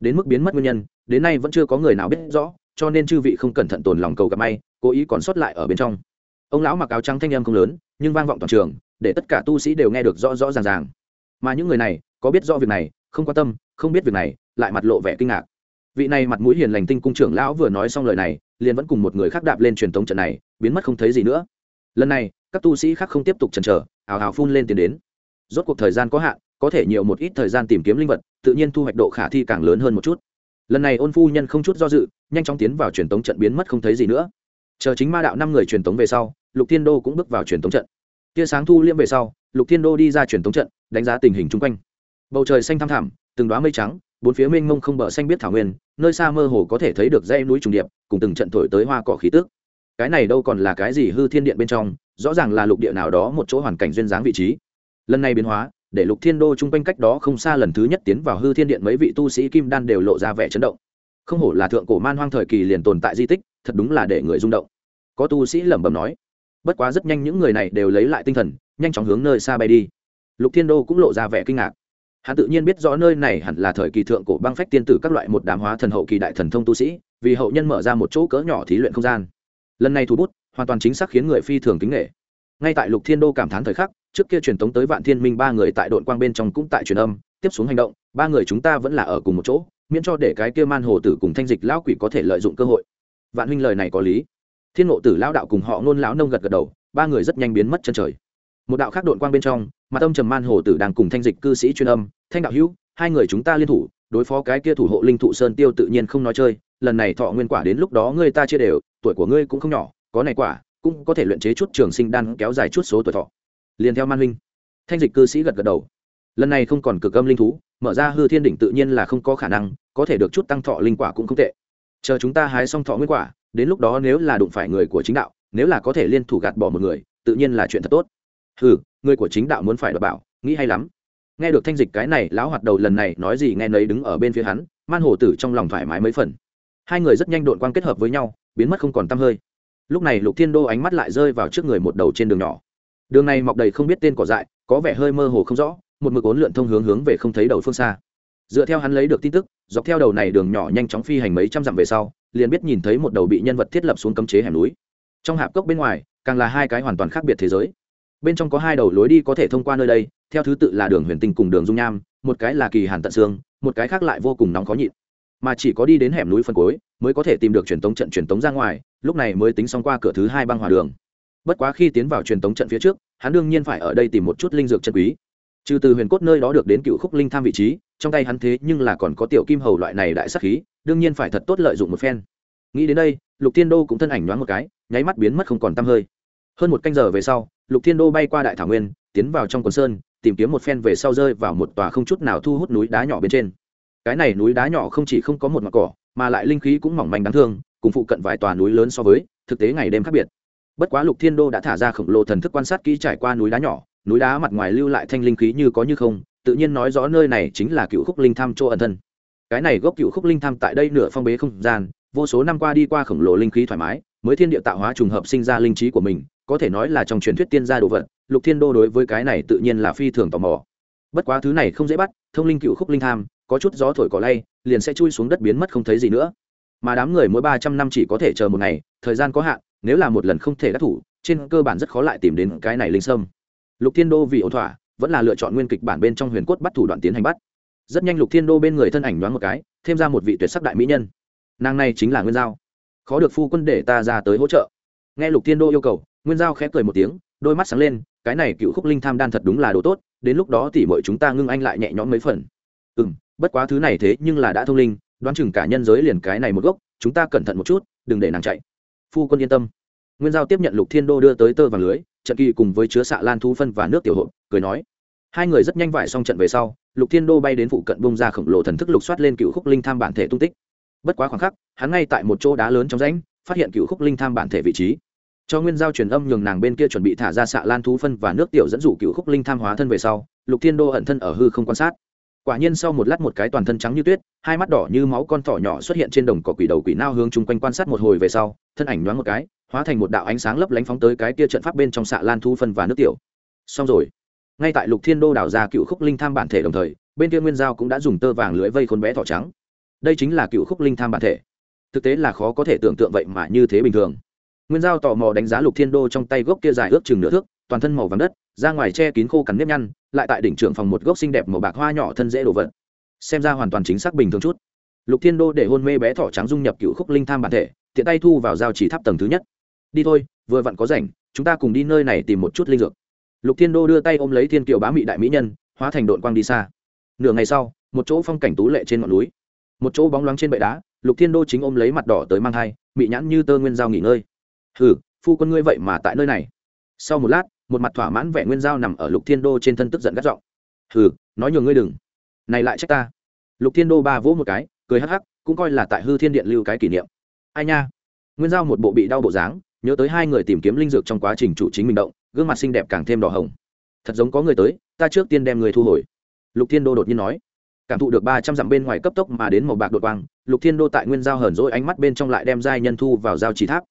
Đến mức biến mất nguyên nhân, đến nay vẫn chưa có người nào biết rõ, cho nên chư vị không cẩn thận tồn lòng cầu gặp may, cố ý còn sót lại ở bên trong ông lão mặc áo trắng thanh em không lớn, nhưng vang vọng toàn trường, để tất cả tu sĩ đều nghe được rõ rõ ràng ràng. Mà những người này, có biết rõ việc này, không quan tâm, không biết việc này, lại mặt lộ vẻ kinh ngạc. Vị này mặt mũi hiền lành tinh cung trưởng lão vừa nói xong lời này, liền vẫn cùng một người khác đạp lên truyền thống trận này, biến mất không thấy gì nữa. Lần này, các tu sĩ khác không tiếp tục chần chờ, ào ào phun lên tiền đến. Rốt cuộc thời gian có hạn, có thể nhiều một ít thời gian tìm kiếm linh vật, tự nhiên thu hoạch độ khả thi càng lớn hơn một chút. Lần này ôn phu nhân không chút do dự, nhanh chóng tiến vào truyền tống trận biến mất không thấy gì nữa chờ chính ma đạo năm người truyền tống về sau, lục thiên đô cũng bước vào truyền tống trận. Tia sáng thu liêm về sau, lục thiên đô đi ra truyền tống trận, đánh giá tình hình chung quanh. Bầu trời xanh thăm thẳm, từng đoá mây trắng, bốn phía mênh mông không bờ xanh biết thảo nguyên, nơi xa mơ hồ có thể thấy được dãy núi trùng điệp, cùng từng trận thổi tới hoa cỏ khí tước cái này đâu còn là cái gì hư thiên điện bên trong, rõ ràng là lục địa nào đó một chỗ hoàn cảnh duyên dáng vị trí. Lần này biến hóa, để lục thiên đô chung quanh cách đó không xa lần thứ nhất tiến vào hư thiên điện mấy vị tu sĩ kim đan đều lộ ra vẻ chấn động. Không hổ là thượng cổ man hoang thời kỳ liền tồn tại di tích thật đúng là để người rung động. Có tu sĩ lẩm bẩm nói, bất quá rất nhanh những người này đều lấy lại tinh thần, nhanh chóng hướng nơi xa bay đi. Lục thiên đô cũng lộ ra vẻ kinh ngạc. Hắn tự nhiên biết rõ nơi này hẳn là thời kỳ thượng cổ băng phách tiên tử các loại một đám hóa thần hậu kỳ đại thần thông tu sĩ, vì hậu nhân mở ra một chỗ cỡ nhỏ thí luyện không gian. Lần này thu bút, hoàn toàn chính xác khiến người phi thường kính nghệ ngay tại lục thiên đô cảm thán thời khắc, trước kia truyền tống tới vạn thiên minh ba người tại đội quang bên trong cũng tại truyền âm, tiếp xuống hành động, ba người chúng ta vẫn là ở cùng một chỗ, miễn cho để cái kia man hồ tử cùng thanh dịch lão quỷ có thể lợi dụng cơ hội vạn huynh lời này có lý. Thiên ngộ tử lão đạo cùng họ ngôn lão nông gật gật đầu, ba người rất nhanh biến mất chân trời. Một đạo khác đội quang bên trong mặt âm trầm man hồ tử đang cùng thanh dịch cư sĩ chuyên âm, thanh đạo hữu, hai người chúng ta liên thủ, đối phó cái kia thủ hộ linh thụ sơn tiêu tự nhiên không nói chơi, lần này thọ nguyên quả đến lúc đó ngươi ta chia đều, tuổi của ngươi cũng không nhỏ, có này quả, cũng có thể luyện chế chút trường sinh đan kéo dài chút số tuổi thọ. Liền theo man huynh, thanh dịch cư sĩ gật gật đầu. Lần này không còn cực âm linh thú, mở ra hư thiên đỉnh tự nhiên là không có khả năng, có thể được chút tăng thọ linh quả cũng không tệ chờ chúng ta hái xong thọ nguyên quả, đến lúc đó nếu là đụng phải người của chính đạo, nếu là có thể liên thủ gạt bỏ một người, tự nhiên là chuyện thật tốt. Ừ người của chính đạo muốn phải đọc bảo, nghĩ hay lắm. Nghe được thanh dịch cái này, lão hoạt đầu lần này nói gì nghe nấy đứng ở bên phía hắn, man hổ tử trong lòng thoải mái mấy phần. Hai người rất nhanh đội quan kết hợp với nhau, biến mất không còn t hơi. Lúc này lục thiên đô ánh mắt lại rơi vào trước người một đầu trên đường nhỏ. Đường này mọc đầy không biết tên cỏ dại, có vẻ hơi mơ hồ không rõ, một mực ốn lượn thông hướng hướng về không thấy đầu phương xa dựa theo hắn lấy được tin tức, dọc theo đầu này đường nhỏ nhanh chóng phi hành mấy trăm dặm về sau, liền biết nhìn thấy một đầu bị nhân vật thiết lập xuống cấm chế hẻm núi. Trong hạp cốc bên ngoài, càng là hai cái hoàn toàn khác biệt thế giới. Bên trong có hai đầu lối đi có thể thông qua nơi đây, theo thứ tự là đường huyền tinh cùng đường dung nham, một cái là kỳ hàn tận xương, một cái khác lại vô cùng nóng khó nhịn. Mà chỉ có đi đến hẻm núi phân cối mới có thể tìm được truyền tống trận truyền tống ra ngoài, lúc này mới tính xong qua cửa thứ hai băng hòa đường. Bất quá khi tiến vào truyền tống trận phía trước, hắn đương nhiên phải ở đây tìm một chút linh dược chân quý trừ từ huyền cốt nơi đó được đến cựu khúc linh tham vị trí, trong tay hắn thế nhưng là còn có tiểu kim hầu loại này đại sắc khí, đương nhiên phải thật tốt lợi dụng một phen. Nghĩ đến đây, lục thiên đô cũng thân ảnh đoán một cái, nháy mắt biến mất không còn t hơi. Hơn một canh giờ về sau, lục thiên đô bay qua đại thảo nguyên, tiến vào trong quần sơn, tìm kiếm một phen về sau rơi vào một tòa không chút nào thu hút núi đá nhỏ bên trên. Cái này núi đá nhỏ không chỉ không có một mặt cỏ, mà lại linh khí cũng mỏng manh đáng thương, cùng phụ cận vài tòa núi lớn so với, thực tế ngày đêm khác biệt. Bất quá lục thiên đô đã thả ra khổng lồ thần thức quan sát kỹ trải qua núi đá nhỏ núi đá mặt ngoài lưu lại thanh linh khí như có như không, tự nhiên nói rõ nơi này chính là cựu khúc linh tham chỗ ẩn thân. Cái này gốc cựu khúc linh tham tại đây nửa phong bế không gian, vô số năm qua đi qua khổng lồ linh khí thoải mái, mới thiên địa tạo hóa trùng hợp sinh ra linh trí của mình, có thể nói là trong truyền thuyết tiên gia đồ vật, lục thiên đô đối với cái này tự nhiên là phi thường tò mò. Bất quá thứ này không dễ bắt, thông linh cựu khúc linh tham, có chút gió thổi cỏ lay, liền sẽ chui xuống đất biến mất không thấy gì nữa. Mà đám người mỗi ba trăm năm chỉ có thể chờ một ngày, thời gian có hạn, nếu là một lần không thể đắc thủ, trên cơ bản rất khó lại tìm đến cái này linh sâm lục thiên đô vì ổn thỏa, vẫn là lựa chọn nguyên kịch bản bên trong huyền cốt bắt thủ đoạn tiến hành bắt. Rất nhanh lục thiên đô bên người thân ảnh đoán một cái, thêm ra một vị tuyệt sắc đại mỹ nhân. Nàng này chính là nguyên giao. Khó được phu quân để ta ra tới hỗ trợ. Nghe lục thiên đô yêu cầu, nguyên giao khẽ cười một tiếng, đôi mắt sáng lên, cái này cựu khúc linh tham đan thật đúng là đồ tốt, đến lúc đó tỉ mọi chúng ta ngưng anh lại nhẹ nhõm mấy phần. Ừ m bất quá thứ này thế nhưng là đã thông linh, đoán chừng cả nhân giới liền cái này một gốc, chúng ta cẩn thận một chút, đừng để nàng chạy. Phu quân yên tâm. Nguyên giao tiếp nhận lục thiên đô đưa tới tơ vàng lưới trận kỳ cùng với chứa xạ lan thú phân và nước tiểu hộp, cười nói. Hai người rất nhanh vải xong trận về sau, lục thiên đô bay đến phụ cận bông ra khổng lồ thần thức lục soát lên cựu khúc linh tham bản thể tung tích. Bất quá khoảng khắc, hắn ngay tại một chỗ đá lớn trong rãnh, phát hiện cựu khúc linh tham bản thể vị trí. Cho nguyên giao truyền âm nhường nàng bên kia chuẩn bị thả ra xạ lan thú phân và nước tiểu dẫn dụ cựu khúc linh tham hóa thân về sau, lục thiên đô ẩn thân ở hư không quan sát. Quả nhiên sau một lát một cái toàn thân trắng như tuyết, hai mắt đỏ như máu con thỏ nhỏ xuất hiện trên đồng cỏ quỷ đầu quỷ nao hướng chung quanh quan sát một hồi về sau, thân ảnh nhoáng một cái hóa thành một đạo ánh sáng lấp lánh phóng tới cái kia trận pháp bên trong xạ lan thu phân và nước tiểu. Xong rồi. Ngay tại lục thiên đô đảo ra cựu khúc linh tham bản thể đồng thời, bên kia nguyên giao cũng đã dùng tơ vàng lưới vây khốn bé thỏ trắng. Đây chính là cựu khúc linh tham bản thể. Thực tế là khó có thể tưởng tượng vậy mà như thế bình thường. Nguyên giao tò mò đánh giá lục thiên đô trong tay gốc kia dài ước chừng nửa thước, toàn thân màu vàng đất ra ngoài che kín khô cằn nếp nhăn, lại tại đỉnh trưởng phòng một gốc xinh đẹp màu bạc hoa nhỏ thân dễ đổ vật. Xem ra hoàn toàn chính xác bình thường chút. Lục thiên đô để hôn mê bé thỏ trắng dung nhập cựu khúc linh tham bản thể, tiện tay thu vào giao chỉ tháp tầng thứ nhất đi thôi, vừa vặn có rảnh, chúng ta cùng đi nơi này tìm một chút linh dược. Lục thiên đô đưa tay ôm lấy thiên kiều bá mị đại mỹ nhân, hóa thành đội quang đi xa. Nửa ngày sau, một chỗ phong cảnh tú lệ trên ngọn núi. Một chỗ bóng loáng trên bệ đá, lục thiên đô chính ôm lấy mặt đỏ tới mang thai, mị nhãn như tơ nguyên giao nghỉ ngơi. Hừ, phu quân ngươi vậy mà tại nơi này. Sau một lát, một mặt thỏa mãn vẻ nguyên giao nằm ở lục thiên đô trên thân tức giận gắt giọng. Hừ, nói nhường ngươi đừng. Này lại trách ta. Lục thiên đô ba vỗ một cái, cười hắc hắc, cũng coi là tại hư thiên điện lưu cái kỷ niệm. Ai nha. Nguyên giao một bộ bị đau bộ dáng nhớ tới hai người tìm kiếm linh dược trong quá trình chủ chính mình động, gương mặt xinh đẹp càng thêm đỏ hồng. Thật giống có người tới, ta trước tiên đem người thu hồi. Lục thiên đô đột nhiên nói. Cảm thụ được ba trăm dặm bên ngoài cấp tốc mà đến màu bạc đột quang, lục thiên đô tại nguyên giao hờn rỗi ánh mắt bên trong lại đem giai nhân thu vào giao chỉ tháp.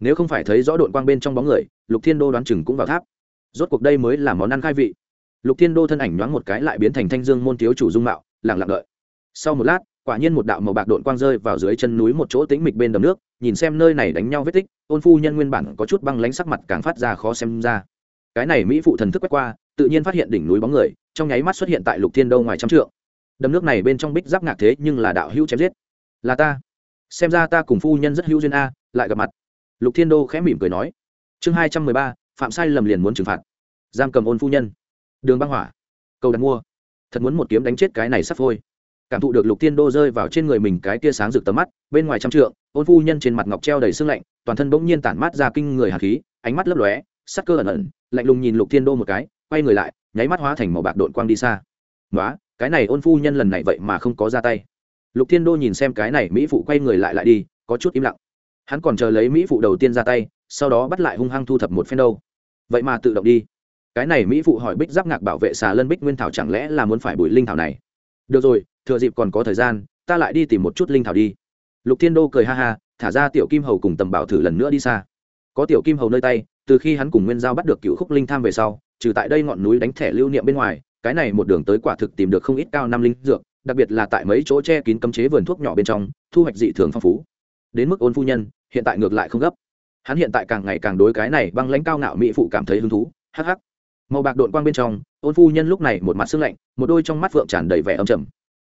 Nếu không phải thấy rõ đột quang bên trong bóng người, lục thiên đô đoán chừng cũng vào tháp. Rốt cuộc đây mới là món ăn khai vị. Lục thiên đô thân ảnh nhoáng một cái lại biến thành thanh dương môn thiếu chủ dung mạo lẳng lặng đợi. Sau một lát quả nhiên một đạo màu bạc độn quang rơi vào dưới chân núi một chỗ tĩnh mịch bên đầm nước, nhìn xem nơi này đánh nhau vết tích ôn phu nhân nguyên bản có chút băng lánh sắc mặt càng phát ra khó xem ra. Cái này mỹ phụ thần thức quét qua, tự nhiên phát hiện đỉnh núi bóng người, trong nháy mắt xuất hiện tại lục thiên đô ngoài trăm trượng. Đầm nước này bên trong bích giáp ngạc thế nhưng là đạo hữu chém giết. Là ta. Xem ra ta cùng phu nhân rất hữu duyên a, lại gặp mặt. Lục thiên đô khẽ mỉm cười nói. Chương hai trăm mười ba, phạm sai lầm liền muốn trừng phạt. Giam cầm ôn phu nhân. Đường băng hỏa. Cầu đặt mua. Thật muốn một kiếm đánh chết cái này sắp phôi cảm thụ được lục thiên đô rơi vào trên người mình cái tia sáng rực tầm mắt, bên ngoài trăm trượng, ôn phu nhân trên mặt ngọc treo đầy sương lạnh, toàn thân bỗng nhiên tản mát ra kinh người hạt khí, ánh mắt lấp lóe, sắc cơ ẩn ẩn, lạnh lùng nhìn lục thiên đô một cái, quay người lại, nháy mắt hóa thành màu bạc đội quang đi xa. Nói cái này ôn phu nhân lần này vậy mà không có ra tay. Lục thiên đô nhìn xem cái này mỹ phụ quay người lại lại đi, có chút im lặng. Hắn còn chờ lấy mỹ phụ đầu tiên ra tay, sau đó bắt lại hung hăng thu thập một phen đâu. Vậy mà tự động đi. Cái này mỹ phụ hỏi bích giáp ngạc bảo vệ xà lân bích nguyên thảo chẳng lẽ là muốn phải bùi linh thảo này? Được rồi thừa dịp còn có thời gian, ta lại đi tìm một chút linh thảo đi. Lục thiên đô cười ha ha, thả ra tiểu kim hầu cùng tầm bảo thử lần nữa đi xa. Có tiểu kim hầu nơi tay, từ khi hắn cùng nguyên giao bắt được cựu khúc linh tham về sau, trừ tại đây ngọn núi đánh thẻ lưu niệm bên ngoài, cái này một đường tới quả thực tìm được không ít cao năm linh dược, đặc biệt là tại mấy chỗ che kín cấm chế vườn thuốc nhỏ bên trong, thu hoạch dị thường phong phú. Đến mức ôn phu nhân, hiện tại ngược lại không gấp. Hắn hiện tại càng ngày càng đối cái này băng lãnh cao ngạo mỹ phụ cảm thấy hứng thú hh màu bạc đội quang bên trong, ôn phu nhân lúc này một mặt sưng lạnh, một đôi trong mắt vượng tràn đầy vẻ âm trầm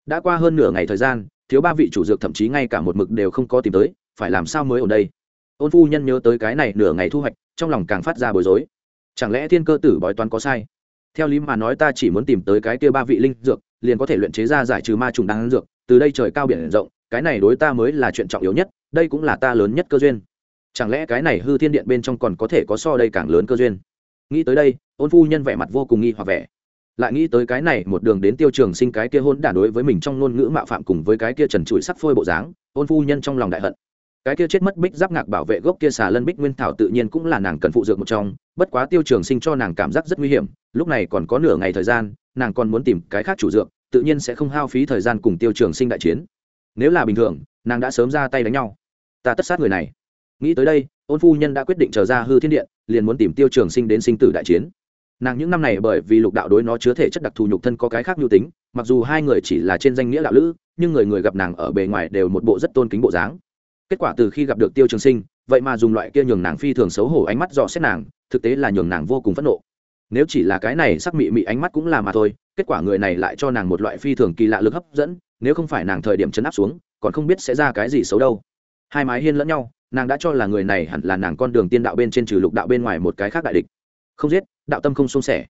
đã qua hơn nửa ngày thời gian, thiếu ba vị chủ dược thậm chí ngay cả một mực đều không có tìm tới, phải làm sao mới ở đây? Ôn phu nhân nhớ tới cái này nửa ngày thu hoạch, trong lòng càng phát ra bối rối. Chẳng lẽ thiên cơ tử bói toán có sai? Theo lý mà nói ta chỉ muốn tìm tới cái kia ba vị linh dược, liền có thể luyện chế ra giải trừ ma trùng đan dược, từ đây trời cao biển rộng, cái này đối ta mới là chuyện trọng yếu nhất, đây cũng là ta lớn nhất cơ duyên. Chẳng lẽ cái này hư thiên điện bên trong còn có thể có so đây càng lớn cơ duyên? Nghĩ tới đây, ôn phu nhân vẻ mặt vô cùng nghi hoặc vẻ lại nghĩ tới cái này một đường đến tiêu trường sinh cái kia hôn đản đối với mình trong ngôn ngữ mạo phạm cùng với cái kia trần trụi sắc phôi bộ dáng, ôn phu nhân trong lòng đại hận. Cái kia chết mất bích giáp ngạc bảo vệ gốc kia xà lân bích nguyên thảo tự nhiên cũng là nàng cần phụ dược một trong, bất quá tiêu trường sinh cho nàng cảm giác rất nguy hiểm, lúc này còn có nửa ngày thời gian, nàng còn muốn tìm cái khác chủ dược, tự nhiên sẽ không hao phí thời gian cùng tiêu trường sinh đại chiến. Nếu là bình thường, nàng đã sớm ra tay đánh nhau. Ta tất sát người này. Nghĩ tới đây, ôn phu nhân đã quyết định trở ra hư thiên điện, liền muốn tìm tiêu trường sinh đến sinh tử đại chiến nàng những năm này bởi vì lục đạo đối nó chứa thể chất đặc thù nhục thân có cái khác nhu tính, mặc dù hai người chỉ là trên danh nghĩa đạo lữ, nhưng người người gặp nàng ở bề ngoài đều một bộ rất tôn kính bộ dáng. Kết quả từ khi gặp được tiêu trường sinh, vậy mà dùng loại kia nhường nàng phi thường xấu hổ ánh mắt dò xét nàng, thực tế là nhường nàng vô cùng phẫn nộ. Nếu chỉ là cái này sắc mị mị ánh mắt cũng là mà thôi, kết quả người này lại cho nàng một loại phi thường kỳ lạ lực hấp dẫn, nếu không phải nàng thời điểm chấn áp xuống, còn không biết sẽ ra cái gì xấu đâu. Hai mái hiên lẫn nhau, nàng đã cho là người này hẳn là nàng con đường tiên đạo bên trên trừ lục đạo bên ngoài một cái khác đại địch. Không giết đạo tâm không xung sẻ.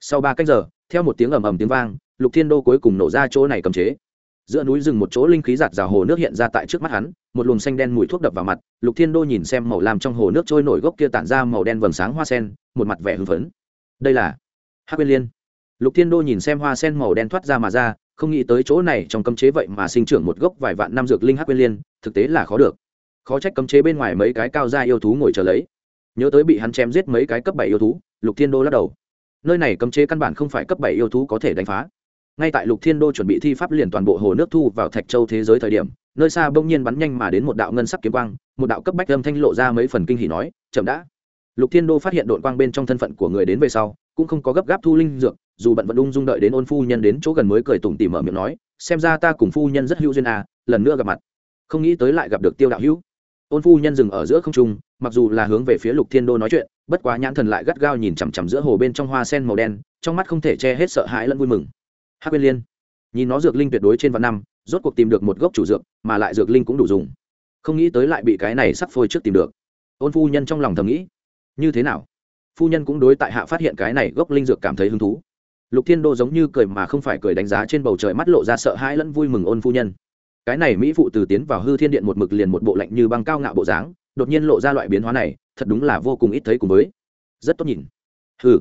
Sau ba cách giờ, theo một tiếng ầm ầm tiếng vang, lục thiên đô cuối cùng nổ ra chỗ này cầm chế. Giữa núi rừng một chỗ linh khí giạt rào hồ nước hiện ra tại trước mắt hắn, một luồng xanh đen mùi thuốc đập vào mặt, lục thiên đô nhìn xem màu làm trong hồ nước trôi nổi gốc kia tản ra màu đen vầng sáng hoa sen, một mặt vẻ hưng phấn. Đây là hắc quyên liên. Lục thiên đô nhìn xem hoa sen màu đen thoát ra mà ra, không nghĩ tới chỗ này trong cấm chế vậy mà sinh trưởng một gốc vài vạn năm dược linh hắc quyên liên, thực tế là khó được. Khó trách cấm chế bên ngoài mấy cái cao gia yêu thú ngồi chờ lấy. Nhớ tới bị hắn chém giết mấy cái cấp bảy yêu thú lục thiên đô lắc đầu. Nơi này cấm chế căn bản không phải cấp bảy yêu thú có thể đánh phá. Ngay tại lục thiên đô chuẩn bị thi pháp liền toàn bộ hồ nước thu vào thạch châu thế giới thời điểm, nơi xa bỗng nhiên bắn nhanh mà đến một đạo ngân sắc kiếm quang, một đạo cấp bách âm thanh lộ ra mấy phần kinh hỉ nói, chậm đã. Lục thiên đô phát hiện đội quang bên trong thân phận của người đến về sau, cũng không có gấp gáp thu linh dược, dù bận vẫn ung dung đợi đến ôn phu nhân đến chỗ gần mới cười tủm tỉm mở miệng nói, xem ra ta cùng phu nhân rất hữu duyên à lần nữa gặp mặt. Không nghĩ tới lại gặp được tiêu đạo hữu. Ôn phu nhân dừng ở giữa không trung mặc dù là hướng về phía lục thiên đô nói chuyện, bất quá nhãn thần lại gắt gao nhìn chằm chằm giữa hồ bên trong hoa sen màu đen, trong mắt không thể che hết sợ hãi lẫn vui mừng. Hắc quyên liên, nhìn nó dược linh tuyệt đối trên vạn năm, rốt cuộc tìm được một gốc chủ dược, mà lại dược linh cũng đủ dùng. Không nghĩ tới lại bị cái này sắp phôi trước tìm được. Ôn phu nhân trong lòng thầm nghĩ, như thế nào? Phu nhân cũng đối tại hạ phát hiện cái này gốc linh dược cảm thấy hứng thú. Lục thiên đô giống như cười mà không phải cười đánh giá trên bầu trời mắt lộ ra sợ hãi lẫn vui mừng ôn phu nhân. Cái này mỹ phụ từ tiến vào hư thiên điện một mực liền một bộ lạnh như băng cao ngạo bộ dáng đột nhiên lộ ra loại biến hóa này, thật đúng là vô cùng ít thấy cùng với. Rất tốt nhìn. Hừ,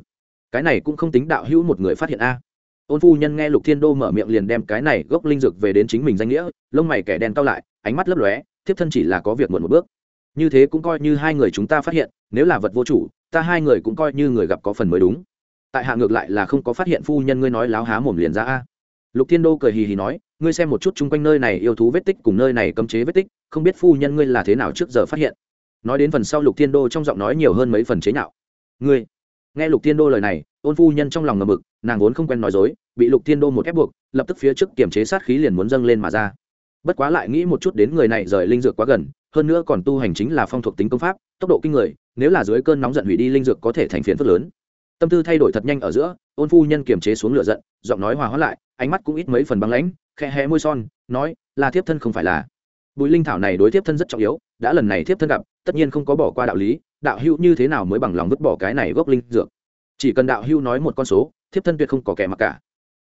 cái này cũng không tính đạo hữu một người phát hiện a. Ôn phu nhân nghe lục thiên đô mở miệng liền đem cái này gốc linh dược về đến chính mình danh nghĩa, lông mày kẻ đen cao lại, ánh mắt lấp lóe, thiếp thân chỉ là có việc muộn một bước. Như thế cũng coi như hai người chúng ta phát hiện, nếu là vật vô chủ, ta hai người cũng coi như người gặp có phần mới đúng. Tại hạ ngược lại là không có phát hiện phu nhân ngươi nói láo há mồm liền ra a. Lục thiên đô cười hì hì nói, ngươi xem một chút chung quanh nơi này yêu thú vết tích cùng nơi này cấm chế vết tích, không biết phu nhân ngươi là thế nào trước giờ phát hiện nói đến phần sau lục thiên đô trong giọng nói nhiều hơn mấy phần chế nhạo. Ngươi, nghe lục thiên đô lời này, ôn phu nhân trong lòng ngầm mực, nàng vốn không quen nói dối, bị lục thiên đô một ép buộc, lập tức phía trước kiềm chế sát khí liền muốn dâng lên mà ra. Bất quá lại nghĩ một chút đến người này rời linh dược quá gần, hơn nữa còn tu hành chính là phong thuộc tính công pháp, tốc độ kinh người, nếu là dưới cơn nóng giận hủy đi linh dược có thể thành phiền phức lớn. Tâm tư thay đổi thật nhanh ở giữa, ôn phu nhân kiềm chế xuống lửa giận, giọng nói hòa hóa lại, ánh mắt cũng ít mấy phần băng lãnh khe hé môi son, nói, là thiếp thân không phải là bùi linh thảo này đối thiếp thân rất trọng yếu, đã lần này thiếp thân gặp, tất nhiên không có bỏ qua đạo lý, đạo hữu như thế nào mới bằng lòng vứt bỏ cái này gốc linh dược? Chỉ cần đạo hữu nói một con số, thiếp thân tuyệt không có kẻ mặc cả.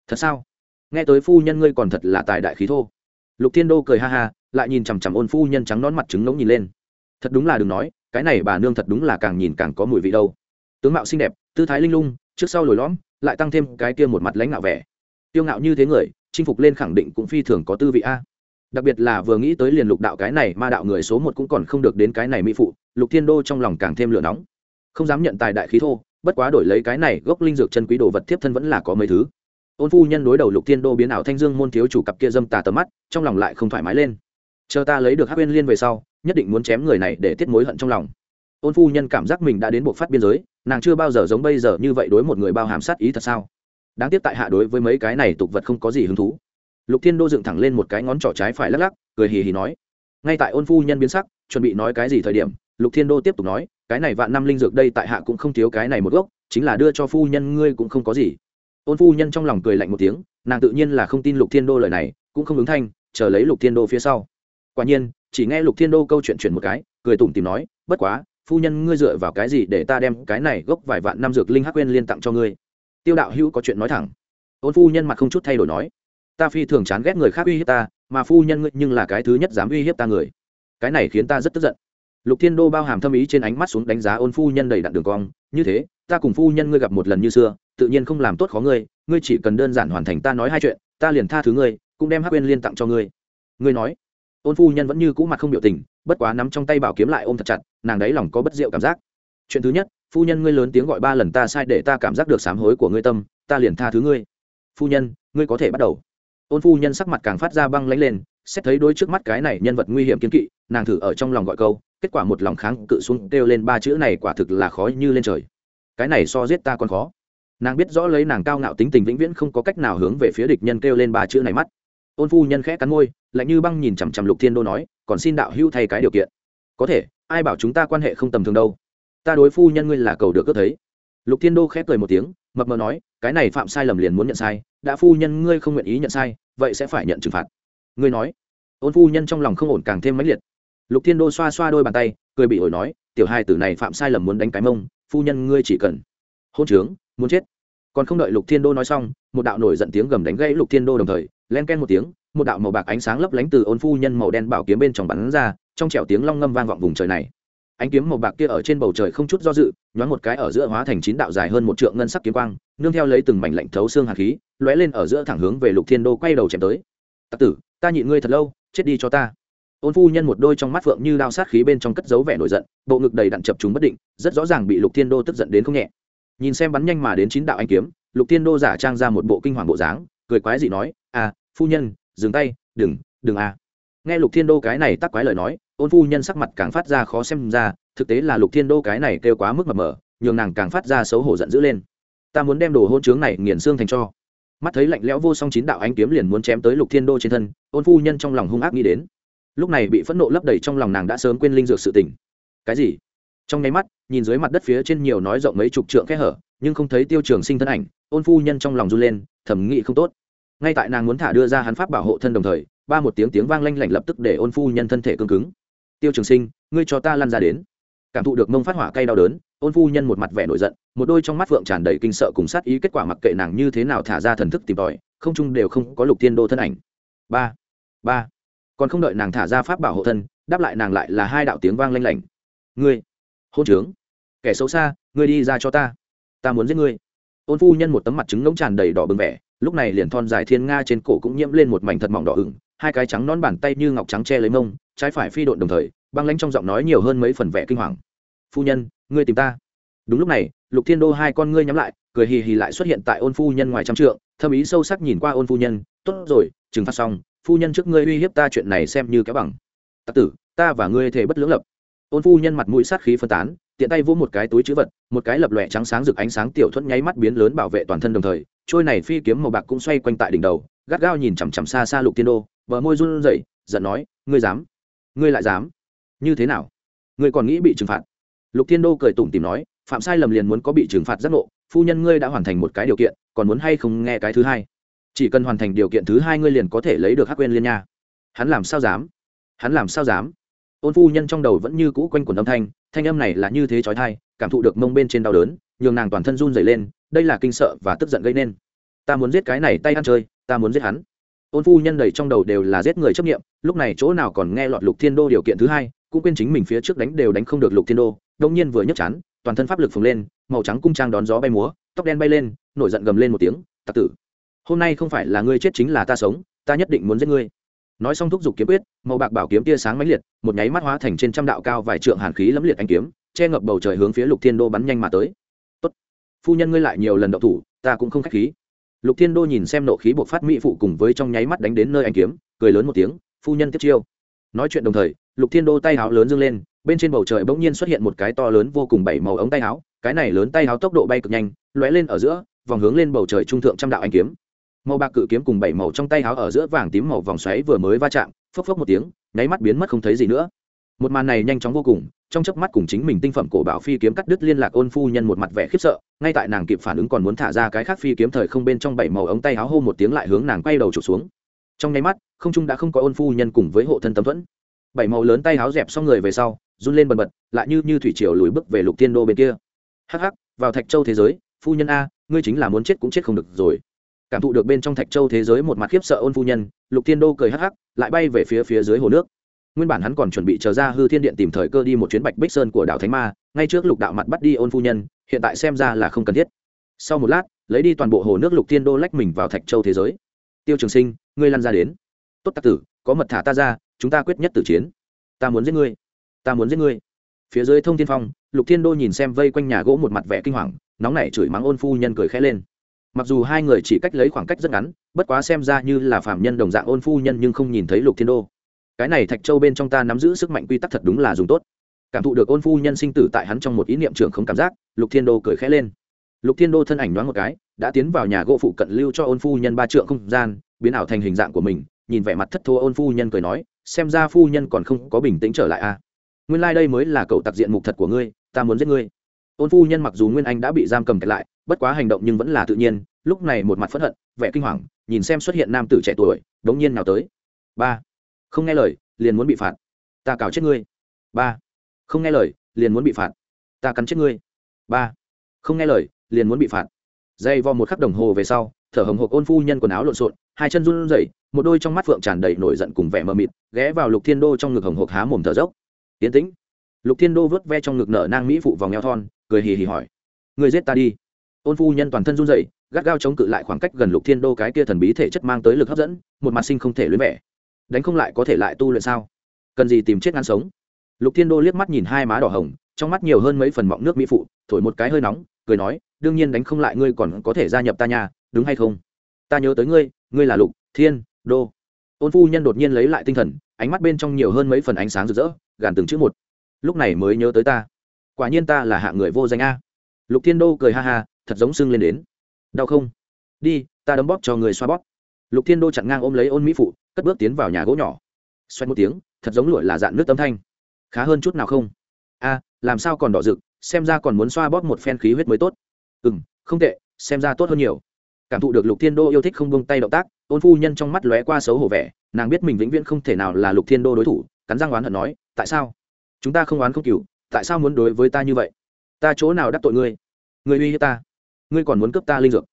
Thật sao? Nghe tới phu nhân ngươi còn thật là tài đại khí thô. Lục thiên đô cười ha ha, lại nhìn chằm chằm ôn phu nhân trắng nón mặt trứng ngỗng nhìn lên. Thật đúng là đừng nói, cái này bà nương thật đúng là càng nhìn càng có mùi vị đâu. Tướng mạo xinh đẹp, tư thái linh lung, trước sau lồi lõm, lại tăng thêm cái kia một mặt lãnh ngạo vẻ. Tiêu ngạo như thế người, chinh phục lên khẳng định cũng phi thường có tư vị a đặc biệt là vừa nghĩ tới liền lục đạo cái này, ma đạo người số một cũng còn không được đến cái này mỹ phụ, lục thiên đô trong lòng càng thêm lửa nóng. Không dám nhận tài đại khí thô, bất quá đổi lấy cái này, gốc linh dược chân quý đồ vật tiếp thân vẫn là có mấy thứ. Ôn phu nhân đối đầu lục thiên đô biến ảo thanh dương môn thiếu chủ cặp kia dâm tà tầm mắt, trong lòng lại không thoải mái lên. Chờ ta lấy được hát uyên liên về sau, nhất định muốn chém người này để tiết mối hận trong lòng. Ôn phu nhân cảm giác mình đã đến bộ phát biên giới, nàng chưa bao giờ giống bây giờ như vậy đối một người bao hàm sát ý thật sao? Đáng tiếc tại hạ đối với mấy cái này tục vật không có gì hứng thú lục thiên đô dựng thẳng lên một cái ngón trỏ trái phải lắc lắc, cười hì hì nói. Ngay tại ôn phu nhân biến sắc, chuẩn bị nói cái gì thời điểm, lục thiên đô tiếp tục nói, cái này vạn năm linh dược đây tại hạ cũng không thiếu cái này một gốc, chính là đưa cho phu nhân ngươi cũng không có gì. Ôn phu nhân trong lòng cười lạnh một tiếng, nàng tự nhiên là không tin lục thiên đô lời này, cũng không ứng thanh, chờ lấy lục thiên đô phía sau. Quả nhiên, chỉ nghe lục thiên đô câu chuyện chuyển một cái, cười tủm tìm nói, bất quá, phu nhân ngươi dựa vào cái gì để ta đem cái này gốc vài vạn năm dược linh hắc quên liên tặng cho ngươi? Tiêu đạo hữu có chuyện nói thẳng. Ôn phu nhân mặt không chút thay đổi nói ta phi thường chán ghét người khác uy hiếp ta, mà phu nhân ngươi nhưng là cái thứ nhất dám uy hiếp ta người. Cái này khiến ta rất tức giận. Lục thiên đô bao hàm thâm ý trên ánh mắt xuống đánh giá ôn phu nhân đầy đặn đường cong. Như thế, ta cùng phu nhân ngươi gặp một lần như xưa, tự nhiên không làm tốt khó ngươi ngươi chỉ cần đơn giản hoàn thành ta nói hai chuyện, ta liền tha thứ ngươi, cũng đem hắc quên liên tặng cho ngươi. Ngươi nói, ôn phu nhân vẫn như cũ mặt không biểu tình, bất quá nắm trong tay bảo kiếm lại ôm thật chặt, nàng đấy lòng có bất diệu cảm giác. Chuyện thứ nhất, phu nhân ngươi lớn tiếng gọi ba lần ta sai để ta cảm giác được sám hối của ngươi tâm, ta liền tha thứ ngươi. Phu nhân, ngươi có thể bắt đầu ôn phu nhân sắc mặt càng phát ra băng lánh lên, xét thấy đôi trước mắt cái này nhân vật nguy hiểm kiên kỵ, nàng thử ở trong lòng gọi câu, kết quả một lòng kháng cự xuống kêu lên ba chữ này quả thực là khó như lên trời. Cái này so giết ta còn khó. Nàng biết rõ lấy nàng cao ngạo tính tình vĩnh viễn không có cách nào hướng về phía địch nhân kêu lên ba chữ này mắt. Ôn phu nhân khẽ cắn môi, lạnh như băng nhìn chằm chằm lục thiên đô nói, còn xin đạo hưu thay cái điều kiện. Có thể, ai bảo chúng ta quan hệ không tầm thường đâu. Ta đối phu nhân ngươi là cầu được cướp thấy. Lục thiên đô khép cười một tiếng, mập mờ nói, cái này phạm sai lầm liền muốn nhận sai đã phu nhân ngươi không nguyện ý nhận sai, vậy sẽ phải nhận trừng phạt. Ngươi nói. Ôn phu nhân trong lòng không ổn càng thêm mãnh liệt. Lục thiên đô xoa xoa đôi bàn tay, cười bị ổi nói, tiểu hai tử này phạm sai lầm muốn đánh cái mông, phu nhân ngươi chỉ cần hôn trướng, muốn chết. Còn không đợi lục thiên đô nói xong, một đạo nổi giận tiếng gầm đánh gãy lục thiên đô đồng thời, len ken một tiếng, một đạo màu bạc ánh sáng lấp lánh từ ôn phu nhân màu đen bảo kiếm bên trong bắn ra, trong trẻo tiếng long ngâm vang vọng vùng trời này ánh kiếm màu bạc kia ở trên bầu trời không chút do dự, nhoáng một cái ở giữa hóa thành chín đạo dài hơn một trượng ngân sắc kiếm quang, nương theo lấy từng mảnh lạnh thấu xương hạt khí, lóe lên ở giữa thẳng hướng về lục thiên đô quay đầu chém tới. Tặc tử, ta nhịn ngươi thật lâu, chết đi cho ta. Ôn phu nhân một đôi trong mắt phượng như đao sát khí bên trong cất dấu vẻ nổi giận, bộ ngực đầy đặn chập chúng bất định, rất rõ ràng bị lục thiên đô tức giận đến không nhẹ. Nhìn xem bắn nhanh mà đến chín đạo anh kiếm, lục thiên đô giả trang ra một bộ kinh hoàng bộ dáng, cười quái dị nói à phu nhân, dừng tay, đừng đừng à. Nghe lục thiên đô cái này tắc quái lời nói ôn phu nhân sắc mặt càng phát ra khó xem ra, thực tế là lục thiên đô cái này kêu quá mức mập mờ, nhường nàng càng phát ra xấu hổ giận dữ lên. Ta muốn đem đồ hôn trướng này nghiền xương thành cho. Mắt thấy lạnh lẽo vô song chín đạo ánh kiếm liền muốn chém tới lục thiên đô trên thân, ôn phu nhân trong lòng hung ác nghĩ đến. Lúc này bị phẫn nộ lấp đầy trong lòng nàng đã sớm quên linh dược sự tình. Cái gì? Trong nháy mắt, nhìn dưới mặt đất phía trên nhiều nói rộng mấy chục trượng kẽ hở, nhưng không thấy tiêu trường sinh thân ảnh, ôn phu nhân trong lòng run lên thẩm nghị không tốt. Ngay tại nàng muốn thả đưa ra hắn pháp bảo hộ thân đồng thời, ba một tiếng tiếng vang lanh lảnh lập tức để ôn phu nhân thân thể cương cứng tiêu trường sinh, ngươi cho ta lăn ra đến. Cảm thụ được mông phát hỏa cay đau đớn, ôn phu nhân một mặt vẻ nổi giận, một đôi trong mắt phượng tràn đầy kinh sợ cùng sát ý kết quả mặc kệ nàng như thế nào thả ra thần thức tìm tòi, không chung đều không có lục tiên đô thân ảnh. Ba ba. Còn không đợi nàng thả ra pháp bảo hộ thân, đáp lại nàng lại là hai đạo tiếng vang lanh lảnh. Ngươi, hôn trướng. Kẻ xấu xa, ngươi đi ra cho ta. Ta muốn giết ngươi. Ôn phu nhân một tấm mặt trứng ngỗng tràn đầy đỏ bừng vẻ, lúc này liền thon dài thiên nga trên cổ cũng nhiễm lên một mảnh thật mỏng đỏ ửng, hai cái trắng non bàn tay như ngọc trắng che lấy mông trái phải phi độn đồng thời, băng lanh trong giọng nói nhiều hơn mấy phần vẻ kinh hoàng. Phu nhân, ngươi tìm ta. Đúng lúc này, lục thiên đô hai con ngươi nhắm lại, cười hì hì lại xuất hiện tại ôn phu nhân ngoài trăm trượng, thâm ý sâu sắc nhìn qua ôn phu nhân, tốt rồi, trừng phạt xong, phu nhân trước ngươi uy hiếp ta chuyện này xem như kéo bằng. Tặc tử, ta và ngươi thể bất lưỡng lập. Ôn phu nhân mặt mũi sát khí phân tán, tiện tay vỗ một cái túi chữ vật, một cái lập lòe trắng sáng rực ánh sáng tiểu thuẫn nháy mắt biến lớn bảo vệ toàn thân đồng thời, trôi này phi kiếm màu bạc cũng xoay quanh tại đỉnh đầu, gắt gao nhìn chằm chằm xa xa lục tiên đô vợ môi run rẩy, giận nói, ngươi dám? Ngươi lại dám? Như thế nào? Ngươi còn nghĩ bị trừng phạt? Lục thiên đô cười tủm tìm nói, phạm sai lầm liền muốn có bị trừng phạt giác ngộ, phu nhân ngươi đã hoàn thành một cái điều kiện, còn muốn hay không nghe cái thứ hai? Chỉ cần hoàn thành điều kiện thứ hai ngươi liền có thể lấy được hắc quên liên nha. Hắn làm sao dám? Hắn làm sao dám? Ôn phu nhân trong đầu vẫn như cũ quanh quần âm thanh thanh âm này là như thế trói thai cảm thụ được mông bên trên đau đớn, nhường nàng toàn thân run dày lên, đây là kinh sợ và tức giận gây nên. Ta muốn giết cái này tay ăn chơi, ta muốn giết hắn. Ôn phu nhân đầy trong đầu đều là giết người chấp nghiệm lúc này chỗ nào còn nghe lọt lục thiên đô điều kiện thứ hai, cũng quên chính mình phía trước đánh đều đánh không được lục thiên đô đông nhiên vừa nhấc chán, toàn thân pháp lực phồng lên, màu trắng cung trang đón gió bay múa, tóc đen bay lên, nổi giận gầm lên một tiếng, tặc tử, hôm nay không phải là ngươi chết chính là ta sống, ta nhất định muốn giết ngươi. Nói xong thúc giục kiếm quyết, màu bạc bảo kiếm tia sáng mãnh liệt, một nháy mắt hóa thành trên trăm đạo cao vài trượng hàn khí lẫm liệt anh kiếm, che ngập bầu trời hướng phía lục thiên đô bắn nhanh mà tới. Tốt, phu nhân ngươi lại nhiều lần đậu thủ, ta cũng không khách khí. Lục thiên đô nhìn xem nộ khí buộc phát mỹ phụ cùng với trong nháy mắt đánh đến nơi anh kiếm, cười lớn một tiếng phu nhân tiếp chiêu. Nói chuyện đồng thời, lục thiên đô tay áo lớn dâng lên, bên trên bầu trời bỗng nhiên xuất hiện một cái to lớn vô cùng bảy màu ống tay áo, cái này lớn tay áo tốc độ bay cực nhanh, lóe lên ở giữa, vòng hướng lên bầu trời trung thượng trăm đạo anh kiếm. Màu bạc cự kiếm cùng bảy màu trong tay áo ở giữa vàng tím màu vòng xoáy vừa mới va chạm, phốc phốc một tiếng, nháy mắt biến mất không thấy gì nữa. Một màn này nhanh chóng vô cùng, trong chớp mắt cùng chính mình tinh phẩm cổ bảo phi kiếm cắt đứt liên lạc ôn phu nhân một mặt vẻ khiếp sợ, ngay tại nàng kịp phản ứng còn muốn thả ra cái khác phi kiếm thời không bên trong bảy màu ống tay áo hô một tiếng lại hướng nàng quay đầu trục xuống trong nháy mắt, không trung đã không có ôn phu nhân cùng với hộ thân tấm thuẫn. Bảy màu lớn tay háo dẹp xong người về sau, run lên bần bật, lại như như thủy triều lùi bước về lục tiên đô bên kia. Hắc hắc, vào thạch châu thế giới, phu nhân a, ngươi chính là muốn chết cũng chết không được rồi. Cảm thụ được bên trong thạch châu thế giới một mặt khiếp sợ ôn phu nhân, lục tiên đô cười hắc hắc, lại bay về phía phía dưới hồ nước. Nguyên bản hắn còn chuẩn bị chờ ra hư thiên điện tìm thời cơ đi một chuyến bạch bích sơn của đảo thánh ma, ngay trước lục đạo mặt bắt đi ôn phu nhân, hiện tại xem ra là không cần thiết. Sau một lát, lấy đi toàn bộ hồ nước lục tiên đô lách mình vào thạch châu thế giới tiêu trường sinh, ngươi lăn ra đến. Tốt tặc tử, có mật thả ta ra, chúng ta quyết nhất tử chiến. Ta muốn giết ngươi. Ta muốn giết ngươi. Phía dưới thông thiên phong, lục thiên đô nhìn xem vây quanh nhà gỗ một mặt vẻ kinh hoàng, nóng nảy chửi mắng ôn phu nhân cười khẽ lên. Mặc dù hai người chỉ cách lấy khoảng cách rất ngắn, bất quá xem ra như là phạm nhân đồng dạng ôn phu nhân nhưng không nhìn thấy lục thiên đô. Cái này thạch châu bên trong ta nắm giữ sức mạnh quy tắc thật đúng là dùng tốt. Cảm thụ được ôn phu nhân sinh tử tại hắn trong một ý niệm trưởng không cảm giác, lục thiên đô cười khẽ lên. Lục thiên đô thân ảnh đoán một cái đã tiến vào nhà gỗ phụ cận lưu cho ôn phu nhân ba trượng không gian, biến ảo thành hình dạng của mình, nhìn vẻ mặt thất thô ôn phu nhân cười nói, xem ra phu nhân còn không có bình tĩnh trở lại à. Nguyên lai、like、đây mới là cậu tặc diện mục thật của ngươi, ta muốn giết ngươi. Ôn phu nhân mặc dù nguyên anh đã bị giam cầm kẹt lại, bất quá hành động nhưng vẫn là tự nhiên, lúc này một mặt p h ẫ n hận, vẻ kinh hoàng, nhìn xem xuất hiện nam tử trẻ tuổi đ ố n g nhiên nào tới. Ba. Không nghe lời, liền muốn bị phạt. Ta cào chết ngươi. Ba. Không nghe lời, liền muốn bị phạt. Ta cắn chết ngươi. Ba. Không nghe lời, liền muốn bị phạt dây vo một khắc đồng hồ về sau, thở hồng hộc ôn phu nhân quần áo lộn xộn, hai chân run rẩy, một đôi trong mắt phượng tràn đầy nổi giận cùng vẻ mờ mịt, ghé vào lục thiên đô trong ngực hồng hộc há mồm thở dốc. Tiến tĩnh. Lục thiên đô vớt ve trong ngực nở nang mỹ phụ vòng eo thon, cười hì hì hỏi người giết ta đi. Ôn phu nhân toàn thân run rẩy, gắt gao chống cự lại khoảng cách gần lục thiên đô cái kia thần bí thể chất mang tới lực hấp dẫn, một mặt sinh không thể luyến vẻ. Đánh không lại có thể lại tu luyện sao? Cần gì tìm chết ngăn sống? Lục thiên đô liếc mắt nhìn hai má đỏ hồng, trong mắt nhiều hơn mấy phần mọng nước mỹ phụ, thổi một cái hơi nóng, cười nói đương nhiên đánh không lại ngươi còn có thể gia nhập ta nhà đúng hay không? Ta nhớ tới ngươi ngươi là lục, thiên, đô. Ôn phu nhân đột nhiên lấy lại tinh thần, ánh mắt bên trong nhiều hơn mấy phần ánh sáng rực rỡ, gàn từng chữ một. Lúc này mới nhớ tới ta. Quả nhiên ta là hạ người vô danh a. Lục thiên đô cười ha ha, thật giống sưng lên đến. Đau không? Đi, ta đấm bóp cho người xoa bóp. Lục thiên đô chặn ngang ôm lấy ôn mỹ phụ, cất bước tiến vào nhà gỗ nhỏ. Xoay một tiếng, thật giống lụi là dạn nước tấm thanh. Khá hơn chút nào không? A, làm sao còn đỏ rực, xem ra còn muốn xoa bóp một phen khí huyết mới tốt ừ m không tệ xem ra tốt hơn nhiều. Cảm thụ được lục thiên đô yêu thích không bông tay động tác ôn phu nhân trong mắt lóe qua xấu hổ vẻ nàng biết mình vĩnh viễn không thể nào là lục thiên đô đối thủ cắn răng oán hận nói tại sao? Chúng ta không oán không cựu, tại sao muốn đối với ta như vậy? Ta chỗ nào đắc tội ngươi? Ngươi uy hiếp ta? Ngươi còn muốn cướp ta linh dược?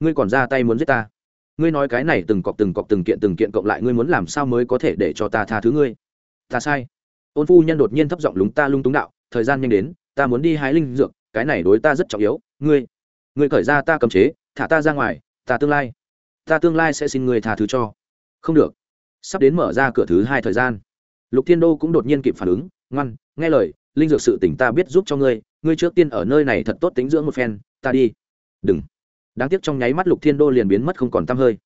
Ngươi còn ra tay muốn giết ta? Ngươi nói cái này từng cọc từng cọc từng kiện từng kiện cộng lại ngươi muốn làm sao mới có thể để cho ta tha thứ ngươi? Ta sai. Ôn phu nhân đột nhiên thấp giọng lúng ta lung túng đạo thời gian nhanh đến ta muốn đi hái linh dược cái này đối ta rất trọng yếu ngươi ngươi khởi ra ta cầm chế, thả ta ra ngoài, ta tương lai, ta tương lai sẽ xin ngươi thả thứ cho. Không được. Sắp đến mở ra cửa thứ hai thời gian. Lục thiên đô cũng đột nhiên kịp phản ứng, ngoan, nghe lời, linh dược sự tỉnh ta biết giúp cho ngươi ngươi trước tiên ở nơi này thật tốt tính dưỡng một phen, ta đi. Đừng. Đáng tiếc trong nháy mắt lục thiên đô liền biến mất không còn t hơi.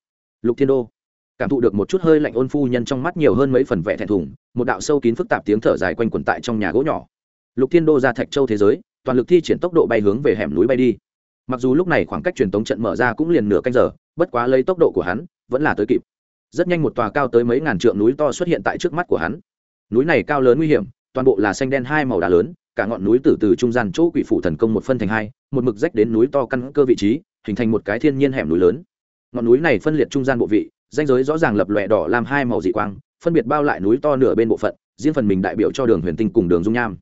Lục thiên đô cảm thụ được một chút hơi lạnh ôn phu nhân trong mắt nhiều hơn mấy phần vẻ thẹn thùng, một đạo sâu kín phức tạp tiếng thở dài quanh quẩn tại trong nhà gỗ nhỏ. Lục thiên đô ra thạch châu thế giới, toàn lực thi triển tốc độ bay hướng về hẻm núi bay đi mặc dù lúc này khoảng cách truyền tống trận mở ra cũng liền nửa canh giờ, bất quá lấy tốc độ của hắn, vẫn là tới kịp. Rất nhanh một tòa cao tới mấy ngàn trượng núi to xuất hiện tại trước mắt của hắn. Núi này cao lớn nguy hiểm, toàn bộ là xanh đen hai màu đá lớn, cả ngọn núi từ từ trung gian chỗ quỷ phủ thần công một phân thành hai, một mực rách đến núi to căn cơ vị trí, hình thành một cái thiên nhiên hẻm núi lớn. Ngọn núi này phân liệt trung gian bộ vị danh giới rõ ràng lập lòe đỏ làm hai màu dị quang, phân biệt bao lại núi to nửa bên bộ phận, riêng phần mình đại biểu cho đường huyền tinh cùng đường dung nham.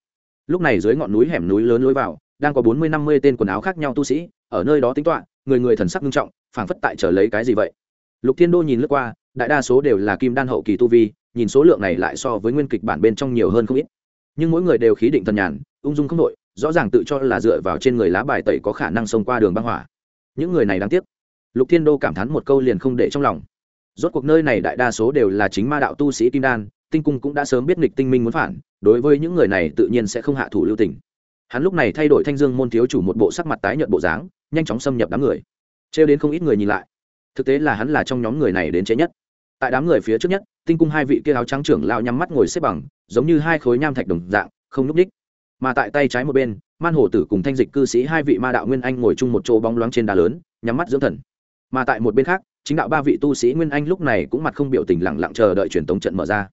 Lúc này dưới ngọn núi hẻm núi lớn lối vào đang có bốn mươi năm mươi tên quần áo khác nhau tu sĩ, ở nơi đó tính toán, người người thần sắc nghiêm trọng, phảng phất tại trở lấy cái gì vậy. Lục thiên đô nhìn lướt qua, đại đa số đều là kim đan hậu kỳ tu vi, nhìn số lượng này lại so với nguyên kịch bản bên trong nhiều hơn không ít. Nhưng mỗi người đều khí định thần nhàn, ung dung không đội rõ ràng tự cho là dựa vào trên người lá bài tẩy có khả năng xông qua đường băng hỏa. Những người này đáng tiếc. Lục thiên đô cảm thán một câu liền không để trong lòng. Rốt cuộc nơi này đại đa số đều là chính ma đạo tu sĩ kim đan, tinh cung cũng đã sớm biết nghịch tinh minh muốn phản, đối với những người này tự nhiên sẽ không hạ thủ lưu tình hắn lúc này thay đổi thanh dương môn thiếu chủ một bộ sắc mặt tái nhợt bộ dáng, nhanh chóng xâm nhập đám người. Trêu đến không ít người nhìn lại. Thực tế là hắn là trong nhóm người này đến chế nhất. Tại đám người phía trước nhất, tinh cung hai vị kia áo trắng trưởng lao nhắm mắt ngồi xếp bằng, giống như hai khối nham thạch đồng dạng, không núp ních mà tại tay trái một bên, man hổ tử cùng thanh dịch cư sĩ hai vị ma đạo nguyên anh ngồi chung một chỗ bóng loáng trên đá lớn, nhắm mắt dưỡng thần. Mà tại một bên khác, chính đạo ba vị tu sĩ nguyên anh lúc này cũng mặt không biểu tình lặng lặng chờ đợi truyền tống trận mở ra.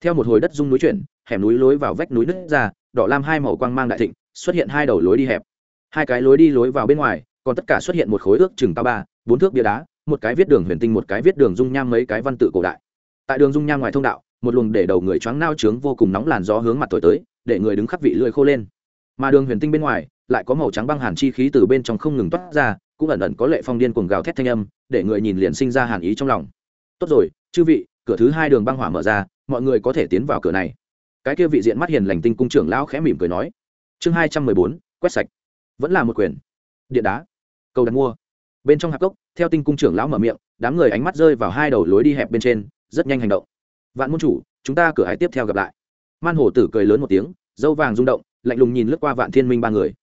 Theo một hồi đất rung núi chuyển, hẻm núi lối vào vách núi nứt ra, đỏ lam hai màu quang mang đại thịnh xuất hiện hai đầu lối đi hẹp. Hai cái lối đi lối vào bên ngoài, còn tất cả xuất hiện một khối ước chừng cao ba, bốn thước bia đá, một cái viết đường huyền tinh, một cái viết đường dung nham mấy cái văn tự cổ đại. Tại đường dung nham ngoài thông đạo, một luồng để đầu người choáng nao trướng vô cùng nóng làn gió hướng mặt thổi tới, để người đứng khắp vị lưỡi khô lên. Mà đường huyền tinh bên ngoài, lại có màu trắng băng hàn chi khí từ bên trong không ngừng toát ra, cũng ẩn ẩn có lệ phong điên cuồng gào thét thanh âm, để người nhìn liền sinh ra hàn ý trong lòng. Tốt rồi, chư vị, cửa thứ hai đường băng hỏa mở ra, mọi người có thể tiến vào cửa này. Cái kia vị diện mắt hiền lành tinh cung trưởng lão khẽ mỉm cười nói chương hai trăm mười bốn, quét sạch. Vẫn là một quyền điện đá. Cầu đặt mua. Bên trong hạp cốc, theo tinh cung trưởng lão mở miệng, đám người ánh mắt rơi vào hai đầu lối đi hẹp bên trên, rất nhanh hành động. Vạn môn chủ, chúng ta cửa hải tiếp theo gặp lại. Man hổ tử cười lớn một tiếng, dâu vàng rung động, lạnh lùng nhìn lướt qua vạn thiên minh ba người.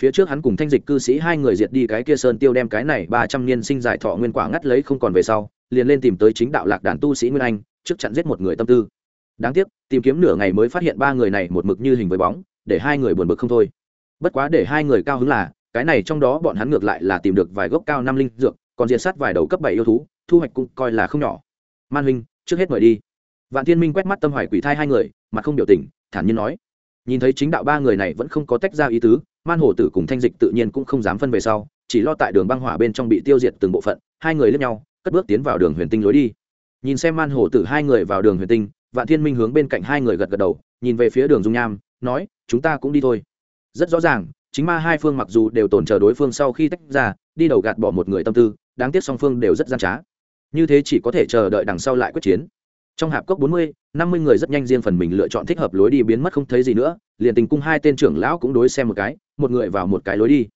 Phía trước hắn cùng thanh dịch cư sĩ hai người diệt đi cái kia sơn tiêu đem cái này ba trăm niên sinh giải thọ nguyên quả ngắt lấy không còn về sau, liền lên tìm tới chính đạo lạc đàn tu sĩ nguyên anh, trước chặn giết một người tâm tư. Đáng tiếc, tìm kiếm nửa ngày mới phát hiện ba người này một mực như hình với bóng để hai người buồn bực không thôi. Bất quá để hai người cao hứng là, cái này trong đó bọn hắn ngược lại là tìm được vài gốc cao năm linh dược, còn diệt sát vài đầu cấp bảy yêu thú, thu hoạch cũng coi là không nhỏ. Man huynh, trước hết mời đi. Vạn thiên minh quét mắt tâm hoài quỷ thai hai người, mặt không biểu tình, thản nhiên nói. Nhìn thấy chính đạo ba người này vẫn không có tách ra ý tứ, man hổ tử cùng thanh dịch tự nhiên cũng không dám phân về sau, chỉ lo tại đường băng hỏa bên trong bị tiêu diệt từng bộ phận, hai người lướt nhau, cất bước tiến vào đường huyền tinh lối đi. Nhìn xem man hổ tử hai người vào đường huyền tinh, vạn thiên minh hướng bên cạnh hai người gật gật đầu, nhìn về phía đường dung nham nói, chúng ta cũng đi thôi. Rất rõ ràng, chính ma hai phương mặc dù đều tổn chờ đối phương sau khi tách ra, đi đầu gạt bỏ một người tâm tư, đáng tiếc song phương đều rất gian trá. Như thế chỉ có thể chờ đợi đằng sau lại quyết chiến. Trong hạp cốc bốn mươi, năm mươi người rất nhanh riêng phần mình lựa chọn thích hợp lối đi biến mất không thấy gì nữa, liền tình cung hai tên trưởng lão cũng đối xem một cái, một người vào một cái lối đi.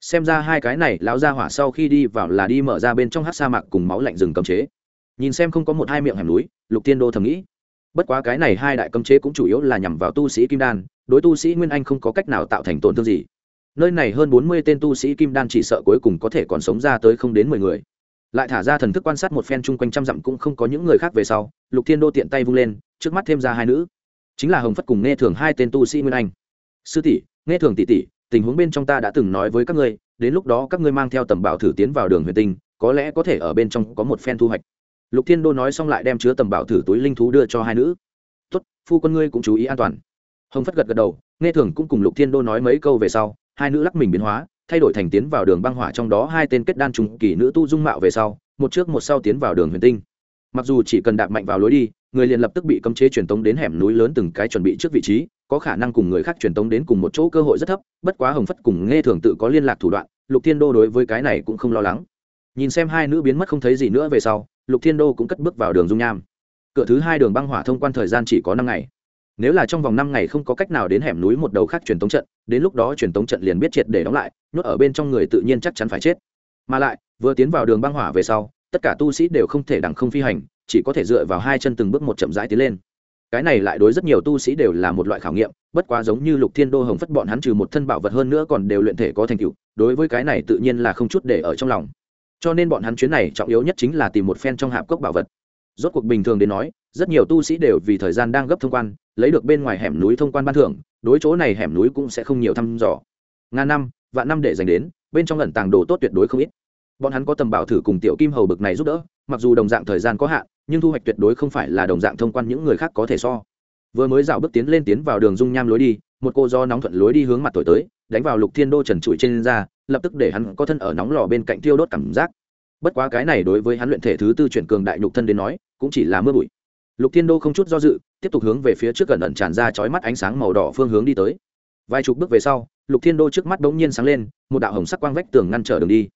Xem ra hai cái này, lão ra hỏa sau khi đi vào là đi mở ra bên trong hát sa mạc cùng máu lạnh rừng cầm chế. Nhìn xem không có một hai miệng hẻm núi, lục tiên đô thầm nghĩ bất quá cái này hai đại cấm chế cũng chủ yếu là nhằm vào tu sĩ kim đan, đối tu sĩ nguyên anh không có cách nào tạo thành tổn thương gì. Nơi này hơn bốn mươi tên tu sĩ kim đan chỉ sợ cuối cùng có thể còn sống ra tới không đến mười người. Lại thả ra thần thức quan sát một phen chung quanh trăm dặm cũng không có những người khác về sau, lục thiên đô tiện tay vung lên, trước mắt thêm ra hai nữ. Chính là hồng phất cùng nghe thường hai tên tu sĩ nguyên anh. Sư tỷ, nghe thường tỷ tỷ, tình huống bên trong ta đã từng nói với các ngươi, đến lúc đó các ngươi mang theo tầm bảo thử tiến vào đường huyền tinh, có lẽ có thể ở bên trong có một phen thu hoạch lục thiên đô nói xong lại đem chứa tầm bảo thử túi linh thú đưa cho hai nữ. Tốt, phu quân ngươi cũng chú ý an toàn. Hồng phất gật gật đầu, nghe thường cũng cùng lục thiên đô nói mấy câu về sau, hai nữ lắc mình biến hóa, thay đổi thành tiến vào đường băng hỏa trong đó hai tên kết đan trùng kỳ nữ tu dung mạo về sau, một trước một sau tiến vào đường huyền tinh. Mặc dù chỉ cần đạp mạnh vào lối đi, người liền lập tức bị cấm chế truyền tống đến hẻm núi lớn từng cái chuẩn bị trước vị trí, có khả năng cùng người khác truyền tống đến cùng một chỗ cơ hội rất thấp, bất quá hồng phất cùng nghe thường tự có liên lạc thủ đoạn, lục thiên đô đối với cái này cũng không lo lắng nhìn xem hai nữ biến mất không thấy gì nữa về sau, lục thiên đô cũng cất bước vào đường dung nham. Cửa thứ hai đường băng hỏa thông quan thời gian chỉ có năm ngày. Nếu là trong vòng năm ngày không có cách nào đến hẻm núi một đầu khác truyền tống trận, đến lúc đó truyền tống trận liền biết triệt để đóng lại, nhốt ở bên trong người tự nhiên chắc chắn phải chết. Mà lại, vừa tiến vào đường băng hỏa về sau, tất cả tu sĩ đều không thể đằng không phi hành, chỉ có thể dựa vào hai chân từng bước một chậm rãi tiến lên. Cái này lại đối rất nhiều tu sĩ đều là một loại khảo nghiệm, bất quá giống như lục thiên đô hồng phất bọn hắn trừ một thân bảo vật hơn nữa còn đều luyện thể có thành tựu, đối với cái này tự nhiên là không chút để ở trong lòng cho nên bọn hắn chuyến này trọng yếu nhất chính là tìm một phen trong hạp cốc bảo vật. Rốt cuộc bình thường đến nói, rất nhiều tu sĩ đều vì thời gian đang gấp thông quan, lấy được bên ngoài hẻm núi thông quan ban thưởng, đối chỗ này hẻm núi cũng sẽ không nhiều thăm dò. Ngàn năm, vạn năm để dành đến, bên trong lần tàng đồ tốt tuyệt đối không ít. Bọn hắn có tầm bảo thử cùng tiểu kim hầu bực này giúp đỡ, mặc dù đồng dạng thời gian có hạn, nhưng thu hoạch tuyệt đối không phải là đồng dạng thông quan những người khác có thể so. Vừa mới dạo bước tiến lên tiến vào đường dung nham lối đi, một cô do nóng thuận lối đi hướng mặt thổi tới đánh vào lục thiên đô trần trụi trên da, lập tức để hắn có thân ở nóng lò bên cạnh tiêu đốt cảm giác. Bất quá cái này đối với hắn luyện thể thứ tư chuyển cường đại nhục thân đến nói, cũng chỉ là mưa bụi. Lục thiên đô không chút do dự, tiếp tục hướng về phía trước gần ẩn tràn ra chói mắt ánh sáng màu đỏ phương hướng đi tới. Vài chục bước về sau, lục thiên đô trước mắt bỗng nhiên sáng lên, một đạo hồng sắc quang vách tường ngăn trở đường đi.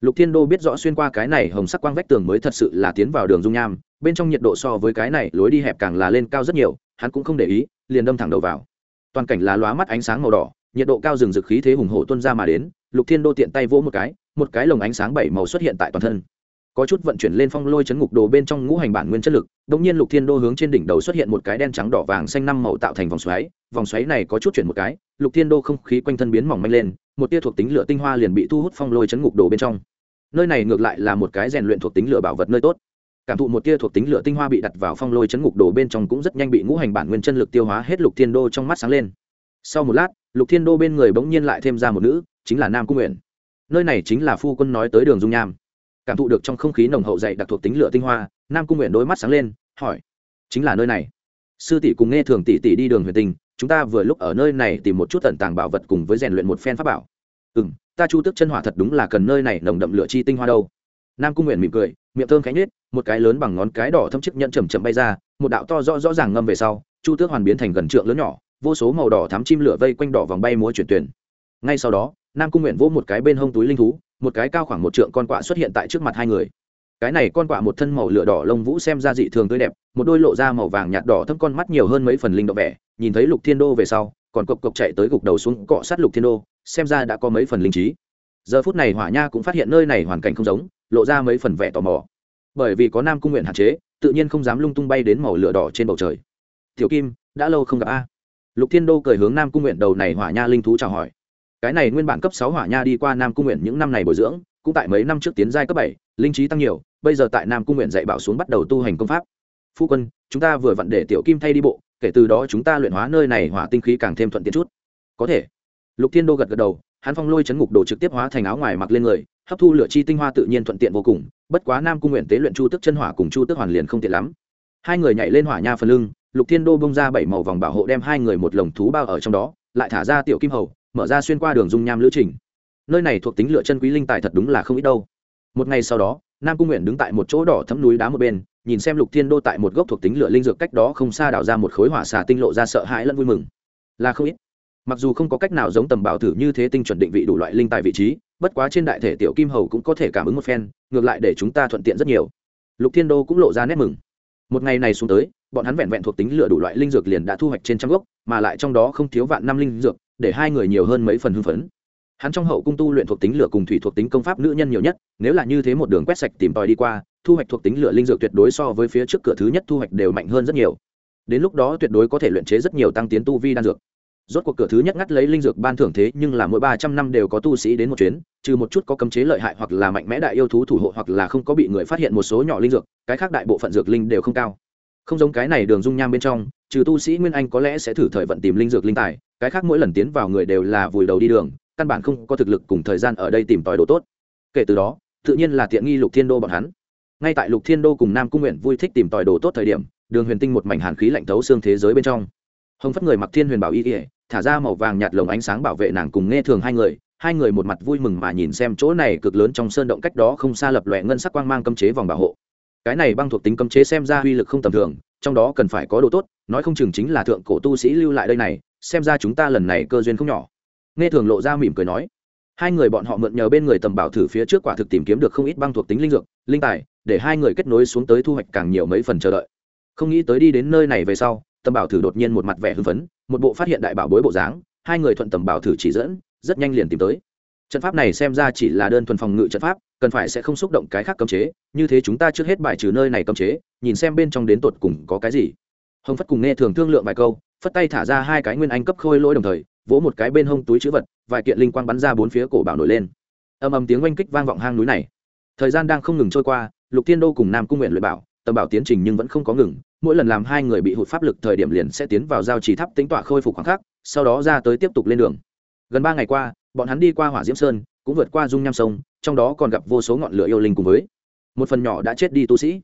Lục thiên đô biết rõ xuyên qua cái này hồng sắc quang vách tường mới thật sự là tiến vào đường dung nham, bên trong nhiệt độ so với cái này lối đi hẹp càng là lên cao rất nhiều, hắn cũng không để ý, liền đâm thẳng đầu vào. Toàn cảnh là lóa mắt ánh sáng màu đỏ nhiệt độ cao rừng rực khí thế hùng hổ tuân ra mà đến, lục thiên đô tiện tay vỗ một cái một cái lồng ánh sáng bảy màu xuất hiện tại toàn thân. Có chút vận chuyển lên phong lôi chấn ngục đồ bên trong ngũ hành bản nguyên chất lực đống nhiên lục thiên đô hướng trên đỉnh đầu xuất hiện một cái đen trắng đỏ vàng xanh năm màu tạo thành vòng xoáy vòng xoáy này có chút chuyển một cái, lục thiên đô không khí quanh thân biến mỏng manh lên, một tia thuộc tính lửa tinh hoa liền bị thu hút phong lôi chấn ngục đồ bên trong. Nơi này ngược lại là một cái rèn luyện thuộc tính lửa bảo vật nơi tốt. Cảm thụ một tia thuộc tính lửa tinh hoa bị đặt vào phong lôi chấn ngục đồ bên trong cũng rất nhanh bị ngũ hành bản nguyên chân lực tiêu hóa hết lục thiên đô trong mắt sáng lên. Sau một lát lục thiên đô bên người bỗng nhiên lại thêm ra một nữ, chính là nam cung nguyện. Nơi này chính là phu quân nói tới đường dung nham. Cảm thụ được trong không khí nồng hậu dày đặc thuộc tính lửa tinh hoa, nam cung nguyện đôi mắt sáng lên, hỏi, chính là nơi này? Sư tỷ cùng nghe thường tỷ tỷ đi đường huyền tinh, chúng ta vừa lúc ở nơi này tìm một chút tận tàng bảo vật cùng với rèn luyện một phen pháp bảo. Ừ m ta chu tức chân hỏa thật đúng là cần nơi này nồng đậm lửa chi tinh hoa đâu. Nam cung nguyện mỉm cười, miệng thơm khánh nết một cái lớn bằng ngón cái đỏ thâm chiếc nhẫn chầm chậm bay ra, một đạo to rõ rõ ràng ngâm về sau, chu tước hoàn biến thành gần trượng lớn nhỏ vô số màu đỏ thắm chim lửa vây quanh đỏ vòng bay múa chuyển tuyển. Ngay sau đó, nam cung nguyện vỗ một cái bên hông túi linh thú, một cái cao khoảng một trượng con quạ xuất hiện tại trước mặt hai người. Cái này con quạ một thân màu lửa đỏ lông vũ xem ra dị thường tươi đẹp, một đôi lộ ra màu vàng nhạt đỏ thâm con mắt nhiều hơn mấy phần linh động vẻ, nhìn thấy lục thiên đô về sau, còn cộc cộc chạy tới gục đầu xuống cọ sát lục thiên đô, xem ra đã có mấy phần linh trí. Giờ phút này hỏa nha cũng phát hiện nơi này hoàn cảnh không giống, lộ ra mấy phần vẻ tò mò. Bởi vì có nam cung nguyện hạn chế, tự nhiên không dám lung tung bay đến màu lửa đỏ trên bầu trời. Tiểu kim, đã lâu không gặp a? Lục thiên đô cười hướng nam cung nguyện đầu này hỏa nha linh thú chào hỏi. Cái này nguyên bản cấp sáu hỏa nha đi qua nam cung nguyện những năm này bồi dưỡng, cũng tại mấy năm trước tiến giai cấp bảy, linh trí tăng nhiều, bây giờ tại nam cung nguyện dạy bảo xuống bắt đầu tu hành công pháp. Phu quân, chúng ta vừa vặn để tiểu kim thay đi bộ, kể từ đó chúng ta luyện hóa nơi này hỏa tinh khí càng thêm thuận tiện chút. Có thể. Lục thiên đô gật gật đầu, hắn phong lôi chấn ngục đồ trực tiếp hóa thành áo ngoài mặc lên người, hấp thu lửa chi tinh hoa tự nhiên thuận tiện vô cùng, bất quá nam cung nguyện tế luyện chu tức chân hỏa cùng chu tức hoàn liền không tiện lắm hai người nhảy lên hỏa nha phần lưng, lục thiên đô bông ra bảy màu vòng bảo hộ đem hai người một lồng thú bao ở trong đó, lại thả ra tiểu kim hầu, mở ra xuyên qua đường dung nham lữ trình. Nơi này thuộc tính lựa chân quý linh tài thật đúng là không ít đâu. Một ngày sau đó, nam cung nguyện đứng tại một chỗ đỏ thấm núi đá một bên, nhìn xem lục thiên đô tại một gốc thuộc tính lửa linh dược cách đó không xa đào ra một khối hỏa xà tinh lộ ra sợ hãi lẫn vui mừng. Là không ít. Mặc dù không có cách nào giống tầm bảo thử như thế tinh chuẩn định vị đủ loại linh tài vị trí, bất quá trên đại thể tiểu kim hầu cũng có thể cảm ứng một phen, ngược lại để chúng ta thuận tiện rất nhiều. Lục thiên đô cũng lộ ra nét mừng một ngày này xuống tới, bọn hắn vẹn vẹn thuộc tính lựa đủ loại linh dược liền đã thu hoạch trên trăm gốc, mà lại trong đó không thiếu vạn năm linh dược, để hai người nhiều hơn mấy phần hưng phấn. Hắn trong hậu cung tu luyện thuộc tính lửa cùng thủy thuộc tính công pháp nữ nhân nhiều nhất, nếu là như thế một đường quét sạch tìm tòi đi qua, thu hoạch thuộc tính lửa linh dược tuyệt đối so với phía trước cửa thứ nhất thu hoạch đều mạnh hơn rất nhiều. Đến lúc đó tuyệt đối có thể luyện chế rất nhiều tăng tiến tu vi đan dược rốt cuộc cửa thứ nhất ngắt lấy linh dược ban thưởng thế nhưng là mỗi ba trăm năm đều có tu sĩ đến một chuyến, trừ một chút có cấm chế lợi hại hoặc là mạnh mẽ đại yêu thú thủ hộ hoặc là không có bị người phát hiện một số nhỏ linh dược, cái khác đại bộ phận dược linh đều không cao. Không giống cái này đường dung nham bên trong, trừ tu sĩ nguyên anh có lẽ sẽ thử thời vận tìm linh dược linh tài, cái khác mỗi lần tiến vào người đều là vùi đầu đi đường, căn bản không có thực lực cùng thời gian ở đây tìm tòi đồ tốt. Kể từ đó, tự nhiên là tiện nghi lục thiên đô bọn hắn. Ngay tại lục thiên đô cùng nam cung nguyện vui thích tìm tòi đồ tốt thời điểm, đường huyền tinh một mảnh hàn khí lạnh thấu xương thế giới bên trong. Hồng phất người mặc thiên huyền bảo y ỉa thả ra màu vàng nhạt lồng ánh sáng bảo vệ nàng cùng nghe thường hai người hai người một mặt vui mừng mà nhìn xem chỗ này cực lớn trong sơn động cách đó không xa lập lòe ngân sắc quang mang cấm chế vòng bảo hộ. Cái này băng thuộc tính cấm chế xem ra uy lực không tầm thường, trong đó cần phải có đồ tốt, nói không chừng chính là thượng cổ tu sĩ lưu lại đây này, xem ra chúng ta lần này cơ duyên không nhỏ. Nghe thường lộ ra mỉm cười nói. Hai người bọn họ mượn nhờ bên người tầm bảo thử phía trước quả thực tìm kiếm được không ít băng thuộc tính linh dược, linh tài, để hai người kết nối xuống tới thu hoạch càng nhiều mấy phần chờ đợi. Không nghĩ tới đi đến nơi này về sau, tầm bảo thử đột nhiên một mặt vẻ hưng phấn một bộ phát hiện đại bảo bối bộ dáng, hai người thuận tầm bảo thử chỉ dẫn, rất nhanh liền tìm tới. Trận pháp này xem ra chỉ là đơn thuần phòng ngự trận pháp, cần phải sẽ không xúc động cái khác cấm chế, như thế chúng ta trước hết bài trừ nơi này cấm chế, nhìn xem bên trong đến tột cùng có cái gì. Hồng phất cùng nghe thường thương lượng vài câu, phất tay thả ra hai cái nguyên anh cấp khôi lỗi đồng thời, vỗ một cái bên hông túi chữ vật, vài kiện linh quang bắn ra bốn phía cổ bảo nổi lên. Âm âm tiếng oanh kích vang vọng hang núi này. Thời gian đang không ngừng trôi qua, lục thiên đô cùng nam cung nguyện luyện bảo, tầm bảo tiến trình nhưng vẫn không có ngừng mỗi lần làm hai người bị hụt pháp lực thời điểm liền sẽ tiến vào giao trì tháp tính tọa khôi phục khoảng khắc, sau đó ra tới tiếp tục lên đường. Gần ba ngày qua, bọn hắn đi qua hỏa diễm sơn, cũng vượt qua dung nham sông, trong đó còn gặp vô số ngọn lửa yêu linh cùng với một phần nhỏ đã chết đi tu sĩ.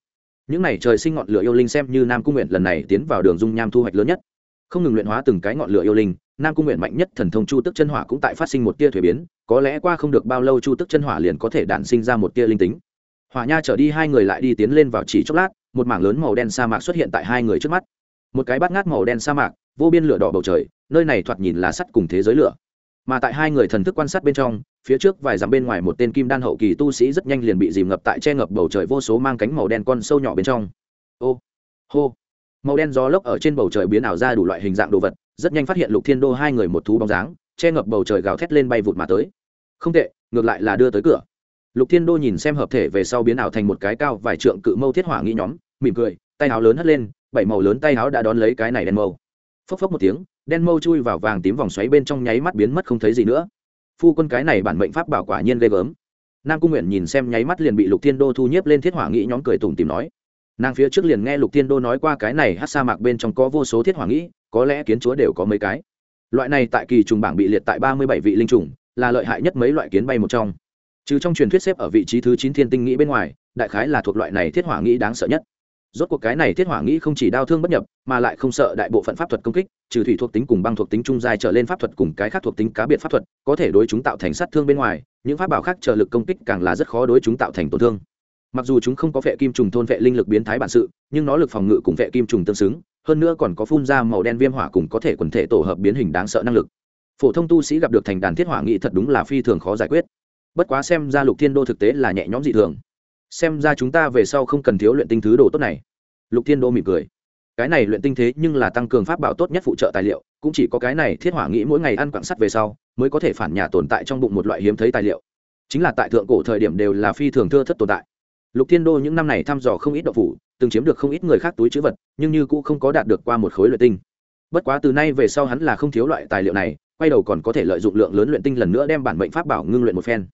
Những n à y trời sinh ngọn lửa yêu linh xem như nam cung nguyện lần này tiến vào đường dung nham thu hoạch lớn nhất. Không ngừng luyện hóa từng cái ngọn lửa yêu linh, nam cung nguyện mạnh nhất thần thông chu tức chân hỏa cũng tại phát sinh một tia thuế biến, có lẽ qua không được bao lâu chu tức chân hỏa liền có thể đản sinh ra một tia linh tính hỏa nha trở đi hai người lại đi tiến lên vào chỉ chốc lát, một mảng lớn màu đen sa mạc xuất hiện tại hai người trước mắt. Một cái bát ngát màu đen sa mạc, vô biên lửa đỏ bầu trời, nơi này thoạt nhìn là sắt cùng thế giới lửa. Mà tại hai người thần thức quan sát bên trong, phía trước vài dặm bên ngoài một tên kim đan hậu kỳ tu sĩ rất nhanh liền bị dìm ngập tại che ngập bầu trời vô số mang cánh màu đen con sâu nhỏ bên trong. Ô, hô. Màu đen gió lốc ở trên bầu trời biến ảo ra đủ loại hình dạng đồ vật, rất nhanh phát hiện lục thiên đô hai người một thú bóng dáng, che ngập bầu trời gào thét lên bay vụt mà tới. Không tệ, ngược lại là đưa tới cửa lục thiên đô nhìn xem hợp thể về sau biến ảo thành một cái cao vài trượng cự mâu thiết hỏa nghĩ nhóm, mỉm cười, tay áo lớn hất lên, bảy màu lớn tay áo đã đón lấy cái này đen mâu. Phốc phốc một tiếng, đen mâu chui vào vàng tím vòng xoáy bên trong nháy mắt biến mất không thấy gì nữa. Phu quân cái này bản mệnh pháp bảo quả nhiên ghê gớm. Nam cung nguyện nhìn xem nháy mắt liền bị lục thiên đô thu nhiếp lên thiết hỏa nghĩ nhóm cười tủm tìm nói. Nàng phía trước liền nghe lục thiên đô nói qua cái này hát sa mạc bên trong có vô số thiết hỏa nghĩ có lẽ kiến chúa đều có mấy cái. Loại này tại kỳ trùng bảng bị liệt tại ba mươi bảy vị linh trùng, là lợi hại nhất mấy loại kiến bay một trong trừ trong truyền thuyết xếp ở vị trí thứ chín thiên tinh nghĩ bên ngoài, đại khái là thuộc loại này thiết hỏa nghĩ đáng sợ nhất. Rốt cuộc cái này thiết hỏa nghĩ không chỉ đau thương bất nhập, mà lại không sợ đại bộ phận pháp thuật công kích, trừ thủy thuộc tính cùng băng thuộc tính trung dài trở lên pháp thuật cùng cái khác thuộc tính cá biệt pháp thuật, có thể đối chúng tạo thành sát thương bên ngoài, những pháp bảo khác trợ lực công kích càng là rất khó đối chúng tạo thành tổn thương. Mặc dù chúng không có vệ kim trùng thôn vệ linh lực biến thái bản sự, nhưng nó lực phòng ngự cùng vệ kim trùng tương xứng, hơn nữa còn có phun ra màu đen viêm hỏa cùng có thể quần thể tổ hợp biến hình đáng sợ năng lực. Phổ thông tu sĩ gặp được thành đàn thiết hỏa nghị thật đúng là phi thường khó giải quyết bất quá xem ra lục thiên đô thực tế là nhẹ nhõm dị thường. Xem ra chúng ta về sau không cần thiếu luyện tinh thứ đồ tốt này. Lục thiên đô mỉm cười. Cái này luyện tinh thế nhưng là tăng cường pháp bảo tốt nhất phụ trợ tài liệu, cũng chỉ có cái này thiết hỏa nghĩ mỗi ngày ăn quặng sắt về sau, mới có thể phản nhà tồn tại trong bụng một loại hiếm thấy tài liệu. Chính là tại thượng cổ thời điểm đều là phi thường thưa thất tồn tại. Lục thiên đô những năm này thăm dò không ít đậu phủ, từng chiếm được không ít người khác túi chữ vật, nhưng như cũng không có đạt được qua một khối luyện tinh. Bất quá từ nay về sau hắn là không thiếu loại tài liệu này, quay đầu còn có thể lợi dụng lượng lớn luyện tinh lần nữa đem bản mệnh pháp bảo ngưng luyện một phen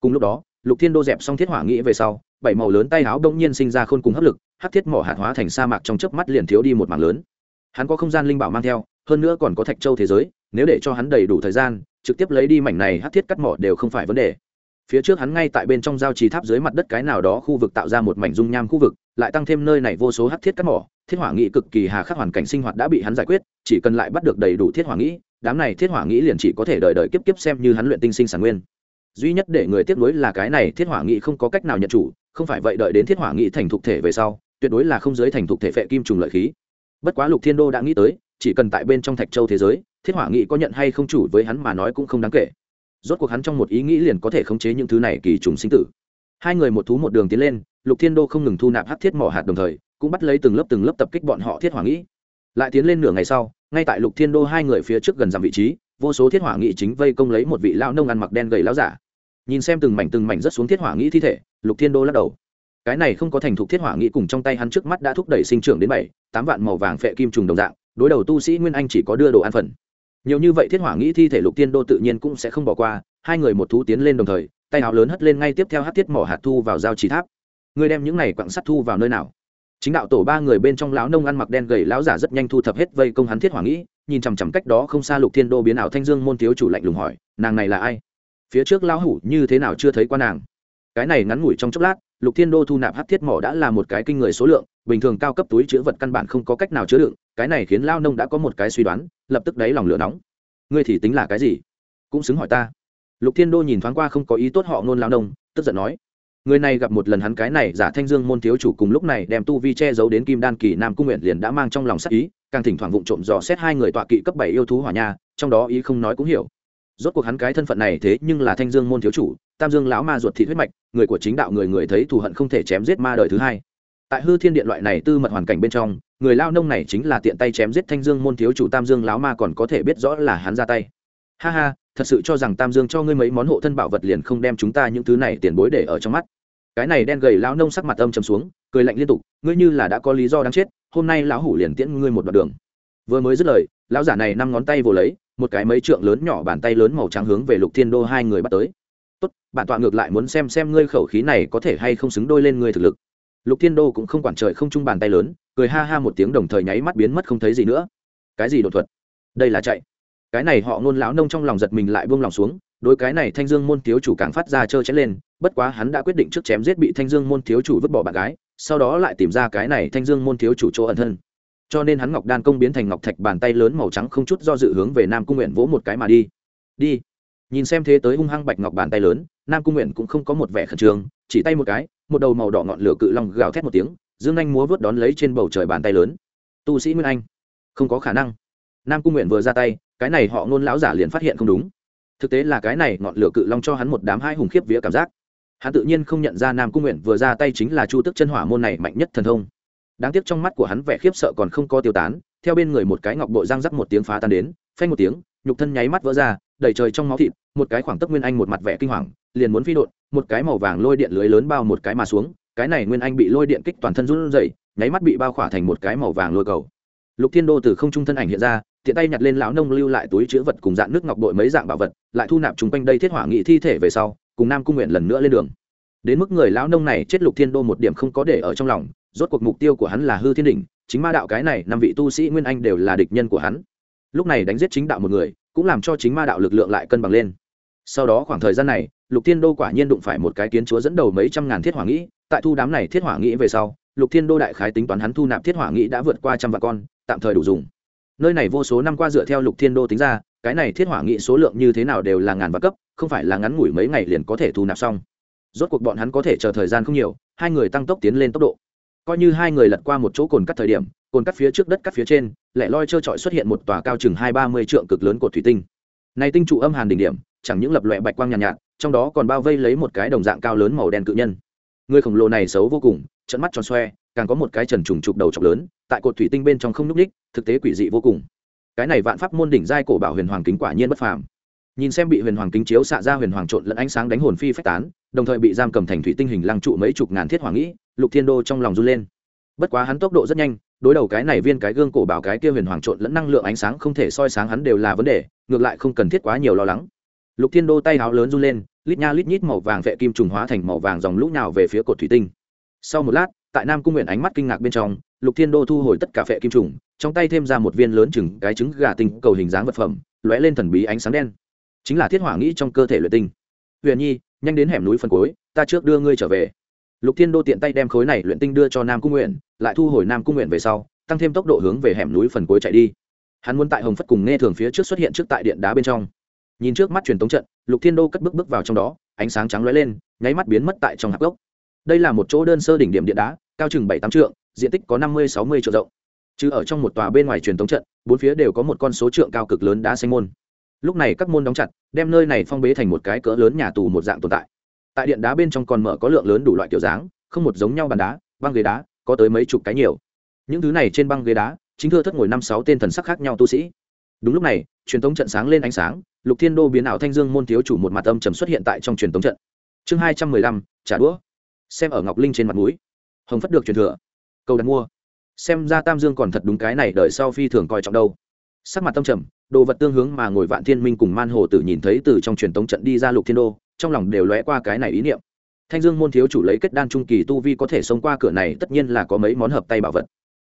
cùng lúc đó, lục thiên đô dẹp xong thiết hỏa nghĩ về sau, bảy màu lớn tay áo đông nhiên sinh ra khôn cùng hấp lực hát thiết mỏ hạt hóa thành sa mạc trong chớp mắt liền thiếu đi một mảng lớn. Hắn có không gian linh bảo mang theo, hơn nữa còn có thạch châu thế giới, nếu để cho hắn đầy đủ thời gian, trực tiếp lấy đi mảnh này hát thiết cắt mỏ đều không phải vấn đề. Phía trước hắn ngay tại bên trong giao trì tháp dưới mặt đất cái nào đó khu vực tạo ra một mảnh dung nham khu vực, lại tăng thêm nơi này vô số hát thiết cắt mỏ, thiết hỏa nghĩ cực kỳ hà khắc hoàn cảnh sinh hoạt đã bị hắn giải quyết, chỉ cần lại bắt được đầy đủ thiết hỏa nghĩ, đám này thiết hỏa nghĩ liền chỉ có thể đợi đợi kiếp kiếp xem như hắn luyện tinh sinh sản nguyên duy nhất để người tiếc nuối là cái này thiết hỏa nghị không có cách nào nhận chủ, không phải vậy đợi đến thiết hỏa nghị thành thục thể về sau, tuyệt đối là không giới thành thục thể phệ kim trùng lợi khí. Bất quá lục thiên đô đã nghĩ tới, chỉ cần tại bên trong thạch châu thế giới, thiết hỏa nghị có nhận hay không chủ với hắn mà nói cũng không đáng kể. Rốt cuộc hắn trong một ý nghĩ liền có thể khống chế những thứ này kỳ trùng sinh tử. Hai người một thú một đường tiến lên, lục thiên đô không ngừng thu nạp hát thiết mỏ hạt đồng thời, cũng bắt lấy từng lớp từng lớp tập kích bọn họ thiết hỏa nghị. lại tiến lên nửa ngày sau, ngay tại lục thiên đô hai người phía trước gần dằm vị trí, vô số thiết hỏa nghị chính vây công lấy một vị lão nông ăn mặc đen gầy lao giả nhìn xem từng mảnh từng mảnh rất xuống thiết hỏa nghĩ thi thể, lục thiên đô lắc đầu. Cái này không có thành thục thiết hỏa nghĩ cùng trong tay hắn trước mắt đã thúc đẩy sinh trưởng đến bảy, tám vạn màu vàng phệ kim trùng đồng dạng, đối đầu tu sĩ nguyên anh chỉ có đưa đồ ăn phần. Nhiều như vậy thiết hỏa nghĩ thi thể lục thiên đô tự nhiên cũng sẽ không bỏ qua, hai người một thú tiến lên đồng thời, tay áo lớn hất lên ngay tiếp theo hát thiết mỏ hạt thu vào giao trì tháp. Người đem những này quặng sắt thu vào nơi nào? Chính đạo tổ ba người bên trong lão nông ăn mặc đen gầy lão giả rất nhanh thu thập hết vây công hắn thiết hỏa nghĩ, nhìn chằm chằm cách đó không xa lục thiên đô biến ảo thanh dương môn thiếu chủ lạnh lùng hỏi, nàng này là ai? Phía trước lão hủ như thế nào chưa thấy qua nàng. Cái này ngắn ngủi trong chốc lát, lục thiên đô thu nạp hát thiết mỏ đã là một cái kinh người số lượng, bình thường cao cấp túi chứa vật căn bản không có cách nào chứa đựng, cái này khiến lao nông đã có một cái suy đoán, lập tức đáy lòng lửa nóng. Ngươi thì tính là cái gì? Cũng xứng hỏi ta. Lục thiên đô nhìn thoáng qua không có ý tốt họ ngôn lao nông, tức giận nói. Người này gặp một lần hắn cái này giả thanh dương môn thiếu chủ cùng lúc này đem tu vi che giấu đến kim đan kỳ nam cung nguyện liền đã mang trong lòng sắc ý, càng thỉnh thoảng vụng trộm dò xét hai người tọa kỵ cấp bảy yêu thú hỏa nha, trong đó ý không nói cũng hiểu rốt cuộc hắn cái thân phận này thế nhưng là thanh dương môn thiếu chủ, tam dương lão ma ruột thị huyết mạch, người của chính đạo người người thấy thù hận không thể chém giết ma đời thứ hai. Tại hư thiên điện loại này tư mật hoàn cảnh bên trong, người lao nông này chính là tiện tay chém giết thanh dương môn thiếu chủ tam dương lão ma còn có thể biết rõ là hắn ra tay. Ha ha, thật sự cho rằng tam dương cho ngươi mấy món hộ thân bảo vật liền không đem chúng ta những thứ này tiền bối để ở trong mắt. Cái này đen gầy lão nông sắc mặt âm trầm xuống, cười lạnh liên tục, ngươi như là đã có lý do đáng chết, hôm nay lão hủ liền tiễn ngươi một đoạn đường. Vừa mới dứt lời, lão giả này năm ngón tay vồ lấy một cái mấy trượng lớn nhỏ bàn tay lớn màu trắng hướng về lục thiên đô hai người bắt tới. Tốt, bản tọa ngược lại muốn xem xem ngươi khẩu khí này có thể hay không xứng đôi lên ngươi thực lực. Lục thiên đô cũng không quản trời không chung bàn tay lớn, cười ha ha một tiếng đồng thời nháy mắt biến mất không thấy gì nữa. Cái gì đột thuật? Đây là chạy. Cái này họ ngôn lão nông trong lòng giật mình lại buông lòng xuống, đối cái này thanh dương môn thiếu chủ càng phát ra trơ chén lên, bất quá hắn đã quyết định trước chém giết bị thanh dương môn thiếu chủ vứt bỏ bạn gái, sau đó lại tìm ra cái này thanh dương môn thiếu chủ chỗ ẩn thân cho nên hắn ngọc đan công biến thành ngọc thạch bàn tay lớn màu trắng không chút do dự hướng về nam cung nguyện vỗ một cái mà đi. Đi. Nhìn xem thế tới hung hăng bạch ngọc bàn tay lớn, nam cung nguyện cũng không có một vẻ khẩn trương, chỉ tay một cái, một đầu màu đỏ ngọn lửa cự long gào thét một tiếng, dương anh múa vớt đón lấy trên bầu trời bàn tay lớn. Tu sĩ nguyên anh. Không có khả năng. Nam cung nguyện vừa ra tay, cái này họ ngôn lão giả liền phát hiện không đúng. Thực tế là cái này ngọn lửa cự long cho hắn một đám hai hùng khiếp vía cảm giác. Hắn tự nhiên không nhận ra nam cung nguyện vừa ra tay chính là chu tức chân hỏa môn này mạnh nhất thần thông đáng tiếc trong mắt của hắn vẻ khiếp sợ còn không có tiêu tán, theo bên người một cái ngọc bội răng rắc một tiếng phá tan đến, phanh một tiếng, nhục thân nháy mắt vỡ ra, đầy trời trong máu thịt, một cái khoảng tấc nguyên anh một mặt vẻ kinh hoàng, liền muốn phi đột một cái màu vàng lôi điện lưới lớn bao một cái mà xuống, cái này nguyên anh bị lôi điện kích toàn thân run rẩy, nháy mắt bị bao khỏa thành một cái màu vàng lôi cầu. Lục thiên đô từ không trung thân ảnh hiện ra, tiện tay nhặt lên lão nông lưu lại túi chứa vật cùng dạng nước ngọc bội mấy dạng bảo vật, lại thu nạp chúng quanh đây thiết hỏa nghị thi thể về sau, cùng nam cung nguyện lần nữa lên đường. Đến mức người lão nông này chết lục thiên đô một điểm không có để ở trong lòng rốt cuộc mục tiêu của hắn là hư thiên đỉnh, chính ma đạo cái này năm vị tu sĩ nguyên anh đều là địch nhân của hắn. Lúc này đánh giết chính đạo một người, cũng làm cho chính ma đạo lực lượng lại cân bằng lên. Sau đó khoảng thời gian này, lục thiên đô quả nhiên đụng phải một cái kiến chúa dẫn đầu mấy trăm ngàn thiết hỏa nghĩ, tại thu đám này thiết hỏa nghĩ về sau, lục thiên đô đại khái tính toán hắn thu nạp thiết hỏa nghĩ đã vượt qua trăm vạn con, tạm thời đủ dùng. Nơi này vô số năm qua dựa theo lục thiên đô tính ra, cái này thiết hỏa nghị số lượng như thế nào đều là ngàn vạn cấp, không phải là ngắn ngủi mấy ngày liền có thể thu nạp xong. Rốt cuộc bọn hắn có thể chờ thời gian không nhiều, hai người tăng tốc tiến lên tốc độ coi như hai người lật qua một chỗ cồn cắt thời điểm cồn cắt phía trước đất cắt phía trên lẻ loi trơ trọi xuất hiện một tòa cao chừng hai ba mươi trượng cực lớn của thủy tinh. Này tinh trụ âm hàn đỉnh điểm chẳng những lập loẹ bạch quang nhàn nhạt, nhạt trong đó còn bao vây lấy một cái đồng dạng cao lớn màu đen cự nhân. Người khổng lồ này xấu vô cùng trận mắt tròn xoe càng có một cái trần trùng trục đầu trọc lớn tại cột thủy tinh bên trong không n ú c ních thực tế quỷ dị vô cùng. Cái này vạn pháp môn đỉnh giai cổ bảo huyền hoàng kính quả nhiên bất phàm. Nhìn xem bị huyền hoàng kính chiếu xạ ra huyền hoàng trộn lẫn ánh sáng đánh hồn phi phách tán đồng thời bị giam cầm thành thủy tinh hình lăng trụ mấy chục ngàn thiết hoàng nghĩ lục thiên đô trong lòng run lên. Bất quá hắn tốc độ rất nhanh, đối đầu cái này viên cái gương cổ bảo cái kia huyền hoàng trộn lẫn năng lượng ánh sáng không thể soi sáng hắn đều là vấn đề, ngược lại không cần thiết quá nhiều lo lắng. Lục thiên đô tay háo lớn run lên, lít nha lít nhít màu vàng vệ kim trùng hóa thành màu vàng dòng lũ nào về phía cột thủy tinh. Sau một lát, tại nam cung nguyện ánh mắt kinh ngạc bên trong, lục thiên đô thu hồi tất cả vệ kim trùng, trong tay thêm ra một viên lớn chừng cái trứng gà tinh cầu hình dáng vật phẩm, lóe lên thần bí ánh sáng đen. Chính là thiết hỏa nghĩ trong cơ thể luyện tinh. Huyền nhi, nhanh đến hẻm núi phân cối ta trước đưa ngươi trở về lục thiên đô tiện tay đem khối này luyện tinh đưa cho nam cung nguyện, lại thu hồi nam cung nguyện về sau, tăng thêm tốc độ hướng về hẻm núi phần cuối chạy đi. Hắn muốn tại hồng phất cùng nghe thường phía trước xuất hiện trước tại điện đá bên trong. Nhìn trước mắt truyền tống trận, lục thiên đô cất bước bước vào trong đó, ánh sáng trắng lóe lên, nháy mắt biến mất tại trong hạp gốc. Đây là một chỗ đơn sơ đỉnh điểm điện đá, cao chừng bảy tám trượng, diện tích có năm mươi, sáu mươi triệu rộng. Chứ ở trong một tòa bên ngoài truyền tống trận, bốn phía đều có một con số trượng cao cực lớn đá xanh môn. Lúc này các môn đóng chặt, đem nơi này phong bế thành một cái cỡ lớn nhà tù một dạng tồn tại tại điện đá bên trong còn mở có lượng lớn đủ loại kiểu dáng, không một giống nhau bàn đá, băng ghế đá, có tới mấy chục cái nhiều. Những thứ này trên băng ghế đá, chính thưa thất ngồi năm sáu tên thần sắc khác nhau tu sĩ. Đúng lúc này, truyền thống trận sáng lên ánh sáng, lục thiên đô biến ảo thanh dương môn thiếu chủ một mặt âm trầm xuất hiện tại trong truyền thống trận. Chương hai trăm mười lăm, trả đũa. Xem ở ngọc linh trên mặt núi hồng phất được truyền thừa. Câu đặt mua. Xem ra tam dương còn thật đúng cái này, đợi sau phi thường coi trọng đâu. Sắc mặt tâm trầm, đồ vật tương hướng mà ngồi vạn thiên minh cùng man hồ tử nhìn thấy từ trong truyền tống trận đi ra lục thiên đô trong lòng đều lóe qua cái này ý niệm. Thanh dương môn thiếu chủ lấy kết đan trung kỳ tu vi có thể xông qua cửa này, tất nhiên là có mấy món hợp tay bảo vật.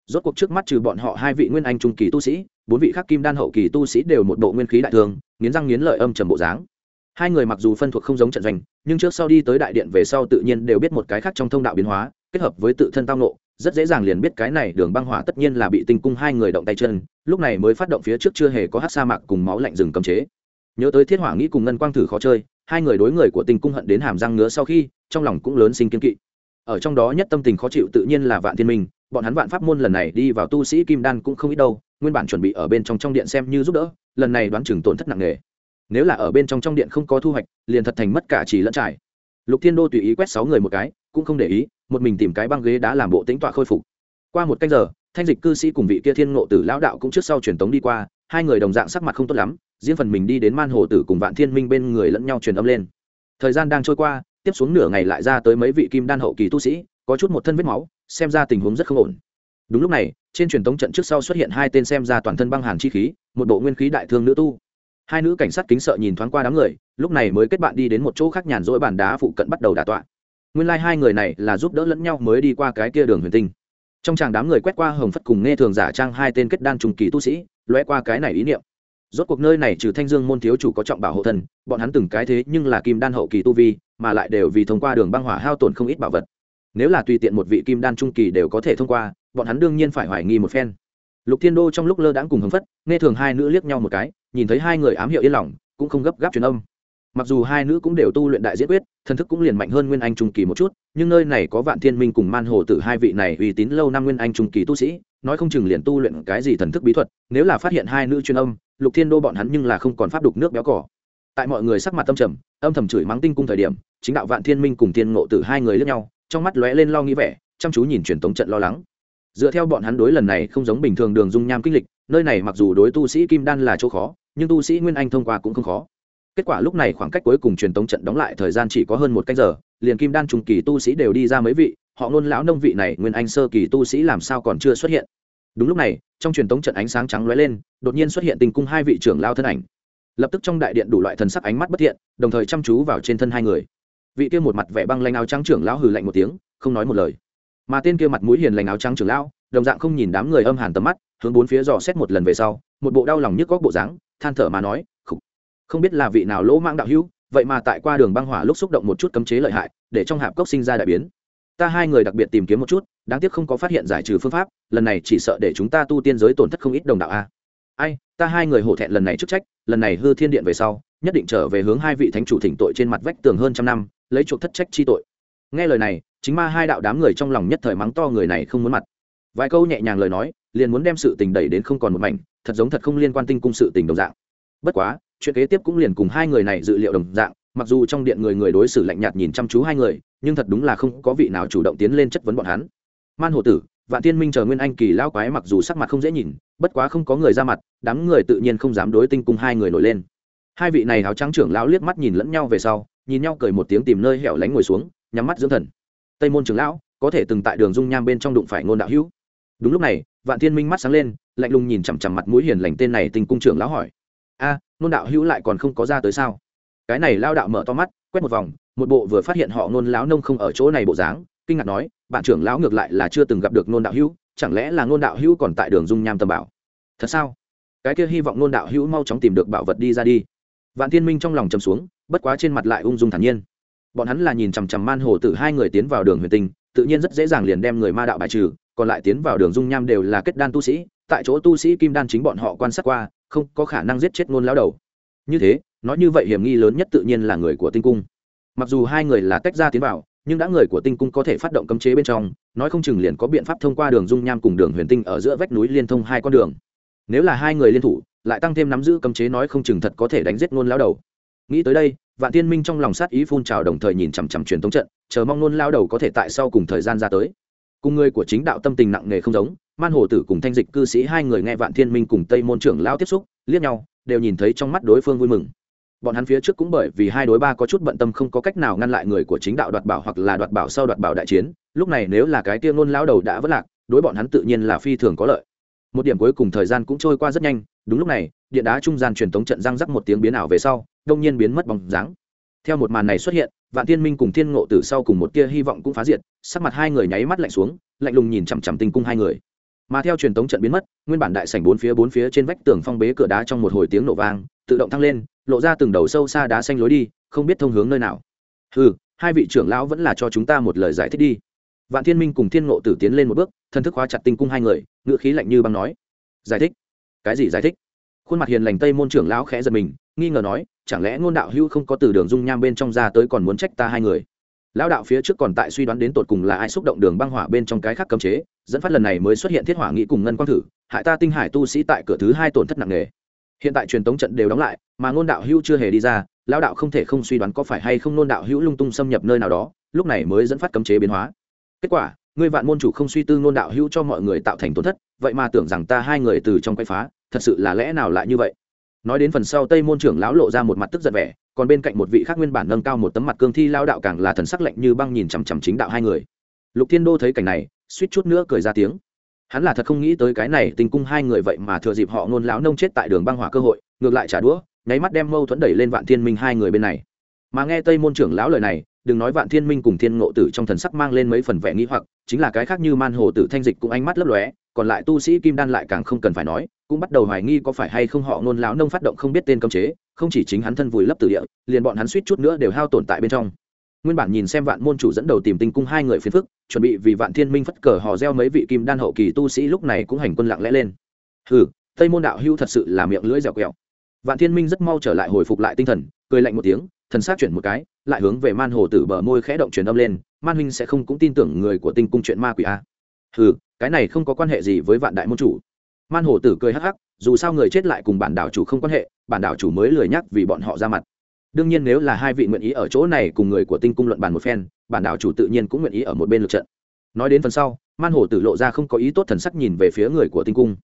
Rốt cuộc trước mắt trừ bọn họ hai vị nguyên anh trung kỳ tu sĩ, bốn vị khác kim đan hậu kỳ tu sĩ đều một bộ nguyên khí đại thương nghiến răng nghiến lợi âm trầm bộ dáng. Hai người mặc dù phân thuộc không giống trận doanh, nhưng trước sau đi tới đại điện về sau tự nhiên đều biết một cái khác trong thông đạo biến hóa, kết hợp với tự thân tao nộ rất dễ dàng liền biết cái này đường băng hỏa tất nhiên là bị tinh cung hai người động tay chân, lúc này mới phát động phía trước chưa hề có hát sa mạc cùng máu lạnh rừng cầm chế. Nhớ tới thiết hỏa nghĩ cùng ngân quang thử khó chơi hai người đối người của tình cung hận đến hàm răng ngứa sau khi, trong lòng cũng lớn sinh kiên kỵ. Ở trong đó nhất tâm tình khó chịu tự nhiên là vạn thiên minh, bọn hắn vạn pháp môn lần này đi vào tu sĩ kim đan cũng không ít đâu, nguyên bản chuẩn bị ở bên trong trong điện xem như giúp đỡ, lần này đoán chừng tổn thất nặng nề. Nếu là ở bên trong trong điện không có thu hoạch, liền thật thành mất cả chỉ lẫn trải. Lục thiên đô tùy ý quét sáu người một cái, cũng không để ý, một mình tìm cái băng ghế đã làm bộ tính tọa khôi phục. Qua một canh giờ, thanh dịch cư sĩ cùng vị kia thiên ngộ tử lão đạo cũng trước sau truyền tống đi qua, hai người đồng dạng sắc mặt không tốt lắm riêng phần mình đi đến man hồ tử cùng vạn thiên minh bên người lẫn nhau truyền âm lên. Thời gian đang trôi qua, tiếp xuống nửa ngày lại ra tới mấy vị kim đan hậu kỳ tu sĩ, có chút một thân vết máu, xem ra tình huống rất không ổn. Đúng lúc này, trên truyền tống trận trước sau xuất hiện hai tên xem ra toàn thân băng hàn chi khí, một bộ nguyên khí đại thương nữ tu. Hai nữ cảnh sát kính sợ nhìn thoáng qua đám người, lúc này mới kết bạn đi đến một chỗ khác nhàn rỗi bàn đá phụ cận bắt đầu đả tọa. Nguyên lai、like、hai người này là giúp đỡ lẫn nhau mới đi qua cái kia đường huyền tinh. Trong tràng đám người quét qua hồng phất cùng nghe thường giả trang hai tên kết đan trùng kỳ tu sĩ loe qua cái này ý niệm rốt cuộc nơi này trừ thanh dương môn thiếu chủ có trọng bảo hộ thần, bọn hắn từng cái thế nhưng là kim đan hậu kỳ tu vi, mà lại đều vì thông qua đường băng hỏa hao tổn không ít bảo vật. Nếu là tùy tiện một vị kim đan trung kỳ đều có thể thông qua, bọn hắn đương nhiên phải hoài nghi một phen. Lục thiên đô trong lúc lơ đãng cùng hứng phất nghe thường hai nữ liếc nhau một cái, nhìn thấy hai người ám hiệu yên lòng, cũng không gấp gáp truyền âm mặc dù hai nữ cũng đều tu luyện đại diễn quyết, thần thức cũng liền mạnh hơn nguyên anh trung kỳ một chút, nhưng nơi này có vạn thiên minh cùng man hồ tử hai vị này uy tín lâu năm nguyên anh trung kỳ tu sĩ, nói không chừng liền tu luyện cái gì thần thức bí thuật, nếu là phát hiện hai nữ chuyên âm, lục thiên đô bọn hắn nhưng là không còn pháp đục nước béo cỏ. Tại mọi người sắc mặt tâm trầm, âm thầm chửi mắng tinh cung thời điểm, chính đạo vạn thiên minh cùng thiên ngộ tử hai người lướt nhau, trong mắt lóe lên lo nghĩ vẻ, chăm chú nhìn truyền tống trận lo lắng. Dựa theo bọn hắn đối lần này không giống bình thường đường dung nham kinh lịch, nơi này mặc dù đối tu sĩ kim đan là chỗ khó, nhưng tu sĩ nguyên anh thông qua cũng không khó kết quả lúc này khoảng cách cuối cùng truyền tống trận đóng lại thời gian chỉ có hơn một canh giờ, liền kim đan trùng kỳ tu sĩ đều đi ra mấy vị, họ ngôn lão nông vị này nguyên anh sơ kỳ tu sĩ làm sao còn chưa xuất hiện. Đúng lúc này, trong truyền tống trận ánh sáng trắng lóe lên, đột nhiên xuất hiện tình cung hai vị trưởng lao thân ảnh. Lập tức trong đại điện đủ loại thần sắc ánh mắt bất thiện, đồng thời chăm chú vào trên thân hai người. Vị kia một mặt vẻ băng lanh áo trắng trưởng lão hừ lạnh một tiếng, không nói một lời. Mà tên kia mặt mũi hiền lành áo trắng trưởng lão, đồng dạng không nhìn đám người âm hàn tầm mắt, hướng bốn phía dò xét một lần về sau, một bộ đau lòng nhức góc bộ dáng, than thở mà nói không biết là vị nào lỗ mạng đạo hữu, vậy mà tại qua đường băng hỏa lúc xúc động một chút cấm chế lợi hại, để trong hạp cốc sinh ra đại biến. Ta hai người đặc biệt tìm kiếm một chút, đáng tiếc không có phát hiện giải trừ phương pháp, lần này chỉ sợ để chúng ta tu tiên giới tổn thất không ít đồng đạo a. Ai, ta hai người hổ thẹn lần này chức trách, lần này hư thiên điện về sau, nhất định trở về hướng hai vị thánh chủ thỉnh tội trên mặt vách tường hơn trăm năm, lấy chuộc thất trách chi tội. Nghe lời này, chính ma hai đạo đám người trong lòng nhất thời mắng to người này không muốn mặt. Vài câu nhẹ nhàng lời nói, liền muốn đem sự tình đẩy đến không còn một mảnh, thật giống thật không liên quan tinh cung sự tình đồng dạng. Bất quá chuyện kế tiếp cũng liền cùng hai người này dự liệu đồng dạng, mặc dù trong điện người người đối xử lạnh nhạt nhìn chăm chú hai người, nhưng thật đúng là không có vị nào chủ động tiến lên chất vấn bọn hắn. Man hổ tử, vạn tiên minh chờ nguyên anh kỳ lao quái mặc dù sắc mặt không dễ nhìn, bất quá không có người ra mặt, đám người tự nhiên không dám đối tinh cung hai người nổi lên. Hai vị này áo trắng trưởng lão liếc mắt nhìn lẫn nhau về sau, nhìn nhau cười một tiếng tìm nơi hẻo lánh ngồi xuống, nhắm mắt dưỡng thần. Tây môn trưởng lão, có thể từng tại đường dung nham bên trong đụng phải ngôn đạo hữu. Đúng lúc này, vạn thiên minh mắt sáng lên, lạnh lùng nhìn chằm chằm mặt mũi hiền lành tên này tinh cung trưởng lão hỏi a, Nôn đạo hữu lại còn không có ra tới sao? Cái này lao đạo mở to mắt, quét một vòng, một bộ vừa phát hiện họ Nôn lão nông không ở chỗ này bộ dáng, kinh ngạc nói, bạn trưởng lão ngược lại là chưa từng gặp được Nôn đạo hữu, chẳng lẽ là Nôn đạo hữu còn tại đường dung nham tầm bảo? Thật sao? Cái kia hy vọng Nôn đạo hữu mau chóng tìm được bảo vật đi ra đi. Vạn thiên minh trong lòng chầm xuống, bất quá trên mặt lại ung dung thản nhiên. Bọn hắn là nhìn chằm chằm man hồ tử hai người tiến vào đường huyền tinh, tự nhiên rất dễ dàng liền đem người ma đạo bài trừ, còn lại tiến vào đường dung nham đều là kết đan tu sĩ tại chỗ tu sĩ kim đan chính bọn họ quan sát qua, không có khả năng giết chết ngôn lao đầu. Như thế, nói như vậy hiểm nghi lớn nhất tự nhiên là người của tinh cung. Mặc dù hai người là tách ra tiến vào, nhưng đã người của tinh cung có thể phát động cấm chế bên trong, nói không chừng liền có biện pháp thông qua đường dung nham cùng đường huyền tinh ở giữa vách núi liên thông hai con đường. Nếu là hai người liên thủ, lại tăng thêm nắm giữ cấm chế nói không chừng thật có thể đánh giết ngôn lao đầu. Nghĩ tới đây, vạn tiên minh trong lòng sát ý phun trào đồng thời nhìn chằm chằm truyền thống trận, chờ mong ngôn lao đầu có thể tại sau cùng thời gian ra tới cùng người của chính đạo tâm tình nặng nề không giống, man hồ tử cùng thanh dịch cư sĩ hai người nghe vạn thiên minh cùng tây môn trưởng lao tiếp xúc, liếc nhau, đều nhìn thấy trong mắt đối phương vui mừng. Bọn hắn phía trước cũng bởi vì hai đối ba có chút bận tâm không có cách nào ngăn lại người của chính đạo đoạt bảo hoặc là đoạt bảo sau đoạt bảo đại chiến, lúc này nếu là cái tiêu ngôn lao đầu đã vất lạc, đối bọn hắn tự nhiên là phi thường có lợi. Một điểm cuối cùng thời gian cũng trôi qua rất nhanh, đúng lúc này, điện đá trung gian truyền tống trận răng rắc một tiếng biến ảo về sau, đông nhiên biến mất bóng dáng. Theo một màn này xuất hiện vạn Thiên minh cùng thiên ngộ tử sau cùng một tia hy vọng cũng phá diệt, sắc mặt hai người nháy mắt lạnh xuống, lạnh lùng nhìn chằm chằm tinh cung hai người. Mà theo truyền tống trận biến mất, nguyên bản đại sảnh bốn phía bốn phía trên vách tường phong bế cửa đá trong một hồi tiếng nổ vang, tự động thăng lên, lộ ra từng đầu sâu xa đá xanh lối đi, không biết thông hướng nơi nào. Ừ hai vị trưởng lão vẫn là cho chúng ta một lời giải thích đi. Vạn thiên minh cùng thiên ngộ tử tiến lên một bước thân thức hóa chặt tinh cung hai người ngựa khí lạnh như băng nói. Giải thích? Cái gì giải thích? Khuôn mặt hiền lành tây môn trưởng lão khẽ giật mình nghi ngờ nói, chẳng lẽ ngôn đạo hữu không có từ đường dung nham bên trong ra tới còn muốn trách ta hai người? Lão đạo phía trước còn tại suy đoán đến tột cùng là ai xúc động đường băng hỏa bên trong cái khác cấm chế, dẫn phát lần này mới xuất hiện thiết hỏa nghĩ cùng ngân quang thử, hại ta tinh hải tu sĩ tại cửa thứ hai tổn thất nặng nề. Hiện tại truyền tống trận đều đóng lại, mà ngôn đạo hữu chưa hề đi ra, lão đạo không thể không suy đoán có phải hay không ngôn đạo hữu lung tung xâm nhập nơi nào đó, lúc này mới dẫn phát cấm chế biến hóa. Kết quả, ngươi vạn môn chủ không suy tư ngôn đạo hữu cho mọi người tạo thành tổn thất, vậy mà tưởng rằng ta hai người từ trong quay phá, thật sự là lẽ nào lại như vậy? Nói đến phần sau, tây môn trưởng lão lộ ra một mặt tức giận vẻ, còn bên cạnh một vị khác nguyên bản nâng cao một tấm mặt cương thi lao đạo càng là thần sắc lạnh như băng nhìn chằm chằm chính đạo hai người. Lục thiên đô thấy cảnh này, suýt chút nữa cười ra tiếng. Hắn là thật không nghĩ tới cái này, tình cung hai người vậy mà thừa dịp họ ngôn lão nông chết tại đường băng hỏa cơ hội, ngược lại trả đũa, nháy mắt đem mâu thuẫn đẩy lên vạn thiên minh hai người bên này. Mà nghe tây môn trưởng lão lời này, đừng nói vạn thiên minh cùng thiên ngộ tử trong thần sắc mang lên mấy phần vẻ nghĩ hoặc, chính là cái khác như man hồ tử thanh dịch cũng ánh mắt lấp lóe còn lại tu sĩ kim đan lại càng không cần phải nói, cũng bắt đầu hoài nghi có phải hay không họ ngôn lão nông phát động không biết tên cấm chế, không chỉ chính hắn thân vùi lấp từ địa, liền bọn hắn suýt chút nữa đều hao tồn tại bên trong. Nguyên bản nhìn xem vạn môn chủ dẫn đầu tìm tinh cung hai người phiền phức, chuẩn bị vì vạn thiên minh phất cờ hò reo mấy vị kim đan hậu kỳ tu sĩ lúc này cũng hành quân lặng lẽ lên. Hừ, tây môn đạo hưu thật sự là miệng lưỡi dẻo quẹo. Vạn thiên minh rất mau trở lại hồi phục lại tinh thần, cười lạnh một tiếng, thần sát chuyển một cái, lại hướng về man hồ tử bờ môi khẽ động truyền âm lên, man huynh sẽ không cũng tin tưởng người của tinh cung chuyện ma quỷ a hừ cái này không có quan hệ gì với vạn đại môn chủ. Man Hổ tử cười hắc hắc, dù sao người chết lại cùng bản đảo chủ không quan hệ, bản đảo chủ mới lười nhắc vì bọn họ ra mặt. Đương nhiên nếu là hai vị nguyện ý ở chỗ này cùng người của tinh cung luận bàn một phen, bản đảo chủ tự nhiên cũng nguyện ý ở một bên lượt trận. Nói đến phần sau, man Hổ tử lộ ra không có ý tốt thần sắc nhìn về phía người của tinh cung.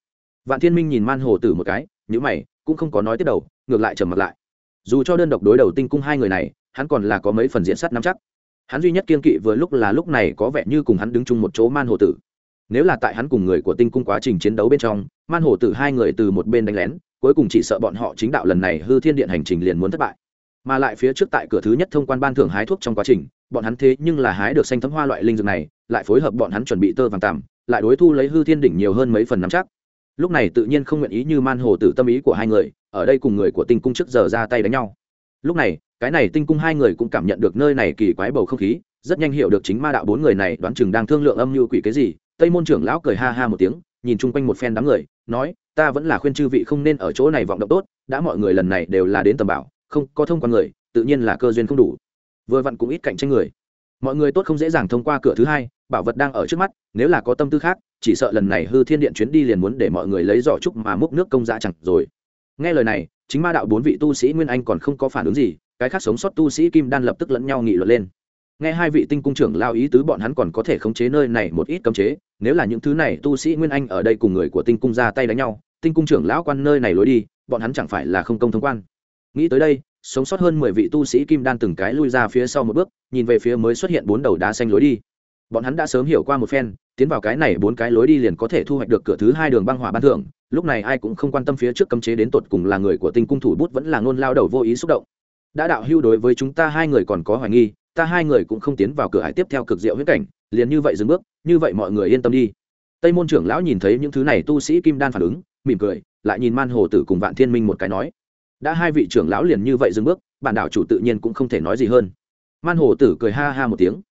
Vạn thiên minh nhìn man Hổ tử một cái nhữ mày, cũng không có nói tiếp đầu, ngược lại trầm mặt lại. Dù cho đơn độc đối đầu tinh cung hai người này, hắn còn là có mấy phần diễn sắt nắm chắc. Hắn duy nhất kiên kỵ vừa lúc là lúc này có vẻ như cùng hắn đứng chung một chỗ man Hổ tử nếu là tại hắn cùng người của tinh cung quá trình chiến đấu bên trong, man Hổ tử hai người từ một bên đánh lén, cuối cùng chỉ sợ bọn họ chính đạo lần này hư thiên điện hành trình liền muốn thất bại. Mà lại phía trước tại cửa thứ nhất thông quan ban thưởng hái thuốc trong quá trình, bọn hắn thế nhưng là hái được xanh thấm hoa loại linh dược này, lại phối hợp bọn hắn chuẩn bị tơ vàng tằm, lại đối thu lấy hư thiên đỉnh nhiều hơn mấy phần nắm chắc. Lúc này tự nhiên không nguyện ý như man hồ tử tâm ý của hai người, ở đây cùng người của tinh cung trước giờ ra tay đánh nhau. Lúc này, cái này tinh cung hai người cũng cảm nhận được nơi này kỳ quái bầu không khí, rất nhanh hiểu được chính ma đạo bốn người này đoán chừng đang thương lượng âm mưu quỷ cái gì tây môn trưởng lão cười ha ha một tiếng, nhìn chung quanh một phen đám người, nói, ta vẫn là khuyên chư vị không nên ở chỗ này vọng động tốt, đã mọi người lần này đều là đến tầm bảo, không có thông qua người, tự nhiên là cơ duyên không đủ. Vừa vặn cũng ít cạnh tranh người. Mọi người tốt không dễ dàng thông qua cửa thứ hai, bảo vật đang ở trước mắt, nếu là có tâm tư khác, chỉ sợ lần này hư thiên điện chuyến đi liền muốn để mọi người lấy giỏ trúc mà múc nước công giá chẳng rồi. Nghe lời này, chính ma đạo bốn vị tu sĩ nguyên anh còn không có phản ứng gì, cái khác sống sót tu sĩ kim đan lập tức lẫn nhau nghị luận lên nghe hai vị tinh cung trưởng lao ý tứ bọn hắn còn có thể khống chế nơi này một ít cấm chế, nếu là những thứ này tu sĩ nguyên anh ở đây cùng người của tinh cung ra tay đánh nhau, tinh cung trưởng lão quan nơi này lối đi, bọn hắn chẳng phải là không công thông quan. Nghĩ tới đây, sống sót hơn mười vị tu sĩ kim đan từng cái lui ra phía sau một bước, nhìn về phía mới xuất hiện bốn đầu đá xanh lối đi. Bọn hắn đã sớm hiểu qua một phen, tiến vào cái này bốn cái lối đi liền có thể thu hoạch được cửa thứ hai đường băng hỏa ban thưởng lúc này ai cũng không quan tâm phía trước cấm chế đến tột cùng là người của tinh cung thủ bút vẫn là ngôn lao đầu vô ý xúc động. Đã đạo hưu đối với chúng ta hai người còn có hoài nghi ta hai người cũng không tiến vào cửa hải tiếp theo cực diệu huyết cảnh, liền như vậy dừng bước, như vậy mọi người yên tâm đi. Tây môn trưởng lão nhìn thấy những thứ này tu sĩ kim đan phản ứng, mỉm cười, lại nhìn man hồ tử cùng vạn thiên minh một cái nói, đã hai vị trưởng lão liền như vậy dừng bước, bản đảo chủ tự nhiên cũng không thể nói gì hơn. Man hồ tử cười ha ha một tiếng,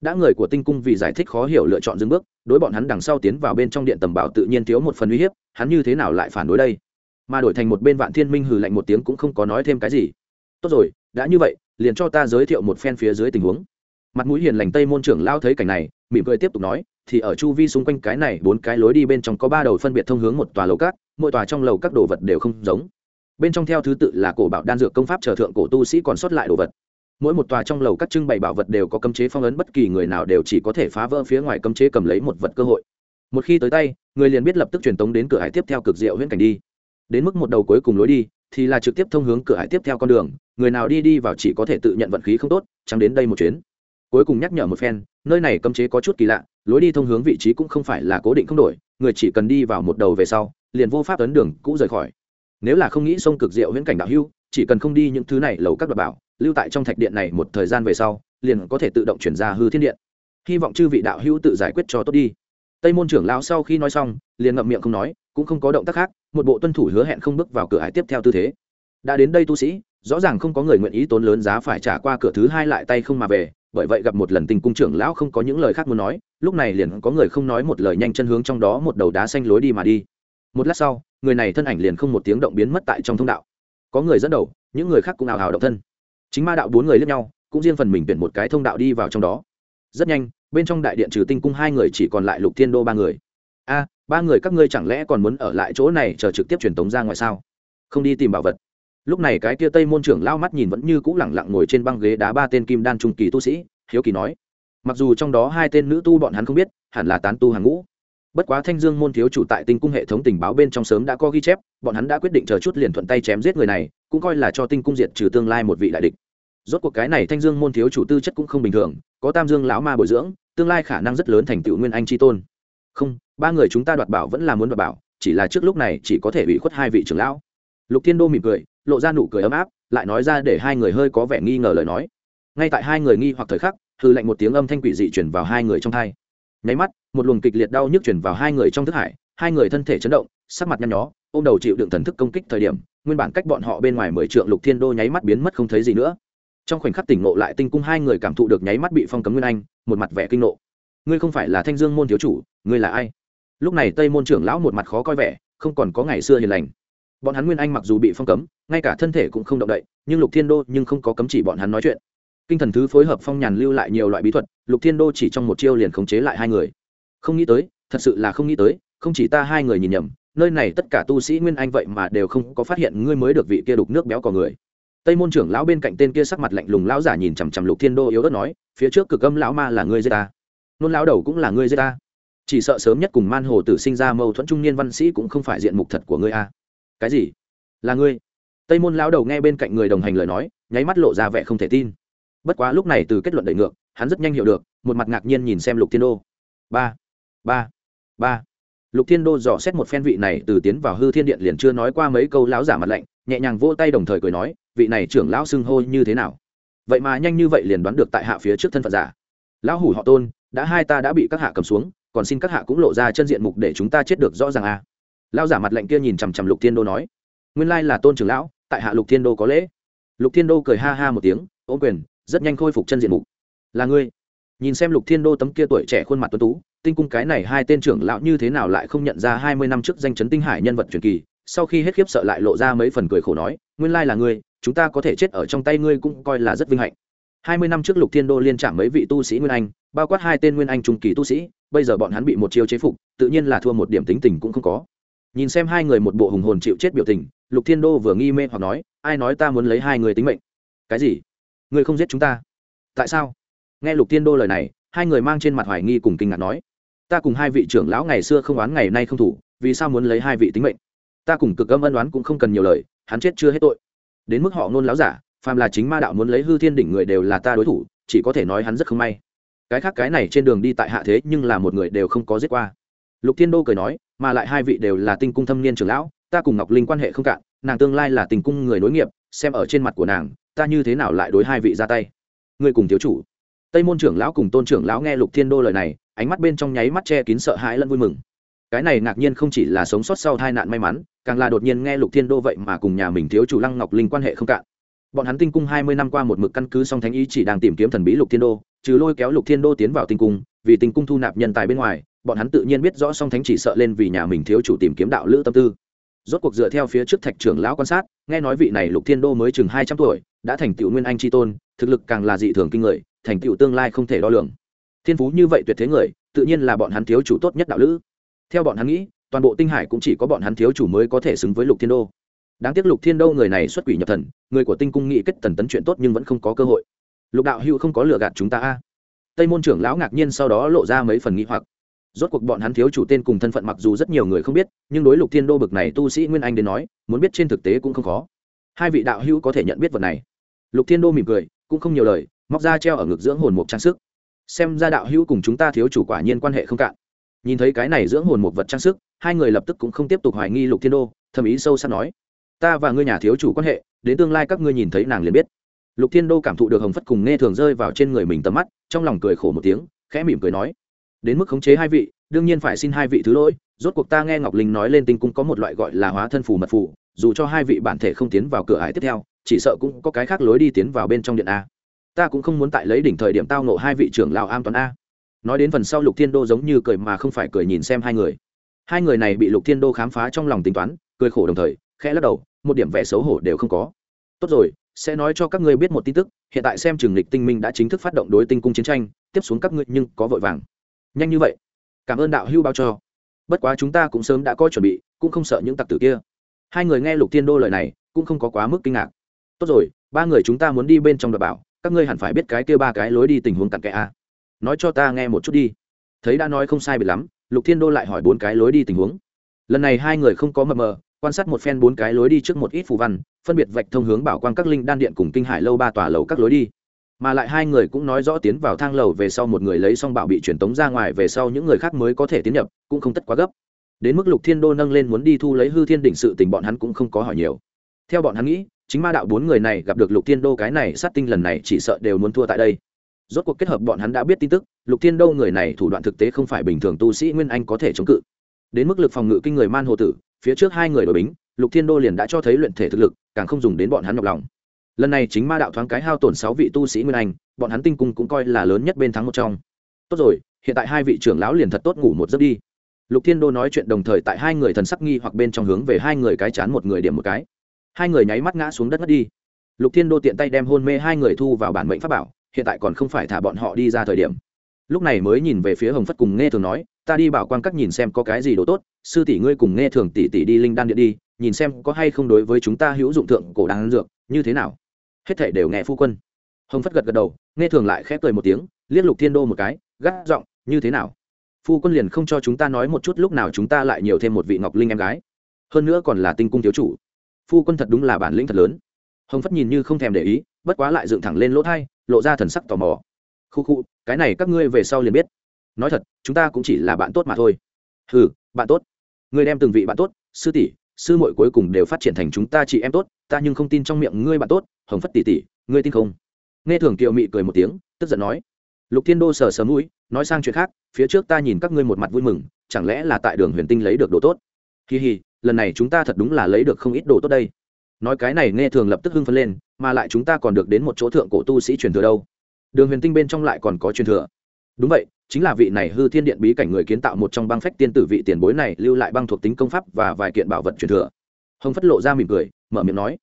đã người của tinh cung vì giải thích khó hiểu lựa chọn dừng bước, đối bọn hắn đằng sau tiến vào bên trong điện tầm bảo tự nhiên thiếu một phần uy hiếp, hắn như thế nào lại phản đối đây? Mà đổi thành một bên vạn thiên minh hừ lạnh một tiếng cũng không có nói thêm cái gì. Tốt rồi, đã như vậy liền cho ta giới thiệu một phen phía dưới tình huống. Mặt mũi hiền lành tây môn trưởng lao thấy cảnh này, mỉm cười tiếp tục nói, thì ở chu vi xung quanh cái này bốn cái lối đi bên trong có ba đầu phân biệt thông hướng một tòa lầu cát mỗi tòa trong lầu các đồ vật đều không giống. Bên trong theo thứ tự là cổ bảo đan dược công pháp trở thượng cổ tu sĩ còn sót lại đồ vật. Mỗi một tòa trong lầu các trưng bày bảo vật đều có cấm chế phong ấn, bất kỳ người nào đều chỉ có thể phá vỡ phía ngoài cấm chế cầm lấy một vật cơ hội. Một khi tới tay, người liền biết lập tức truyền tống đến cửa hải tiếp theo cực diệu huyễn cảnh đi. Đến mức một đầu cuối cùng lối đi, thì là trực tiếp thông hướng cửa hải tiếp theo con đường người nào đi đi vào chỉ có thể tự nhận vận khí không tốt, chẳng đến đây một chuyến. Cuối cùng nhắc nhở một phen, nơi này cấm chế có chút kỳ lạ, lối đi thông hướng vị trí cũng không phải là cố định không đổi, người chỉ cần đi vào một đầu về sau, liền vô pháp ấn đường cũ rời khỏi. Nếu là không nghĩ sông cực diệu huyễn cảnh đạo hưu chỉ cần không đi những thứ này lầu các đoạt bảo, lưu tại trong thạch điện này một thời gian về sau, liền có thể tự động chuyển ra hư thiên điện. Hy vọng chư vị đạo hưu tự giải quyết cho tốt đi. Tây môn trưởng lão sau khi nói xong, liền ngậm miệng không nói, cũng không có động tác khác, một bộ tuân thủ hứa hẹn không bước vào cửa hải tiếp theo tư thế. Đã đến đây tu sĩ rõ ràng không có người nguyện ý tốn lớn giá phải trả qua cửa thứ hai lại tay không mà về, bởi vậy gặp một lần tình cung trưởng lão không có những lời khác muốn nói, lúc này liền có người không nói một lời nhanh chân hướng trong đó một đầu đá xanh lối đi mà đi. Một lát sau, người này thân ảnh liền không một tiếng động biến mất tại trong thông đạo. Có người dẫn đầu, những người khác cũng ào ào động thân. Chính ma đạo bốn người lẫn nhau, cũng riêng phần mình tuyển một cái thông đạo đi vào trong đó. Rất nhanh, bên trong đại điện trừ tinh cung hai người chỉ còn lại lục thiên đô ba người. A, ba người các ngươi chẳng lẽ còn muốn ở lại chỗ này chờ trực tiếp truyền tống ra ngoài sao? Không đi tìm bảo vật lúc này cái kia tây môn trưởng lao mắt nhìn vẫn như cũ lẳng lặng ngồi trên băng ghế đá ba tên kim đan trung kỳ tu sĩ, hiếu kỳ nói. Mặc dù trong đó hai tên nữ tu bọn hắn không biết, hẳn là tán tu hàng ngũ. Bất quá thanh dương môn thiếu chủ tại tinh cung hệ thống tình báo bên trong sớm đã có ghi chép, bọn hắn đã quyết định chờ chút liền thuận tay chém giết người này, cũng coi là cho tinh cung diệt trừ tương lai một vị đại địch. Rốt cuộc cái này thanh dương môn thiếu chủ tư chất cũng không bình thường, có tam dương lão ma bồi dưỡng, tương lai khả năng rất lớn thành tựu nguyên anh tri tôn. Không, ba người chúng ta đoạt bảo vẫn là muốn đoạt bảo, chỉ là trước lúc này chỉ có thể bị khuất hai vị trưởng lão. Lục thiên đô mỉm cười lộ ra nụ cười ấm áp, lại nói ra để hai người hơi có vẻ nghi ngờ lời nói. Ngay tại hai người nghi hoặc thời khắc, hư lệnh một tiếng âm thanh quỷ dị chuyển vào hai người trong thai. Nháy mắt, một luồng kịch liệt đau nhức chuyển vào hai người trong thức hải, hai người thân thể chấn động, sắc mặt nhăn nhó, ôm đầu chịu đựng thần thức công kích thời điểm, nguyên bản cách bọn họ bên ngoài mười trượng lục thiên đô nháy mắt biến mất không thấy gì nữa. Trong khoảnh khắc tỉnh ngộ lại tinh cung hai người cảm thụ được nháy mắt bị phong cấm nguyên anh, một mặt vẻ kinh nộ. Ngươi không phải là thanh dương môn thiếu chủ, ngươi là ai? Lúc này tây môn trưởng lão một mặt khó coi vẻ, không còn có ngày xưa hiền lành bọn hắn nguyên anh mặc dù bị phong cấm, ngay cả thân thể cũng không động đậy, nhưng lục thiên đô nhưng không có cấm chỉ bọn hắn nói chuyện. Kinh thần thứ phối hợp phong nhàn lưu lại nhiều loại bí thuật, lục thiên đô chỉ trong một chiêu liền khống chế lại hai người. Không nghĩ tới, thật sự là không nghĩ tới, không chỉ ta hai người nhìn nhầm, nơi này tất cả tu sĩ nguyên anh vậy mà đều không có phát hiện ngươi mới được vị kia đục nước béo cò người. Tây môn trưởng lão bên cạnh tên kia sắc mặt lạnh lùng lão giả nhìn chằm chằm lục thiên đô yếu ớt nói, phía trước cực âm lão ma là ngươi dê ta. Nôn lão đầu cũng là ngươi dê ta. Chỉ sợ sớm nhất cùng man hồ tử sinh ra mâu thuẫn trung niên văn sĩ cũng không phải diện mục thật của ngươi a cái gì? Là ngươi? Tây môn lão đầu nghe bên cạnh người đồng hành lời nói, nháy mắt lộ ra vẻ không thể tin. Bất quá lúc này từ kết luận đẩy ngược, hắn rất nhanh hiểu được, một mặt ngạc nhiên nhìn xem lục thiên đô. Ba ba ba. Lục thiên đô dò xét một phen vị này từ tiến vào hư thiên điện liền chưa nói qua mấy câu lão giả mặt lạnh, nhẹ nhàng vỗ tay đồng thời cười nói, vị này trưởng lão xưng hô như thế nào? Vậy mà nhanh như vậy liền đoán được tại hạ phía trước thân phận giả. Lão hủ họ tôn, đã hai ta đã bị các hạ cầm xuống, còn xin các hạ cũng lộ ra chân diện mục để chúng ta chết được rõ ràng à lão giả mặt lạnh kia nhìn chằm chằm lục thiên đô nói, nguyên lai là tôn trưởng lão, tại hạ lục thiên đô có lễ. Lục thiên đô cười ha ha một tiếng ôm quyền, rất nhanh khôi phục chân diện mục. Là ngươi? Nhìn xem lục thiên đô tấm kia tuổi trẻ khuôn mặt tuấn tú, tinh cung cái này hai tên trưởng lão như thế nào lại không nhận ra hai mươi năm trước danh chấn tinh hải nhân vật truyền kỳ, sau khi hết khiếp sợ lại lộ ra mấy phần cười khổ nói, nguyên lai là ngươi, chúng ta có thể chết ở trong tay ngươi cũng coi là rất vinh hạnh. Hai mươi năm trước lục thiên đô liên trả mấy vị tu sĩ nguyên anh, bao quát hai tên nguyên anh trung kỳ tu sĩ, bây giờ bọn hắn bị một chiêu chế phục, tự nhiên là thua một điểm tính tình cũng không có nhìn xem hai người một bộ hùng hồn chịu chết biểu tình, lục thiên đô vừa nghi mê hoặc nói, ai nói ta muốn lấy hai người tính mệnh? Cái gì? Người không giết chúng ta? Tại sao? Nghe lục thiên đô lời này, hai người mang trên mặt hoài nghi cùng kinh ngạc nói, ta cùng hai vị trưởng lão ngày xưa không oán ngày nay không thủ, vì sao muốn lấy hai vị tính mệnh? Ta cùng cực âm ân oán cũng không cần nhiều lời, hắn chết chưa hết tội. Đến mức họ ngôn láo giả, phàm là chính ma đạo muốn lấy hư thiên đỉnh người đều là ta đối thủ, chỉ có thể nói hắn rất không may. Cái khác cái này trên đường đi tại hạ thế nhưng là một người đều không có giết qua. Lục thiên đô cười nói mà lại hai vị đều là tinh cung thâm niên trưởng lão, ta cùng ngọc linh quan hệ không cạn, nàng tương lai là tình cung người nối nghiệp, xem ở trên mặt của nàng, ta như thế nào lại đối hai vị ra tay? Ngươi cùng thiếu chủ. Tây môn trưởng lão cùng tôn trưởng lão nghe lục thiên đô lời này, ánh mắt bên trong nháy mắt che kín sợ hãi lẫn vui mừng. Cái này ngạc nhiên không chỉ là sống sót sau tai nạn may mắn, càng là đột nhiên nghe lục thiên đô vậy mà cùng nhà mình thiếu chủ lăng ngọc linh quan hệ không cạn. Bọn hắn tinh cung hai mươi năm qua một mực căn cứ song thánh ý chỉ đang tìm kiếm thần bí lục thiên đô, trừ lôi kéo lục thiên đô tiến vào tinh cung, vì tinh cung thu nạp nhân tài bên ngoài bọn hắn tự nhiên biết rõ song thánh chỉ sợ lên vì nhà mình thiếu chủ tìm kiếm đạo lữ tâm tư. Rốt cuộc dựa theo phía trước thạch trưởng lão quan sát, nghe nói vị này lục thiên đô mới chừng hai trăm tuổi, đã thành tựu nguyên anh tri tôn, thực lực càng là dị thường kinh người, thành tựu tương lai không thể đo lường. Thiên phú như vậy tuyệt thế người, tự nhiên là bọn hắn thiếu chủ tốt nhất đạo lữ. Theo bọn hắn nghĩ, toàn bộ tinh hải cũng chỉ có bọn hắn thiếu chủ mới có thể xứng với lục thiên đô. Đáng tiếc lục thiên đô người này xuất quỷ nhập thần, người của tinh cung nghị kết tần tấn chuyện tốt nhưng vẫn không có cơ hội. Lục đạo hữu không có lừa gạt chúng ta a. Tây môn trưởng lão ngạc nhiên sau đó lộ ra mấy phần nghĩ hoặc rốt cuộc bọn hắn thiếu chủ tên cùng thân phận mặc dù rất nhiều người không biết, nhưng đối lục thiên đô bực này tu sĩ nguyên anh đến nói, muốn biết trên thực tế cũng không khó. Hai vị đạo hữu có thể nhận biết vật này. Lục thiên đô mỉm cười, cũng không nhiều lời, móc ra treo ở ngực dưỡng hồn một trang sức. Xem ra đạo hữu cùng chúng ta thiếu chủ quả nhiên quan hệ không cạn. Nhìn thấy cái này dưỡng hồn một vật trang sức, hai người lập tức cũng không tiếp tục hoài nghi lục thiên đô, thầm ý sâu sắc nói, ta và ngươi nhà thiếu chủ quan hệ, đến tương lai các ngươi nhìn thấy nàng liền biết. Lục thiên đô cảm thụ được hồng phất cùng nghe thường rơi vào trên người mình tầm mắt, trong lòng cười khổ một tiếng, khẽ mỉm cười nói đến mức khống chế hai vị, đương nhiên phải xin hai vị thứ lỗi. Rốt cuộc ta nghe ngọc linh nói lên tinh cung có một loại gọi là hóa thân phù mật phù, dù cho hai vị bản thể không tiến vào cửa ải tiếp theo, chỉ sợ cũng có cái khác lối đi tiến vào bên trong điện a. Ta cũng không muốn tại lấy đỉnh thời điểm tao nộ hai vị trưởng lão am toàn a. Nói đến phần sau lục thiên đô giống như cười mà không phải cười nhìn xem hai người. Hai người này bị lục thiên đô khám phá trong lòng tính toán, cười khổ đồng thời, khẽ lắc đầu, một điểm vẻ xấu hổ đều không có. Tốt rồi, sẽ nói cho các ngươi biết một tin tức, hiện tại xem trường lịch tinh minh đã chính thức phát động đối tinh cung chiến tranh, tiếp xuống các ngươi nhưng có vội vàng nhanh như vậy. Cảm ơn đạo hưu bao cho. Bất quá chúng ta cũng sớm đã có chuẩn bị, cũng không sợ những tặc tử kia. Hai người nghe lục thiên đô lời này, cũng không có quá mức kinh ngạc. Tốt rồi, ba người chúng ta muốn đi bên trong đ bảo, các ngươi hẳn phải biết cái kia ba cái lối đi tình huống cặn kẽ a nói cho ta nghe một chút đi. Thấy đã nói không sai biệt lắm, lục thiên đô lại hỏi bốn cái lối đi tình huống. Lần này hai người không có mờ mờ, quan sát một phen bốn cái lối đi trước một ít phù văn, phân biệt vạch thông hướng bảo quan các linh đan điện cùng kinh hải lâu ba tòa lầu các lối đi mà lại hai người cũng nói rõ tiến vào thang lầu về sau một người lấy xong bảo bị truyền tống ra ngoài về sau những người khác mới có thể tiến nhập, cũng không tất quá gấp. Đến mức lục thiên đô nâng lên muốn đi thu lấy hư thiên đỉnh sự tình bọn hắn cũng không có hỏi nhiều. Theo bọn hắn nghĩ, chính ma đạo bốn người này gặp được lục thiên đô cái này sát tinh lần này chỉ sợ đều muốn thua tại đây. Rốt cuộc kết hợp bọn hắn đã biết tin tức, lục thiên đô người này thủ đoạn thực tế không phải bình thường tu sĩ nguyên anh có thể chống cự. Đến mức lực phòng ngự kinh người man hồ tử, phía trước hai người đội bính, lục thiên đô liền đã cho thấy luyện thể thực lực, càng không dùng đến bọn hắn nhọc lòng lần này chính ma đạo thoáng cái hao tổn sáu vị tu sĩ nguyên anh, bọn hắn tinh cung cũng coi là lớn nhất bên thắng một trong. Tốt rồi, hiện tại hai vị trưởng lão liền thật tốt ngủ một giấc đi. Lục thiên đô nói chuyện đồng thời tại hai người thần sắc nghi hoặc bên trong hướng về hai người cái chán một người điểm một cái. Hai người nháy mắt ngã xuống đất mất đi. Lục thiên đô tiện tay đem hôn mê hai người thu vào bản mệnh pháp bảo, hiện tại còn không phải thả bọn họ đi ra thời điểm. Lúc này mới nhìn về phía hồng phất cùng nghe thường nói, ta đi bảo quan các nhìn xem có cái gì đồ tốt, sư tỷ ngươi cùng nghe thường tỷ tỷ đi linh đan điện đi, nhìn xem có hay không đối với chúng ta hữu dụng thượng cổ đan dược, như thế nào? Hết thể đều nghe phu quân. Hồng phất gật gật đầu, nghe thường lại khép cười một tiếng, liếc lục thiên đô một cái, gắt giọng, như thế nào? Phu quân liền không cho chúng ta nói một chút lúc nào chúng ta lại nhiều thêm một vị ngọc linh em gái. Hơn nữa còn là tinh cung thiếu chủ. Phu quân thật đúng là bản lĩnh thật lớn. Hồng phất nhìn như không thèm để ý, bất quá lại dựng thẳng lên lỗ thai lộ ra thần sắc tò mò. Khu khu, cái này các ngươi về sau liền biết. Nói thật, chúng ta cũng chỉ là bạn tốt mà thôi. Ừ bạn tốt. Ngươi đem từng vị bạn tốt, sư tỷ sư muội cuối cùng đều phát triển thành chúng ta chị em tốt, ta nhưng không tin trong miệng ngươi bạn tốt, hồng phất tỷ tỷ, ngươi tin không? Nghe thường kiều mị cười một tiếng, tức giận nói. Lục thiên đô sờ sờ mũi, nói sang chuyện khác, phía trước ta nhìn các ngươi một mặt vui mừng, chẳng lẽ là tại đường huyền tinh lấy được đồ tốt? Kỳ hì lần này chúng ta thật đúng là lấy được không ít đồ tốt đây. Nói cái này nghe thường lập tức hưng phấn lên, mà lại chúng ta còn được đến một chỗ thượng cổ tu sĩ truyền thừa đâu. Đường huyền tinh bên trong lại còn có truyền thừa. Đúng vậy chính là vị này hư thiên điện bí cảnh người kiến tạo một trong băng phách tiên tử vị tiền bối này lưu lại băng thuộc tính công pháp và vài kiện bảo vật truyền thừa. Hồng phất lộ ra mỉm cười, mở miệng nói